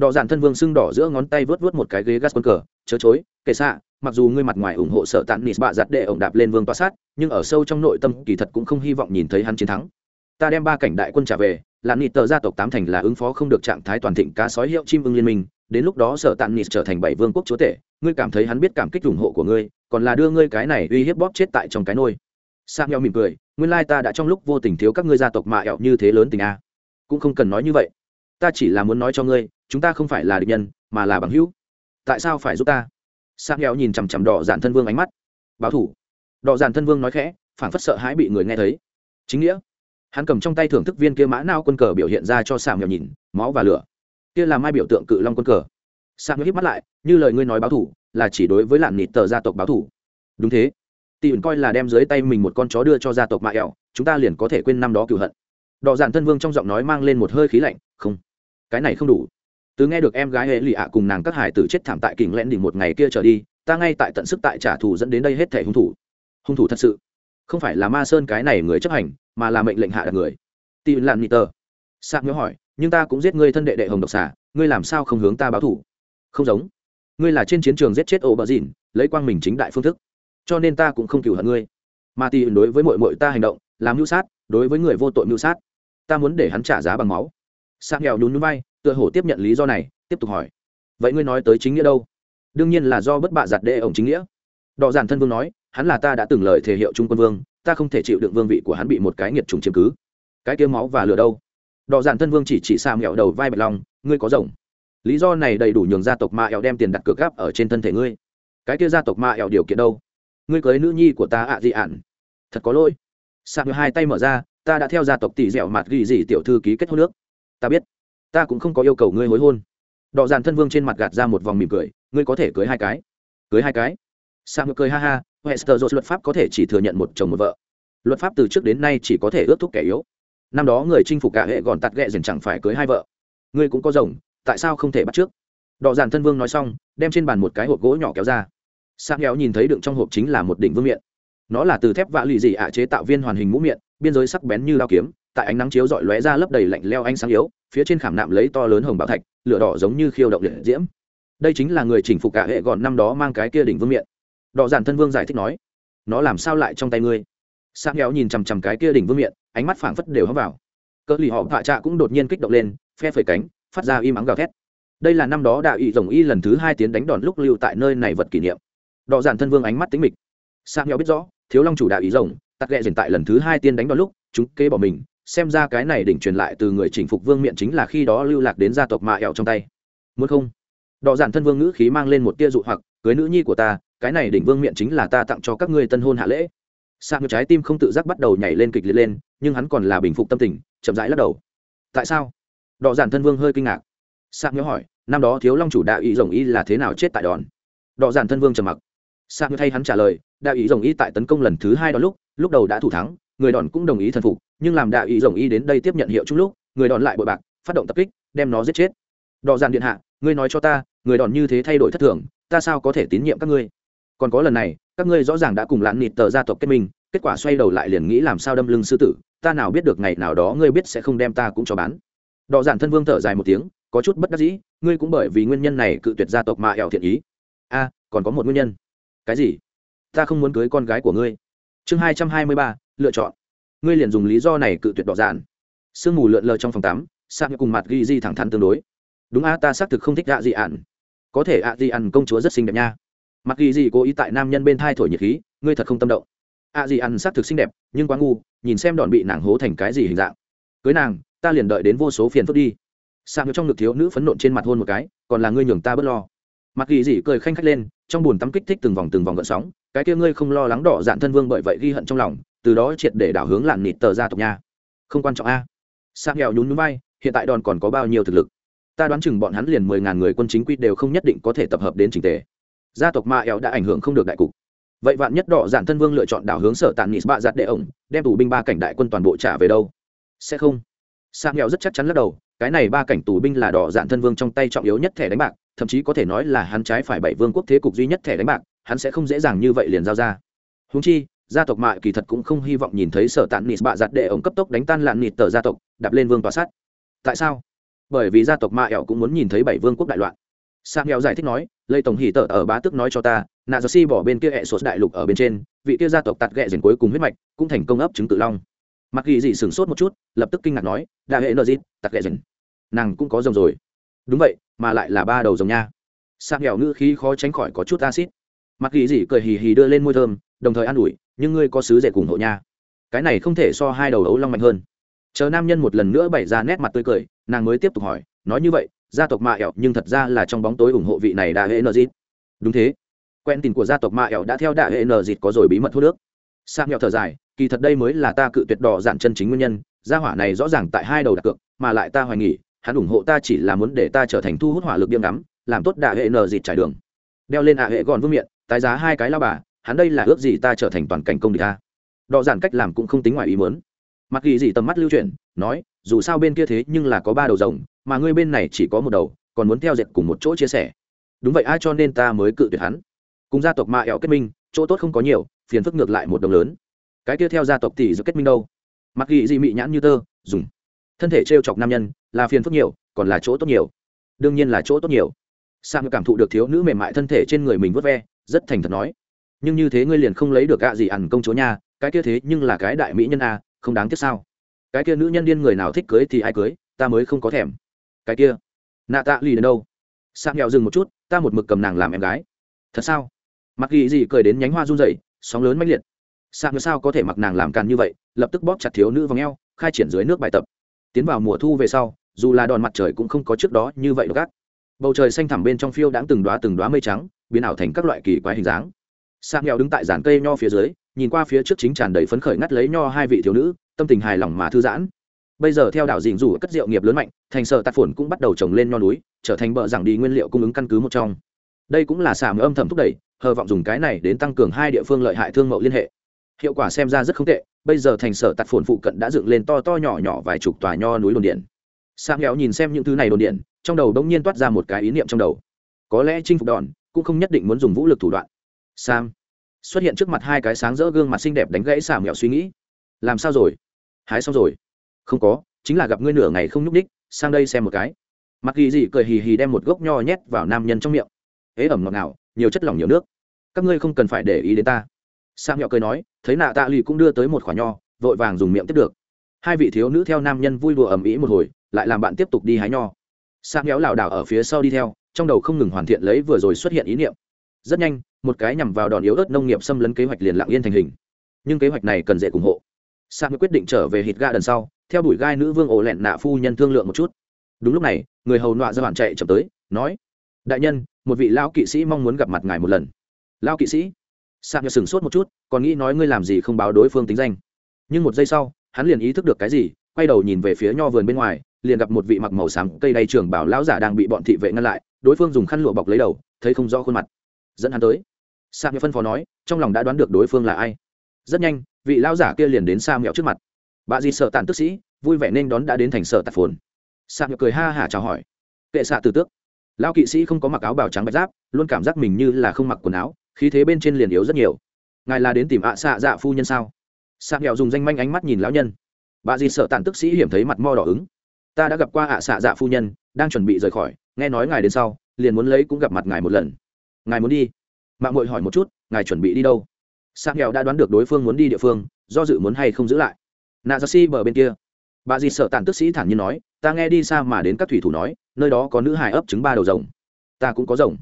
Đỏ dạn thân vương sưng đỏ giữa ngón tay vớt vớt một cái ghế gas quân cờ. Chớ chối, kệ xạ, mặc dù ngươi mặt ngoài ủng hộ sợ tàn nịt bạ giặt đệ ổng đạp lên vương toa sát, nhưng ở sâu trong nội tâm kỳ thật cũng không hy vọng nhìn thấy hắn chiến thắng. Ta đem ba cảnh đại quân trả về, là nịt tờ gia tộc tám thành là ứng phó không được trạng thái toàn thịnh cá sói hiệu chim ưng liên minh. Đến lúc đó sợ tàn nịt trở thành bảy vương quốc chúa tể, ngươi cảm thấy hắn biết cảm kích ủng hộ của ngươi, còn là đưa ngươi cái này uy hiếp bóp chết tại trong cái nôi. Sa nhau mỉm cười, nguyên lai ta đã trong lúc vô tình thiếu các ngươi gia tộc mạ ẹo như thế lớn tình a. Cũng không cần nói như vậy. Ta chỉ là muốn nói cho ngươi chúng ta không phải là địch nhân, mà là bằng hữu. Tại sao phải giúp ta? Sa nghèo nhìn chằm chằm đỏ dạn thân vương ánh mắt. Báo thủ. Đỏ dạn thân vương nói khẽ phản phất sợ hãi bị người nghe thấy. Chính nghĩa. Hắn cầm trong tay thưởng thức viên kia mã nao quân cờ biểu hiện ra cho sàm nghèo nhìn, máu và lửa. Kia là mai biểu tượng cự long quân cờ. Sàm nghèo hít mắt lại, như lời ngươi nói báo thủ, là chỉ đối với lạn nịt tờ gia tộc báo thủ. Đúng thế. Tỷ ẩn coi là đem dưới tay mình một con chó đưa cho gia tộc mạ ẹo chúng ta liền có thể quên năm đó cựu hận. Đỏ dạn thân vương trong giọng nói mang lên một hơi khí lạnh, không. Cái này không đủ từ nghe được em gái hệ lì ạ cùng nàng các hải tử chết thảm tại kình lẽn đỉnh một ngày kia trở đi, ta ngay tại tận sức tại trả thù dẫn đến đây hết thể hung thủ. Hung thủ thật sự. Không phải là ma sơn cái này người chấp hành, mà là mệnh lệnh hạ đặt người. Tỷ ẩn nhị nị tờ. Sạc nhớ hỏi, nhưng ta cũng giết ngươi thân đệ đệ hồng độc xả ngươi làm sao không hướng ta báo thủ không giống. Ngươi là trên chiến trường giết chết ổ bờ dìn lấy quang mình chính đại phương thức. Cho nên ta cũng không cửu hận ngươi. Mà tỷ đối với mội mội ta hành động, làm mưu sát, đối với người vô tội mưu sát. Ta muốn để hắn trả giá bằng máu. Sạc nghèo nhún nhún vai tựa hồ tiếp nhận lý do này, tiếp tục hỏi. Vậy ngươi nói tới chính nghĩa đâu? Đương nhiên là do bất bạ giặt đệ ổng chính nghĩa. Đọ giản thân vương nói, hắn là ta đã từng lời thể hiệu trung quân vương, ta không thể chịu đựng vương vị của hắn bị một cái nghiệt trùng chiếm cứ. Cái kia máu và lửa đâu? Đọ giản thân vương chỉ chỉ xa mẹo đầu vai bạch long, ngươi có rồng. Lý do này đầy đủ nhường gia tộc ma ẹo đem tiền đặt cược gáp ở trên thân thể ngươi. Cái kia gia tộc ma ẹo điều kiện đâu? Ngươi cưới nữ nhi của ta ạ à dị ạn thật có lỗi. Sạc hai tay mở ra, ta đã theo gia tộc tỷ dẻo mặt ghi dị tiểu thư ký kết hôn nước ta biết ta cũng không có yêu cầu ngươi hối hôn. Đọ dàn thân vương trên mặt gạt ra một vòng mỉm cười, ngươi có thể cưới hai cái. Cưới hai cái? Sạc cười ha ha, hester luật pháp có thể chỉ thừa nhận một chồng một vợ. Luật pháp từ trước đến nay chỉ có thể ước thúc kẻ yếu. Năm đó người chinh phục cả hệ gòn tạt ghẹ dần chẳng phải cưới hai vợ. Ngươi cũng có rồng, tại sao không thể bắt trước? Đọ dàn thân vương nói xong, đem trên bàn một cái hộp gỗ nhỏ kéo ra. Sao nghèo nhìn thấy đựng trong hộp chính là một đỉnh vương miện. Nó là từ thép vạ lì dị ạ chế tạo viên hoàn hình mũ miệng biên giới sắc bén như lao kiếm tại ánh nắng chiếu rọi lóe ra lấp đầy lạnh leo ánh sáng yếu, phía trên khảm nạm lấy to lớn hồng bảo thạch, lửa đỏ giống như khiêu động liệt diễm. Đây chính là người chỉnh phục cả hệ gọn năm đó mang cái kia đỉnh vương miện. Đỏ giản thân vương giải thích nói, nó làm sao lại trong tay ngươi? Sang nghèo nhìn chằm chằm cái kia đỉnh vương miện, ánh mắt phảng phất đều hấp vào. Cỡ lì họ vạ trạ cũng đột nhiên kích động lên, phe phẩy cánh, phát ra im ắng gào thét. Đây là năm đó đạo ủy rồng y lần thứ hai tiến đánh đòn lúc lưu tại nơi này vật kỷ niệm. Đỏ giản thân vương ánh mắt tính mịch. Sang nhau biết rõ, thiếu long chủ đạo ý rồng tắc ghẹ dền tại lần thứ hai tiên đánh đòn lúc, chúng kế bỏ mình xem ra cái này đỉnh truyền lại từ người chỉnh phục vương miện chính là khi đó lưu lạc đến gia tộc mạ ẹo trong tay. Muốn không? Đọ giản thân vương ngữ khí mang lên một tia dụ hoặc, cưới nữ nhi của ta, cái này đỉnh vương miện chính là ta tặng cho các ngươi tân hôn hạ lễ. Sang trái tim không tự giác bắt đầu nhảy lên kịch liệt lên, nhưng hắn còn là bình phục tâm tình, chậm rãi lắc đầu. Tại sao? Đọ giản thân vương hơi kinh ngạc. Sang nhớ hỏi, năm đó thiếu long chủ đạo ý rồng y là thế nào chết tại đòn? Đọ giản thân vương trầm mặc. Sang thay hắn trả lời, đạo ý rồng y tại tấn công lần thứ hai đó lúc lúc đầu đã thủ thắng, người đòn cũng đồng ý thần phục nhưng làm đạo ý rồng y đến đây tiếp nhận hiệu chung lúc, người đòn lại bội bạc, phát động tập kích, đem nó giết chết. Đò giàn điện hạ, ngươi nói cho ta, người đòn như thế thay đổi thất thường, ta sao có thể tín nhiệm các ngươi? Còn có lần này, các ngươi rõ ràng đã cùng lãn nịt tờ gia tộc kết minh, kết quả xoay đầu lại liền nghĩ làm sao đâm lưng sư tử, ta nào biết được ngày nào đó ngươi biết sẽ không đem ta cũng cho bán. Đò giản thân vương thở dài một tiếng, có chút bất đắc dĩ, ngươi cũng bởi vì nguyên nhân này cự tuyệt gia tộc mà ẻo thiện ý. A, còn có một nguyên nhân. Cái gì? Ta không muốn cưới con gái của ngươi. Chương hai trăm hai mươi ba, lựa chọn ngươi liền dùng lý do này cự tuyệt đỏ dạn. sương mù lượn lờ trong phòng tắm sang cùng mặt ghi di thẳng thắn tương đối. Đúng a, ta xác thực không thích ạ gì ạn. Có thể ạ gì ạn công chúa rất xinh đẹp nha. Mặt ghi di cố ý tại nam nhân bên thai thổi nhiệt khí, ngươi thật không tâm động. Ạ gì ạn xác thực xinh đẹp, nhưng quá ngu, nhìn xem đòn bị nàng hố thành cái gì hình dạng. Cưới nàng, ta liền đợi đến vô số phiền phức đi. Sang trong ngực thiếu nữ phấn nộn trên mặt hôn một cái, còn là ngươi nhường ta bớt lo. Mặt ghi dị cười khanh khách lên, trong buồn tắm kích thích từng vòng từng vòng gợn sóng, cái kia ngươi không lo lắng đỏ dạn thân vương bởi vậy ghi hận trong lòng từ đó triệt để đảo hướng lạn nịt tờ gia tộc nha. Không quan trọng a. Sang nghèo nhún núi bay hiện tại đòn còn có bao nhiêu thực lực? Ta đoán chừng bọn hắn liền mười ngàn người quân chính quy đều không nhất định có thể tập hợp đến trình tề. Gia tộc ma eo đã ảnh hưởng không được đại cục. Vậy vạn nhất đỏ dạn thân vương lựa chọn đảo hướng sở tàn nịt bạ giặt đệ ổng, đem tù binh ba cảnh đại quân toàn bộ trả về đâu? Sẽ không. Sang nghèo rất chắc chắn lắc đầu, cái này ba cảnh tù binh là đỏ dạn thân vương trong tay trọng yếu nhất thẻ đánh bạc, thậm chí có thể nói là hắn trái phải bảy vương quốc thế cục duy nhất thẻ đánh bạc, hắn sẽ không dễ dàng như vậy liền giao ra. Húng chi gia tộc mại kỳ thật cũng không hy vọng nhìn thấy sở tạn nịt bạ giặt đệ ổng cấp tốc đánh tan lạn nịt tờ gia tộc, đạp lên vương tòa sát tại sao? Bởi vì gia tộc mạ ẻo cũng muốn nhìn thấy bảy vương quốc đại loạn. Sang nghèo giải thích nói lây tổng hỉ tờ ở bá tức nói cho ta, nạ do si bỏ bên kia hệ sốt đại lục ở bên trên, vị kia gia tộc tạt ghẹ dền cuối cùng huyết mạch, cũng thành công ấp trứng tự long. Mặc ghi dị sửng sốt một chút, lập tức kinh ngạc nói, đa hệ nợ dịt, tạt ghẹ dền nàng cũng có rồng rồi. Đúng vậy, mà lại là ba đầu rồng nha. Sang nghèo ngữ khí khó tránh khỏi có chút acid. Mặc ghi dị cười hì hì đưa lên môi thơm, đồng thời an ủi nhưng ngươi có sứ dạy cùng hộ nha. Cái này không thể so hai đầu ấu long mạnh hơn. Chờ nam nhân một lần nữa bày ra nét mặt tươi cười, nàng mới tiếp tục hỏi, nói như vậy, gia tộc mạ ẻo nhưng thật ra là trong bóng tối ủng hộ vị này đã hệ nợ dịt. Đúng thế. Quen tình của gia tộc mạ ẻo đã theo đại hệ nợ dịt có rồi bí mật hút nước. Sang nghèo thở dài, kỳ thật đây mới là ta cự tuyệt đỏ dạn chân chính nguyên nhân, gia hỏa này rõ ràng tại hai đầu đặt cược, mà lại ta hoài nghỉ hắn ủng hộ ta chỉ là muốn để ta trở thành thu hút hỏa lực điên ngắm, làm tốt đạ hệ nờ dịt trải đường. Đeo lên ạ hệ gòn vương miệng tái giá hai cái lao bà hắn đây là ước gì ta trở thành toàn cảnh công địch ta đọ giản cách làm cũng không tính ngoài ý muốn. Mặc ghi gì tầm mắt lưu chuyển, nói, dù sao bên kia thế nhưng là có ba đầu rồng, mà ngươi bên này chỉ có một đầu, còn muốn theo dệt cùng một chỗ chia sẻ. Đúng vậy, ai cho nên ta mới cự tuyệt hắn? Cùng gia tộc ma ẹo kết minh, chỗ tốt không có nhiều, phiền phức ngược lại một đồng lớn. Cái kia theo gia tộc tỷ giữa kết minh đâu? Mặc ghi gì mị nhãn như tơ, dùng. Thân thể t chọc nam nhân, là phiền phức nhiều, còn là chỗ tốt nhiều. Đương nhiên là chỗ tốt nhiều. Sang cảm thụ được thiếu nữ mềm mại thân thể trên người mình vớt ve, rất thành thật nói nhưng như thế ngươi liền không lấy được gạ gì ẩn công chúa nha cái kia thế nhưng là cái đại mỹ nhân a à, không đáng tiếc sao? Cái kia nữ nhân điên người nào thích cưới thì ai cưới ta mới không có thèm. Cái kia nạ tạ lì đến đâu? Sang nghèo dừng một chút ta một mực cầm nàng làm em gái. Thật sao? Mặc ghi gì cười đến nhánh hoa run rẩy sóng lớn mãnh liệt. Sang sao có thể mặc nàng làm càn như vậy lập tức bóp chặt thiếu nữ vào ngheo khai triển dưới nước bài tập. Tiến vào mùa thu về sau dù là đòn mặt trời cũng không có trước đó như vậy gắt bầu trời xanh thẳm bên trong phiêu đãng từng đoá từng đoá mây trắng biến ảo thành các loại kỳ quái hình dáng sang nghèo đứng tại giàn cây nho phía dưới, nhìn qua phía trước chính tràn đầy phấn khởi ngắt lấy nho hai vị thiếu nữ, tâm tình hài lòng mà thư giãn. Bây giờ theo đảo dình rủ cất rượu nghiệp lớn mạnh, thành sở tạt phồn cũng bắt đầu trồng lên nho núi, trở thành bờ giảng đi nguyên liệu cung ứng căn cứ một trong. Đây cũng là xả âm thầm thúc đẩy, hờ vọng dùng cái này đến tăng cường hai địa phương lợi hại thương mậu liên hệ. Hiệu quả xem ra rất không tệ, bây giờ thành sở tạt phồn phụ cận đã dựng lên to to nhỏ nhỏ vài chục tòa nho núi đồn điện sang nghèo nhìn xem những thứ này đồn điện trong đầu đông nhiên toát ra một cái ý niệm trong đầu. Có lẽ chinh phục đòn, cũng không nhất định muốn dùng vũ lực thủ đoạn sam. Xuất hiện trước mặt hai cái sáng rỡ gương mặt xinh đẹp đánh gãy xả mẹo suy nghĩ. Làm sao rồi? Hái xong rồi? Không có, chính là gặp ngươi nửa ngày không nhúc ních sang đây xem một cái. Mặc ghi dị cười hì hì đem một gốc nho nhét vào nam nhân trong miệng. Ế ẩm ngọt ngào, nhiều chất lỏng nhiều nước. Các ngươi không cần phải để ý đến ta. Sang nhọ cười nói, thấy nạ tạ lì cũng đưa tới một khoả nho, vội vàng dùng miệng tiếp được. Hai vị thiếu nữ theo nam nhân vui đùa ầm ĩ một hồi, lại làm bạn tiếp tục đi hái nho. Sang nhéo lảo đảo ở phía sau đi theo, trong đầu không ngừng hoàn thiện lấy vừa rồi xuất hiện ý niệm rất nhanh, một cái nhằm vào đòn yếu ớt nông nghiệp xâm lấn kế hoạch liền lặng yên thành hình. Nhưng kế hoạch này cần dễ ủng hộ. Sang quyết định trở về hít ga đần sau, theo đuổi gai nữ vương ổ lẹn nạ phu nhân thương lượng một chút. Đúng lúc này, người hầu nọa ra bạn chạy chậm tới, nói, đại nhân, một vị lão kỵ sĩ mong muốn gặp mặt ngài một lần. Lão kỵ sĩ? Sang sửng sốt một chút, còn nghĩ nói ngươi làm gì không báo đối phương tính danh. Nhưng một giây sau, hắn liền ý thức được cái gì, quay đầu nhìn về phía nho vườn bên ngoài, liền gặp một vị mặc màu xám cây đay trường bảo lão giả đang bị bọn thị vệ ngăn lại, đối phương dùng khăn lụa bọc lấy đầu, thấy không rõ khuôn mặt dẫn hắn tới. Sa phân phó nói, trong lòng đã đoán được đối phương là ai. Rất nhanh, vị lão giả kia liền đến sa mẹo trước mặt. Bà dì sợ tàn tức sĩ, vui vẻ nên đón đã đến thành sở tạp phồn. Sa mẹo cười ha hả chào hỏi. Kệ xạ từ tước. Lão kỵ sĩ không có mặc áo bào trắng bạch giáp, luôn cảm giác mình như là không mặc quần áo, khí thế bên trên liền yếu rất nhiều. Ngài là đến tìm ạ xạ dạ phu nhân sao? Sa mẹo dùng danh manh ánh mắt nhìn lão nhân. Bà dì sợ tàn tức sĩ hiểm thấy mặt mo đỏ ứng. Ta đã gặp qua ạ xạ dạ phu nhân, đang chuẩn bị rời khỏi, nghe nói ngài đến sau, liền muốn lấy cũng gặp mặt ngài một lần ngài muốn đi? Mạng mội hỏi một chút, ngài chuẩn bị đi đâu? Sang nghèo đã đoán được đối phương muốn đi địa phương, do dự muốn hay không giữ lại. Nạ ra si bờ bên kia. Bà dì sợ tàn tức sĩ thản nhiên nói, ta nghe đi xa mà đến các thủy thủ nói, nơi đó có nữ hài ấp trứng ba đầu rồng. Ta cũng có rồng.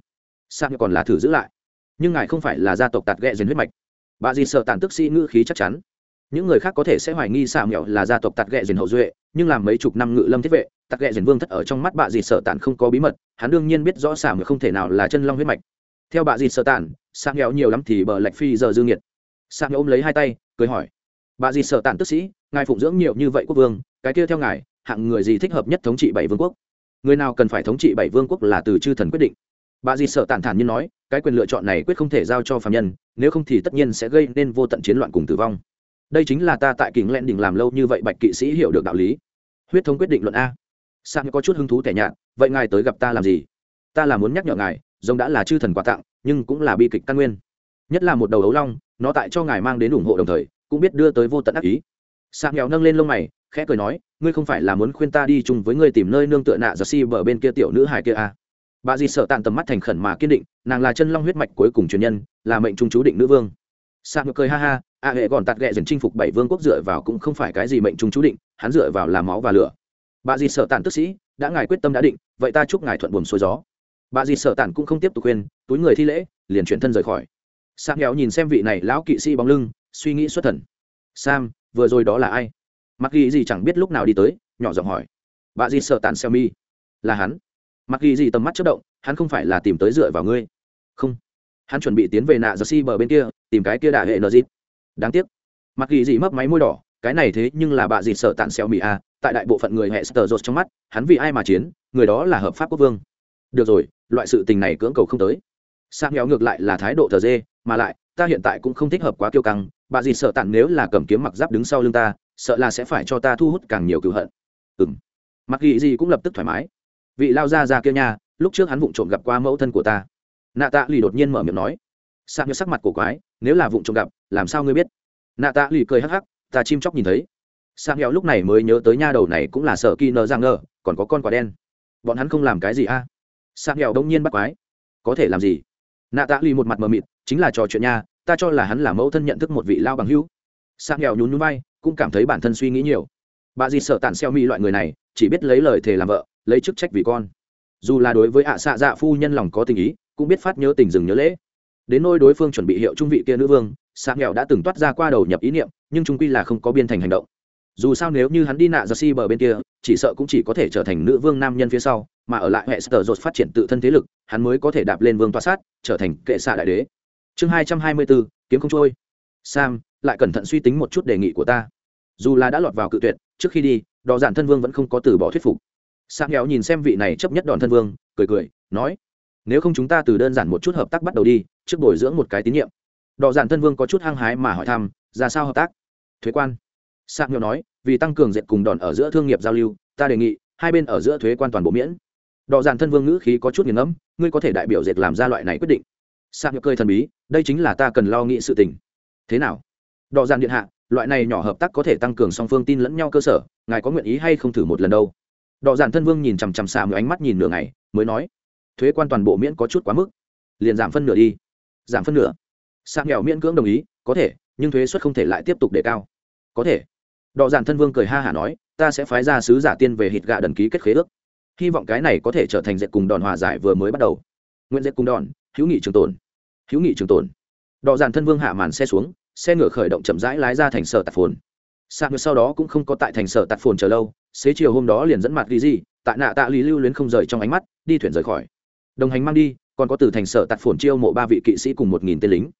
Sang còn là thử giữ lại. Nhưng ngài không phải là gia tộc tạt ghẹ dền huyết mạch. Bà dì sợ tàn tức sĩ ngữ khí chắc chắn. Những người khác có thể sẽ hoài nghi xạ mẹo là gia tộc tạt ghẹ dền hậu duệ, nhưng làm mấy chục năm ngự lâm thiết vệ, tạt ghẹ dền vương thất ở trong mắt bà dì sợ tàn không có bí mật, hắn đương nhiên biết rõ xạ mẹo không thể nào là chân long huyết mạch theo bà dì sợ tản sang nghèo nhiều lắm thì bờ lạch phi giờ dư nhiệt sang nghèo ôm lấy hai tay, cười hỏi, bà dì sợ tản tức sĩ, ngài phụng dưỡng nhiều như vậy quốc vương, cái kia theo ngài, hạng người gì thích hợp nhất thống trị bảy vương quốc? Người nào cần phải thống trị bảy vương quốc là từ chư thần quyết định. Bà dì sợ tản thản như nói, cái quyền lựa chọn này quyết không thể giao cho phạm nhân, nếu không thì tất nhiên sẽ gây nên vô tận chiến loạn cùng tử vong. Đây chính là ta tại kính len đỉnh làm lâu như vậy bạch kỵ sĩ hiểu được đạo lý. Huyết thống quyết định luận a. Sang có chút hứng thú tẻ nhạt, vậy ngài tới gặp ta làm gì? Ta là muốn nhắc nhở ngài rồng đã là chư thần quà tặng, nhưng cũng là bi kịch căn nguyên. Nhất là một đầu ấu long, nó tại cho ngài mang đến ủng hộ đồng thời, cũng biết đưa tới vô tận ác ý. Sang nghèo nâng lên lông mày, khẽ cười nói, ngươi không phải là muốn khuyên ta đi chung với ngươi tìm nơi nương tựa nạ giật si bờ bên kia tiểu nữ hài kia à. bà dì sợ tàn tầm mắt thành khẩn mà kiên định, nàng là chân long huyết mạch cuối cùng truyền nhân, là mệnh trung chú định nữ vương. Sang cười ha ha, a hệ còn tạt ghẹ dần chinh phục bảy vương quốc dựa vào cũng không phải cái gì mệnh trung chú định, hắn dựa vào là máu và lửa. Bà dì sợ tàn tức sĩ, đã ngài quyết tâm đã định, vậy ta chúc ngài thuận buồm xuôi gió bà dì sợ tản cũng không tiếp tục khuyên, túi người thi lễ, liền chuyển thân rời khỏi. Sam nghèo nhìn xem vị này lão kỵ sĩ bóng lưng, suy nghĩ xuất thần. Sam, vừa rồi đó là ai? Mặc ghi gì chẳng biết lúc nào đi tới, nhỏ giọng hỏi. Bà dì sợ tản xeo mi là hắn. Mặc ghi gì tầm mắt chất động, hắn không phải là tìm tới dựa vào ngươi. Không. Hắn chuẩn bị tiến về nạ giơ si bờ bên kia, tìm cái kia đà hệ nợ dịp. Đáng tiếc. Mặc ghi gì mấp máy môi đỏ, cái này thế nhưng là bà dì sợ tản xeo mi a à, tại đại bộ phận người hệ sờ rột trong mắt, hắn vì ai mà chiến, người đó là hợp pháp quốc vương được rồi, loại sự tình này cưỡng cầu không tới. Sang héo ngược lại là thái độ thờ dê, mà lại, ta hiện tại cũng không thích hợp quá kiêu căng, bà dì sợ tặng nếu là cầm kiếm mặc giáp đứng sau lưng ta, sợ là sẽ phải cho ta thu hút càng nhiều cựu hận. Ừ m mặc ghi gì cũng lập tức thoải mái. Vị lao ra ra kia nha, lúc trước hắn vụng trộm gặp qua mẫu thân của ta. Nạ tạ lì đột nhiên mở miệng nói. Sang ạ như sắc mặt của quái, nếu là vụng trộm gặp, làm sao ngươi biết? Nạ tạ lì cười hắc hắc, ta chim chóc nhìn thấy. Sang héo lúc này mới nhớ tới nha đầu này cũng là sợ kỳ nờ giang ngờ, còn có con quả đen. Bọn hắn không làm cái gì a? à? S nghèo đông nhiên bắt quái. Có thể làm gì? Nạ tạ lì một mặt mờ mịt chính là trò chuyện nha ta cho là hắn là mẫu thân nhận thức một vị lao bằng hữu. S nghèo nhún nhún vai, cũng cảm thấy bản thân suy nghĩ nhiều. Bà dì sợ tàn xeo mi loại người này chỉ biết lấy lời thề làm vợ lấy chức trách vì con. Dù là đối với ạ xạ dạ phu nhân lòng có tình ý cũng biết phát nhớ tình dừng nhớ lễ. Đến nôi đối phương chuẩn bị hiệu trung vị kia nữ vương sạc nghèo đã từng toát ra qua đầu nhập ý niệm nhưng trung quy là không có biên thành hành động dù sao nếu như hắn đi nạ ra si bờ bên kia, chỉ sợ cũng chỉ có thể trở thành nữ vương nam nhân phía sau, mà ở lại hệ sờ dột phát triển tự thân thế lực, hắn mới có thể đạp lên vương toa sát, trở thành kệ xạ đại đế. Chương hai trăm hai mươi bốn kiếm không trôi. Sam, lại cẩn thận suy tính một chút đề nghị của ta. Dù là đã lọt vào cự tuyệt, trước khi đi, đò giản thân vương vẫn không có từ bỏ thuyết phục. Sang nghèo nhìn xem vị này chấp nhất đòn thân vương, cười cười, nói, nếu không chúng ta từ đơn giản một chút hợp tác bắt đầu đi, trước bồi dưỡng một cái tín nhiệm. Đò giản thân vương có chút hăng hái mà hỏi thăm, ra sao hợp tác? Thuế quan sạc nghèo nói, vì tăng cường dệt cùng đòn ở giữa thương nghiệp giao lưu, ta đề nghị, hai bên ở giữa thuế quan toàn bộ miễn. Đọ giản thân vương ngữ khí có chút nghiền ngẫm, ngươi có thể đại biểu dệt làm ra loại này quyết định. Sạc nghèo cười thần bí, đây chính là ta cần lo nghĩ sự tình. Thế nào? Đọ giản điện hạ, loại này nhỏ hợp tác có thể tăng cường song phương tin lẫn nhau cơ sở, ngài có nguyện ý hay không thử một lần đâu? Đọ giản thân vương nhìn chằm chằm xà một ánh mắt nhìn nửa ngày, mới nói, thuế quan toàn bộ miễn có chút quá mức. Liền giảm phân nửa đi. Giảm phân nửa. Sạc nghèo miễn cưỡng đồng ý, có thể, nhưng thuế suất không thể lại tiếp tục đề cao. Có thể đọ giản thân vương cười ha hả nói, ta sẽ phái ra sứ giả tiên về hít gạ đần ký kết khế ước. Hy vọng cái này có thể trở thành dệt cùng đòn hòa giải vừa mới bắt đầu. Nguyện dệt cùng đòn, hữu nghị trường tồn. Hữu nghị trường tồn. Đọ giản thân vương hạ màn xe xuống, xe ngựa khởi động chậm rãi lái ra thành sở tạt phồn. Sạc ngựa sau đó cũng không có tại thành sở tạt phồn chờ lâu, xế chiều hôm đó liền dẫn mặt ghi gì tại nạ tạ lý lưu luyến không rời trong ánh mắt, đi thuyền rời khỏi. Đồng hành mang đi, còn có từ thành sở tạt phồn chiêu mộ ba vị kỵ sĩ cùng một nghìn tên lính.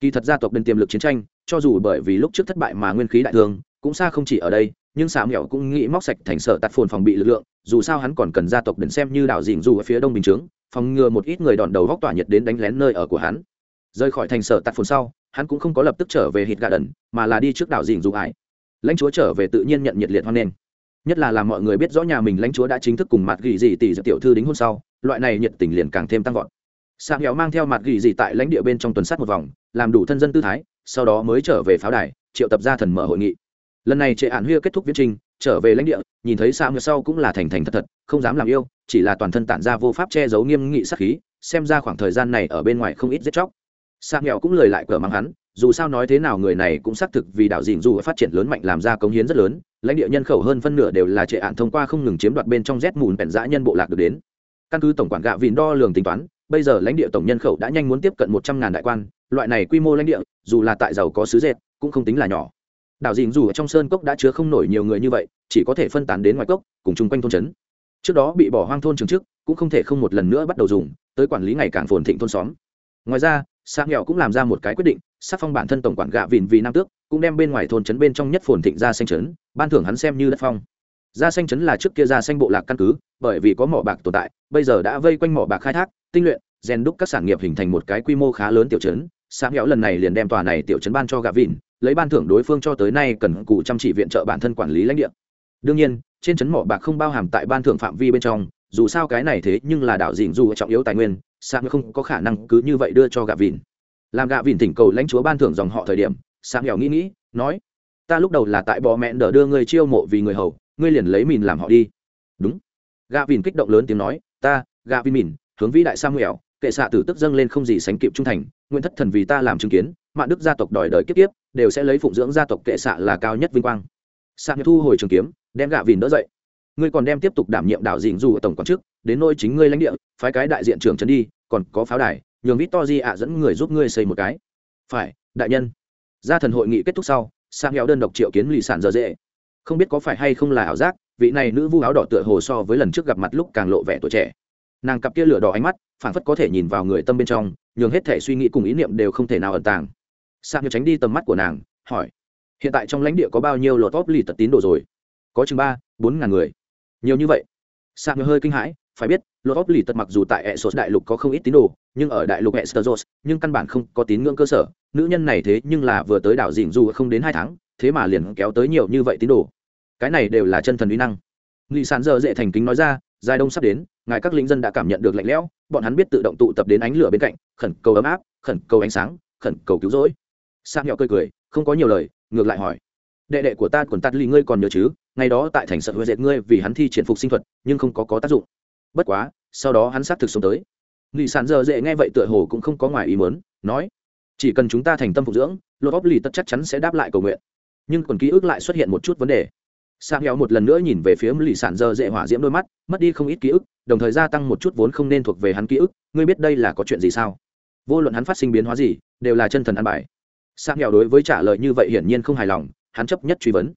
Kỳ thật gia tộc đền tiềm lực chiến tranh, cho dù bởi vì lúc trước thất bại mà nguyên khí đại thương cũng xa không chỉ ở đây, nhưng xà mẹo cũng nghĩ móc sạch thành sở tạt phồn phòng bị lực lượng, dù sao hắn còn cần gia tộc đền xem như đảo dình dù ở phía đông bình chướng, phòng ngừa một ít người đòn đầu góc tỏa nhiệt đến đánh lén nơi ở của hắn. Rời khỏi thành sở tạt phồn sau, hắn cũng không có lập tức trở về hít gà đần, mà là đi trước đảo dình dù ải lãnh chúa trở về tự nhiên nhận nhiệt liệt hoan nghênh. Nhất là làm mọi người biết rõ nhà mình lãnh chúa đã chính thức cùng mặt gỉ dị tỷ tiểu thư đính hôn sau, loại này nhiệt tình liền càng thêm tăng vọt. Sang nghèo mang theo mặt gỉ dị tại lãnh địa bên trong tuần sát một vòng, làm đủ thân dân tư thái, sau đó mới trở về pháo đài, triệu tập ra thần mở hội nghị lần này trệ ạn huya kết thúc viễn trình, trở về lãnh địa, nhìn thấy sang sau cũng là thành thành thật thật, không dám làm yêu, chỉ là toàn thân tản ra vô pháp che giấu nghiêm nghị sắc khí, xem ra khoảng thời gian này ở bên ngoài không ít giết chóc. Sang nghèo cũng lời lại cửa mắng hắn, dù sao nói thế nào người này cũng xác thực vì đạo dình dù phát triển lớn mạnh làm ra công hiến rất lớn, lãnh địa nhân khẩu hơn phân nửa đều là trệ ạn thông qua không ngừng chiếm đoạt bên trong rét mùn bèn dã nhân bộ lạc được đến. Căn cứ tổng quản gạo vì đo lường tính toán, bây giờ lãnh địa tổng nhân khẩu đã nhanh muốn tiếp cận một trăm ngàn đại quan, loại này quy mô lãnh địa, dù là tại giàu có sứ dệt, cũng không tính là nhỏ đảo dình dù ở trong sơn cốc đã chứa không nổi nhiều người như vậy, chỉ có thể phân tán đến ngoài cốc, cùng chung quanh thôn trấn. Trước đó bị bỏ hoang thôn trường trước, cũng không thể không một lần nữa bắt đầu dùng, tới quản lý ngày càng phồn thịnh thôn xóm. Ngoài ra xã nghèo cũng làm ra một cái quyết định sắc phong bản thân tổng quản gạ vìn vì nam tước, cũng đem bên ngoài thôn trấn bên trong nhất phồn thịnh ra xanh trấn, ban thưởng hắn xem như đất phong. Ra xanh trấn là trước kia ra xanh bộ lạc căn cứ, bởi vì có mỏ bạc tồn tại, bây giờ đã vây quanh mỏ bạc khai thác, tinh luyện, rèn đúc các sản nghiệp hình thành một cái quy mô khá lớn tiểu trấn sáng nghèo lần này liền đem tòa này tiểu trấn ban cho gạ Vịn, lấy ban thưởng đối phương cho tới nay cần cụ chăm chỉ viện trợ bản thân quản lý lãnh địa. Đương nhiên trên trấn mỏ bạc không bao hàm tại ban thưởng phạm vi bên trong dù sao cái này thế nhưng là đảo dịn dù trọng yếu tài nguyên sang không có khả năng cứ như vậy đưa cho gạ Vịn. làm gạ Vịn thỉnh cầu lãnh chúa ban thưởng dòng họ thời điểm sang nghèo nghĩ nghĩ nói ta lúc đầu là tại bò mẹn đỡ đưa ngươi chiêu mộ vì người hầu ngươi liền lấy mìn làm họ đi. Đúng. Gạ Vịn kích động lớn tiếng nói ta gạ Vịn mìn hướng vĩ đại samuel kệ xạ tử tức dâng lên không gì sánh kịp trung thành nguyên thất thần vì ta làm chứng kiến mạng đức gia tộc đòi đời kiếp tiếp, đều sẽ lấy phụng dưỡng gia tộc kệ xạ là cao nhất vinh quang. Xạ thu hồi trường kiếm đem gạ vìn đỡ dậy. Ngươi còn đem tiếp tục đảm nhiệm đạo dình dù ở tổng quan chức đến nôi chính ngươi lãnh địa phái cái đại diện trưởng trấn đi còn có pháo đài nhường vít to di ạ dẫn người giúp ngươi xây một cái. Phải đại nhân. Gia thần hội nghị kết thúc sau sang nghèo đơn độc triệu kiến lì sản dở dễ. Không biết có phải hay không là ảo giác vị này nữ vu áo đỏ tựa hồ so với lần trước gặp mặt lúc càng lộ vẻ tuổi trẻ nàng cặp kia lửa đỏ ánh mắt, phảng phất có thể nhìn vào người tâm bên trong, nhường hết thể suy nghĩ cùng ý niệm đều không thể nào ẩn tàng. Sang như tránh đi tầm mắt của nàng, hỏi, hiện tại trong lãnh địa có bao nhiêu lột tóp lì tật tín đồ rồi? Có chừng ba, bốn ngàn người. Nhiều như vậy. Sang hơi kinh hãi, phải biết, lột tóp lì tật mặc dù tại hệ sốt đại lục có không ít tín đồ, nhưng ở đại lục hệ sơ nhưng căn bản không có tín ngưỡng cơ sở. Nữ nhân này thế nhưng là vừa tới đảo dình dù không đến hai tháng, thế mà liền kéo tới nhiều như vậy tín đồ. Cái này đều là chân thần uy năng nghị sản giờ dễ thành kính nói ra, giai đông sắp đến, ngài các lính dân đã cảm nhận được lạnh lẽo, bọn hắn biết tự động tụ tập đến ánh lửa bên cạnh, khẩn cầu ấm áp, khẩn cầu ánh sáng, khẩn cầu cứu rỗi. Sang nhỏ cười cười, không có nhiều lời, ngược lại hỏi, đệ đệ của ta quần tắt ly ngươi còn nhớ chứ? Ngày đó tại thành sợ huệ dệt ngươi vì hắn thi triển phục sinh thuật, nhưng không có có tác dụng. Bất quá, sau đó hắn xác thực sống tới. Nghị sản giờ dễ nghe vậy tựa hồ cũng không có ngoài ý muốn, nói, chỉ cần chúng ta thành tâm phục dưỡng, lột óp lì tất chắc chắn sẽ đáp lại cầu nguyện. Nhưng còn ký ức lại xuất hiện một chút vấn đề sang héo một lần nữa nhìn về phía lì sản dơ dễ hỏa diễm đôi mắt, mất đi không ít ký ức, đồng thời gia tăng một chút vốn không nên thuộc về hắn ký ức. Ngươi biết đây là có chuyện gì sao? Vô luận hắn phát sinh biến hóa gì, đều là chân thần ăn bài. Sang héo đối với trả lời như vậy hiển nhiên không hài lòng, hắn chấp nhất truy vấn.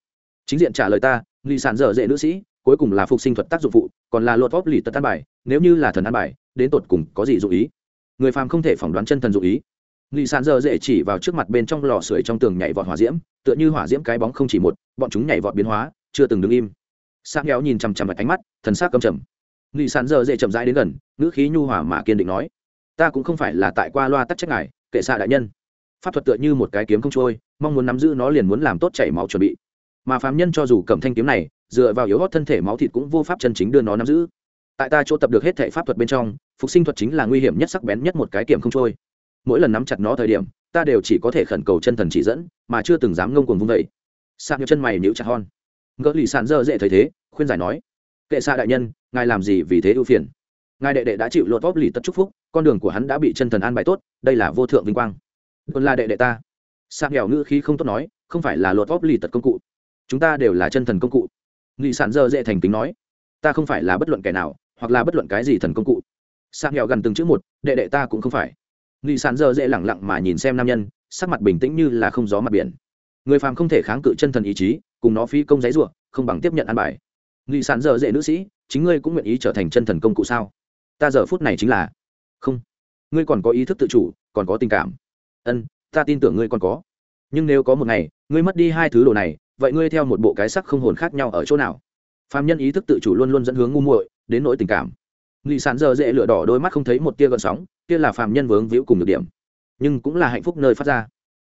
Chính diện trả lời ta, lì sản dở dễ nữ sĩ, cuối cùng là phục sinh thuật tác dụng phụ, còn là luật vóp lì tật ăn bài, nếu như là thần ăn bài, đến tột cùng có gì dụ ý? Người phàm không thể phỏng đoán chân thần dụ ý. Lì sản dở dễ chỉ vào trước mặt bên trong lò sưởi trong tường nhảy vọt hỏa diễm, tựa như hỏa diễm cái bóng không chỉ một, bọn chúng nhảy vọt biến hóa chưa từng đứng im. Sang kéo nhìn chằm chằm vào ánh mắt, thần sắc căm trầm. Lì sán giờ dễ chậm rãi đến gần, ngữ khí nhu hòa mà kiên định nói, ta cũng không phải là tại qua loa tắc trách ngài, kệ xạ đại nhân. Pháp thuật tựa như một cái kiếm không trôi, mong muốn nắm giữ nó liền muốn làm tốt chảy máu chuẩn bị. Mà phàm nhân cho dù cầm thanh kiếm này, dựa vào yếu hót thân thể máu thịt cũng vô pháp chân chính đưa nó nắm giữ. Tại ta chỗ tập được hết thể pháp thuật bên trong, phục sinh thuật chính là nguy hiểm nhất sắc bén nhất một cái kiểm không trôi. Mỗi lần nắm chặt nó thời điểm, ta đều chỉ có thể khẩn cầu chân thần chỉ dẫn, mà chưa từng dám ngông cuồng vung vẩy sạc như chân mày níu chặt hon ngỡ lì sàn dơ dễ thấy thế, khuyên giải nói, kệ xa đại nhân, ngài làm gì vì thế ưu phiền? Ngài đệ đệ đã chịu lột vóp lì tất chúc phúc, con đường của hắn đã bị chân thần an bài tốt, đây là vô thượng vinh quang. Còn là đệ đệ ta. Sạc nghèo ngữ khí không tốt nói, không phải là lột vóp lì tật công cụ. Chúng ta đều là chân thần công cụ. Nghị sản dơ dễ thành kính nói, ta không phải là bất luận kẻ nào, hoặc là bất luận cái gì thần công cụ. Sang nghèo gần từng chữ một, đệ đệ ta cũng không phải. Nghị sản dơ dễ lẳng lặng mà nhìn xem nam nhân, sắc mặt bình tĩnh như là không gió mặt biển. Người phàm không thể kháng cự chân thần ý chí cùng nó phi công giấy ruộng không bằng tiếp nhận ăn bài. Nghị sản dở dễ nữ sĩ, chính ngươi cũng nguyện ý trở thành chân thần công cụ sao? Ta giờ phút này chính là không. Ngươi còn có ý thức tự chủ, còn có tình cảm. Ân, ta tin tưởng ngươi còn có. Nhưng nếu có một ngày, ngươi mất đi hai thứ đồ này, vậy ngươi theo một bộ cái sắc không hồn khác nhau ở chỗ nào? Phạm nhân ý thức tự chủ luôn luôn dẫn hướng ngu muội, đến nỗi tình cảm. Nghị sản giờ dễ lửa đỏ đôi mắt không thấy một tia gợn sóng, kia là phạm nhân vướng víu cùng được điểm. Nhưng cũng là hạnh phúc nơi phát ra.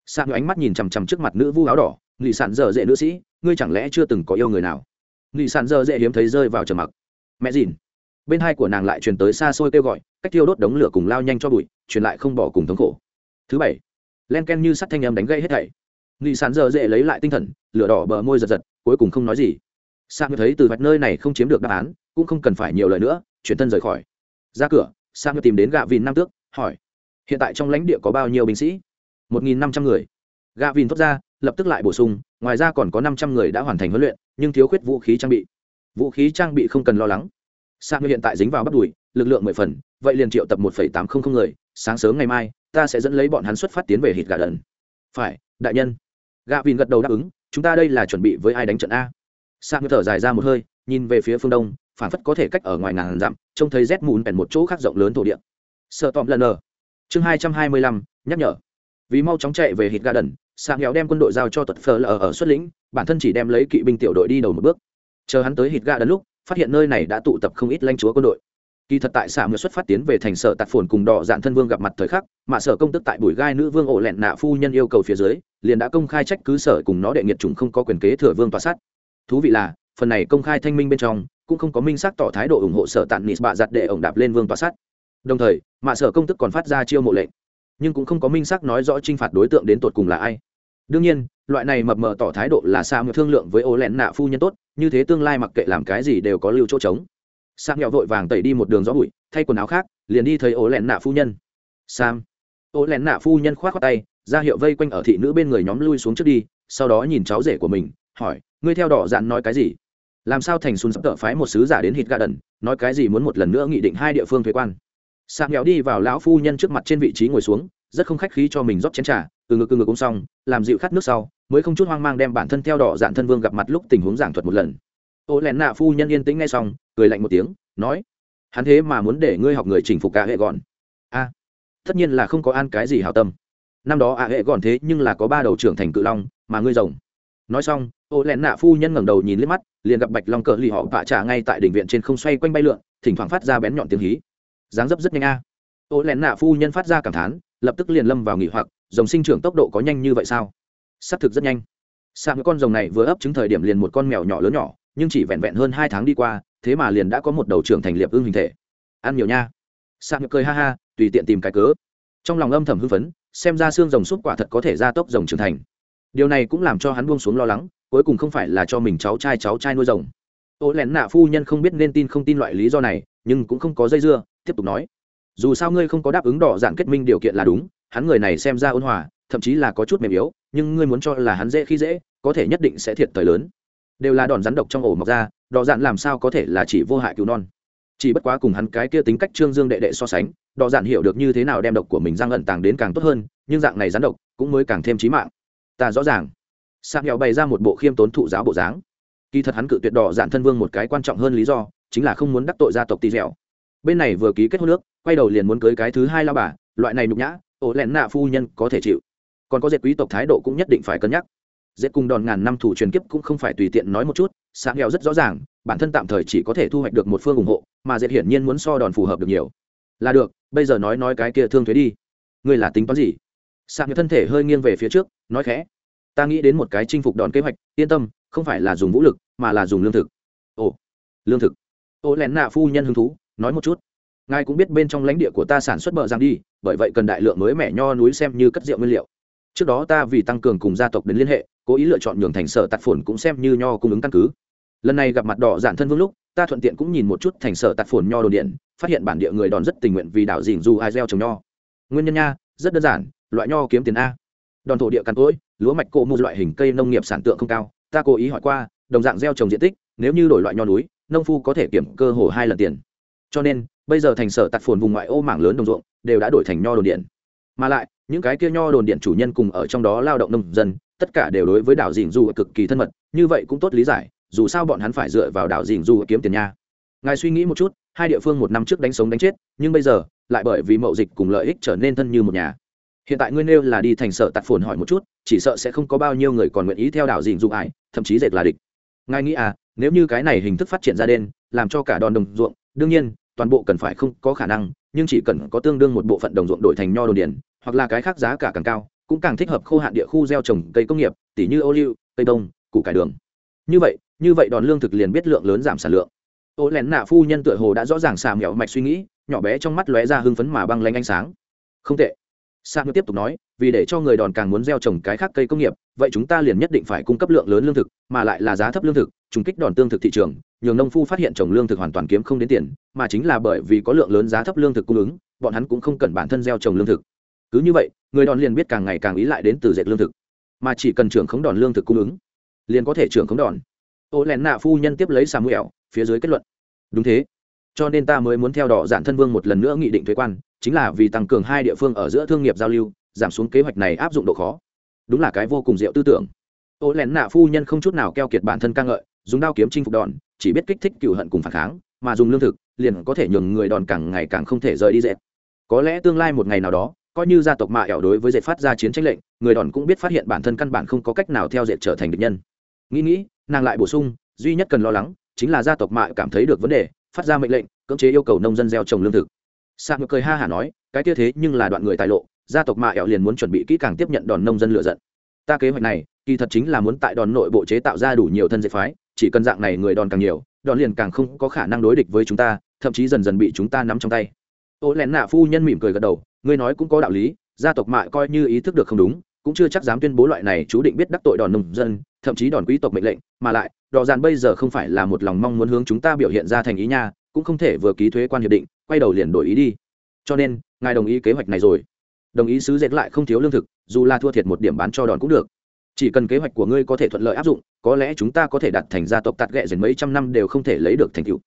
Sang ánh mắt nhìn chằm chằm trước mặt nữ vu áo đỏ nghị sản giờ dễ nữ sĩ, ngươi chẳng lẽ chưa từng có yêu người nào? Nghị sản giờ dễ hiếm thấy rơi vào trầm mặc. Mẹ dìn. Bên hai của nàng lại truyền tới xa xôi kêu gọi, cách thiêu đốt đống lửa cùng lao nhanh cho bụi, truyền lại không bỏ cùng thống khổ. Thứ bảy. Len ken như sắt thanh âm đánh gây hết thảy. Nghị sản giờ dễ lấy lại tinh thần, lửa đỏ bờ môi giật giật, cuối cùng không nói gì. Sang thấy từ vạch nơi này không chiếm được đáp án, cũng không cần phải nhiều lời nữa, chuyển thân rời khỏi. Ra cửa sang tìm đến gạ vìn nam tước, hỏi, hiện tại trong lãnh địa có bao nhiêu binh sĩ? Một nghìn năm trăm người. Gạ vìn thốt ra lập tức lại bổ sung, ngoài ra còn có năm trăm người đã hoàn thành huấn luyện, nhưng thiếu khuyết vũ khí trang bị. Vũ khí trang bị không cần lo lắng. Sang hiện tại dính vào bắt đùi, lực lượng mười phần, vậy liền triệu tập một phẩy tám không không người, sáng sớm ngày mai, ta sẽ dẫn lấy bọn hắn xuất phát tiến về hít gà đần. Phải, đại nhân. Gạ vìn gật đầu đáp ứng, chúng ta đây là chuẩn bị với ai đánh trận a? Sang thở dài ra một hơi, nhìn về phía phương đông, phản phất có thể cách ở ngoài ngàn dặm, trông thấy rét mùn bèn một chỗ khác rộng lớn thổ địa. Sợ tòm lần ở chương hai trăm hai mươi lăm, nhắc nhở vì mau chóng chạy về hít gà đần sang nghèo đem quân đội giao cho tuật phờ lờ ở xuất lĩnh, bản thân chỉ đem lấy kỵ binh tiểu đội đi đầu một bước. Chờ hắn tới hít gà đần lúc, phát hiện nơi này đã tụ tập không ít lanh chúa quân đội. Kỳ thật tại xạ mưa xuất phát tiến về thành sở tạt phồn cùng đỏ dạn thân vương gặp mặt thời khắc, mà sở công tức tại bùi gai nữ vương ổ lẹn nạ phu nhân yêu cầu phía dưới, liền đã công khai trách cứ sở cùng nó đệ nghiệt chúng không có quyền kế thừa vương tòa sát. Thú vị là, phần này công khai thanh minh bên trong, cũng không có minh xác tỏ thái độ ủng hộ sở tạn nịt bạ giặt để ổng đạp lên vương tòa sát. Đồng thời mạ sở công tức còn phát ra chiêu mộ lệnh nhưng cũng không có minh xác nói rõ t r i n h phạt đối tượng đến tột cùng là ai. Đương nhiên, loại này mập mờ tỏ thái độ là sao một thương lượng với ô lẹn nạ phu nhân tốt, như thế tương lai mặc kệ làm cái gì đều có lưu chỗ trống. Sam nghèo vội vàng tẩy đi một đường gió bụi, thay quần áo khác, liền đi thấy ô lẹn nạ phu nhân. Sam. Ô lẹn nạ phu nhân k h o á t khoác tay, ra hiệu vây quanh ở thị nữ bên người nhóm lui xuống trước đi, sau đó nhìn cháu rể của mình, hỏi, ngươi theo đỏ dạn nói cái gì? Làm sao thành xuân sắp tợ phái một sứ giả đến hít gà đần nói cái gì muốn một lần nữa nghị định hai địa phương thuế quan? Sạm nghèo đi vào lão phu nhân trước mặt trên vị trí ngồi xuống, rất không khách khí cho mình rót chén trà, từ ngực từ ngực uống xong, làm dịu khát nước sau, mới không chút hoang mang đem bản thân theo đỏ dạn thân vương gặp mặt lúc tình huống giảng thuật một lần. Ô lẹn nạ phu nhân yên tĩnh ngay xong, cười lạnh một tiếng, nói, hắn thế mà muốn để ngươi học người chỉnh phục cả hệ gọn. A, tất nhiên là không có an cái gì hảo tâm. Năm đó ạ hệ gọn thế nhưng là có ba đầu trưởng thành cự long, mà ngươi rồng. Nói xong, ô lẹn nạ phu nhân ngẩng đầu nhìn liếc mắt, liền gặp bạch long cờ lì họ vạ trả ngay tại đỉnh viện trên không xoay quanh bay lượn, thỉnh thoảng phát ra bén nhọn tiếng hí dáng dấp rất nhanh a. À. ô lẹn nạ phu nhân phát ra cảm thán, lập tức liền lâm vào nghỉ hoặc, rồng sinh trưởng tốc độ có nhanh như vậy sao? Xác thực rất nhanh. Sang con rồng này vừa ấp trứng thời điểm liền một con mèo nhỏ lớn nhỏ, nhưng chỉ vẹn vẹn hơn hai tháng đi qua, thế mà liền đã có một đầu trưởng thành liệp ưng hình thể. Ăn nhiều nha. Sang cười ha ha, tùy tiện tìm cái cớ. Trong lòng âm thầm hưng phấn, xem ra xương rồng súp quả thật có thể gia tốc rồng trưởng thành. Điều này cũng làm cho hắn buông xuống lo lắng, cuối cùng không phải là cho mình cháu trai cháu trai nuôi rồng. Ô lén nạ phu nhân không biết nên tin không tin loại lý do này, nhưng cũng không có dây dưa tiếp tục nói, dù sao ngươi không có đáp ứng đỏ dạn kết minh điều kiện là đúng, hắn người này xem ra ôn hòa, thậm chí là có chút mềm yếu, nhưng ngươi muốn cho là hắn dễ khi dễ, có thể nhất định sẽ thiệt thời lớn. Đều là đòn rắn độc trong ổ mọc ra, đỏ dạn làm sao có thể là chỉ vô hại cứu non. Chỉ bất quá cùng hắn cái kia tính cách trương dương đệ đệ so sánh, đỏ dạn hiểu được như thế nào đem độc của mình răng ẩn tàng đến càng tốt hơn, nhưng dạng này rắn độc cũng mới càng thêm trí mạng. Ta rõ ràng. Sạc nghèo bày ra một bộ khiêm tốn thụ giáo bộ dáng. Kỳ thật hắn cự tuyệt đỏ dạn thân vương một cái quan trọng hơn lý do, chính là không muốn đắc tội gia tộc tì dẻo bên này vừa ký kết hôn nước quay đầu liền muốn cưới cái thứ hai lao bà, loại này nhục nhã, ổ lẹn nạ phu nhân có thể chịu. Còn có dệt quý tộc thái độ cũng nhất định phải cân nhắc. Dệt cùng đòn ngàn năm thủ truyền kiếp cũng không phải tùy tiện nói một chút, sáng nghèo rất rõ ràng, bản thân tạm thời chỉ có thể thu hoạch được một phương ủng hộ, mà dệt hiển nhiên muốn so đòn phù hợp được nhiều. Là được, bây giờ nói nói cái kia thương thuế đi. Ngươi là tính toán gì? Sạc thân thể hơi nghiêng về phía trước, nói khẽ. Ta nghĩ đến một cái chinh phục đòn kế hoạch, yên tâm, không phải là dùng vũ lực, mà là dùng lương thực. Ồ, lương thực. Ô lén nạ phu nhân hứng thú nói một chút. Ngài cũng biết bên trong lãnh địa của ta sản xuất bờ giang đi, bởi vậy cần đại lượng mới mẻ nho núi xem như cất rượu nguyên liệu. Trước đó ta vì tăng cường cùng gia tộc đến liên hệ, cố ý lựa chọn nhường thành sở tạt phồn cũng xem như nho cung ứng căn cứ. Lần này gặp mặt đỏ giản thân vương lúc, ta thuận tiện cũng nhìn một chút thành sở tạt phồn nho đồ điện, phát hiện bản địa người đòn rất tình nguyện vì đảo dình dù ai gieo trồng nho. Nguyên nhân nha, rất đơn giản, loại nho kiếm tiền a. Đòn thổ địa cằn cỗi, lúa mạch cộ mua loại hình cây nông nghiệp sản tượng không cao, ta cố ý hỏi qua, đồng dạng gieo trồng diện tích, nếu như đổi loại nho núi, nông phu có thể kiểm cơ hồ hai lần tiền cho nên, bây giờ thành sở tạt phồn vùng ngoại ô mảng lớn đồng ruộng đều đã đổi thành nho đồn điện. Mà lại, những cái kia nho đồn điện chủ nhân cùng ở trong đó lao động nông dân, tất cả đều đối với đảo dình du cực kỳ thân mật, như vậy cũng tốt lý giải, dù sao bọn hắn phải dựa vào đảo dình du kiếm tiền nha. Ngài suy nghĩ một chút, hai địa phương một năm trước đánh sống đánh chết, nhưng bây giờ, lại bởi vì mậu dịch cùng lợi ích trở nên thân như một nhà. Hiện tại ngươi nêu là đi thành sở tạt phồn hỏi một chút, chỉ sợ sẽ không có bao nhiêu người còn nguyện ý theo đảo dình du ải, thậm chí dệt là địch. Ngài nghĩ à nếu như cái này hình thức phát triển ra đen, làm cho cả đòn đồng ruộng đương nhiên, toàn bộ cần phải không có khả năng, nhưng chỉ cần có tương đương một bộ phận đồng ruộng đổi thành nho đồn điền, hoặc là cái khác giá cả càng cao, cũng càng thích hợp khô hạn địa khu gieo trồng cây công nghiệp, tỉ như ô liu, cây đông, củ cải đường. Như vậy như vậy đòn lương thực liền biết lượng lớn giảm sản lượng. Ô lén nạ phu nhân tựa hồ đã rõ ràng xà mẹo mạch suy nghĩ, nhỏ bé trong mắt lóe ra hưng phấn mà băng lanh ánh sáng. Không tệ. Sa ngư tiếp tục nói, vì để cho người đòn càng muốn gieo trồng cái khác cây công nghiệp, vậy chúng ta liền nhất định phải cung cấp lượng lớn lương thực, mà lại là giá thấp lương thực trùng kích đòn tương thực thị trường nhường nông phu phát hiện trồng lương thực hoàn toàn kiếm không đến tiền mà chính là bởi vì có lượng lớn giá thấp lương thực cung ứng bọn hắn cũng không cần bản thân gieo trồng lương thực. Cứ như vậy người đòn liền biết càng ngày càng ý lại đến từ dệt lương thực. Mà chỉ cần trưởng khống đòn lương thực cung ứng liền có thể trưởng khống đòn. Ô lén nạ phu nhân tiếp lấy sa mũi ẻo, phía dưới kết luận. Đúng thế. Cho nên ta mới muốn theo đỏ giản thân vương một lần nữa nghị định thuế quan chính là vì tăng cường hai địa phương ở giữa thương nghiệp giao lưu giảm xuống kế hoạch này áp dụng độ khó. Đúng là cái vô cùng diệu tư tưởng ô lén nạ phu nhân không chút nào keo kiệt bản thân ca ngợi, dùng đao kiếm chinh phục đòn, chỉ biết kích thích cựu hận cùng phản kháng, mà dùng lương thực, liền có thể nhường người đòn càng ngày càng không thể rời đi dệt. Có lẽ tương lai một ngày nào đó, coi như gia tộc mạ ẻo đối với dệt phát ra chiến tranh lệnh, người đòn cũng biết phát hiện bản thân căn bản không có cách nào theo dệt trở thành địch nhân. Nghĩ nghĩ, nàng lại bổ sung, duy nhất cần lo lắng, chính là gia tộc mạ cảm thấy được vấn đề, phát ra mệnh lệnh, cưỡng chế yêu cầu nông dân gieo trồng lương thực. Sa ngược cười ha hả nói, cái tia thế nhưng là đoạn người tài lộ, gia tộc mạ ẻo liền muốn chuẩn bị kỹ càng tiếp nhận đòn nông dân lựa giận ta kế hoạch này, kỳ thật chính là muốn tại đòn nội bộ chế tạo ra đủ nhiều thân dệt phái, chỉ cần dạng này người đòn càng nhiều, đòn liền càng không có khả năng đối địch với chúng ta, thậm chí dần dần bị chúng ta nắm trong tay. Ô lén nạ phu nhân mỉm cười gật đầu, ngươi nói cũng có đạo lý, gia tộc mạ coi như ý thức được không đúng, cũng chưa chắc dám tuyên bố loại này chú định biết đắc tội đòn nông dân, thậm chí đòn quý tộc mệnh lệnh, mà lại, đò dàn bây giờ không phải là một lòng mong muốn hướng chúng ta biểu hiện ra thành ý nha, cũng không thể vừa ký thuế quan hiệp định, quay đầu liền đổi ý đi. Cho nên, ngài đồng ý kế hoạch này rồi đồng ý sứ dệt lại không thiếu lương thực, dù là thua thiệt một điểm bán cho đòn cũng được. Chỉ cần kế hoạch của ngươi có thể thuận lợi áp dụng, có lẽ chúng ta có thể đặt thành gia tộc tạt ghẹ dần mấy trăm năm đều không thể lấy được thành tựu.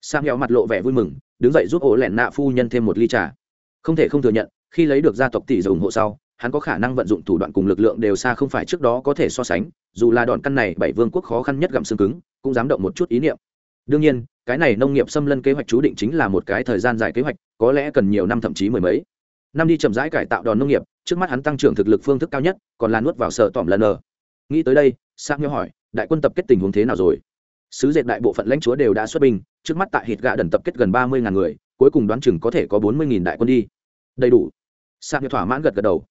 Sang heo mặt lộ vẻ vui mừng, đứng dậy giúp ổ lẹn nạ phu nhân thêm một ly trà. Không thể không thừa nhận, khi lấy được gia tộc tỷ dầu ủng hộ sau, hắn có khả năng vận dụng thủ đoạn cùng lực lượng đều xa không phải trước đó có thể so sánh, dù là đòn căn này bảy vương quốc khó khăn nhất gặm xương cứng, cũng dám động một chút ý niệm. Đương nhiên, cái này nông nghiệp xâm lân kế hoạch chú định chính là một cái thời gian dài kế hoạch, có lẽ cần nhiều năm thậm chí mười mấy năm đi chậm rãi cải tạo đòn nông nghiệp, trước mắt hắn tăng trưởng thực lực phương thức cao nhất, còn là nuốt vào sợ tỏm lần nờ nghĩ tới đây sang nhau hỏi, đại quân tập kết tình huống thế nào rồi? Sứ dệt đại bộ phận lãnh chúa đều đã xuất binh, trước mắt tại hít gạ đần tập kết gần ba mươi ngàn người, cuối cùng đoán chừng có thể có bốn mươi nghìn đại quân đi. Đầy đủ. Sang nhau thỏa mãn gật gật đầu.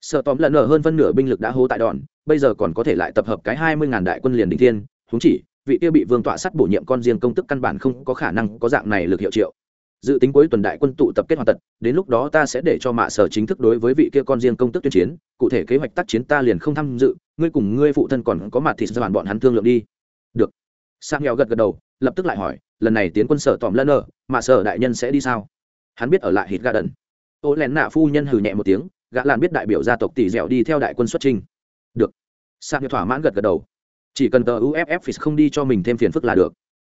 Sợ tóm lần nở hơn phân nửa binh lực đã hô tại đòn, bây giờ còn có thể lại tập hợp cái hai mươi ngàn đại quân liền đình thiên. Húng chỉ, vị kia bị vương tọa sắt bổ nhiệm con riêng công tức căn bản không có khả năng có dạng này lực hiệu triệu dự tính cuối tuần đại quân tụ tập kết hoàn tật, đến lúc đó ta sẽ để cho mạ sở chính thức đối với vị kia con riêng công tức tuyên chiến. Cụ thể kế hoạch tác chiến ta liền không tham dự, ngươi cùng ngươi phụ thân còn có mặt thì ra bản bọn hắn thương lượng đi. Được. Sang nghèo gật gật đầu, lập tức lại hỏi, lần này tiến quân sở tòm lân ở, mạ sở đại nhân sẽ đi sao? Hắn biết ở lại hít gà đần. Ô lén nạ phu nhân hừ nhẹ một tiếng, gã lan biết đại biểu gia tộc tỷ dẻo đi theo đại quân xuất trình được. Sang nghèo thỏa mãn gật gật đầu. Chỉ cần tờ uff không đi cho mình thêm phiền phức là được.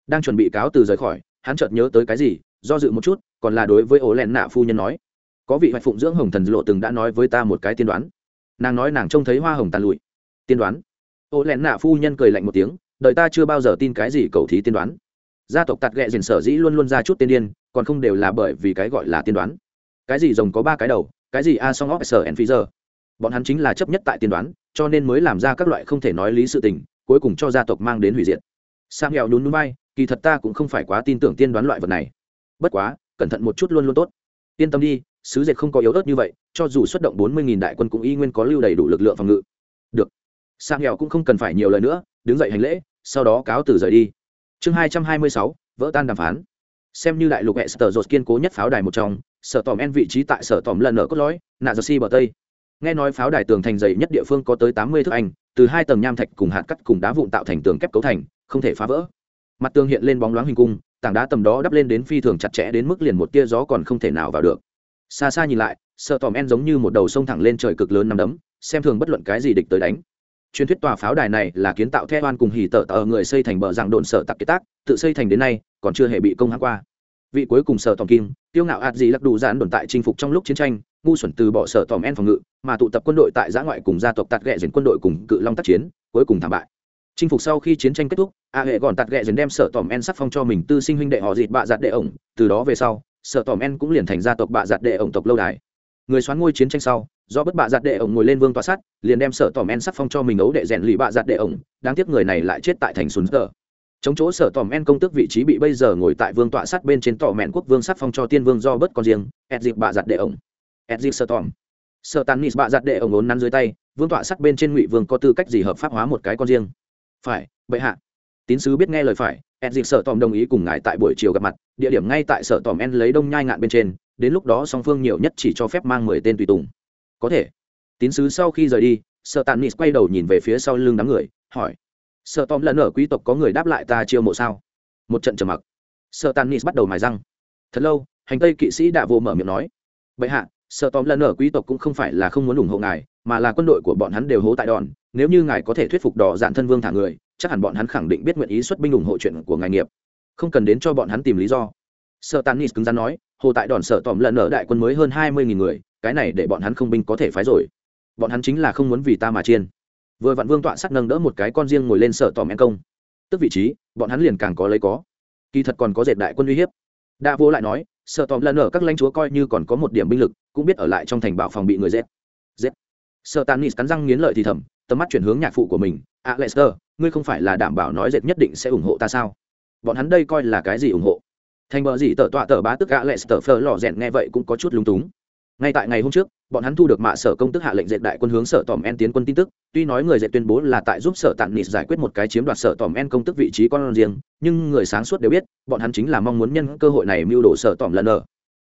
Đang chuẩn bị cáo từ rời khỏi, hắn chợt nhớ tới cái gì? Do dự một chút, còn là đối với ổ len nạ phu nhân nói, có vị hoạch phụng dưỡng hồng thần lộ từng đã nói với ta một cái tiên đoán. Nàng nói nàng trông thấy hoa hồng tàn lụi. Tiên đoán? Ổ len nạ phu nhân cười lạnh một tiếng đợi ta chưa bao giờ tin cái gì cầu thí tiên đoán. Gia tộc tạt ghẹ diền sở dĩ luôn luôn ra chút tiên điên, còn không đều là bởi vì cái gọi là tiên đoán. Cái gì rồng có ba cái đầu, cái gì a song óc sở en phi giờ bọn hắn chính là chấp nhất tại tiên đoán, cho nên mới làm ra các loại không thể nói lý sự tình, cuối cùng cho gia tộc mang đến hủy diệt. Sang hẹo nhún núi bay kỳ thật ta cũng không phải quá tin tưởng tiên đoán loại vật này bất quá, cẩn thận một chút luôn luôn tốt. Yên tâm đi, sứ dệt không có yếu ớt như vậy, cho dù xuất động bốn mươi nghìn đại quân cũng y nguyên có lưu đầy đủ lực lượng phòng ngự. Được. Sang nghèo cũng không cần phải nhiều lời nữa, đứng dậy hành lễ, sau đó cáo từ rời đi. Chương hai trăm hai mươi sáu, vỡ tan đàm phán. Xem như đại lục hệ sở dột kiên cố nhất pháo đài một trong, sở tòm en vị trí tại sở tòm lần ở cốt lõi, nạ giơ si bờ tây. Nghe nói pháo đài tường thành dày nhất địa phương có tới tám mươi thước anh, từ hai tầng nham thạch cùng hạt cắt cùng đá vụn tạo thành tường kép cấu thành, không thể phá vỡ. Mặt tường hiện lên bóng loáng hình cung tảng đá tầm đó đắp lên đến phi thường chặt chẽ đến mức liền một tia gió còn không thể nào vào được. Xa xa nhìn lại, sợ tòm en giống như một đầu sông thẳng lên trời cực lớn nằm đấm, xem thường bất luận cái gì địch tới đánh. Truyền thuyết tòa pháo đài này là kiến tạo theo oan cùng hỉ tở tờ người xây thành bờ dạng đồn sở tặc kế tác, tự xây thành đến nay, còn chưa hề bị công hãng qua. Vị cuối cùng sở tòm kim tiêu ngạo ạt gì lắc đủ giãn đồn tại chinh phục trong lúc chiến tranh, ngu xuẩn từ bỏ sở tòm en phòng ngự, mà tụ tập quân đội tại giã ngoại cùng gia tộc tạt ghẹ dền quân đội cùng cự long tác chiến, cuối cùng thảm bại chinh phục sau khi chiến tranh kết thúc, a hệ còn tạt ghẹ dần đem sở tòm en sắc phong cho mình tư sinh huynh đệ họ dịt bạ giặt đệ ổng. Từ đó về sau, sở tòm en cũng liền thành gia tộc bạ giặt đệ ổng tộc lâu đài. Người xoán ngôi chiến tranh sau, do bất bạ giặt đệ ổng ngồi lên vương tòa sắt liền đem sở tòm en sắc phong cho mình ấu đệ rèn lì bạ giặt đệ ổng. Đáng tiếc người này lại chết tại thành sùn tờ. Chống chỗ sở tòm en công tức vị trí bị bây giờ ngồi tại vương tọa sắt bên trên tỏ mẹn quốc vương sắc phong cho tiên vương do bất con riêng ed dịp bạ giặt đệ ổng. Ed dịp sở tòm. Sở tàn nis bạ giặt đệ ổng ốn nắn dưới tay, vương tọa sắt bên trên ngụy vương có tư cách gì hợp pháp hóa một cái con riêng? Phải, bệ hạ. Tín sứ biết nghe lời phải ed dịch sở tòm đồng ý cùng ngài tại buổi chiều gặp mặt, địa điểm ngay tại sở tòm en lấy đông nhai ngạn bên trên, đến lúc đó song phương nhiều nhất chỉ cho phép mang mười tên tùy tùng. Có thể. Tín sứ sau khi rời đi, sợ tàn nis quay đầu nhìn về phía sau lưng đám người, hỏi. Sợ tòm lần ở quý tộc có người đáp lại ta chiêu mộ sao? Một trận trầm mặc. Sợ tàn nis bắt đầu mài răng. Thật lâu, hành tây kỵ sĩ đạ vô mở miệng nói. Bệ hạ, sợ tòm lần ở quý tộc cũng không phải là không muốn ủng hộ ngài, mà là quân đội của bọn hắn đều hố tại đòn nếu như ngài có thể thuyết phục đỏ dạn thân vương thả người, chắc hẳn bọn hắn khẳng định biết nguyện ý xuất binh ủng hộ chuyện của ngài nghiệp. Không cần đến cho bọn hắn tìm lý do. Sợ tàn nis cứng rắn nói, hồ tại đòn sợ tòm lần ở đại quân mới hơn hai mươi nghìn người, cái này để bọn hắn không binh có thể phái rồi. Bọn hắn chính là không muốn vì ta mà chiên. Vừa vạn vương tọa sắt nâng đỡ một cái con riêng ngồi lên sợ tòm en công. Tức vị trí, bọn hắn liền càng có lấy có. Kỳ thật còn có dệt đại quân uy hiếp. Đa vô lại nói sợ tòm lần ở các lãnh chúa coi như còn có một điểm binh lực, cũng biết ở lại trong thành bảo phòng bị người dệt dệt sợ tàn nis cắn răng nghiến lợi thì thầm tầm mắt chuyển hướng nhạc phụ của mình. Alexander ngươi không phải là đảm bảo nói dệt nhất định sẽ ủng hộ ta sao? Bọn hắn đây coi là cái gì ủng hộ? Thành bờ gì tờ tọa tờ bá tức alexander phờ lò rèn nghe vậy cũng có chút lúng túng. Ngay tại ngày hôm trước, bọn hắn thu được mạ sở công tức hạ lệnh dệt đại quân hướng sở tòm en tiến quân tin tức. Tuy nói người dệt tuyên bố là tại giúp sở tàn nịt giải quyết một cái chiếm đoạt sở tòm en công tức vị trí con riêng, nhưng người sáng suốt đều biết, bọn hắn chính là mong muốn nhân cơ hội này mưu đồ sở tòm lần ở.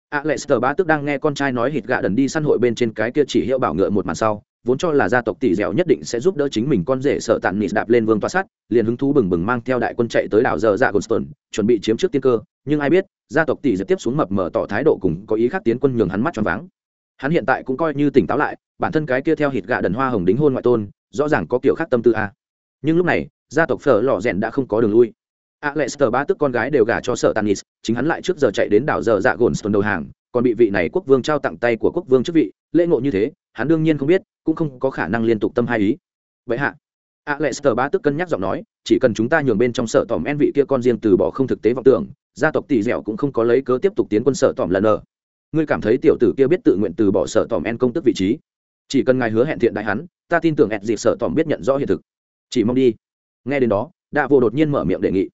Alexander bá tức đang nghe con trai nói hít gạ đần đi săn hội bên trên cái kia chỉ hiệu bảo ngựa một màn sau vốn cho là gia tộc tỷ dẻo nhất định sẽ giúp đỡ chính mình con rể sợ tàn nịt đạp lên vương toa sát liền hứng thú bừng bừng mang theo đại quân chạy tới đảo giờ dạ Goldstone, chuẩn bị chiếm trước tiên cơ. Nhưng ai biết gia tộc tỷ dẹp tiếp xuống mập mờ tỏ thái độ cùng có ý khác tiến quân nhường hắn mắt cho váng. Hắn hiện tại cũng coi như tỉnh táo lại bản thân cái kia theo hít gạ đần hoa hồng đính hôn ngoại tôn rõ ràng có kiểu khác tâm tư a. Nhưng lúc này gia tộc phở lò rèn đã không có đường lui. Alexander ba tức con gái đều gả cho sợ Tanis, chính hắn lại trước giờ chạy đến đảo giờ dạ Goldstone đầu hàng, còn bị vị này quốc vương trao tặng tay của quốc vương chức vị, lễ ngộ như thế, hắn đương nhiên không biết, cũng không có khả năng liên tục tâm hai ý. Vậy hạ, Alexander ba tức cân nhắc giọng nói, chỉ cần chúng ta nhường bên trong sợ tòm en vị kia con riêng từ bỏ không thực tế vọng tưởng, gia tộc tỷ dẻo cũng không có lấy cớ tiếp tục tiến quân sợ tòm lần nữa. Ngươi cảm thấy tiểu tử kia biết tự nguyện từ bỏ sợ tòm en công tức vị trí? Chỉ cần ngài hứa hẹn thiện đại hắn, ta tin tưởng ẹt dịp sợ tòm biết nhận rõ hiện thực. Chỉ mong đi. Nghe đến đó, Đạ Vô đột nhiên mở miệng đề nghị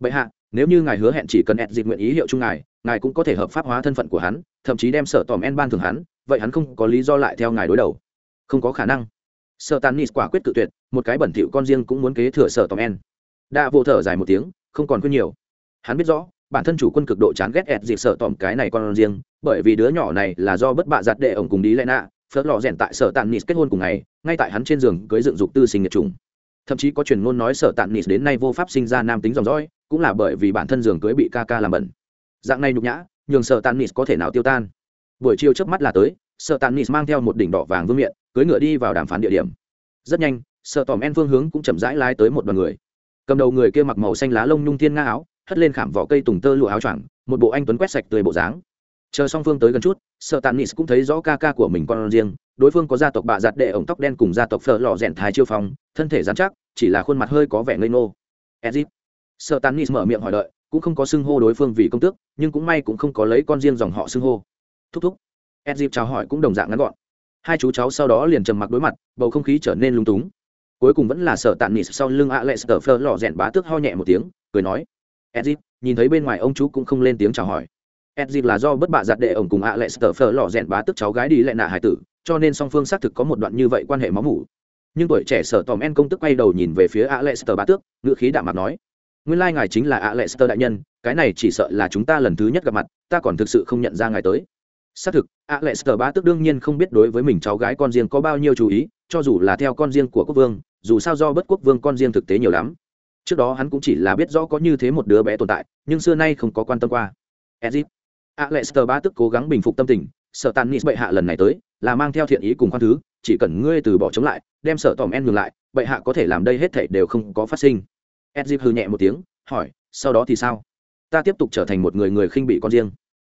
bệ hạ nếu như ngài hứa hẹn chỉ cần ẹt dịp nguyện ý hiệu chung ngài ngài cũng có thể hợp pháp hóa thân phận của hắn thậm chí đem sở tòm en ban thường hắn vậy hắn không có lý do lại theo ngài đối đầu không có khả năng. Sợ tàn nis quả quyết tự tuyệt, một cái bẩn thỉu con riêng cũng muốn kế thừa sở tòm en. Đã vô thở dài một tiếng, không còn khuyên nhiều. Hắn biết rõ, bản thân chủ quân cực độ chán ghét ẹt dịp sở tòm cái này con riêng, bởi vì đứa nhỏ này là do bất bạ giặt đệ ổng cùng đi lẽ nạ, phớt lò rèn tại sở tàn nis kết hôn cùng ngày, ngay tại hắn trên giường cưới dựng dục tư sinh nghiệt trùng thậm chí có truyền ngôn nói sở tàn nis đến nay vô pháp sinh ra nam tính dòng dõi, cũng là bởi vì bản thân giường cưới bị ca ca làm bẩn. Dạng này nhục nhã, nhường sợ tàn nis có thể nào tiêu tan. Buổi chiều trước mắt là tới sợ tàn nis mang theo một đỉnh đỏ vàng vương miện cưỡi ngựa đi vào đàm phán địa điểm. Rất nhanh sợ tòm en phương hướng cũng chậm rãi lái tới một đoàn người. Cầm đầu người kia mặc màu xanh lá lông nhung thiên nga áo, hất lên khảm vỏ cây tùng tơ lụa áo choàng, một bộ anh tuấn quét sạch tươi bộ dáng. Chờ song phương tới gần chút sợ tàn nis cũng thấy rõ ca ca của mình con riêng, đối phương có gia tộc bạ giặt đệ ổng tóc đen cùng gia tộc phở lò rèn thái chiêu phong, thân thể dán chắc, chỉ là khuôn mặt hơi có vẻ ngây ngô. Ezip. Sợ tàn nis mở miệng hỏi đợi, cũng không có xưng hô đối phương vì công tước, nhưng cũng may cũng không có lấy con riêng dòng họ xưng hô. Thúc thúc. Ezip chào hỏi cũng đồng dạng ngắn gọn hai chú cháu sau đó liền trầm mặc đối mặt, bầu không khí trở nên lung túng. Cuối cùng vẫn là sợ tàn nis sau lưng alex tờ phơ lò rèn bá tước ho nhẹ một tiếng, cười nói ezip nhìn thấy bên ngoài ông chú cũng không lên tiếng chào hỏi. Edgy là do bất bạ giặt đệ ổng cùng ạ lệ sờ phơ lò rèn bá tước cháu gái đi lại nạ hải tử, cho nên song phương xác thực có một đoạn như vậy quan hệ máu mủ. Nhưng tuổi trẻ sở tòm en công tức quay đầu nhìn về phía ạ lệ sờ bá tước, ngữ khí đạm mặt nói, nguyên lai ngài chính là ạ lệ sờ đại nhân, cái này chỉ sợ là chúng ta lần thứ nhất gặp mặt, ta còn thực sự không nhận ra ngài tới xác thực ạ bá tước đương nhiên không biết đối với mình cháu gái con riêng có bao nhiêu chú ý cho dù là theo con riêng của quốc vương dù sao do bất quốc vương con riêng thực tế nhiều lắm trước đó hắn cũng chỉ là biết rõ có như thế một đứa bé tồn tại nhưng xưa nay không có quan tâm qua Ezip. Alexander ba tức cố gắng bình phục tâm tình, sợ tàn nịt bệ hạ lần này tới, là mang theo thiện ý cùng khoan thứ, chỉ cần ngươi từ bỏ chống lại, đem sợ tòm en ngừng lại, bệ hạ có thể làm đây hết thảy đều không có phát sinh. Ezip hừ nhẹ một tiếng, hỏi, sau đó thì sao? Ta tiếp tục trở thành một người người khinh bị con riêng.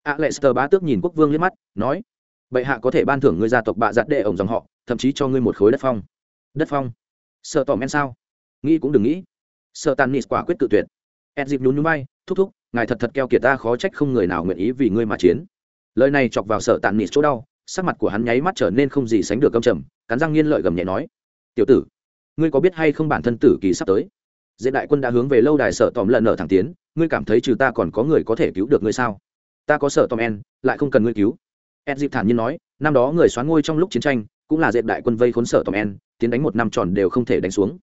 Alexander bá tước nhìn quốc vương liếc mắt, nói, bệ hạ có thể ban thưởng ngươi gia tộc bạ giặt đệ ổng dòng họ, thậm chí cho ngươi một khối đất phong. Đất phong? Sợ tỏ men sao? Nghĩ cũng đừng nghĩ. Sợ tàn nịt quả quyết tự tuyệt. Ezip nhún nhún bay, thúc thúc, ngài thật thật keo kiệt ta khó trách không người nào nguyện ý vì ngươi mà chiến lời này chọc vào sợ tàn nịt chỗ đau sắc mặt của hắn nháy mắt trở nên không gì sánh được câm trầm cắn răng nghiên lợi gầm nhẹ nói tiểu tử ngươi có biết hay không bản thân tử kỳ sắp tới dễ đại quân đã hướng về lâu đài sợ tòm lần nở thẳng tiến ngươi cảm thấy trừ ta còn có người có thể cứu được ngươi sao ta có sợ Tom en, lại không cần ngươi cứu. Ed dịp thản nhiên nói, năm đó người xoán ngôi trong lúc chiến tranh, cũng là dệt đại quân vây khốn sợ tòm en, tiến đánh một năm tròn đều không thể đánh xuống.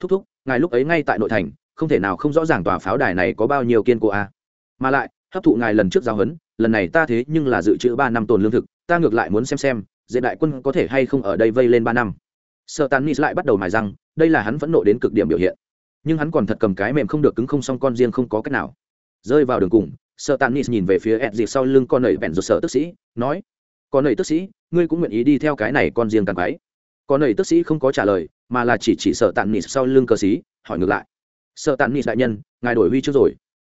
Thúc thúc, ngài lúc ấy ngay tại nội thành, không thể nào không rõ ràng tòa pháo đài này có bao nhiêu kiên cố a à. mà lại, hấp thụ ngài lần trước giao hấn lần này ta thế nhưng là dự trữ ba năm tồn lương thực, ta ngược lại muốn xem xem, dệt đại quân có thể hay không ở đây vây lên ba năm. Sợ tàn nis lại bắt đầu mài răng, đây là hắn vẫn nộ đến cực điểm biểu hiện. Nhưng hắn còn thật cầm cái mềm không được cứng không xong con riêng không có cách nào. Rơi vào đường cùng sợ tàn nít nhìn về phía ed dịp sau lưng con nầy bèn rột sợ tức sĩ, nói, con nầy tức sĩ, ngươi cũng nguyện ý đi theo cái này con riêng càng quái? Con nầy tức sĩ không có trả lời, mà là chỉ chỉ sợ tàn nít sau lưng cờ sĩ, hỏi ngược lại sợ tàn nít đại nhân, ngài đổi huy trước rồi.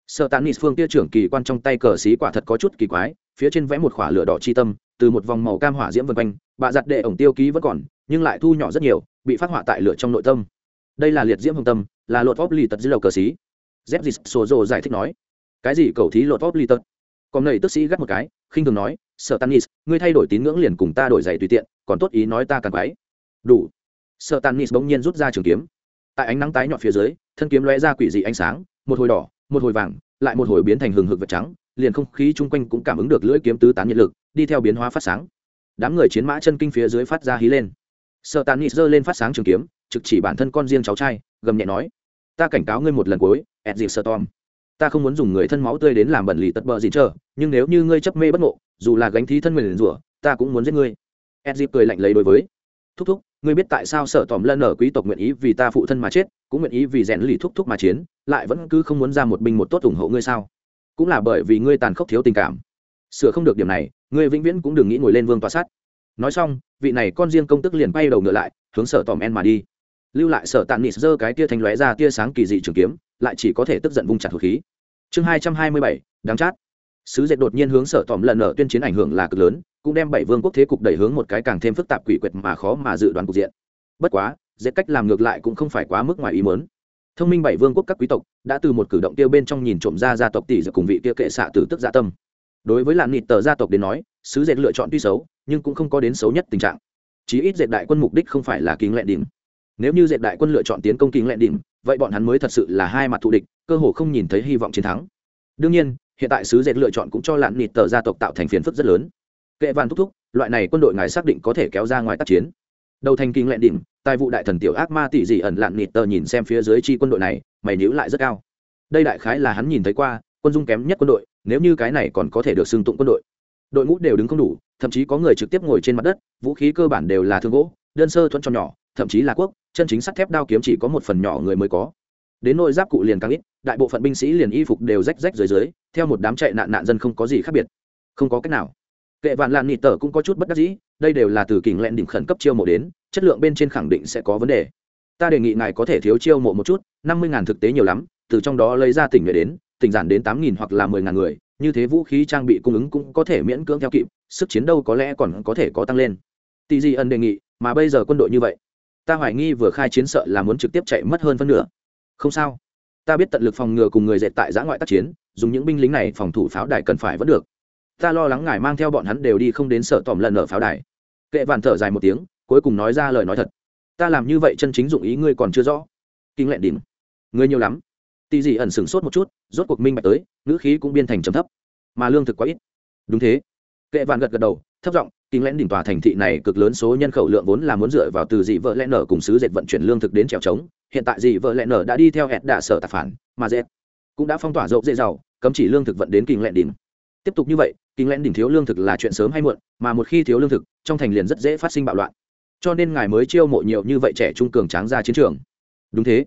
Sợ tàn nít phương tia trưởng kỳ quan trong tay cờ sĩ quả thật có chút kỳ quái, phía trên vẽ một khỏa lửa đỏ chi tâm, từ một vòng màu cam hỏa diễm vân quanh, bạ giặt đệ ổng tiêu ký vẫn còn, nhưng lại thu nhỏ rất nhiều, bị phát họa tại lửa trong nội tâm. Đây là liệt diễm hồng tâm, là lột vóc lì tật dưới lầu cờ xí dép dịt sổ rồ giải thích nói cái gì cầu thí lột vóp li tật còn nầy tức sĩ gắt một cái, khinh thường nói sợ tanis ngươi thay đổi tín ngưỡng liền cùng ta đổi giày tùy tiện, còn tốt ý nói ta càng quái. Đủ. Sợ tanis bỗng nhiên rút ra trường kiếm. Tại ánh nắng tái nhọn phía dưới, thân kiếm lóe ra quỷ dị ánh sáng, một hồi đỏ, một hồi vàng, lại một hồi biến thành hừng hực vật trắng, liền không khí chung quanh cũng cảm ứng được lưỡi kiếm tứ tán nhiệt lực, đi theo biến hóa phát sáng. Đám người chiến mã chân kinh phía dưới phát ra hí lên. Sợ tàn nịt giơ lên phát sáng trường kiếm, trực chỉ bản thân con riêng cháu trai, gầm nhẹ nói, ta cảnh cáo ngươi một lần cuối, ẹt dịp sợ tom? Ta không muốn dùng người thân máu tươi đến làm bẩn lì tật bờ gì chờ, nhưng nếu như ngươi chấp mê bất ngộ, dù là gánh thí thân mình rủa, ta cũng muốn giết ngươi. Ed dịp cười lạnh lấy đối với. Thúc thúc, ngươi biết tại sao sở tòm lân ở quý tộc nguyện ý vì ta phụ thân mà chết, cũng nguyện ý vì rèn lì thúc thúc mà chiến, lại vẫn cứ không muốn ra một binh một tốt ủng hộ ngươi sao? Cũng là bởi vì ngươi tàn khốc thiếu tình cảm. Sửa không được điểm này, ngươi vĩnh viễn cũng đừng nghĩ ngồi lên vương tòa sát. Nói xong, vị này con riêng công tức liền bay đầu ngựa lại, hướng sở tòm en mà đi. Lưu lại sở tàn nịt giơ cái tia thành lóe ra tia sáng kỳ dị trường kiếm lại chỉ có thể tức giận vung chặt hột khí. Chương hai trăm hai mươi bảy, đáng chát. Sứ dệt đột nhiên hướng sở tòm lần ở tuyên chiến ảnh hưởng là cực lớn, cũng đem bảy vương quốc thế cục đẩy hướng một cái càng thêm phức tạp quỷ quyệt mà khó mà dự đoán cục diện. Bất quá, dệt cách làm ngược lại cũng không phải quá mức ngoài ý mớn thông minh bảy vương quốc các quý tộc đã từ một cử động tiêu bên trong nhìn trộm ra gia tộc tỷ giờ cùng vị kia kệ xạ tử tức gia tâm. Đối với làn nịt tờ gia tộc đến nói, sứ dệt lựa chọn tuy xấu, nhưng cũng không có đến xấu nhất tình trạng. Chí ít dệt đại quân mục đích không phải là kính lệ đỉnh nếu như dệt đại quân lựa chọn tiến công kính lẹn đỉnh, vậy bọn hắn mới thật sự là hai mặt thù địch, cơ hồ không nhìn thấy hy vọng chiến thắng. Đương nhiên, hiện tại sứ dệt lựa chọn cũng cho lạn nịt tờ gia tộc tạo thành phiền phức rất lớn. Kệ van thúc thúc, loại này quân đội ngài xác định có thể kéo ra ngoài tác chiến. Đầu thành kinh lẹn đỉnh, tài vụ đại thần tiểu ác ma tỷ dị ẩn lạn nịt tờ nhìn xem phía dưới chi quân đội này, mày nhíu lại rất cao. Đây đại khái là hắn nhìn thấy qua, quân dung kém nhất quân đội, nếu như cái này còn có thể được xưng tụng quân đội. Đội ngũ đều đứng không đủ, thậm chí có người trực tiếp ngồi trên mặt đất, vũ khí cơ bản đều là thương gỗ, đơn sơ thuận cho nhỏ thậm chí là quốc, chân chính sắt thép đao kiếm chỉ có một phần nhỏ người mới có. Đến nôi giáp cụ liền càng ít, đại bộ phận binh sĩ liền y phục đều rách rách dưới dưới, theo một đám chạy nạn nạn dân không có gì khác biệt. Không có cách nào. Kệ vạn lạn nị tở cũng có chút bất đắc dĩ, đây đều là từ kình lẹn đỉnh khẩn cấp chiêu mộ đến, chất lượng bên trên khẳng định sẽ có vấn đề. Ta đề nghị ngài có thể thiếu chiêu mộ một chút, năm mươi ngàn thực tế nhiều lắm, từ trong đó lấy ra tỉnh nhuệ đến, tỉnh giản đến tám nghìn hoặc là mười ngàn người, như thế vũ khí trang bị cung ứng cũng có thể miễn cưỡng theo kịp, sức chiến đâu có lẽ còn có thể có tăng lên. Tỷ di ân đề nghị, mà bây giờ quân đội như vậy ta hoài nghi vừa khai chiến sợ là muốn trực tiếp chạy mất hơn phân nửa. Không sao. Ta biết tận lực phòng ngừa cùng người dệt tại giã ngoại tác chiến, dùng những binh lính này phòng thủ pháo đài cần phải vẫn được. Ta lo lắng ngài mang theo bọn hắn đều đi không đến sợ tòm lần ở pháo đài. Kệ vạn thở dài một tiếng, cuối cùng nói ra lời nói thật. Ta làm như vậy chân chính dụng ý ngươi còn chưa rõ. Kinh lẹn đỉnh. Ngươi nhiều lắm. Tì gì ẩn sửng sốt một chút, rốt cuộc minh bạch tới, ngữ khí cũng biên thành trầm thấp. Mà lương thực quá ít. Đúng thế. Kệ vạn gật gật đầu, thấp giọng kinh lẽn đỉnh tòa thành thị này cực lớn số nhân khẩu lượng vốn là muốn dựa vào từ dị vợ lẽ nở cùng sứ dệt vận chuyển lương thực đến trèo trống. Hiện tại dị vợ lẽ nở đã đi theo hẹn đạ sở tạp phản, mà dệt cũng đã phong tỏa rộng dễ giàu cấm chỉ lương thực vận đến kinh lẽn đỉnh. Tiếp tục như vậy, kinh lẽn đỉnh thiếu lương thực là chuyện sớm hay muộn, mà một khi thiếu lương thực, trong thành liền rất dễ phát sinh bạo loạn. Cho nên ngài mới chiêu mộ nhiều như vậy trẻ trung cường tráng ra chiến trường. Đúng thế.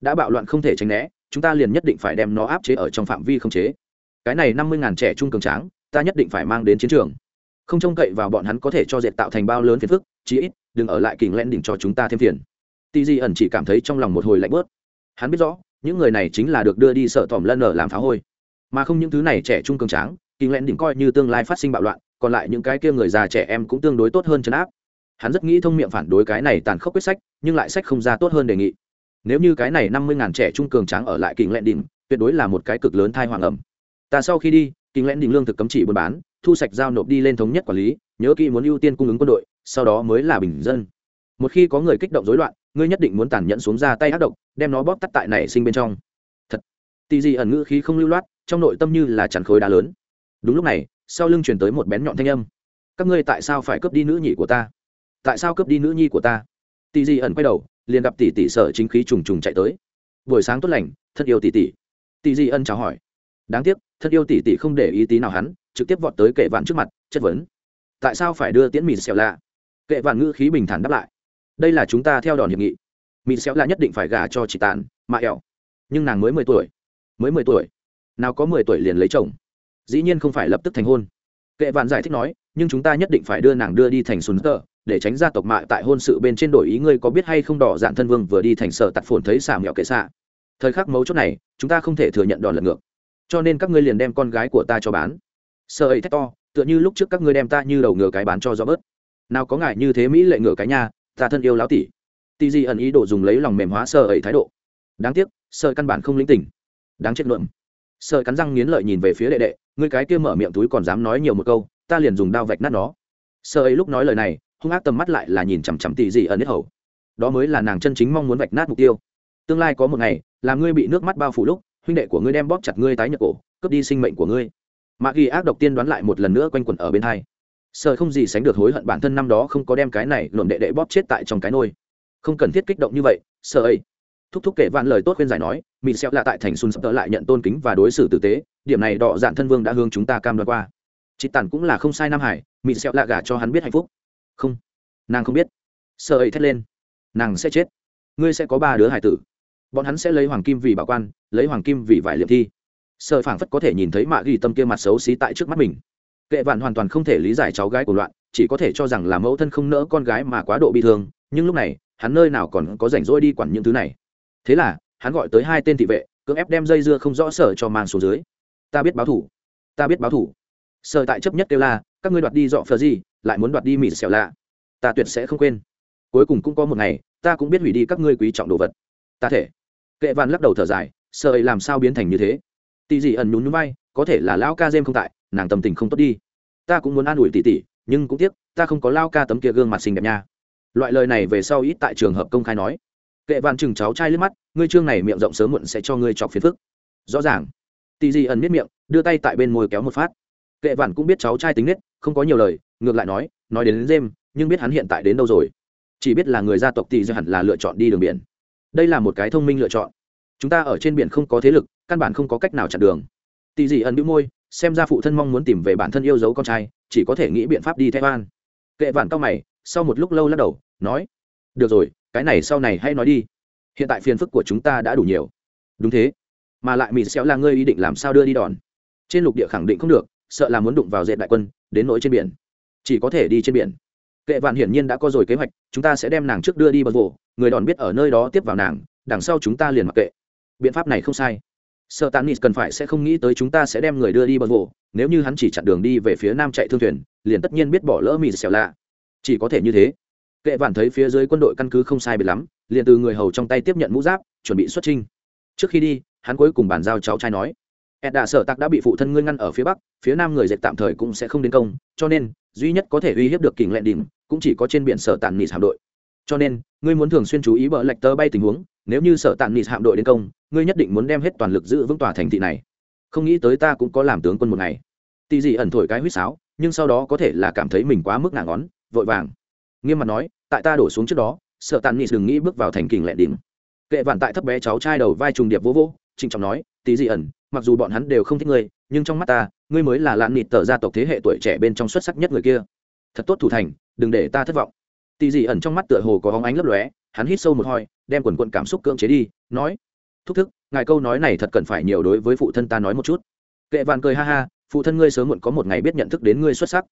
Đã bạo loạn không thể tránh né, chúng ta liền nhất định phải đem nó áp chế ở trong phạm vi không chế. Cái này năm mươi ngàn trẻ trung cường tráng, ta nhất định phải mang đến chiến trường không trông cậy vào bọn hắn có thể cho dệt tạo thành bao lớn phiền phức, chí ít, đừng ở lại kình len đỉnh cho chúng ta thêm phiền. Tì di ẩn chỉ cảm thấy trong lòng một hồi lạnh bớt. Hắn biết rõ, những người này chính là được đưa đi sợ tỏm lân ở làm phá hôi. Mà không những thứ này trẻ trung cường tráng, kình len đỉnh coi như tương lai phát sinh bạo loạn, còn lại những cái kia người già trẻ em cũng tương đối tốt hơn chấn áp. Hắn rất nghĩ thông miệng phản đối cái này tàn khốc quyết sách, nhưng lại sách không ra tốt hơn đề nghị. Nếu như cái này năm mươi ngàn trẻ trung cường tráng ở lại kình len đỉnh, tuyệt đối là một cái cực lớn thai hoàng ẩm. Ta sau khi đi, kình len đỉnh lương thực cấm chỉ buôn bán thu sạch giao nộp đi lên thống nhất quản lý, nhớ kỹ muốn ưu tiên cung ứng quân đội, sau đó mới là bình dân. Một khi có người kích động dối loạn, ngươi nhất định muốn tàn nhẫn xuống ra tay ác độc, đem nó bóp tắt tại nảy sinh bên trong. Thật. Tì gì ẩn ngữ khí không lưu loát, trong nội tâm như là chắn khối đá lớn. Đúng lúc này, sau lưng chuyển tới một bén nhọn thanh âm. Các ngươi tại sao phải cướp đi nữ nhị của ta? Tại sao cướp đi nữ nhi của ta? Tì gì ẩn quay đầu, liền gặp tỷ tỷ sở chính khí trùng trùng chạy tới. Buổi sáng tốt lành thân yêu tỷ tỷ. Tỷ gì ân chào hỏi. Đáng tiếc thân yêu tỷ tỷ không để ý tí nào hắn, trực tiếp vọt tới kệ vạn trước mặt, chất vấn. Tại sao phải đưa tiễn mịt xẹo lạ? Kệ vạn ngữ khí bình thản đáp lại. Đây là chúng ta theo đòn hiệp nghị. Mịt xẹo lạ nhất định phải gả cho chị tàn mà ẹo nhưng nàng mới mười tuổi. Mới mười tuổi. Nào có mười tuổi liền lấy chồng. Dĩ nhiên không phải lập tức thành hôn. Kệ vạn giải thích nói, nhưng chúng ta nhất định phải đưa nàng đưa đi thành sùn tờ để tránh gia tộc mạ tại hôn sự bên trên đổi ý ngươi có biết hay không đỏ dạn thân vương vừa đi thành sở tạt phồn thấy xà mẹo kệ xạ. Thời khắc mấu chốt này, chúng ta không thể thừa nhận đòn lật ngược cho nên các ngươi liền đem con gái của ta cho bán. Sợ ấy thét to, tựa như lúc trước các ngươi đem ta như đầu ngựa cái bán cho rõ bớt. Nào có ngại như thế mỹ lệ ngựa cái nha, ta thân yêu láo tỷ. Tì gì ẩn ý đồ dùng lấy lòng mềm hóa sợ ấy thái độ. Đáng tiếc, sợ căn bản không lĩnh tỉnh đáng chết luận sợ cắn răng nghiến lợi nhìn về phía đệ đệ, ngươi cái kia mở miệng túi còn dám nói nhiều một câu, ta liền dùng đao vạch nát nó. Sợ ấy lúc nói lời này, hung ác tầm mắt lại là nhìn chằm chằm tì gì ẩn hết hầu. Đó mới là nàng chân chính mong muốn vạch nát mục tiêu. Tương lai có một ngày, là ngươi bị nước mắt bao phủ lúc huynh đệ của ngươi đem bóp chặt ngươi tái nhật cổ, cướp đi sinh mệnh của ngươi. Mạ ghi ác độc tiên đoán lại một lần nữa quanh quẩn ở bên hai. Sợ không gì sánh được hối hận bản thân năm đó không có đem cái này nộm đệ đệ bóp chết tại trong cái nôi. Không cần thiết kích động như vậy, sợ ấy. Thúc thúc kể vạn lời tốt khuyên giải nói mỹ xeo là tại thành xuân sắp tớ lại nhận tôn kính và đối xử tử tế, điểm này đọ dạn thân vương đã hướng chúng ta cam đoan qua. Chị tản cũng là không sai nam hải mỹ xeo lạ gả cho hắn biết hạnh phúc. Không, nàng không biết. Sợ ấy thét lên. Nàng sẽ chết. Ngươi sẽ có ba đứa hải tử bọn hắn sẽ lấy hoàng kim vì bảo quan, lấy hoàng kim vì vải liệm thi. Sợ phảng phất có thể nhìn thấy mạ ghi tâm kia mặt xấu xí tại trước mắt mình. Kệ vạn hoàn toàn không thể lý giải cháu gái của loạn, chỉ có thể cho rằng là mẫu thân không nỡ con gái mà quá độ bị thương, nhưng lúc này, hắn nơi nào còn có rảnh rỗi đi quản những thứ này. Thế là, hắn gọi tới hai tên thị vệ, cưỡng ép đem dây dưa không rõ sở cho mang xuống dưới. Ta biết báo thủ. Ta biết báo thủ. Sợ tại chấp nhất kêu la, các ngươi đoạt đi dọ phờ gì, lại muốn đoạt đi mịt xẻo lạ. Ta tuyệt sẽ không quên. Cuối cùng cũng có một ngày, ta cũng biết hủy đi các ngươi quý trọng đồ vật. Ta thể kệ vạn lắc đầu thở dài sợ ấy làm sao biến thành như thế? Tỷ dị ẩn nhún nhún vai có thể là lão ca dêm không tại nàng tâm tình không tốt đi. Ta cũng muốn an ủi tỷ tỷ nhưng cũng tiếc ta không có lao ca tấm kia gương mặt xinh đẹp nha. Loại lời này về sau ít tại trường hợp công khai nói. Kệ vạn chừng cháu trai liếc mắt ngươi trương này miệng rộng sớm muộn sẽ cho ngươi chọc phiền phức. Rõ ràng. Tỷ dị ẩn miết miệng đưa tay tại bên môi kéo một phát. Kệ vạn cũng biết cháu trai tính nết không có nhiều lời ngược lại nói nói đến, đến dêm nhưng biết hắn hiện tại đến đâu rồi? Chỉ biết là người gia tộc tỷ dị hẳn là lựa chọn đi đường biển đây là một cái thông minh lựa chọn. Chúng ta ở trên biển không có thế lực, căn bản không có cách nào chặn đường. Tỳ dị ẩn đĩu môi, xem ra phụ thân mong muốn tìm về bản thân yêu dấu con trai, chỉ có thể nghĩ biện pháp đi theo an. Kệ vạn cao mày, sau một lúc lâu lắc đầu, nói, được rồi, cái này sau này hãy nói đi. Hiện tại phiền phức của chúng ta đã đủ nhiều. Đúng thế, mà lại mỹ xéo là ngươi ý định làm sao đưa đi đòn? Trên lục địa khẳng định không được, sợ là muốn đụng vào dệt đại quân, đến nỗi trên biển. Chỉ có thể đi trên biển kệ vạn hiển nhiên đã có rồi kế hoạch, chúng ta sẽ đem nàng trước đưa đi bờ vỗ người đòn biết ở nơi đó tiếp vào nàng, đằng sau chúng ta liền mặc kệ. Biện pháp này không sai. Sợ tàn nít cần phải sẽ không nghĩ tới chúng ta sẽ đem người đưa đi bờ vỗ nếu như hắn chỉ chặn đường đi về phía nam chạy thương thuyền, liền tất nhiên biết bỏ lỡ mì xẻo lạ. Chỉ có thể như thế. Kệ vạn thấy phía dưới quân đội căn cứ không sai biệt lắm, liền từ người hầu trong tay tiếp nhận mũ giáp, chuẩn bị xuất trinh trước khi đi, hắn cuối cùng bàn giao cháu trai nói, ed đà sở tặc đã bị phụ thân ngươi ngăn ở phía bắc, phía nam người dệt tạm thời cũng sẽ không đến công, cho nên duy nhất có thể uy hiếp được kình lẹn đỉnh cũng chỉ có trên biển sở tàn nịt hạm đội. Cho nên, ngươi muốn thường xuyên chú ý bờ lệch tơ bay tình huống, nếu như sở tàn nịt hạm đội đến công, ngươi nhất định muốn đem hết toàn lực giữ vững tòa thành thị này. Không nghĩ tới ta cũng có làm tướng quân một ngày. Tì gì ẩn thổi cái huýt sáo, nhưng sau đó có thể là cảm thấy mình quá mức nặng ngón, vội vàng. Nghiêm mặt nói, tại ta đổ xuống trước đó sợ tàn nịt đừng nghĩ bước vào thành kình lẹ đỉnh. Kệ vạn tại thấp bé cháu trai đầu vai trùng điệp vô vô, trịnh trọng nói tí gì ẩn, mặc dù bọn hắn đều không thích ngươi, nhưng trong mắt ta, ngươi mới là lạn nịt tờ gia tộc thế hệ tuổi trẻ bên trong xuất sắc nhất người kia. Thật tốt thủ thành đừng để ta thất vọng. Tì dị ẩn trong mắt tựa hồ có hóng ánh lấp lóe, hắn hít sâu một hoi đem quần quận cảm xúc cưỡng chế đi, nói, thúc thức, ngài câu nói này thật cần phải nhiều đối với phụ thân ta nói một chút. Kệ vạn cười ha ha, phụ thân ngươi sớm muộn có một ngày biết nhận thức đến ngươi xuất sắc.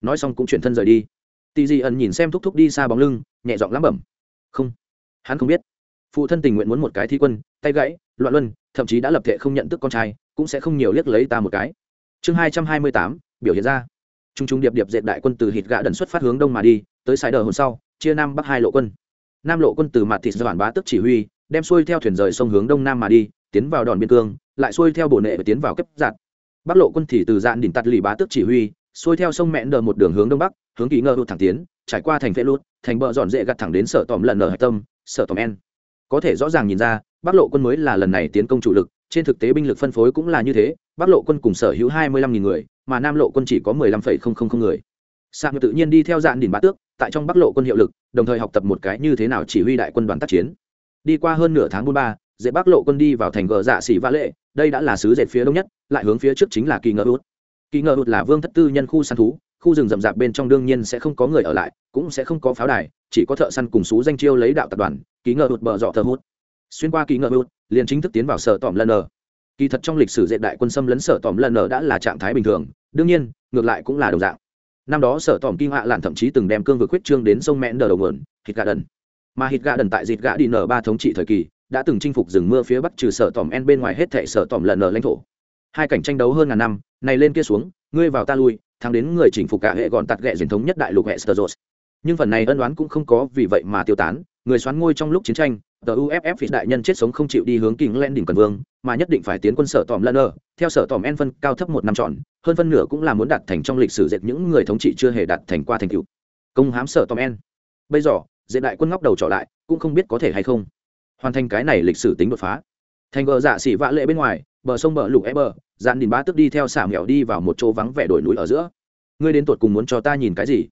Nói xong cũng chuyển thân rời đi. Tì dị ẩn nhìn xem thúc thúc đi xa bóng lưng, nhẹ giọng lắm bẩm, không, hắn không biết. Phụ thân tình nguyện muốn một cái thi quân, tay gãy, loạn luân, thậm chí đã lập thể không nhận thức con trai, cũng sẽ không nhiều liếc lấy ta một cái. Chương hai trăm hai mươi tám, biểu hiện ra t r u n g t r u n g điệp điệp dệt đại quân từ hít gạ đần xuất phát hướng đông mà đi, tới sài đờ hồn sau, chia nam bắc hai lộ quân. Nam lộ quân từ mặt thịt do bản bá tức chỉ huy, đem xuôi theo thuyền rời sông hướng đông nam mà đi, tiến vào đòn biên cương, lại xuôi theo bộ nệ và tiến vào cấp giạt. Bắc lộ quân thì từ dạn đỉnh tạt lì bá tức chỉ huy, xuôi theo sông mẹn đờ một đường hướng đông bắc, hướng kỳ ngơ hụt thẳng tiến, trải qua thành Vệ lút thành bờ dọn dễ gặt thẳng đến sở tòm lần ở hạch tâm, sở tòm en. Có thể rõ ràng nhìn ra, bắc lộ quân mới là lần này tiến công chủ lực, trên thực tế binh lực phân phối cũng là như thế, bắc lộ quân cùng sở hữu hai mươi lăm nghìn người mà nam lộ quân chỉ có mười lăm phẩy không không không người. Sạc tự nhiên đi theo dạn đỉnh bát tước, tại trong bắc lộ quân hiệu lực, đồng thời học tập một cái như thế nào chỉ huy đại quân đoàn tác chiến. Đi qua hơn nửa tháng buôn ba, dễ bắc lộ quân đi vào thành gờ dạ xỉ vã lệ, đây đã là sứ dệt phía đông nhất, lại hướng phía trước chính là kỳ ngờ út. Kỳ ngờ út là vương thất tư nhân khu săn thú, khu rừng rậm rạp bên trong đương nhiên sẽ không có người ở lại, cũng sẽ không có pháo đài, chỉ có thợ săn cùng xú danh chiêu lấy đạo tập đoàn, kỳ ngờ hụt bờ dọ thờ hút. Xuyên qua kỳ ngờ hụt liền chính thức tiến vào sở tỏm lần kỳ thật trong lịch sử dệt đại quân xâm lấn sở tòm lần nở đã là trạng thái bình thường, đương nhiên, ngược lại cũng là đồng dạng. Năm đó sở tòm kinh hạ lạn thậm chí từng đem cương vực huyết trương đến sông mẹn đờ đầu nguồn, hít gà đần. Mà hít gà đần tại dịt gà đi nở ba thống trị thời kỳ, đã từng chinh phục rừng mưa phía bắc trừ sở tòm en bên ngoài hết thệ sở tòm lần nở lãnh thổ. Hai cảnh tranh đấu hơn ngàn năm, này lên kia xuống, ngươi vào ta lui, thắng đến người chỉnh phục cả hệ gọn tạt ghẹ truyền thống nhất đại lục hệ sơ nhưng phần này ân đoán cũng không có vì vậy mà tiêu tán, người xoán ngôi trong lúc chiến tranh, tờ uff đại nhân chết sống không chịu đi hướng kinh len đỉnh cần vương mà nhất định phải tiến quân sở tòm lân ở theo sở tòm en phân cao thấp một năm tròn, hơn phân nửa cũng là muốn đạt thành trong lịch sử dệt những người thống trị chưa hề đạt thành qua thành tựu. Công hám sở tòm en bây giờ dệt đại quân ngóc đầu trở lại cũng không biết có thể hay không. Hoàn thành cái này lịch sử tính đột phá. Thành vợ dạ xỉ vạ lệ bên ngoài bờ sông bờ lục e bờ dạn đình bá tức đi theo xả mèo đi vào một chỗ vắng vẻ đồi núi ở giữa. Ngươi đến tột cùng muốn cho ta nhìn cái gì?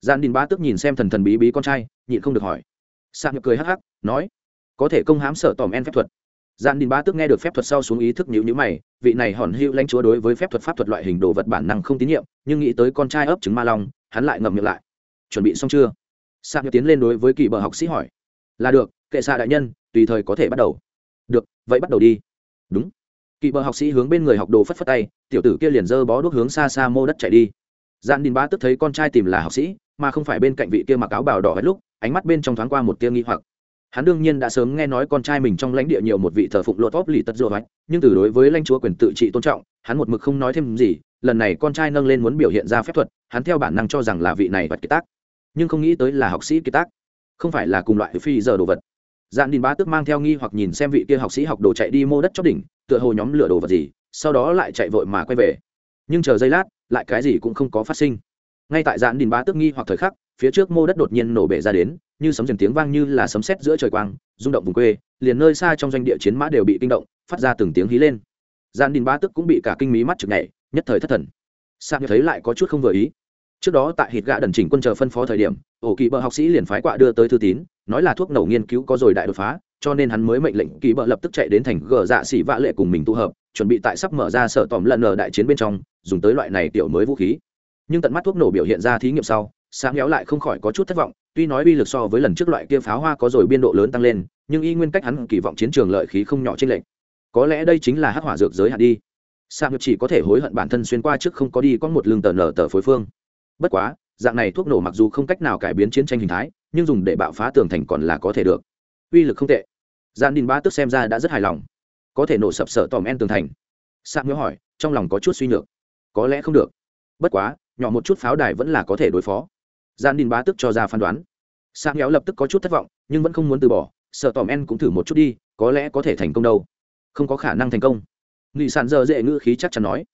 Dạn đình bá tức nhìn xem thần thần bí bí con trai nhịn không được hỏi. Xả mèo cười hắc hắc nói có thể công hám sở tòm en phép thuật dạn đình bá tức nghe được phép thuật sau xuống ý thức nhữ nhữ mày, vị này hòn hữu lãnh chúa đối với phép thuật pháp thuật loại hình đồ vật bản năng không tín nhiệm, nhưng nghĩ tới con trai ấp trứng ma long, hắn lại ngậm miệng lại. Chuẩn bị xong chưa? Sa tiến lên đối với kỳ bờ học sĩ hỏi. Là được, kệ xạ đại nhân, tùy thời có thể bắt đầu. Được, vậy bắt đầu đi. Đúng. Kỳ bờ học sĩ hướng bên người học đồ phất phất tay, tiểu tử kia liền dơ bó đuốc hướng xa xa mô đất chạy đi. Gian đình bá tức thấy con trai tìm là học sĩ, mà không phải bên cạnh vị kia mặc áo bào đỏ hết lúc, ánh mắt bên trong thoáng qua một tia nghi hoặc hắn đương nhiên đã sớm nghe nói con trai mình trong lãnh địa nhiều một vị thờ phụng lột vóp lì tật dô vách nhưng từ đối với lãnh chúa quyền tự trị tôn trọng, hắn một mực không nói thêm gì, lần này con trai nâng lên muốn biểu hiện ra phép thuật, hắn theo bản năng cho rằng là vị này vật kiệt tác. Nhưng không nghĩ tới là học sĩ kiệt tác, không phải là cùng loại phi giờ đồ vật. Dạn đình bá tức mang theo nghi hoặc nhìn xem vị kia học sĩ học đồ chạy đi mô đất chót đỉnh, tựa hồ nhóm lửa đồ vật gì, sau đó lại chạy vội mà quay về. Nhưng chờ giây lát, lại cái gì cũng không có phát sinh. Ngay tại dạn đình bá tức nghi hoặc thời khắc phía trước mô đất đột nhiên nổ bể ra đến, như sấm dần tiếng vang như là sấm sét giữa trời quang, rung động vùng quê, liền nơi xa trong doanh địa chiến mã đều bị kinh động, phát ra từng tiếng hí lên. Gian đình bá tức cũng bị cả kinh mí mắt trực nhảy, nhất thời thất thần. Sạc thấy lại có chút không vừa ý. Trước đó tại hít gã đần chỉnh quân chờ phân phó thời điểm, ổ kỳ bợ học sĩ liền phái quạ đưa tới thư tín, nói là thuốc nổ nghiên cứu có rồi đại đột phá, cho nên hắn mới mệnh lệnh kỳ bợ lập tức chạy đến thành gờ dạ xỉ vạ lệ cùng mình tụ hợp, chuẩn bị tại sắp mở ra sở tòm lần ở đại chiến bên trong, dùng tới loại này tiểu mới vũ khí. Nhưng tận mắt thuốc nổ biểu hiện ra thí nghiệm sau sáng héo lại không khỏi có chút thất vọng, tuy nói uy lực so với lần trước loại kia pháo hoa có rồi biên độ lớn tăng lên, nhưng y nguyên cách hắn kỳ vọng chiến trường lợi khí không nhỏ trên lệnh có lẽ đây chính là hắc hỏa dược giới hạn đi. Sáng chỉ có thể hối hận bản thân xuyên qua trước không có đi có một lương tờ nở tờ phối phương. Bất quá, dạng này thuốc nổ mặc dù không cách nào cải biến chiến tranh hình thái, nhưng dùng để bạo phá tường thành còn là có thể được. Uy lực không tệ. Gian đình ba tức xem ra đã rất hài lòng. Có thể nổ sập sở tòm en tường thành. Sạc nhớ hỏi, trong lòng có chút suy nhược. Có lẽ không được. Bất quá, nhỏ một chút pháo đài vẫn là có thể đối phó gian đình bá tức cho ra phán đoán. Sang héo lập tức có chút thất vọng, nhưng vẫn không muốn từ bỏ, sợ tòm en cũng thử một chút đi, có lẽ có thể thành công đâu. Không có khả năng thành công. Nghị sàn giờ dễ ngữ khí chắc chắn nói.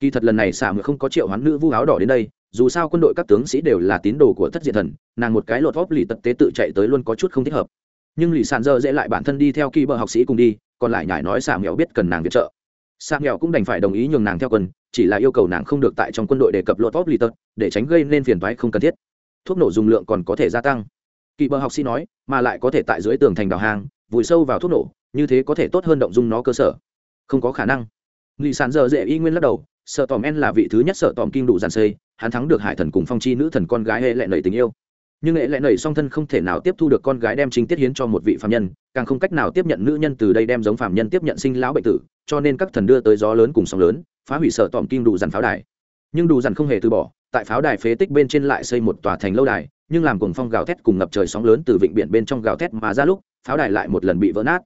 Kỳ thật lần này xả ngựa không có triệu hoán nữ vu áo đỏ đến đây, dù sao quân đội các tướng sĩ đều là tín đồ của thất diệt thần, nàng một cái lột vóp lì tật tế tự chạy tới luôn có chút không thích hợp. Nhưng lì sàn dơ dễ lại bản thân đi theo kỳ bờ học sĩ cùng đi, còn lại nhải nói xả nghèo biết cần nàng viện trợ. Xả nghèo cũng đành phải đồng ý nhường nàng theo quân, chỉ là yêu cầu nàng không được tại trong quân đội đề cập lột vóp lì tật, để tránh gây nên phiền toái không cần thiết thuốc nổ dùng lượng còn có thể gia tăng. Kỳ bờ học sĩ nói, mà lại có thể tại dưới tường thành đào hang vùi sâu vào thuốc nổ, như thế có thể tốt hơn động dung nó cơ sở. Không có khả năng. Nghị sàn giờ dễ y nguyên lắc đầu, sợ tòm en là vị thứ nhất sợ tòm kinh đủ giàn xây hắn thắng được hải thần cùng phong chi nữ thần con gái hệ lệ nầy tình yêu. Nhưng hệ lệ nầy song thân không thể nào tiếp thu được con gái đem chính tiết hiến cho một vị phạm nhân, càng không cách nào tiếp nhận nữ nhân từ đây đem giống phạm nhân tiếp nhận sinh lão bệnh tử, cho nên các thần đưa tới gió lớn cùng sóng lớn, phá hủy sợ tòm kinh đủ dàn pháo đài. Nhưng đủ dàn không hề từ bỏ tại pháo đài phế tích bên trên lại xây một tòa thành lâu đài, nhưng làm cuồng phong gào thét cùng ngập trời sóng lớn từ vịnh biển bên trong gào thét mà ra lúc, pháo đài lại một lần bị vỡ nát.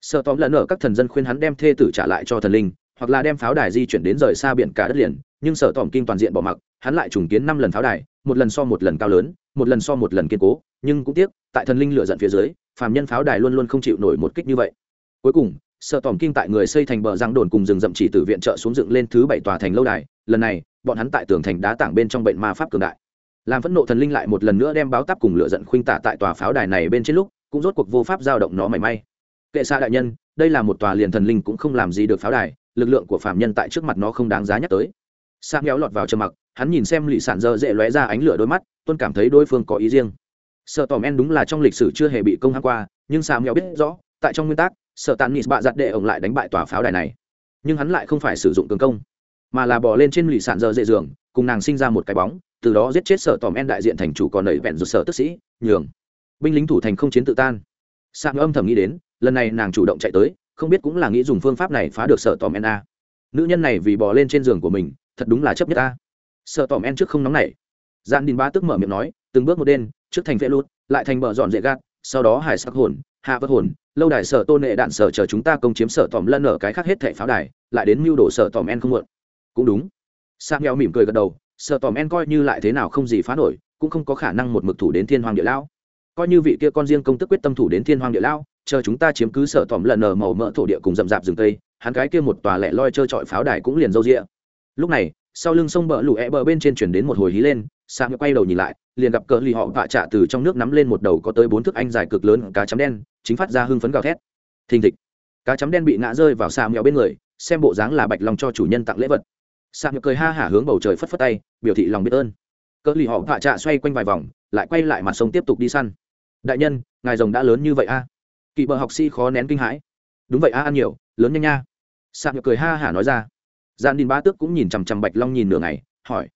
Sợ tóm lẫn ở các thần dân khuyên hắn đem thê tử trả lại cho thần linh, hoặc là đem pháo đài di chuyển đến rời xa biển cả đất liền, nhưng sở tòm kinh toàn diện bỏ mặc, hắn lại trùng kiến năm lần pháo đài, một lần so một lần cao lớn, một lần so một lần kiên cố, nhưng cũng tiếc, tại thần linh lựa giận phía dưới, phàm nhân pháo đài luôn luôn không chịu nổi một kích như vậy. Cuối cùng sợ tòm kinh tại người xây thành bờ giang đồn cùng rừng rậm chỉ từ viện trợ xuống dựng lên thứ bảy tòa thành lâu đài, lần này bọn hắn tại tường thành đá tảng bên trong bệnh ma pháp cường đại. Làm phẫn nộ thần linh lại một lần nữa đem báo táp cùng lựa giận khuynh tả tại tòa pháo đài này bên trên lúc, cũng rốt cuộc vô pháp giao động nó mảy may. Kệ xa đại nhân, đây là một tòa liền thần linh cũng không làm gì được pháo đài, lực lượng của phạm nhân tại trước mặt nó không đáng giá nhắc tới. Sang méo lọt vào trầm mặc, hắn nhìn xem lì sản dơ dễ lóe ra ánh lửa đôi mắt, tuân cảm thấy đối phương có ý riêng. Sợ tòm en đúng là trong lịch sử chưa hề bị công hăng qua, nhưng sa méo biết rõ, tại trong nguyên tắc, sợ tàn nịt bạ giặt đệ ổng lại đánh bại tòa pháo đài này. Nhưng hắn lại không phải sử dụng cường công mà là bỏ lên trên lì sản dơ dễ giường cùng nàng sinh ra một cái bóng, từ đó giết chết sở tòm en đại diện thành chủ còn nảy vẹn rụt sở tức sĩ, nhường. Binh lính thủ thành không chiến tự tan. Sang âm thầm nghĩ đến, lần này nàng chủ động chạy tới, không biết cũng là nghĩ dùng phương pháp này phá được sở tòm en a. Nữ nhân này vì bỏ lên trên giường của mình, thật đúng là chấp nhất a. Sợ tòm en trước không nóng nảy. Gian đình ba tức mở miệng nói, từng bước một đen, trước thành vệ lút lại thành bờ dọn dễ gạt, sau đó hải sắc hồn, hạ vất hồn, lâu đài sở tôn nệ đạn sở chờ chúng ta công chiếm sở tòm lân ở cái khác hết thẻ pháo đài, lại đến mưu đồ sở tòm en không muộn cũng đúng. Sang nghèo mỉm cười gật đầu sở tòm en coi như lại thế nào không gì phá nổi, cũng không có khả năng một mực thủ đến thiên hoàng địa lão coi như vị kia con riêng công tức quyết tâm thủ đến thiên hoàng địa lão chờ chúng ta chiếm cứ sở tòm lần nở màu mỡ thổ địa cùng rậm rạp rừng tây, hắn cái kia một tòa lẻ loi trơ trọi pháo đài cũng liền râu rịa lúc này, sau lưng sông bờ lũ e bờ bên trên chuyển đến một hồi hí lên sang quay đầu nhìn lại, liền gặp cờ lì họ vạ trạ từ trong nước nắm lên một đầu có tới bốn thước anh dài cực lớn cá chấm đen, chính phát ra hưng phấn gào thét. Thình thịch. Cá chấm đen bị ngã rơi vào xà mèo bên người, xem bộ dáng là bạch lòng cho chủ nhân tặng lễ vật sạc nhược cười ha hả hướng bầu trời phất phất tay, biểu thị lòng biết ơn. Cỡ lì họ vạ trạ xoay quanh vài vòng, lại quay lại mặt sông tiếp tục đi săn. Đại nhân, ngài rồng đã lớn như vậy a? À? kỵ bờ học sĩ khó nén kinh hãi. Đúng vậy a, ăn nhiều, lớn nhanh nha. Sạc nhược cười ha hả nói ra. Gian đình ba tước cũng nhìn chằm chằm bạch long nhìn nửa ngày, hỏi,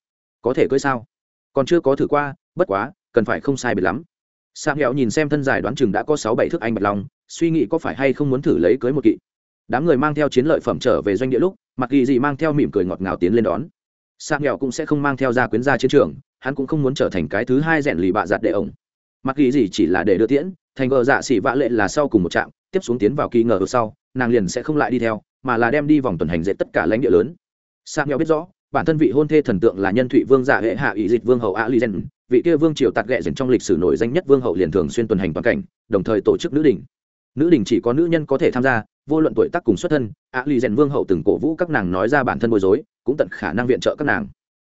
có thể cưới sao? Còn chưa có thử qua, bất quá, cần phải không sai biệt lắm. Sạc nghèo nhìn xem thân dài đoán chừng đã có sáu bảy thước anh bạch long, suy nghĩ có phải hay không muốn thử lấy cưới một kỵ đám người mang theo chiến lợi phẩm trở về doanh địa lúc mặc ghi Dị mang theo mỉm cười ngọt ngào tiến lên đón. Sang nghèo cũng sẽ không mang theo ra quyến ra chiến trường, hắn cũng không muốn trở thành cái thứ hai rèn lì bạ giặt đệ ổng. Mặc ghi Dị chỉ là để đưa tiễn, thành vợ dạ xỉ vạ lệ là sau cùng một trạm, tiếp xuống tiến vào kỳ ngờ sau, nàng liền sẽ không lại đi theo, mà là đem đi vòng tuần hành dệt tất cả lãnh địa lớn. Sang nghèo biết rõ, bản thân vị hôn thê thần tượng là nhân thụy vương dạ hệ hạ ý dịch vương hậu a li gen vị kia vương triều tạt ghẹ dần trong lịch sử nổi danh nhất vương hậu liền thường xuyên tuần hành toàn cảnh, đồng thời tổ chức nữ đình nữ đình chỉ có nữ nhân có thể tham gia, vô luận tuổi tác cùng xuất thân, ạ lì rèn vương hậu từng cổ vũ các nàng nói ra bản thân bối rối, cũng tận khả năng viện trợ các nàng.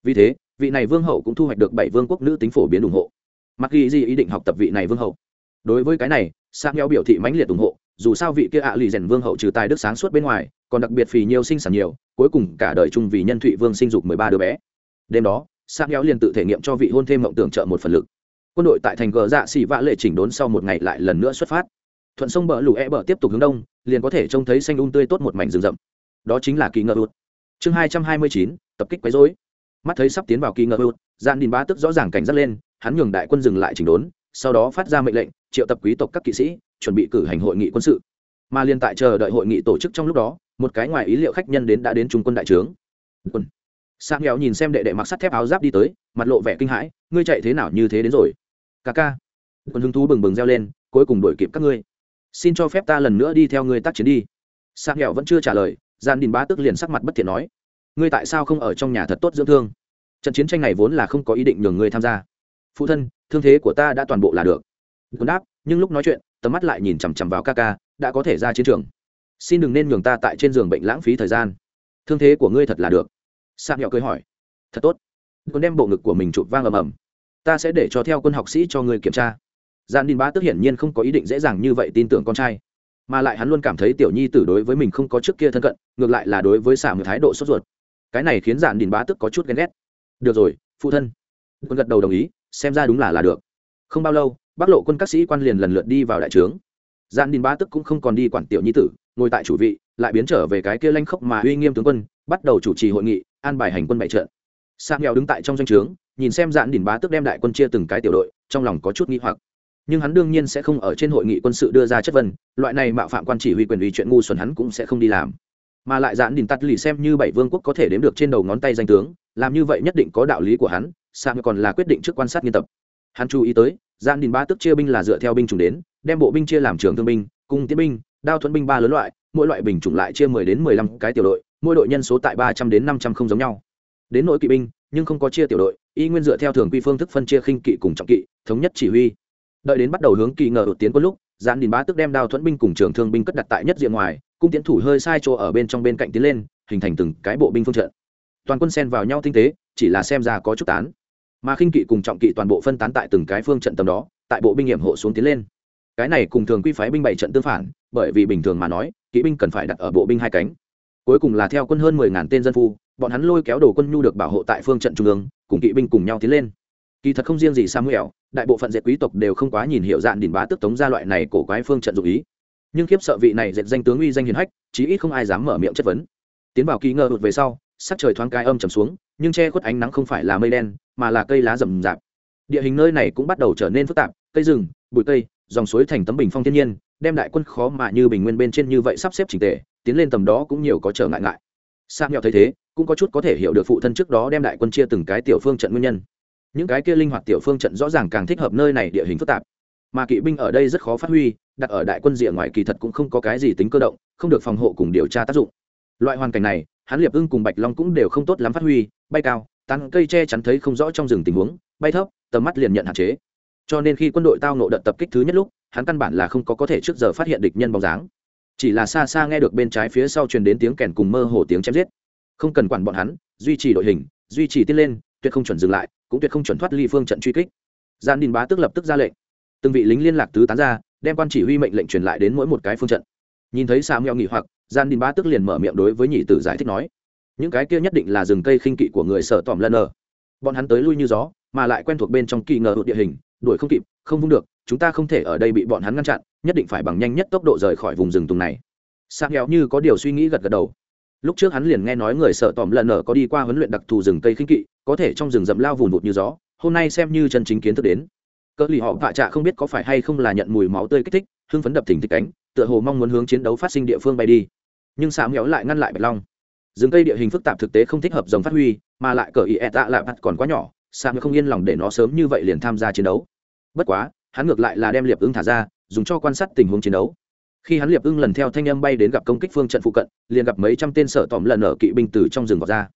Vì thế, vị này vương hậu cũng thu hoạch được bảy vương quốc nữ tính phổ biến ủng hộ. Mặc ghi gì ý định học tập vị này vương hậu. Đối với cái này sang nhau biểu thị mãnh liệt ủng hộ, dù sao vị kia ạ lì rèn vương hậu trừ tài đức sáng suốt bên ngoài, còn đặc biệt vì nhiều sinh sản nhiều, cuối cùng cả đời chung vì nhân thụy vương sinh dục mười ba đứa bé. Đêm đó sang nhau liền tự thể nghiệm cho vị hôn thêm mộng tưởng trợ một phần lực. Quân đội tại thành gờ dạ xỉ vã lệ chỉnh đốn sau một ngày lại lần nữa xuất phát thuận sông bờ lũ e bờ tiếp tục hướng đông, liền có thể trông thấy xanh un tươi tốt một mảnh rừng rậm. Đó chính là kỳ ngờ hụt. Chương hai trăm hai mươi chín, tập kích quấy dối mắt thấy sắp tiến vào kỳ ngờ hụt gian đình ba tức rõ ràng cảnh giác lên, hắn nhường đại quân dừng lại chỉnh đốn, sau đó phát ra mệnh lệnh, triệu tập quý tộc các kỵ sĩ, chuẩn bị cử hành hội nghị quân sự. Mà liên tại chờ đợi hội nghị tổ chức trong lúc đó, một cái ngoài ý liệu khách nhân đến đã đến trung quân đại trướng. Quân. Sang nghèo nhìn xem đệ đệ mặc sắt thép áo giáp đi tới, mặt lộ vẻ kinh hãi, ngươi chạy thế nào như thế đến rồi? Ca ca. Quân hứng thú bừng bừng reo lên, cuối cùng đuổi kịp các ngươi xin cho phép ta lần nữa đi theo ngươi tác chiến đi. Sang hẹo vẫn chưa trả lời gian đình bá tức liền sắc mặt bất thiện nói, ngươi tại sao không ở trong nhà thật tốt dưỡng thương? Trận chiến tranh này vốn là không có ý định nhường ngươi tham gia. Phụ thân, thương thế của ta đã toàn bộ là được. Quân đáp, nhưng lúc nói chuyện, tầm mắt lại nhìn chằm chằm vào ca ca, đã có thể ra chiến trường. Xin đừng nên nhường ta tại trên giường bệnh lãng phí thời gian. Thương thế của ngươi thật là được. Sang hẹo cười hỏi, thật tốt. Quân đem bộ ngực của mình chụp vang ầm ầm. Ta sẽ để cho theo quân học sĩ cho ngươi kiểm tra gian đinh bá tức hiển nhiên không có ý định dễ dàng như vậy tin tưởng con trai, mà lại hắn luôn cảm thấy tiểu nhi tử đối với mình không có trước kia thân cận, ngược lại là đối với xả một thái độ sốt ruột. Cái này khiến Gian đình bá tức có chút ghen ghét. Được rồi, phụ thân. Quân gật đầu đồng ý, xem ra đúng là là được. Không bao lâu, bắc lộ quân các sĩ quan liền lần lượt đi vào đại trướng. Gian đình bá tức cũng không còn đi quản tiểu nhi tử, ngồi tại chủ vị, lại biến trở về cái kia lanh khốc mà uy nghiêm tướng quân, bắt đầu chủ trì hội nghị, an bài hành quân bại trận. Sang nghèo đứng tại trong doanh trướng, nhìn xem dạn đỉnh bá tức đem đại quân chia từng cái tiểu đội, trong lòng có chút nghi hoặc nhưng hắn đương nhiên sẽ không ở trên hội nghị quân sự đưa ra chất vấn, loại này mạo phạm quan chỉ huy quyền ủy chuyện ngu xuẩn hắn cũng sẽ không đi làm. Mà lại dạn đình tắt lì xem như bảy vương quốc có thể đếm được trên đầu ngón tay danh tướng, làm như vậy nhất định có đạo lý của hắn sang còn là quyết định trước quan sát nghiên tập. Hắn chú ý tới dạn đình ba tức chia binh là dựa theo binh chủng đến, đem bộ binh chia làm trường thương binh, cung tiến binh, đao thuẫn binh ba lớn loại, mỗi loại bình chủng lại chia mười đến mười lăm cái tiểu đội, mỗi đội nhân số tại ba trăm đến năm trăm không giống nhau. Đến nội kỵ binh, nhưng không có chia tiểu đội, y nguyên dựa theo thường quy phương thức phân chia khinh kỵ cùng trọng kỵ, thống nhất chỉ huy đợi đến bắt đầu hướng kỳ ngờ đột tiến quân lúc giãn đình bá tức đem đao thuẫn binh cùng trường thương binh cất đặt tại nhất diện ngoài, cung tiến thủ hơi sai chỗ ở bên trong bên cạnh tiến lên, hình thành từng cái bộ binh phương trận. Toàn quân xen vào nhau tinh tế, chỉ là xem ra có chút tán. Mà khinh kỵ cùng trọng kỵ toàn bộ phân tán tại từng cái phương trận tầm đó, tại bộ binh nghiệm hộ xuống tiến lên. Cái này cùng thường quy phái binh bảy trận tương phản, bởi vì bình thường mà nói, kỵ binh cần phải đặt ở bộ binh hai cánh. Cuối cùng là theo quân hơn mười ngàn tên dân phu, bọn hắn lôi kéo đồ quân nhu được bảo hộ tại phương trận trung ương, cùng kỵ binh cùng nhau tiến lên kỳ thật không riêng gì samuel, đại bộ phận dệt quý tộc đều không quá nhìn hiệu dạn đỉnh bá tức tống ra loại này cổ quái phương trận dụ ý. Nhưng khiếp sợ vị này dệt danh tướng uy danh hiền hách, chí ít không ai dám mở miệng chất vấn. Tiến vào kỳ ngờ hụt về sau, sắc trời thoáng cái âm trầm xuống, nhưng che khuất ánh nắng không phải là mây đen, mà là cây lá rậm rạp. Địa hình nơi này cũng bắt đầu trở nên phức tạp, cây rừng, bụi cây, dòng suối thành tấm bình phong thiên nhiên, đem đại quân khó mà như bình nguyên bên trên như vậy sắp xếp trình tề, tiến lên tầm đó cũng nhiều có trở ngại ngại. Sam nhỏ thấy thế, cũng có chút có thể hiểu được phụ thân trước đó đem đại quân chia từng cái tiểu phương trận nguyên nhân những cái kia linh hoạt tiểu phương trận rõ ràng càng thích hợp nơi này địa hình phức tạp. Mà kỵ binh ở đây rất khó phát huy, đặt ở đại quân rìa ngoài kỳ thật cũng không có cái gì tính cơ động, không được phòng hộ cùng điều tra tác dụng. Loại hoàn cảnh này, hắn liệp ưng cùng bạch long cũng đều không tốt lắm phát huy, bay cao, tán cây che chắn thấy không rõ trong rừng tình huống, bay thấp, tầm mắt liền nhận hạn chế. Cho nên khi quân đội tao nộ đợt tập kích thứ nhất lúc, hắn căn bản là không có có thể trước giờ phát hiện địch nhân bóng dáng. Chỉ là xa xa nghe được bên trái phía sau truyền đến tiếng kèn cùng mơ hồ tiếng chém giết. Không cần quản bọn hắn, duy trì đội hình, duy trì tiến lên, tuyệt không chuẩn dừng lại cũng tuyệt không chuẩn thoát ly phương trận truy kích. Gian đình bá tức lập tức ra lệnh. Từng vị lính liên lạc tứ tán ra, đem quan chỉ huy mệnh lệnh truyền lại đến mỗi một cái phương trận. Nhìn thấy xa mèo nghỉ hoặc gian đình bá tức liền mở miệng đối với nhị tử giải thích nói, những cái kia nhất định là rừng cây khinh kỵ của người sở tòm lân ở bọn hắn tới lui như gió, mà lại quen thuộc bên trong kỳ ngờ hụt địa hình, đuổi không kịp, không vung được, chúng ta không thể ở đây bị bọn hắn ngăn chặn, nhất định phải bằng nhanh nhất tốc độ rời khỏi vùng rừng tùng này. Sa nghèo như có điều suy nghĩ gật gật đầu lúc trước hắn liền nghe nói người sợ tòm lần ở có đi qua huấn luyện đặc thù rừng cây khinh kỵ, có thể trong rừng rậm lao vùn vụt như gió, hôm nay xem như chân chính kiến thức đến. Cỡ lì họ vạ trạ không biết có phải hay không là nhận mùi máu tươi kích thích, hưng phấn đập thỉnh thích cánh, tựa hồ mong muốn hướng chiến đấu phát sinh địa phương bay đi. Nhưng xạ nghèo lại ngăn lại bạch long. Rừng cây địa hình phức tạp thực tế không thích hợp dòng phát huy, mà lại cỡ ý ẹ tạ lại còn quá nhỏ xạ không yên lòng để nó sớm như vậy liền tham gia chiến đấu. Bất quá, hắn ngược lại là đem liệp ứng thả ra, dùng cho quan sát tình huống chiến đấu khi hắn liệp ưng lần theo thanh âm bay đến gặp công kích phương trận phụ cận, liền gặp mấy trăm tên sợ tỏm lần ở kỵ binh từ trong rừng vọt ra.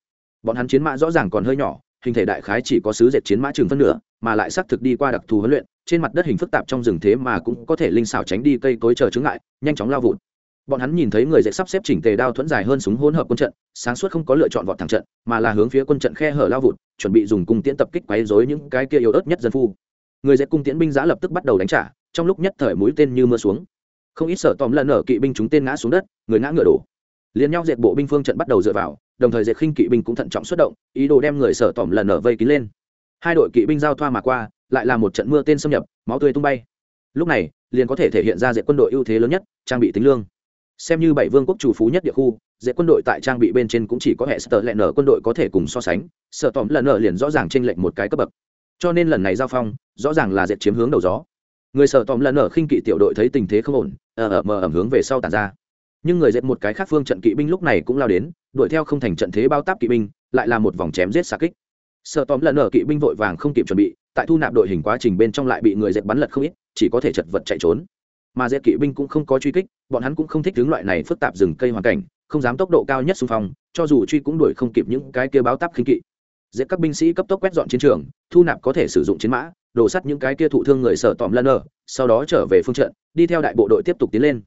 Bọn hắn chiến mã rõ ràng còn hơi nhỏ, hình thể đại khái chỉ có sứ dệt chiến mã chừng phân nửa, mà lại xác thực đi qua đặc thù huấn luyện, trên mặt đất hình phức tạp trong rừng thế mà cũng có thể linh xảo tránh đi cây cối chờ chướng ngại, nhanh chóng lao vụt. Bọn hắn nhìn thấy người dệt sắp xếp chỉnh tề đao thuẫn dài hơn súng hỗn hợp quân trận, sáng suốt không có lựa chọn vọt thẳng trận, mà là hướng phía quân trận khe hở lao vụt, chuẩn bị dùng cung tiễn tập kích quấy rối những cái kia yếu ớt nhất dân phu. Người dệt cung tiễn binh giã lập tức bắt đầu đánh trả, trong lúc nhất thời mũi tên như mưa xuống không ít sợ tòm lần ở kỵ binh chúng tên ngã xuống đất, người ngã ngựa đổ. Liền nhau dệt bộ binh phương trận bắt đầu dựa vào, đồng thời dệt khinh kỵ binh cũng thận trọng xuất động, ý đồ đem người sở tòm lần ở vây kín lên. Hai đội kỵ binh giao thoa mà qua, lại là một trận mưa tên xâm nhập, máu tươi tung bay. Lúc này, liền có thể thể hiện ra dệt quân đội ưu thế lớn nhất, trang bị tính lương. Xem như bảy vương quốc chủ phú nhất địa khu dễ quân đội tại trang bị bên trên cũng chỉ có hệ sở lẹn nở quân đội có thể cùng so sánh, sở tòm lần nở liền rõ ràng trên lệnh một cái cấp bậc. Cho nên lần này giao phong, rõ ràng là dệt chiếm hướng đầu gió người sợ tòm lần ở khinh kỵ tiểu đội thấy tình thế không ổn ở ở mờ ẩm hướng về sau tàn ra. Nhưng người dệt một cái khác phương trận kỵ binh lúc này cũng lao đến, đuổi theo không thành trận thế bao táp kỵ binh, lại là một vòng chém giết xa kích. Sợ tóm lần ở kỵ binh vội vàng không kịp chuẩn bị, tại thu nạp đội hình quá trình bên trong lại bị người dệt bắn lật không ít, chỉ có thể chật vật chạy trốn. Mà dệt kỵ binh cũng không có truy kích, bọn hắn cũng không thích hướng loại này phức tạp rừng cây hoàn cảnh, không dám tốc độ cao nhất xung phong, cho dù truy cũng đuổi không kịp những cái kia báo táp khinh kỵ giết các binh sĩ cấp tốc quét dọn chiến trường, thu nạp có thể sử dụng chiến mã đổ sắt những cái kia thụ thương người sở tòm lân ở sau đó trở về phương trận, đi theo đại bộ đội tiếp tục tiến lên.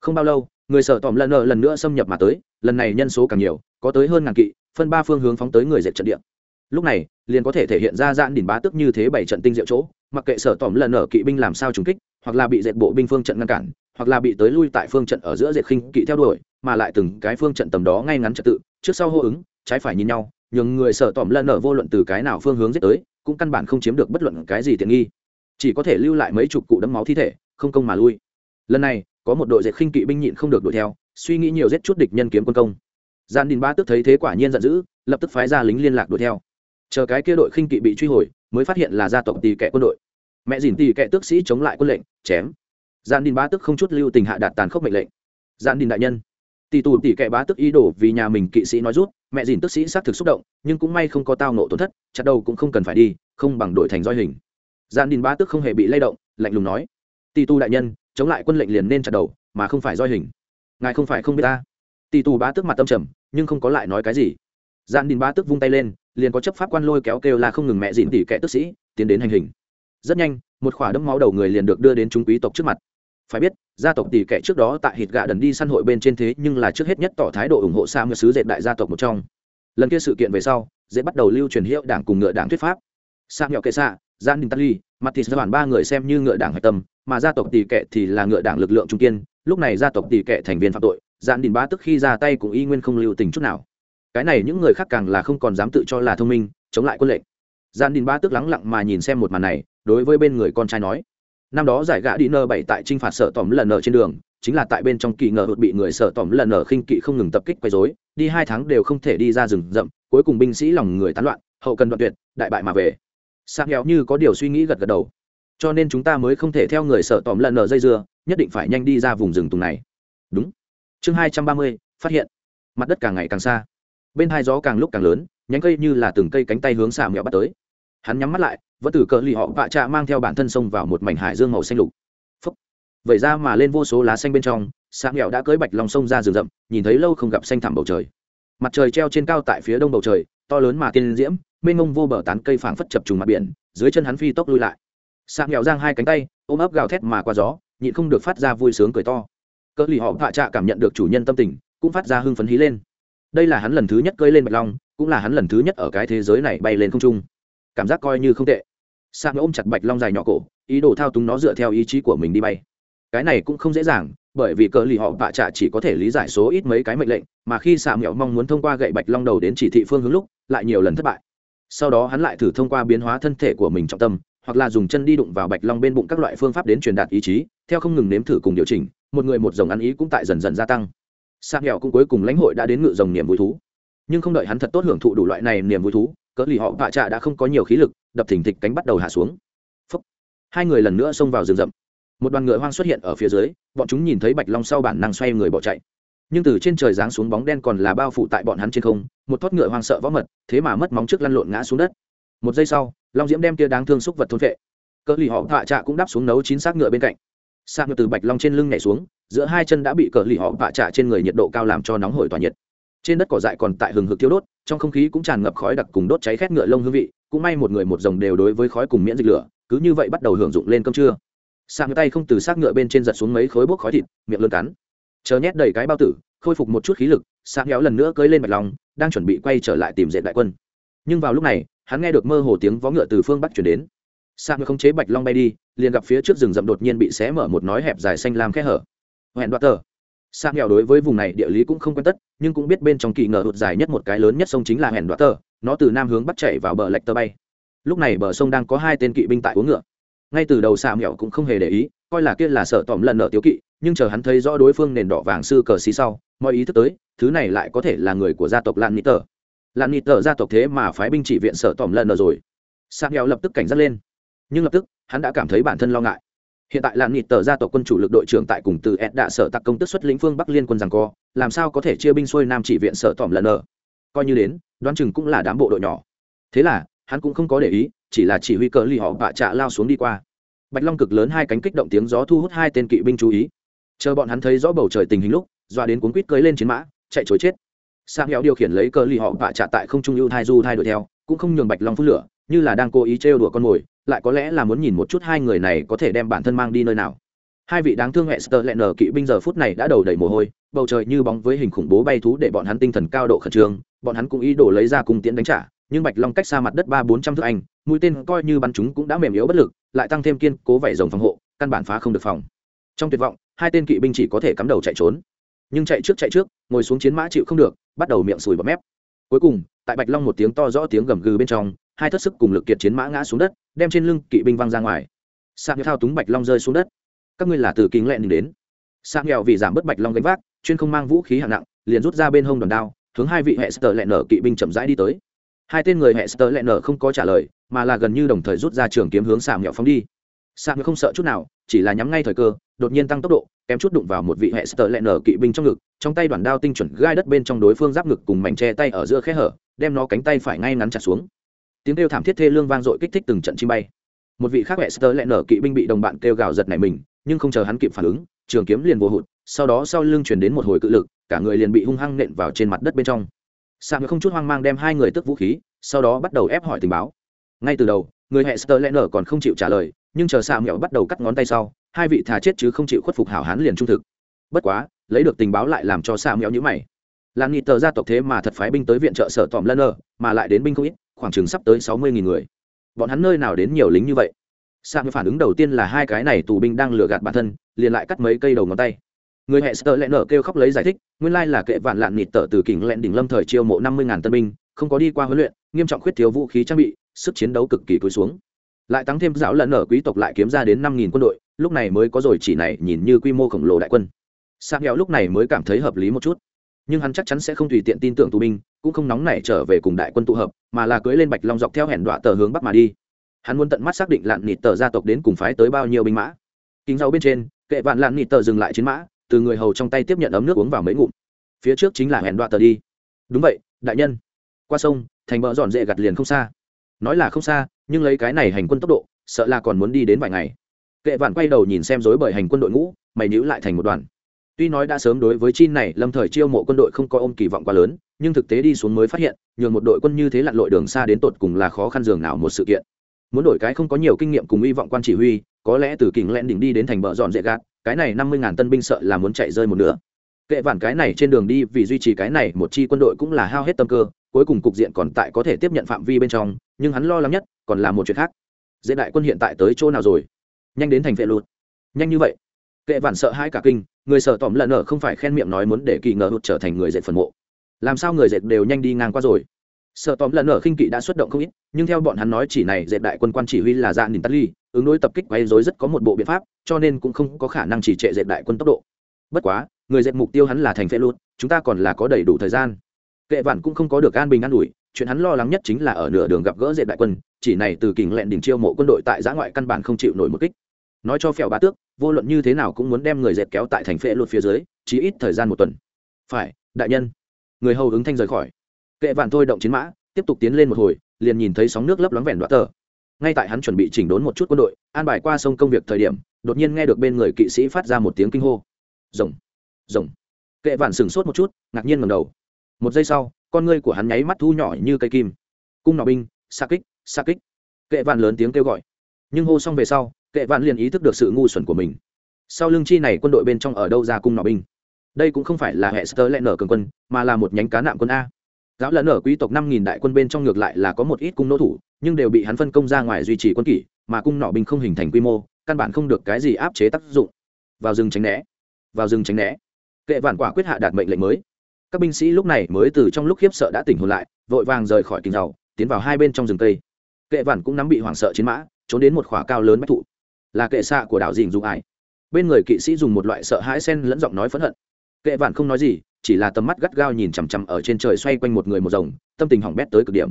Không bao lâu, người sở tòm lân ở lần nữa xâm nhập mà tới, lần này nhân số càng nhiều, có tới hơn ngàn kỵ, phân ba phương hướng phóng tới người dệt trận địa. Lúc này, liền có thể thể hiện ra dạn đỉnh bá tức như thế bảy trận tinh diệu chỗ, mặc kệ sở tòm lần ở kỵ binh làm sao trùng kích, hoặc là bị dệt bộ binh phương trận ngăn cản, hoặc là bị tới lui tại phương trận ở giữa dệt khinh kỵ theo đuổi, mà lại từng cái phương trận tầm đó ngay ngắn trật tự, trước sau hô ứng, trái phải nhìn nhau nhường người sở tòm lần ở vô luận từ cái nào phương hướng giết tới, cũng căn bản không chiếm được bất luận cái gì tiện nghi. Chỉ có thể lưu lại mấy chục cụ đấm máu thi thể, không công mà lui. Lần này, có một đội dệt khinh kỵ binh nhịn không được đuổi theo, suy nghĩ nhiều giết chút địch nhân kiếm quân công. Gian đình ba tức thấy thế quả nhiên giận dữ, lập tức phái ra lính liên lạc đuổi theo. Chờ cái kia đội khinh kỵ bị truy hồi, mới phát hiện là gia tộc tỳ kẻ quân đội. Mẹ dìn tỳ kẻ tước sĩ chống lại quân lệnh, chém. Gian đình ba tức không chút lưu tình hạ đạt tàn khốc mệnh lệnh. Gian đình đại nhân tỷ tù tỷ kệ bá tức ý đồ vì nhà mình kỵ sĩ nói rút, mẹ dìn tức sĩ xác thực xúc động, nhưng cũng may không có tao nộ tổn thất, chặt đầu cũng không cần phải đi, không bằng đổi thành roi hình. Gian đình bá tức không hề bị lay động, lạnh lùng nói tỷ tù đại nhân, chống lại quân lệnh liền nên chặt đầu, mà không phải roi hình. Ngài không phải không biết ta. Tỷ tù bá tức mặt tâm trầm, nhưng không có lại nói cái gì. Gian đình bá tức vung tay lên, liền có chấp pháp quan lôi kéo kêu là không ngừng mẹ dìn tỷ kệ tức sĩ, tiến đến hành hình. Rất nhanh, một khỏa đấm máu đầu người liền được đưa đến chúng quý tộc trước mặt phải biết, gia tộc tỷ kệ trước đó tại hít gạ đần đi săn hội bên trên thế nhưng là trước hết nhất tỏ thái độ ủng hộ sa ngựa sứ dệt đại gia tộc một trong. Lần kia sự kiện về sau, dễ bắt đầu lưu truyền hiệu đảng cùng ngựa đảng thuyết pháp. Sa nhỏ kệ xạ gian đình tali mặt thì bản ba người xem như ngựa đảng hạch tâm, mà gia tộc tỷ kệ thì là ngựa đảng lực lượng trung kiên. Lúc này gia tộc tỷ kệ thành viên phạm tội, gian đình ba tức khi ra tay cũng y nguyên không lưu tình chút nào. Cái này những người khác càng là không còn dám tự cho là thông minh, chống lại quân lệnh. Gian đình ba tức lắng lặng mà nhìn xem một màn này, đối với bên người con trai nói năm đó giải gã đi nơ bảy tại trinh phạt sở tỏm lần ở trên đường, chính là tại bên trong kỳ ngờ hụt bị người sở tỏm lần ở khinh kỵ không ngừng tập kích quấy rối, đi hai tháng đều không thể đi ra rừng rậm, cuối cùng binh sĩ lòng người tán loạn, hậu cần đoạn tuyệt, đại bại mà về. Sang nghèo như có điều suy nghĩ gật gật đầu. Cho nên chúng ta mới không thể theo người sở tỏm lần ở dây dưa, nhất định phải nhanh đi ra vùng rừng tùng này. Đúng. Chương hai trăm ba mươi, phát hiện. Mặt đất càng ngày càng xa. Bên hai gió càng lúc càng lớn, nhánh cây như là từng cây cánh tay hướng xà mẹo bắt tới hắn nhắm mắt lại, vẫn từ cỡ lì họ vạ trạ mang theo bản thân sông vào một mảnh hải dương màu xanh lục. Phấp vậy ra mà lên vô số lá xanh bên trong xà nghèo đã cưới bạch lòng sông ra rừng rậm, nhìn thấy lâu không gặp xanh thẳm bầu trời. Mặt trời treo trên cao tại phía đông bầu trời, to lớn mà tiên diễm, mênh mông vô bờ tán cây phảng phất chập trùng mặt biển, dưới chân hắn phi tốc lui lại. Xà nghèo giang hai cánh tay, ôm ấp gào thét mà qua gió, nhịn không được phát ra vui sướng cười to. Cỡ lì họ vạ trạ cảm nhận được chủ nhân tâm tình, cũng phát ra hưng phấn hí lên. Đây là hắn lần thứ nhất cưới lên bạch long, cũng là hắn lần thứ nhất ở cái thế giới này bay lên không trung cảm giác coi như không tệ. Sang ôm chặt bạch long dài nhỏ cổ, ý đồ thao túng nó dựa theo ý chí của mình đi bay. Cái này cũng không dễ dàng, bởi vì cờ lì họ vạ trạ chỉ có thể lý giải số ít mấy cái mệnh lệnh, mà khi xạ mẹo mong muốn thông qua gậy bạch long đầu đến chỉ thị phương hướng lúc, lại nhiều lần thất bại. Sau đó hắn lại thử thông qua biến hóa thân thể của mình trọng tâm, hoặc là dùng chân đi đụng vào bạch long bên bụng các loại phương pháp đến truyền đạt ý chí, theo không ngừng nếm thử cùng điều chỉnh, một người một dòng ăn ý cũng tại dần dần gia tăng. Xạ mẹo cũng cuối cùng lãnh hội đã đến ngự dòng niềm vui thú. Nhưng không đợi hắn thật tốt hưởng thụ đủ loại này niềm vui thú cỡ lì họ vạ trạ đã không có nhiều khí lực, đập thình thịch cánh bắt đầu hạ xuống. Phúc. hai người lần nữa xông vào rừng rậm. Một đoàn ngựa hoang xuất hiện ở phía dưới, bọn chúng nhìn thấy bạch long sau bản năng xoay người bỏ chạy. Nhưng từ trên trời giáng xuống bóng đen còn là bao phủ tại bọn hắn trên không, một thót ngựa hoang sợ võ mật, thế mà mất móng trước lăn lộn ngã xuống đất. Một giây sau, long diễm đem kia đáng thương xúc vật thôn vệ cỡ lì họ vạ trạ cũng đáp xuống nấu chín xác ngựa bên cạnh. Xác ngựa từ bạch long trên lưng nhảy xuống, giữa hai chân đã bị cỡ lì họ vạ trạ trên người nhiệt độ cao làm cho nóng hổi tỏa nhiệt trên đất cỏ dại còn tại hừng hực thiêu đốt, trong không khí cũng tràn ngập khói đặc cùng đốt cháy khét ngựa lông hương vị, cũng may một người một dòng đều đối với khói cùng miễn dịch lửa, cứ như vậy bắt đầu hưởng dụng lên cơm trưa. Sang tay không từ xác ngựa bên trên giật xuống mấy khối bốc khói thịt, miệng lươn cắn. Chờ nhét đầy cái bao tử, khôi phục một chút khí lực sang héo lần nữa cưới lên bạch lòng, đang chuẩn bị quay trở lại tìm dệt đại quân. Nhưng vào lúc này, hắn nghe được mơ hồ tiếng vó ngựa từ phương bắc chuyển đến. Sang ngựa không chế bạch long bay đi, liền gặp phía trước rừng rậm đột nhiên bị xé mở một nói hẹp dài xanh lam khe hở. Hẹn đoạt tờ sa nghèo đối với vùng này địa lý cũng không quen tất, nhưng cũng biết bên trong kỳ ngờ hụt dài nhất một cái lớn nhất sông chính là hẻn đoạt tờ nó từ nam hướng bắt chạy vào bờ lạch tơ bay. Lúc này bờ sông đang có hai tên kỵ binh tại uống ngựa. Ngay từ đầu sa nghèo cũng không hề để ý, coi là kia là sợ tỏm lần nợ tiếu kỵ, nhưng chờ hắn thấy rõ đối phương nền đỏ vàng sư cờ xí sau, mọi ý thức tới, thứ này lại có thể là người của gia tộc lan nít tờ. Lan nít tờ gia tộc thế mà phái binh chỉ viện sợ tỏm lần nợ rồi. Sa nghèo lập tức cảnh giác lên. Nhưng lập tức, hắn đã cảm thấy bản thân lo ngại hiện tại là nhịt tờ gia tộc quân chủ lực đội trưởng tại cùng từ ed đạ sở tặc công tức xuất lĩnh phương bắc liên quân rằng co, làm sao có thể chia binh xuôi nam chỉ viện sở tỏm lần ở coi như đến, đoán chừng cũng là đám bộ đội nhỏ. Thế là, hắn cũng không có để ý, chỉ là chỉ huy cờ lì họ bạ trạ lao xuống đi qua. Bạch long cực lớn hai cánh kích động tiếng gió thu hút hai tên kỵ binh chú ý. Chờ bọn hắn thấy rõ bầu trời tình hình lúc doa đến cuốn quýt cưới lên chiến mã, chạy chối chết. Sang héo điều khiển lấy cờ lì họ bạ trạ tại không trung ưu thai du thai đuổi theo, cũng không nhường bạch long phút lửa như là đang cố ý trêu đùa con mồi, lại có lẽ là muốn nhìn một chút hai người này có thể đem bản thân mang đi nơi nào. Hai vị đáng thương hệ sờ lẹn nở kỵ binh giờ phút này đã đầu đầy mồ hôi, bầu trời như bóng với hình khủng bố bay thú để bọn hắn tinh thần cao độ khẩn trương, bọn hắn cũng ý đồ lấy ra cung tiễn đánh trả, nhưng bạch long cách xa mặt đất ba bốn trăm thước anh, mũi tên coi như bắn chúng cũng đã mềm yếu bất lực, lại tăng thêm kiên cố vẩy rồng phòng hộ, căn bản phá không được phòng. Trong tuyệt vọng, hai tên kỵ binh chỉ có thể cắm đầu chạy trốn. Nhưng chạy trước chạy trước, ngồi xuống chiến mã chịu không được, bắt đầu miệng sùi bọt mép. Cuối cùng, tại bạch long một tiếng to rõ tiếng gầm gừ bên trong hai thất sức cùng lực kiệt chiến mã ngã xuống đất, đem trên lưng kỵ binh văng ra ngoài. Sạc thao túng bạch long rơi xuống đất. Các ngươi là từ kính lẹn đến. Sạc nghèo vì giảm bớt bạch long gánh vác, chuyên không mang vũ khí hạng nặng, liền rút ra bên hông đòn đao, hướng hai vị hệ sờ lẹn nở kỵ binh chậm rãi đi tới. Hai tên người hệ sờ lẹn nở không có trả lời, mà là gần như đồng thời rút ra trường kiếm hướng sạc nghèo phóng đi. Sạc nghèo không sợ chút nào, chỉ là nhắm ngay thời cơ, đột nhiên tăng tốc độ, kém chút đụng vào một vị hệ sờ lẹn nở kỵ binh trong ngực, trong tay đoàn đao tinh chuẩn gai đất bên trong đối phương giáp ngực cùng mảnh che tay ở giữa khe hở, đem nó cánh tay phải ngay ngắn chặt xuống tiếng kêu thảm thiết thê lương vang dội kích thích từng trận chim bay. Một vị khác hệ sơ nở kỵ binh bị đồng bạn kêu gào giật này mình, nhưng không chờ hắn kịp phản ứng, trường kiếm liền vô hụt, sau đó sau lưng chuyển đến một hồi cự lực, cả người liền bị hung hăng nện vào trên mặt đất bên trong. Sạc không chút hoang mang đem hai người tức vũ khí, sau đó bắt đầu ép hỏi tình báo. Ngay từ đầu, người hệ sơ nở còn không chịu trả lời, nhưng chờ sạc mẹo bắt đầu cắt ngón tay sau, hai vị thà chết chứ không chịu khuất phục hảo hán liền trung thực. Bất quá, lấy được tình báo lại làm cho sạc mẹo nhữ mày. Là nghị tờ gia tộc thế mà thật phái binh tới viện trợ sở tòm lân mà lại đến binh không ít khoảng chừng sắp tới sáu mươi nghìn người. Bọn hắn nơi nào đến nhiều lính như vậy? Sang phản ứng đầu tiên là hai cái này tù binh đang lừa gạt bản thân, liền lại cắt mấy cây đầu ngón tay. Người hệ sơ lẽ nở kêu khóc lấy giải thích, nguyên lai là kệ vạn lạn nịt tở từ kỉnh lẹn đỉnh lâm thời chiêu mộ năm mươi ngàn tân binh, không có đi qua huấn luyện, nghiêm trọng khuyết thiếu vũ khí trang bị, sức chiến đấu cực kỳ cúi xuống. Lại tăng thêm giáo lẫn ở quý tộc lại kiếm ra đến năm nghìn quân đội, lúc này mới có rồi chỉ này nhìn như quy mô khổng lồ đại quân. Sang nghèo lúc này mới cảm thấy hợp lý một chút. Nhưng hắn chắc chắn sẽ không tùy tiện tin tưởng tù binh cũng không nóng nảy trở về cùng đại quân tụ hợp, mà là cưới lên bạch long dọc theo hẻn đọa tờ hướng bắc mà đi. Hắn muốn tận mắt xác định lạn nịt tờ gia tộc đến cùng phái tới bao nhiêu binh mã. Kính rau bên trên, kệ vạn lạn nịt tờ dừng lại chiến mã, từ người hầu trong tay tiếp nhận ấm nước uống vào mấy ngụm. Phía trước chính là hẻn đọa tờ đi. Đúng vậy, đại nhân. Qua sông, thành bờ dọn dễ gặt liền không xa. Nói là không xa, nhưng lấy cái này hành quân tốc độ, sợ là còn muốn đi đến vài ngày. Kệ vạn quay đầu nhìn xem dối bởi hành quân đội ngũ, mày nhữ lại thành một đoàn tuy nói đã sớm đối với chi này, lâm thời chiêu mộ quân đội không có ôm kỳ vọng quá lớn, nhưng thực tế đi xuống mới phát hiện, nhường một đội quân như thế lặn lội đường xa đến tột cùng là khó khăn dường nào một sự kiện. Muốn đổi cái không có nhiều kinh nghiệm cùng hy vọng quan chỉ huy, có lẽ từ kình lẽn đỉnh đi đến thành bờ dọn dễ gạt, cái này năm mươi ngàn tân binh sợ là muốn chạy rơi một nửa. Kệ vản cái này trên đường đi, vì duy trì cái này, một chi quân đội cũng là hao hết tâm cơ, cuối cùng cục diện còn tại có thể tiếp nhận phạm vi bên trong, nhưng hắn lo lắng nhất, còn là một chuyện khác. Dễ đại quân hiện tại tới chỗ nào rồi? Nhanh đến thành vệ lụt. Nhanh như vậy. Kệ vản sợ hai cả kinh người sợ tỏm lần nở không phải khen miệng nói muốn để kỳ ngờ hụt trở thành người dệt phần mộ. Làm sao người dệt đều nhanh đi ngang qua rồi? Sợ tóm lần ở khinh kỵ đã xuất động không ít, nhưng theo bọn hắn nói chỉ này dệt đại quân quan chỉ huy là dạ nìn tắt ly, ứng đối tập kích quay dối rất có một bộ biện pháp, cho nên cũng không có khả năng chỉ trệ dệt đại quân tốc độ. Bất quá, người dệt mục tiêu hắn là thành phê luôn chúng ta còn là có đầy đủ thời gian. Kệ vạn cũng không có được an bình an ủi, chuyện hắn lo lắng nhất chính là ở nửa đường gặp gỡ dệt đại quân, chỉ này từ kình lẹn đỉnh chiêu mộ quân đội tại giã ngoại căn bản không chịu nổi một kích nói cho phèo bá tước, vô luận như thế nào cũng muốn đem người dệt kéo tại thành phệ luật phía dưới chỉ ít thời gian một tuần. Phải, đại nhân. Người hầu ứng thanh rời khỏi. Kệ vạn thôi động chiến mã, tiếp tục tiến lên một hồi, liền nhìn thấy sóng nước lấp loáng vẹn đoạn tờ. Ngay tại hắn chuẩn bị chỉnh đốn một chút quân đội, an bài qua sông công việc thời điểm, đột nhiên nghe được bên người kỵ sĩ phát ra một tiếng kinh hô. Rồng rồng. Kệ vạn sừng sốt một chút, ngạc nhiên ngầm đầu. Một giây sau, con ngươi của hắn nháy mắt thu nhỏ như cây kim. Cung nọ binh xa kích xa kích. Kệ vạn lớn tiếng kêu gọi. Nhưng hô xong về sau kệ vạn liền ý thức được sự ngu xuẩn của mình. Sau lưng chi này quân đội bên trong ở đâu ra cung nọ binh? Đây cũng không phải là hệ sơ lẽ nở cường quân, mà là một nhánh cá nạm quân a. Giáo lẫn ở quý tộc năm nghìn đại quân bên trong ngược lại là có một ít cung nỗ thủ, nhưng đều bị hắn phân công ra ngoài duy trì quân kỷ, mà cung nọ binh không hình thành quy mô, căn bản không được cái gì áp chế tác dụng. Vào rừng tránh né. Vào rừng tránh né. Kệ vạn quả quyết hạ đạt mệnh lệnh mới. Các binh sĩ lúc này mới từ trong lúc khiếp sợ đã tỉnh hồn lại, vội vàng rời khỏi kinh giàu tiến vào hai bên trong rừng cây. Kệ vạn cũng nắm bị hoảng sợ chiến mã, trốn đến một khỏa cao lớn bách thụ là kệ xạ của đảo dình dùng ải. Bên người kỵ sĩ dùng một loại sợ hãi sen lẫn giọng nói phẫn hận. Kệ vạn không nói gì, chỉ là tầm mắt gắt gao nhìn chằm chằm ở trên trời xoay quanh một người một rồng, tâm tình hỏng bét tới cực điểm.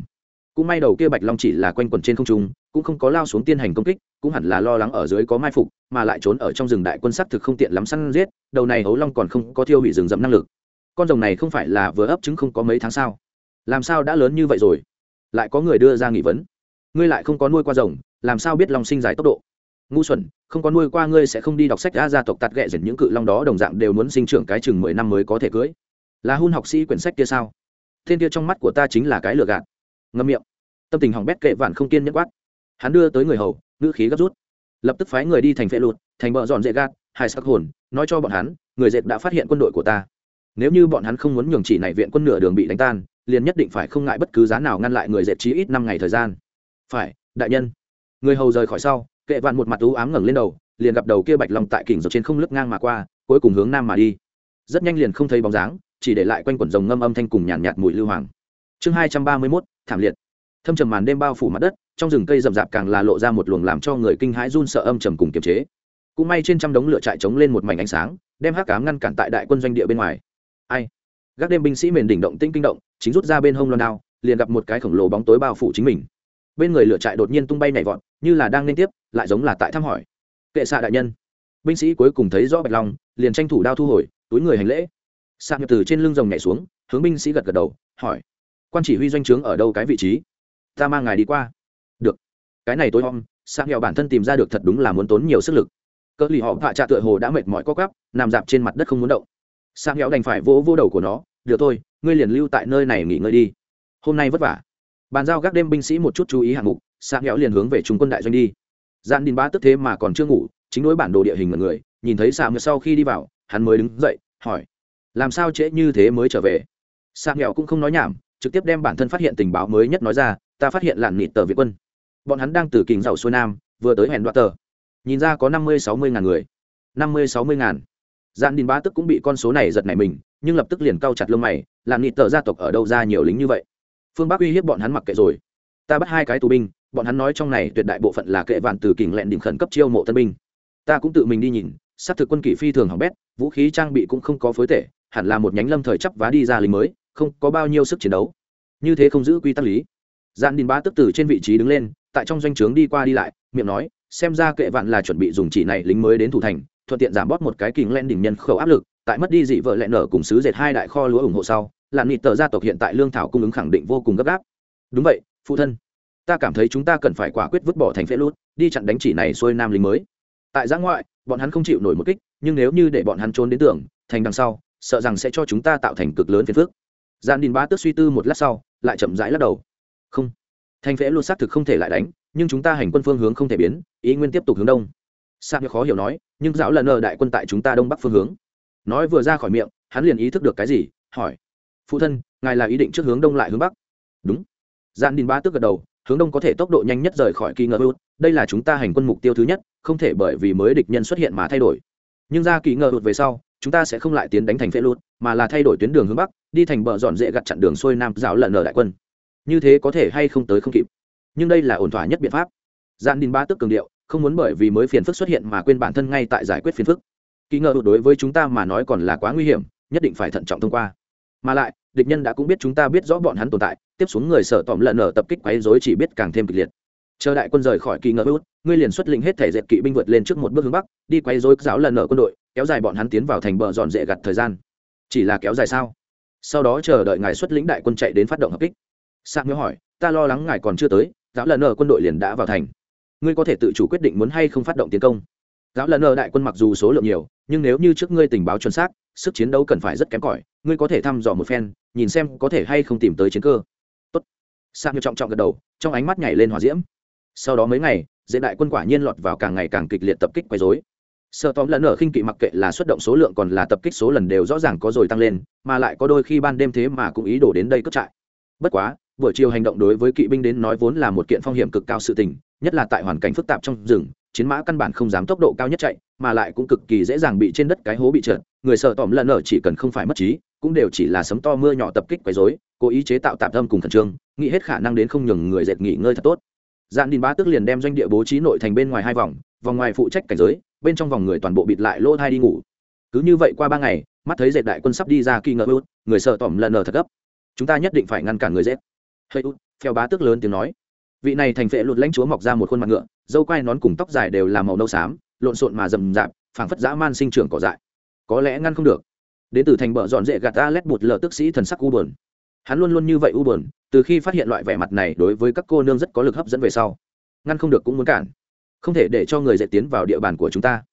Cũng may đầu kia bạch long chỉ là quanh quẩn trên không trung, cũng không có lao xuống tiên hành công kích, cũng hẳn là lo lắng ở dưới có mai phục, mà lại trốn ở trong rừng đại quân sắc thực không tiện lắm săn giết, đầu này hấu long còn không có thiêu hủy rừng rậm năng lực. Con rồng này không phải là vừa ấp trứng không có mấy tháng sao? Làm sao đã lớn như vậy rồi? Lại có người đưa ra nghị vấn. Ngươi lại không có nuôi qua rồng, làm sao biết long sinh dài tốc độ? Ngu xuẩn, không có nuôi qua ngươi sẽ không đi đọc sách đã gia tộc tạt ghẹ dần những cự long đó đồng dạng đều muốn sinh trưởng cái chừng mười năm mới có thể cưới. Là hôn học sĩ quyển sách kia sao? Thiên kia trong mắt của ta chính là cái lừa gạt. Ngâm miệng. Tâm tình hỏng bét kệ vạn không kiên nhẫn quát. Hắn đưa tới người hầu, ngữ khí gấp rút. Lập tức phái người đi thành phệ lụt, thành bờ dọn dễ gạt, hai sắc hồn, nói cho bọn hắn, người dệt đã phát hiện quân đội của ta. Nếu như bọn hắn không muốn nhường chỉ này viện quân nửa đường bị đánh tan, liền nhất định phải không ngại bất cứ giá nào ngăn lại người dệt chí ít năm ngày thời gian. Phải, đại nhân. Người hầu rời khỏi sau kệ vạn một mặt u ám ngẩng lên đầu liền gặp đầu kia bạch long tại kỉnh dọc trên không lướt ngang mà qua cuối cùng hướng nam mà đi. Rất nhanh liền không thấy bóng dáng chỉ để lại quanh quẩn rồng ngâm âm thanh cùng nhàn nhạt, nhạt mùi lưu hoàng. Chương hai trăm ba mươi mốt thảm liệt. Thâm trầm màn đêm bao phủ mặt đất trong rừng cây rậm rạp càng là lộ ra một luồng làm cho người kinh hãi run sợ âm trầm cùng kiềm chế. Cũng may trên trăm đống lửa trại trống lên một mảnh ánh sáng đem hắc cám ngăn cản tại đại quân doanh địa bên ngoài. Ai? Gác đêm binh sĩ mền đỉnh động tinh kinh động chính rút ra bên hông loan đao liền gặp một cái khổng lồ bóng tối bao phủ chính mình. Bên người lửa trại đột nhiên tung bay nhảy vọt như là đang liên tiếp, lại giống là tại thăm hỏi. Kệ xạ đại nhân. Binh sĩ cuối cùng thấy rõ bạch long, liền tranh thủ đao thu hồi, túi người hành lễ. Sạc nhập từ trên lưng rồng nhảy xuống, hướng binh sĩ gật gật đầu, hỏi, quan chỉ huy doanh trướng ở đâu cái vị trí? Ta mang ngài đi qua. Được. Cái này tối hôm sạc nghèo bản thân tìm ra được thật đúng là muốn tốn nhiều sức lực. Cỡ lì họ hạ trạ tựa hồ đã mệt mỏi co cắp nằm dạp trên mặt đất không muốn động. Sạc nghèo đành phải vỗ vô đầu của nó, được thôi, ngươi liền lưu tại nơi này nghỉ ngơi đi. Hôm nay vất vả. Bàn giao gác đêm binh sĩ một chút chú ý hạng mục sạc nghèo liền hướng về trung quân đại doanh đi. Gian đình ba tức thế mà còn chưa ngủ, chính đối bản đồ địa hình mọi người, nhìn thấy sạc sau khi đi vào, hắn mới đứng dậy, hỏi, làm sao trễ như thế mới trở về? Sạc nghèo cũng không nói nhảm, trực tiếp đem bản thân phát hiện tình báo mới nhất nói ra, ta phát hiện làn nịt tờ việt quân. Bọn hắn đang từ kình giàu xuôi nam, vừa tới hẹn đoạt tờ. Nhìn ra có năm mươi sáu mươi ngàn người. năm mươi sáu mươi ngàn. Gian đình ba tức cũng bị con số này giật nảy mình, nhưng lập tức liền cau chặt lông mày làn nịt tờ gia tộc ở đâu ra nhiều lính như vậy? Phương bắc uy hiếp bọn hắn mặc kệ rồi ta bắt hai cái tù binh bọn hắn nói trong này tuyệt đại bộ phận là kệ vạn từ kình lẹn đỉnh khẩn cấp chiêu mộ tân binh. Ta cũng tự mình đi nhìn xác thực quân kỷ phi thường hỏng bét vũ khí trang bị cũng không có phối tệ, hẳn là một nhánh lâm thời chấp vá đi ra lính mới không có bao nhiêu sức chiến đấu. Như thế không giữ quy tắc lý. Gian đình ba tức từ trên vị trí đứng lên tại trong doanh trướng đi qua đi lại miệng nói xem ra kệ vạn là chuẩn bị dùng chỉ này lính mới đến thủ thành thuận tiện giảm bót một cái kình len đỉnh nhân khẩu áp lực tại mất đi dị vợ lẹn nở cùng xứ dệt hai đại kho lúa ủng hộ sau làn nịt tờ gia tộc hiện tại lương thảo cung ứng khẳng định vô cùng gấp gáp. Đúng vậy phụ thân, ta cảm thấy chúng ta cần phải quả quyết vứt bỏ thành phế lút đi chặn đánh chỉ này xuôi nam lính mới. Tại giã ngoại, bọn hắn không chịu nổi một kích, nhưng nếu như để bọn hắn trốn đến tưởng thành đằng sau, sợ rằng sẽ cho chúng ta tạo thành cực lớn phiền phức. Gian đình ba tước suy tư một lát sau, lại chậm rãi lắc đầu. Không, thành phế luôn xác thực không thể lại đánh, nhưng chúng ta hành quân phương hướng không thể biến, ý nguyên tiếp tục hướng đông. Sao khó hiểu nói, nhưng giáo lần ở đại quân tại chúng ta đông bắc phương hướng. Nói vừa ra khỏi miệng, hắn liền ý thức được cái gì, hỏi, phụ thân, ngài là ý định trước hướng đông lại hướng bắc? Đúng gian đình ba tước gật đầu, hướng đông có thể tốc độ nhanh nhất rời khỏi kỳ ngờ hút đây là chúng ta hành quân mục tiêu thứ nhất, không thể bởi vì mới địch nhân xuất hiện mà thay đổi. Nhưng ra kỳ ngờ hụt về sau, chúng ta sẽ không lại tiến đánh thành phế lút mà là thay đổi tuyến đường hướng bắc, đi thành bờ dọn dễ gặt chặn đường xuôi nam rào lợn nở đại quân. Như thế có thể hay không tới không kịp. Nhưng đây là ổn thỏa nhất biện pháp. Gian đình ba tức cường điệu, không muốn bởi vì mới phiền phức xuất hiện mà quên bản thân ngay tại giải quyết phiền phức. Kỳ ngờ hụt đối với chúng ta mà nói còn là quá nguy hiểm, nhất định phải thận trọng thông qua mà lại, địch nhân đã cũng biết chúng ta biết rõ bọn hắn tồn tại, tiếp xuống người sở tỏm lợn nở tập kích quấy rối chỉ biết càng thêm kịch liệt. Chờ đại quân rời khỏi kỳ ngờ hút ngươi liền xuất lĩnh hết thể dệt kỵ binh vượt lên trước một bước hướng bắc, đi quấy rối giáo lần nở quân đội, kéo dài bọn hắn tiến vào thành bờ dọn dễ gặt thời gian. Chỉ là kéo dài sao? Sau đó chờ đợi ngài xuất lĩnh đại quân chạy đến phát động hợp kích. Sạc nhớ hỏi, ta lo lắng ngài còn chưa tới, giáo lần nở quân đội liền đã vào thành. Ngươi có thể tự chủ quyết định muốn hay không phát động tiến công. Giáo lần nở đại quân mặc dù số lượng nhiều, nhưng nếu như trước ngươi tình báo chuẩn xác sức chiến đấu cần phải rất kém cỏi, ngươi có thể thăm dò một phen, nhìn xem có thể hay không tìm tới chiến cơ. Tốt. Sang như trọng trọng gật đầu, trong ánh mắt nhảy lên hòa diễm. Sau đó mấy ngày, dễ đại quân quả nhiên lọt vào càng ngày càng kịch liệt tập kích quấy dối sợ tóm lẫn ở khinh kỵ mặc kệ là xuất động số lượng còn là tập kích số lần đều rõ ràng có rồi tăng lên, mà lại có đôi khi ban đêm thế mà cũng ý đổ đến đây cất trại. Bất quá, buổi chiều hành động đối với kỵ binh đến nói vốn là một kiện phong hiểm cực cao sự tình, nhất là tại hoàn cảnh phức tạp trong rừng, chiến mã căn bản không dám tốc độ cao nhất chạy mà lại cũng cực kỳ dễ dàng bị trên đất cái hố bị trượt, người sợ tỏm lần ở chỉ cần không phải mất trí, cũng đều chỉ là sấm to mưa nhỏ tập kích quấy rối, cố ý chế tạo tạm tâm cùng thần trương, nghĩ hết khả năng đến không nhường người dệt nghỉ ngơi thật tốt. Dạn đình bá tức liền đem doanh địa bố trí nội thành bên ngoài hai vòng vòng ngoài phụ trách cảnh giới, bên trong vòng người toàn bộ bịt lại lỗ thai đi ngủ. Cứ như vậy qua ba ngày, mắt thấy dệt đại quân sắp đi ra kỳ ngờ út, người sợ tỏm lần ở thật gấp. Chúng ta nhất định phải ngăn cản người dệt. Hơi út theo bá tức lớn tiếng nói. Vị này thành phệ lụt lãnh chúa mọc ra một khuôn mặt ngựa, dâu quai nón cùng tóc dài đều là màu nâu xám lộn xộn mà rầm rạp, phảng phất dã man sinh trưởng cỏ dại. Có lẽ ngăn không được. Đến từ thành bờ dọn dễ gạt ta lét bụt lờ tức sĩ thần sắc u bờn hắn luôn luôn như vậy u bờn từ khi phát hiện loại vẻ mặt này đối với các cô nương rất có lực hấp dẫn về sau, ngăn không được cũng muốn cản. Không thể để cho người dạy tiến vào địa bàn của chúng ta.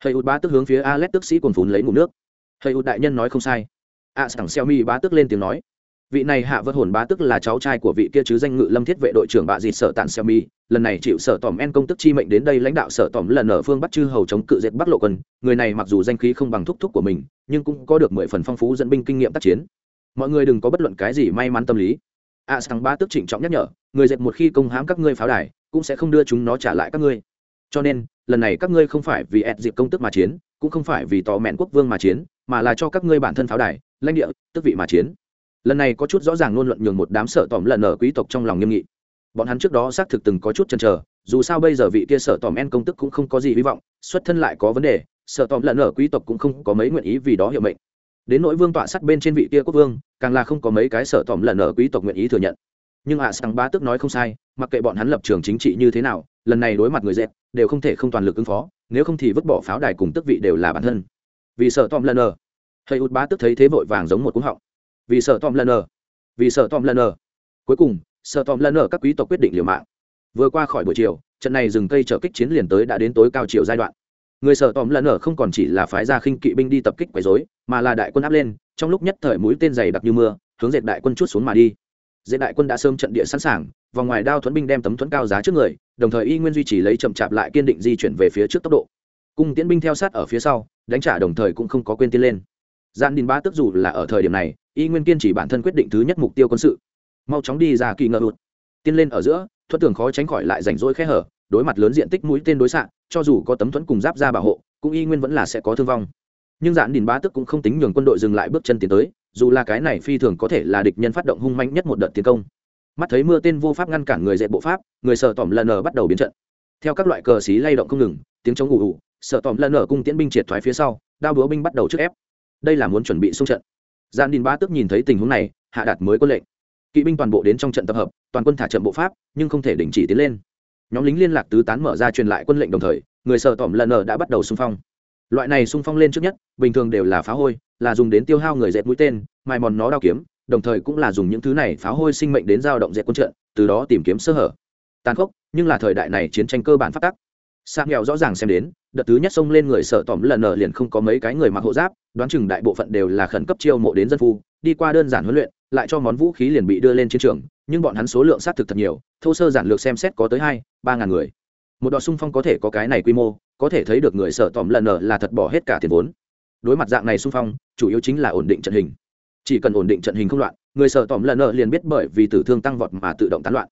Thầy ụt bá tức hướng phía a lét tức sĩ còn phún lấy ngủ nước. Thầy ụt đại nhân nói không sai. A sẵn xeo mi bá tức lên tiếng nói vị này hạ vợt hồn bá tức là cháu trai của vị kia chứ danh ngự lâm thiết vệ đội trưởng bạ dịt sở tàn xeo mi, lần này chịu sở tòm en công tức chi mệnh đến đây lãnh đạo sở tòm lần ở phương bắt chư hầu chống cự dệt bắc lộ quân. Người này mặc dù danh khí không bằng thúc thúc của mình, nhưng cũng có được mười phần phong phú dẫn binh kinh nghiệm tác chiến. Mọi người đừng có bất luận cái gì may mắn tâm lý. A sáng bá tức trịnh trọng nhắc nhở, người dệt một khi công hãm các ngươi pháo đài, cũng sẽ không đưa chúng nó trả lại các ngươi. Cho nên, lần này các ngươi không phải vì ẹt dịp công tức mà chiến, cũng không phải vì tò mẹn quốc vương mà chiến, mà là cho các ngươi bản thân pháo đài, lãnh địa tức vị mà chiến lần này có chút rõ ràng luôn luận nhường một đám sợ tòm lần ở quý tộc trong lòng nghiêm nghị. Bọn hắn trước đó xác thực từng có chút chần chờ, dù sao bây giờ vị kia sợ tòm en công tức cũng không có gì hy vọng, xuất thân lại có vấn đề, sợ tòm lần ở quý tộc cũng không có mấy nguyện ý vì đó hiệu mệnh. Đến nỗi vương tọa sắt bên trên vị kia quốc vương, càng là không có mấy cái sợ tòm lần ở quý tộc nguyện ý thừa nhận. Nhưng hạ sang bá tức nói không sai, mặc kệ bọn hắn lập trường chính trị như thế nào, lần này đối mặt người dẹp, đều không thể không toàn lực ứng phó, nếu không thì vứt bỏ pháo đài cùng tức vị đều là bản thân. Vì sợ tòm lần ở thầy út bá tức thấy thế vội vàng giống một cúng họng vì sợ tòm lần ở vì sợ tòm lần ở cuối cùng, sợ tòm lần ở các quý tộc quyết định liều mạng. Vừa qua khỏi buổi chiều, trận này dừng cây trở kích chiến liền tới đã đến tối cao chiều giai đoạn. Người sợ tòm lần ở không còn chỉ là phái gia khinh kỵ binh đi tập kích quấy rối, mà là đại quân áp lên, trong lúc nhất thời mũi tên dày đặc như mưa, hướng dệt đại quân chút xuống mà đi. Dệt đại quân đã sớm trận địa sẵn sàng và ngoài đao thuẫn binh đem tấm thuẫn cao giá trước người, đồng thời y nguyên duy trì lấy chậm chạp lại kiên định di chuyển về phía trước tốc độ. Cung tiễn binh theo sát ở phía sau, đánh trả đồng thời cũng không có quên tiến lên gian đình ba tức dù là ở thời điểm này, y nguyên kiên chỉ bản thân quyết định thứ nhất mục tiêu quân sự. Mau chóng đi ra kỳ ngờ hụt tiên lên ở giữa thuận tường khó tránh khỏi lại rảnh rỗi khe hở, đối mặt lớn diện tích mũi tên đối xạ, cho dù có tấm thuẫn cùng giáp ra bảo hộ, cũng y nguyên vẫn là sẽ có thương vong. Nhưng dạn đình bá tức cũng không tính nhường quân đội dừng lại bước chân tiến tới, dù là cái này phi thường có thể là địch nhân phát động hung manh nhất một đợt tiến công. Mắt thấy mưa tên vô pháp ngăn cản người dẹp bộ pháp, người sợ tỏm lần ở bắt đầu biến trận. Theo các loại cờ xí lay động không ngừng, tiếng chống ủ ủ sợ tỏm lần ở cung tiễn binh triệt thoái phía sau, đao búa binh bắt đầu trước ép đây là muốn chuẩn bị xung trận. Gian đình bá tức nhìn thấy tình huống này, hạ đạt mới quân lệnh. Kỵ binh toàn bộ đến trong trận tập hợp, toàn quân thả trận bộ pháp, nhưng không thể đình chỉ tiến lên. Nhóm lính liên lạc tứ tán mở ra truyền lại quân lệnh đồng thời, người sợ tỏm lần ở đã bắt đầu xung phong. Loại này xung phong lên trước nhất, bình thường đều là phá hôi, là dùng đến tiêu hao người dệt mũi tên mài mòn nó đao kiếm, đồng thời cũng là dùng những thứ này phá hôi sinh mệnh đến giao động dệt quân trận, từ đó tìm kiếm sơ hở. Tàn khốc, nhưng là thời đại này chiến tranh cơ bản phát tắc sang nghèo rõ ràng xem đến, đợt thứ nhất xông lên người sợ tỏm lần ở liền không có mấy cái người mặc hộ giáp, đoán chừng đại bộ phận đều là khẩn cấp chiêu mộ đến dân phu, đi qua đơn giản huấn luyện, lại cho món vũ khí liền bị đưa lên chiến trường, nhưng bọn hắn số lượng xác thực thật nhiều, thô sơ giản lược xem xét có tới hai, ba ngàn người. Một đoạn xung phong có thể có cái này quy mô, có thể thấy được người sợ tỏm lần ở là thật bỏ hết cả tiền vốn. Đối mặt dạng này xung phong, chủ yếu chính là ổn định trận hình. Chỉ cần ổn định trận hình không loạn, người sợ tỏm lần ở liền biết bởi vì tử thương tăng vọt mà tự động tán loạn.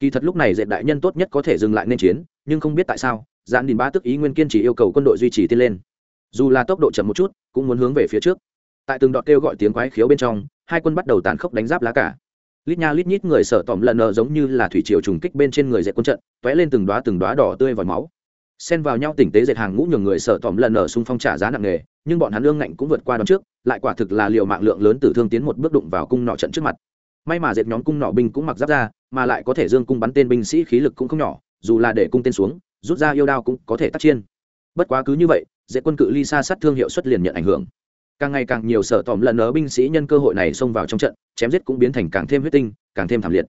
Kỳ thật lúc này dệt đại nhân tốt nhất có thể dừng lại nên chiến, nhưng không biết tại sao giãn đình ba tức ý nguyên kiên chỉ yêu cầu quân đội duy trì tiến lên. Dù là tốc độ chậm một chút, cũng muốn hướng về phía trước. Tại từng đoạn kêu gọi tiếng quái khiếu bên trong, hai quân bắt đầu tàn khốc đánh giáp lá cả. Lít nha lít nhít người sợ tỏm lần nợ giống như là thủy triều trùng kích bên trên người dệt quân trận t ó é lên từng đoá từng đoá đỏ tươi vòi máu. Xen vào nhau tỉnh tế dệt hàng ngũ nhường người sợ tỏm lần nợ xung phong trả giá nặng nề, nhưng bọn hắn lương ngạnh cũng vượt qua đón trước, lại quả thực là liệu mạng lượng lớn tử thương tiến một bước đụng vào cung nọ trận trước mặt. May mà dệt nhóm cung nọ binh cũng mặc giáp ra, mà lại có thể dương cung bắn tên binh sĩ khí lực cũng không nhỏ, dù là để cung tên xuống rút ra yêu đao cũng có thể tắt chiên. Bất quá cứ như vậy, dễ quân cự ly xa sát thương hiệu suất liền nhận ảnh hưởng. Càng ngày càng nhiều sở tòm lần nớ binh sĩ nhân cơ hội này xông vào trong trận, chém giết cũng biến thành càng thêm huyết tinh, càng thêm thảm liệt.